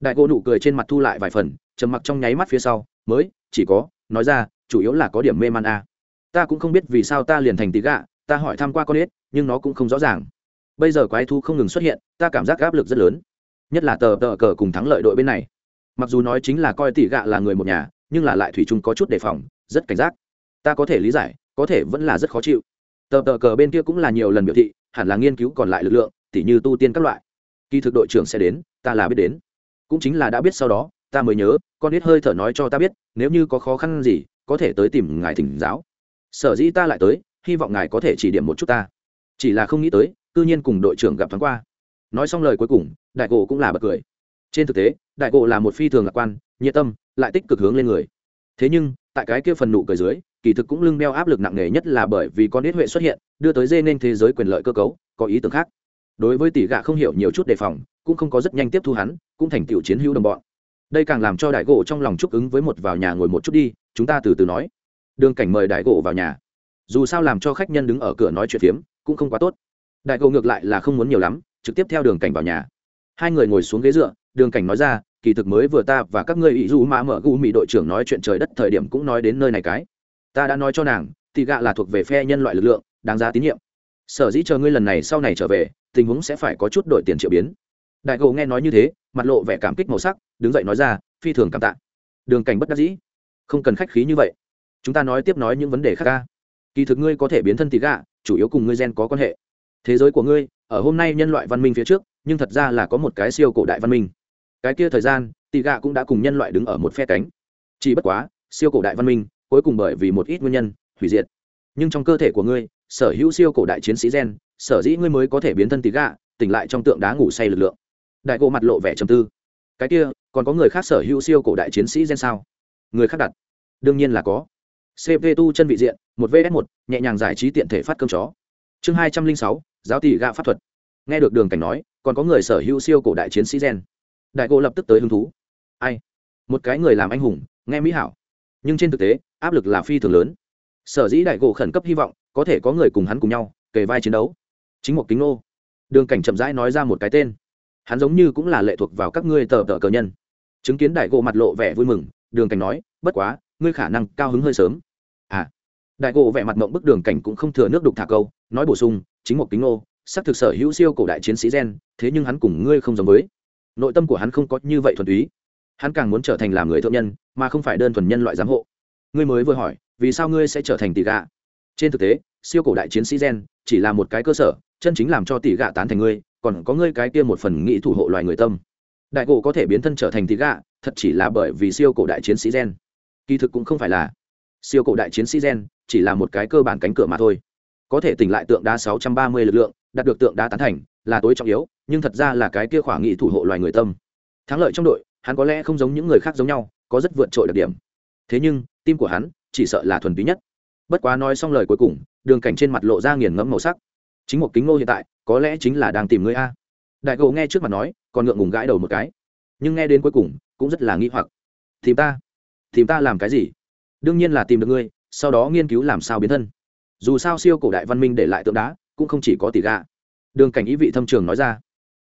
đại cổ nụ cười trên mặt thu lại vài phần, trầm mặc trong nháy mắt phía sau, mới chỉ có, nói ra, chủ yếu là có điểm mê man a ta cũng không biết vì sao ta liền thành tí gạ, ta hỏi thăm qua con ếch, nhưng nó cũng không rõ ràng. Bây giờ quái thu không ngừng xuất hiện, ta cảm giác áp lực rất lớn. Nhất là tờ tờ cờ cùng thắng lợi đội bên này. Mặc dù nói chính là coi tỷ gạ là người một nhà, nhưng là lại thủy chung có chút đề phòng, rất cảnh giác. Ta có thể lý giải, có thể vẫn là rất khó chịu. Tờ tờ cờ bên kia cũng là nhiều lần biểu thị, hẳn là nghiên cứu còn lại lực lượng, tỉ như tu tiên các loại. Kỳ thực đội trưởng sẽ đến, ta là biết đến. Cũng chính là đã biết sau đó, ta mới nhớ, con ít hơi thở nói cho ta biết, nếu như có khó khăn gì, có thể tới tìm ngài thỉnh giáo sở dĩ ta lại tới, hy vọng ngài có thể chỉ điểm một chút ta. Chỉ là không nghĩ tới, cư nhiên cùng đội trưởng gặp thoáng qua. Nói xong lời cuối cùng, đại cổ cũng là bật cười. Trên thực tế, đại cổ là một phi thường lạc quan, nhiệt tâm, lại tích cực hướng lên người. Thế nhưng, tại cái kia phần nụ cười dưới, kỳ thực cũng lưng đeo áp lực nặng nề nhất là bởi vì con ít huệ xuất hiện, đưa tới dê nên thế giới quyền lợi cơ cấu, có ý tưởng khác. Đối với tỷ gạ không hiểu nhiều chút đề phòng, cũng không có rất nhanh tiếp thu hắn, cũng thành tựu chiến hữu đồng bọn. Đây càng làm cho đại gỗ trong lòng chúc ứng với một vào nhà ngồi một chút đi, chúng ta từ từ nói đường cảnh mời đại gỗ vào nhà. Dù sao làm cho khách nhân đứng ở cửa nói chuyện phiếm, cũng không quá tốt. Đại gỗ ngược lại là không muốn nhiều lắm, trực tiếp theo đường cảnh vào nhà. Hai người ngồi xuống ghế dựa, đường cảnh nói ra, kỳ thực mới vừa ta và các ngươi ý dù mã mở gu mỹ đội trưởng nói chuyện trời đất thời điểm cũng nói đến nơi này cái. Ta đã nói cho nàng thì gạ là thuộc về phe nhân loại lực lượng, đáng giá tín nhiệm. Sở dĩ chờ ngươi lần này sau này trở về, tình huống sẽ phải có chút đổi tiền triệu biến. Đại gỗ nghe nói như thế, mặt lộ vẻ cảm kích màu sắc, đứng dậy nói ra, phi thường cảm tạ. Đường cảnh bất đắc dĩ. Không cần khách khí như vậy chúng ta nói tiếp nói những vấn đề khác ca kỳ thực ngươi có thể biến thân tí gạ chủ yếu cùng ngươi gen có quan hệ. Thế giới của ngươi, ở hôm nay nhân loại văn minh phía trước, nhưng thật ra là có một cái siêu cổ đại văn minh. Cái kia thời gian tị gạ cũng đã cùng nhân loại đứng ở một phe cánh. Chỉ bất quá, siêu cổ đại văn minh, cuối cùng bởi vì một ít nguyên nhân, hủy diệt. Nhưng trong cơ thể của ngươi, sở hữu siêu cổ đại chiến sĩ gen, sở dĩ ngươi mới có thể biến thân tí gạ tỉnh lại trong tượng đá ngủ say lực lượng. Đại gỗ mặt lộ vẻ trầm tư. Cái kia, còn có người khác sở hữu siêu cổ đại chiến sĩ gen sao? Người khác đặt. Đương nhiên là có cp tu chân vị diện, một vs một, nhẹ nhàng giải trí tiện thể phát cơm chó. Chương hai trăm linh sáu, giáo tỷ gạ pháp thuật. Nghe được đường cảnh nói, còn có người sở hữu siêu cổ đại chiến sĩ gen. Đại gỗ lập tức tới hứng thú. Ai? Một cái người làm anh hùng, nghe mỹ hảo. Nhưng trên thực tế, áp lực là phi thường lớn. Sở dĩ đại gỗ khẩn cấp hy vọng, có thể có người cùng hắn cùng nhau, kề vai chiến đấu. Chính một kính nô. Đường cảnh chậm rãi nói ra một cái tên. Hắn giống như cũng là lệ thuộc vào các ngươi tờ tờ cờ nhân. Chứng kiến đại gỗ mặt lộ vẻ vui mừng, đường cảnh nói, bất quá ngươi khả năng cao hứng hơi sớm. À đại gỗ vẻ mặt mộng bức đường cảnh cũng không thừa nước đục thả câu, nói bổ sung, chính một kính nô sắc thực sở hữu siêu cổ đại chiến sĩ gen, thế nhưng hắn cùng ngươi không giống với. Nội tâm của hắn không có như vậy thuần túy. Hắn càng muốn trở thành làm người thượng nhân, mà không phải đơn thuần nhân loại giám hộ. Ngươi mới vừa hỏi, vì sao ngươi sẽ trở thành tỷ gạ? Trên thực tế, siêu cổ đại chiến sĩ gen chỉ là một cái cơ sở, chân chính làm cho tỷ gạ tán thành ngươi, còn có ngươi cái kia một phần nghĩ thủ hộ loài người tâm. Đại cổ có thể biến thân trở thành tỷ gạ, thật chỉ là bởi vì siêu cổ đại chiến sĩ gen kỳ thực cũng không phải là. Siêu cổ đại chiến sĩ gen chỉ là một cái cơ bản cánh cửa mà thôi. Có thể tỉnh lại tượng đá 630 lực lượng, đạt được tượng đá tán thành, là tối trọng yếu, nhưng thật ra là cái kia khỏa nghị thủ hộ loài người tâm. Thắng lợi trong đội, hắn có lẽ không giống những người khác giống nhau, có rất vượt trội đặc điểm. Thế nhưng, tim của hắn chỉ sợ là thuần túy nhất. Bất quá nói xong lời cuối cùng, đường cảnh trên mặt lộ ra nghiền ngẫm màu sắc. Chính một kính ngô hiện tại, có lẽ chính là đang tìm người a. Đại gỗ nghe trước mặt nói, còn ngượng ngùng gãi đầu một cái. Nhưng nghe đến cuối cùng, cũng rất là nghi hoặc. Tìm ta tìm ta làm cái gì? Đương nhiên là tìm được ngươi, sau đó nghiên cứu làm sao biến thân. Dù sao siêu cổ đại văn minh để lại tượng đá, cũng không chỉ có tỷ gà. Đường cảnh ý vị thâm trường nói ra.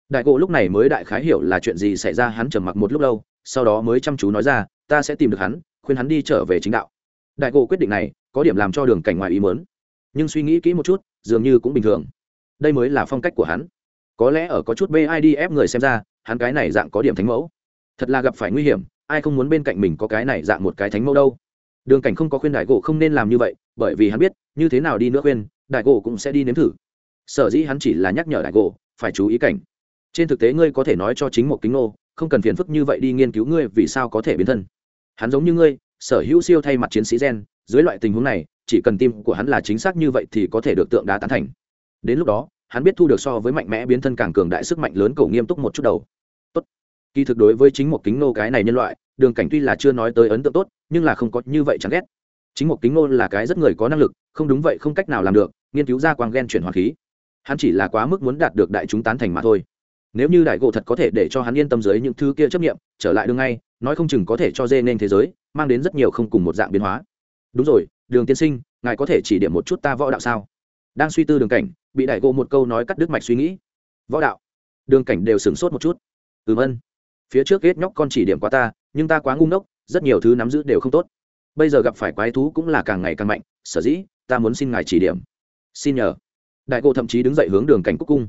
Đại gỗ lúc này mới đại khái hiểu là chuyện gì xảy ra, hắn trầm mặc một lúc lâu, sau đó mới chăm chú nói ra, ta sẽ tìm được hắn, khuyên hắn đi trở về chính đạo. Đại gỗ quyết định này, có điểm làm cho đường cảnh ngoài ý mớn nhưng suy nghĩ kỹ một chút, dường như cũng bình thường. Đây mới là phong cách của hắn. Có lẽ ở có chút bidf người xem ra, hắn cái này dạng có điểm thánh mẫu. Thật là gặp phải nguy hiểm ai không muốn bên cạnh mình có cái này dạng một cái thánh mẫu đâu. Đường cảnh không có khuyên đại gỗ không nên làm như vậy, bởi vì hắn biết, như thế nào đi nữa khuyên, đại gỗ cũng sẽ đi nếm thử. Sở dĩ hắn chỉ là nhắc nhở đại gỗ, phải chú ý cảnh. Trên thực tế ngươi có thể nói cho chính một kính nô, không cần phiền phức như vậy đi nghiên cứu ngươi vì sao có thể biến thân. Hắn giống như ngươi, sở hữu siêu thay mặt chiến sĩ gen, dưới loại tình huống này, chỉ cần tim của hắn là chính xác như vậy thì có thể được tượng đá tán thành. Đến lúc đó, hắn biết thu được so với mạnh mẽ biến thân càng cường đại sức mạnh lớn cầu nghiêm túc một chút đầu kỳ thực đối với chính một kính nô cái này nhân loại, đường cảnh tuy là chưa nói tới ấn tượng tốt, nhưng là không có như vậy chẳng ghét. Chính một kính nô là cái rất người có năng lực, không đúng vậy không cách nào làm được, nghiên cứu ra quang gen chuyển hóa khí. Hắn chỉ là quá mức muốn đạt được đại chúng tán thành mà thôi. Nếu như đại gỗ thật có thể để cho hắn yên tâm dưới những thứ kia chấp nghiệm trở lại đường ngay, nói không chừng có thể cho dê nên thế giới, mang đến rất nhiều không cùng một dạng biến hóa. Đúng rồi, đường tiên sinh, ngài có thể chỉ điểm một chút ta võ đạo sao? Đang suy tư đường cảnh, bị đại gỗ một câu nói cắt đứt mạch suy nghĩ. Võ đạo. Đường cảnh đều sửng sốt một chút. Ừm ân phía trước ghét nhóc con chỉ điểm qua ta, nhưng ta quá ngu ngốc, rất nhiều thứ nắm giữ đều không tốt. Bây giờ gặp phải quái thú cũng là càng ngày càng mạnh, sở dĩ, ta muốn xin ngài chỉ điểm. Xin nhờ. Đại cô thậm chí đứng dậy hướng đường cảnh cúc cung.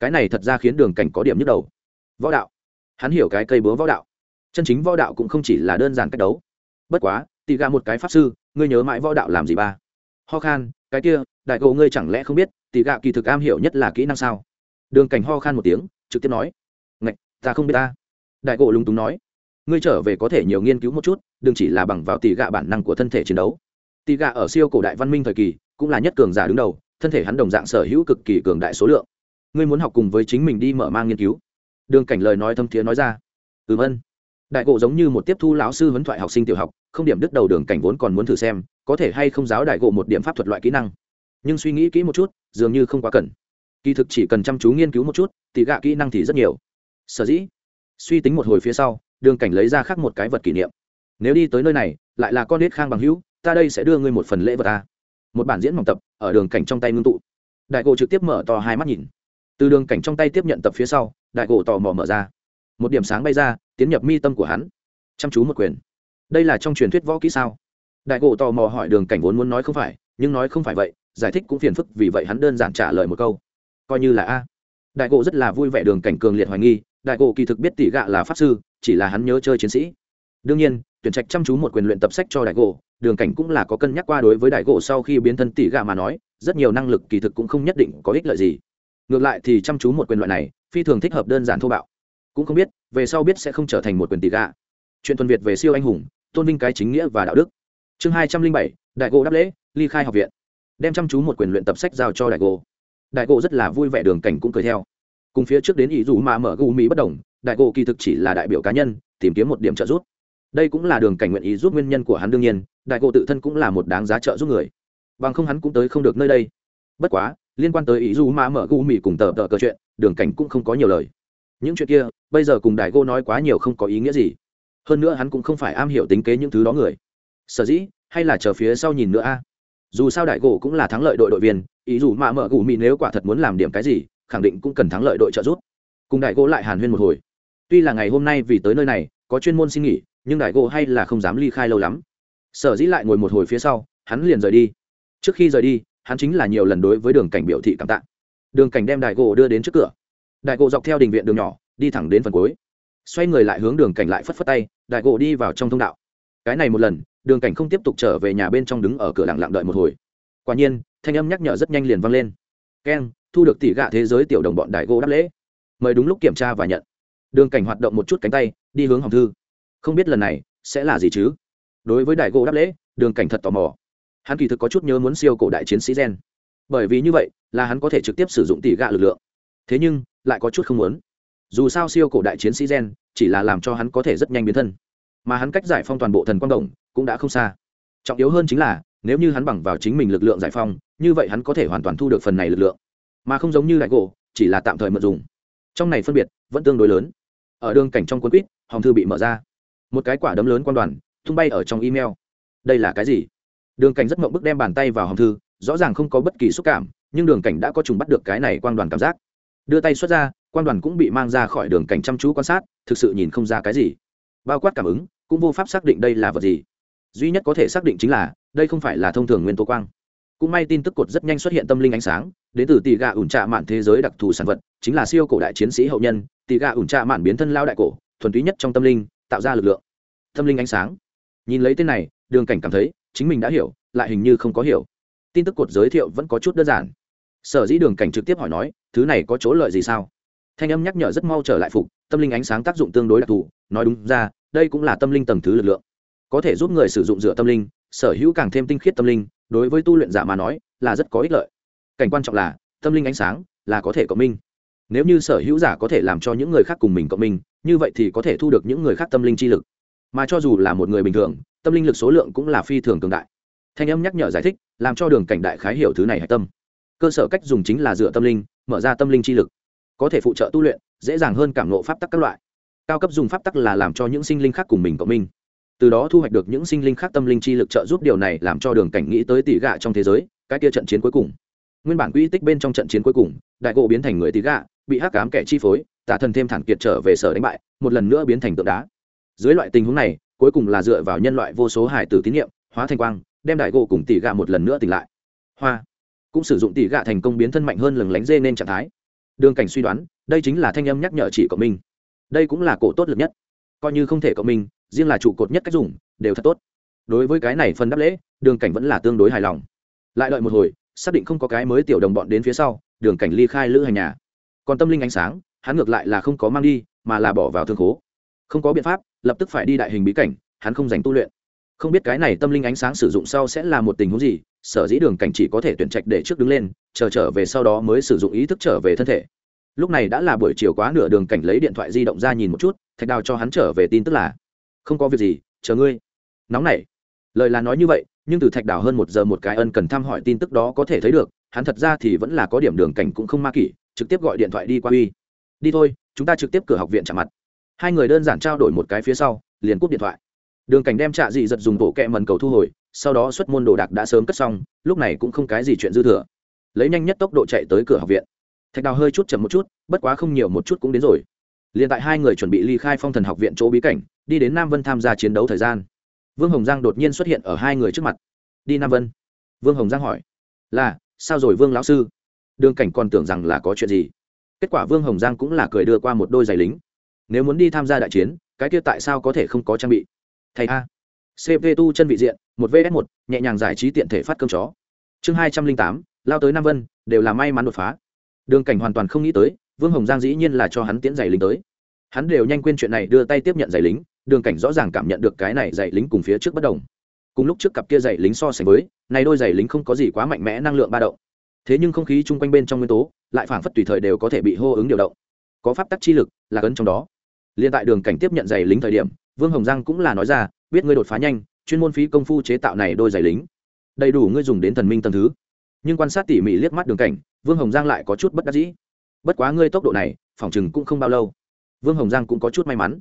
Cái này thật ra khiến đường cảnh có điểm nhức đầu. Võ đạo. Hắn hiểu cái cây búa võ đạo. Chân chính võ đạo cũng không chỉ là đơn giản cách đấu. Bất quá tì gà một cái pháp sư, ngươi nhớ mãi võ đạo làm gì ba? Ho khan, cái kia, đại cô ngươi chẳng lẽ không biết tì gà kỳ thực am hiểu nhất là kỹ năng sao? Đường cảnh ho khan một tiếng, trực tiếp nói. Ngạch, ta không biết ta đại gỗ lúng túng nói, ngươi trở về có thể nhiều nghiên cứu một chút, đừng chỉ là bằng vào tỷ gạ bản năng của thân thể chiến đấu. Tỷ gạ ở siêu cổ đại văn minh thời kỳ, cũng là nhất cường giả đứng đầu, thân thể hắn đồng dạng sở hữu cực kỳ cường đại số lượng. Ngươi muốn học cùng với chính mình đi mở mang nghiên cứu. Đường cảnh lời nói thâm thiế nói ra, ừm ân. Đại gỗ giống như một tiếp thu lão sư huấn thoại học sinh tiểu học, không điểm đứt đầu đường cảnh vốn còn muốn thử xem, có thể hay không giáo đại gỗ một điểm pháp thuật loại kỹ năng. Nhưng suy nghĩ kỹ một chút, dường như không quá cần. Kỳ thực chỉ cần chăm chú nghiên cứu một chút thì gạ kỹ năng thì rất nhiều. Sở dĩ suy tính một hồi phía sau, đường cảnh lấy ra khác một cái vật kỷ niệm. Nếu đi tới nơi này, lại là con nết khang bằng hữu, ta đây sẽ đưa ngươi một phần lễ vật ta. Một bản diễn mỏng tập, ở đường cảnh trong tay ngưng tụ. Đại gỗ trực tiếp mở to hai mắt nhìn. Từ đường cảnh trong tay tiếp nhận tập phía sau, đại gỗ tò mò mở ra. Một điểm sáng bay ra, tiến nhập mi tâm của hắn. Chăm chú một quyền. Đây là trong truyền thuyết võ kỹ sao? Đại gỗ tò mò hỏi đường cảnh vốn muốn nói không phải, nhưng nói không phải vậy, giải thích cũng phiền phức, vì vậy hắn đơn giản trả lời một câu. Coi như là a. Đại gỗ rất là vui vẻ đường cảnh cường liệt hoài nghi đại cổ kỳ thực biết tỷ gạ là pháp sư, chỉ là hắn nhớ chơi chiến sĩ. Đương nhiên, tuyển trạch chăm chú một quyền luyện tập sách cho đại gỗ đường cảnh cũng là có cân nhắc qua đối với đại gỗ sau khi biến thân tỷ gạ mà nói, rất nhiều năng lực kỳ thực cũng không nhất định có ích lợi gì. Ngược lại thì chăm chú một quyền loại này, phi thường thích hợp đơn giản thô bạo. Cũng không biết, về sau biết sẽ không trở thành một quyền tỷ gạ. Chuyện thuần việt về siêu anh hùng, tôn vinh cái chính nghĩa và đạo đức. Chương hai trăm linh bảy, đại gỗ đáp lễ, ly khai học viện. Đem chăm chú một quyền luyện tập sách giao cho đại gỗ đại gỗ rất là vui vẻ, đường cảnh cũng cười theo cùng phía trước đến ý dù mà mở gu mỹ bất đồng, đại gỗ kỳ thực chỉ là đại biểu cá nhân, tìm kiếm một điểm trợ giúp. Đây cũng là đường cảnh nguyện ý giúp nguyên nhân của hắn đương nhiên, đại gỗ tự thân cũng là một đáng giá trợ giúp người. Bằng không hắn cũng tới không được nơi đây. Bất quá, liên quan tới ý dù mà mở gu mì cùng tờ tờ cờ chuyện, đường cảnh cũng không có nhiều lời. Những chuyện kia, bây giờ cùng đại gỗ nói quá nhiều không có ý nghĩa gì. Hơn nữa hắn cũng không phải am hiểu tính kế những thứ đó người. Sở dĩ, hay là chờ phía sau nhìn nữa a? Dù sao đại gỗ cũng là thắng lợi đội đội viên, ý dù mà mở gù mì nếu quả thật muốn làm điểm cái gì khẳng định cũng cần thắng lợi đội trợ giúp. Cùng đại gỗ lại hàn huyên một hồi. Tuy là ngày hôm nay vì tới nơi này, có chuyên môn xin nghỉ, nhưng đại gỗ hay là không dám ly khai lâu lắm. Sở dĩ lại ngồi một hồi phía sau, hắn liền rời đi. Trước khi rời đi, hắn chính là nhiều lần đối với đường cảnh biểu thị cảm tạ. Đường cảnh đem đại gỗ đưa đến trước cửa. Đại gỗ dọc theo đình viện đường nhỏ, đi thẳng đến phần cuối. Xoay người lại hướng đường cảnh lại phất phất tay, đại gỗ đi vào trong thông đạo. Cái này một lần, đường cảnh không tiếp tục trở về nhà bên trong đứng ở cửa lặng lặng đợi một hồi. Quả nhiên, thanh âm nhắc nhở rất nhanh liền vang lên. Keng thu được tỷ gạ thế giới tiểu đồng bọn đại gỗ đáp lễ. Mời đúng lúc kiểm tra và nhận. Đường cảnh hoạt động một chút cánh tay, đi hướng hòm thư. Không biết lần này sẽ là gì chứ? Đối với đại gỗ đáp lễ, đường cảnh thật tò mò. Hắn kỳ thực có chút nhớ muốn siêu cổ đại chiến sĩ gen. Bởi vì như vậy là hắn có thể trực tiếp sử dụng tỷ gạ lực lượng. Thế nhưng, lại có chút không muốn. Dù sao siêu cổ đại chiến sĩ gen chỉ là làm cho hắn có thể rất nhanh biến thân. Mà hắn cách giải phong toàn bộ thần quang đồng cũng đã không xa. Trọng yếu hơn chính là, nếu như hắn bằng vào chính mình lực lượng giải phong như vậy hắn có thể hoàn toàn thu được phần này lực lượng mà không giống như đại gỗ, chỉ là tạm thời mượn dùng. Trong này phân biệt vẫn tương đối lớn. Ở đường cảnh trong cuốn quýt, hòm thư bị mở ra. Một cái quả đấm lớn quan đoàn, tung bay ở trong email. Đây là cái gì? Đường cảnh rất mộng bức đem bàn tay vào hòm thư, rõ ràng không có bất kỳ xúc cảm, nhưng đường cảnh đã có trùng bắt được cái này quan đoàn cảm giác. Đưa tay xuất ra, quan đoàn cũng bị mang ra khỏi đường cảnh chăm chú quan sát, thực sự nhìn không ra cái gì. Bao quát cảm ứng, cũng vô pháp xác định đây là vật gì. Duy nhất có thể xác định chính là, đây không phải là thông thường nguyên tố quang cũng may tin tức cột rất nhanh xuất hiện tâm linh ánh sáng, đến từ tỷ gà ủn trạ mạn thế giới đặc thù sản vật, chính là siêu cổ đại chiến sĩ hậu nhân, tỷ gà ủn trạ mạn biến thân lao đại cổ, thuần túy nhất trong tâm linh, tạo ra lực lượng. Tâm linh ánh sáng. Nhìn lấy tên này, đường cảnh cảm thấy, chính mình đã hiểu, lại hình như không có hiểu. Tin tức cột giới thiệu vẫn có chút đơn giản. Sở dĩ đường cảnh trực tiếp hỏi nói, thứ này có chỗ lợi gì sao? Thanh âm nhắc nhở rất mau trở lại phục, tâm linh ánh sáng tác dụng tương đối đặc thù, nói đúng ra, đây cũng là tâm linh tầng thứ lực lượng. Có thể giúp người sử dụng dựa tâm linh, sở hữu càng thêm tinh khiết tâm linh đối với tu luyện giả mà nói, là rất có ích lợi. Cảnh quan trọng là, tâm linh ánh sáng là có thể cộng minh. Nếu như sở hữu giả có thể làm cho những người khác cùng mình cộng minh, như vậy thì có thể thu được những người khác tâm linh chi lực. Mà cho dù là một người bình thường, tâm linh lực số lượng cũng là phi thường cường đại. Thanh âm nhắc nhở giải thích, làm cho đường cảnh đại khái hiểu thứ này hạch tâm. Cơ sở cách dùng chính là dựa tâm linh, mở ra tâm linh chi lực. Có thể phụ trợ tu luyện, dễ dàng hơn cảm nộ pháp tắc các loại. Cao cấp dùng pháp tắc là làm cho những sinh linh khác cùng mình cộng minh từ đó thu hoạch được những sinh linh khác tâm linh chi lực trợ giúp điều này làm cho đường cảnh nghĩ tới tỷ gạ trong thế giới, cái kia trận chiến cuối cùng. Nguyên bản quỹ tích bên trong trận chiến cuối cùng, đại gỗ biến thành người tỷ gạ, bị hắc cám kẻ chi phối, tả thần thêm thản kiệt trở về sở đánh bại, một lần nữa biến thành tượng đá. Dưới loại tình huống này, cuối cùng là dựa vào nhân loại vô số hải tử tín nhiệm, hóa thành quang, đem đại gỗ cùng tỷ gạ một lần nữa tỉnh lại. Hoa. Cũng sử dụng tỷ gạ thành công biến thân mạnh hơn lừng lánh dê nên trạng thái. Đường cảnh suy đoán, đây chính là thanh âm nhắc nhở chỉ của mình. Đây cũng là cổ tốt lực nhất. Coi như không thể cộng minh riêng là trụ cột nhất cách dùng, đều thật tốt. Đối với cái này phần đáp lễ, đường cảnh vẫn là tương đối hài lòng. Lại đợi một hồi, xác định không có cái mới tiểu đồng bọn đến phía sau, đường cảnh ly khai lữ hành nhà. Còn tâm linh ánh sáng, hắn ngược lại là không có mang đi, mà là bỏ vào thương khố. Không có biện pháp, lập tức phải đi đại hình bí cảnh, hắn không dành tu luyện. Không biết cái này tâm linh ánh sáng sử dụng sau sẽ là một tình huống gì, sở dĩ đường cảnh chỉ có thể tuyển trạch để trước đứng lên, chờ trở về sau đó mới sử dụng ý thức trở về thân thể. Lúc này đã là buổi chiều quá nửa đường cảnh lấy điện thoại di động ra nhìn một chút, thạch đào cho hắn trở về tin tức là không có việc gì, chờ ngươi. Nóng này lời là nói như vậy, nhưng từ thạch đảo hơn một giờ một cái ân cần thăm hỏi tin tức đó có thể thấy được, hắn thật ra thì vẫn là có điểm đường cảnh cũng không ma kỷ, trực tiếp gọi điện thoại đi qua uy. Đi thôi, chúng ta trực tiếp cửa học viện chạm mặt. Hai người đơn giản trao đổi một cái phía sau, liền cúp điện thoại. Đường cảnh đem trạ dị giật dùng bộ kẹ mần cầu thu hồi, sau đó xuất môn đồ đạc đã sớm cất xong, lúc này cũng không cái gì chuyện dư thừa. Lấy nhanh nhất tốc độ chạy tới cửa học viện. Thạch đào hơi chút chậm một chút, bất quá không nhiều một chút cũng đến rồi. Liền tại hai người chuẩn bị ly khai phong thần học viện chỗ bí cảnh đi đến nam vân tham gia chiến đấu thời gian. Vương hồng giang đột nhiên xuất hiện ở hai người trước mặt. Đi nam vân. Vương hồng giang hỏi, là, sao rồi vương lão sư? Đường cảnh còn tưởng rằng là có chuyện gì? Kết quả vương hồng giang cũng là cười đưa qua một đôi giày lính. Nếu muốn đi tham gia đại chiến, cái kia tại sao có thể không có trang bị? Thầy a. Cp tu chân vị diện, một vs một, nhẹ nhàng giải trí tiện thể phát cơm chó. Chương hai trăm linh tám, lao tới nam vân, đều là may mắn đột phá. Đường cảnh hoàn toàn không nghĩ tới, vương hồng giang dĩ nhiên là cho hắn tiễn giày lính tới. Hắn đều nhanh quên chuyện này đưa tay tiếp nhận giày lính đường cảnh rõ ràng cảm nhận được cái này dạy lính cùng phía trước bất đồng. Cùng lúc trước cặp kia dạy lính so sánh với, này đôi dạy lính không có gì quá mạnh mẽ năng lượng ba động. Thế nhưng không khí chung quanh bên trong nguyên tố, lại phảng phất tùy thời đều có thể bị hô ứng điều động. Có pháp tắc chi lực, là cấn trong đó. Liên tại đường cảnh tiếp nhận giày lính thời điểm, vương hồng giang cũng là nói ra, biết ngươi đột phá nhanh, chuyên môn phí công phu chế tạo này đôi giày lính. Đầy đủ ngươi dùng đến thần minh tầm thứ. Nhưng quan sát tỉ mỉ liếc mắt đường cảnh, vương hồng giang lại có chút bất đắc dĩ. Bất quá ngươi tốc độ này, phòng chừng cũng không bao lâu. Vương hồng giang cũng có chút may mắn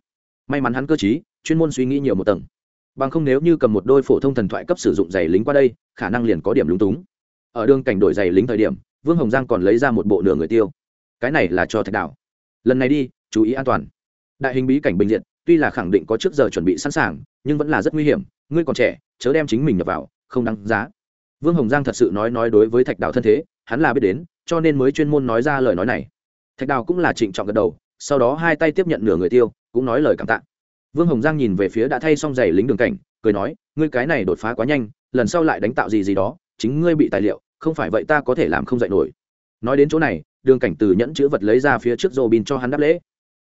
may mắn hắn cơ chí chuyên môn suy nghĩ nhiều một tầng. Bằng không nếu như cầm một đôi phổ thông thần thoại cấp sử dụng giày lính qua đây, khả năng liền có điểm lúng túng. Ở đường cảnh đổi giày lính thời điểm, vương hồng giang còn lấy ra một bộ nửa người tiêu. Cái này là cho thạch đảo. Lần này đi, chú ý an toàn. Đại hình bí cảnh bình diện, tuy là khẳng định có trước giờ chuẩn bị sẵn sàng, nhưng vẫn là rất nguy hiểm, ngươi còn trẻ, chớ đem chính mình nhập vào, không đáng giá. Vương hồng giang thật sự nói nói đối với thạch đào thân thế, hắn là biết đến, cho nên mới chuyên môn nói ra lời nói này. Thạch đào cũng là trịnh trọng gật đầu sau đó hai tay tiếp nhận nửa người tiêu, cũng nói lời cảm tạ. Vương hồng giang nhìn về phía đã thay xong giày lính đường cảnh, cười nói, ngươi cái này đột phá quá nhanh, lần sau lại đánh tạo gì gì đó, chính ngươi bị tài liệu, không phải vậy ta có thể làm không dạy nổi. Nói đến chỗ này, đường cảnh từ nhẫn chữ vật lấy ra phía trước rô bin cho hắn đáp lễ.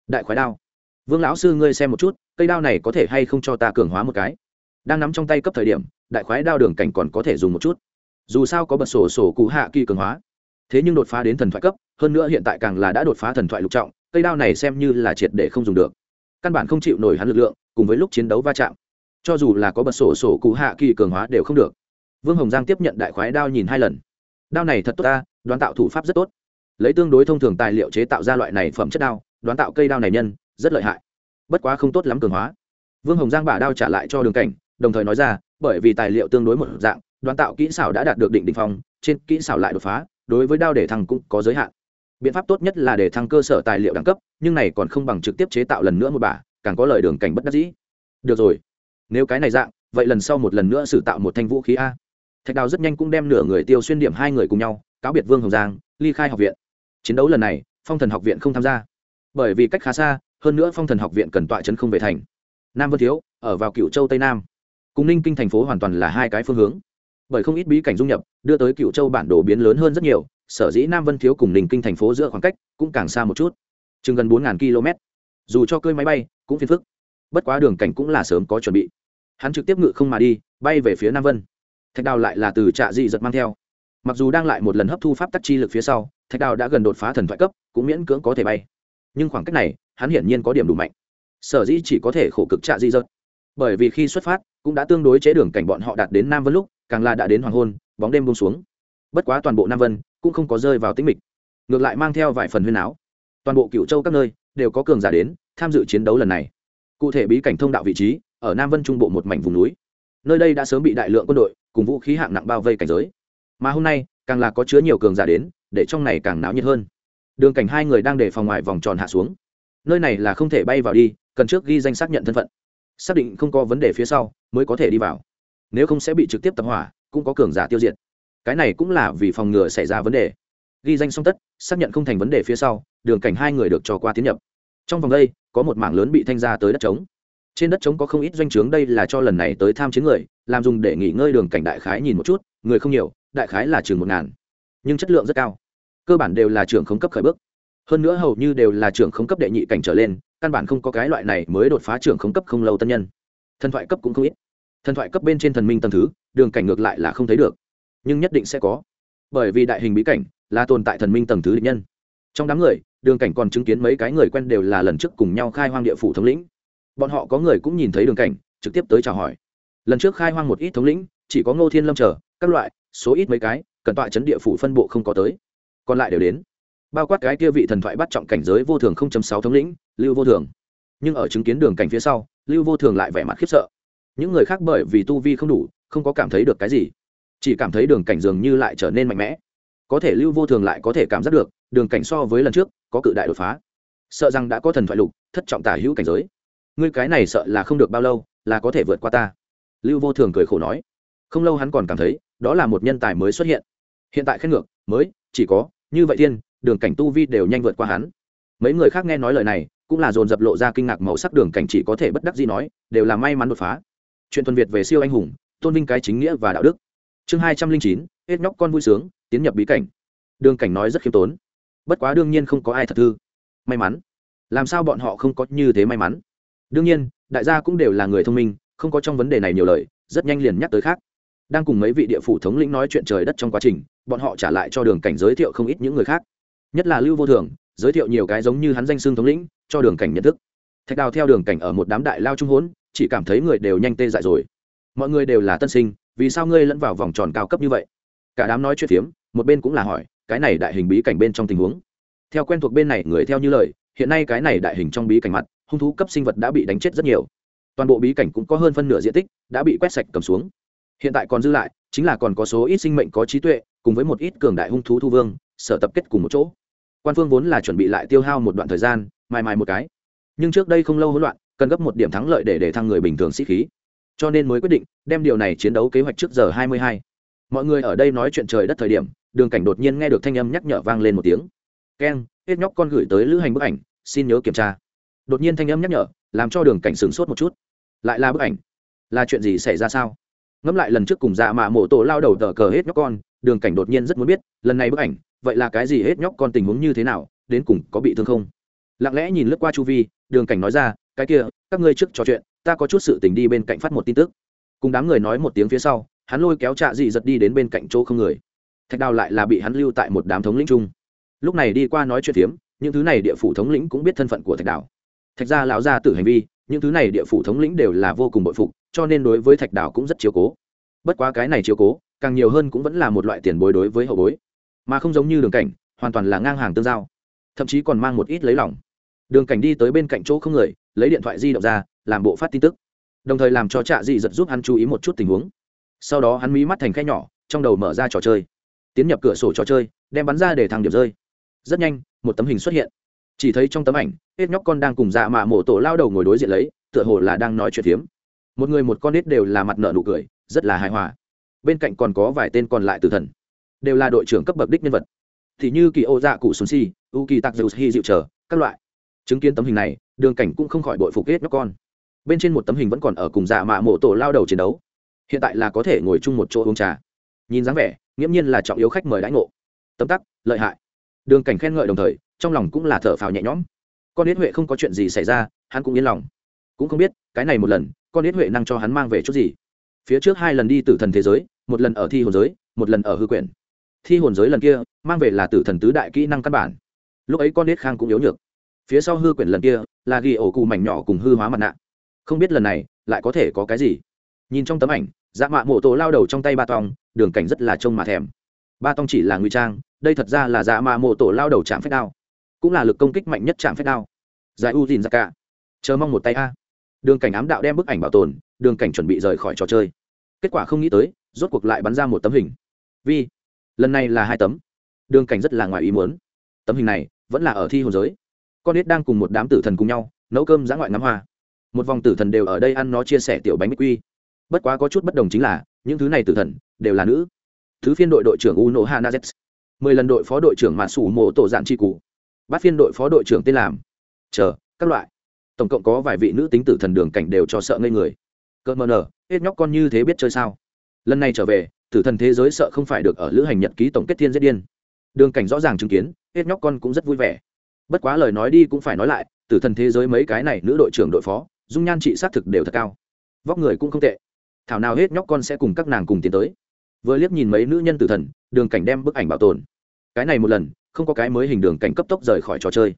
Đại khoái đao. Vương lão sư ngươi xem một chút, cây đao này có thể hay không cho ta cường hóa một cái? Đang nắm trong tay cấp thời điểm, đại khoái đao đường cảnh còn có thể dùng một chút. Dù sao có bật sổ sổ cụ hạ kỳ cường hóa. Thế nhưng đột phá đến thần thoại cấp, hơn nữa hiện tại càng là đã đột phá thần thoại lục trọng cây đao này xem như là triệt để không dùng được. Căn bản không chịu nổi hắn lực lượng, cùng với lúc chiến đấu va chạm. Cho dù là có bật sổ sổ cụ hạ kỳ cường hóa đều không được. Vương hồng giang tiếp nhận đại khoái đao nhìn hai lần. Đao này thật tốt ta, đoán tạo thủ pháp rất tốt. Lấy tương đối thông thường tài liệu chế tạo ra loại này phẩm chất đao, đoán tạo cây đao này nhân, rất lợi hại. Bất quá không tốt lắm cường hóa. Vương hồng giang bả đao trả lại cho đường cảnh, đồng thời nói ra, bởi vì tài liệu tương đối một dạng, đoán tạo kỹ xảo đã đạt được định định phong, trên kỹ xảo lại đột phá, đối với đao để thăng cũng có giới hạn biện pháp tốt nhất là để thăng cơ sở tài liệu đẳng cấp, nhưng này còn không bằng trực tiếp chế tạo lần nữa một bả, càng có lời đường cảnh bất đắc dĩ. Được rồi. Nếu cái này dạng, vậy lần sau một lần nữa sử tạo một thanh vũ khí a. Thạch đào rất nhanh cũng đem nửa người tiêu xuyên điểm hai người cùng nhau, cáo biệt vương hồng giang, ly khai học viện. Chiến đấu lần này, phong thần học viện không tham gia. Bởi vì cách khá xa, hơn nữa phong thần học viện cần tọa chấn không về thành. Nam vân thiếu, ở vào cựu châu tây nam. Cùng ninh kinh thành phố hoàn toàn là hai cái phương hướng. Bởi không ít bí cảnh dung nhập, đưa tới cựu châu bản đồ biến lớn hơn rất nhiều sở dĩ nam vân thiếu cùng ninh kinh thành phố giữa khoảng cách cũng càng xa một chút, chừng gần bốn km. Dù cho cơi máy bay cũng phiền phức, bất quá đường cảnh cũng là sớm có chuẩn bị. Hắn trực tiếp ngự không mà đi, bay về phía nam vân. Thạch đào lại là từ trạ dị giật mang theo. Mặc dù đang lại một lần hấp thu pháp tắc chi lực phía sau, thạch đào đã gần đột phá thần thoại cấp, cũng miễn cưỡng có thể bay. Nhưng khoảng cách này, hắn hiển nhiên có điểm đủ mạnh. Sở dĩ chỉ có thể khổ cực trạ dị giật. Bởi vì khi xuất phát, cũng đã tương đối chế đường cảnh bọn họ đạt đến nam vân lúc, càng là đã đến hoàng hôn, bóng đêm bông xuống. Bất quá toàn bộ nam vân cũng không có rơi vào tĩnh mịch. Ngược lại mang theo vài phần huyên áo toàn bộ cựu châu các nơi đều có cường giả đến tham dự chiến đấu lần này. Cụ thể bí cảnh thông đạo vị trí ở nam vân trung bộ một mảnh vùng núi. Nơi đây đã sớm bị đại lượng quân đội cùng vũ khí hạng nặng bao vây cảnh giới. Mà hôm nay, càng là có chứa nhiều cường giả đến, để trong này càng náo nhiệt hơn. Đường cảnh hai người đang để phòng ngoài vòng tròn hạ xuống. Nơi này là không thể bay vào đi, cần trước ghi danh xác nhận thân phận. Xác định không có vấn đề phía sau, mới có thể đi vào. Nếu không sẽ bị trực tiếp tập hỏa, cũng có cường giả tiêu diệt cái này cũng là vì phòng ngừa xảy ra vấn đề. Ghi danh song tất, xác nhận không thành vấn đề phía sau, đường cảnh hai người được cho qua tiến nhập. Trong vòng đây, có một mảng lớn bị thanh ra tới đất trống. Trên đất trống có không ít doanh trướng đây là cho lần này tới tham chiến người, làm dùng để nghỉ ngơi đường cảnh đại khái nhìn một chút, người không nhiều, đại khái là chừng một ngàn. Nhưng chất lượng rất cao. Cơ bản đều là trưởng không cấp khởi bước. Hơn nữa hầu như đều là trưởng không cấp đệ nhị cảnh trở lên, căn bản không có cái loại này mới đột phá trưởng không cấp không lâu tân nhân. Thần thoại cấp cũng không ít. Thần thoại cấp bên trên thần minh tầng thứ, đường cảnh ngược lại là không thấy được nhưng nhất định sẽ có. Bởi vì đại hình bí cảnh là tồn tại thần minh tầng thứ định nhân. Trong đám người, đường cảnh còn chứng kiến mấy cái người quen đều là lần trước cùng nhau khai hoang địa phủ thống lĩnh. Bọn họ có người cũng nhìn thấy đường cảnh, trực tiếp tới chào hỏi. Lần trước khai hoang một ít thống lĩnh, chỉ có ngô thiên lâm chờ, các loại, số ít mấy cái, cần tọa chấn địa phủ phân bộ không có tới. Còn lại đều đến. Bao quát cái kia vị thần thoại bắt trọng cảnh giới vô thường không chấm sáu thống lĩnh, lưu vô thường. Nhưng ở chứng kiến đường cảnh phía sau, lưu vô thường lại vẻ mặt khiếp sợ. Những người khác bởi vì tu vi không đủ, không có cảm thấy được cái gì chỉ cảm thấy đường cảnh dường như lại trở nên mạnh mẽ. Có thể lưu vô thường lại có thể cảm giác được, đường cảnh so với lần trước, có cự đại đột phá. Sợ rằng đã có thần thoại lục, thất trọng tả hữu cảnh giới. Ngươi cái này sợ là không được bao lâu, là có thể vượt qua ta. Lưu vô thường cười khổ nói. Không lâu hắn còn cảm thấy, đó là một nhân tài mới xuất hiện. Hiện tại khen ngược, mới, chỉ có, như vậy thiên đường cảnh tu vi đều nhanh vượt qua hắn. Mấy người khác nghe nói lời này, cũng là dồn dập lộ ra kinh ngạc màu sắc đường cảnh chỉ có thể bất đắc gì nói, đều là may mắn đột phá. Chuyện tuần việt về siêu anh hùng, tôn vinh cái chính nghĩa và đạo đức chương hai trăm linh chín, hết nhóc con vui sướng, tiến nhập bí cảnh. Đường cảnh nói rất khiêm tốn. Bất quá đương nhiên không có ai thật thư. May mắn. Làm sao bọn họ không có như thế may mắn? Đương nhiên, đại gia cũng đều là người thông minh, không có trong vấn đề này nhiều lời, rất nhanh liền nhắc tới khác. Đang cùng mấy vị địa phủ thống lĩnh nói chuyện trời đất trong quá trình, bọn họ trả lại cho đường cảnh giới thiệu không ít những người khác. Nhất là lưu vô thường, giới thiệu nhiều cái giống như hắn danh xương thống lĩnh, cho đường cảnh nhận thức. Thạch đào theo đường cảnh ở một đám đại lao trung hỗn chỉ cảm thấy người đều nhanh tê dại rồi. Mọi người đều là tân sinh vì sao ngươi lẫn vào vòng tròn cao cấp như vậy? Cả đám nói chuyện phiếm, một bên cũng là hỏi, cái này đại hình bí cảnh bên trong tình huống. Theo quen thuộc bên này, người theo như lời, hiện nay cái này đại hình trong bí cảnh mặt, hung thú cấp sinh vật đã bị đánh chết rất nhiều. Toàn bộ bí cảnh cũng có hơn phân nửa diện tích đã bị quét sạch cầm xuống. Hiện tại còn dư lại, chính là còn có số ít sinh mệnh có trí tuệ, cùng với một ít cường đại hung thú thu vương, sở tập kết cùng một chỗ. Quan phương vốn là chuẩn bị lại tiêu hao một đoạn thời gian mai mai một cái. Nhưng trước đây không lâu hỗn loạn, cần gấp một điểm thắng lợi để để thăng người bình thường sĩ khí cho nên mới quyết định đem điều này chiến đấu kế hoạch trước giờ 22. mọi người ở đây nói chuyện trời đất thời điểm, đường cảnh đột nhiên nghe được thanh âm nhắc nhở vang lên một tiếng. Keng hết nhóc con gửi tới lữ hành bức ảnh, xin nhớ kiểm tra. Đột nhiên thanh âm nhắc nhở, làm cho đường cảnh sửng sốt một chút. Lại là bức ảnh. Là chuyện gì xảy ra sao? Ngẫm lại lần trước cùng dạ mạ mổ tổ lao đầu tờ cờ hết nhóc con, đường cảnh đột nhiên rất muốn biết, lần này bức ảnh, vậy là cái gì hết nhóc con tình huống như thế nào, đến cùng có bị thương không? Lặng lẽ nhìn lướt qua chu vi, đường cảnh nói ra, cái kia, các ngươi trước trò chuyện ta có chút sự tình đi bên cạnh phát một tin tức. Cùng đám người nói một tiếng phía sau, hắn lôi kéo trạ dị giật đi đến bên cạnh chỗ không người. Thạch đào lại là bị hắn lưu tại một đám thống lĩnh chung. Lúc này đi qua nói chuyện phiếm, những thứ này địa phủ thống lĩnh cũng biết thân phận của thạch đào. Thạch gia lão gia tử hành vi, những thứ này địa phủ thống lĩnh đều là vô cùng bội phục, cho nên đối với thạch đào cũng rất chiếu cố. Bất quá cái này chiếu cố, càng nhiều hơn cũng vẫn là một loại tiền bối đối với hậu bối. Mà không giống như đường cảnh, hoàn toàn là ngang hàng tương giao. Thậm chí còn mang một ít lấy lòng. Đường cảnh đi tới bên cạnh chỗ không người lấy điện thoại di động ra, làm bộ phát tin tức. Đồng thời làm cho trạ dị giật giúp hắn chú ý một chút tình huống. Sau đó hắn mí mắt thành khe nhỏ, trong đầu mở ra trò chơi. Tiến nhập cửa sổ trò chơi, đem bắn ra để thang điểm rơi. Rất nhanh, một tấm hình xuất hiện. Chỉ thấy trong tấm ảnh, hết nhóc con đang cùng dạ mạ mổ tổ lao đầu ngồi đối diện lấy, tựa hồ là đang nói chuyện phiếm. Một người một con nết đều là mặt nợ nụ cười, rất là hài hòa. Bên cạnh còn có vài tên còn lại từ thần. Đều là đội trưởng cấp bậc đích nhân vật. Thì như kỳ ô dạ cụ xuân si u kỳ tạc dầu hi dịu trở các loại. Chứng kiến tấm hình này đường cảnh cũng không khỏi bội phục hết nhóc con. Bên trên một tấm hình vẫn còn ở cùng dạ mạ mộ tổ lao đầu chiến đấu. Hiện tại là có thể ngồi chung một chỗ uống trà. Nhìn dáng vẻ, nghiễm nhiên là trọng yếu khách mời đãi ngộ. Tấm tắc, lợi hại. Đường cảnh khen ngợi đồng thời, trong lòng cũng là thở phào nhẹ nhõm. Con yết huệ không có chuyện gì xảy ra, hắn cũng yên lòng. Cũng không biết, cái này một lần, con yết huệ năng cho hắn mang về chút gì. Phía trước hai lần đi tử thần thế giới, một lần ở thi hồn giới, một lần ở hư quyển. Thi hồn giới lần kia, mang về là tử thần tứ đại kỹ năng căn bản. Lúc ấy con yết khang cũng yếu nhược phía sau hư quyển lần kia là ghi ổ cụ mảnh nhỏ cùng hư hóa mặt nạ. Không biết lần này lại có thể có cái gì. Nhìn trong tấm ảnh dạ mạ mộ tổ lao đầu trong tay ba tong đường cảnh rất là trông mà thèm. Ba tong chỉ là ngụy trang, đây thật ra là dạ mạ mộ tổ lao đầu chạm phép đao. Cũng là lực công kích mạnh nhất chạm phép đao. Giải u dìn ra cả. Chờ mong một tay a. Đường cảnh ám đạo đem bức ảnh bảo tồn, đường cảnh chuẩn bị rời khỏi trò chơi. Kết quả không nghĩ tới, rốt cuộc lại bắn ra một tấm hình. Vì lần này là hai tấm. Đường cảnh rất là ngoài ý muốn. Tấm hình này vẫn là ở thi hồn giới con nít đang cùng một đám tử thần cùng nhau, nấu cơm giã ngoại ngắm hoa. Một vòng tử thần đều ở đây ăn nó chia sẻ tiểu bánh bích quy. Bất quá có chút bất đồng chính là, những thứ này tử thần đều là nữ. Thứ phiên đội đội trưởng uno hanazet mười lần đội phó đội trưởng mạ sủ mộ tổ dạng tri cụ bát phiên đội phó đội trưởng tên làm. Chờ, các loại. Tổng cộng có vài vị nữ tính tử thần đường cảnh đều cho sợ ngây người. Cợt mờ nở, hết nhóc con như thế biết chơi sao. Lần này trở về, tử thần thế giới sợ không phải được ở lữ hành nhật ký tổng kết thiên giết điên. Đường cảnh rõ ràng chứng kiến, hết nhóc con cũng rất vui vẻ bất quá lời nói đi cũng phải nói lại, tử thần thế giới mấy cái này nữ đội trưởng đội phó, dung nhan trị xác thực đều thật cao. Vóc người cũng không tệ. Thảo nào hết nhóc con sẽ cùng các nàng cùng tiến tới. Vừa liếc nhìn mấy nữ nhân tử thần, đường cảnh đem bức ảnh bảo tồn. Cái này một lần, không có cái mới hình đường cảnh cấp tốc rời khỏi trò chơi.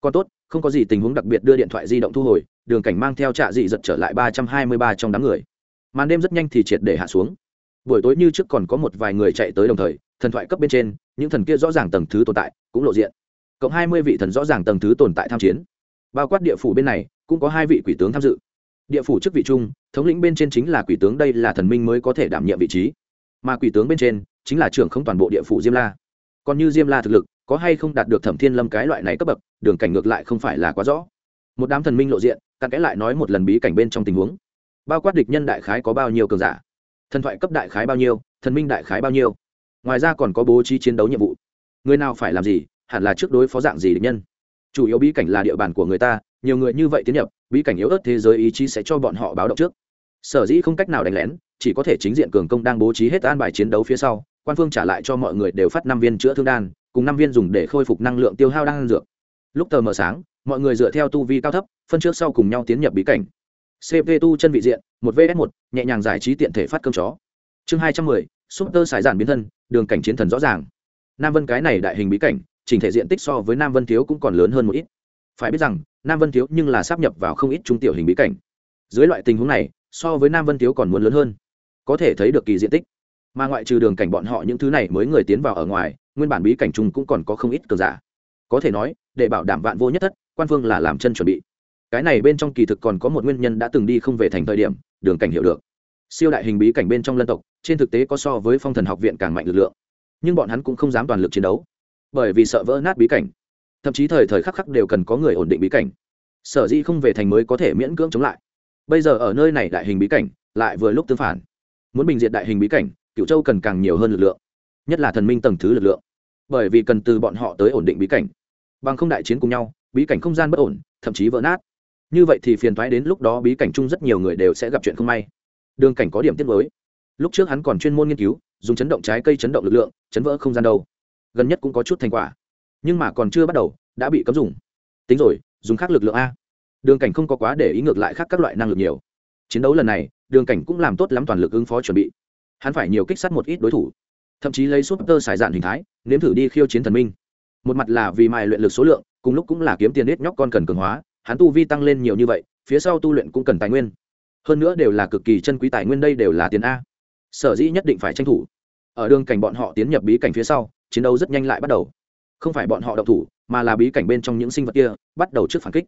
Còn tốt, không có gì tình huống đặc biệt đưa điện thoại di động thu hồi, đường cảnh mang theo trạ dị giật trở lại ba trăm hai mươi ba trong đám người. Màn đêm rất nhanh thì triệt để hạ xuống. Buổi tối như trước còn có một vài người chạy tới đồng thời, thần thoại cấp bên trên, những thần kia rõ ràng tầng thứ tồn tại, cũng lộ diện cộng hai mươi vị thần rõ ràng tầng thứ tồn tại tham chiến. Bao quát địa phủ bên này, cũng có hai vị quỷ tướng tham dự. Địa phủ chức vị trung, thống lĩnh bên trên chính là quỷ tướng đây là thần minh mới có thể đảm nhiệm vị trí. Mà quỷ tướng bên trên, chính là trưởng không toàn bộ địa phủ diêm la. Còn như diêm la thực lực, có hay không đạt được thẩm thiên lâm cái loại này cấp bậc, đường cảnh ngược lại không phải là quá rõ. Một đám thần minh lộ diện, cặn kẽ lại nói một lần bí cảnh bên trong tình huống. Bao quát địch nhân đại khái có bao nhiêu cường giả? Thần thoại cấp đại khái bao nhiêu? Thần minh đại khái bao nhiêu? Ngoài ra còn có bố trí chiến đấu nhiệm vụ. Người nào phải làm gì? Hẳn là trước đối phó dạng gì địch nhân. Chủ yếu bí cảnh là địa bàn của người ta, nhiều người như vậy tiến nhập, bí cảnh yếu ớt thế giới ý chí sẽ cho bọn họ báo động trước. Sở dĩ không cách nào đánh lén, chỉ có thể chính diện cường công đang bố trí hết an bài chiến đấu phía sau, quan phương trả lại cho mọi người đều phát năm viên chữa thương đan, cùng năm viên dùng để khôi phục năng lượng tiêu hao đan dược. Lúc tờ mờ sáng, mọi người dựa theo tu vi cao thấp, phân trước sau cùng nhau tiến nhập bí cảnh. Cp tu chân vị diện, một vs một, nhẹ nhàng giải trí tiện thể phát cơm chó. Chương hai trăm mười súp tơ sải giản biến thân, đường cảnh chiến thần rõ ràng. Nam vân cái này đại hình bí cảnh chỉnh thể diện tích so với nam vân thiếu cũng còn lớn hơn một ít. Phải biết rằng, nam vân thiếu nhưng là sắp nhập vào không ít trung tiểu hình bí cảnh. Dưới loại tình huống này, so với nam vân thiếu còn muốn lớn hơn. Có thể thấy được kỳ diện tích. Mà ngoại trừ đường cảnh bọn họ những thứ này mới người tiến vào ở ngoài, nguyên bản bí cảnh chung cũng còn có không ít cờ giả. Có thể nói, để bảo đảm vạn vô nhất thất, quan phương là làm chân chuẩn bị. Cái này bên trong kỳ thực còn có một nguyên nhân đã từng đi không về thành thời điểm, đường cảnh hiểu được. Siêu đại hình bí cảnh bên trong lân tộc, trên thực tế có so với phong thần học viện càng mạnh lực lượng. Nhưng bọn hắn cũng không dám toàn lực chiến đấu bởi vì sợ vỡ nát bí cảnh. Thậm chí thời thời khắc khắc đều cần có người ổn định bí cảnh. Sở dĩ không về thành mới có thể miễn cưỡng chống lại. Bây giờ ở nơi này đại hình bí cảnh, lại vừa lúc tương phản. Muốn bình diện đại hình bí cảnh cựu châu cần càng nhiều hơn lực lượng. Nhất là thần minh tầng thứ lực lượng. Bởi vì cần từ bọn họ tới ổn định bí cảnh. Bằng không đại chiến cùng nhau, bí cảnh không gian bất ổn, thậm chí vỡ nát. Như vậy thì phiền thoái đến lúc đó bí cảnh chung rất nhiều người đều sẽ gặp chuyện không may. Đường cảnh có điểm tiết mới lúc trước hắn còn chuyên môn nghiên cứu, dùng chấn động trái cây chấn động lực lượng, chấn vỡ không gian đâu gần nhất cũng có chút thành quả. Nhưng mà còn chưa bắt đầu, đã bị cấm dùng. Tính rồi, dùng khác lực lượng a. Đường cảnh không có quá để ý ngược lại khác các loại năng lực nhiều. Chiến đấu lần này, đường cảnh cũng làm tốt lắm toàn lực ứng phó chuẩn bị. Hắn phải nhiều kích sát một ít đối thủ. Thậm chí lấy súp tơ xài dạn hình thái, nếm thử đi khiêu chiến thần minh. Một mặt là vì mài luyện lực số lượng, cùng lúc cũng là kiếm tiền nết nhóc con cần cường hóa, hắn tu vi tăng lên nhiều như vậy, phía sau tu luyện cũng cần tài nguyên. Hơn nữa đều là cực kỳ chân quý tài nguyên đây đều là tiền a. Sở dĩ nhất định phải tranh thủ. Ở đường cảnh bọn họ tiến nhập bí cảnh phía sau chiến đấu rất nhanh lại bắt đầu. Không phải bọn họ đậu thủ, mà là bí cảnh bên trong những sinh vật kia, bắt đầu trước phản kích.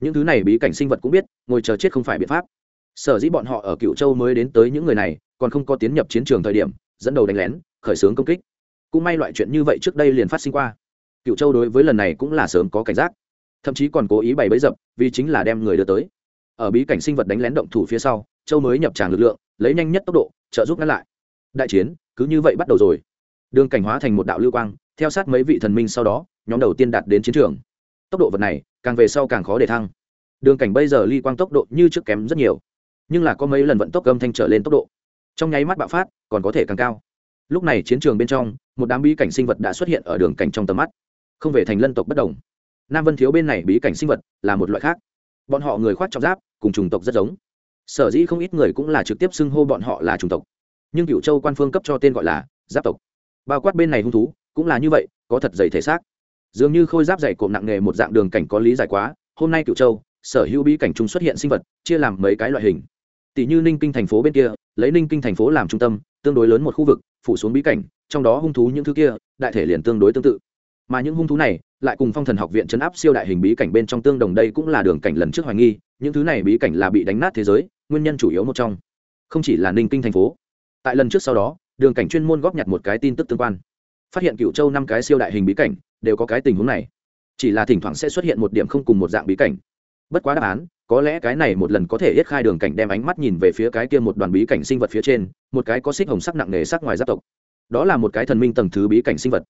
Những thứ này bí cảnh sinh vật cũng biết, ngồi chờ chết không phải biện pháp. Sở dĩ bọn họ ở cựu châu mới đến tới những người này, còn không có tiến nhập chiến trường thời điểm, dẫn đầu đánh lén, khởi xướng công kích. Cũng may loại chuyện như vậy trước đây liền phát sinh qua. Cựu châu đối với lần này cũng là sớm có cảnh giác. Thậm chí còn cố ý bày bẫy dập, vì chính là đem người đưa tới. Ở bí cảnh sinh vật đánh lén động thủ phía sau, châu mới nhập tràng lực lượng, lấy nhanh nhất tốc độ, trợ giúp ngăn lại. Đại chiến, cứ như vậy bắt đầu rồi đường cảnh hóa thành một đạo lưu quang, theo sát mấy vị thần minh sau đó, nhóm đầu tiên đạt đến chiến trường. Tốc độ vật này, càng về sau càng khó để thăng. Đường cảnh bây giờ ly quang tốc độ như trước kém rất nhiều, nhưng là có mấy lần vận tốc âm thanh trở lên tốc độ. Trong nháy mắt bạo phát, còn có thể càng cao. Lúc này chiến trường bên trong, một đám bí cảnh sinh vật đã xuất hiện ở đường cảnh trong tầm mắt. Không về thành lân tộc bất đồng. Nam vân thiếu bên này bí cảnh sinh vật là một loại khác. Bọn họ người khoác trọng giáp, cùng chủng tộc rất giống. Sở dĩ không ít người cũng là trực tiếp xưng hô bọn họ là chủng tộc. Nhưng cựu châu quan phương cấp cho tên gọi là giáp tộc bao quát bên này hung thú, cũng là như vậy, có thật dày thể xác. Dường như khôi giáp dày cộm nặng nghề một dạng đường cảnh có lý giải quá, hôm nay cựu châu, sở hữu bí cảnh chúng xuất hiện sinh vật, chia làm mấy cái loại hình. Tỷ như ninh kinh thành phố bên kia, lấy ninh kinh thành phố làm trung tâm, tương đối lớn một khu vực, phủ xuống bí cảnh, trong đó hung thú những thứ kia, đại thể liền tương đối tương tự. Mà những hung thú này, lại cùng phong thần học viện chấn áp siêu đại hình bí cảnh bên trong tương đồng đây cũng là đường cảnh lần trước hoài nghi, những thứ này bí cảnh là bị đánh nát thế giới, nguyên nhân chủ yếu một trong. Không chỉ là ninh kinh thành phố. Tại lần trước sau đó đường cảnh chuyên môn góp nhặt một cái tin tức tương quan. Phát hiện cựu châu năm cái siêu đại hình bí cảnh, đều có cái tình huống này. Chỉ là thỉnh thoảng sẽ xuất hiện một điểm không cùng một dạng bí cảnh. Bất quá đáp án, có lẽ cái này một lần có thể yết khai đường cảnh đem ánh mắt nhìn về phía cái kia một đoàn bí cảnh sinh vật phía trên, một cái có xích hồng sắc nặng nề sắc ngoài giáp tộc. Đó là một cái thần minh tầng thứ bí cảnh sinh vật.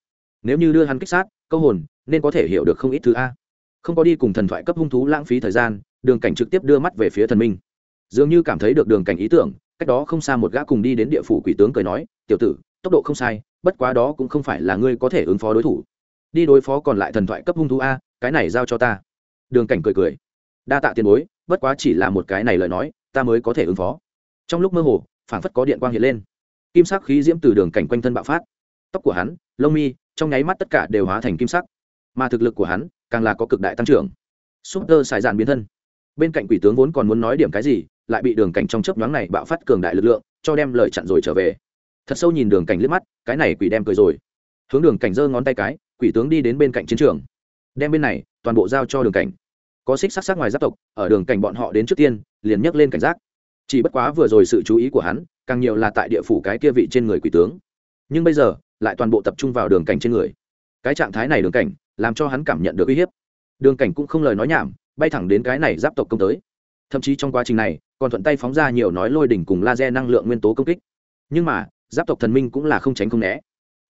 Nếu như đưa hắn kích sát, câu hồn, nên có thể hiểu được không ít thứ a. Không có đi cùng thần thoại cấp hung thú lãng phí thời gian, đường cảnh trực tiếp đưa mắt về phía thần minh. Dường như cảm thấy được đường cảnh ý tưởng cách đó không xa một gã cùng đi đến địa phủ quỷ tướng cười nói, tiểu tử, tốc độ không sai, bất quá đó cũng không phải là ngươi có thể ứng phó đối thủ. Đi đối phó còn lại thần thoại cấp hung thú a, cái này giao cho ta. Đường cảnh cười cười. Đa tạ tiền bối, bất quá chỉ là một cái này lời nói, ta mới có thể ứng phó. Trong lúc mơ hồ, phảng phất có điện quang hiện lên. Kim sắc khí diễm từ đường cảnh quanh thân bạo phát. Tóc của hắn, lông mi, trong nháy mắt tất cả đều hóa thành kim sắc. Mà thực lực của hắn, càng là có cực đại tăng trưởng. Súp tơ xài dạn biến thân. Bên cạnh quỷ tướng vốn còn muốn nói điểm cái gì lại bị đường cảnh trong chớp nhoáng này bạo phát cường đại lực lượng, cho đem lời chặn rồi trở về. Thật sâu nhìn đường cảnh liếc mắt, cái này quỷ đem cười rồi. Hướng đường cảnh giơ ngón tay cái, quỷ tướng đi đến bên cạnh chiến trường. Đem bên này, toàn bộ giao cho đường cảnh. Có xích sắc sắc ngoài giáp tộc, ở đường cảnh bọn họ đến trước tiên, liền nhấc lên cảnh giác. Chỉ bất quá vừa rồi sự chú ý của hắn, càng nhiều là tại địa phủ cái kia vị trên người quỷ tướng. Nhưng bây giờ, lại toàn bộ tập trung vào đường cảnh trên người. Cái trạng thái này đường cảnh, làm cho hắn cảm nhận được uy hiếp. Đường cảnh cũng không lời nói nhảm, bay thẳng đến cái này giáp tộc công tới. Thậm chí trong quá trình này còn thuận tay phóng ra nhiều nói lôi đỉnh cùng laser năng lượng nguyên tố công kích. Nhưng mà, giáp tộc thần minh cũng là không tránh không né.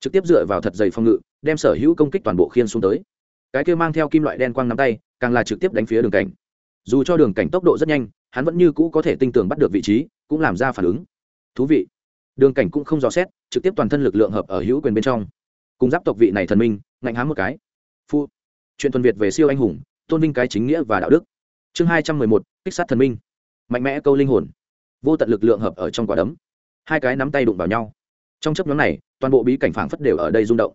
Trực tiếp dựa vào thật dày phòng ngự, đem sở hữu công kích toàn bộ khiên xuống tới. Cái kia mang theo kim loại đen quang nắm tay, càng là trực tiếp đánh phía đường cảnh. Dù cho đường cảnh tốc độ rất nhanh, hắn vẫn như cũ có thể tinh tường bắt được vị trí, cũng làm ra phản ứng. Thú vị. Đường cảnh cũng không dò xét, trực tiếp toàn thân lực lượng hợp ở hữu quyền bên trong. Cùng giáp tộc vị này thần minh, ngạnh hám một cái. Phu. Chuyện thuần việt về siêu anh hùng, tôn vinh cái chính nghĩa và đạo đức. Chương hai trăm mười một, kích sát thần minh mạnh mẽ câu linh hồn, vô tận lực lượng hợp ở trong quả đấm, hai cái nắm tay đụng vào nhau. Trong chấp nhóm này, toàn bộ bí cảnh phảng phất đều ở đây rung động.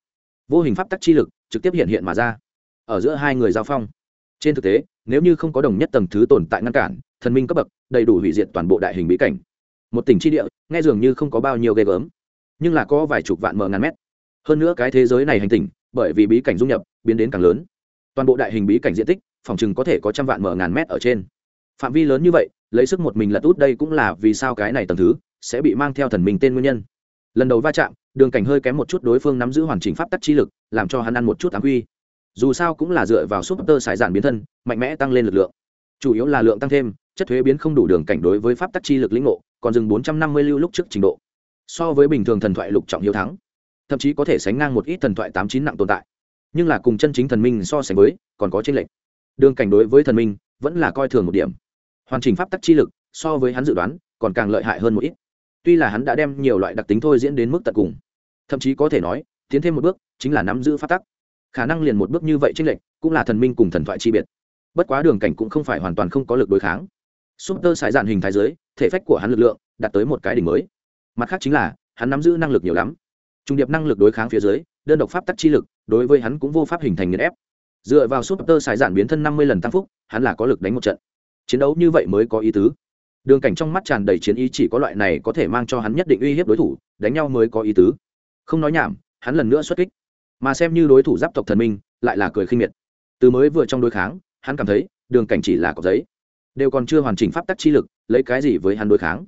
Vô hình pháp tắc chi lực trực tiếp hiện hiện mà ra, ở giữa hai người giao phong. Trên thực tế, nếu như không có đồng nhất tầng thứ tồn tại ngăn cản, thần minh cấp bậc, đầy đủ hủy diệt toàn bộ đại hình bí cảnh. Một tỉnh chi địa, nghe dường như không có bao nhiêu ghê gớm, nhưng là có vài chục vạn mờ ngàn mét. Hơn nữa cái thế giới này hành tinh bởi vì bí cảnh dung nhập, biến đến càng lớn. Toàn bộ đại hình bí cảnh diện tích, phòng chừng có thể có trăm vạn mở ngàn mét ở trên phạm vi lớn như vậy, lấy sức một mình lật út đây cũng là vì sao cái này tầm thứ sẽ bị mang theo thần mình tên nguyên nhân. Lần đầu va chạm, đường cảnh hơi kém một chút đối phương nắm giữ hoàn chỉnh pháp tắc chi lực, làm cho hắn ăn một chút ám quy. Dù sao cũng là dựa vào súp tơ sải giản biến thân, mạnh mẽ tăng lên lực lượng. Chủ yếu là lượng tăng thêm, chất thuế biến không đủ đường cảnh đối với pháp tắc chi lực lĩnh ngộ, còn dừng bốn trăm năm mươi lưu lúc trước trình độ. So với bình thường thần thoại lục trọng hiếu thắng, thậm chí có thể sánh ngang một ít thần thoại tám chín nặng tồn tại. Nhưng là cùng chân chính thần minh so sánh với, còn có tranh lệch. Đường cảnh đối với thần minh vẫn là coi thường một điểm hoàn chỉnh pháp tắc chi lực, so với hắn dự đoán, còn càng lợi hại hơn một ít. Tuy là hắn đã đem nhiều loại đặc tính thôi diễn đến mức tận cùng. Thậm chí có thể nói, tiến thêm một bước, chính là nắm giữ pháp tắc. Khả năng liền một bước như vậy tranh lệch, cũng là thần minh cùng thần thoại chi biệt. Bất quá đường cảnh cũng không phải hoàn toàn không có lực đối kháng. Súp tơ sải dạn hình thái giới, thể phách của hắn lực lượng, đạt tới một cái đỉnh mới. Mặt khác chính là, hắn nắm giữ năng lực nhiều lắm. Trung điệp năng lực đối kháng phía dưới, đơn độc pháp tắc chi lực, đối với hắn cũng vô pháp hình thành nghiền ép. Dựa vào súp tơ sải dạn biến thân năm mươi lần tăng phúc, hắn là có lực đánh một trận chiến đấu như vậy mới có ý tứ. Đường cảnh trong mắt tràn đầy chiến ý chỉ có loại này có thể mang cho hắn nhất định uy hiếp đối thủ, đánh nhau mới có ý tứ. Không nói nhảm, hắn lần nữa xuất kích. Mà xem như đối thủ giáp tộc thần minh, lại là cười khinh miệt. Từ mới vừa trong đối kháng, hắn cảm thấy, đường cảnh chỉ là cọc giấy. Đều còn chưa hoàn chỉnh pháp tắc chi lực, lấy cái gì với hắn đối kháng?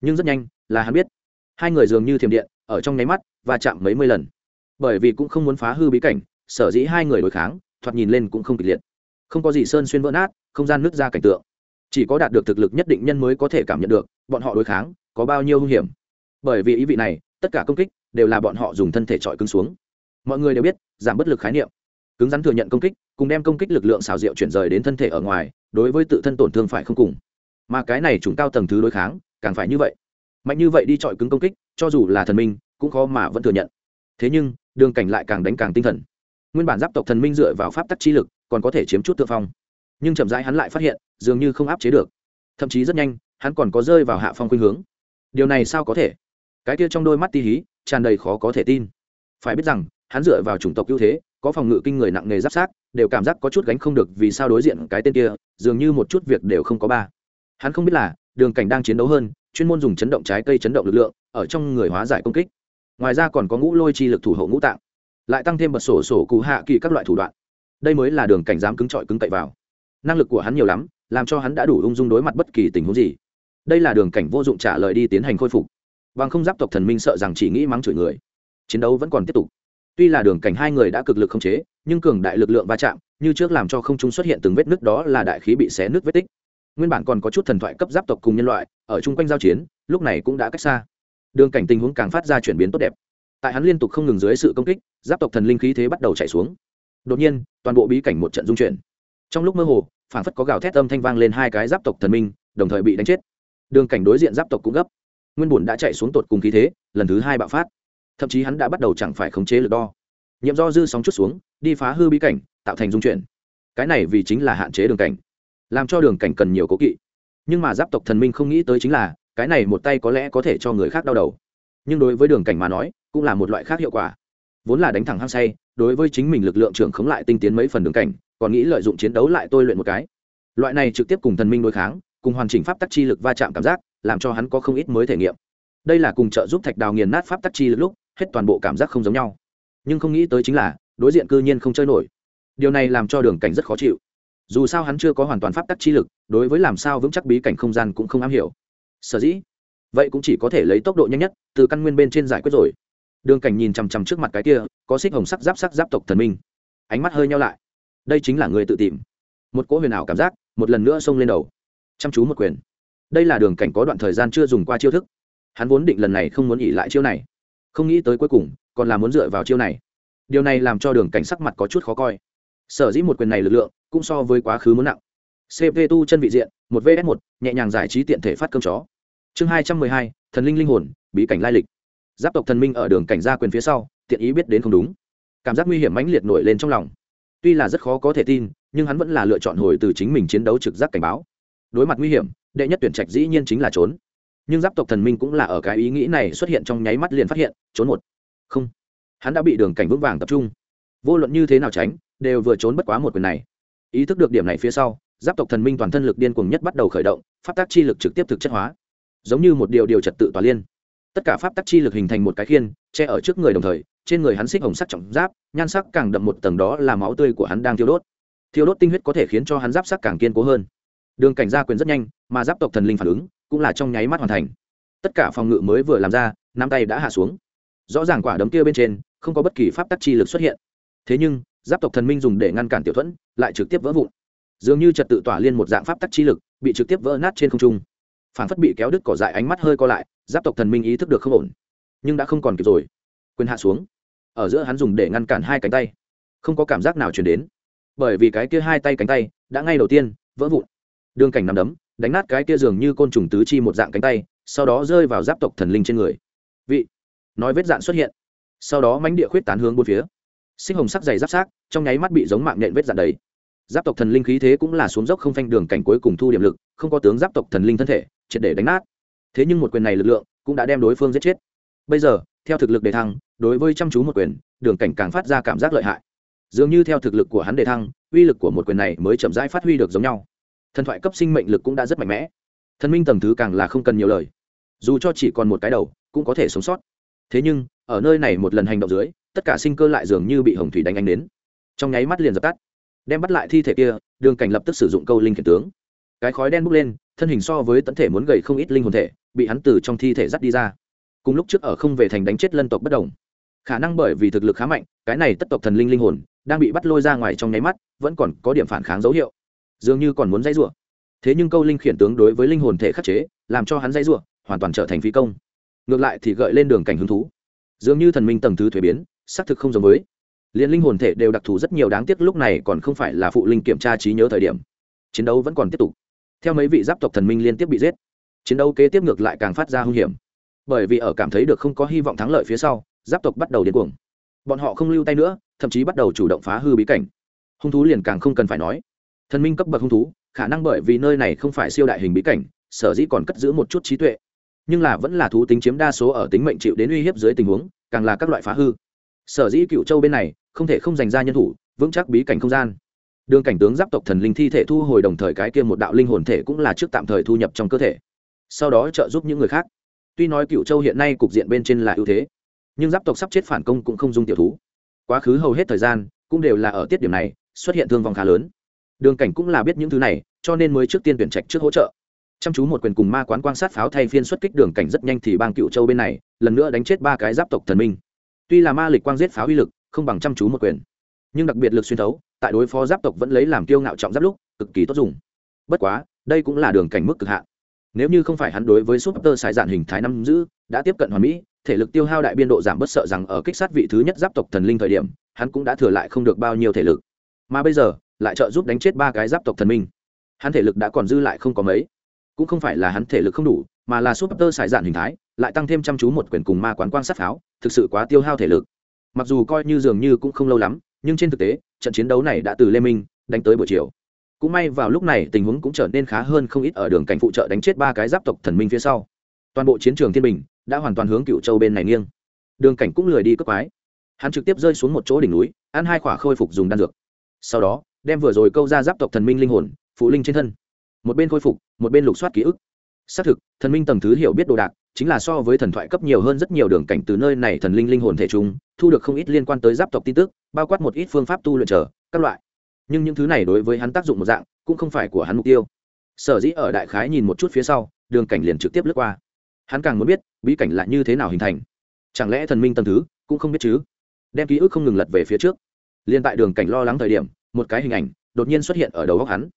Nhưng rất nhanh, là hắn biết. Hai người dường như thiềm điện, ở trong nháy mắt và chạm mấy mươi lần. Bởi vì cũng không muốn phá hư bí cảnh, sở dĩ hai người đối kháng, thoạt nhìn lên cũng không kịch liệt. Không có gì sơn xuyên vỡ nát, không gian nứt ra cảnh tượng chỉ có đạt được thực lực nhất định nhân mới có thể cảm nhận được, bọn họ đối kháng có bao nhiêu hung hiểm. Bởi vì ý vị này, tất cả công kích đều là bọn họ dùng thân thể trọi cứng xuống. Mọi người đều biết, giảm bất lực khái niệm. Cứng rắn thừa nhận công kích, cùng đem công kích lực lượng xào rượu chuyển rời đến thân thể ở ngoài, đối với tự thân tổn thương phải không cùng. Mà cái này chúng cao tầng thứ đối kháng, càng phải như vậy. Mạnh như vậy đi trọi cứng công kích, cho dù là thần minh, cũng khó mà vẫn thừa nhận. Thế nhưng, đường cảnh lại càng đánh càng tinh thần. Nguyên bản giáp tộc thần minh dựa vào pháp tắc chi lực, còn có thể chiếm chút thượng phong nhưng chậm rãi hắn lại phát hiện, dường như không áp chế được. Thậm chí rất nhanh, hắn còn có rơi vào hạ phong khuynh hướng. Điều này sao có thể? Cái kia trong đôi mắt ti hí, tràn đầy khó có thể tin. Phải biết rằng, hắn dựa vào chủng tộc ưu thế, có phòng ngự kinh người nặng nề giáp sát, đều cảm giác có chút gánh không được vì sao đối diện cái tên kia, dường như một chút việc đều không có ba. Hắn không biết là, đường cảnh đang chiến đấu hơn, chuyên môn dùng chấn động trái cây chấn động lực lượng, ở trong người hóa giải công kích. Ngoài ra còn có ngũ lôi chi lực thủ hộ ngũ tạng, lại tăng thêm bật sổ sổ cụ hạ kỳ các loại thủ đoạn. Đây mới là đường cảnh dám cứng trọi cứng cậy vào năng lực của hắn nhiều lắm, làm cho hắn đã đủ ung dung đối mặt bất kỳ tình huống gì. Đây là đường cảnh vô dụng trả lời đi tiến hành khôi phục. Bằng không giáp tộc thần minh sợ rằng chỉ nghĩ mắng chửi người. Chiến đấu vẫn còn tiếp tục. Tuy là đường cảnh hai người đã cực lực không chế, nhưng cường đại lực lượng va chạm, như trước làm cho không trung xuất hiện từng vết nứt đó là đại khí bị xé nứt vết tích. Nguyên bản còn có chút thần thoại cấp giáp tộc cùng nhân loại, ở chung quanh giao chiến, lúc này cũng đã cách xa. Đường cảnh tình huống càng phát ra chuyển biến tốt đẹp. Tại hắn liên tục không ngừng dưới sự công kích, giáp tộc thần linh khí thế bắt đầu chạy xuống. Đột nhiên, toàn bộ bí cảnh một trận dung chuyển trong lúc mơ hồ phản phất có gào thét âm thanh vang lên hai cái giáp tộc thần minh, đồng thời bị đánh chết. Đường cảnh đối diện giáp tộc cũng gấp. Nguyên bùn đã chạy xuống tột cùng khí thế, lần thứ hai bạo phát. Thậm chí hắn đã bắt đầu chẳng phải khống chế lực đo. Nhiệm do dư sóng chút xuống, đi phá hư bí cảnh, tạo thành dung chuyển. Cái này vì chính là hạn chế đường cảnh. Làm cho đường cảnh cần nhiều cố kỵ. Nhưng mà giáp tộc thần minh không nghĩ tới chính là, cái này một tay có lẽ có thể cho người khác đau đầu. Nhưng đối với đường cảnh mà nói, cũng là một loại khác hiệu quả. Vốn là đánh thẳng hăng say, đối với chính mình lực lượng trưởng khống lại tinh tiến mấy phần đường cảnh còn nghĩ lợi dụng chiến đấu lại tôi luyện một cái. Loại này trực tiếp cùng thần minh đối kháng, cùng hoàn chỉnh pháp tắc chi lực va chạm cảm giác, làm cho hắn có không ít mới thể nghiệm. Đây là cùng trợ giúp thạch đào nghiền nát pháp tắc chi lực lúc, hết toàn bộ cảm giác không giống nhau. Nhưng không nghĩ tới chính là, đối diện cư nhiên không chơi nổi. Điều này làm cho đường cảnh rất khó chịu. Dù sao hắn chưa có hoàn toàn pháp tắc chi lực, đối với làm sao vững chắc bí cảnh không gian cũng không am hiểu. Sở dĩ, vậy cũng chỉ có thể lấy tốc độ nhanh nhất, từ căn nguyên bên trên giải quyết rồi. Đường cảnh nhìn chằm chằm trước mặt cái kia, có xích hồng sắc giáp sắc giáp tộc thần minh. Ánh mắt hơi nhau lại đây chính là người tự tìm. Một cỗ huyền ảo cảm giác, một lần nữa xông lên đầu. Chăm chú một quyền. Đây là đường cảnh có đoạn thời gian chưa dùng qua chiêu thức. Hắn vốn định lần này không muốn nghỉ lại chiêu này. Không nghĩ tới cuối cùng, còn là muốn dựa vào chiêu này. Điều này làm cho đường cảnh sắc mặt có chút khó coi. Sở dĩ một quyền này lực lượng, cũng so với quá khứ muốn nặng. Cp tu chân vị diện, một vs một, nhẹ nhàng giải trí tiện thể phát cơm chó. Chương hai trăm mười hai, thần linh linh hồn, bí cảnh lai lịch. Giáp tộc thần minh ở đường cảnh gia quyền phía sau, tiện ý biết đến không đúng. Cảm giác nguy hiểm mãnh liệt nổi lên trong lòng tuy là rất khó có thể tin, nhưng hắn vẫn là lựa chọn hồi từ chính mình chiến đấu trực giác cảnh báo. Đối mặt nguy hiểm, đệ nhất tuyển trạch dĩ nhiên chính là trốn. Nhưng giáp tộc thần minh cũng là ở cái ý nghĩ này xuất hiện trong nháy mắt liền phát hiện, trốn một. Không. Hắn đã bị đường cảnh vững vàng tập trung. Vô luận như thế nào tránh, đều vừa trốn bất quá một quyền này. Ý thức được điểm này phía sau, giáp tộc thần minh toàn thân lực điên cuồng nhất bắt đầu khởi động, pháp tác chi lực trực tiếp thực chất hóa. Giống như một điều điều trật tự tòa liên. Tất cả pháp tác chi lực hình thành một cái khiên, che ở trước người đồng thời trên người hắn xích hồng sắc trọng giáp, nhan sắc càng đậm một tầng đó là máu tươi của hắn đang thiêu đốt. Thiêu đốt tinh huyết có thể khiến cho hắn giáp sắc càng kiên cố hơn. Đường cảnh gia quyền rất nhanh, mà giáp tộc thần linh phản ứng cũng là trong nháy mắt hoàn thành. Tất cả phòng ngự mới vừa làm ra, nắm tay đã hạ xuống. Rõ ràng quả đấm kia bên trên không có bất kỳ pháp tắc chi lực xuất hiện. Thế nhưng, giáp tộc thần minh dùng để ngăn cản tiểu thuẫn, lại trực tiếp vỡ vụn. Dường như trật tự tỏa liên một dạng pháp tắc chi lực, bị trực tiếp vỡ nát trên không trung. Phản phất bị kéo đứt cỏ dại ánh mắt hơi co lại, giáp tộc thần minh ý thức được không ổn, nhưng đã không còn kịp rồi quyền hạ xuống. Ở giữa hắn dùng để ngăn cản hai cánh tay. Không có cảm giác nào chuyển đến. Bởi vì cái kia hai tay cánh tay đã ngay đầu tiên vỡ vụn. Đường cảnh nằm đấm, đánh nát cái kia dường như côn trùng tứ chi một dạng cánh tay, sau đó rơi vào giáp tộc thần linh trên người. Vị, nói vết dạn xuất hiện. Sau đó mánh địa khuyết tán hướng bốn phía. Sinh hồng sắc dày giáp sát trong nháy mắt bị giống mạng nhện vết dạn đấy giáp tộc thần linh khí thế cũng là xuống dốc không phanh đường cảnh cuối cùng thu điểm lực, không có tướng giáp tộc thần linh thân thể, triệt để đánh nát. Thế nhưng một quyền này lực lượng cũng đã đem đối phương giết chết. Bây giờ theo thực lực đề thăng, đối với chăm chú một quyền, đường cảnh càng phát ra cảm giác lợi hại. Dường như theo thực lực của hắn đề thăng, uy lực của một quyền này mới chậm rãi phát huy được giống nhau. Thần thoại cấp sinh mệnh lực cũng đã rất mạnh mẽ. Thần minh tầng thứ càng là không cần nhiều lời. Dù cho chỉ còn một cái đầu, cũng có thể sống sót. Thế nhưng, ở nơi này một lần hành động dưới, tất cả sinh cơ lại dường như bị hồng thủy đánh anh đến. Trong nháy mắt liền dập tắt. Đem bắt lại thi thể kia, đường cảnh lập tức sử dụng câu linh khiển tướng. Cái khói đen bốc lên, thân hình so với tận thể muốn gầy không ít linh hồn thể, bị hắn từ trong thi thể dắt đi ra cùng lúc trước ở không về thành đánh chết lân tộc bất đồng. Khả năng bởi vì thực lực khá mạnh, cái này tất tộc thần linh linh hồn, đang bị bắt lôi ra ngoài trong nháy mắt, vẫn còn có điểm phản kháng dấu hiệu. Dường như còn muốn dây rủa. Thế nhưng câu linh khiển tướng đối với linh hồn thể khắc chế, làm cho hắn dây rủa, hoàn toàn trở thành phi công. Ngược lại thì gợi lên đường cảnh hứng thú. Dường như thần minh tầng thứ thuế biến, xác thực không giống với. Liền linh hồn thể đều đặc thù rất nhiều đáng tiếc lúc này còn không phải là phụ linh kiểm tra trí nhớ thời điểm. Chiến đấu vẫn còn tiếp tục. Theo mấy vị giáp tộc thần minh liên tiếp bị giết, chiến đấu kế tiếp ngược lại càng phát ra hung hiểm bởi vì ở cảm thấy được không có hy vọng thắng lợi phía sau, giáp tộc bắt đầu điên cuồng. Bọn họ không lưu tay nữa, thậm chí bắt đầu chủ động phá hư bí cảnh. Hung thú liền càng không cần phải nói. Thần minh cấp bậc hung thú, khả năng bởi vì nơi này không phải siêu đại hình bí cảnh, sở dĩ còn cất giữ một chút trí tuệ. Nhưng là vẫn là thú tính chiếm đa số ở tính mệnh chịu đến uy hiếp dưới tình huống, càng là các loại phá hư. Sở dĩ cựu châu bên này không thể không dành ra nhân thủ, vững chắc bí cảnh không gian. Đường cảnh tướng giáp tộc thần linh thi thể thu hồi đồng thời cái kia một đạo linh hồn thể cũng là trước tạm thời thu nhập trong cơ thể. Sau đó trợ giúp những người khác tuy nói cựu châu hiện nay cục diện bên trên là ưu thế, nhưng giáp tộc sắp chết phản công cũng không dung tiểu thú. Quá khứ hầu hết thời gian cũng đều là ở tiết điểm này, xuất hiện thương vong khá lớn. Đường cảnh cũng là biết những thứ này, cho nên mới trước tiên tuyển trạch trước hỗ trợ. Chăm chú một quyền cùng ma quán quan sát pháo thay phiên xuất kích đường cảnh rất nhanh thì bang cựu châu bên này, lần nữa đánh chết ba cái giáp tộc thần minh. Tuy là ma lịch quang giết pháo uy lực, không bằng chăm chú một quyền, nhưng đặc biệt lực xuyên thấu, tại đối phó giáp tộc vẫn lấy làm kiêu ngạo trọng giáp lúc, cực kỳ tốt dùng. Bất quá, đây cũng là đường cảnh mức cực hạn nếu như không phải hắn đối với súp tơ xài dạn hình thái năm giữ, đã tiếp cận hoàn mỹ, thể lực tiêu hao đại biên độ giảm bất sợ rằng ở kích sát vị thứ nhất giáp tộc thần linh thời điểm, hắn cũng đã thừa lại không được bao nhiêu thể lực. Mà bây giờ, lại trợ giúp đánh chết ba cái giáp tộc thần minh. Hắn thể lực đã còn dư lại không có mấy. Cũng không phải là hắn thể lực không đủ, mà là súp tơ xài dạn hình thái, lại tăng thêm chăm chú một quyền cùng ma quán quan sát pháo, thực sự quá tiêu hao thể lực. Mặc dù coi như dường như cũng không lâu lắm, nhưng trên thực tế, trận chiến đấu này đã từ lê minh đánh tới buổi chiều cũng may vào lúc này tình huống cũng trở nên khá hơn không ít ở đường cảnh phụ trợ đánh chết ba cái giáp tộc thần minh phía sau. Toàn bộ chiến trường thiên bình đã hoàn toàn hướng cựu châu bên này nghiêng. Đường cảnh cũng lười đi cướp quái. Hắn trực tiếp rơi xuống một chỗ đỉnh núi, ăn hai khỏa khôi phục dùng đan dược. Sau đó, đem vừa rồi câu ra giáp tộc thần minh linh hồn, phụ linh trên thân. Một bên khôi phục, một bên lục soát ký ức. Xác thực, thần minh tầng thứ hiểu biết đồ đạc, chính là so với thần thoại cấp nhiều hơn rất nhiều đường cảnh từ nơi này thần linh linh hồn thể chúng, thu được không ít liên quan tới giáp tộc tin tức, bao quát một ít phương pháp tu luyện trở, các loại nhưng những thứ này đối với hắn tác dụng một dạng, cũng không phải của hắn mục tiêu. Sở dĩ ở đại khái nhìn một chút phía sau, đường cảnh liền trực tiếp lướt qua. Hắn càng muốn biết, bí cảnh lại như thế nào hình thành. Chẳng lẽ thần minh tầng thứ, cũng không biết chứ? Đem ký ức không ngừng lật về phía trước. Liên tại đường cảnh lo lắng thời điểm, một cái hình ảnh đột nhiên xuất hiện ở đầu góc hắn.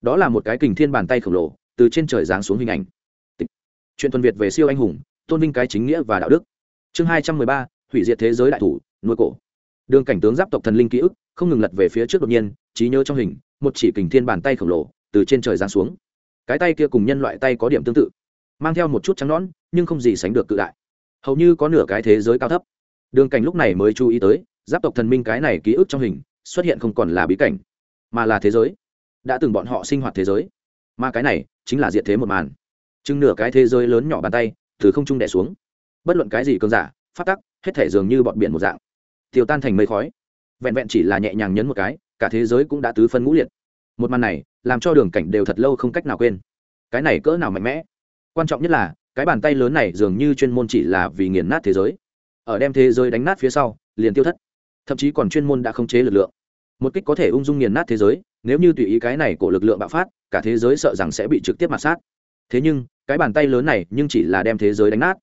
Đó là một cái kình thiên bàn tay khổng lồ, từ trên trời giáng xuống hình ảnh. Chuyện tuần việt về siêu anh hùng, tôn vinh cái chính nghĩa và đạo đức. Chương hai trăm mười ba, hủy diệt thế giới đại thủ, nuôi cổ. Đường cảnh tướng giáp tộc thần linh ký ức, không ngừng lật về phía trước đột nhiên trí nhớ trong hình, một chỉ kình thiên bàn tay khổng lồ từ trên trời giáng xuống. Cái tay kia cùng nhân loại tay có điểm tương tự, mang theo một chút trắng nón nhưng không gì sánh được cự đại. Hầu như có nửa cái thế giới cao thấp. Đường cảnh lúc này mới chú ý tới, giáp tộc thần minh cái này ký ức trong hình, xuất hiện không còn là bí cảnh, mà là thế giới. Đã từng bọn họ sinh hoạt thế giới. Mà cái này chính là diện thế một màn. Chừng nửa cái thế giới lớn nhỏ bàn tay, từ không trung đẻ xuống. Bất luận cái gì cơn giả phát tắc, hết thể dường như bọn biển một dạng. Tiêu tan thành mây khói. Vẹn vẹn chỉ là nhẹ nhàng nhấn một cái cả thế giới cũng đã tứ phân ngũ liệt. Một màn này, làm cho đường cảnh đều thật lâu không cách nào quên. Cái này cỡ nào mạnh mẽ? Quan trọng nhất là, cái bàn tay lớn này dường như chuyên môn chỉ là vì nghiền nát thế giới. Ở đem thế giới đánh nát phía sau, liền tiêu thất. Thậm chí còn chuyên môn đã khống chế lực lượng. Một kích có thể ung dung nghiền nát thế giới, nếu như tùy ý cái này của lực lượng bạo phát, cả thế giới sợ rằng sẽ bị trực tiếp mà sát. Thế nhưng, cái bàn tay lớn này nhưng chỉ là đem thế giới đánh nát,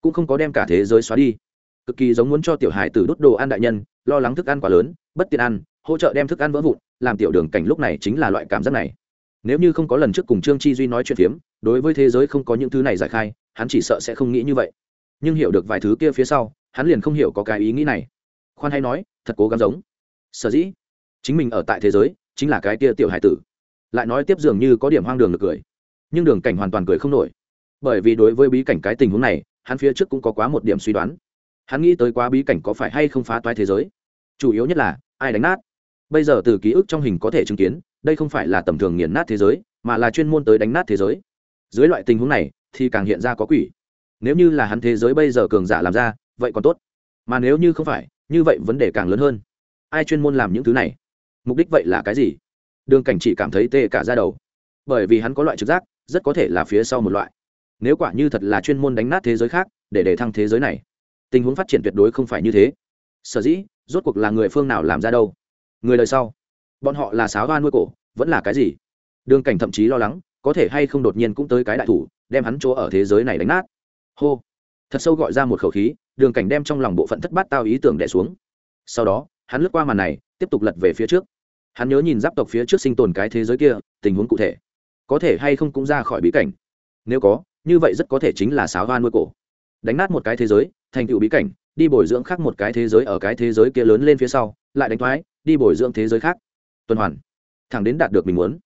cũng không có đem cả thế giới xóa đi. Cực kỳ giống muốn cho tiểu hải tử đốt đồ ăn đại nhân, lo lắng thức ăn quá lớn, bất tiện ăn hỗ trợ đem thức ăn vỡ vụn, làm tiểu đường cảnh lúc này chính là loại cảm giác này. Nếu như không có lần trước cùng trương chi duy nói chuyện phiếm, đối với thế giới không có những thứ này giải khai, hắn chỉ sợ sẽ không nghĩ như vậy. Nhưng hiểu được vài thứ kia phía sau, hắn liền không hiểu có cái ý nghĩ này. Khoan hay nói, thật cố gắng giống. Sở dĩ, chính mình ở tại thế giới, chính là cái kia tiểu hải tử. Lại nói tiếp dường như có điểm hoang đường được cười. Nhưng đường cảnh hoàn toàn cười không nổi. Bởi vì đối với bí cảnh cái tình huống này, hắn phía trước cũng có quá một điểm suy đoán. Hắn nghĩ tới quá bí cảnh có phải hay không phá toái thế giới. Chủ yếu nhất là, ai đánh nát? Bây giờ từ ký ức trong hình có thể chứng kiến, đây không phải là tầm thường nghiền nát thế giới, mà là chuyên môn tới đánh nát thế giới. Dưới loại tình huống này, thì càng hiện ra có quỷ. Nếu như là hắn thế giới bây giờ cường giả làm ra, vậy còn tốt. Mà nếu như không phải, như vậy vấn đề càng lớn hơn. Ai chuyên môn làm những thứ này? Mục đích vậy là cái gì? Đường cảnh chỉ cảm thấy tê cả ra đầu. Bởi vì hắn có loại trực giác, rất có thể là phía sau một loại. Nếu quả như thật là chuyên môn đánh nát thế giới khác, để để thăng thế giới này, tình huống phát triển tuyệt đối không phải như thế. Sở dĩ, rốt cuộc là người phương nào làm ra đâu? Người đời sau. Bọn họ là sáo hoa nuôi cổ, vẫn là cái gì? Đường cảnh thậm chí lo lắng, có thể hay không đột nhiên cũng tới cái đại thủ, đem hắn chỗ ở thế giới này đánh nát. Hô. Thật sâu gọi ra một khẩu khí, đường cảnh đem trong lòng bộ phận thất bát tao ý tưởng đẻ xuống. Sau đó, hắn lướt qua màn này, tiếp tục lật về phía trước. Hắn nhớ nhìn giáp tộc phía trước sinh tồn cái thế giới kia, tình huống cụ thể. Có thể hay không cũng ra khỏi bí cảnh. Nếu có, như vậy rất có thể chính là sáo hoa nuôi cổ. Đánh nát một cái thế giới, thành tựu bí cảnh, đi bồi dưỡng khác một cái thế giới ở cái thế giới kia lớn lên phía sau, lại đánh thoái đi bồi dưỡng thế giới khác. Tuần hoàn. Thẳng đến đạt được mình muốn.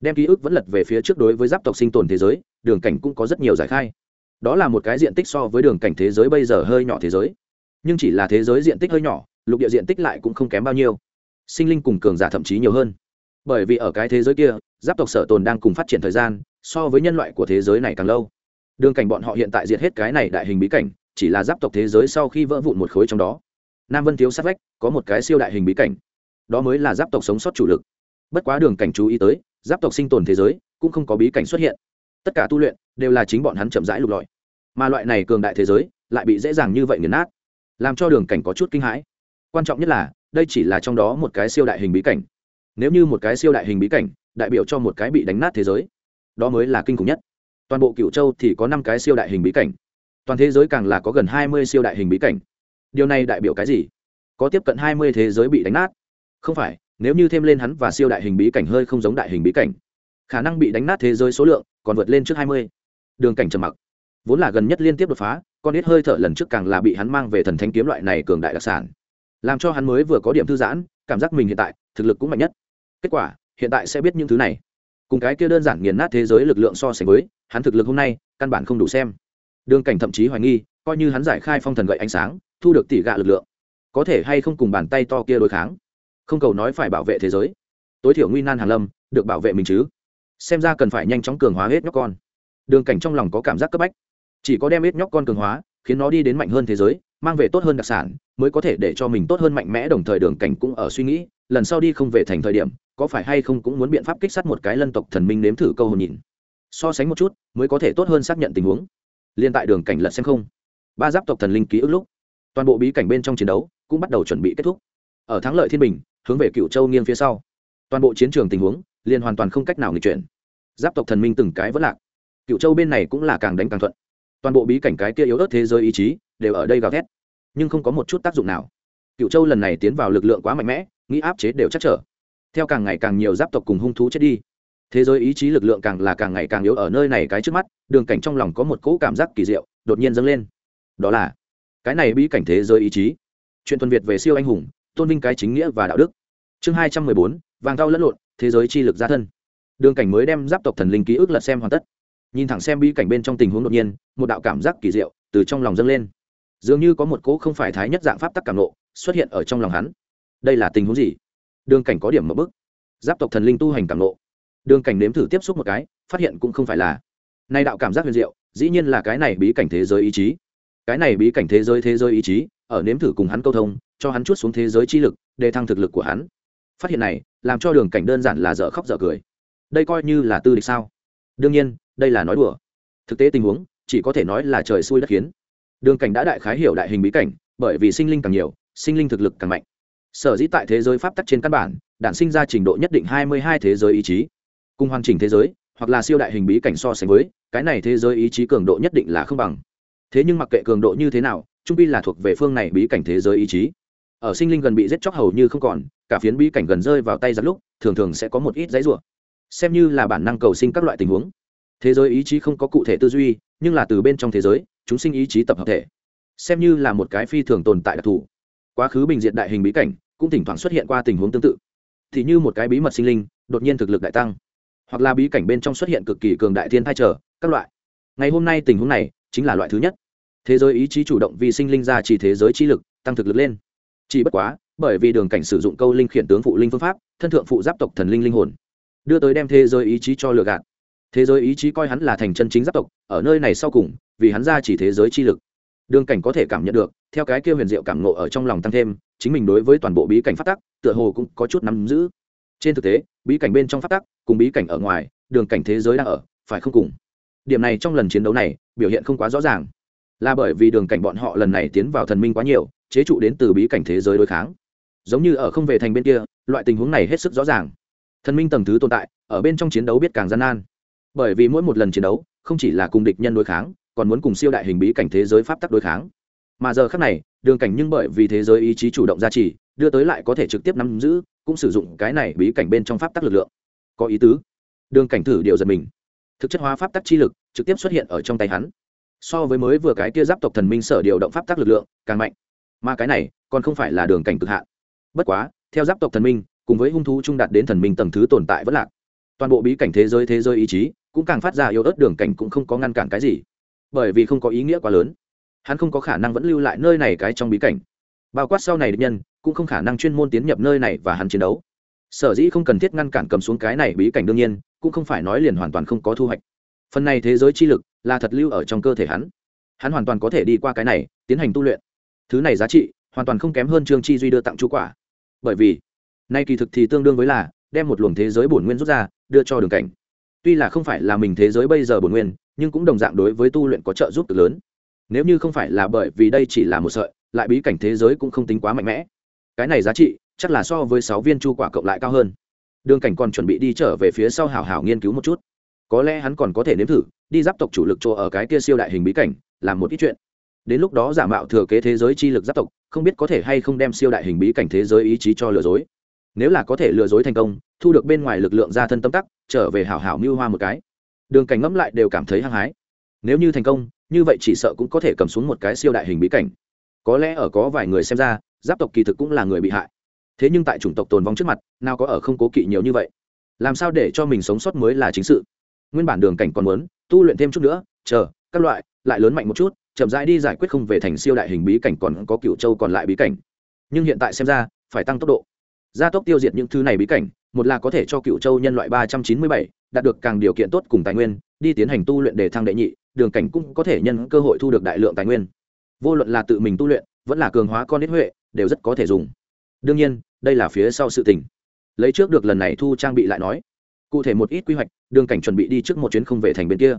Đem ký ức vẫn lật về phía trước đối với giáp tộc sinh tồn thế giới, đường cảnh cũng có rất nhiều giải khai. Đó là một cái diện tích so với đường cảnh thế giới bây giờ hơi nhỏ thế giới. Nhưng chỉ là thế giới diện tích hơi nhỏ, lục địa diện tích lại cũng không kém bao nhiêu. Sinh linh cùng cường giả thậm chí nhiều hơn. Bởi vì ở cái thế giới kia, giáp tộc sở tồn đang cùng phát triển thời gian, so với nhân loại của thế giới này càng lâu. Đường cảnh bọn họ hiện tại diệt hết cái này đại hình bí cảnh, chỉ là giáp tộc thế giới sau khi vỡ vụn một khối trong đó. Nam vân thiếu sát vách có một cái siêu đại hình bí cảnh đó mới là giáp tộc sống sót chủ lực. Bất quá đường cảnh chú ý tới, giáp tộc sinh tồn thế giới cũng không có bí cảnh xuất hiện. Tất cả tu luyện đều là chính bọn hắn chậm rãi lục lọi. Mà loại này cường đại thế giới lại bị dễ dàng như vậy nghiền nát, làm cho đường cảnh có chút kinh hãi. Quan trọng nhất là, đây chỉ là trong đó một cái siêu đại hình bí cảnh. Nếu như một cái siêu đại hình bí cảnh đại biểu cho một cái bị đánh nát thế giới, đó mới là kinh khủng nhất. Toàn bộ cựu châu thì có năm cái siêu đại hình bí cảnh. Toàn thế giới càng là có gần hai mươi siêu đại hình bí cảnh. Điều này đại biểu cái gì? Có tiếp cận hai mươi thế giới bị đánh nát không phải, nếu như thêm lên hắn và siêu đại hình bí cảnh hơi không giống đại hình bí cảnh, khả năng bị đánh nát thế giới số lượng còn vượt lên trước hai mươi. Đường cảnh trầm mặc. Vốn là gần nhất liên tiếp đột phá, con ít hơi thở lần trước càng là bị hắn mang về thần thánh kiếm loại này cường đại đặc sản. Làm cho hắn mới vừa có điểm thư giãn, cảm giác mình hiện tại, thực lực cũng mạnh nhất. Kết quả, hiện tại sẽ biết những thứ này. Cùng cái kia đơn giản nghiền nát thế giới lực lượng so sánh với, hắn thực lực hôm nay, căn bản không đủ xem. Đường cảnh thậm chí hoài nghi, coi như hắn giải khai phong thần gậy ánh sáng, thu được tỷ gạ lực lượng, có thể hay không cùng bàn tay to kia đối kháng không cầu nói phải bảo vệ thế giới. Tối thiểu nguy nan hàn lâm, được bảo vệ mình chứ. Xem ra cần phải nhanh chóng cường hóa hết nhóc con. Đường cảnh trong lòng có cảm giác cấp bách. Chỉ có đem hết nhóc con cường hóa, khiến nó đi đến mạnh hơn thế giới, mang về tốt hơn đặc sản, mới có thể để cho mình tốt hơn mạnh mẽ, đồng thời đường cảnh cũng ở suy nghĩ, lần sau đi không về thành thời điểm, có phải hay không cũng muốn biện pháp kích sát một cái lân tộc thần minh nếm thử câu hồn nhìn. So sánh một chút, mới có thể tốt hơn xác nhận tình huống. Liên tại đường cảnh lật xem không. Ba giáp tộc thần linh ký ức lúc, toàn bộ bí cảnh bên trong chiến đấu cũng bắt đầu chuẩn bị kết thúc. Ở thắng lợi thiên bình hướng về cựu châu nghiêng phía sau. Toàn bộ chiến trường tình huống liền hoàn toàn không cách nào nghịch chuyển. Giáp tộc thần minh từng cái vẫn lạc. Cựu châu bên này cũng là càng đánh càng thuận. Toàn bộ bí cảnh cái kia yếu ớt thế giới ý chí đều ở đây gào thét. Nhưng không có một chút tác dụng nào. Cựu châu lần này tiến vào lực lượng quá mạnh mẽ, nghĩ áp chế đều chắc trở. Theo càng ngày càng nhiều giáp tộc cùng hung thú chết đi, thế giới ý chí lực lượng càng là càng ngày càng yếu ở nơi này cái trước mắt, đường cảnh trong lòng có một cỗ cảm giác kỳ diệu, đột nhiên dâng lên. Đó là cái này bí cảnh thế giới ý chí. Chuyện thuần việt về siêu anh hùng, tôn vinh cái chính nghĩa và đạo đức chương hai trăm mười bốn, vàng thau lẫn lộn, thế giới chi lực gia thân. Đường cảnh mới đem giáp tộc thần linh ký ức lật xem hoàn tất. Nhìn thẳng xem bí cảnh bên trong tình huống đột nhiên, một đạo cảm giác kỳ diệu từ trong lòng dâng lên. Dường như có một cỗ không phải thái nhất dạng pháp tắc cảm nộ xuất hiện ở trong lòng hắn. Đây là tình huống gì? Đường cảnh có điểm một bức giáp tộc thần linh tu hành cảm nộ. Đường cảnh nếm thử tiếp xúc một cái, phát hiện cũng không phải là. Nay đạo cảm giác huyền diệu, dĩ nhiên là cái này bí cảnh thế giới ý chí. Cái này bí cảnh thế giới thế giới ý chí, ở nếm thử cùng hắn câu thông, cho hắn chút xuống thế giới chi lực, để thăng thực lực của hắn phát hiện này, làm cho đường cảnh đơn giản là dở khóc dở cười. Đây coi như là tư địch sao? Đương nhiên, đây là nói đùa. Thực tế tình huống, chỉ có thể nói là trời xui đất khiến. Đường cảnh đã đại khái hiểu đại hình bí cảnh, bởi vì sinh linh càng nhiều, sinh linh thực lực càng mạnh. Sở dĩ tại thế giới pháp tắc trên căn bản, đản sinh ra trình độ nhất định hai mươi hai thế giới ý chí. Cùng hoàn chỉnh thế giới, hoặc là siêu đại hình bí cảnh so sánh với, cái này thế giới ý chí cường độ nhất định là không bằng. Thế nhưng mặc kệ cường độ như thế nào, trung pi là thuộc về phương này bí cảnh thế giới ý chí. Ở sinh linh gần bị giết chóc hầu như không còn cả phiến bí cảnh gần rơi vào tay giặc lúc, thường thường sẽ có một ít giấy rủa. Xem như là bản năng cầu sinh các loại tình huống. Thế giới ý chí không có cụ thể tư duy, nhưng là từ bên trong thế giới, chúng sinh ý chí tập hợp thể. Xem như là một cái phi thường tồn tại đặc thù. Quá khứ bình diện đại hình bí cảnh, cũng thỉnh thoảng xuất hiện qua tình huống tương tự. Thì như một cái bí mật sinh linh, đột nhiên thực lực đại tăng. Hoặc là bí cảnh bên trong xuất hiện cực kỳ cường đại thiên thai trở, các loại. Ngày hôm nay tình huống này, chính là loại thứ nhất. Thế giới ý chí chủ động vì sinh linh ra chỉ thế giới chi lực, tăng thực lực lên. Chỉ bất quá bởi vì đường cảnh sử dụng câu linh khiển tướng phụ linh phương pháp, thân thượng phụ giáp tộc thần linh linh hồn. Đưa tới đem thế giới ý chí cho lừa gạt. Thế giới ý chí coi hắn là thành chân chính giáp tộc, ở nơi này sau cùng, vì hắn ra chỉ thế giới chi lực. Đường cảnh có thể cảm nhận được, theo cái kia huyền diệu cảm ngộ ở trong lòng tăng thêm, chính mình đối với toàn bộ bí cảnh phát tắc, tựa hồ cũng có chút nắm giữ. Trên thực tế, bí cảnh bên trong phát tắc, cùng bí cảnh ở ngoài, đường cảnh thế giới đang ở, phải không cùng? Điểm này trong lần chiến đấu này, biểu hiện không quá rõ ràng. Là bởi vì đường cảnh bọn họ lần này tiến vào thần minh quá nhiều, chế trụ đến từ bí cảnh thế giới đối kháng giống như ở không về thành bên kia, loại tình huống này hết sức rõ ràng. Thần minh tầng thứ tồn tại, ở bên trong chiến đấu biết càng gian nan. Bởi vì mỗi một lần chiến đấu, không chỉ là cùng địch nhân đối kháng, còn muốn cùng siêu đại hình bí cảnh thế giới pháp tắc đối kháng. Mà giờ khác này, đường cảnh nhưng bởi vì thế giới ý chí chủ động gia trì, đưa tới lại có thể trực tiếp nắm giữ, cũng sử dụng cái này bí cảnh bên trong pháp tắc lực lượng. Có ý tứ. Đường cảnh thử điều giật mình. Thực chất hóa pháp tắc chi lực, trực tiếp xuất hiện ở trong tay hắn. So với mới vừa cái kia giáp tộc thần minh sở điều động pháp tắc lực lượng, càng mạnh. Mà cái này, còn không phải là đường cảnh cực hạn bất quá, theo giáp tộc thần minh, cùng với hung thú trung đạt đến thần minh tầng thứ tồn tại vẫn lạc. Toàn bộ bí cảnh thế giới thế giới ý chí, cũng càng phát ra yếu ớt, đường cảnh cũng không có ngăn cản cái gì. Bởi vì không có ý nghĩa quá lớn. Hắn không có khả năng vẫn lưu lại nơi này cái trong bí cảnh. Bao quát sau này địch nhân, cũng không khả năng chuyên môn tiến nhập nơi này và hắn chiến đấu. Sở dĩ không cần thiết ngăn cản cầm xuống cái này bí cảnh đương nhiên, cũng không phải nói liền hoàn toàn không có thu hoạch. Phần này thế giới chi lực là thật lưu ở trong cơ thể hắn. Hắn hoàn toàn có thể đi qua cái này, tiến hành tu luyện. Thứ này giá trị, hoàn toàn không kém hơn trương chi duy đưa tặng chú quả bởi vì nay kỳ thực thì tương đương với là đem một luồng thế giới bổn nguyên rút ra, đưa cho đường cảnh. Tuy là không phải là mình thế giới bây giờ bổn nguyên, nhưng cũng đồng dạng đối với tu luyện có trợ giúp cực lớn. Nếu như không phải là bởi vì đây chỉ là một sợi, lại bí cảnh thế giới cũng không tính quá mạnh mẽ. Cái này giá trị chắc là so với sáu viên chu quả cộng lại cao hơn. Đường cảnh còn chuẩn bị đi trở về phía sau hào hào nghiên cứu một chút. Có lẽ hắn còn có thể nếm thử, đi giáp tộc chủ lực chỗ ở cái kia siêu đại hình bí cảnh, làm một ít chuyện. Đến lúc đó giả mạo thừa kế thế giới chi lực giáp tộc không biết có thể hay không đem siêu đại hình bí cảnh thế giới ý chí cho lừa dối. Nếu là có thể lừa dối thành công, thu được bên ngoài lực lượng ra thân tâm tắc, trở về hảo hảo mưu hoa một cái. Đường cảnh ngẫm lại đều cảm thấy hăng hái. Nếu như thành công, như vậy chỉ sợ cũng có thể cầm xuống một cái siêu đại hình bí cảnh. Có lẽ ở có vài người xem ra, giáp tộc kỳ thực cũng là người bị hại. Thế nhưng tại chủng tộc tồn vong trước mặt, nào có ở không cố kỵ nhiều như vậy? Làm sao để cho mình sống sót mới là chính sự. Nguyên bản đường cảnh còn muốn tu luyện thêm chút nữa, chờ, các loại, lại lớn mạnh một chút chậm rãi đi giải quyết không về thành siêu đại hình bí cảnh còn có cựu châu còn lại bí cảnh. Nhưng hiện tại xem ra, phải tăng tốc độ. Gia tốc tiêu diệt những thứ này bí cảnh, một là có thể cho cựu châu nhân loại ba trăm chín mươi bảy, đạt được càng điều kiện tốt cùng tài nguyên, đi tiến hành tu luyện để thăng đệ nhị, đường cảnh cũng có thể nhân cơ hội thu được đại lượng tài nguyên. Vô luận là tự mình tu luyện, vẫn là cường hóa con nít huệ, đều rất có thể dùng. Đương nhiên, đây là phía sau sự tình. Lấy trước được lần này thu trang bị lại nói, cụ thể một ít quy hoạch, đường cảnh chuẩn bị đi trước một chuyến không về thành bên kia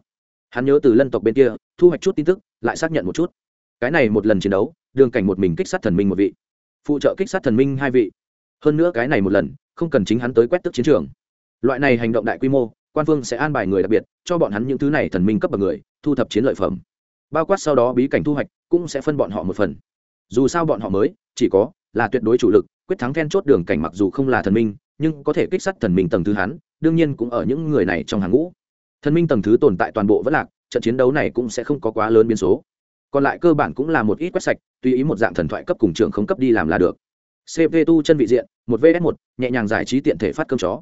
hắn nhớ từ lân tộc bên kia, thu hoạch chút tin tức, lại xác nhận một chút. Cái này một lần chiến đấu, đường cảnh một mình kích sát thần minh một vị. Phụ trợ kích sát thần minh hai vị. Hơn nữa cái này một lần, không cần chính hắn tới quét tức chiến trường. Loại này hành động đại quy mô, quan phương sẽ an bài người đặc biệt, cho bọn hắn những thứ này thần minh cấp bậc người, thu thập chiến lợi phẩm. Bao quát sau đó bí cảnh thu hoạch, cũng sẽ phân bọn họ một phần. Dù sao bọn họ mới, chỉ có là tuyệt đối chủ lực, quyết thắng then chốt đường cảnh mặc dù không là thần minh, nhưng có thể kích sát thần minh tầng thứ hắn, đương nhiên cũng ở những người này trong hàng ngũ thần minh tầng thứ tồn tại toàn bộ vẫn lạc, trận chiến đấu này cũng sẽ không có quá lớn biến số. Còn lại cơ bản cũng là một ít quét sạch, tùy ý một dạng thần thoại cấp cùng trường không cấp đi làm là được. Cp tu chân vị diện, một vs một, nhẹ nhàng giải trí tiện thể phát cơm chó.